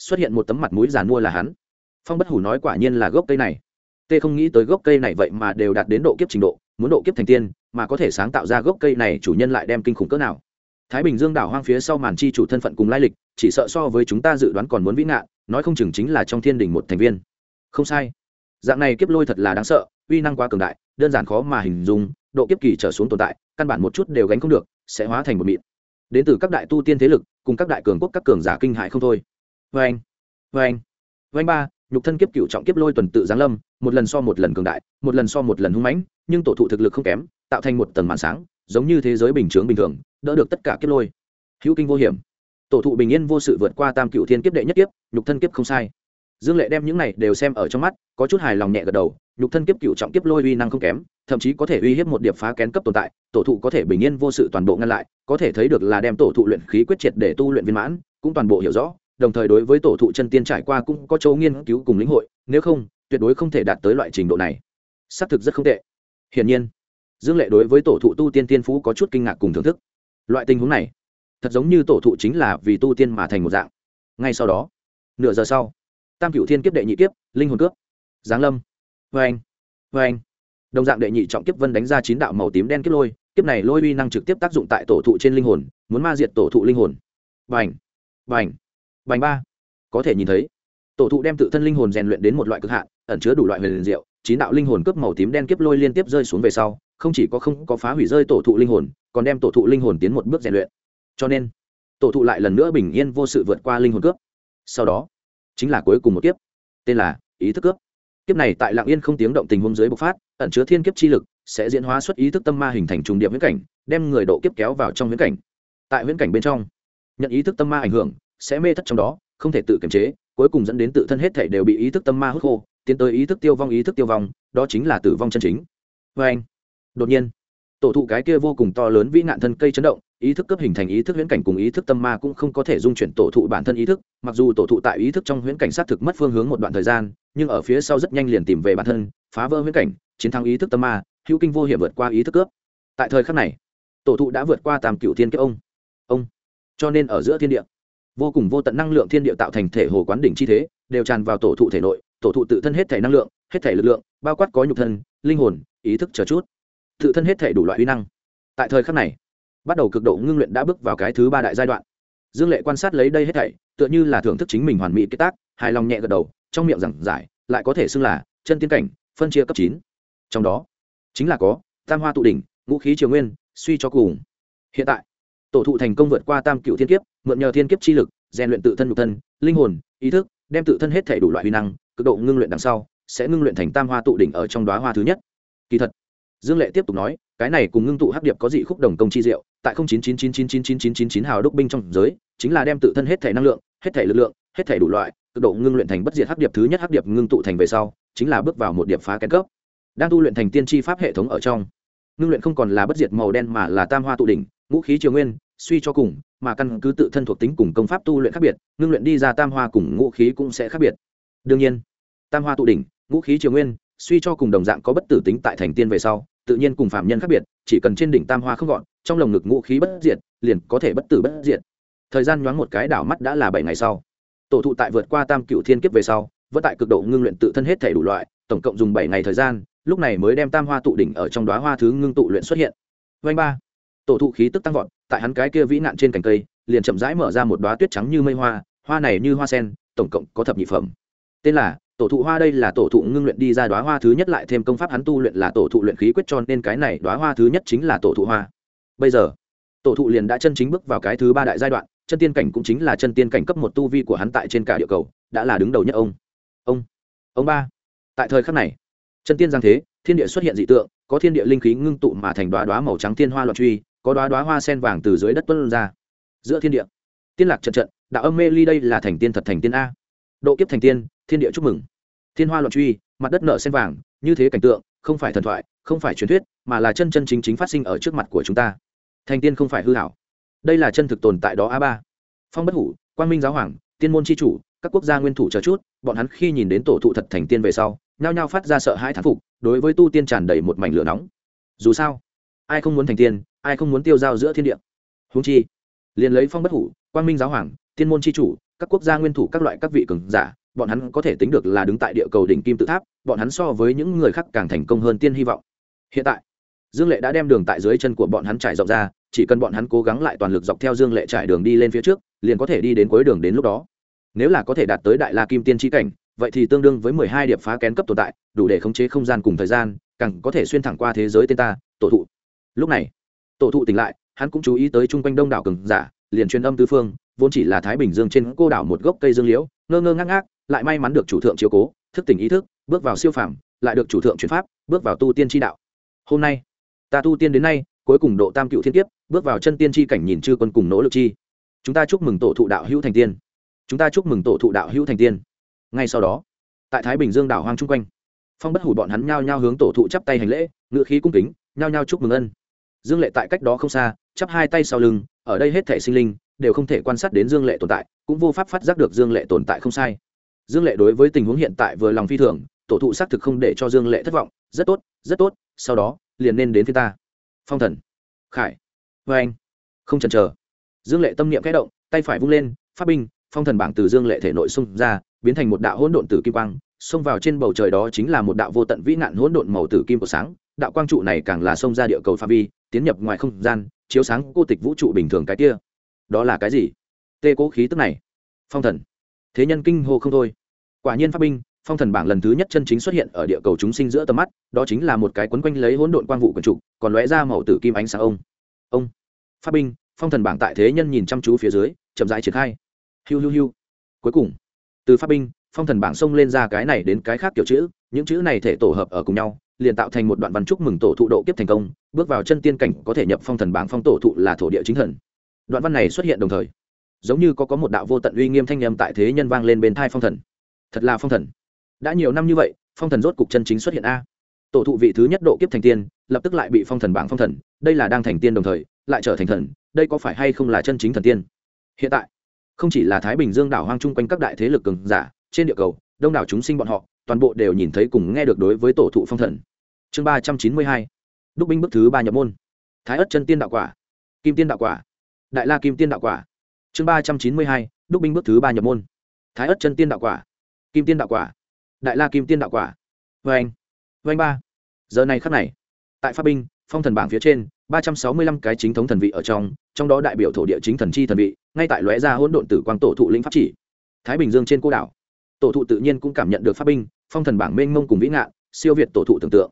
xuất hiện một tấm mặt mũi giàn mua là hắn. Phong bất hủ nói quả nhiên là gốc cây này. Tê không nghĩ tới gốc cây này vậy mà đều đạt đến độ kiếp trình độ, muốn độ kiếp thành tiên, mà có thể sáng tạo ra gốc cây này chủ nhân lại đem kinh khủng cỡ nào. Thái bình dương đảo hoang phía sau màn chi chủ thân phận cùng lai lịch, chỉ sợ so với chúng ta dự đoán còn muốn vĩ nạn nói không chừng chính là trong thiên đình một thành viên. Không sai. Dạng này kiếp lôi thật là đáng sợ, uy năng quá cường đại, đơn giản khó mà hình dung, độ kiếp kỳ trở xuống tồn tại, căn bản một chút đều gánh không được, sẽ hóa thành một mịn. Đến từ các đại tu tiên thế lực, cùng các đại cường quốc các cường giả kinh hại không thôi anh. Vê anh. Vê anh ba, nhục thân kiếp cựu trọng kiếp lôi tuần tự giáng lâm, một lần so một lần cường đại, một lần so một lần hung mãnh, nhưng tổ thụ thực lực không kém, tạo thành một tầng màn sáng, giống như thế giới bình chướng bình thường, đỡ được tất cả kiếp lôi. Hữu kinh vô hiểm. Tổ thụ bình yên vô sự vượt qua tam cựu thiên kiếp đệ nhất kiếp, nhục thân kiếp không sai. Dương lệ đem những này đều xem ở trong mắt, có chút hài lòng nhẹ gật đầu, nhục thân kiếp cựu trọng kiếp lôi uy năng không kém, thậm chí có thể uy hiếp một điệp phá kén cấp tồn tại, tổ thụ có thể bình yên vô sự toàn bộ ngăn lại, có thể thấy được là đem tổ thụ luyện khí quyết triệt để tu luyện viên mãn, cũng toàn bộ hiểu rõ đồng thời đối với tổ thụ chân tiên trải qua cũng có chỗ nghiên cứu cùng lĩnh hội, nếu không, tuyệt đối không thể đạt tới loại trình độ này. Xác thực rất không tệ. Hiển nhiên, dương lệ đối với tổ thụ tu tiên tiên phú có chút kinh ngạc cùng thưởng thức. Loại tình huống này, thật giống như tổ thụ chính là vì tu tiên mà thành một dạng. Ngay sau đó, nửa giờ sau, tam cựu thiên kiếp đệ nhị kiếp, linh hồn cướp, giáng lâm vê anh vê anh đồng dạng đệ nhị trọng kiếp vân đánh ra chín đạo màu tím đen kiếp lôi, kiếp này lôi uy năng trực tiếp tác dụng tại tổ thụ trên linh hồn, muốn ma diệt tổ thụ linh hồn. Vành vành Bành ba. Có thể nhìn thấy, tổ thụ đem tự thân linh hồn rèn luyện đến một loại cực hạn, ẩn chứa đủ loại huyền diệu, chín đạo linh hồn cướp màu tím đen kiếp lôi liên tiếp rơi xuống về sau, không chỉ có không có phá hủy rơi tổ thụ linh hồn, còn đem tổ thụ linh hồn tiến một bước rèn luyện. Cho nên, tổ thụ lại lần nữa bình yên vô sự vượt qua linh hồn cướp. Sau đó, chính là cuối cùng một kiếp, tên là ý thức cướp. Kiếp này tại lạng yên không tiếng động tình huống dưới bộc phát, ẩn chứa thiên kiếp chi lực, sẽ diễn hóa xuất ý thức tâm ma hình thành trùng điệp huyễn cảnh, đem người độ kiếp kéo vào trong huyễn cảnh. Tại huyễn cảnh bên trong, nhận ý thức tâm ma ảnh hưởng sẽ mê thất trong đó, không thể tự kiềm chế, cuối cùng dẫn đến tự thân hết thể đều bị ý thức tâm ma hút khô, tiến tới ý thức tiêu vong, ý thức tiêu vong, đó chính là tử vong chân chính. Vê anh, đột nhiên, tổ thụ cái kia vô cùng to lớn vĩ nạn thân cây chấn động, ý thức cấp hình thành ý thức huyễn cảnh cùng ý thức tâm ma cũng không có thể dung chuyển tổ thụ bản thân ý thức, mặc dù tổ thụ tại ý thức trong huyễn cảnh sát thực mất phương hướng một đoạn thời gian, nhưng ở phía sau rất nhanh liền tìm về bản thân, phá vỡ huyễn cảnh, chiến thắng ý thức tâm ma, hữu kinh vô hiểm vượt qua ý thức cướp. Tại thời khắc này, tổ thụ đã vượt qua tàm cựu thiên kiếp ông. Ông, cho nên ở giữa thiên địa vô cùng vô tận năng lượng thiên địa tạo thành thể hồ quán đỉnh chi thế, đều tràn vào tổ thụ thể nội, tổ thụ tự thân hết thể năng lượng, hết thể lực lượng, bao quát có nhục thân, linh hồn, ý thức chờ chút. Tự thân hết thể đủ loại uy năng. Tại thời khắc này, bắt đầu cực độ ngưng luyện đã bước vào cái thứ ba đại giai đoạn. Dương lệ quan sát lấy đây hết thảy, tựa như là thưởng thức chính mình hoàn mỹ kết tác, hài lòng nhẹ gật đầu, trong miệng giảng giải, lại có thể xưng là chân tiên cảnh, phân chia cấp chín. Trong đó, chính là có tam hoa tụ đỉnh, ngũ khí triều nguyên, suy cho cùng. Hiện tại, tổ thụ thành công vượt qua tam cựu thiên kiếp mượn nhờ thiên kiếp chi lực rèn luyện tự thân nhục thân linh hồn ý thức đem tự thân hết thể đủ loại huy năng cực độ ngưng luyện đằng sau sẽ ngưng luyện thành tam hoa tụ đỉnh ở trong đoá hoa thứ nhất kỳ thật dương lệ tiếp tục nói cái này cùng ngưng tụ hắc điệp có dị khúc đồng công chi diệu tại không chín chín chín chín chín chín chín chín chín hào đúc binh trong giới chính là đem tự thân hết thể năng lượng hết thể lực lượng hết thể đủ loại cực độ ngưng luyện thành bất diệt hắc điệp thứ nhất hắc điệp ngưng tụ thành về sau chính là bước vào một điệp phá kén cấp đang tu luyện thành tiên tri pháp hệ thống ở trong ngưng luyện không còn là bất diệt màu đen mà là tam hoa tụ đỉnh ngũ khí triều nguyên suy cho cùng, mà căn cứ tự thân thuộc tính cùng công pháp tu luyện khác biệt, ngưng luyện đi ra tam hoa cùng ngũ khí cũng sẽ khác biệt. Đương nhiên, tam hoa tụ đỉnh, ngũ khí triều nguyên, suy cho cùng đồng dạng có bất tử tính tại thành tiên về sau, tự nhiên cùng phạm nhân khác biệt, chỉ cần trên đỉnh tam hoa không gọn, trong lồng ngực ngũ khí bất diệt, liền có thể bất tử bất diệt. Thời gian nhoáng một cái đảo mắt đã là bảy ngày sau. Tổ thụ tại vượt qua tam cựu thiên kiếp về sau, vẫn tại cực độ ngưng luyện tự thân hết thể đủ loại, tổng cộng dùng bảy ngày thời gian, lúc này mới đem tam hoa tụ đỉnh ở trong đoá hoa thứ ngưng tụ luyện xuất hiện. Vanh ba tổ thụ khí tức tăng vọt, tại hắn cái kia vĩ nạn trên cành cây, liền chậm rãi mở ra một đoá tuyết trắng như mây hoa hoa này như hoa sen, tổng cộng có thập nhị phẩm. Tên là, tổ thụ hoa đây là tổ thụ ngưng luyện đi ra đoá hoa thứ nhất lại thêm công pháp hắn tu luyện là tổ thụ luyện khí quyết cho nên cái này đoá hoa thứ nhất chính là tổ thụ hoa. Bây giờ, tổ thụ liền đã chân chính bước vào cái thứ ba đại giai đoạn, chân tiên cảnh cũng chính là chân tiên cảnh cấp một tu vi của hắn tại trên cả địa cầu, đã là đứng đầu nhất ông. Ông ông ba. Tại thời khắc này, chân tiên giang thế, thiên địa xuất hiện dị tượng, có thiên địa linh khí ngưng tụ mà thành đoá đoá màu trắng thiên hoa loạn truy có đoá đoá hoa sen vàng từ dưới đất tuân ra. Giữa thiên địa, tiên lạc trận trận, đạo âm mê ly đây là thành tiên thật thành tiên a. Độ kiếp thành tiên, thiên địa chúc mừng. Thiên hoa loạn truy, mặt đất nợ sen vàng, như thế cảnh tượng, không phải thần thoại, không phải truyền thuyết, mà là chân chân chính chính phát sinh ở trước mặt của chúng ta. Thành tiên không phải hư hảo đây là chân thực tồn tại đó a ba. Phong bất hủ, quang minh giáo hoàng, tiên môn c h i chủ, các quốc gia nguyên thủ chờ chút, bọn hắn khi nhìn đến tổ thụ thật thành tiên về sau, nhao nhao phát ra sợ hãi thán phục, đối với tu tiên tràn đầy một mảnh lửa nóng. Dù sao, ai không muốn thành tiên ai không muốn tiêu dao giữa thiên địa? Húng chi, liền lấy phong bất hủ, quang minh giáo hoàng, tiên môn c h i chủ, các quốc gia nguyên thủ, các loại các vị cường giả, bọn hắn có thể tính được là đứng tại địa cầu đỉnh kim tự tháp, bọn hắn so với những người khác càng thành công hơn tiên hy vọng. Hiện tại, dương lệ đã đem đường tại dưới chân của bọn hắn trải dọc ra, chỉ cần bọn hắn cố gắng lại toàn lực dọc theo dương lệ trải đường đi lên phía trước, liền có thể đi đến cuối đường đến lúc đó. Nếu là có thể đạt tới đại la kim tiên tri cảnh, vậy thì tương đương với mười hai điệp phá kén cấp tồn tại, đủ để khống chế không gian cùng thời gian, càng có thể xuyên thẳng qua thế giới tên ta, tổ thụ. Lúc này tổ thụ tỉnh lại, hắn cũng chú ý tới chung quanh đông đảo cường giả, liền truyền âm tư phương, vốn chỉ là thái bình dương trên cô đảo một gốc cây dương liễu, ngơ ngơ ngác ngác, lại may mắn được chủ thượng chiếu cố, thức tỉnh ý thức, bước vào siêu phàm, lại được chủ thượng chuyển pháp, bước vào tu tiên tri đạo. Hôm nay, ta tu tiên đến nay, cuối cùng độ tam cựu thiên kiếp, bước vào chân tiên tri cảnh nhìn chư quân cùng nỗ lực chi. Chúng ta chúc mừng tổ thụ đạo hữu thành tiên. Chúng ta chúc mừng tổ thụ đạo hữu thành tiên. Ngay sau đó, tại thái bình dương đảo hoang chung quanh, phong bất hủ bọn hắn nhao nhao hướng tổ thụ chắp tay hành lễ, ngự khí cung kính, nhao nhao chúc mừng ân dương lệ tại cách đó không xa, chắp hai tay sau lưng, ở đây hết thể sinh linh, đều không thể quan sát đến dương lệ tồn tại, cũng vô pháp phát giác được dương lệ tồn tại không sai. Dương lệ đối với tình huống hiện tại vừa lòng phi thường, tổ thụ xác thực không để cho dương lệ thất vọng, rất tốt rất tốt, sau đó, liền nên đến phía ta. Phong thần. Khải. Vê anh. Không chần chờ. Dương lệ tâm niệm kẽ động, tay phải vung lên phát binh, phong thần bảng từ dương lệ thể nội xung ra, biến thành một đạo hỗn độn tử kim quang, xông vào trên bầu trời đó chính là một đạo vô tận vĩ nạn hỗn độn màu tử kim của sáng, đạo quang trụ này càng là xông ra địa cầu pha vi tiến nhập ngoài không gian, chiếu sáng cô tịch vũ trụ bình thường cái kia. Đó là cái gì? Tê cố khí tức này. Phong thần. Thế nhân kinh hô không thôi. Quả nhiên pháp binh, phong thần bảng lần thứ nhất chân chính xuất hiện ở địa cầu chúng sinh giữa tầm mắt, đó chính là một cái quấn quanh lấy hỗn độn quang vụ quần trục còn lóe ra màu tử kim ánh sáng ông. Ông. Pháp binh, phong thần bảng tại thế nhân nhìn chăm chú phía dưới, chậm rãi triển khai. Hiu hiu hiu. Cuối cùng, từ pháp binh, phong thần bảng xông lên ra cái này đến cái khác kiểu chữ, những chữ này thể tổ hợp ở cùng nhau liền tạo thành một đoạn văn chúc mừng tổ thụ độ kiếp thành công, bước vào chân tiên cảnh có thể nhập phong thần bảng phong tổ thụ là thổ địa chính thần. Đoạn văn này xuất hiện đồng thời, giống như có có một đạo vô tận uy nghiêm thanh âm tại thế nhân vang lên bên thai phong thần. Thật là phong thần. Đã nhiều năm như vậy, phong thần rốt cục chân chính xuất hiện a. Tổ thụ vị thứ nhất độ kiếp thành tiên, lập tức lại bị phong thần bảng phong thần, đây là đang thành tiên đồng thời, lại trở thành thần, đây có phải hay không là chân chính thần tiên? Hiện tại, không chỉ là thái bình dương đảo hoang chung quanh các đại thế lực cường giả, trên địa cầu, đông đảo chúng sinh bọn họ, toàn bộ đều nhìn thấy cùng nghe được đối với tổ thụ phong thần chương ba trăm chín mươi hai. Đúc binh bước thứ ba nhập môn. Thái ất chân tiên đạo quả. Kim tiên đạo quả. Đại la kim tiên đạo quả. Chương ba trăm chín mươi hai. Đúc binh bước thứ ba nhập môn. Thái ất chân tiên đạo quả. Kim tiên đạo quả. Đại la kim tiên đạo quả. Vê anh vê anh ba. Giờ này khắc này, tại pháp binh, phong thần bảng phía trên, ba trăm sáu mươi lăm cái chính thống thần vị ở trong trong đó đại biểu thổ địa chính thần chi thần vị, ngay tại lóe ra hỗn độn tử quang tổ thụ lĩnh pháp chỉ. Thái bình dương trên cô đảo. Tổ thụ tự nhiên cũng cảm nhận được pháp binh, phong thần bảng mênh mông cùng vĩ ngạn, siêu việt tổ thụ tưởng tượng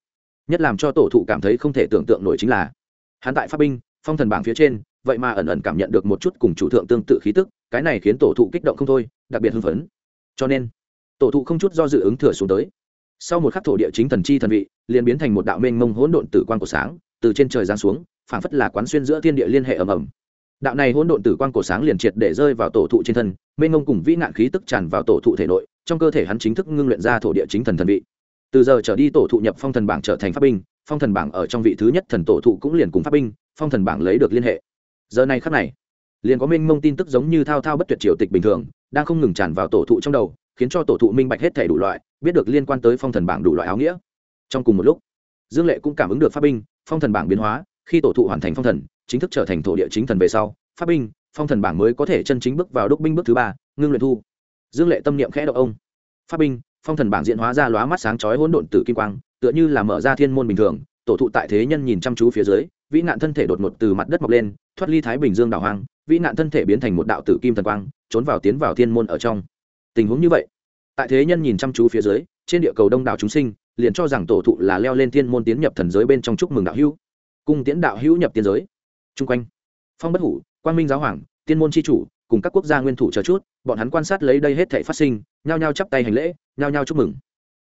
nhất làm cho tổ thụ cảm thấy không thể tưởng tượng nổi chính là hắn tại pháp binh, phong thần bảng phía trên, vậy mà ẩn ẩn cảm nhận được một chút cùng chủ thượng tương tự khí tức, cái này khiến tổ thụ kích động không thôi, đặc biệt hưng phấn. Cho nên, tổ thụ không chút do dự ứng thừa xuống tới. Sau một khắc thổ địa chính thần chi thần vị, liền biến thành một đạo mênh mông hỗn độn tử quan của sáng, từ trên trời giáng xuống, phảng phất là quán xuyên giữa thiên địa liên hệ ầm ầm. Đạo này hỗn độn tử quan cổ sáng liền triệt để rơi vào tổ thụ trên thân, mênh mông cùng vĩ nạn khí tức tràn vào tổ thụ thể nội, trong cơ thể hắn chính thức ngưng luyện ra thổ địa chính thần thần vị từ giờ trở đi tổ thụ nhập phong thần bảng trở thành pháp binh, phong thần bảng ở trong vị thứ nhất thần tổ thụ cũng liền cùng pháp binh, phong thần bảng lấy được liên hệ. Giờ này khắc này, liền có minh mông tin tức giống như thao thao bất tuyệt triều tịch bình thường, đang không ngừng tràn vào tổ thụ trong đầu, khiến cho tổ thụ minh bạch hết thể đủ loại, biết được liên quan tới phong thần bảng đủ loại áo nghĩa. Trong cùng một lúc, dương lệ cũng cảm ứng được pháp binh, phong thần bảng biến hóa, khi tổ thụ hoàn thành phong thần, chính thức trở thành thổ địa chính thần về sau, pháp binh, phong thần bảng mới có thể chân chính bước vào đúc binh bước thứ ba, ngưng luyện thu. Dương lệ tâm niệm khẽ động ông. Pháp binh phong thần bảng diễn hóa ra lóa mắt sáng chói hỗn độn tử kim quang, tựa như là mở ra thiên môn bình thường, tổ thụ tại thế nhân nhìn chăm chú phía dưới, vĩ nạn thân thể đột ngột từ mặt đất mọc lên, thoát ly thái bình dương đảo hoang, vĩ nạn thân thể biến thành một đạo tử kim thần quang, trốn vào tiến vào thiên môn ở trong. Tình huống như vậy, tại thế nhân nhìn chăm chú phía dưới, trên địa cầu đông đảo chúng sinh, liền cho rằng tổ thụ là leo lên thiên môn tiến nhập thần giới bên trong chúc mừng đạo hữu. Cung tiến đạo hữu nhập tiên giới. Chung quanh, phong bất hủ, quang minh giáo hoàng, tiên môn c h i chủ cùng các quốc gia nguyên thủ chờ chút, bọn hắn quan sát lấy đây hết thể phát sinh, nhao nhao chắp tay hành lễ, nhao nhao chúc mừng.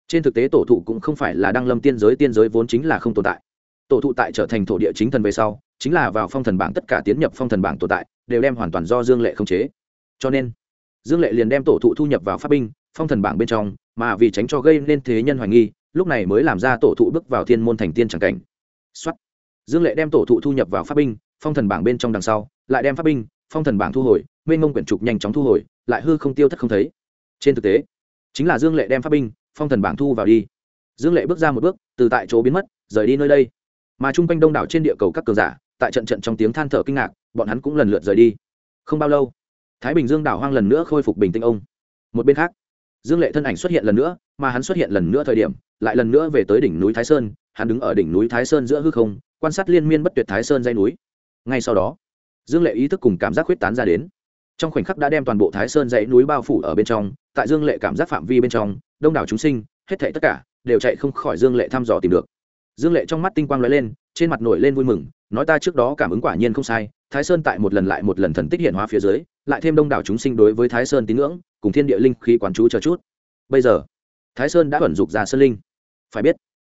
Trên thực tế tổ thụ cũng không phải là đăng lâm tiên giới tiên giới vốn chính là không tồn tại. Tổ thụ tại trở thành thổ địa chính thần về sau, chính là vào phong thần bảng tất cả tiến nhập phong thần bảng tồn tại, đều đem hoàn toàn do dương lệ không chế. Cho nên, dương lệ liền đem tổ thụ thu nhập vào pháp binh, phong thần bảng bên trong, mà vì tránh cho gây nên thế nhân hoài nghi, lúc này mới làm ra tổ thụ bước vào thiên môn thành tiên tràng cảnh. Xuất dương lệ đem tổ thụ thu nhập vào pháp binh, phong thần bảng bên trong đằng sau, lại đem pháp binh, phong thần bảng thu hồi mênh mông quyển trục nhanh chóng thu hồi, lại hư không tiêu thất không thấy. Trên thực tế, chính là dương lệ đem pháp binh, phong thần bảng thu vào đi. Dương lệ bước ra một bước, từ tại chỗ biến mất, rời đi nơi đây. Mà chung quanh đông đảo trên địa cầu các cường giả, tại trận trận trong tiếng than thở kinh ngạc, bọn hắn cũng lần lượt rời đi. Không bao lâu, thái bình dương đảo hoang lần nữa khôi phục bình tĩnh ông. Một bên khác, dương lệ thân ảnh xuất hiện lần nữa, mà hắn xuất hiện lần nữa thời điểm, lại lần nữa về tới đỉnh núi thái sơn, hắn đứng ở đỉnh núi thái sơn giữa hư không, quan sát liên miên bất tuyệt thái sơn dây núi. Ngay sau đó, dương lệ ý thức cùng cảm giác huyết tán ra đến trong khoảnh khắc đã đem toàn bộ thái sơn dãy núi bao phủ ở bên trong, tại dương lệ cảm giác phạm vi bên trong, đông đảo chúng sinh, hết thảy tất cả, đều chạy không khỏi dương lệ thăm dò tìm được. Dương lệ trong mắt tinh quang lóe lên, trên mặt nổi lên vui mừng, nói ta trước đó cảm ứng quả nhiên không sai, thái sơn tại một lần lại một lần thần tích hiện hóa phía dưới, lại thêm đông đảo chúng sinh đối với thái sơn tín ngưỡng, cùng thiên địa linh khí quán chú chờ chút. Bây giờ, thái sơn đã vận dụng ra sơn linh. Phải biết,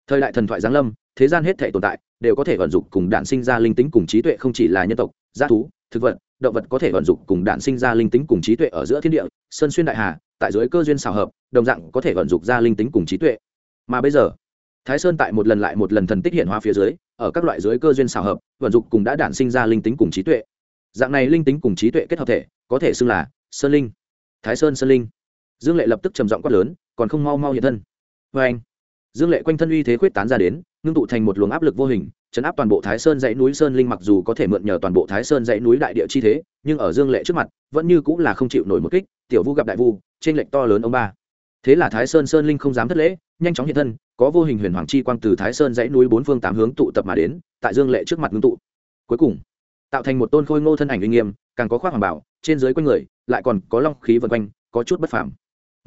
thời đại thần thoại giáng lâm, thế gian hết thể tồn tại, đều có thể vận dụng cùng đản sinh ra linh tính cùng trí tuệ không chỉ là nhân tộc g thú, thực vật động vật có thể vận dụng cùng đản sinh ra linh tính cùng trí tuệ ở giữa thiên địa, sơn xuyên đại hà, tại dưới cơ duyên xào hợp, đồng dạng có thể vận dụng ra linh tính cùng trí tuệ. Mà bây giờ, thái sơn tại một lần lại một lần thần tích hiện hóa phía dưới, ở các loại dưới cơ duyên xào hợp, vận dụng cùng đã đản sinh ra linh tính cùng trí tuệ. Dạng này linh tính cùng trí tuệ kết hợp thể, có thể xưng là sơn linh. Thái sơn sơn linh. Dương lệ lập tức trầm giọng quát lớn, còn không mau mau hiện thân. Vê anh dương lệ quanh thân uy thế khuyết tán ra đến ngưng tụ thành một luồng áp lực vô hình, chấn áp toàn bộ thái sơn dãy núi sơn linh mặc dù có thể mượn nhờ toàn bộ thái sơn dãy núi đại địa chi thế, nhưng ở dương lệ trước mặt, vẫn như cũng là không chịu nổi một kích, tiểu vu gặp đại vu trên lệnh to lớn ông ba. Thế là thái sơn sơn linh không dám thất lễ, nhanh chóng hiện thân, có vô hình huyền hoàng chi quang từ thái sơn dãy núi bốn phương tám hướng tụ tập mà đến, tại dương lệ trước mặt ngưng tụ. Cuối cùng, tạo thành một tôn khôi ngô thân ảnh uy nghiêm, càng có khoác hoàng bảo, trên dưới quanh người, lại còn có long khí vần quanh, có chút bất phàm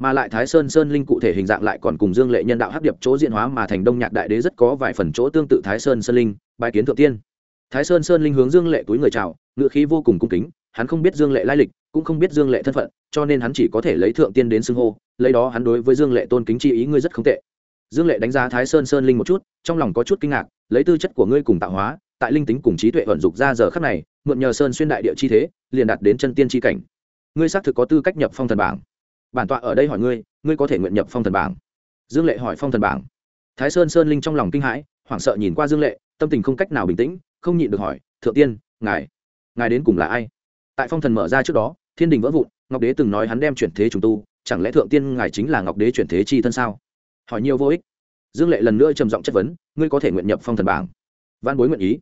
mà lại thái sơn sơn linh cụ thể hình dạng lại còn cùng dương lệ nhân đạo hấp điệp chỗ diễn hóa mà thành đông nhạc đại đế rất có vài phần chỗ tương tự thái sơn sơn linh bài kiến thượng tiên. Thái sơn sơn linh hướng dương lệ túi người chào, ngựa khí vô cùng cung kính, hắn không biết dương lệ lai lịch, cũng không biết dương lệ thân phận, cho nên hắn chỉ có thể lấy thượng tiên đến xưng hô, lấy đó hắn đối với dương lệ tôn kính chi ý ngươi rất không tệ. Dương lệ đánh giá thái sơn sơn linh một chút, trong lòng có chút kinh ngạc, lấy tư chất của ngươi cùng tạo hóa, tại linh tính cùng trí tuệ vận dụng ra giờ khắc này, mượn nhờ sơn xuyên đại địa chi thế, liền đạt đến chân tiên chi cảnh. Ngươi xác thực có tư cách nhập phong thần bảng bản tọa ở đây hỏi ngươi ngươi có thể nguyện nhập phong thần bảng? Dương lệ hỏi phong thần bảng. Thái sơn sơn linh trong lòng kinh hãi, hoảng sợ nhìn qua dương lệ, tâm tình không cách nào bình tĩnh, không nhịn được hỏi, thượng tiên, ngài ngài đến cùng là ai? Tại phong thần mở ra trước đó, thiên đình vỡ vụn, ngọc đế từng nói hắn đem chuyển thế trùng tu, chẳng lẽ thượng tiên ngài chính là ngọc đế chuyển thế chi thân sao? Hỏi nhiều vô ích. Dương lệ lần nữa trầm giọng chất vấn, ngươi có thể nguyện nhập phong thần bảng? Văn bối nguyện ý.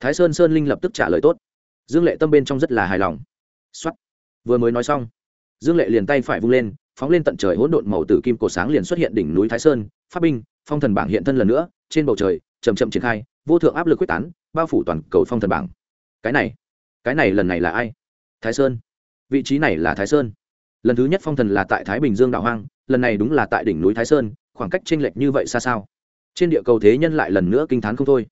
Thái sơn sơn linh lập tức trả lời tốt. Dương lệ tâm bên trong rất là hài lòng. Xuất vừa mới nói xong dương lệ liền tay phải vung lên, phóng lên tận trời hỗn độn màu tử kim cổ sáng liền xuất hiện đỉnh núi thái sơn, pháp binh, phong thần bảng hiện thân lần nữa, trên bầu trời chầm chậm triển khai, vô thượng áp lực quyết tán, bao phủ toàn cầu phong thần bảng. Cái này cái này lần này là ai? Thái sơn. Vị trí này là thái sơn. Lần thứ nhất phong thần là tại thái bình dương đạo hoang, lần này đúng là tại đỉnh núi thái sơn, khoảng cách chênh lệch như vậy xa sao? Trên địa cầu thế nhân lại lần nữa kinh t h á n không thôi.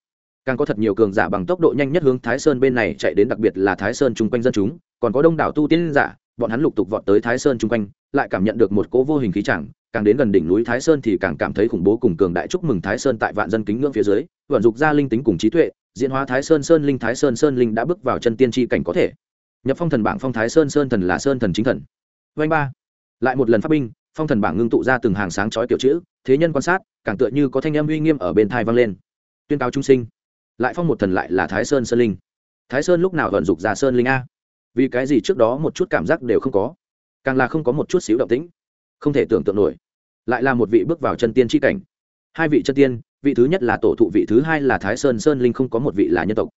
Càng có thật nhiều cường giả bằng tốc độ nhanh nhất hướng thái sơn bên này chạy đến đặc biệt là thái sơn chung quanh dân chúng, còn có đông đảo tu tiên giả bọn hắn lục tục vọt tới thái sơn chung quanh, lại cảm nhận được một cỗ vô hình khí chẳng, càng đến gần đỉnh núi thái sơn thì càng cảm thấy khủng bố cùng cường đại chúc mừng thái sơn tại vạn dân kính ngưỡng phía dưới, vận dục ra linh tính cùng trí tuệ, diễn hóa thái sơn sơn linh, thái sơn sơn linh đã bước vào chân tiên tri cảnh có thể. Nhập phong thần bảng phong thái sơn sơn thần là sơn thần chính thần. Vanh ba. Lại một lần phát binh, phong thần bảng ngưng tụ ra từng hàng sáng chói kiểu chữ, thế nhân quan sát, càng tựa như có thanh âm uy nghiêm ở bên thai vang lên. Tuyên cáo trung sinh. Lại phong một thần lại là thái sơn sơn linh. Thái sơn lúc nào vận dụng ra sơn linh a? Vì cái gì trước đó một chút cảm giác đều không có, càng là không có một chút xíu động tĩnh, không thể tưởng tượng nổi. Lại là một vị bước vào chân tiên tri cảnh. Hai vị chân tiên, vị thứ nhất là tổ thụ, vị thứ hai là thái sơn sơn linh không có một vị là nhân tộc.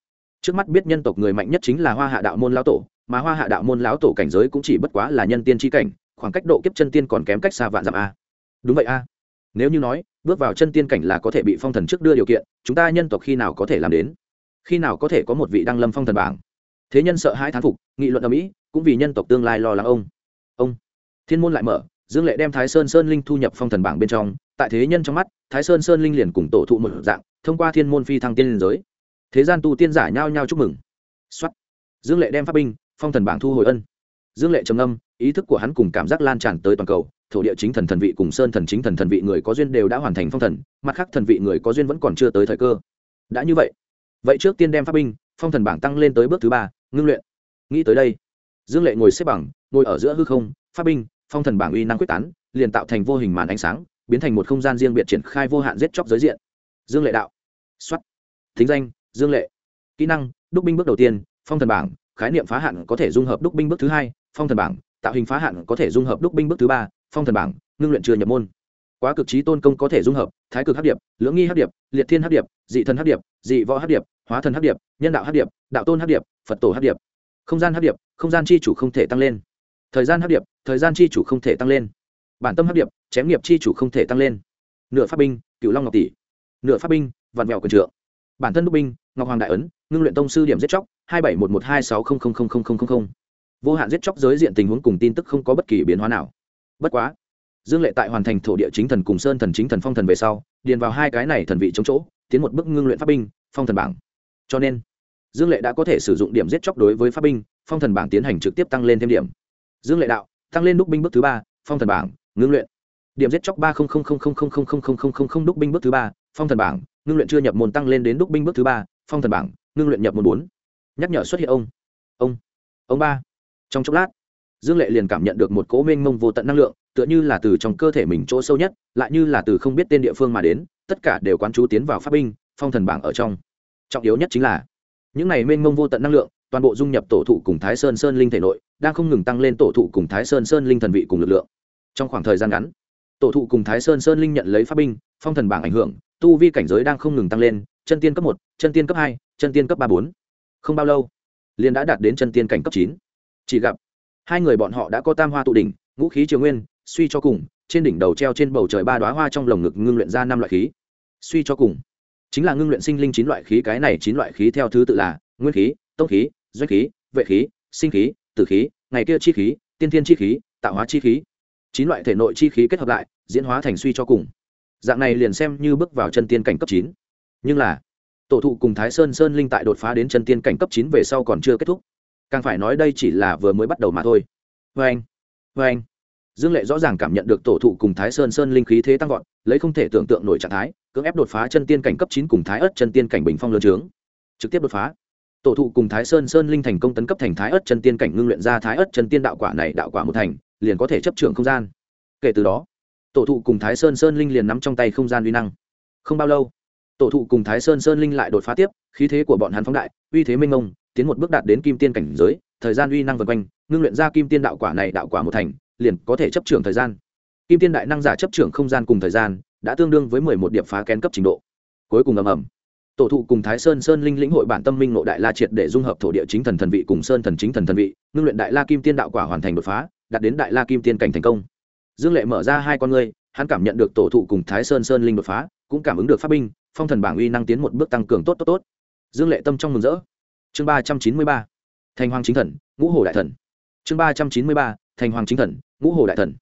Trước mắt biết nhân tộc người mạnh nhất chính là hoa hạ đạo môn lão tổ, mà hoa hạ đạo môn lão tổ cảnh giới cũng chỉ bất quá là nhân tiên tri cảnh, khoảng cách độ kiếp chân tiên còn kém cách xa vạn dặm a. Đúng vậy a. Nếu như nói, bước vào chân tiên cảnh là có thể bị phong thần trước đưa điều kiện, chúng ta nhân tộc khi nào có thể làm đến? Khi nào có thể có một vị đăng lâm phong thần bảng? Thế nhân sợ hai thán phục, nghị luận ở mỹ, cũng vì nhân tộc tương lai lo lắng ông. Ông. Thiên môn lại mở, dương lệ đem thái sơn sơn linh thu nhập phong thần bảng bên trong. Tại thế nhân trong mắt, thái sơn sơn linh liền cùng tổ thụ một dạng, thông qua thiên môn phi thăng tiên liên giới. Thế gian tu tiên giả nhao nhao chúc mừng. Xuất dương lệ đem pháp binh, phong thần bảng thu hồi ân. Dương lệ trầm âm ý thức của hắn cùng cảm giác lan tràn tới toàn cầu. Thổ địa chính thần thần vị cùng sơn thần chính thần thần vị người có duyên đều đã hoàn thành phong thần, mặt khác thần vị người có duyên vẫn còn chưa tới thời cơ. Đã như vậy. Vậy trước tiên đem pháp binh, phong thần bảng tăng lên tới bước thứ ba ngưng luyện. Nghĩ tới đây, dương lệ ngồi xếp bằng, ngồi ở giữa hư không, pháp binh, phong thần bảng uy năng quyết tán, liền tạo thành vô hình màn ánh sáng, biến thành một không gian riêng biệt triển khai vô hạn giết chóc giới diện. Dương lệ đạo. Xuất thính danh, dương lệ. Kỹ năng, đúc binh bước đầu tiên, phong thần bảng, khái niệm phá hạn có thể dung hợp đúc binh bước thứ hai, phong thần bảng, tạo hình phá hạn có thể dung hợp đúc binh bước thứ ba, phong thần bảng, ngưng luyện chưa nhập môn. Quá cực trí tôn công có thể dung hợp, thái cực hấp điệp, lưỡng nghi hấp điệp, liệt thiên hấp điệp, dị thần hấp điệp, dị võ hấp điệp hóa thần hấp điệp, nhân đạo hấp điệp, đạo tôn hấp điệp, phật tổ hấp điệp. Không gian hấp điệp, không gian chi chủ không thể tăng lên. Thời gian hấp điệp, thời gian chi chủ không thể tăng lên. Bản tâm hấp điệp, chém nghiệp chi chủ không thể tăng lên. Nửa pháp binh cựu long ngọc tỷ. Nửa pháp binh, vạn mèo quần trượng. Bản thân đúc binh, ngọc hoàng đại ấn, ngưng luyện tông sư điểm giết chóc, hai bảy một một hai sáu không không không không không không. Vô hạn giết chóc giới diện tình huống cùng tin tức không có bất kỳ biến hóa nào. Bất quá, dương lệ tại hoàn thành thổ địa chính thần cùng sơn thần chính thần phong thần về sau, điền vào hai cái này thần vị chống chỗ, tiến một bước ngưng luyện pháp binh, phong thần bảng cho nên dương lệ đã có thể sử dụng điểm giết chóc đối với pháp binh phong thần bảng tiến hành trực tiếp tăng lên thêm điểm dương lệ đạo tăng lên đúc binh bước thứ ba phong thần bảng ngưng luyện điểm giết chóc ba đúc binh bước thứ ba phong thần bảng ngưng luyện chưa nhập môn tăng lên đến đúc binh bước thứ ba phong thần bảng ngưng luyện nhập môn bốn nhắc nhở xuất hiện ông ông ông ba trong chốc lát dương lệ liền cảm nhận được một cỗ mênh mông vô tận năng lượng tựa như là từ trong cơ thể mình chỗ sâu nhất lại như là từ không biết tên địa phương mà đến tất cả đều quán chú tiến vào pháp binh phong thần bảng ở trong trọng yếu nhất chính là, những này mênh mông vô tận năng lượng, toàn bộ dung nhập tổ thụ cùng thái sơn sơn linh thể nội, đang không ngừng tăng lên tổ thụ cùng thái sơn sơn linh thần vị cùng lực lượng. Trong khoảng thời gian ngắn, tổ thụ cùng thái sơn sơn linh nhận lấy pháp binh, phong thần bảng ảnh hưởng, tu vi cảnh giới đang không ngừng tăng lên, chân tiên cấp một, chân tiên cấp hai, chân tiên cấp ba bốn. Không bao lâu liên đã đạt đến chân tiên cảnh cấp chín. Chỉ gặp, hai người bọn họ đã có tam hoa tụ đỉnh, ngũ khí triều nguyên, suy cho cùng, trên đỉnh đầu treo trên bầu trời ba đoá hoa trong lồng ngực ngưng luyện ra năm loại khí. Suy cho cùng chính là ngưng luyện sinh linh chín loại khí, cái này chín loại khí theo thứ tự là nguyên khí, tông khí, doanh khí, vệ khí, sinh khí, tử khí, ngày kia chi khí, tiên thiên chi khí, tạo hóa chi khí. Chín loại thể nội chi khí kết hợp lại, diễn hóa thành suy cho cùng. Dạng này liền xem như bước vào chân tiên cảnh cấp chín. Nhưng là, tổ thụ cùng thái sơn sơn linh tại đột phá đến chân tiên cảnh cấp chín về sau còn chưa kết thúc. Càng phải nói đây chỉ là vừa mới bắt đầu mà thôi. Vê anh vê anh dương lệ rõ ràng cảm nhận được tổ thụ cùng thái sơn sơn linh khí thế tăng vọt, lấy không thể tưởng tượng nổi trạng thái, cưỡng ép đột phá chân tiên cảnh cấp chín cùng thái ớt chân tiên cảnh bình phong lớn trướng. Trực tiếp đột phá. Tổ thụ cùng thái sơn sơn linh thành công tấn cấp thành thái ớt chân tiên cảnh ngưng luyện ra thái ớt chân tiên đạo quả này đạo quả một thành, liền có thể chấp trưởng không gian. Kể từ đó, tổ thụ cùng thái sơn sơn linh liền nắm trong tay không gian uy năng. Không bao lâu, tổ thụ cùng thái sơn sơn linh lại đột phá tiếp, khí thế của bọn hắn phóng đại, uy thế minh ông tiến một bước đạt đến kim tiên cảnh giới, thời gian uy năng vân quanh, ngưng luyện ra kim tiên đạo quả này đạo quả một thành liền có thể chấp trưởng thời gian. Kim tiên đại năng giả chấp trưởng không gian cùng thời gian, đã tương đương với mười một điểm phá kén cấp trình độ. Cuối cùng ầm ầm. Tổ thụ cùng thái sơn sơn linh lĩnh hội bản tâm minh nội đại la triệt để dung hợp thổ địa chính thần thần vị cùng sơn thần chính thần thần vị, ngưng luyện đại la kim tiên đạo quả hoàn thành đột phá, đạt đến đại la kim tiên cảnh thành công. Dương lệ mở ra hai con ngươi, hắn cảm nhận được tổ thụ cùng thái sơn sơn linh đột phá, cũng cảm ứng được pháp binh, phong thần bảng uy năng tiến một bước tăng cường tốt tốt tốt. Dương lệ tâm trong mừng rỡ. Chương ba trăm chín mươi ba. Thành hoàng chính thần, ngũ hồ đại thần. Chương ba trăm chín mươi ba. Thành hoàng chính thần ngũ hồ đại thần.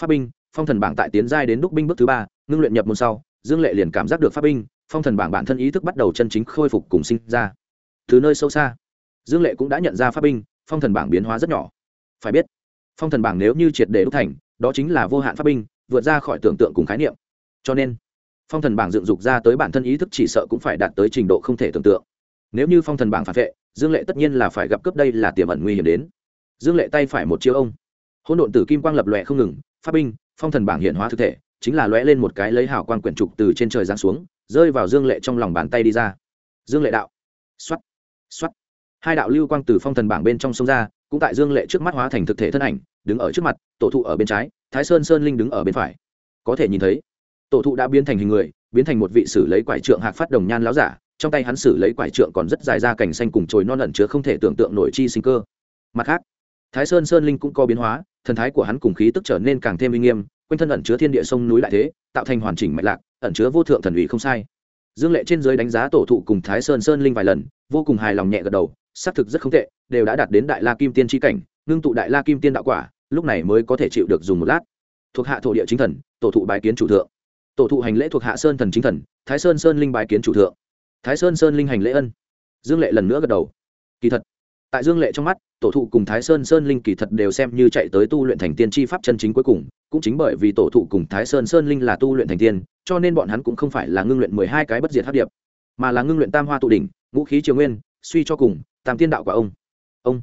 Pháp binh, phong thần bảng tại tiến giai đến đúc binh bước thứ ba, ngưng luyện nhập môn sau, dương lệ liền cảm giác được pháp binh, phong thần bảng bản thân ý thức bắt đầu chân chính khôi phục cùng sinh ra. Từ nơi sâu xa, dương lệ cũng đã nhận ra pháp binh, phong thần bảng biến hóa rất nhỏ. Phải biết, phong thần bảng nếu như triệt để đúc thành, đó chính là vô hạn pháp binh, vượt ra khỏi tưởng tượng cùng khái niệm. Cho nên, phong thần bảng dựng dục ra tới bản thân ý thức chỉ sợ cũng phải đạt tới trình độ không thể tưởng tượng. Nếu như phong thần bảng phản vệ, dương lệ tất nhiên là phải gặp cướp đây là tiềm ẩn nguy hiểm đến. Dương lệ tay phải một chiêu ông hỗn độn tử kim quang lập lòe không ngừng, pháp binh, phong thần bảng hiện hóa thực thể, chính là lóe lên một cái lấy hào quang quyển trục từ trên trời giáng xuống, rơi vào dương lệ trong lòng bàn tay đi ra. Dương lệ đạo. Xoắt xoắt hai đạo lưu quang từ phong thần bảng bên trong sông ra, cũng tại dương lệ trước mắt hóa thành thực thể thân ảnh, đứng ở trước mặt, tổ thụ ở bên trái, thái sơn sơn linh đứng ở bên phải. Có thể nhìn thấy, tổ thụ đã biến thành hình người, biến thành một vị sử lấy quải trượng hạc phát đồng nhan láo giả, trong tay hắn sử lấy quải trượng còn rất dài ra cành xanh cùng chồi non ẩn chứa không thể tưởng tượng nổi chi sinh cơ. Mặt khác thái sơn sơn linh cũng có biến hóa, thần thái của hắn cùng khí tức trở nên càng thêm uy nghiêm, quanh thân ẩn chứa thiên địa sông núi lại thế, tạo thành hoàn chỉnh mạch lạc, ẩn chứa vô thượng thần ủy không sai. Dương lệ trên giới đánh giá tổ thụ cùng thái sơn sơn linh vài lần, vô cùng hài lòng nhẹ gật đầu, xác thực rất không tệ, đều đã đạt đến đại la kim tiên tri cảnh, ngưng tụ đại la kim tiên đạo quả, lúc này mới có thể chịu được dùng một lát. Thuộc hạ thổ địa chính thần, tổ thụ bài kiến chủ thượng. Tổ thụ hành lễ thuộc hạ sơn thần chính thần, thái sơn sơn linh bài kiến chủ thượng. Thái sơn sơn linh hành lễ ân. Dương lệ lần nữa gật đầu. Kỳ thật tại dương lệ trong mắt, tổ thụ cùng thái sơn sơn linh kỳ thật đều xem như chạy tới tu luyện thành tiên tri pháp chân chính cuối cùng, cũng chính bởi vì tổ thụ cùng thái sơn sơn linh là tu luyện thành tiên, cho nên bọn hắn cũng không phải là ngưng luyện mười hai cái bất diệt hát điệp, mà là ngưng luyện tam hoa tụ đỉnh, ngũ khí triều nguyên, suy cho cùng, tam tiên đạo của ông. Ông.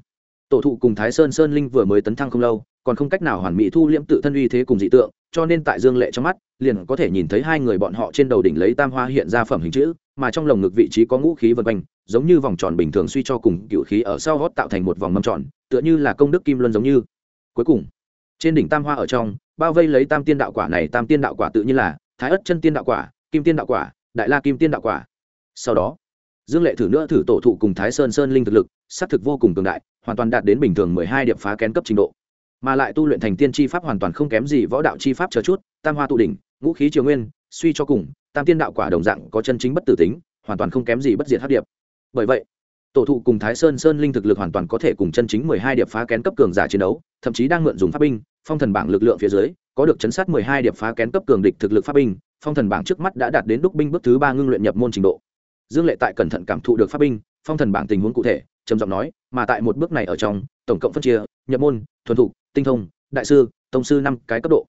Tổ thụ cùng thái sơn sơn linh vừa mới tấn thăng không lâu còn không cách nào hoàn mỹ thu liễm tự thân uy thế cùng dị tượng, cho nên tại dương lệ trong mắt, liền có thể nhìn thấy hai người bọn họ trên đầu đỉnh lấy tam hoa hiện ra phẩm hình chữ, mà trong lồng ngực vị trí có ngũ khí vân quanh, giống như vòng tròn bình thường suy cho cùng cựu khí ở sau hót tạo thành một vòng mâm tròn, tựa như là công đức kim luân giống như. Cuối cùng, trên đỉnh tam hoa ở trong, bao vây lấy tam tiên đạo quả này, tam tiên đạo quả tự nhiên là thái ất chân tiên đạo quả, kim tiên đạo quả, đại la kim tiên đạo quả. Sau đó, dương lệ thử nữa thử tổ thụ cùng thái sơn sơn linh thực lực xác thực vô cùng cường đại, hoàn toàn đạt đến bình thường mười hai điểm phá kén cấp trình độ mà lại tu luyện thành tiên tri pháp hoàn toàn không kém gì võ đạo chi pháp chờ chút, tam hoa tụ đỉnh, ngũ khí triều nguyên, suy cho cùng, tam tiên đạo quả đồng dạng có chân chính bất tử tính, hoàn toàn không kém gì bất diệt hấp điệp. Bởi vậy, tổ thụ cùng thái sơn sơn linh thực lực hoàn toàn có thể cùng chân chính mười hai điệp phá kén cấp cường giả chiến đấu, thậm chí đang mượn dùng pháp binh, phong thần bảng lực lượng phía dưới, có được chấn sát mười hai điệp phá kén cấp cường địch thực lực pháp binh, phong thần bảng trước mắt đã đạt đến đúc binh bước thứ ba ngưng luyện nhập môn trình độ. Dương lệ tại cẩn thận cảm thụ được pháp binh, phong thần bảng tình huống cụ thể, trầm giọng nói, mà tại một bước này ở trong, tổng cộng phân chia, nhập môn, thuần thục tinh thông, đại sư, tông sư năm cái cấp độ.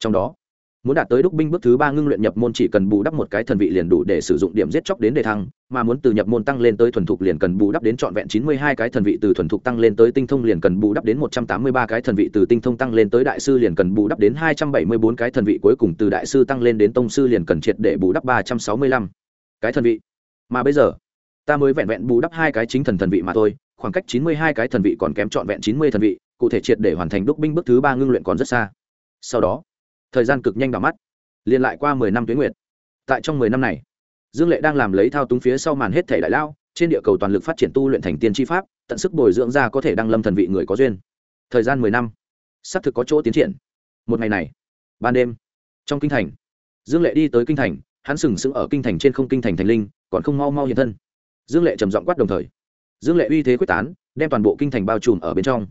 Trong đó, muốn đạt tới đúc binh bước thứ ba ngưng luyện nhập môn chỉ cần bù đắp một cái thần vị liền đủ để sử dụng điểm giết chóc đến đề thăng, mà muốn từ nhập môn tăng lên tới thuần thục liền cần bù đắp đến trọn vẹn chín mươi hai cái thần vị, từ thuần thục tăng lên tới tinh thông liền cần bù đắp đến một trăm tám mươi ba cái thần vị, từ tinh thông tăng lên tới đại sư liền cần bù đắp đến hai trăm bảy mươi bốn cái thần vị, cuối cùng từ đại sư tăng lên đến tông sư liền cần triệt để bù đắp ba trăm sáu mươi lăm cái thần vị. Mà bây giờ, ta mới vẹn vẹn bù đắp hai cái chính thần thần vị mà thôi, khoảng cách chín mươi hai cái thần vị còn kém trọn vẹn chín mươi thần vị cụ thể triệt để hoàn thành đúc binh bước thứ ba ngưng luyện còn rất xa. Sau đó, thời gian cực nhanh đỏ mắt, liền lại qua mười năm tuyến nguyệt. Tại trong mười năm này, dương lệ đang làm lấy thao túng phía sau màn hết thể đại lao, trên địa cầu toàn lực phát triển tu luyện thành tiên tri pháp, tận sức bồi dưỡng ra có thể đăng lâm thần vị người có duyên. Thời gian mười năm xác thực có chỗ tiến triển. Một ngày này, ban đêm, trong kinh thành, dương lệ đi tới kinh thành, hắn sừng sững ở kinh thành trên không kinh thành thành linh, còn không mau mau hiện thân. Dương lệ trầm giọng quát đồng thời. Dương lệ uy thế quyết tán, đem toàn bộ kinh thành bao trùm ở bên trong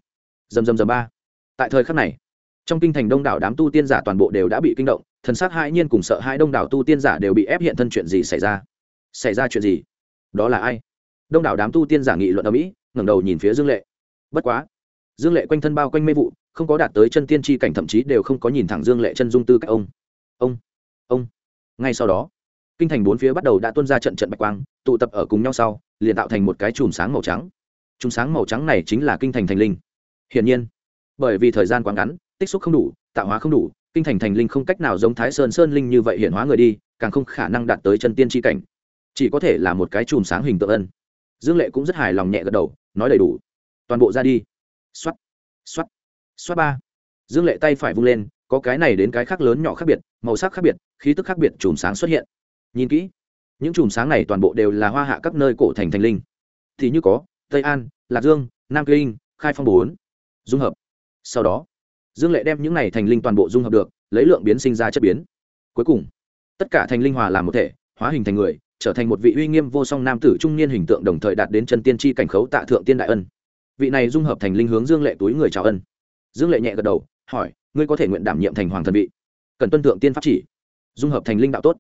dầm dầm dầm ba. Tại thời khắc này, trong kinh thành đông đảo đám tu tiên giả toàn bộ đều đã bị kinh động, thần sát hai nhiên cùng sợ hai đông đảo tu tiên giả đều bị ép hiện thân chuyện gì xảy ra? Xảy ra chuyện gì? Đó là ai? Đông đảo đám tu tiên giả nghị luận ở mỹ, ngẩng đầu nhìn phía dương lệ. Bất quá, dương lệ quanh thân bao quanh mê vụ, không có đạt tới chân tiên tri cảnh thậm chí đều không có nhìn thẳng dương lệ chân dung tư cách ông. Ông ông. Ngay sau đó, kinh thành bốn phía bắt đầu đã tuân ra trận trận bạch quang, tụ tập ở cùng nhau sau, liền tạo thành một cái chùm sáng màu trắng. Chùm sáng màu trắng này chính là kinh thành thành linh hiển nhiên, bởi vì thời gian quá ngắn, tích xúc không đủ, tạo hóa không đủ, kinh thành thành linh không cách nào giống thái sơn sơn linh như vậy hiển hóa người đi, càng không khả năng đạt tới chân tiên tri cảnh. Chỉ có thể là một cái chùm sáng hình tượng ân. Dương lệ cũng rất hài lòng nhẹ gật đầu, nói đầy đủ. Toàn bộ ra đi. X o á t x o á t x o á t ba. Dương lệ tay phải vung lên, có cái này đến cái khác lớn nhỏ khác biệt, màu sắc khác biệt, khí tức khác biệt chùm sáng xuất hiện. Nhìn kỹ, những chùm sáng này toàn bộ đều là hoa hạ các nơi cổ thành thành linh. Thì như có, tây an, lạc dương, nam kinh, khai phong bốn dung hợp. Sau đó, dương lệ đem những này thành linh toàn bộ dung hợp được, lấy lượng biến sinh ra chất biến. Cuối cùng, tất cả thành linh hòa làm một thể, hóa hình thành người, trở thành một vị uy nghiêm vô song nam tử trung niên hình tượng đồng thời đạt đến chân tiên tri cảnh khấu tạ thượng tiên đại ân. Vị này dung hợp thành linh hướng dương lệ túi người chào ân. Dương lệ nhẹ gật đầu, hỏi, ngươi có thể nguyện đảm nhiệm thành hoàng thần vị? Cần tuân thượng tiên pháp chỉ. Dung hợp thành linh đạo tốt.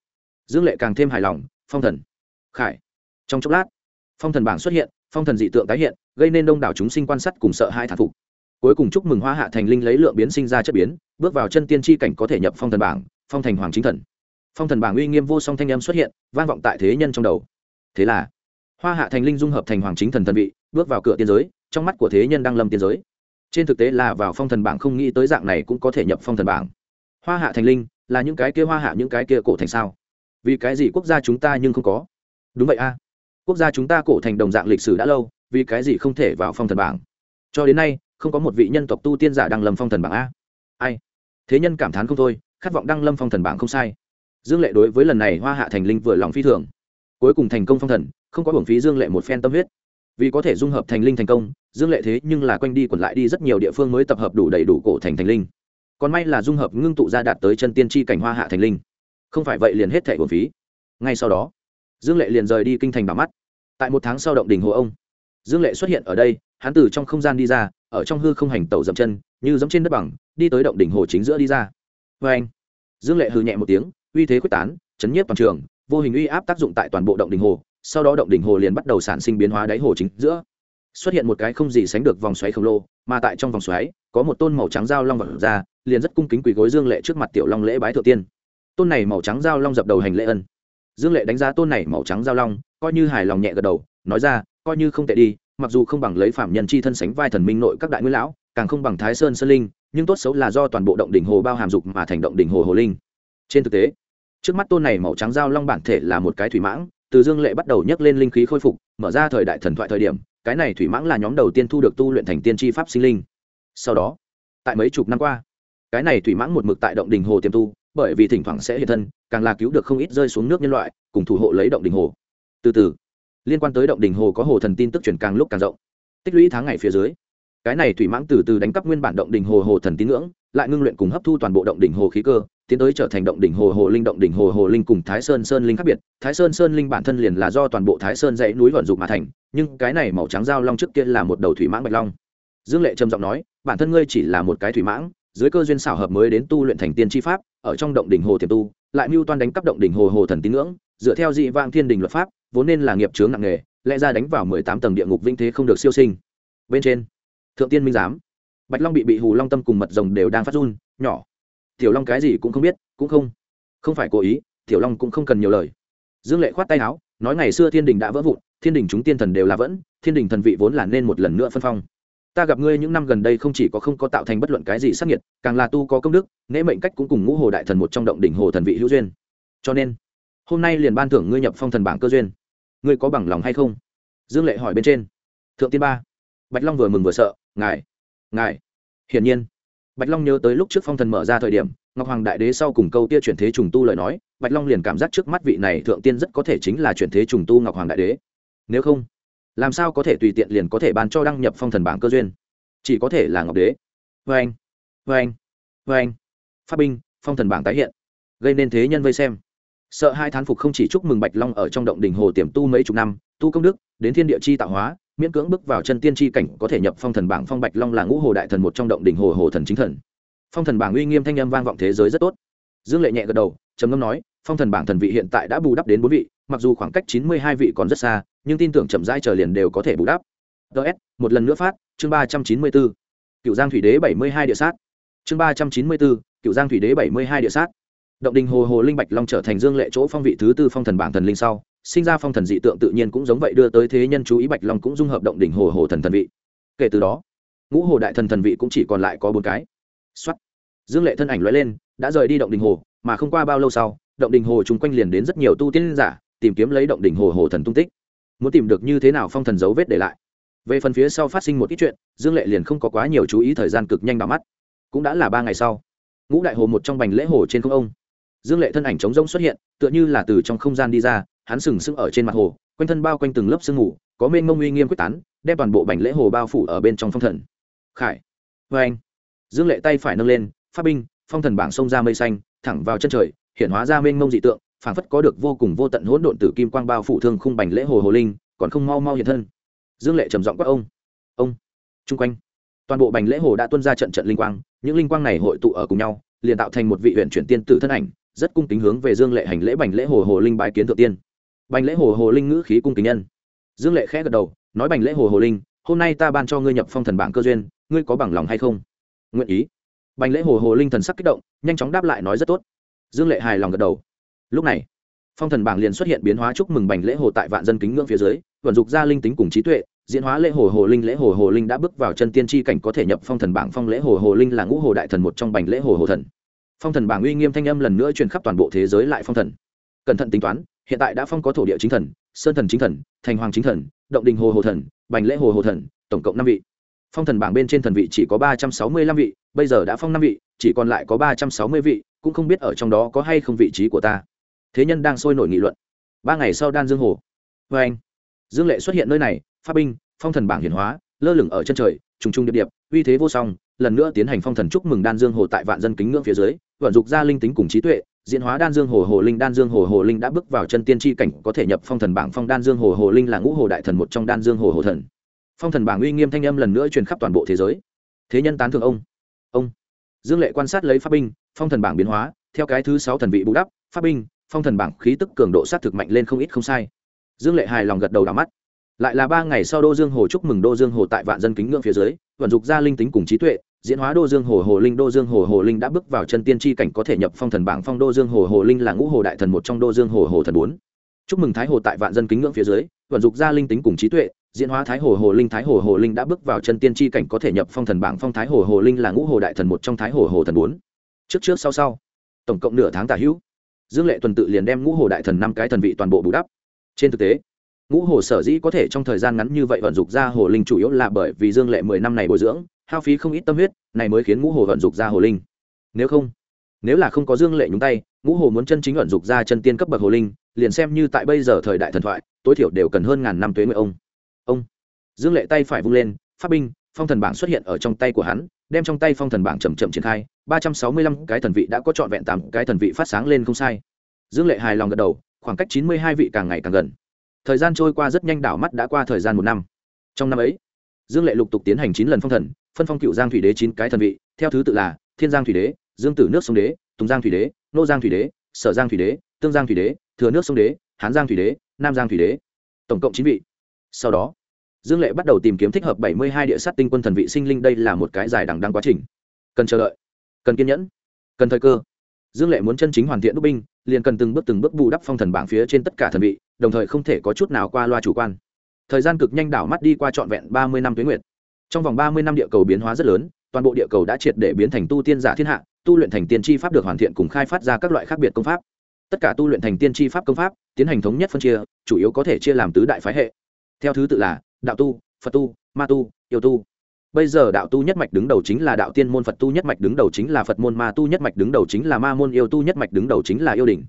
Dương lệ càng thêm hài lòng, phong thần. Khải. Trong chốc lát, phong thần bảng xuất hiện, phong thần dị tượng tái hiện, gây nên đông đảo chúng sinh quan sát cùng sợ hai thản phục cuối cùng chúc mừng hoa hạ thành linh lấy lượng biến sinh ra chất biến, bước vào chân tiên tri cảnh có thể nhập phong thần bảng, phong thành hoàng chính thần. Phong thần bảng uy nghiêm vô song thanh âm xuất hiện, vang vọng tại thế nhân trong đầu. Thế là, hoa hạ thành linh dung hợp thành hoàng chính thần thần vị, bước vào cửa tiên giới, trong mắt của thế nhân đang lâm tiên giới. Trên thực tế là vào phong thần bảng không nghĩ tới dạng này cũng có thể nhập phong thần bảng. Hoa hạ thành linh là những cái kia hoa hạ những cái kia cổ thành sao? Vì cái gì quốc gia chúng ta nhưng không có? Đúng vậy a. Quốc gia chúng ta cổ thành đồng dạng lịch sử đã lâu, vì cái gì không thể vào phong thần bảng? Cho đến nay không có một vị nhân tộc tu tiên giả đăng lâm phong thần bảng a. Ai? Thế nhân cảm thán không thôi, khát vọng đăng lâm phong thần bảng không sai. Dương lệ đối với lần này hoa hạ thành linh vừa lòng phi thường. Cuối cùng thành công phong thần, không có hưởng phí dương lệ một phen tâm huyết. Vì có thể dung hợp thành linh thành công, dương lệ thế nhưng là quanh đi quẩn lại đi rất nhiều địa phương mới tập hợp đủ đầy đủ cổ thành thành linh. Còn may là dung hợp ngưng tụ ra đạt tới chân tiên tri cảnh hoa hạ thành linh. Không phải vậy liền hết thẻ hưởng phí. Ngay sau đó, dương lệ liền rời đi kinh thành bà mắt. Tại một tháng sau động đình hồ ông, dương lệ xuất hiện ở đây, hắn từ trong không gian đi ra ở trong hư không hành tẩu dậm chân, như dẫm trên đất bằng, đi tới động đỉnh hồ chính giữa đi ra. Vê anh, dương lệ hư nhẹ một tiếng, uy thế quyết tán, chấn nhiếp toàn trường, vô hình uy áp tác dụng tại toàn bộ động đỉnh hồ, sau đó động đỉnh hồ liền bắt đầu sản sinh biến hóa đáy hồ chính giữa. Xuất hiện một cái không gì sánh được vòng xoáy khổng lồ, mà tại trong vòng xoáy, có một tôn màu trắng dao long vật ra, liền rất cung kính quỳ gối dương lệ trước mặt tiểu long lễ bái thượng tiên. Tôn này màu trắng dao long dập đầu hành lễ ân. Dương lệ đánh giá tôn này màu trắng dao long, coi như hài lòng nhẹ gật đầu, nói ra, coi như không tệ đi mặc dù không bằng lấy phạm nhân chi thân sánh vai thần minh nội các đại nguyên lão, càng không bằng thái sơn sơn linh, nhưng tốt xấu là do toàn bộ động đỉnh hồ bao hàm dục mà thành động đỉnh hồ hồ linh. Trên thực tế, trước mắt tôn này màu trắng dao long bản thể là một cái thủy mãng, từ dương lệ bắt đầu nhấc lên linh khí khôi phục, mở ra thời đại thần thoại thời điểm, cái này thủy mãng là nhóm đầu tiên thu được tu luyện thành tiên tri pháp sinh linh. Sau đó, tại mấy chục năm qua, cái này thủy mãng một mực tại động đình hồ tiềm tu, bởi vì thỉnh thoảng sẽ hiện thân, càng là cứu được không ít rơi xuống nước nhân loại, cùng thủ hộ lấy động đình hồ. Từ từ liên quan tới động đình hồ có hồ thần tin tức truyền càng lúc càng rộng. Tích lũy tháng ngày phía dưới, cái này thủy mãng từ từ đánh cắp nguyên bản động đình hồ hồ thần tín ngưỡng, lại ngưng luyện cùng hấp thu toàn bộ động đỉnh hồ khí cơ, tiến tới trở thành động đỉnh hồ hồ linh, động đỉnh hồ hồ linh cùng thái sơn sơn linh khác biệt. Thái sơn sơn linh bản thân liền là do toàn bộ thái sơn dãy núi vận dụng mà thành, nhưng cái này màu trắng giao long trước kia là một đầu thủy mãng bạch long. Dương lệ trầm giọng nói, bản thân ngươi chỉ là một cái thủy mãng, dưới cơ duyên xảo hợp mới đến tu luyện thành tiên tri pháp, ở trong động đỉnh hồ tiềm tu, lại mưu toan đánh cắp động đỉnh hồ hồ thần tín ngưỡng, dựa theo dị vang thiên đình luật pháp vốn nên là nghiệp chướng nặng nghề lẽ ra đánh vào mười tám tầng địa ngục vinh thế không được siêu sinh. Bên trên, thượng tiên minh giám, bạch long bị bị hù long tâm cùng mật rồng đều đang phát run, nhỏ. Tiểu long cái gì cũng không biết, cũng không không phải cố ý, tiểu long cũng không cần nhiều lời. Dương lệ khoát tay áo, nói ngày xưa thiên đình đã vỡ vụn, thiên đình chúng tiên thần đều là vẫn, thiên đình thần vị vốn là nên một lần nữa phân phong. Ta gặp ngươi những năm gần đây không chỉ có không có tạo thành bất luận cái gì sắc nhiệt càng là tu có công đức nễ mệnh cách cũng cùng ngũ hồ đại thần một trong động đỉnh hồ thần vị hữu duyên. Cho nên, hôm nay liền ban thưởng ngươi nhập phong thần bảng cơ duyên ngươi có bằng lòng hay không? Dương lệ hỏi bên trên. Thượng tiên ba. Bạch long vừa mừng vừa sợ, ngài ngài. Hiển nhiên, bạch long nhớ tới lúc trước phong thần mở ra thời điểm, ngọc hoàng đại đế sau cùng câu tia chuyển thế trùng tu lời nói, bạch long liền cảm giác trước mắt vị này thượng tiên rất có thể chính là chuyển thế trùng tu ngọc hoàng đại đế. Nếu không, làm sao có thể tùy tiện liền có thể ban cho đăng nhập phong thần bảng cơ duyên? Chỉ có thể là ngọc đế. Vâng, vâng, vâng. Vê anh vê anh vê anh phát binh, phong thần bảng tái hiện. Gây nên thế nhân vây xem sợ hai thán phục không chỉ chúc mừng bạch long ở trong động đình hồ tiềm tu mấy chục năm, tu công đức, đến thiên địa chi tạo hóa, miễn cưỡng bước vào chân tiên tri cảnh, có thể nhập phong thần bảng phong bạch long là ngũ hồ đại thần một trong động đỉnh hồ hồ thần chính thần. Phong thần bảng uy nghiêm thanh âm vang vọng thế giới rất tốt. Dương lệ nhẹ gật đầu, trầm ngâm nói, phong thần bảng thần vị hiện tại đã bù đắp đến bốn vị, mặc dù khoảng cách chín mươi hai vị còn rất xa, nhưng tin tưởng chậm rãi chờ liền đều có thể bù đắp. Ts một lần nữa phát, chương ba trăm chín mươi bốn cựu giang thủy đế bảy mươi hai địa sát. Chương ba trăm chín mươi bốn cựu giang thủy đế bảy mươi hai địa sát động đình hồ hồ linh bạch long trở thành dương lệ chỗ phong vị thứ tư phong thần bảng thần linh sau, sinh ra phong thần dị tượng tự nhiên cũng giống vậy đưa tới thế nhân chú ý bạch long cũng dung hợp động đỉnh hồ hồ thần thần vị. Kể từ đó, ngũ hồ đại thần thần vị cũng chỉ còn lại có bốn cái. Xuất dương lệ thân ảnh lóe lên, đã rời đi động đình hồ, mà không qua bao lâu sau, động đình hồ chung quanh liền đến rất nhiều tu tiên giả, tìm kiếm lấy động đình hồ hồ thần tung tích. Muốn tìm được như thế nào phong thần dấu vết để lại? Về phần phía sau phát sinh một ít chuyện, dương lệ liền không có quá nhiều chú ý thời gian cực nhanh đ mắt. Cũng đã là ba ngày sau. Ngũ đại hồ một trong bành lễ hồ trên không ông dương lệ thân ảnh trống rông xuất hiện, tựa như là từ trong không gian đi ra, hắn sừng sững ở trên mặt hồ, quanh thân bao quanh từng lớp sương mù, có mênh mông uy nghiêm quyết tán, đem toàn bộ bành lễ hồ bao phủ ở bên trong phong thần. Khải vê anh. Dương lệ tay phải nâng lên phát binh, phong thần bảng sông ra mây xanh, thẳng vào chân trời, hiện hóa ra mênh mông dị tượng, phảng phất có được vô cùng vô tận hỗn độn tử kim quang bao phủ thương khung bành lễ hồ hồ linh, còn không mau mau hiện thân. Dương lệ trầm giọng quát ông. Ông, chung quanh. Toàn bộ bành lễ hồ đã tuân ra trận trận linh quang, những linh quang này hội tụ ở cùng nhau, liền tạo thành một vị huyện chuyển tiên tử thân ảnh rất cung kính hướng về dương lệ hành lễ bành lễ hồ hồ linh bái kiến thượng tiên. Bành lễ hồ hồ linh ngữ khí cung kính nhân. Dương lệ khẽ gật đầu, nói bành lễ hồ hồ linh, hôm nay ta ban cho ngươi nhập phong thần bảng cơ duyên, ngươi có bằng lòng hay không? Nguyện ý. Bành lễ hồ hồ linh thần sắc kích động, nhanh chóng đáp lại nói rất tốt. Dương lệ hài lòng gật đầu. Lúc này, phong thần bảng liền xuất hiện biến hóa chúc mừng bành lễ hồ tại vạn dân kính ngưỡng phía dưới, vận dục ra linh tính cùng trí tuệ, diễn hóa lễ hồ hồ linh, lễ hồ hồ linh đã bước vào chân tiên tri cảnh có thể nhập phong thần bảng phong lễ hồ hồ linh là ngũ hồ đại thần một trong bành lễ hồ hồ thần phong thần bảng uy nghiêm thanh âm lần nữa truyền khắp toàn bộ thế giới lại phong thần. Cẩn thận tính toán, hiện tại đã phong có thổ địa chính thần, sơn thần chính thần, thành hoàng chính thần, động đình hồ hồ thần, bành lễ hồ hồ thần, tổng cộng năm vị. Phong thần bảng bên trên thần vị chỉ có ba trăm sáu mươi lăm vị, bây giờ đã phong năm vị, chỉ còn lại có ba trăm sáu mươi vị, cũng không biết ở trong đó có hay không vị trí của ta. Thế nhân đang sôi nổi nghị luận. Ba ngày sau đan dương hồ. Vê anh dương lệ xuất hiện nơi này, pháp binh, phong thần bảng hiển hóa, lơ lửng ở chân trời trùng trùng điệp điệp, uy thế vô song, lần nữa tiến hành phong thần chúc mừng đan dương hồ tại vạn dân kính ngưỡng phía dưới, vận dục ra linh tính cùng trí tuệ, diễn hóa đan dương hồ hồ linh, đan dương hồ hồ linh đã bước vào chân tiên tri cảnh, có thể nhập phong thần bảng phong đan dương hồ hồ linh là ngũ hồ đại thần một trong đan dương hồ hồ thần. Phong thần bảng uy nghiêm thanh âm lần nữa truyền khắp toàn bộ thế giới. Thế nhân tán thưởng ông. Ông. Dương lệ quan sát lấy pháp binh, phong thần bảng biến hóa, theo cái thứ sáu thần vị bù đắp, pháp binh, phong thần bảng khí tức cường độ sát thực mạnh lên không ít không sai. Dương lệ hài lòng gật đầu đ mắt lại là ba ngày sau đô dương hồ chúc mừng đô dương hồ tại vạn dân kính ngưỡng phía dưới, vận dục ra linh tính cùng trí tuệ, diễn hóa đô dương hồ hồ linh. Đô dương hồ hồ linh đã bước vào chân tiên tri cảnh có thể nhập phong thần bảng phong. Đô dương hồ hồ linh là ngũ hồ đại thần một trong đô dương hồ hồ thần bốn. Chúc mừng thái hồ tại vạn dân kính ngưỡng phía dưới, vận dục ra linh tính cùng trí tuệ, diễn hóa thái hồ hồ linh. Thái hồ hồ linh đã bước vào chân tiên tri cảnh có thể nhập phong thần bảng phong. Thái hồ hồ linh là ngũ hồ đại thần một trong thái hồ hồ thần bốn. Trước trước, sau sau. Tổng cộng nửa tháng tả hữu. Dương lệ tuần tự liền đem ngũ hồ đại thần năm cái thần vị toàn bộ bù đắp. Trên thực tế ngũ hồ sở dĩ có thể trong thời gian ngắn như vậy vận dụng ra hồ linh chủ yếu là bởi vì dương lệ mười năm này bồi dưỡng, hao phí không ít tâm huyết, này mới khiến ngũ hồ vận dụng ra hồ linh. Nếu không, nếu là không có dương lệ nhúng tay, ngũ hồ muốn chân chính vận dụng ra chân tiên cấp bậc hồ linh, liền xem như tại bây giờ thời đại thần thoại, tối thiểu đều cần hơn ngàn năm tuế nguyện ông. Ông. Dương lệ tay phải vung lên phát binh, phong thần bảng xuất hiện ở trong tay của hắn, đem trong tay phong thần bảng chầm chậm triển khai, ba trăm sáu mươi lăm cái thần vị đã có trọn vẹn tám cái thần vị phát sáng lên không sai. Dương lệ hài lòng gật đầu, khoảng cách chín mươi hai vị càng ngày càng gần thời gian trôi qua rất nhanh đảo mắt đã qua thời gian một năm. Trong năm ấy, dương lệ lục tục tiến hành chín lần phong thần, phân phong cựu giang thủy đế chín cái thần vị, theo thứ tự là thiên giang thủy đế, dương tử nước sông đế, tùng giang thủy đế, nô giang thủy đế, sở giang thủy đế, tương giang thủy đế, thừa nước sông đế, hán giang thủy đế, nam giang thủy đế. Tổng cộng chín vị. Sau đó, dương lệ bắt đầu tìm kiếm thích hợp bảy mươi hai địa sát tinh quân thần vị sinh linh, đây là một cái dài đằng đăng quá trình. Cần chờ đợi, cần kiên nhẫn, cần thời cơ. Dương lệ muốn chân chính hoàn thiện đúc binh liền cần từng bước từng bước bù đắp phong thần bảng phía trên tất cả thần vị, đồng thời không thể có chút nào qua loa chủ quan. Thời gian cực nhanh đảo mắt đi qua trọn vẹn ba mươi năm tuyến nguyệt. Trong vòng ba mươi năm địa cầu biến hóa rất lớn, toàn bộ địa cầu đã triệt để biến thành tu tiên giả thiên hạ, tu luyện thành tiên tri pháp được hoàn thiện cùng khai phát ra các loại khác biệt công pháp. Tất cả tu luyện thành tiên tri pháp công pháp, tiến hành thống nhất phân chia, chủ yếu có thể chia làm tứ đại phái hệ. Theo thứ tự là đạo tu, phật tu, ma tu, yêu tu bây giờ đạo tu nhất mạch đứng đầu chính là đạo tiên môn, phật tu nhất mạch đứng đầu chính là phật môn, ma tu nhất mạch đứng đầu chính là ma môn, yêu tu nhất mạch đứng đầu chính là yêu đình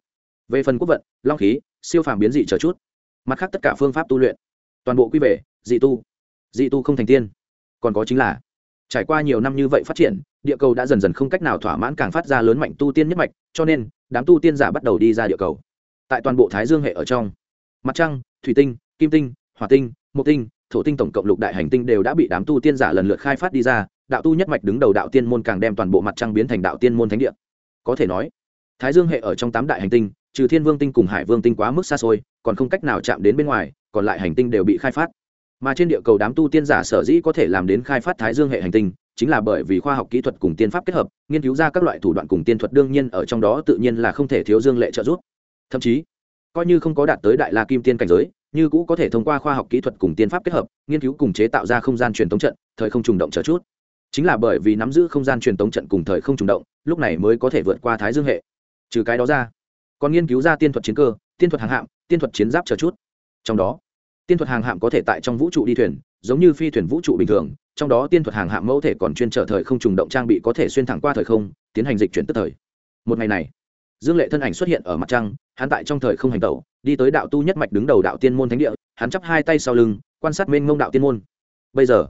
về phần quốc vận, long khí, siêu phàm biến dị chờ chút. Mặt khác tất cả phương pháp tu luyện, toàn bộ quy về, dị tu. Dị tu không thành tiên. Còn có chính là, trải qua nhiều năm như vậy phát triển, địa cầu đã dần dần không cách nào thỏa mãn càng phát ra lớn mạnh tu tiên nhất mạch, cho nên, đám tu tiên giả bắt đầu đi ra địa cầu. Tại toàn bộ thái dương hệ ở trong, mặt trăng, thủy tinh, kim tinh, hỏa tinh, mộc tinh thổ tinh tổng cộng lục đại hành tinh đều đã bị đám tu tiên giả lần lượt khai phát đi ra, đạo tu nhất mạch đứng đầu đạo tiên môn càng đem toàn bộ mặt trăng biến thành đạo tiên môn thánh địa. Có thể nói, thái dương hệ ở trong tám đại hành tinh, trừ thiên vương tinh cùng hải vương tinh quá mức xa xôi, còn không cách nào chạm đến bên ngoài, còn lại hành tinh đều bị khai phát. Mà trên địa cầu đám tu tiên giả sở dĩ có thể làm đến khai phát thái dương hệ hành tinh, chính là bởi vì khoa học kỹ thuật cùng tiên pháp kết hợp, nghiên cứu ra các loại thủ đoạn cùng tiên thuật đương nhiên ở trong đó tự nhiên là không thể thiếu dương lệ trợ giúp. Thậm chí, coi như không có đạt tới đại la kim tiên cảnh giới như cũ có thể thông qua khoa học kỹ thuật cùng tiên pháp kết hợp, nghiên cứu cùng chế tạo ra không gian truyền tống trận, thời không trùng động chờ chút. Chính là bởi vì nắm giữ không gian truyền tống trận cùng thời không trùng động, lúc này mới có thể vượt qua thái dương hệ. Trừ cái đó ra, còn nghiên cứu ra tiên thuật chiến cơ, tiên thuật hàng hạm, tiên thuật chiến giáp chờ chút. Trong đó, tiên thuật hàng hạm có thể tại trong vũ trụ đi thuyền, giống như phi thuyền vũ trụ bình thường, trong đó tiên thuật hàng hạm mẫu thể còn chuyên trở thời không trùng động trang bị có thể xuyên thẳng qua thời không, tiến hành dịch chuyển tức thời. Một ngày này, dương lệ thân ảnh xuất hiện ở mặt trăng, hắn tại trong thời không hành tẩu đi tới đạo tu nhất mạch đứng đầu đạo tiên môn thánh địa, hắn chắp hai tay sau lưng, quan sát mênh ngông đạo tiên môn. Bây giờ,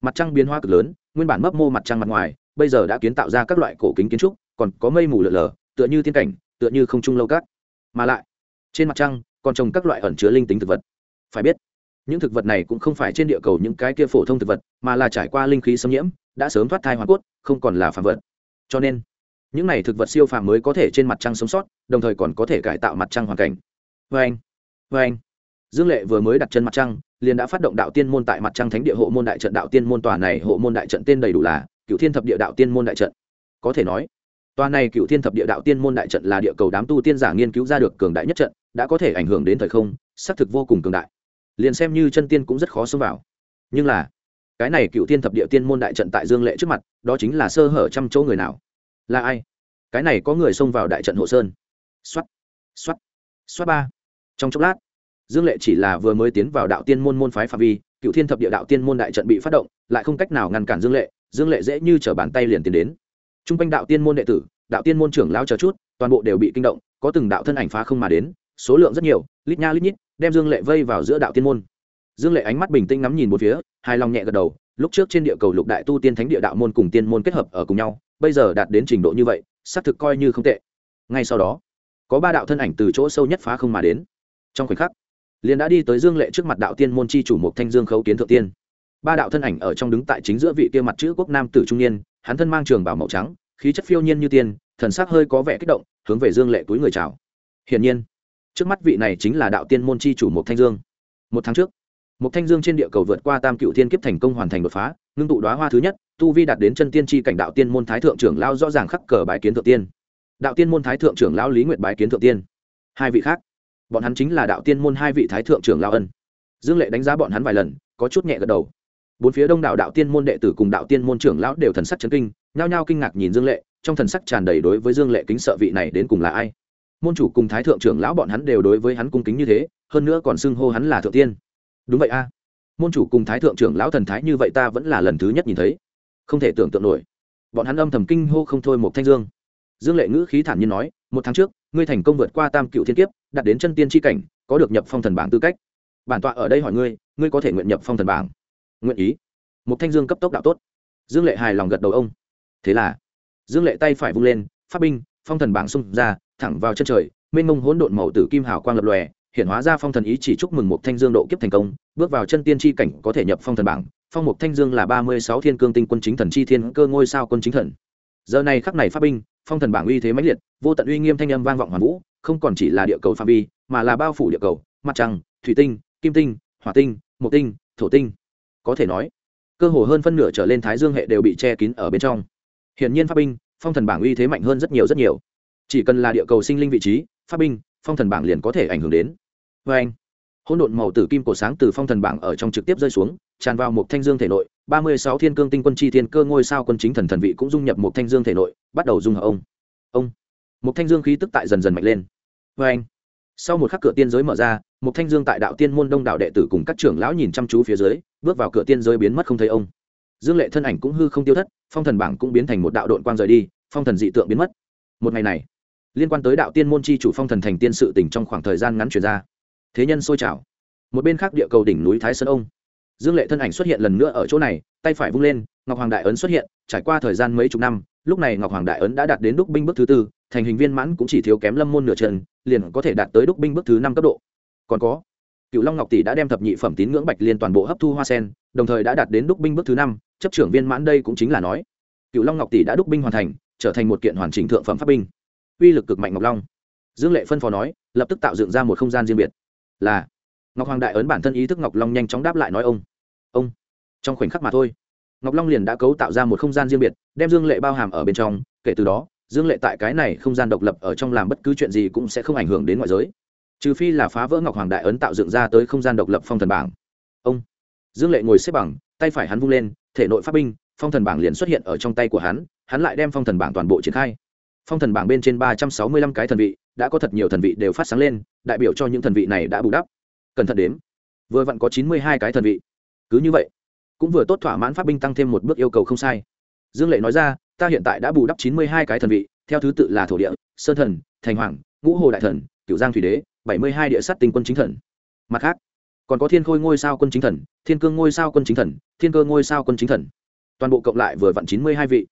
mặt trăng biến hóa cực lớn, nguyên bản mấp mô mặt trăng mặt ngoài, bây giờ đã kiến tạo ra các loại cổ kính kiến trúc, còn có mây mù lở lở, tựa như thiên cảnh, tựa như không trung lâu cát. Mà lại, trên mặt trăng còn trồng các loại ẩn chứa linh tính thực vật. Phải biết, những thực vật này cũng không phải trên địa cầu những cái kia phổ thông thực vật, mà là trải qua linh khí xâm nhiễm, đã sớm thoát thai hoàn cốt, không còn là phàm vật. Cho nên, những này thực vật siêu phàm mới có thể trên mặt trăng sống sót, đồng thời còn có thể cải tạo mặt trăng hoàn cảnh vê anh. Vê anh. Dương lệ vừa mới đặt chân mặt trăng, liền đã phát động đạo tiên môn tại mặt trăng thánh địa hộ môn đại trận. Đạo tiên môn tòa này hộ môn đại trận tên đầy đủ là cựu thiên thập địa đạo tiên môn đại trận. Có thể nói, tòa này cựu thiên thập địa đạo tiên môn đại trận là địa cầu đám tu tiên giả nghiên cứu ra được cường đại nhất trận, đã có thể ảnh hưởng đến thời không, xác thực vô cùng cường đại. Liền xem như chân tiên cũng rất khó xông vào. Nhưng là, cái này cựu thiên thập địa tiên môn đại trận tại dương lệ trước mặt, đó chính là sơ hở trăm chỗ người nào? Là ai? Cái này có người xông vào đại trận hộ sơn. X o á t x o á t x o á t ba trong chốc lát, dương lệ chỉ là vừa mới tiến vào đạo tiên môn môn phái phạm vi, cựu thiên thập địa đạo tiên môn đại trận bị phát động, lại không cách nào ngăn cản dương lệ dương lệ dễ như t r ở bàn tay liền tiến đến. T r u n g quanh đạo tiên môn đệ tử, đạo tiên môn trưởng lao chờ chút, toàn bộ đều bị kinh động, có từng đạo thân ảnh phá không mà đến, số lượng rất nhiều, lít nha lít nhít, đem dương lệ vây vào giữa đạo tiên môn. Dương lệ ánh mắt bình tĩnh ngắm nhìn một phía, hài lòng nhẹ gật đầu, lúc trước trên địa cầu lục đại tu tiên thánh địa đạo môn cùng tiên môn kết hợp ở cùng nhau, bây giờ đạt đến trình độ như vậy, xác thực coi như không tệ. Ngay sau đó, có ba đạo thân ảnh từ chỗ sâu nhất phá không mà đến trong khoảnh khắc, liền đã đi tới dương lệ trước mặt đạo tiên môn chi chủ mục thanh dương khấu kiến thượng tiên. Ba đạo thân ảnh ở trong đứng tại chính giữa vị kia mặt chữ quốc nam tử trung niên, hắn thân mang trường bảo màu trắng, khí chất phiêu nhiên như tiên, thần sắc hơi có vẻ kích động, hướng về dương lệ túi người chào. Hiển nhiên, trước mắt vị này chính là đạo tiên môn chi chủ mục thanh dương. Một tháng trước mục thanh dương trên địa cầu vượt qua tam cựu thiên kiếp thành công hoàn thành đột phá, ngưng tụ đoá hoa thứ nhất, tu vi đạt đến chân tiên tri cảnh đạo tiên môn thái thượng trưởng lao rõ ràng khắc cờ bái kiến thượng tiên. Đạo tiên môn thái thượng trưởng lão lý nguyệt bái kiến thượng tiên. Hai vị khác bọn hắn chính là đạo tiên môn hai vị thái thượng trưởng lao ân. Dương lệ đánh giá bọn hắn vài lần, có chút nhẹ gật đầu. Bốn phía đông đảo đạo tiên môn đệ tử cùng đạo tiên môn trưởng lão đều thần sắc chấn kinh, nhao nhao kinh ngạc nhìn dương lệ, trong thần sắc tràn đầy đối với dương lệ kính sợ vị này đến cùng là ai. Môn chủ cùng thái thượng trưởng lão bọn hắn đều đối với hắn cung kính như thế, hơn nữa còn xưng hô hắn là thượng tiên. Đúng vậy a. Môn chủ cùng thái thượng trưởng lão thần thái như vậy ta vẫn là lần thứ nhất nhìn thấy. Không thể tưởng tượng nổi. Bọn hắn âm thầm kinh hô không thôi một thanh dương. Dương lệ ngữ khí thản nhiên nói, một tháng trước ngươi thành công vượt qua tam cựu thiên kiếp, đạt đến chân tiên tri cảnh, có được nhập phong thần bảng tư cách. Bản tọa ở đây hỏi ngươi ngươi có thể nguyện nhập phong thần bảng? Nguyện ý. Một thanh dương cấp tốc đạo tốt. Dương lệ hài lòng gật đầu ông. Thế là, dương lệ tay phải vung lên, phát binh, phong thần bảng xung ra, thẳng vào chân trời, mênh mông hỗn độn màu tử kim hào quang lập lòe, hiện hóa ra phong thần ý chỉ chúc mừng một thanh dương độ kiếp thành công, bước vào chân tiên tri cảnh có thể nhập phong thần bảng. Phong mục thanh dương là ba mươi sáu thiên cương tinh quân chính thần chi thiên cơ ngôi sao quân chính thần. Giờ này khắc này phát binh phong thần bảng uy thế mãnh liệt, vô tận uy nghiêm thanh âm vang vọng hoàn vũ, không còn chỉ là địa cầu phạm vi, mà là bao phủ địa cầu, mặt trăng, thủy tinh, kim tinh, hỏa tinh, mộc tinh, thổ tinh. Có thể nói, cơ hồ hơn phân nửa trở lên thái dương hệ đều bị che kín ở bên trong. Hiển nhiên pháp binh, phong thần bảng uy thế mạnh hơn rất nhiều rất nhiều. Chỉ cần là địa cầu sinh linh vị trí, pháp binh, phong thần bảng liền có thể ảnh hưởng đến. Vê anh hỗn độn màu tử kim cổ sáng từ phong thần bảng ở trong trực tiếp rơi xuống, tràn vào một thanh dương thể nội ba mươi sáu thiên cương tinh quân chi thiên cơ ngôi sao quân chính thần thần vị cũng dung nhập một thanh dương thể nội, bắt đầu dung hợp ông. Ông. Một thanh dương khí tức tại dần dần mạnh lên. Vê anh. Sau một khắc cửa tiên giới mở ra một thanh dương tại đạo tiên môn đông đạo đệ tử cùng các trưởng lão nhìn chăm chú phía dưới, bước vào cửa tiên giới biến mất không thấy ông. Dương lệ thân ảnh cũng hư không tiêu thất, phong thần bảng cũng biến thành một đạo đội quang rời đi, phong thần dị tượng biến mất. Một ngày này, liên quan tới đạo tiên môn chi chủ phong thần thành tiên sự tỉnh trong khoảng thời gian ngắn chuyển ra. Thế nhân sôi trào. Một bên khác địa cầu đỉnh núi thái sơn ông dương lệ thân ảnh xuất hiện lần nữa ở chỗ này, tay phải vung lên, ngọc hoàng đại ấn xuất hiện, trải qua thời gian mấy chục năm, lúc này ngọc hoàng đại ấn đã đạt đến đúc binh bước thứ tư, thành hình viên mãn cũng chỉ thiếu kém lâm môn nửa trần liền có thể đạt tới đúc binh bước thứ năm cấp độ. Còn có cựu long ngọc tỷ đã đem thập nhị phẩm tín ngưỡng bạch liên toàn bộ hấp thu hoa sen, đồng thời đã đạt đến đúc binh bước thứ năm, chấp trưởng viên mãn đây cũng chính là nói cựu long ngọc tỷ đã đúc binh hoàn thành, trở thành một kiện hoàn chỉnh thượng phẩm pháp binh. Uy lực cực mạnh ngọc long. Dương lệ phân phó nói, lập tức tạo dựng ra một không gian riêng biệt. Là, ngọc hoàng đại ấn bản thân ý thức ngọc long nhanh chóng đáp lại nói ông ông. Trong khoảnh khắc mà thôi, ngọc long liền đã cấu tạo ra một không gian riêng biệt, đem dương lệ bao hàm ở bên trong. Kể từ đó, dương lệ tại cái này không gian độc lập ở trong làm bất cứ chuyện gì cũng sẽ không ảnh hưởng đến ngoại giới. Trừ phi là phá vỡ ngọc hoàng đại ấn tạo dựng ra tới không gian độc lập phong thần bảng. Ông. Dương lệ ngồi xếp bằng, tay phải hắn vung lên, thể nội pháp binh, phong thần bảng liền xuất hiện ở trong tay của hắn hắn lại đem phong thần bảng toàn bộ triển khai. Phong thần bảng bên trên ba trăm sáu mươi lăm cái thần vị, đã có thật nhiều thần vị đều phát sáng lên, đại biểu cho những thần vị này đã bù đắp. Cẩn thận đếm. Vừa vặn có chín mươi hai cái thần vị cứ như vậy, cũng vừa tốt thỏa mãn pháp binh tăng thêm một bước yêu cầu không sai. Dương lệ nói ra, ta hiện tại đã bù đắp chín mươi hai cái thần vị, theo thứ tự là thổ địa, sơn thần, thành hoàng, ngũ hồ đại thần, cửu giang thủy đế, bảy mươi hai địa sát tinh quân chính thần. Mặt khác, còn có thiên khôi ngôi sao quân chính thần, thiên cương ngôi sao quân chính thần, thiên cơ ngôi sao quân chính thần. Toàn bộ cộng lại vừa vặn chín mươi hai vị.